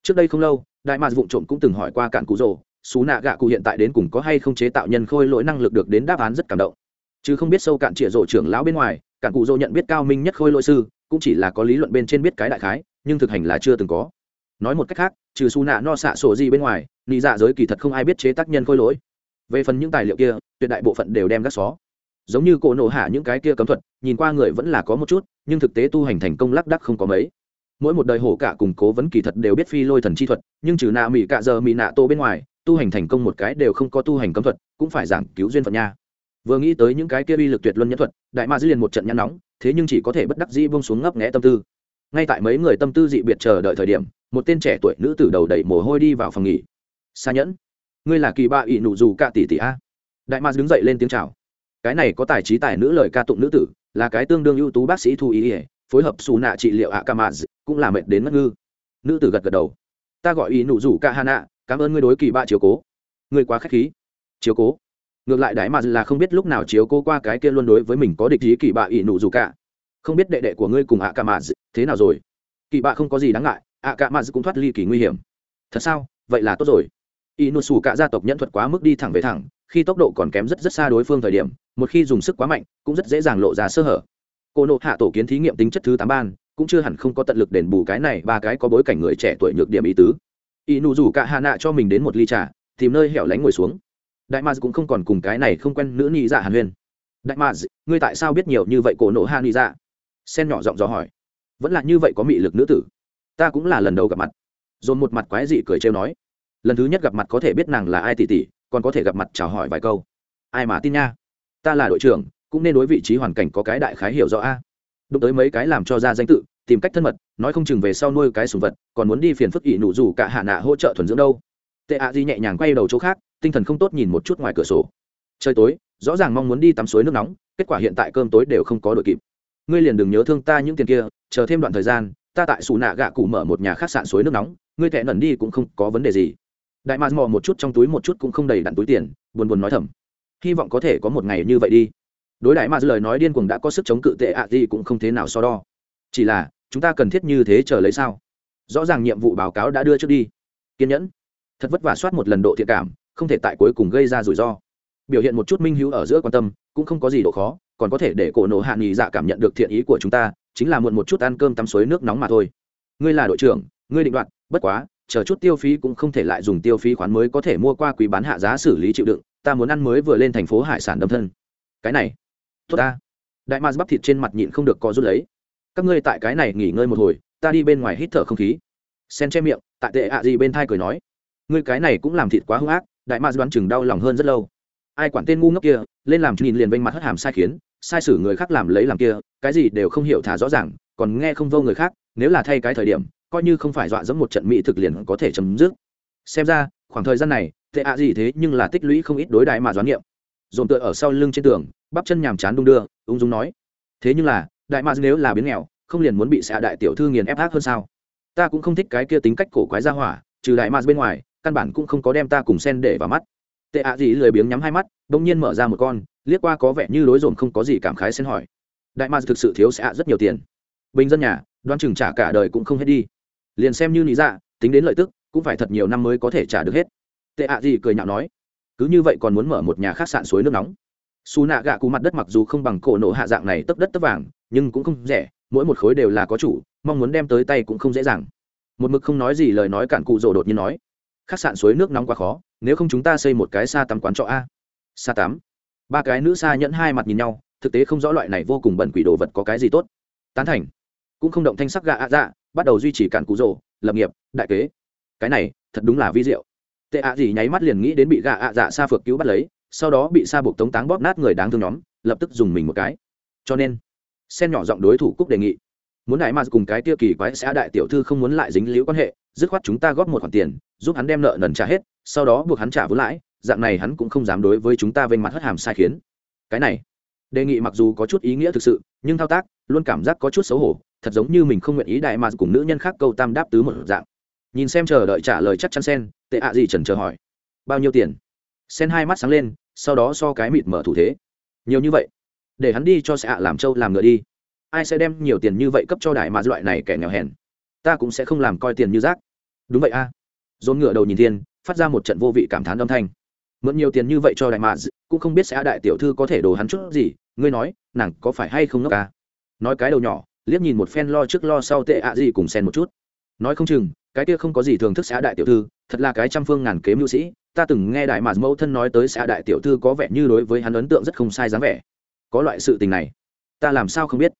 Trước đây không lâu, đại mạc vụ trộm cũng từng hỏi qua cạn cụ rồ xú nạ gạ cụ hiện tại đến cùng có hay không chế tạo nhân khôi lỗi năng lực được đến đáp án rất cảm động. Chứ không biết sâu cạn trịa rộ trưởng lão bên ngoài, cạn cụ rồ nhận biết cao minh nhất khôi lỗi sư, cũng chỉ là có lý luận bên trên biết cái đại khái, nhưng thực hành là chưa từng có. Nói một cách khác, trừ xú nạ no xạ sổ gì bên ngoài, nị dạ giới kỳ thật không ai biết chế tác nhân khôi lỗi. Về phần những tài liệu kia, tuyệt đại bộ phận đều đem gác xó giống như cổ nổ hạ những cái kia cấm thuật, nhìn qua người vẫn là có một chút, nhưng thực tế tu hành thành công lác đắc không có mấy. Mỗi một đời hổ cả cùng cố vấn kỳ thật đều biết phi lôi thần chi thuật, nhưng trừ nạ mỹ cạ giờ mỹ nạ tô bên ngoài, tu hành thành công một cái đều không có tu hành cấm thuật, cũng phải giảng cứu duyên phận nha. Vừa nghĩ tới những cái kia uy lực tuyệt luân nhân thuật, đại ma dư liền một trận nhăn nóng, thế nhưng chỉ có thể bất đắc dĩ bông xuống ngấp nghẽ tâm tư. Ngay tại mấy người tâm tư dị biệt chờ đợi thời điểm, một tên trẻ tuổi nữ tử đầu đầy mồ hôi đi vào phòng nghỉ. Xa nhẫn, ngươi là kỳ ba ỵ nụ dù cạ tỷ tỷ a? Đại ma đứng dậy lên tiếng chào cái này có tài trí tài nữ lời ca tụng nữ tử, là cái tương đương ưu tú bác sĩ thu ý ỉa phối hợp xù nạ trị liệu ạ ca mã cũng là mệt đến mất ngư. Nữ tử gật gật đầu. Ta gọi ý nụ rủ ca hà nạ cảm ơn ngươi đối kỳ bạ chiếu cố. Ngươi quá k h á c h khí. Chiếu cố? Ngược lại đái mà là không biết lúc nào chiếu cố qua cái kia luôn đối với mình có địch ý kỳ bạ ý nụ rủ cả không biết đệ đệ của ngươi cùng ạ ca mạ thế nào rồi? Kỳ bạ không có gì đáng ngại ạ ca mạ cũng thoát ly kỳ nguy hiểm. Thật sao? Vậy là tốt rồi. Y nụ xù cả gia tộc nhân thuật quá mức đi thẳng về thẳng, khi tốc độ còn kém rất rất xa đối phương thời điểm một khi dùng sức quá mạnh, cũng rất dễ dàng lộ ra sơ hở. Cô nộ hạ tổ kiến thí nghiệm tính chất thứ tám ban, cũng chưa hẳn không có tận lực đền bù cái này ba cái có bối cảnh người trẻ tuổi nhược điểm ý tứ. Y nụ rủ cả hạ nạ cho mình đến một ly trà, tìm nơi hẻo lánh ngồi xuống. Đại maz cũng không còn cùng cái này không quen nữ nị dạ hàn huyên. Đại maz, ngươi tại sao biết nhiều như vậy cổ nộ hạ nị dạ? Sen nhỏ giọng dò hỏi. Vẫn là như vậy có mị lực nữ tử. Ta cũng là lần đầu gặp mặt. Dồn một mặt quái dị cười trêu nói. Lần thứ nhất gặp mặt có thể biết nàng là ai tỉ tỉ, còn có thể gặp mặt chào hỏi vài câu. Ai mà tin nha? Ta là đội trưởng, cũng nên đối vị trí hoàn cảnh có cái đại khái hiểu rõ a. Đụng tới mấy cái làm cho ra danh tự, tìm cách thân mật, nói không chừng về sau nuôi cái sùng vật, còn muốn đi phiền phức ỷ nụ dù cả hạ nạ hỗ trợ thuần dưỡng đâu. Tệ ạ di nhẹ nhàng quay đầu chỗ khác, tinh thần không tốt nhìn một chút ngoài cửa sổ. Trời tối, rõ ràng mong muốn đi tắm suối nước nóng, kết quả hiện tại cơm tối đều không có đội kịp. Ngươi liền đừng nhớ thương ta những tiền kia, chờ thêm đoạn thời gian, ta tại xù nạ gạ cụ mở một nhà khách sạn suối nước nóng, ngươi thẹn nẩn đi cũng không có vấn đề gì. Đại mạc mò một chút trong túi một chút cũng không đầy đặn túi tiền, buồn buồn nói thầm hy vọng có thể có một ngày như vậy đi. Đối đại dư lời nói điên cuồng đã có sức chống cự tệ ạ gì cũng không thế nào so đo. Chỉ là, chúng ta cần thiết như thế chờ lấy sao? Rõ ràng nhiệm vụ báo cáo đã đưa trước đi. Kiên nhẫn. Thật vất vả soát một lần độ thiện cảm, không thể tại cuối cùng gây ra rủi ro. Biểu hiện một chút minh hữu ở giữa quan tâm, cũng không có gì độ khó, còn có thể để cổ nổ hạ nghỉ dạ cảm nhận được thiện ý của chúng ta, chính là muộn một chút ăn cơm tắm suối nước nóng mà thôi. Ngươi là đội trưởng, ngươi định đoạt, bất quá, chờ chút tiêu phí cũng không thể lại dùng tiêu phí khoán mới có thể mua qua quý bán hạ giá xử lý chịu đựng ta muốn ăn mới vừa lên thành phố hải sản đâm thân. Cái này, tốt ta. Đại mars bắp thịt trên mặt nhịn không được co rút lấy. Các ngươi tại cái này nghỉ ngơi một hồi, ta đi bên ngoài hít thở không khí. Sen che miệng, tại tệ ạ gì bên thai cười nói. Ngươi cái này cũng làm thịt quá hung ác, đại mars đoán chừng đau lòng hơn rất lâu. Ai quản tên ngu ngốc kia, lên làm nhìn liền vênh mặt hất hàm sai khiến, sai sử người khác làm lấy làm kia, cái gì đều không hiểu thả rõ ràng, còn nghe không vô người khác, nếu là thay cái thời điểm, coi như không phải dọa dẫm một trận mỹ thực liền có thể chấm dứt. Xem ra, khoảng thời gian này tệ ạ gì thế nhưng là tích lũy không ít đối đại mà doán nghiệm. Dồn tựa ở sau lưng trên tường, bắp chân nhàm chán đung đưa, ung dung nói. Thế nhưng là, đại mà nếu là biến nghèo, không liền muốn bị xạ đại tiểu thư nghiền ép ác hơn sao? Ta cũng không thích cái kia tính cách cổ quái ra hỏa, trừ đại mà bên ngoài, căn bản cũng không có đem ta cùng sen để vào mắt. Tệ ạ gì lười biếng nhắm hai mắt, bỗng nhiên mở ra một con, liếc qua có vẻ như lối dồn không có gì cảm khái sen hỏi. Đại mà thực sự thiếu xạ rất nhiều tiền. Bình dân nhà đoan chừng trả cả đời cũng không hết đi. Liền xem như lý dạ tính đến lợi tức, cũng phải thật nhiều năm mới có thể trả được hết tệ ạ gì cười nhạo nói, cứ như vậy còn muốn mở một nhà khách sạn suối nước nóng. Xù nạ gạ cụ mặt đất mặc dù không bằng cổ nổ hạ dạng này tấp đất tấp vàng, nhưng cũng không rẻ, mỗi một khối đều là có chủ, mong muốn đem tới tay cũng không dễ dàng. Một mực không nói gì lời nói cản cụ rồ đột nhiên nói khách sạn suối nước nóng quá khó, nếu không chúng ta xây một cái xa tắm quán trọ a. Xa tắm? Ba cái nữ xa nhẫn hai mặt nhìn nhau, thực tế không rõ loại này vô cùng bẩn quỷ đồ vật có cái gì tốt. Tán thành. Cũng không động thanh sắc gạ ạ dạ bắt đầu duy trì cản cụ rồ, lập nghiệp, đại kế. Cái này, thật đúng là vi diệu tệ ạ gì nháy mắt liền nghĩ đến bị gạ ạ dạ xa phược cứu bắt lấy, sau đó bị sa buộc tống táng bóp nát người đáng thương nhóm, lập tức dùng mình một cái. Cho nên, sen nhỏ giọng đối thủ cúc đề nghị, muốn đại ma cùng cái tiêu kỳ quái xã đại tiểu thư không muốn lại dính liễu quan hệ, dứt khoát chúng ta góp một khoản tiền, giúp hắn đem nợ nần trả hết, sau đó buộc hắn trả vốn lãi, dạng này hắn cũng không dám đối với chúng ta vênh mặt hất hàm sai khiến. Cái này, đề nghị mặc dù có chút ý nghĩa thực sự, nhưng thao tác, luôn cảm giác có chút xấu hổ, thật giống như mình không nguyện ý đại mà cùng nữ nhân khác câu tam đáp tứ một dạng. Nhìn xem chờ đợi trả lời chắc chắn sen tệ ạ gì trần chờ hỏi. Bao nhiêu tiền? Sen hai mắt sáng lên, sau đó so cái mịt mở thủ thế. Nhiều như vậy? Để hắn đi cho sẽ ạ làm trâu làm ngựa đi. Ai sẽ đem nhiều tiền như vậy cấp cho đại mà loại này kẻ nghèo hèn? Ta cũng sẽ không làm coi tiền như rác. Đúng vậy a. À. dồn ngựa đầu nhìn thiên, phát ra một trận vô vị cảm thán âm thanh. Mượn nhiều tiền như vậy cho đại mà cũng không biết sẽ đại tiểu thư có thể đồ hắn chút gì. Ngươi nói, nàng có phải hay không ngốc ca nói cái đầu nhỏ, liếc nhìn một phen lo trước lo sau tệ ạ gì cùng sen một chút. Nói không chừng cái kia không có gì thường thức xã đại tiểu thư, thật là cái trăm phương ngàn kế mưu sĩ, ta từng nghe đại mạt mẫu thân nói tới xã đại tiểu thư có vẻ như đối với hắn ấn tượng rất không sai dáng vẻ. Có loại sự tình này, ta làm sao không biết?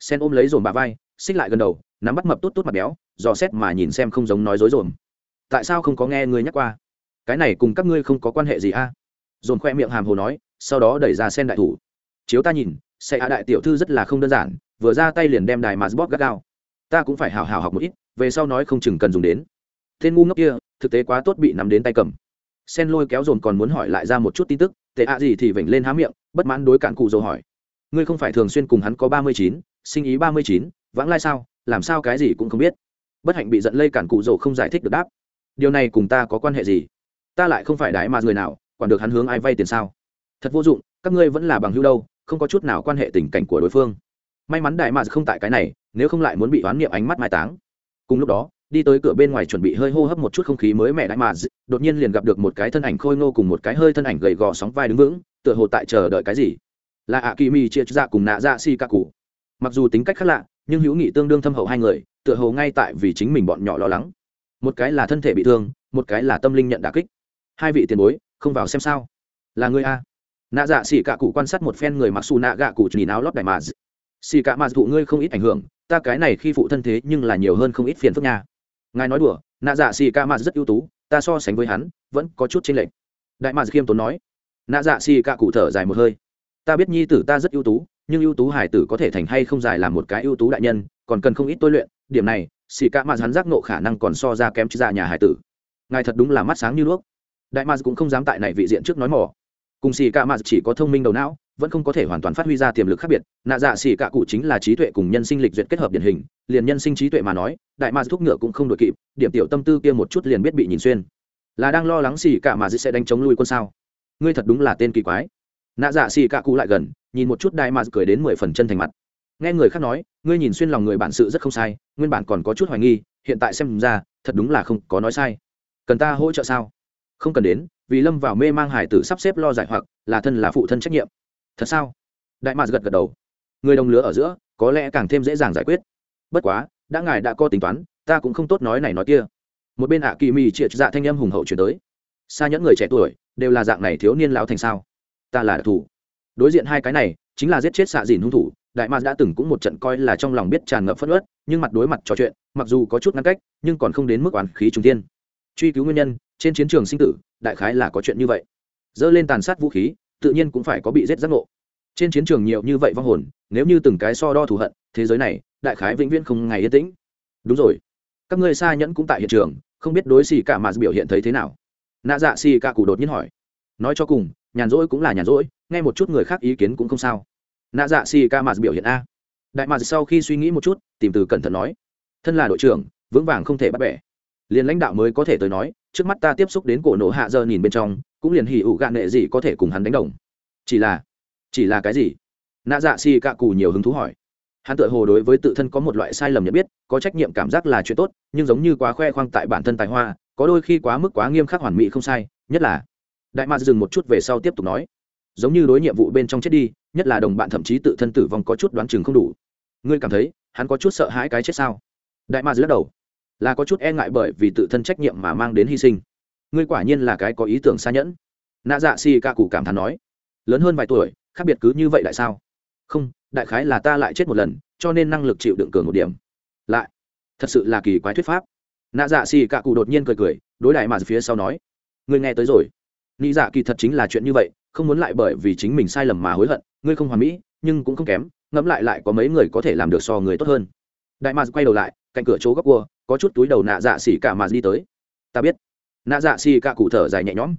Sen ôm lấy dồn bà vai, xích lại gần đầu, nắm bắt mập tốt tốt mặt béo, dò xét mà nhìn xem không giống nói dối dồn. Tại sao không có nghe ngươi nhắc qua? Cái này cùng các ngươi không có quan hệ gì a? À? dồn khoe miệng hàm hồ nói, sau đó đẩy ra sen đại thủ. Chiếu ta nhìn, sẽ đại tiểu thư rất là không đơn giản, vừa ra tay liền đem đài mà bóp gắt gao ta cũng phải hào hào học một ít, về sau nói không chừng cần dùng đến. Tên ngu ngốc kia, thực tế quá tốt bị nắm đến tay cầm. Sen lôi kéo dồn còn muốn hỏi lại ra một chút tin tức, tệ ạ gì thì vểnh lên há miệng, bất mãn đối cản cụ dầu hỏi. Ngươi không phải thường xuyên cùng hắn có ba mươi chín, sinh ý ba mươi chín, vãng lai sao, làm sao cái gì cũng không biết. Bất hạnh bị giận lây cản cụ dầu không giải thích được đáp. Điều này cùng ta có quan hệ gì? Ta lại không phải đái mà người nào, quản được hắn hướng ai vay tiền sao? Thật vô dụng, các ngươi vẫn là bằng hữu đâu, không có chút nào quan hệ tình cảnh của đối phương may mắn đại mà không tại cái này, nếu không lại muốn bị oán niệm ánh mắt mai táng. Cùng lúc đó, đi tới cửa bên ngoài chuẩn bị hơi hô hấp một chút không khí mới mẻ đại mà đột nhiên liền gặp được một cái thân ảnh khôi ngô cùng một cái hơi thân ảnh gầy gò sóng vai đứng vững, tựa hồ tại chờ đợi cái gì. Là ạ kỳ mi chia ra cùng nạ dạ si ca cụ. Mặc dù tính cách khác lạ, nhưng hữu nghị tương đương thâm hậu hai người, tựa hồ ngay tại vì chính mình bọn nhỏ lo lắng. Một cái là thân thể bị thương, một cái là tâm linh nhận đà kích. Hai vị tiền bối, không vào xem sao. Là người a. Nạ dạ xỉ cả cụ quan sát một phen người mặc xù nạ gạ cụ nhìn áo lót đại mà xì cả mà thụ ngươi không ít ảnh hưởng, ta cái này khi phụ thân thế nhưng là nhiều hơn không ít phiền phức nha. Ngài nói đùa, nạ dạ xì cả mà rất ưu tú, ta so sánh với hắn, vẫn có chút chênh lệch. Đại mà khiêm tốn nói, nạ dạ xì cả cụ thở dài một hơi. Ta biết nhi tử ta rất ưu tú, nhưng ưu tú hải tử có thể thành hay không dài làm một cái ưu tú đại nhân, còn cần không ít tôi luyện, điểm này, xì cả mà hắn giác nộ khả năng còn so ra kém chứ ra nhà hải tử. Ngài thật đúng là mắt sáng như đuốc. Đại mà cũng không dám tại này vị diện trước nói mỏ cùng xì cả mà chỉ có thông minh đầu não vẫn không có thể hoàn toàn phát huy ra tiềm lực khác biệt. Nạ dạ xỉ cạ cụ chính là trí tuệ cùng nhân sinh lịch duyệt kết hợp điển hình, liền nhân sinh trí tuệ mà nói, đại ma thúc ngựa cũng không đội kịp, điểm tiểu tâm tư kia một chút liền biết bị nhìn xuyên. Là đang lo lắng xỉ cạ mà sẽ đánh chống lui quân sao? Ngươi thật đúng là tên kỳ quái. Nạ dạ xỉ cạ cụ lại gần, nhìn một chút đại ma cười đến mười phần chân thành mặt. Nghe người khác nói, ngươi nhìn xuyên lòng người bản sự rất không sai, nguyên bản còn có chút hoài nghi, hiện tại xem ra, thật đúng là không có nói sai. Cần ta hỗ trợ sao? Không cần đến, vì lâm vào mê mang hải tử sắp xếp lo giải hoặc, là thân là phụ thân trách nhiệm thật sao? Đại mạc gật gật đầu. Người đồng lứa ở giữa, có lẽ càng thêm dễ dàng giải quyết. Bất quá, đã ngài đã có tính toán, ta cũng không tốt nói này nói kia. Một bên ạ kỳ mì triệt dạ thanh âm hùng hậu chuyển tới. Xa những người trẻ tuổi, đều là dạng này thiếu niên lão thành sao? Ta là đặc thủ. Đối diện hai cái này, chính là giết chết xạ dìn hung thủ, đại mạc đã từng cũng một trận coi là trong lòng biết tràn ngập phất ớt nhưng mặt đối mặt trò chuyện, mặc dù có chút ngăn cách, nhưng còn không đến mức oán khí trung tiên truy cứu nguyên nhân, trên chiến trường sinh tử, đại khái là có chuyện như vậy. Dơ lên tàn sát vũ khí tự nhiên cũng phải có bị giết giác ngộ. Trên chiến trường nhiều như vậy vong hồn, nếu như từng cái so đo thù hận, thế giới này, đại khái vĩnh viễn không ngày yên tĩnh. Đúng rồi. Các ngươi xa nhẫn cũng tại hiện trường, không biết đối xì cả mà biểu hiện thấy thế nào. Nạ dạ xì cả cụ đột nhiên hỏi. Nói cho cùng, nhàn rỗi cũng là nhàn rỗi, nghe một chút người khác ý kiến cũng không sao. Nạ dạ xì ca mà biểu hiện a. Đại mà sau khi suy nghĩ một chút, tìm từ cẩn thận nói. Thân là đội trưởng, vững vàng không thể bắt bẻ. Liền lãnh đạo mới có thể tới nói, trước mắt ta tiếp xúc đến cổ nổ hạ giờ nhìn bên trong cũng liền hỉ ủ gạn nệ gì có thể cùng hắn đánh đồng. Chỉ là chỉ là cái gì? Nạ dạ xì cạ cù nhiều hứng thú hỏi. Hắn tự hồ đối với tự thân có một loại sai lầm nhận biết, có trách nhiệm cảm giác là chuyện tốt, nhưng giống như quá khoe khoang tại bản thân tài hoa, có đôi khi quá mức quá nghiêm khắc hoàn mỹ không sai, nhất là đại mạc dừng một chút về sau tiếp tục nói. Giống như đối nhiệm vụ bên trong chết đi, nhất là đồng bạn thậm chí tự thân tử vong có chút đoán chừng không đủ. Ngươi cảm thấy, hắn có chút sợ hãi cái chết sao? Đại mạc lắc đầu. Là có chút e ngại bởi vì tự thân trách nhiệm mà mang đến hy sinh ngươi quả nhiên là cái có ý tưởng xa nhẫn. Nạ dạ xì ca cụ cảm thán nói. Lớn hơn vài tuổi, khác biệt cứ như vậy tại sao? Không, đại khái là ta lại chết một lần, cho nên năng lực chịu đựng cường một điểm. Lại, thật sự là kỳ quái thuyết pháp. Nạ dạ xì Cả cụ đột nhiên cười cười, đối đại mà phía sau nói. Ngươi nghe tới rồi. Nghĩ dạ kỳ thật chính là chuyện như vậy, không muốn lại bởi vì chính mình sai lầm mà hối hận, ngươi không hoàn mỹ, nhưng cũng không kém, ngẫm lại lại có mấy người có thể làm được so người tốt hơn. Đại mà quay đầu lại, cạnh cửa chỗ góc cua, có chút túi đầu nạ dạ xỉ cả mà đi tới. Ta biết nạ dạ xì cạ cụ thở dài nhẹ nhõm.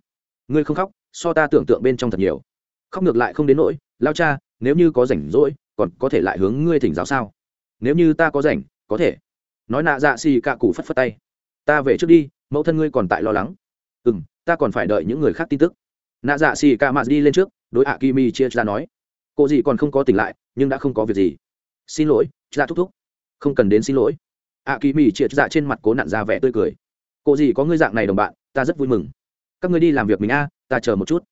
Ngươi không khóc, so ta tưởng tượng bên trong thật nhiều. Khóc ngược lại không đến nỗi, lao cha, nếu như có rảnh rỗi, còn có thể lại hướng ngươi thỉnh giáo sao? Nếu như ta có rảnh, có thể. Nói nạ dạ xì cạ cụ phất phất tay. Ta về trước đi, mẫu thân ngươi còn tại lo lắng. Ừ m ta còn phải đợi những người khác tin tức. Nạ dạ xì cạ mạt đi lên trước, đối ạ kimi chia ra nói. Cô gì còn không có tỉnh lại, nhưng đã không có việc gì. Xin lỗi cha thúc thúc. Không cần đến xin lỗi. ạ kimi chia ra trên mặt cố nặn ra vẻ tươi cười cô gì có ngươi dạng này đồng bạn, ta rất vui mừng. Các ngươi đi làm việc mình a, ta chờ một chút.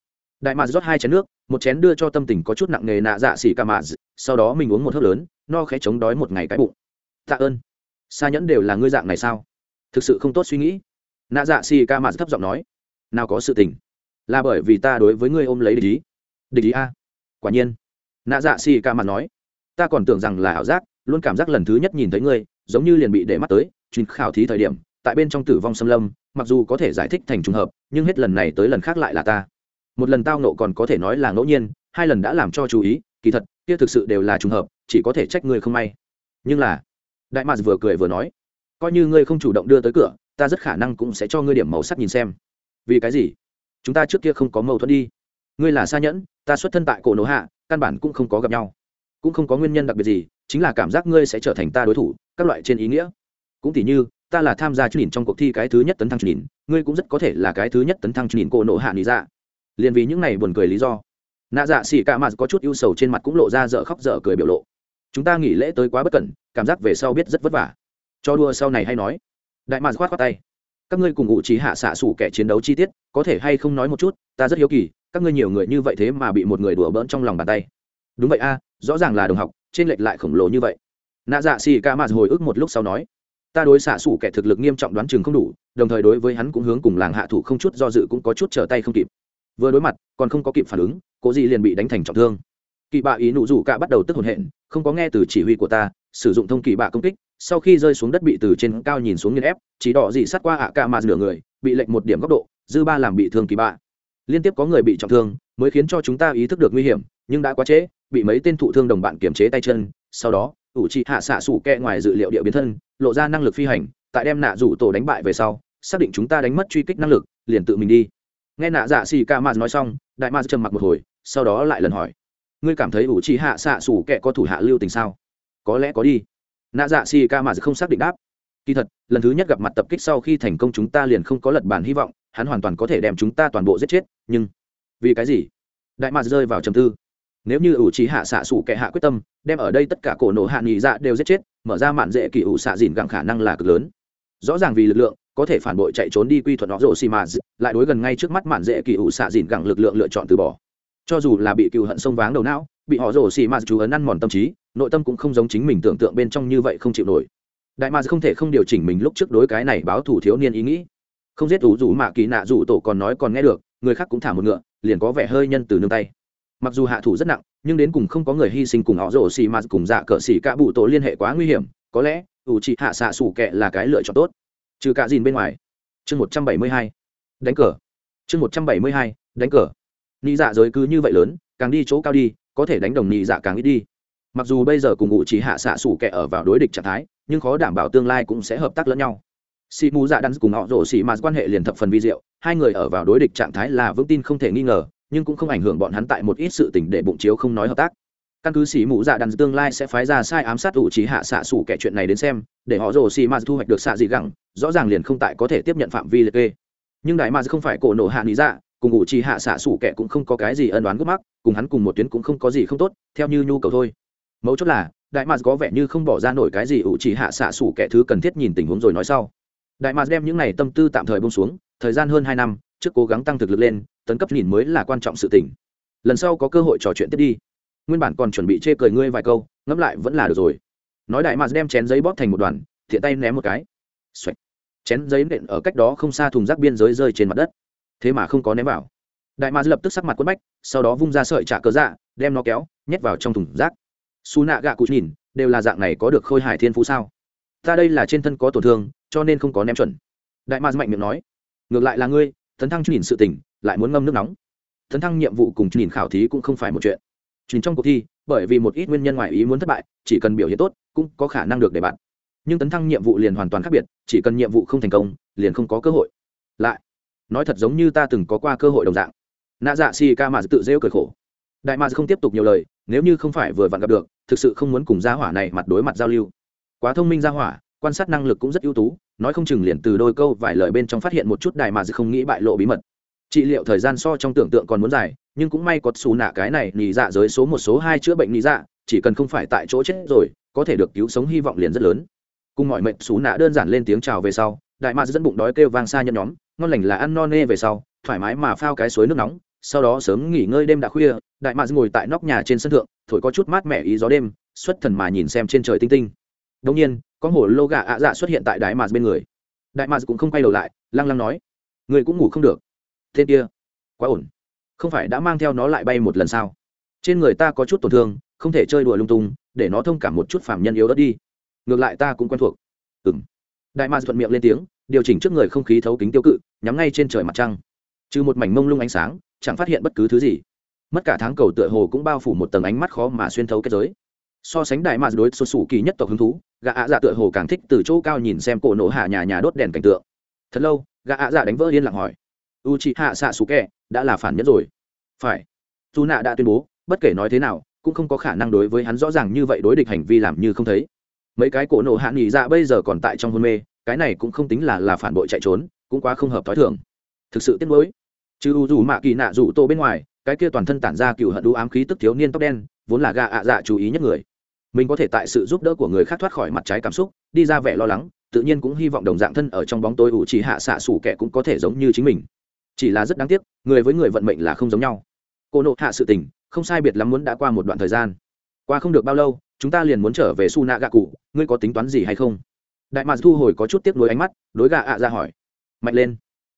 Đại mạc rót hai chén nước, một chén đưa cho tâm tình có chút nặng nề nạ dạ xỉ ca mạt, sau đó mình uống một hớp lớn, no khẽ chống đói một ngày cái bụng. Tạ ơn. Xa nhẫn đều là ngươi dạng này sao? Thực sự không tốt suy nghĩ. Nạ dạ xỉ ca mạt thấp giọng nói. Nào có sự tình. Là bởi vì ta đối với ngươi ôm lấy địch ý. Địch ý a? Quả nhiên. Nạ dạ xỉ ca mạt nói. Ta còn tưởng rằng là ảo giác, luôn cảm giác lần thứ nhất nhìn thấy ngươi, giống như liền bị để mắt tới chuyên khảo thí thời điểm tại bên trong tử vong xâm lâm, mặc dù có thể giải thích thành trùng hợp, nhưng hết lần này tới lần khác lại là ta. Một lần tao nộ còn có thể nói là ngẫu nhiên, hai lần đã làm cho chú ý, kỳ thật, kia thực sự đều là trùng hợp, chỉ có thể trách ngươi không may. Nhưng là, đại mạc vừa cười vừa nói, coi như ngươi không chủ động đưa tới cửa, ta rất khả năng cũng sẽ cho ngươi điểm màu sắc nhìn xem. Vì cái gì? Chúng ta trước kia không có mâu thuẫn đi. Ngươi là xa nhẫn, ta xuất thân tại cổ nổ hạ, căn bản cũng không có gặp nhau. Cũng không có nguyên nhân đặc biệt gì, chính là cảm giác ngươi sẽ trở thành ta đối thủ, các loại trên ý nghĩa. Cũng tỉ như ta là tham gia chương nhìn trong cuộc thi cái thứ nhất tấn thăng chương nhìn ngươi cũng rất có thể là cái thứ nhất tấn thăng chương nhìn cổ nộ hạ nghĩ dạ. liền vì những này buồn cười lý do, nạ dạ xỉ cả mặt có chút ưu sầu trên mặt cũng lộ ra dở khóc dở cười biểu lộ. Chúng ta nghỉ lễ tới quá bất cẩn, cảm giác về sau biết rất vất vả. Cho đua sau này hay nói. Đại Mạt khoát khoát tay. Các ngươi cùng ngụ trí hạ xạ xủ kẻ chiến đấu chi tiết, có thể hay không nói một chút, ta rất hiếu kỳ, các ngươi nhiều người như vậy thế mà bị một người đùa bỡn trong lòng bàn tay. Đúng vậy a, rõ ràng là đồng học, trên lệch lại khổng lồ như vậy. Nạ dạ xì ca mạt hồi ức một lúc sau nói ta đối xạ xủ kẻ thực lực nghiêm trọng đoán chừng không đủ, đồng thời đối với hắn cũng hướng cùng làng hạ thủ không chút do dự cũng có chút trở tay không kịp. Vừa đối mặt, còn không có kịp phản ứng, cố gì liền bị đánh thành trọng thương. Kỳ bạ ý nụ rủ cả bắt đầu tức hồn hện, không có nghe từ chỉ huy của ta, sử dụng thông kỳ bạ công kích, sau khi rơi xuống đất bị từ trên cao nhìn xuống nghiên ép, chỉ đỏ dị sát qua ạ ca mà nửa người, bị lệnh một điểm góc độ, dư ba làm bị thương kỳ bạ. Liên tiếp có người bị trọng thương, mới khiến cho chúng ta ý thức được nguy hiểm, nhưng đã quá trễ, bị mấy tên thụ thương đồng bạn kiềm chế tay chân, sau đó, ủ trị hạ xạ sủ kẹ ngoài dự liệu địa biến thân lộ ra năng lực phi hành, tại đem nạ rủ tổ đánh bại về sau, xác định chúng ta đánh mất truy kích năng lực, liền tự mình đi. Nghe nạ dạ xì ca mạt nói xong, đại mạt trầm mặc một hồi, sau đó lại lần hỏi. Ngươi cảm thấy ủ trì hạ xạ xủ kệ có thủ hạ lưu tình sao? Có lẽ có đi. Nạ dạ xì ca mạt không xác định đáp. Kỳ thật, lần thứ nhất gặp mặt tập kích sau khi thành công chúng ta liền không có lật bản hy vọng, hắn hoàn toàn có thể đem chúng ta toàn bộ giết chết, nhưng vì cái gì? Đại mạt rơi vào trầm tư nếu như ủ trí hạ xạ xủ kệ hạ quyết tâm, đem ở đây tất cả cổ nổ hạ nghị dạ đều giết chết, mở ra mạn dễ kỳ ủ xạ dìn gặng khả năng là cực lớn. Rõ ràng vì lực lượng, có thể phản bội chạy trốn đi quy thuật họ rổ xì mà lại đối gần ngay trước mắt mạn dễ kỳ ủ xạ dìn gẳng lực lượng lựa chọn từ bỏ. Cho dù là bị cựu hận sông váng đầu não, bị họ rổ xì mà chú ấn ăn mòn tâm trí, nội tâm cũng không giống chính mình tưởng tượng bên trong như vậy không chịu nổi. Đại mà không thể không điều chỉnh mình lúc trước đối cái này báo thủ thiếu niên ý nghĩ. Không giết ủ rủ mạ kỳ nạ rủ tổ còn nói còn nghe được, người khác cũng thả một ngựa, liền có vẻ hơi nhân từ nương tay mặc dù hạ thủ rất nặng, nhưng đến cùng không có người hy sinh cùng họ rổ xì mà cùng dạ cờ xì cả bụ tổ liên hệ quá nguy hiểm, có lẽ, ủ trị hạ xạ xù kệ là cái lựa chọn tốt. Trừ cả dìn bên ngoài. Chương một trăm bảy mươi hai. Đánh cờ. Chương một trăm bảy mươi hai. Đánh cờ. Nị dạ giới cứ như vậy lớn, càng đi chỗ cao đi, có thể đánh đồng nị dạ càng ít đi. Mặc dù bây giờ cùng ngụ chỉ hạ xạ sủ kẻ ở vào đối địch trạng thái, nhưng khó đảm bảo tương lai cũng sẽ hợp tác lẫn nhau. Xì mù dạ đắn cùng họ rổ xì mà quan hệ liền thập phần vi diệu, hai người ở vào đối địch trạng thái là vững tin không thể nghi ngờ nhưng cũng không ảnh hưởng bọn hắn tại một ít sự tình để bụng chiếu không nói hợp tác. Căn cứ xỉ mũ dạ đàn tương lai sẽ phái ra sai ám sát ủ trí hạ xạ xủ kẻ chuyện này đến xem, để họ rồ xì ma thu hoạch được xạ dị gẳng, rõ ràng liền không tại có thể tiếp nhận phạm vi liệt kê. Nhưng đại ma không phải cổ nổ hạ lý dạ cùng ủ trí hạ xạ xủ kẻ cũng không có cái gì ân đoán gốc mắc, cùng hắn cùng một tuyến cũng không có gì không tốt, theo như nhu cầu thôi. Mấu chốt là, đại ma có vẻ như không bỏ ra nổi cái gì ủ trí hạ xạ xủ kẻ thứ cần thiết nhìn tình huống rồi nói sau. Đại ma đem những này tâm tư tạm thời bông xuống, thời gian hơn hai năm, trước cố gắng tăng thực lực lên tấn cấp nhìn mới là quan trọng sự tỉnh lần sau có cơ hội trò chuyện tiếp đi. Nguyên bản còn chuẩn bị chê cười ngươi vài câu, ngẫm lại vẫn là được rồi. Nói đại mạc đem chén giấy bóp thành một đoàn, thiện tay ném một cái. Xoẹt. Chén giấy nện ở cách đó không xa thùng rác biên giới rơi trên mặt đất. Thế mà không có ném vào. Đại mạc lập tức sắc mặt quất bách, sau đó vung ra sợi trả cớ dạ đem nó kéo, nhét vào trong thùng rác. Su nạ gạ cụ nhìn, đều là dạng này có được khôi hải thiên phú sao? Ta đây là trên thân có tổn thương, cho nên không có ném chuẩn. Đại mạc mạnh miệng nói, ngược lại là ngươi, tấn thăng nhìn sự tỉnh lại muốn ngâm nước nóng. Tấn thăng nhiệm vụ cùng nhìn khảo thí cũng không phải một chuyện. Nhìn trong cuộc thi, bởi vì một ít nguyên nhân ngoài ý muốn thất bại, chỉ cần biểu hiện tốt, cũng có khả năng được để bạn nhưng tấn thăng nhiệm vụ liền hoàn toàn khác biệt, chỉ cần nhiệm vụ không thành công, liền không có cơ hội. Lại, nói thật giống như ta từng có qua cơ hội đồng dạng. Nạ dạ si ca mà tự rêu cười khổ. Đại mà không tiếp tục nhiều lời, nếu như không phải vừa vặn gặp được, thực sự không muốn cùng gia hỏa này mặt đối mặt giao lưu. Quá thông minh gia hỏa, quan sát năng lực cũng rất ưu tú, nói không chừng liền từ đôi câu vài lời bên trong phát hiện một chút đại mà không nghĩ bại lộ bí mật trị liệu thời gian so trong tưởng tượng còn muốn dài, nhưng cũng may có xù nạ cái này nhì dạ giới số một số hai chữa bệnh nhì dạ chỉ cần không phải tại chỗ chết rồi, có thể được cứu sống hy vọng liền rất lớn. Cùng mọi mệnh, xù nạ đơn giản lên tiếng chào về sau, đại mạc dẫn bụng đói kêu vang xa nhân nhóm, ngon lành là ăn no nê về sau, thoải mái mà phao cái suối nước nóng, sau đó sớm nghỉ ngơi đêm đã khuya, đại mạc ngồi tại nóc nhà trên sân thượng, thổi có chút mát mẻ ý gió đêm, xuất thần mà nhìn xem trên trời tinh tinh. Đông nhiên, có hồ lô gà ạ dạ xuất hiện tại đại mạc bên người. Đại mạc cũng không quay đầu lại, lăng lăng nói, người cũng ngủ không được tên kia. Quá ổn. Không phải đã mang theo nó lại bay một lần sao? Trên người ta có chút tổn thương, không thể chơi đùa lung tung, để nó thông cảm một chút phạm nhân yếu đất đi. Ngược lại ta cũng quen thuộc. Ừ m đại ma thuận miệng lên tiếng, điều chỉnh trước người không khí thấu kính tiêu cự, nhắm ngay trên trời mặt trăng. Trừ một mảnh mông lung ánh sáng, chẳng phát hiện bất cứ thứ gì. Mất cả tháng cầu tựa hồ cũng bao phủ một tầng ánh mắt khó mà xuyên thấu kết giới. So sánh đại ma đối số xù kỳ nhất tộc hứng thú, gã ạ dạ tựa hồ càng thích từ chỗ cao nhìn xem cổ nổ hạ nhà nhà đốt đèn cảnh tượng. Thật lâu, gã ạ dạ đánh vỡ yên lặng hỏi u c hạ xạ xù kẹ đã là phản nhất rồi. Phải. Dù nạ đã tuyên bố, bất kể nói thế nào, cũng không có khả năng đối với hắn rõ ràng như vậy đối địch hành vi làm như không thấy. Mấy cái cổ nổ hạ nghỉ dạ bây giờ còn tại trong hôn mê, cái này cũng không tính là là phản bội chạy trốn, cũng quá không hợp t h ó i thường. Thực sự tiếc nuối. Chứ u dù mạ kỳ nạ dù tô bên ngoài, cái kia toàn thân tản ra cựu hận đũ ám khí tức thiếu niên tóc đen, vốn là gà ạ dạ chú ý nhất người. Mình có thể tại sự giúp đỡ của người khác thoát khỏi mặt trái cảm xúc, đi ra vẻ lo lắng, tự nhiên cũng hy vọng đồng dạng thân ở trong bóng tối ủ chỉ hạ xạ xủ kẻ cũng có thể giống như chính mình chỉ là rất đáng tiếc, người với người vận mệnh là không giống nhau. Cô nộ hạ sự tình, không sai biệt lắm muốn đã qua một đoạn thời gian. Qua không được bao lâu, chúng ta liền muốn trở về su nạ gạ cụ, ngươi có tính toán gì hay không? Đại mạc thu hồi có chút tiếc nuối ánh mắt, đối gạ ạ ra hỏi. Mạnh lên.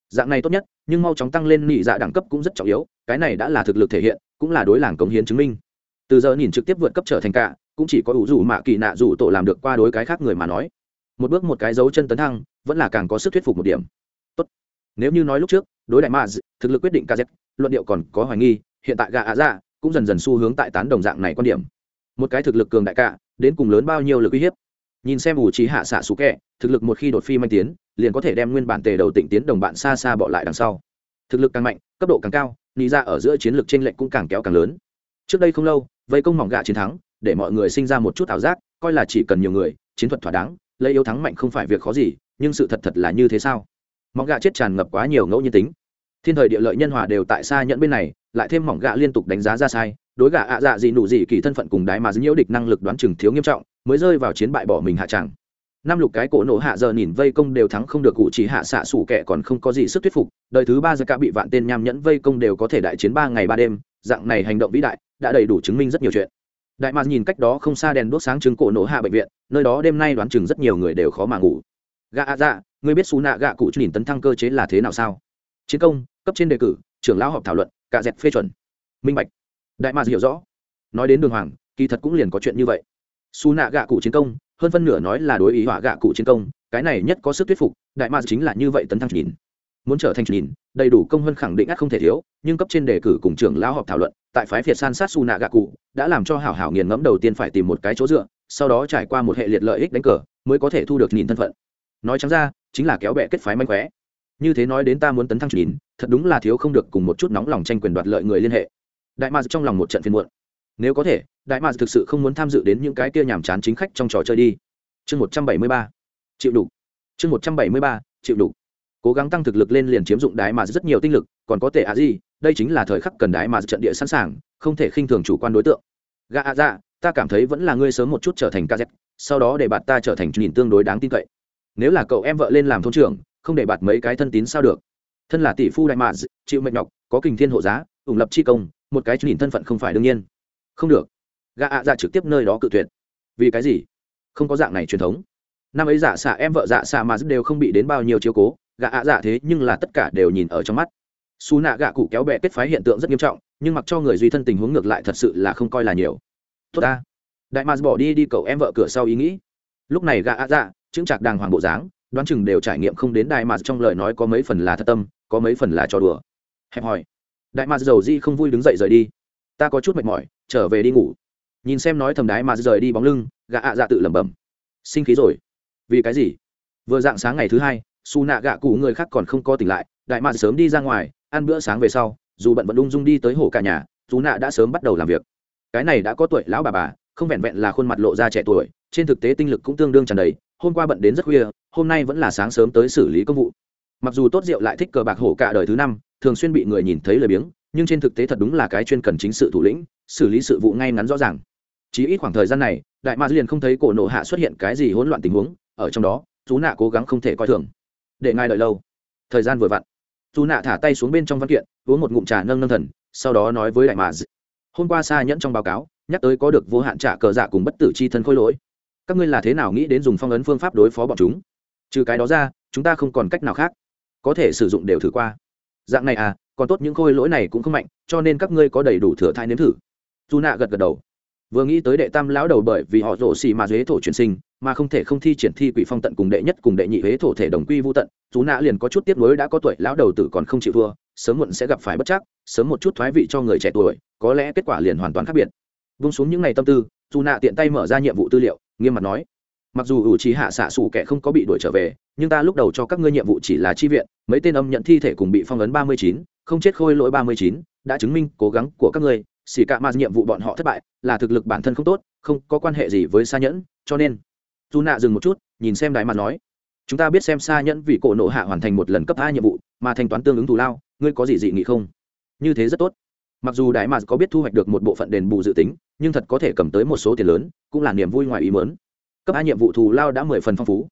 Dạng này tốt nhất, nhưng mau chóng tăng lên nị dạ đẳng cấp cũng rất trọng yếu, cái này đã là thực lực thể hiện, cũng là đối làng cống hiến chứng minh. Từ giờ nhìn trực tiếp vượt cấp trở thành cả, cũng chỉ có ủ rủ mạ kỳ nạ rủ tổ làm được qua đối cái khác người mà nói. Một bước một cái dấu chân tấn thăng, vẫn là càng có sức thuyết phục một điểm. Tốt. Nếu như nói lúc trước đối đại maz, thực lực quyết định kz luận điệu còn có hoài nghi, hiện tại gà ạ dạ cũng dần dần xu hướng tại tán đồng dạng này quan điểm. Một cái thực lực cường đại cả, đến cùng lớn bao nhiêu lực uy hiếp. Nhìn xem ủ trí hạ xạ xú kẹ, thực lực một khi đột phi manh tiến, liền có thể đem nguyên bản tề đầu tịnh tiến đồng bạn xa xa bỏ lại đằng sau. Thực lực càng mạnh, cấp độ càng cao nghĩ ra dạ ở giữa chiến lược tranh lệch cũng càng kéo càng lớn. Trước đây không lâu, vây công mỏng gạ chiến thắng, để mọi người sinh ra một chút ảo giác, coi là chỉ cần nhiều người, chiến thuật thỏa đáng, lấy yếu thắng mạnh không phải việc khó gì, nhưng sự thật thật là như thế sao? Mỏng gạ chết tràn ngập quá nhiều ngẫu nhiên tính thiên thời địa lợi nhân hòa đều tại xa nhận bên này, lại thêm mỏng gạ liên tục đánh giá ra sai, đối gạ ạ dạ gì nụ gì kỳ thân phận cùng đái mà dính nhiễu địch năng lực đoán chừng thiếu nghiêm trọng, mới rơi vào chiến bại bỏ mình hạ tràng năm lục cái cổ nổ hạ giờ nhìn vây công đều thắng không được cụ chỉ hạ xạ sủ kẻ còn không có gì sức thuyết phục, đời thứ ba giờ cả bị vạn tên nham nhẫn vây công đều có thể đại chiến ba ngày ba đêm, dạng này hành động vĩ đại, đã đầy đủ chứng minh rất nhiều chuyện. Đại mà nhìn cách đó không xa đèn đốt sáng chứng cổ nổ hạ bệnh viện, nơi đó đêm nay đoán chừng rất nhiều người đều khó mà ngủ. Gạ ạ dạ ngươi biết xú nạ gạ cụ nhìn tấn thăng cơ chế là thế nào sao? Chiến công, cấp trên đề cử, trưởng lão họp thảo luận cả dẹp phê chuẩn. Minh bạch. Đại mà hiểu rõ. Nói đến đường hoàng, kỳ thật cũng liền có chuyện như vậy. Xù nạ gạ cụ chiến công, hơn phân nửa nói là đối ý hỏa gạ cụ chiến công, cái này nhất có sức thuyết phục, đại mà chính là như vậy tấn thăng nhìn. Muốn trở thành nhìn, đầy đủ công hơn khẳng định ắt không thể thiếu, nhưng cấp trên đề cử cùng trưởng lão họp thảo luận, tại phái phiệt san sát su nạ gạ cụ, đã làm cho hảo hảo nghiền ngẫm đầu tiên phải tìm một cái chỗ dựa, sau đó trải qua một hệ liệt lợi ích đánh cờ, mới có thể thu được nhìn thân phận. Nói trắng ra, chính là kéo bẹ kết phái manh khóe như thế nói đến ta muốn tấn thăng chín thật đúng là thiếu không được cùng một chút nóng lòng tranh quyền đoạt lợi người liên hệ. Đại ma trong lòng một trận phiên muộn. Nếu có thể, đại mạc thực sự không muốn tham dự đến những cái kia nhàm chán chính khách trong trò chơi đi. Chương một trăm bảy mươi ba. Chịu đủ chương một trăm bảy mươi ba. Chịu đủ cố gắng tăng thực lực lên liền chiếm dụng đái mà rất nhiều tinh lực, còn có thể ạ gì đây chính là thời khắc cần đái mà trận địa sẵn sàng, không thể khinh thường chủ quan đối tượng. Gà ạ dạ ta cảm thấy vẫn là ngươi sớm một chút trở thành kz sau đó để bạn ta trở thành nhìn tương đối đáng tin cậy. Nếu là cậu em vợ lên làm thôn trưởng không để bạt mấy cái thân tín sao được. Thân là tỷ phu đại mạ chịu mệnh nhọc, có kình thiên hộ giá, ủng lập chi công, một cái nhìn thân phận không phải đương nhiên. Không được. Gạ ạ dạ trực tiếp nơi đó cự tuyệt. Vì cái gì? Không có dạng này truyền thống. Năm ấy giả xạ em vợ giả xạ mà đều không bị đến bao nhiêu chiếu cố gạ ạ dạ thế nhưng là tất cả đều nhìn ở trong mắt. Xù nạ gạ cụ kéo bẹ kết phái hiện tượng rất nghiêm trọng, nhưng mặc cho người duy thân tình huống ngược lại thật sự là không coi là nhiều. Tốt ta. Đại mars bỏ đi đi, cậu em vợ cửa sau ý nghĩ. Lúc này gạ ạ dạ chứng chạc đàng hoàng bộ dáng đoán chừng đều trải nghiệm không đến đại mars trong lời nói có mấy phần là thật tâm, có mấy phần là trò đùa. Hẹp hỏi đại mars dầu di không vui đứng dậy rời đi. Ta có chút mệt mỏi, trở về đi ngủ. Nhìn xem nói thầm đái mà rời đi bóng lưng gạ ạ dạ tự lẩm bẩm. Sinh khí rồi. Vì cái gì? Vừa dạng sáng ngày thứ hai, su nạ gạ cụ người khác còn không có tỉnh lại, đại mạ sớm đi ra ngoài, ăn bữa sáng về sau, dù bận vẫn ung dung đi tới hồ cả nhà chú nạ đã sớm bắt đầu làm việc. Cái này đã có tuổi lão bà bà, không vẹn vẹn là khuôn mặt lộ ra trẻ tuổi, trên thực tế tinh lực cũng tương đương tràn đầy, hôm qua bận đến rất khuya hôm nay vẫn là sáng sớm tới xử lý công vụ. Mặc dù tốt rượu lại thích cờ bạc hổ cả đời thứ năm, thường xuyên bị người nhìn thấy lời biếng, nhưng trên thực tế thật đúng là cái chuyên cần chính sự thủ lĩnh, xử lý sự vụ ngay ngắn rõ ràng. Chỉ ít khoảng thời gian này, đại ma liền không thấy cổ nộ hạ xuất hiện cái gì hỗn loạn tình huống, ở trong đó chú nạ cố gắng không thể coi thường. Để ngài đợi lâu. Thời gian vừa vặn chú nạ thả tay xuống bên trong văn kiện, uống một ngụm trà nâng nâng thần, sau đó nói với đại ma hôm qua xa nhẫn trong báo cáo, nhắc tới có được vô hạn trả cờ giả cùng bất tử c h i thân khôi lỗi. Các ngươi là thế nào nghĩ đến dùng phong ấn phương pháp đối phó bọn chúng? Trừ cái đó ra, chúng ta không còn cách nào khác. Có thể sử dụng đều thử qua. Dạng này à còn tốt những khôi lỗi này cũng không mạnh, cho nên các ngươi có đầy đủ thừa thai nếm thử. Dù nạ gật gật đầu. Vừa nghĩ tới đệ tam lão đầu bởi vì họ rổ xì mà dế thổ chuyển sinh, mà không thể không thi triển thi quỷ phong tận cùng đệ nhất cùng đệ nhị huế thổ thể đồng quy vô tận chú nạ liền có chút tiếp nối đã có tuổi, lão đầu tử còn không chịu thua, sớm muộn sẽ gặp phải bất chắc, sớm một chút thoái vị cho người trẻ tuổi, có lẽ kết quả liền hoàn toàn khác biệt. Vung xuống những ngày tâm tư chú nạ tiện tay mở ra nhiệm vụ tư liệu, nghiêm mặt nói mặc dù ủ trí hạ xạ xù kẻ không có bị đuổi trở về, nhưng ta lúc đầu cho các ngươi nhiệm vụ chỉ là chi viện, mấy tên âm nhận thi thể cùng bị phong ấn ba mươi chín, không chết khôi lỗi ba mươi chín, đã chứng minh cố gắng của các ngươi. Xì cạ ma nhiệm vụ bọn họ thất bại, là thực lực bản thân không tốt, không có quan hệ gì với xa nhẫn, cho nên dù nạ dừng một chút, nhìn xem đại mặt nói, chúng ta biết xem xa nhẫn vì cổ nộ hạ hoàn thành một lần cấp hai nhiệm vụ, mà thanh toán tương ứng thù lao, ngươi có gì dị nghị không? Như thế rất tốt. Mặc dù đại mạt có biết thu hoạch được một bộ phận đền bù dự tính, nhưng thật có thể cầm tới một số tiền lớn, cũng là niềm vui ngoài ý mớn cấp hai nhiệm vụ thù lao đã mười phần phong phú.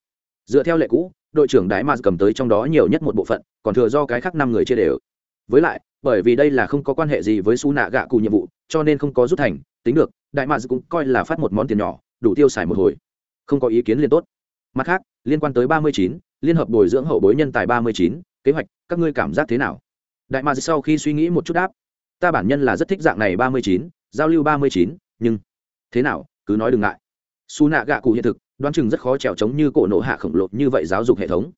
Dựa theo lệ cũ, đội trưởng đại mars cầm tới trong đó nhiều nhất một bộ phận, còn thừa do cái khác năm người chia đều. Với lại, bởi vì đây là không có quan hệ gì với su nạ gạ cụ nhiệm vụ, cho nên không có rút thành, tính được, đại mars cũng coi là phát một món tiền nhỏ, đủ tiêu xài một hồi. Không có ý kiến liên tốt. Mặt khác, liên quan tới ba mươi chín, liên hợp bồi dưỡng hậu bối nhân tài ba mươi chín, kế hoạch, các ngươi cảm giác thế nào? Đại mars sau khi suy nghĩ một chút đáp. Ta bản nhân là rất thích dạng này ba mươi chín, giao lưu ba mươi chín, nhưng thế nào, cứ nói đừng ngại su nạ gạ cụ hiện thực, đoán chừng rất khó trèo trống như cổ nộ hạ khổng lồ như vậy giáo dục hệ thống.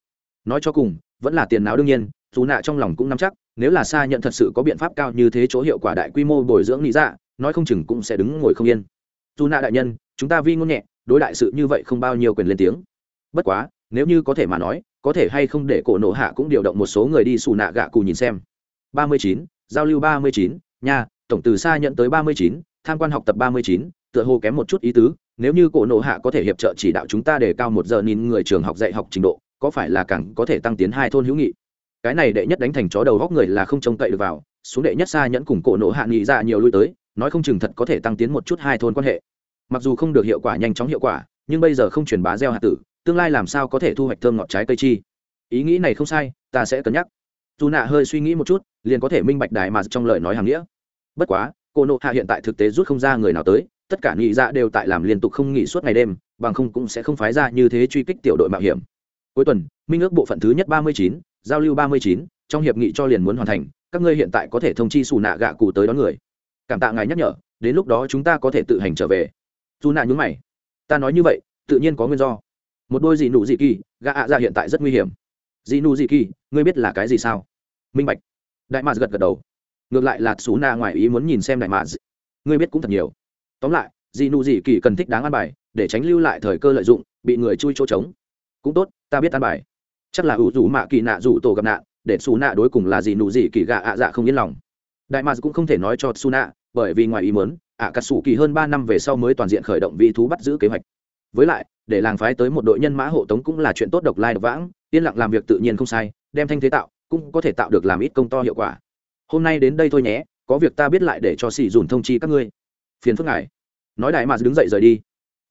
Nói cho cùng, vẫn là tiền não đương nhiên dù nạ trong lòng cũng nắm chắc, nếu là xa nhận thật sự có biện pháp cao như thế chỗ hiệu quả đại quy mô bồi dưỡng lý dạ nói không chừng cũng sẽ đứng ngồi không yên. Dù nạ đại nhân, chúng ta vi ngôn nhẹ, đối đại sự như vậy không bao nhiêu quyền lên tiếng. Bất quá, nếu như có thể mà nói, có thể hay không để cổ nộ hạ cũng điều động một số người đi xù nạ gạ cù nhìn xem. ba mươi chín, giao lưu ba mươi chín, nha, tổng từ xa nhận tới ba mươi chín, tham quan học tập ba mươi chín, tựa hồ kém một chút ý tứ nếu như cổ nộ hạ có thể hiệp trợ chỉ đạo chúng ta để cao một giờ nhìn người trường học dạy học trình độ, có phải là càng có thể tăng tiến hai thôn hữu nghị? Cái này đệ nhất đánh thành chó đầu góc người là không trông cậy được vào, xuống đệ nhất xa nhẫn cùng cổ nộ hạ nghị ra nhiều lui tới, nói không chừng thật có thể tăng tiến một chút hai thôn quan hệ. Mặc dù không được hiệu quả nhanh chóng hiệu quả, nhưng bây giờ không truyền bá gieo hạt tử, tương lai làm sao có thể thu hoạch thơm ngọt trái cây chi? Ý nghĩ này không sai, ta sẽ cân nhắc. Dù nạ hơi suy nghĩ một chút, liền có thể minh bạch đại mà trong lời nói hàng nghĩa. Bất quá cô nộ hạ hiện tại thực tế rút không ra người nào tới tất cả nghị dạ đều tại làm liên tục không nghỉ suốt ngày đêm, bằng không cũng sẽ không phái ra như thế truy kích tiểu đội mạo hiểm. Cuối tuần, minh ước bộ phận thứ nhất ba mươi chín, giao lưu ba mươi chín, trong hiệp nghị cho liền muốn hoàn thành, các ngươi hiện tại có thể thông chi xù nạ gạ cụ tới đón người. Cảm tạ ngài nhắc nhở, đến lúc đó chúng ta có thể tự hành trở về. Dù nạ nhúng mày. Ta nói như vậy, tự nhiên có nguyên do. Một đôi dị nụ dị kỳ gạ ạ ra hiện tại rất nguy hiểm. Dị nụ dị kỳ, ngươi biết là cái gì sao? Minh bạch. Đại mạc gật gật đầu. Ngược lại là xù nạ ngoài ý muốn nhìn xem đại mạc ngươi biết cũng thật nhiều tóm lại dị nụ dị kỳ cần thích đáng ăn bài, để tránh lưu lại thời cơ lợi dụng, bị người chui chỗ trống. Cũng tốt, ta biết ăn bài. Chắc là ủ rủ mạ kỳ nạ rủ tổ gặp nạn, để xù nạ đối cùng là dị nụ dị kỳ gạ ạ dạ không yên lòng. Đại mạc cũng không thể nói cho xù nạ, bởi vì ngoài ý mớn ạ cà sủ kỳ hơn ba năm về sau mới toàn diện khởi động vị thú bắt giữ kế hoạch. Với lại, để làng phái tới một đội nhân mã hộ tống cũng là chuyện tốt độc lai độc vãng, yên lặng làm việc tự nhiên không sai, đem thanh thế tạo, cũng có thể tạo được làm ít công to hiệu quả. Hôm nay đến đây thôi nhé, có việc ta biết lại để cho xì dùn thông chi các ngươi phiền phức ngài. Nói đại mà đứng dậy rời đi.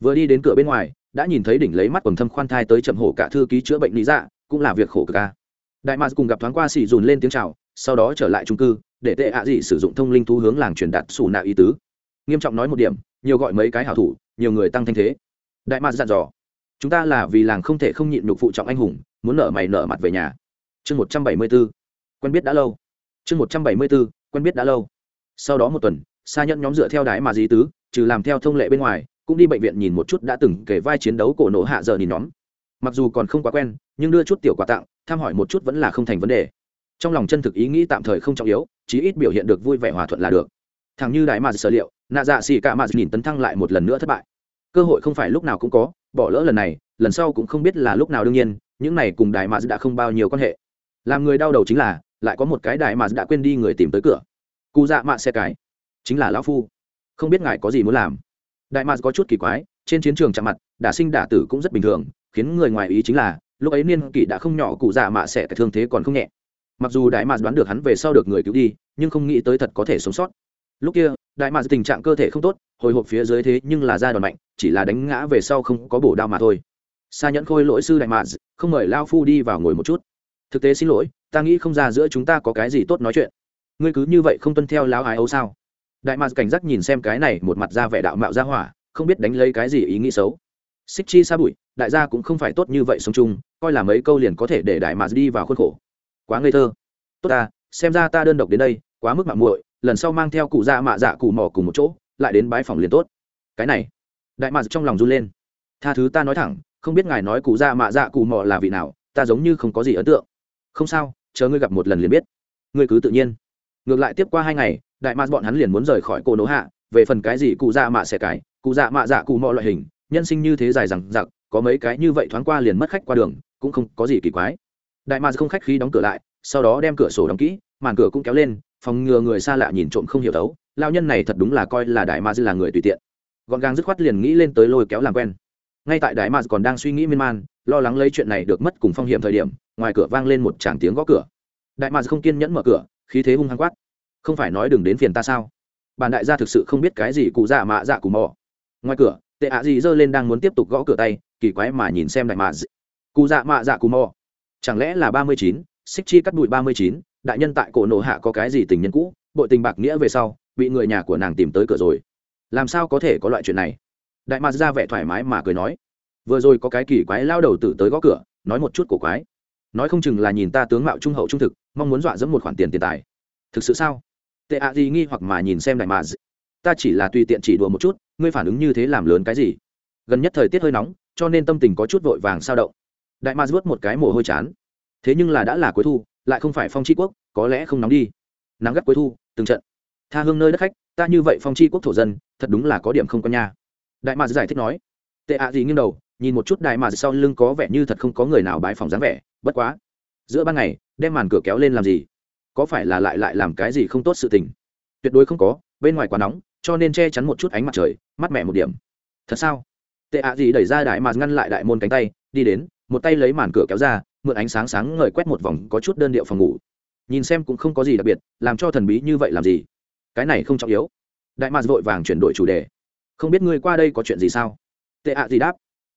Vừa đi đến cửa bên ngoài, đã nhìn thấy đỉnh lấy mắt quần thâm khoan thai tới chậm hổ cả thư ký chữa bệnh lý dạ cũng là việc khổ cực ca đại mà cùng gặp thoáng qua xì dùn lên tiếng chào, sau đó trở lại trung cư, để tệ ạ dị sử dụng thông linh thú hướng làng truyền đạt xù nạ ý tứ. Nghiêm trọng nói một điểm, nhiều gọi mấy cái hảo thủ, nhiều người tăng thanh thế. Đại mạc dặn dò, chúng ta là vì làng không thể không nhịn nhục phụ trọng anh hùng, muốn nợ mày nợ mặt về nhà. Chương một trăm bảy mươi b ố quen biết đã lâu. Chương một trăm bảy mươi b ố quen biết đã lâu. Sau đó một tuần xa nhận nhóm dựa theo đái mà dí tứ, trừ làm theo thông lệ bên ngoài, cũng đi bệnh viện nhìn một chút đã từng kể vai chiến đấu cổ nổ hạ giờ nhìn nhóm. Mặc dù còn không quá quen, nhưng đưa chút tiểu quà tặng thăm hỏi một chút vẫn là không thành vấn đề. Trong lòng chân thực ý nghĩ tạm thời không trọng yếu, chí ít biểu hiện được vui vẻ hòa thuận là được. Thằng như đại mà sở liệu, nạ dạ xì cả mà nhìn tấn thăng lại một lần nữa thất bại. Cơ hội không phải lúc nào cũng có, bỏ lỡ lần này, lần sau cũng không biết là lúc nào đương nhiên, những này cùng đại mà đã không bao nhiêu quan hệ. Làm người đau đầu chính là, lại có một cái đại mà đã quên đi người tìm tới cửa. Cụ dạ mạ xe cái chính là lão phu. Không biết ngài có gì muốn làm? Đại mạc có chút kỳ quái, trên chiến trường chạm mặt, đả sinh đả tử cũng rất bình thường, khiến người ngoài ý chính là, lúc ấy niên kỷ đã không nhỏ, cụ dạ mạ sẽ thương thế còn không nhẹ. Mặc dù đại mạc đoán được hắn về sau được người cứu đi, nhưng không nghĩ tới thật có thể sống sót. Lúc kia, đại mạc tình trạng cơ thể không tốt, hồi hộp phía dưới thế nhưng là ra đòn mạnh, chỉ là đánh ngã về sau không có bổ đao mà thôi. Xa nhẫn khôi lỗi sư đại mạc không mời lao phu đi vào ngồi một chút. Thực tế xin lỗi, ta nghĩ không ra giữa chúng ta có cái gì tốt nói chuyện. Ngươi cứ như vậy không tuân theo lão ái ấu sao? Đại mạc cảnh giác nhìn xem cái này một mặt ra vẻ đạo mạo ra hỏa, không biết đánh lấy cái gì ý nghĩ xấu. Xích chi xa bụi, đại gia cũng không phải tốt như vậy sống chung, coi là mấy câu liền có thể để đại mạc đi vào khuôn khổ. Quá ngây thơ. Tốt ta, xem ra ta đơn độc đến đây, quá mức mạng muội, lần sau mang theo cụ dạ mạ dạ cụ mò cùng một chỗ, lại đến bãi phòng liền tốt. Cái này. Đại mạc trong lòng run lên. Tha thứ ta nói thẳng, không biết ngài nói cụ dạ mạ dạ cụ mò là vị nào, ta giống như không có gì ấn tượng. Không sao, chờ ngươi gặp một lần liền biết. Ngươi cứ tự nhiên. Ngược lại tiếp qua hai ngày đại mạc bọn hắn liền muốn rời khỏi cô nỗ hạ, về phần cái gì cụ dạ mạ xẻ cái, cụ dạ mạ dạ cụ mọi loại hình, nhân sinh như thế dài rằng giặc có mấy cái như vậy thoáng qua liền mất khách qua đường, cũng không có gì kỳ quái. Đại mạc không khách khí đóng cửa lại, sau đó đem cửa sổ đóng kỹ, màn cửa cũng kéo lên, phòng ngừa người xa lạ nhìn trộm không hiểu đấu. Lao nhân này thật đúng là coi là đại mạc là người tùy tiện. Gọn gàng dứt khoát liền nghĩ lên tới lôi kéo làm quen. Ngay tại đại mạc còn đang suy nghĩ miên man, lo lắng lấy chuyện này được mất cùng phong hiểm thời điểm, ngoài cửa vang lên một tràng tiếng gõ cửa. Đại mạc không kiên nhẫn mở cửa, khí thế hung hăng quát không phải nói đừng đến phiền ta sao? Bàn đại gia thực sự không biết cái gì cụ dạ mạ dạ cụ mò. Ngoài cửa, tệ ạ gì giơ lên đang muốn tiếp tục gõ cửa tay, kỳ quái mà nhìn xem đại mạc cụ dạ mạ dạ cụ mò. Chẳng lẽ là ba mươi chín? Xích chi cắt bụi ba mươi chín? Đại nhân tại cổ nổ hạ có cái gì tình nhân cũ? Bội tình bạc nghĩa về sau, bị người nhà của nàng tìm tới cửa rồi. Làm sao có thể có loại chuyện này? Đại mạc ra vẻ thoải mái mà cười nói. Vừa rồi có cái kỳ quái lao đầu tử tới gõ cửa, nói một chút cổ quái. Nói không chừng là nhìn ta tướng mạo trung hậu trung thực, mong muốn dọa dẫm một khoản tiền tiền tài. Thực sự sao? Tệ ạ gì nghi hoặc mà nhìn xem đại mạc ta chỉ là tùy tiện chỉ đùa một chút, ngươi phản ứng như thế làm lớn cái gì? Gần nhất thời tiết hơi nóng, cho nên tâm tình có chút vội vàng sao động. Đại ma vớt một cái mồ hôi chán. Thế nhưng là đã là cuối thu, lại không phải phong tri quốc, có lẽ không nóng đi. Nắng gắt cuối thu, từng trận. Tha hương nơi đất khách, ta như vậy phong tri quốc thổ dân, thật đúng là có điểm không có nhà. đại ma giải thích nói. Tệ ạ gì nghiêng đầu, nhìn một chút đại ma sau lưng có vẻ như thật không có người nào bái phòng dáng vẻ, bất quá. Giữa ban ngày, đem màn cửa kéo lên làm gì? Có phải là lại lại làm cái gì không tốt sự tình? Tuyệt đối không có, bên ngoài quá nóng, cho nên che chắn một chút ánh mặt trời mắt mẹ một điểm. Thật sao? Tệ ạ gì đẩy ra đại mà ngăn lại đại môn cánh tay, đi đến, một tay lấy màn cửa kéo ra, mượn ánh sáng sáng ngời quét một vòng, có chút đơn điệu phòng ngủ. Nhìn xem cũng không có gì đặc biệt, làm cho thần bí như vậy làm gì? Cái này không trọng yếu. Đại mà vội vàng chuyển đổi chủ đề. Không biết ngươi qua đây có chuyện gì sao? Tệ ạ gì đáp.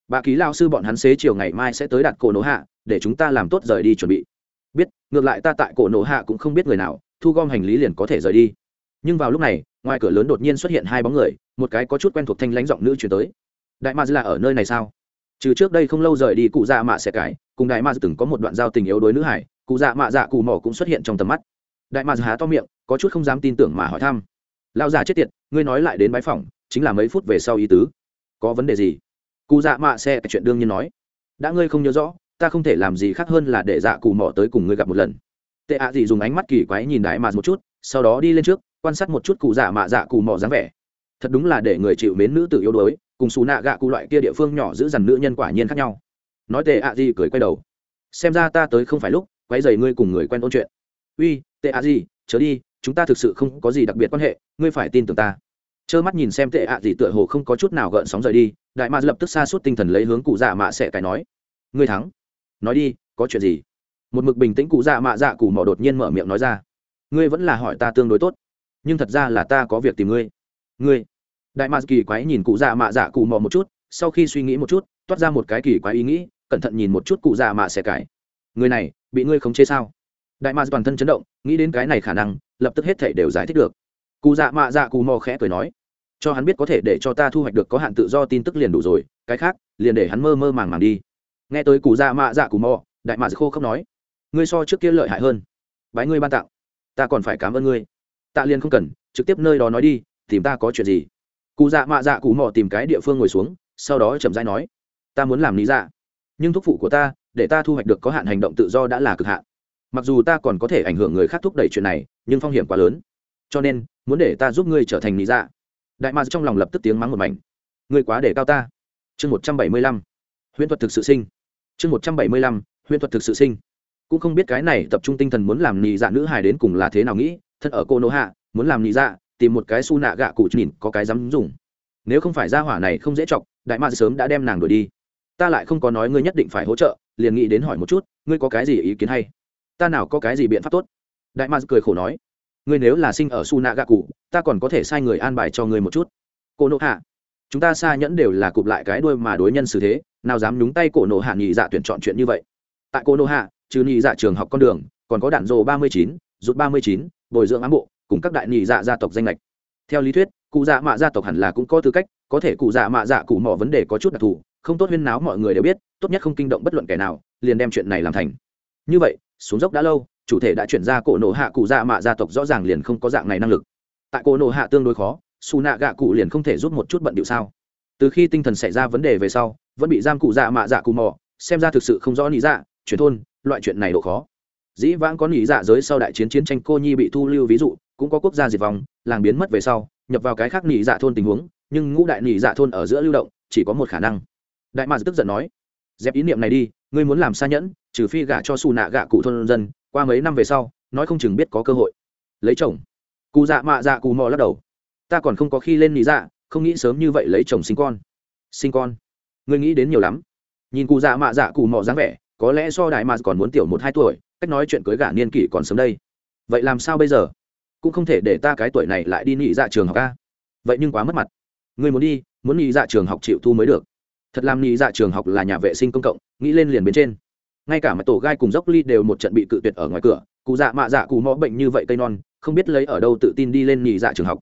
Bà ký lao sư bọn hắn xế chiều ngày mai sẽ tới đặt cổ nổ hạ, để chúng ta làm tốt rời đi chuẩn bị biết, ngược lại ta tại cổ nổ hạ cũng không biết người nào, thu gom hành lý liền có thể rời đi. Nhưng vào lúc này, ngoài cửa lớn đột nhiên xuất hiện hai bóng người, một cái có chút quen thuộc thanh lãnh giọng nữ chuyển tới. Đại ma là ở nơi này sao? Trừ trước đây không lâu rời đi, cụ dạ mạ xe cái cùng đại ma từng có một đoạn giao tình yếu đối nữ hải, cụ dạ mạ dạ cụ mỏ cũng xuất hiện trong tầm mắt. Đại ma há to miệng, có chút không dám tin tưởng mà hỏi thăm. Lao già chết tiệt, ngươi nói lại đến bái phòng chính là mấy phút về sau ý tứ. Có vấn đề gì? Cụ dạ mạ sẽ chuyện đương nhiên nói. Đã ngươi không nhớ rõ ta không thể làm gì khác hơn là để dạ cụ mỏ tới cùng ngươi gặp một lần. Tệ ạ gì dùng ánh mắt kỳ quái nhìn đại ma một chút, sau đó đi lên trước, quan sát một chút cụ dạ mạ dạ cụ mỏ dáng vẻ. Thật đúng là để người chịu mến nữ tự yếu đuối, cùng xù nạ gạ cụ loại kia địa phương nhỏ giữ dằn nữ nhân quả nhiên khác nhau. Nói tệ ạ gì cười quay đầu. Xem ra ta tới không phải lúc quay dày ngươi cùng người quen ôn chuyện. Uy, tệ ạ gì chớ đi, chúng ta thực sự không có gì đặc biệt quan hệ, ngươi phải tin tưởng ta. Trơ mắt nhìn xem tệ ạ gì tựa hồ không có chút nào gợn sóng rời đi, đại ma lập tức xa suốt tinh thần lấy hướng cụ dạ mạ sẽ cái nói. Ngươi thắng nói đi, có chuyện gì? Một mực bình tĩnh cụ dạ mạ dạ cụ mỏ đột nhiên mở miệng nói ra. Ngươi vẫn là hỏi ta tương đối tốt, nhưng thật ra là ta có việc tìm ngươi. Ngươi. Đại ma kỳ quái nhìn cụ dạ mạ dạ cụ mỏ một chút, sau khi suy nghĩ một chút, toát ra một cái kỳ quái ý nghĩ, cẩn thận nhìn một chút cụ dạ mạ sẽ cải. người này, bị ngươi khống chế sao? Đại ma toàn thân chấn động, nghĩ đến cái này khả năng, lập tức hết thể đều giải thích được. Cụ dạ mạ dạ cụ mò khẽ cười nói, cho hắn biết có thể để cho ta thu hoạch được có hạn tự do tin tức liền đủ rồi, cái khác, liền để hắn mơ mơ màng màng đi nghe tới cụ dạ mạ dạ cụ mò, đại mạ dạ khô không nói, ngươi so trước kia lợi hại hơn. Bái ngươi ban tặng. Ta còn phải cảm ơn ngươi. Tạ liền không cần, trực tiếp nơi đó nói đi, tìm ta có chuyện gì? Cụ dạ mạ dạ cụ mò tìm cái địa phương ngồi xuống, sau đó chậm rãi nói, ta muốn làm lý dạ. Nhưng thúc phụ của ta, để ta thu hoạch được có hạn hành động tự do đã là cực hạn. Mặc dù ta còn có thể ảnh hưởng người khác thúc đẩy chuyện này, nhưng phong hiểm quá lớn. Cho nên, muốn để ta giúp ngươi trở thành lý dạ. Đại ma dạ trong lòng lập tức tiếng mắng một mảnh, ngươi quá để cao ta. Chương một trăm bảy mươi lăm, huyễn thuật thực sự sinh chương một trăm bảy mươi lăm, huyễn thuật thực sự sinh. Cũng không biết cái này tập trung tinh thần muốn làm nị dạ nữ hài đến cùng là thế nào nghĩ thân ở cô nô hạ, muốn làm nị dạ tìm một cái su nạ gạ cụ nhìn, có cái dám dùng. Nếu không phải ra hỏa này không dễ chọc, đại ma sớm đã đem nàng đuổi đi. Ta lại không có nói ngươi nhất định phải hỗ trợ, liền nghĩ đến hỏi một chút, ngươi có cái gì ý kiến hay? Ta nào có cái gì biện pháp tốt? Đại ma cười khổ nói, ngươi nếu là sinh ở su nạ gạ cụ, ta còn có thể sai người an bài cho ngươi một chút. Cô nô hạ chúng ta xa nhẫn đều là cụp lại cái đuôi mà đối nhân xử thế, nào dám nhúng tay cổ nộ hạ nhị dạ tuyển chọn chuyện như vậy. Tại cô nộ hạ, trừ nhị dạ trường học con đường, còn có đạn rồ ba mươi chín, rút ba mươi chín, bồi dưỡng ám bộ, cùng các đại nhị dạ gia tộc danh lệch theo lý thuyết, cụ dạ mạ gia tộc hẳn là cũng có tư cách, có thể cụ dạ mạ dạ cụ mỏ vấn đề có chút đặc thù, không tốt huyên náo mọi người đều biết, tốt nhất không kinh động bất luận kẻ nào, liền đem chuyện này làm thành. Như vậy, xuống dốc đã lâu, chủ thể đã chuyển ra cổ nộ hạ cụ dạ mạ gia tộc rõ ràng liền không có dạng này năng lực. Tại cổ nộ hạ tương đối khó xù nạ gạ cụ liền không thể giúp một chút bận điệu sao? Từ khi tinh thần xảy ra vấn đề về sau, vẫn bị giam cụ dạ mạ dạ cụ mò, xem ra thực sự không rõ lý dạ chuyển thôn, loại chuyện này độ khó. Dĩ vãng có lý dạ giới sau đại chiến chiến tranh cô nhi bị thu lưu ví dụ, cũng có quốc gia diệt vong, làng biến mất về sau, nhập vào cái khác lý dạ thôn tình huống, nhưng ngũ đại lý dạ thôn ở giữa lưu động, chỉ có một khả năng. Đại mạc tức giận nói, dẹp ý niệm này đi, ngươi muốn làm xa nhẫn, trừ phi gả cho xù nạ gạ cụ thôn dân. Qua mấy năm về sau, nói không chừng biết có cơ hội. Lấy chồng. Cụ dạ mạ dạ cụ mò lắc đầu ta còn không có khi lên lý dạ không nghĩ sớm như vậy lấy chồng sinh con. Sinh con? Ngươi nghĩ đến nhiều lắm. Nhìn cụ dạ mạ dạ cụ mò dáng vẻ, có lẽ do đại mạc còn muốn tiểu một hai tuổi, cách nói chuyện cưới gả niên kỷ còn sớm đây. Vậy làm sao bây giờ? Cũng không thể để ta cái tuổi này lại đi nghỉ dạ trường học ca vậy nhưng quá mất mặt. Ngươi muốn đi, muốn nghỉ dạ trường học chịu thu mới được. Thật làm nghỉ dạ trường học là nhà vệ sinh công cộng, nghĩ lên liền bên trên. Ngay cả mặt tổ gai cùng dốc ly đều một trận bị cự tuyệt ở ngoài cửa, cụ dạ mạ dạ cụ mõ bệnh như vậy cây non, không biết lấy ở đâu tự tin đi lên nghỉ dạ trường học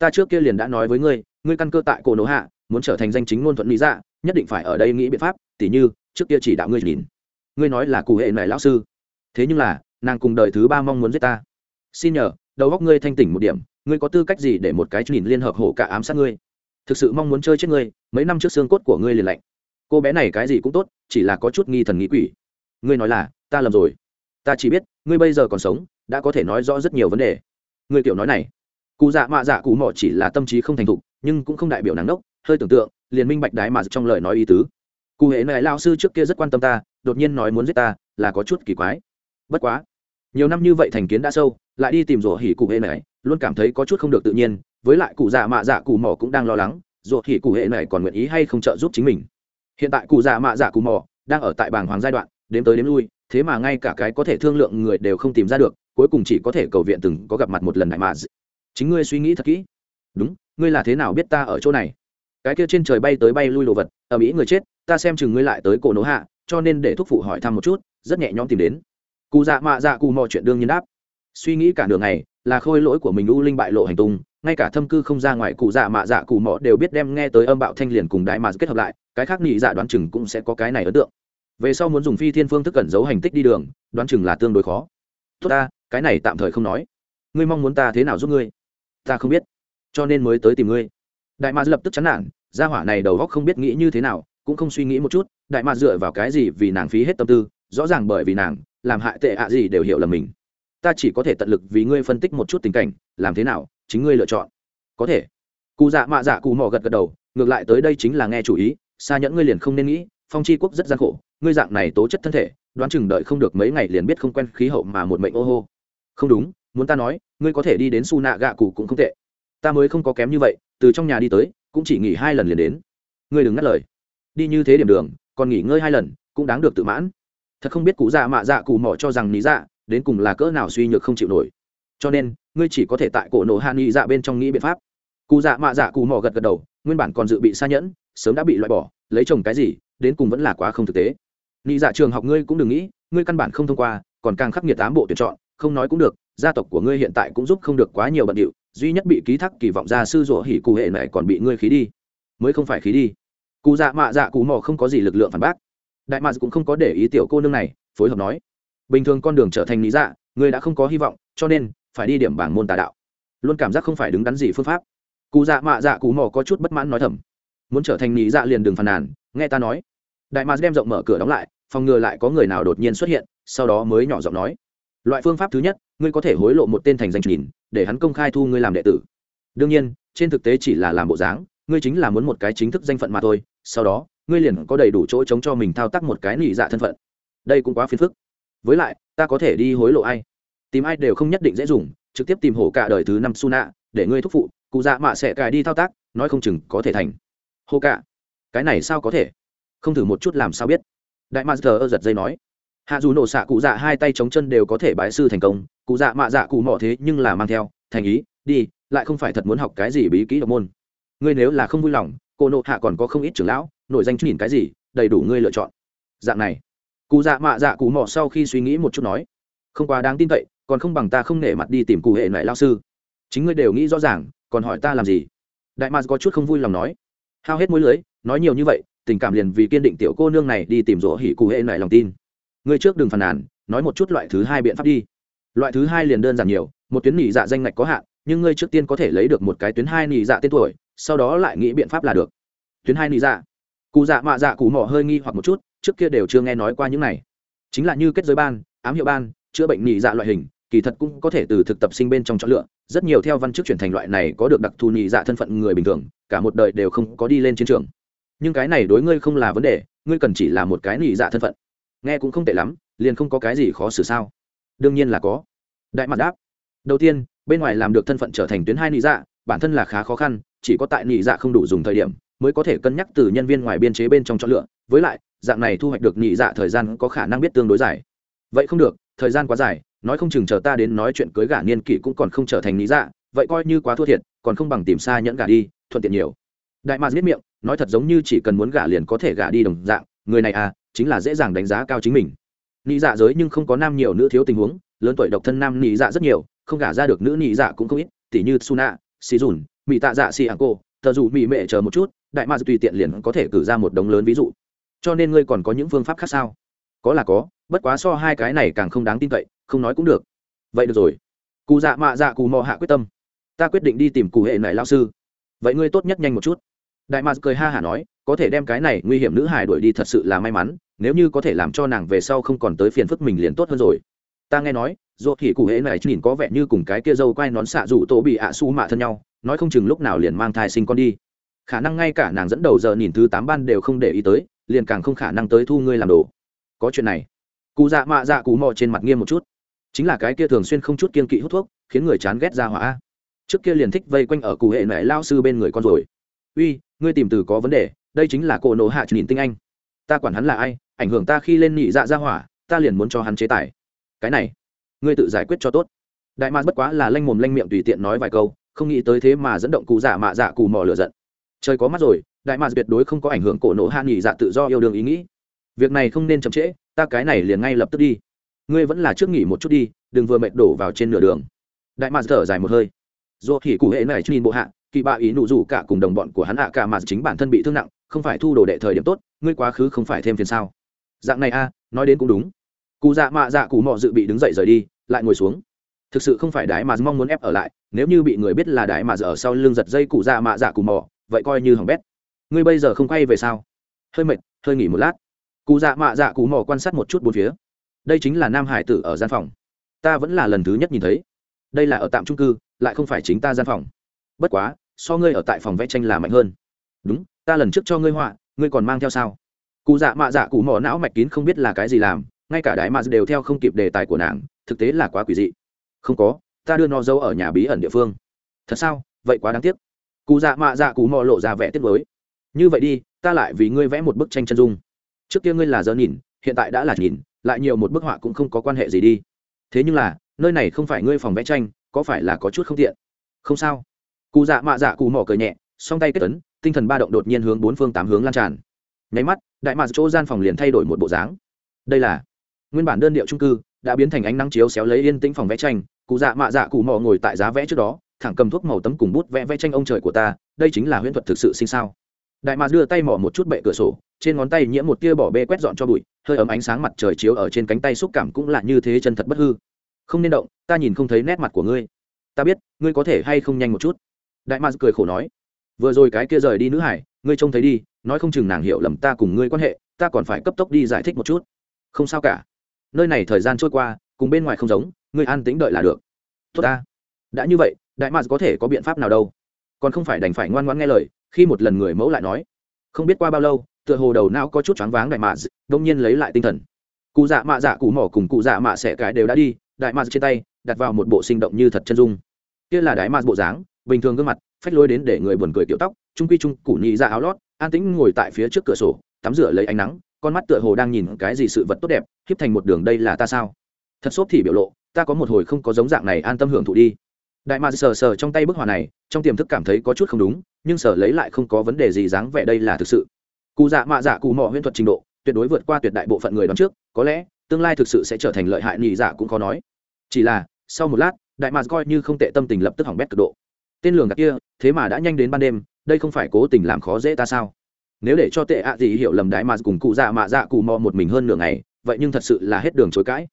ta trước kia liền đã nói với ngươi ngươi căn cơ tại cổ nổ hạ, muốn trở thành danh chính ngôn thuận lý dạ nhất định phải ở đây nghĩ biện pháp, tỉ như, trước kia chỉ đạo ngươi nhìn. Ngươi nói là cụ hệ này lão sư. Thế nhưng là, nàng cùng đời thứ ba mong muốn giết ta. Xin nhờ, đầu góc ngươi thanh tỉnh một điểm, ngươi có tư cách gì để một cái nhìn liên hợp hổ cả ám sát ngươi? Thực sự mong muốn chơi chết ngươi, mấy năm trước xương cốt của ngươi liền lạnh. Cô bé này cái gì cũng tốt, chỉ là có chút nghi thần nghĩ quỷ. Ngươi nói là, ta lầm rồi. Ta chỉ biết, ngươi bây giờ còn sống, đã có thể nói rõ rất nhiều vấn đề. Ngươi kiểu nói này cụ dạ mạ dạ cụ mọ chỉ là tâm trí không thành thục, nhưng cũng không đại biểu nắng đốc, hơi tưởng tượng, liền minh bạch đái mà trong lời nói ý tứ. Cụ hệ này lao sư trước kia rất quan tâm ta, đột nhiên nói muốn giết ta, là có chút kỳ quái. Bất quá, nhiều năm như vậy thành kiến đã sâu, lại đi tìm rổ hỉ cụ hệ này, luôn cảm thấy có chút không được tự nhiên, với lại cụ dạ mạ dạ cụ mỏ cũng đang lo lắng rổ hỉ cụ hệ này còn nguyện ý hay không trợ giúp chính mình. Hiện tại cụ dạ mạ dạ cụ mỏ đang ở tại bảng hoàng giai đoạn, đếm tới đếm lui, thế mà ngay cả cái có thể thương lượng người đều không tìm ra được, cuối cùng chỉ có thể cầu viện từng có gặp mặt một lần đại mà chính ngươi suy nghĩ thật kỹ. Đúng, ngươi là thế nào biết ta ở chỗ này? Cái kia trên trời bay tới bay lui đồ vật ở mỹ người chết, ta xem chừng ngươi lại tới cổ nỗ hạ, cho nên để thúc phụ hỏi thăm một chút, rất nhẹ nhõm tìm đến. Cụ dạ mạ dạ cụ mò chuyện đương nhiên đáp. Suy nghĩ cả đường này là khôi lỗi của mình u linh bại lộ hành tung, ngay cả thâm cư không ra ngoài cụ dạ mạ dạ cụ mò đều biết đem nghe tới âm bạo thanh liền cùng đại mà kết hợp lại, cái khác nghĩ dạ đoán chừng cũng sẽ có cái này ấn tượng. Về sau muốn dùng phi thiên phương thức cẩn giấu hành tích đi đường, đoán chừng là tương đối khó. Tốt ta, cái này tạm thời không nói. Ngươi mong muốn ta thế nào giúp ngươi? Ta không biết, cho nên mới tới tìm ngươi. Đại mạc lập tức chán nản, gia hỏa này đầu góc không biết nghĩ như thế nào, cũng không suy nghĩ một chút, đại mạc dựa vào cái gì vì nàng phí hết tâm tư, rõ ràng bởi vì nàng, làm hại tệ ạ gì đều hiểu là mình. Ta chỉ có thể tận lực vì ngươi phân tích một chút tình cảnh, làm thế nào, chính ngươi lựa chọn. Có thể. Cụ dạ mạ dạ cụ mò gật gật đầu, ngược lại tới đây chính là nghe chủ ý, xa nhẫn ngươi liền không nên nghĩ, phong c quốc rất gian khổ, ngươi dạng này tố chất thân thể, đoán chừng đợi không được mấy ngày liền biết không quen khí hậu mà một mệnh ô hô. Không đúng muốn ta nói, ngươi có thể đi đến su nạ gạ cụ cũng không tệ. Ta mới không có kém như vậy, từ trong nhà đi tới, cũng chỉ nghỉ hai lần liền đến. Ngươi đừng ngắt lời. Đi như thế điểm đường, còn nghỉ ngơi hai lần, cũng đáng được tự mãn. Thật không biết cụ dạ mạ dạ cụ mỏ cho rằng lý dạ đến cùng là cỡ nào suy nhược không chịu nổi. Cho nên, ngươi chỉ có thể tại cổ nổ hạ nghị dạ bên trong nghĩ biện pháp. Cụ dạ mạ dạ cụ mỏ gật gật đầu, nguyên bản còn dự bị xa nhẫn, sớm đã bị loại bỏ, lấy chồng cái gì, đến cùng vẫn là quá không thực tế. Nghị dạ trường học ngươi cũng đừng nghĩ, ngươi căn bản không thông qua, còn càng khắc nghiệt tám bộ tuyển chọn, không nói cũng được gia tộc của ngươi hiện tại cũng giúp không được quá nhiều bận điệu, duy nhất bị ký thác kỳ vọng ra sư rủa hỉ cụ hệ này còn bị ngươi khí đi. Mới không phải khí đi. Cụ dạ mạ dạ cụ mò không có gì lực lượng phản bác. Đại mạc cũng không có để ý tiểu cô nương này, phối hợp nói. Bình thường con đường trở thành lý dạ ngươi đã không có hy vọng, cho nên, phải đi điểm bảng môn tà đạo. Luôn cảm giác không phải đứng đắn gì phương pháp. Cụ dạ mạ dạ cụ mò có chút bất mãn nói thầm. Muốn trở thành lý dạ liền đừng phàn nàn, nghe ta nói. Đại mạc đem rộng mở cửa đóng lại, phòng ngừa lại có người nào đột nhiên xuất hiện, sau đó mới nhỏ giọng nói loại phương pháp thứ nhất, ngươi có thể hối lộ một tên thành danh nhìn, để hắn công khai thu ngươi làm đệ tử. Đương nhiên, trên thực tế chỉ là làm bộ dáng, ngươi chính là muốn một cái chính thức danh phận mà thôi, sau đó, ngươi liền có đầy đủ chỗ chống cho mình thao tác một cái nị dạ thân phận. Đây cũng quá phiền phức. Với lại, ta có thể đi hối lộ ai? Tìm ai đều không nhất định dễ dùng, trực tiếp tìm hổ cả đời thứ năm su nạ để ngươi thúc phụ, cụ dạ mạ sẽ cài đi thao tác, nói không chừng có thể thành. Hô cả, cái này sao có thể? Không thử một chút làm sao biết? Đại ma giờ giật dây nói hạ dù nổ xạ cụ dạ hai tay chống chân đều có thể bái sư thành công. Cụ dạ mạ dạ cụ mỏ thế nhưng là mang theo, thành ý, đi, lại không phải thật muốn học cái gì bí kỹ độc môn. Ngươi nếu là không vui lòng, cô nộ hạ còn có không ít trưởng lão, nổi danh nhìn cái gì, đầy đủ ngươi lựa chọn. Dạng này, cụ dạ mạ dạ cụ mỏ sau khi suy nghĩ một chút nói, không quá đáng tin cậy, còn không bằng ta không nể mặt đi tìm cụ hệ lại lao sư. Chính ngươi đều nghĩ rõ ràng, còn hỏi ta làm gì? Đại mạc có chút không vui lòng nói, hao hết mối lưới, nói nhiều như vậy, tình cảm liền vì kiên định tiểu cô nương này đi tìm rỗ hỉ cụ hệ lại lòng tin ngươi trước đừng phàn nàn, nói một chút loại thứ hai biện pháp đi. Loại thứ hai liền đơn giản nhiều, một tuyến nỉ dạ danh ngạch có hạn, nhưng ngươi trước tiên có thể lấy được một cái tuyến hai nỉ dạ tên tuổi, sau đó lại nghĩ biện pháp là được. Tuyến hai nỉ dạ. Cụ dạ mạ dạ cụ mỏ hơi nghi hoặc một chút, trước kia đều chưa nghe nói qua những này. Chính là như kết giới ban, ám hiệu ban, chữa bệnh nhị dạ loại hình, kỳ thật cũng có thể từ thực tập sinh bên trong chọn lựa. Rất nhiều theo văn chức chuyển thành loại này có được đặc thù nhị dạ thân phận người bình thường, cả một đời đều không có đi lên chiến trường. Nhưng cái này đối ngươi không là vấn đề, ngươi cần chỉ là một cái nhị dạ thân phận nghe cũng không tệ lắm, liền không có cái gì khó xử sao. Đương nhiên là có. Đại mặt đáp. Đầu tiên, bên ngoài làm được thân phận trở thành tuyến hai nị dạ bản thân là khá khó khăn, chỉ có tại nị dạ không đủ dùng thời điểm, mới có thể cân nhắc từ nhân viên ngoài biên chế bên trong chọn lựa. Với lại, dạng này thu hoạch được nị dạ thời gian có khả năng biết tương đối dài. Vậy không được, thời gian quá dài, nói không chừng chờ ta đến nói chuyện cưới gả niên kỷ cũng còn không trở thành nị dạ vậy coi như quá thua thiệt, còn không bằng tìm xa nhẫn gả đi, thuận tiện nhiều. Đại mạc giết miệng, nói thật giống như chỉ cần muốn gả liền có thể gả đi đồng dạng, người này à chính là dễ dàng đánh giá cao chính mình. Nhị dạ giới nhưng không có nam nhiều nữ thiếu tình huống, lớn tuổi độc thân nam nhị dạ rất nhiều, không gả ra được nữ nhị dạ cũng không ít, tỉ như suna xì dùn mỹ tạ dạ xì ảng cô thờ dù mỹ mệ chờ một chút, đại ma tùy tiện liền có thể cử ra một đống lớn ví dụ. Cho nên ngươi còn có những phương pháp khác sao? Có là có, bất quá so hai cái này càng không đáng tin cậy, không nói cũng được. Vậy được rồi. Cụ dạ mạ dạ cù mò hạ quyết tâm. Ta quyết định đi tìm cụ hệ này lao sư. Vậy ngươi tốt nhất nhanh một chút đại mạc cười ha hả nói, có thể đem cái này nguy hiểm nữ hài đuổi đi thật sự là may mắn, nếu như có thể làm cho nàng về sau không còn tới phiền phức mình liền tốt hơn rồi. Ta nghe nói, ruột thì cụ hễ này nhìn có vẻ như cùng cái kia dâu quay nón xạ rủ tổ bị ạ su mạ thân nhau, nói không chừng lúc nào liền mang thai sinh con đi. Khả năng ngay cả nàng dẫn đầu giờ nhìn thứ tám ban đều không để ý tới, liền càng không khả năng tới thu ngươi làm đồ. Có chuyện này. Cụ dạ mạ dạ cụ mò trên mặt nghiêm một chút. Chính là cái kia thường xuyên không chút kiên kỵ hút thuốc, khiến người chán ghét ra hỏa. Trước kia liền thích vây quanh ở cụ hệ mẹ lao sư bên người con rồi uy, ngươi tìm từ có vấn đề, đây chính là cổ nổ hạ nhìn tinh anh. Ta quản hắn là ai, ảnh hưởng ta khi lên nhị dạ ra hỏa, ta liền muốn cho hắn chế tài. Cái này, ngươi tự giải quyết cho tốt. Đại mạc bất quá là lanh mồm lanh miệng tùy tiện nói vài câu, không nghĩ tới thế mà dẫn động cụ giả mạ dạ cù mò lửa giận. Trời có mắt rồi, đại mạc tuyệt đối không có ảnh hưởng cổ nổ hạ nghỉ dạ tự do yêu đương ý nghĩ. Việc này không nên chậm trễ, ta cái này liền ngay lập tức đi. Ngươi vẫn là trước nghỉ một chút đi, đừng vừa mệt đổ vào trên nửa đường. Đại mạc thở dài một hơi. Dù thì cụ hệ này nhìn bộ hạ kỳ bạ ý nụ rủ cả cùng đồng bọn của hắn hạ cả mà chính bản thân bị thương nặng, không phải thu đồ đệ thời điểm tốt, ngươi quá khứ không phải thêm phiền sao? Dạng này a, nói đến cũng đúng. Cụ dạ mạ dạ cụ mọ dự bị đứng dậy rời đi, lại ngồi xuống. Thực sự không phải đái mà mong muốn ép ở lại, nếu như bị người biết là đái mà ở sau lưng giật dây cụ dạ mạ dạ cụ mọ, vậy coi như hỏng bét. Ngươi bây giờ không quay về sao? Hơi mệt, hơi nghỉ một lát. Cụ dạ mạ dạ cụ mò quan sát một chút bốn phía. Đây chính là nam hải tử ở gian phòng. Ta vẫn là lần thứ nhất nhìn thấy. Đây là ở tạm trung cư, lại không phải chính ta gian phòng bất quá, so ngươi ở tại phòng vẽ tranh là mạnh hơn. Đúng, ta lần trước cho ngươi họa, ngươi còn mang theo sao? Cụ dạ mạ dạ cụ mỏ não mạch kín không biết là cái gì làm, ngay cả đái mà đều theo không kịp đề tài của nàng, thực tế là quá quỷ dị. Không có, ta đưa nó giấu ở nhà bí ẩn địa phương. Thật sao? Vậy quá đáng tiếc. Cụ dạ mạ dạ cụ mò lộ ra vẻ tiếc mới như vậy đi, ta lại vì ngươi vẽ một bức tranh chân dung. Trước kia ngươi là giờ nhìn, hiện tại đã là nhìn, lại nhiều một bức họa cũng không có quan hệ gì đi. Thế nhưng là, nơi này không phải ngươi phòng vẽ tranh, có phải là có chút không tiện? Không sao cụ dạ mạ dạ cụ mỏ cười nhẹ, song tay kết ấn, tinh thần ba động đột nhiên hướng bốn phương tám hướng lan tràn. Nháy mắt, đại mạ chỗ gian phòng liền thay đổi một bộ dáng. Đây là nguyên bản đơn điệu trung cư, đã biến thành ánh nắng chiếu xéo lấy yên tĩnh phòng vẽ tranh. Cụ dạ mạ dạ cụ mò ngồi tại giá vẽ trước đó, thẳng cầm thuốc màu tấm cùng bút vẽ vẽ tranh ông trời của ta, đây chính là huyễn thuật thực sự sinh sao. Đại mạ đưa tay mỏ một chút bệ cửa sổ, trên ngón tay nhiễm một tia bỏ bê quét dọn cho bụi, hơi ấm ánh sáng mặt trời chiếu ở trên cánh tay xúc cảm cũng là như thế chân thật bất hư. Không nên động, ta nhìn không thấy nét mặt của ngươi. Ta biết, ngươi có thể hay không nhanh một chút đại mạc cười khổ nói, vừa rồi cái kia rời đi nữ hải, ngươi trông thấy đi, nói không chừng nàng hiểu lầm ta cùng ngươi quan hệ, ta còn phải cấp tốc đi giải thích một chút. Không sao cả. Nơi này thời gian trôi qua, cùng bên ngoài không giống, ngươi an tĩnh đợi là được. Tốt ta. Đã như vậy, đại mạc có thể có biện pháp nào đâu. Còn không phải đành phải ngoan ngoãn nghe lời, khi một lần người mẫu lại nói, không biết qua bao lâu, tựa hồ đầu não có chút choáng váng đại mạ đông nhiên lấy lại tinh thần. Cụ dạ mạ dạ cụ mỏ cùng cụ dạ mạ xẻ cái đều đã đi, đại mạ trên tay, đặt vào một bộ sinh động như thật chân dung. Kia là đại mạ bộ dáng bình thường gương mặt, phách lối đến để người buồn cười tiểu tóc, trung quy trung củ nhị ra áo lót, an tĩnh ngồi tại phía trước cửa sổ, tắm rửa lấy ánh nắng, con mắt tựa hồ đang nhìn cái gì sự vật tốt đẹp, hiếp thành một đường đây là ta sao? Thật xốp thì biểu lộ, ta có một hồi không có giống dạng này an tâm hưởng thụ đi. Đại mạc sờ sờ trong tay bức họa này, trong tiềm thức cảm thấy có chút không đúng, nhưng sở lấy lại không có vấn đề gì dáng vẻ đây là thực sự. Cụ dạ mạ dạ cụ mò huyễn thuật trình độ, tuyệt đối vượt qua tuyệt đại bộ phận người đón trước, có lẽ, tương lai thực sự sẽ trở thành lợi hại nhị dạ cũng khó nói. Chỉ là, sau một lát, đại mạc coi như không tệ tâm tình lập tức hỏng bét cực độ tên lường gạt kia, thế mà đã nhanh đến ban đêm, đây không phải cố tình làm khó dễ ta sao? Nếu để cho tệ ạ gì hiểu lầm đại mà cùng cụ dạ mạ dạ cụ mò một mình hơn nửa ngày, vậy nhưng thật sự là hết đường chối cãi.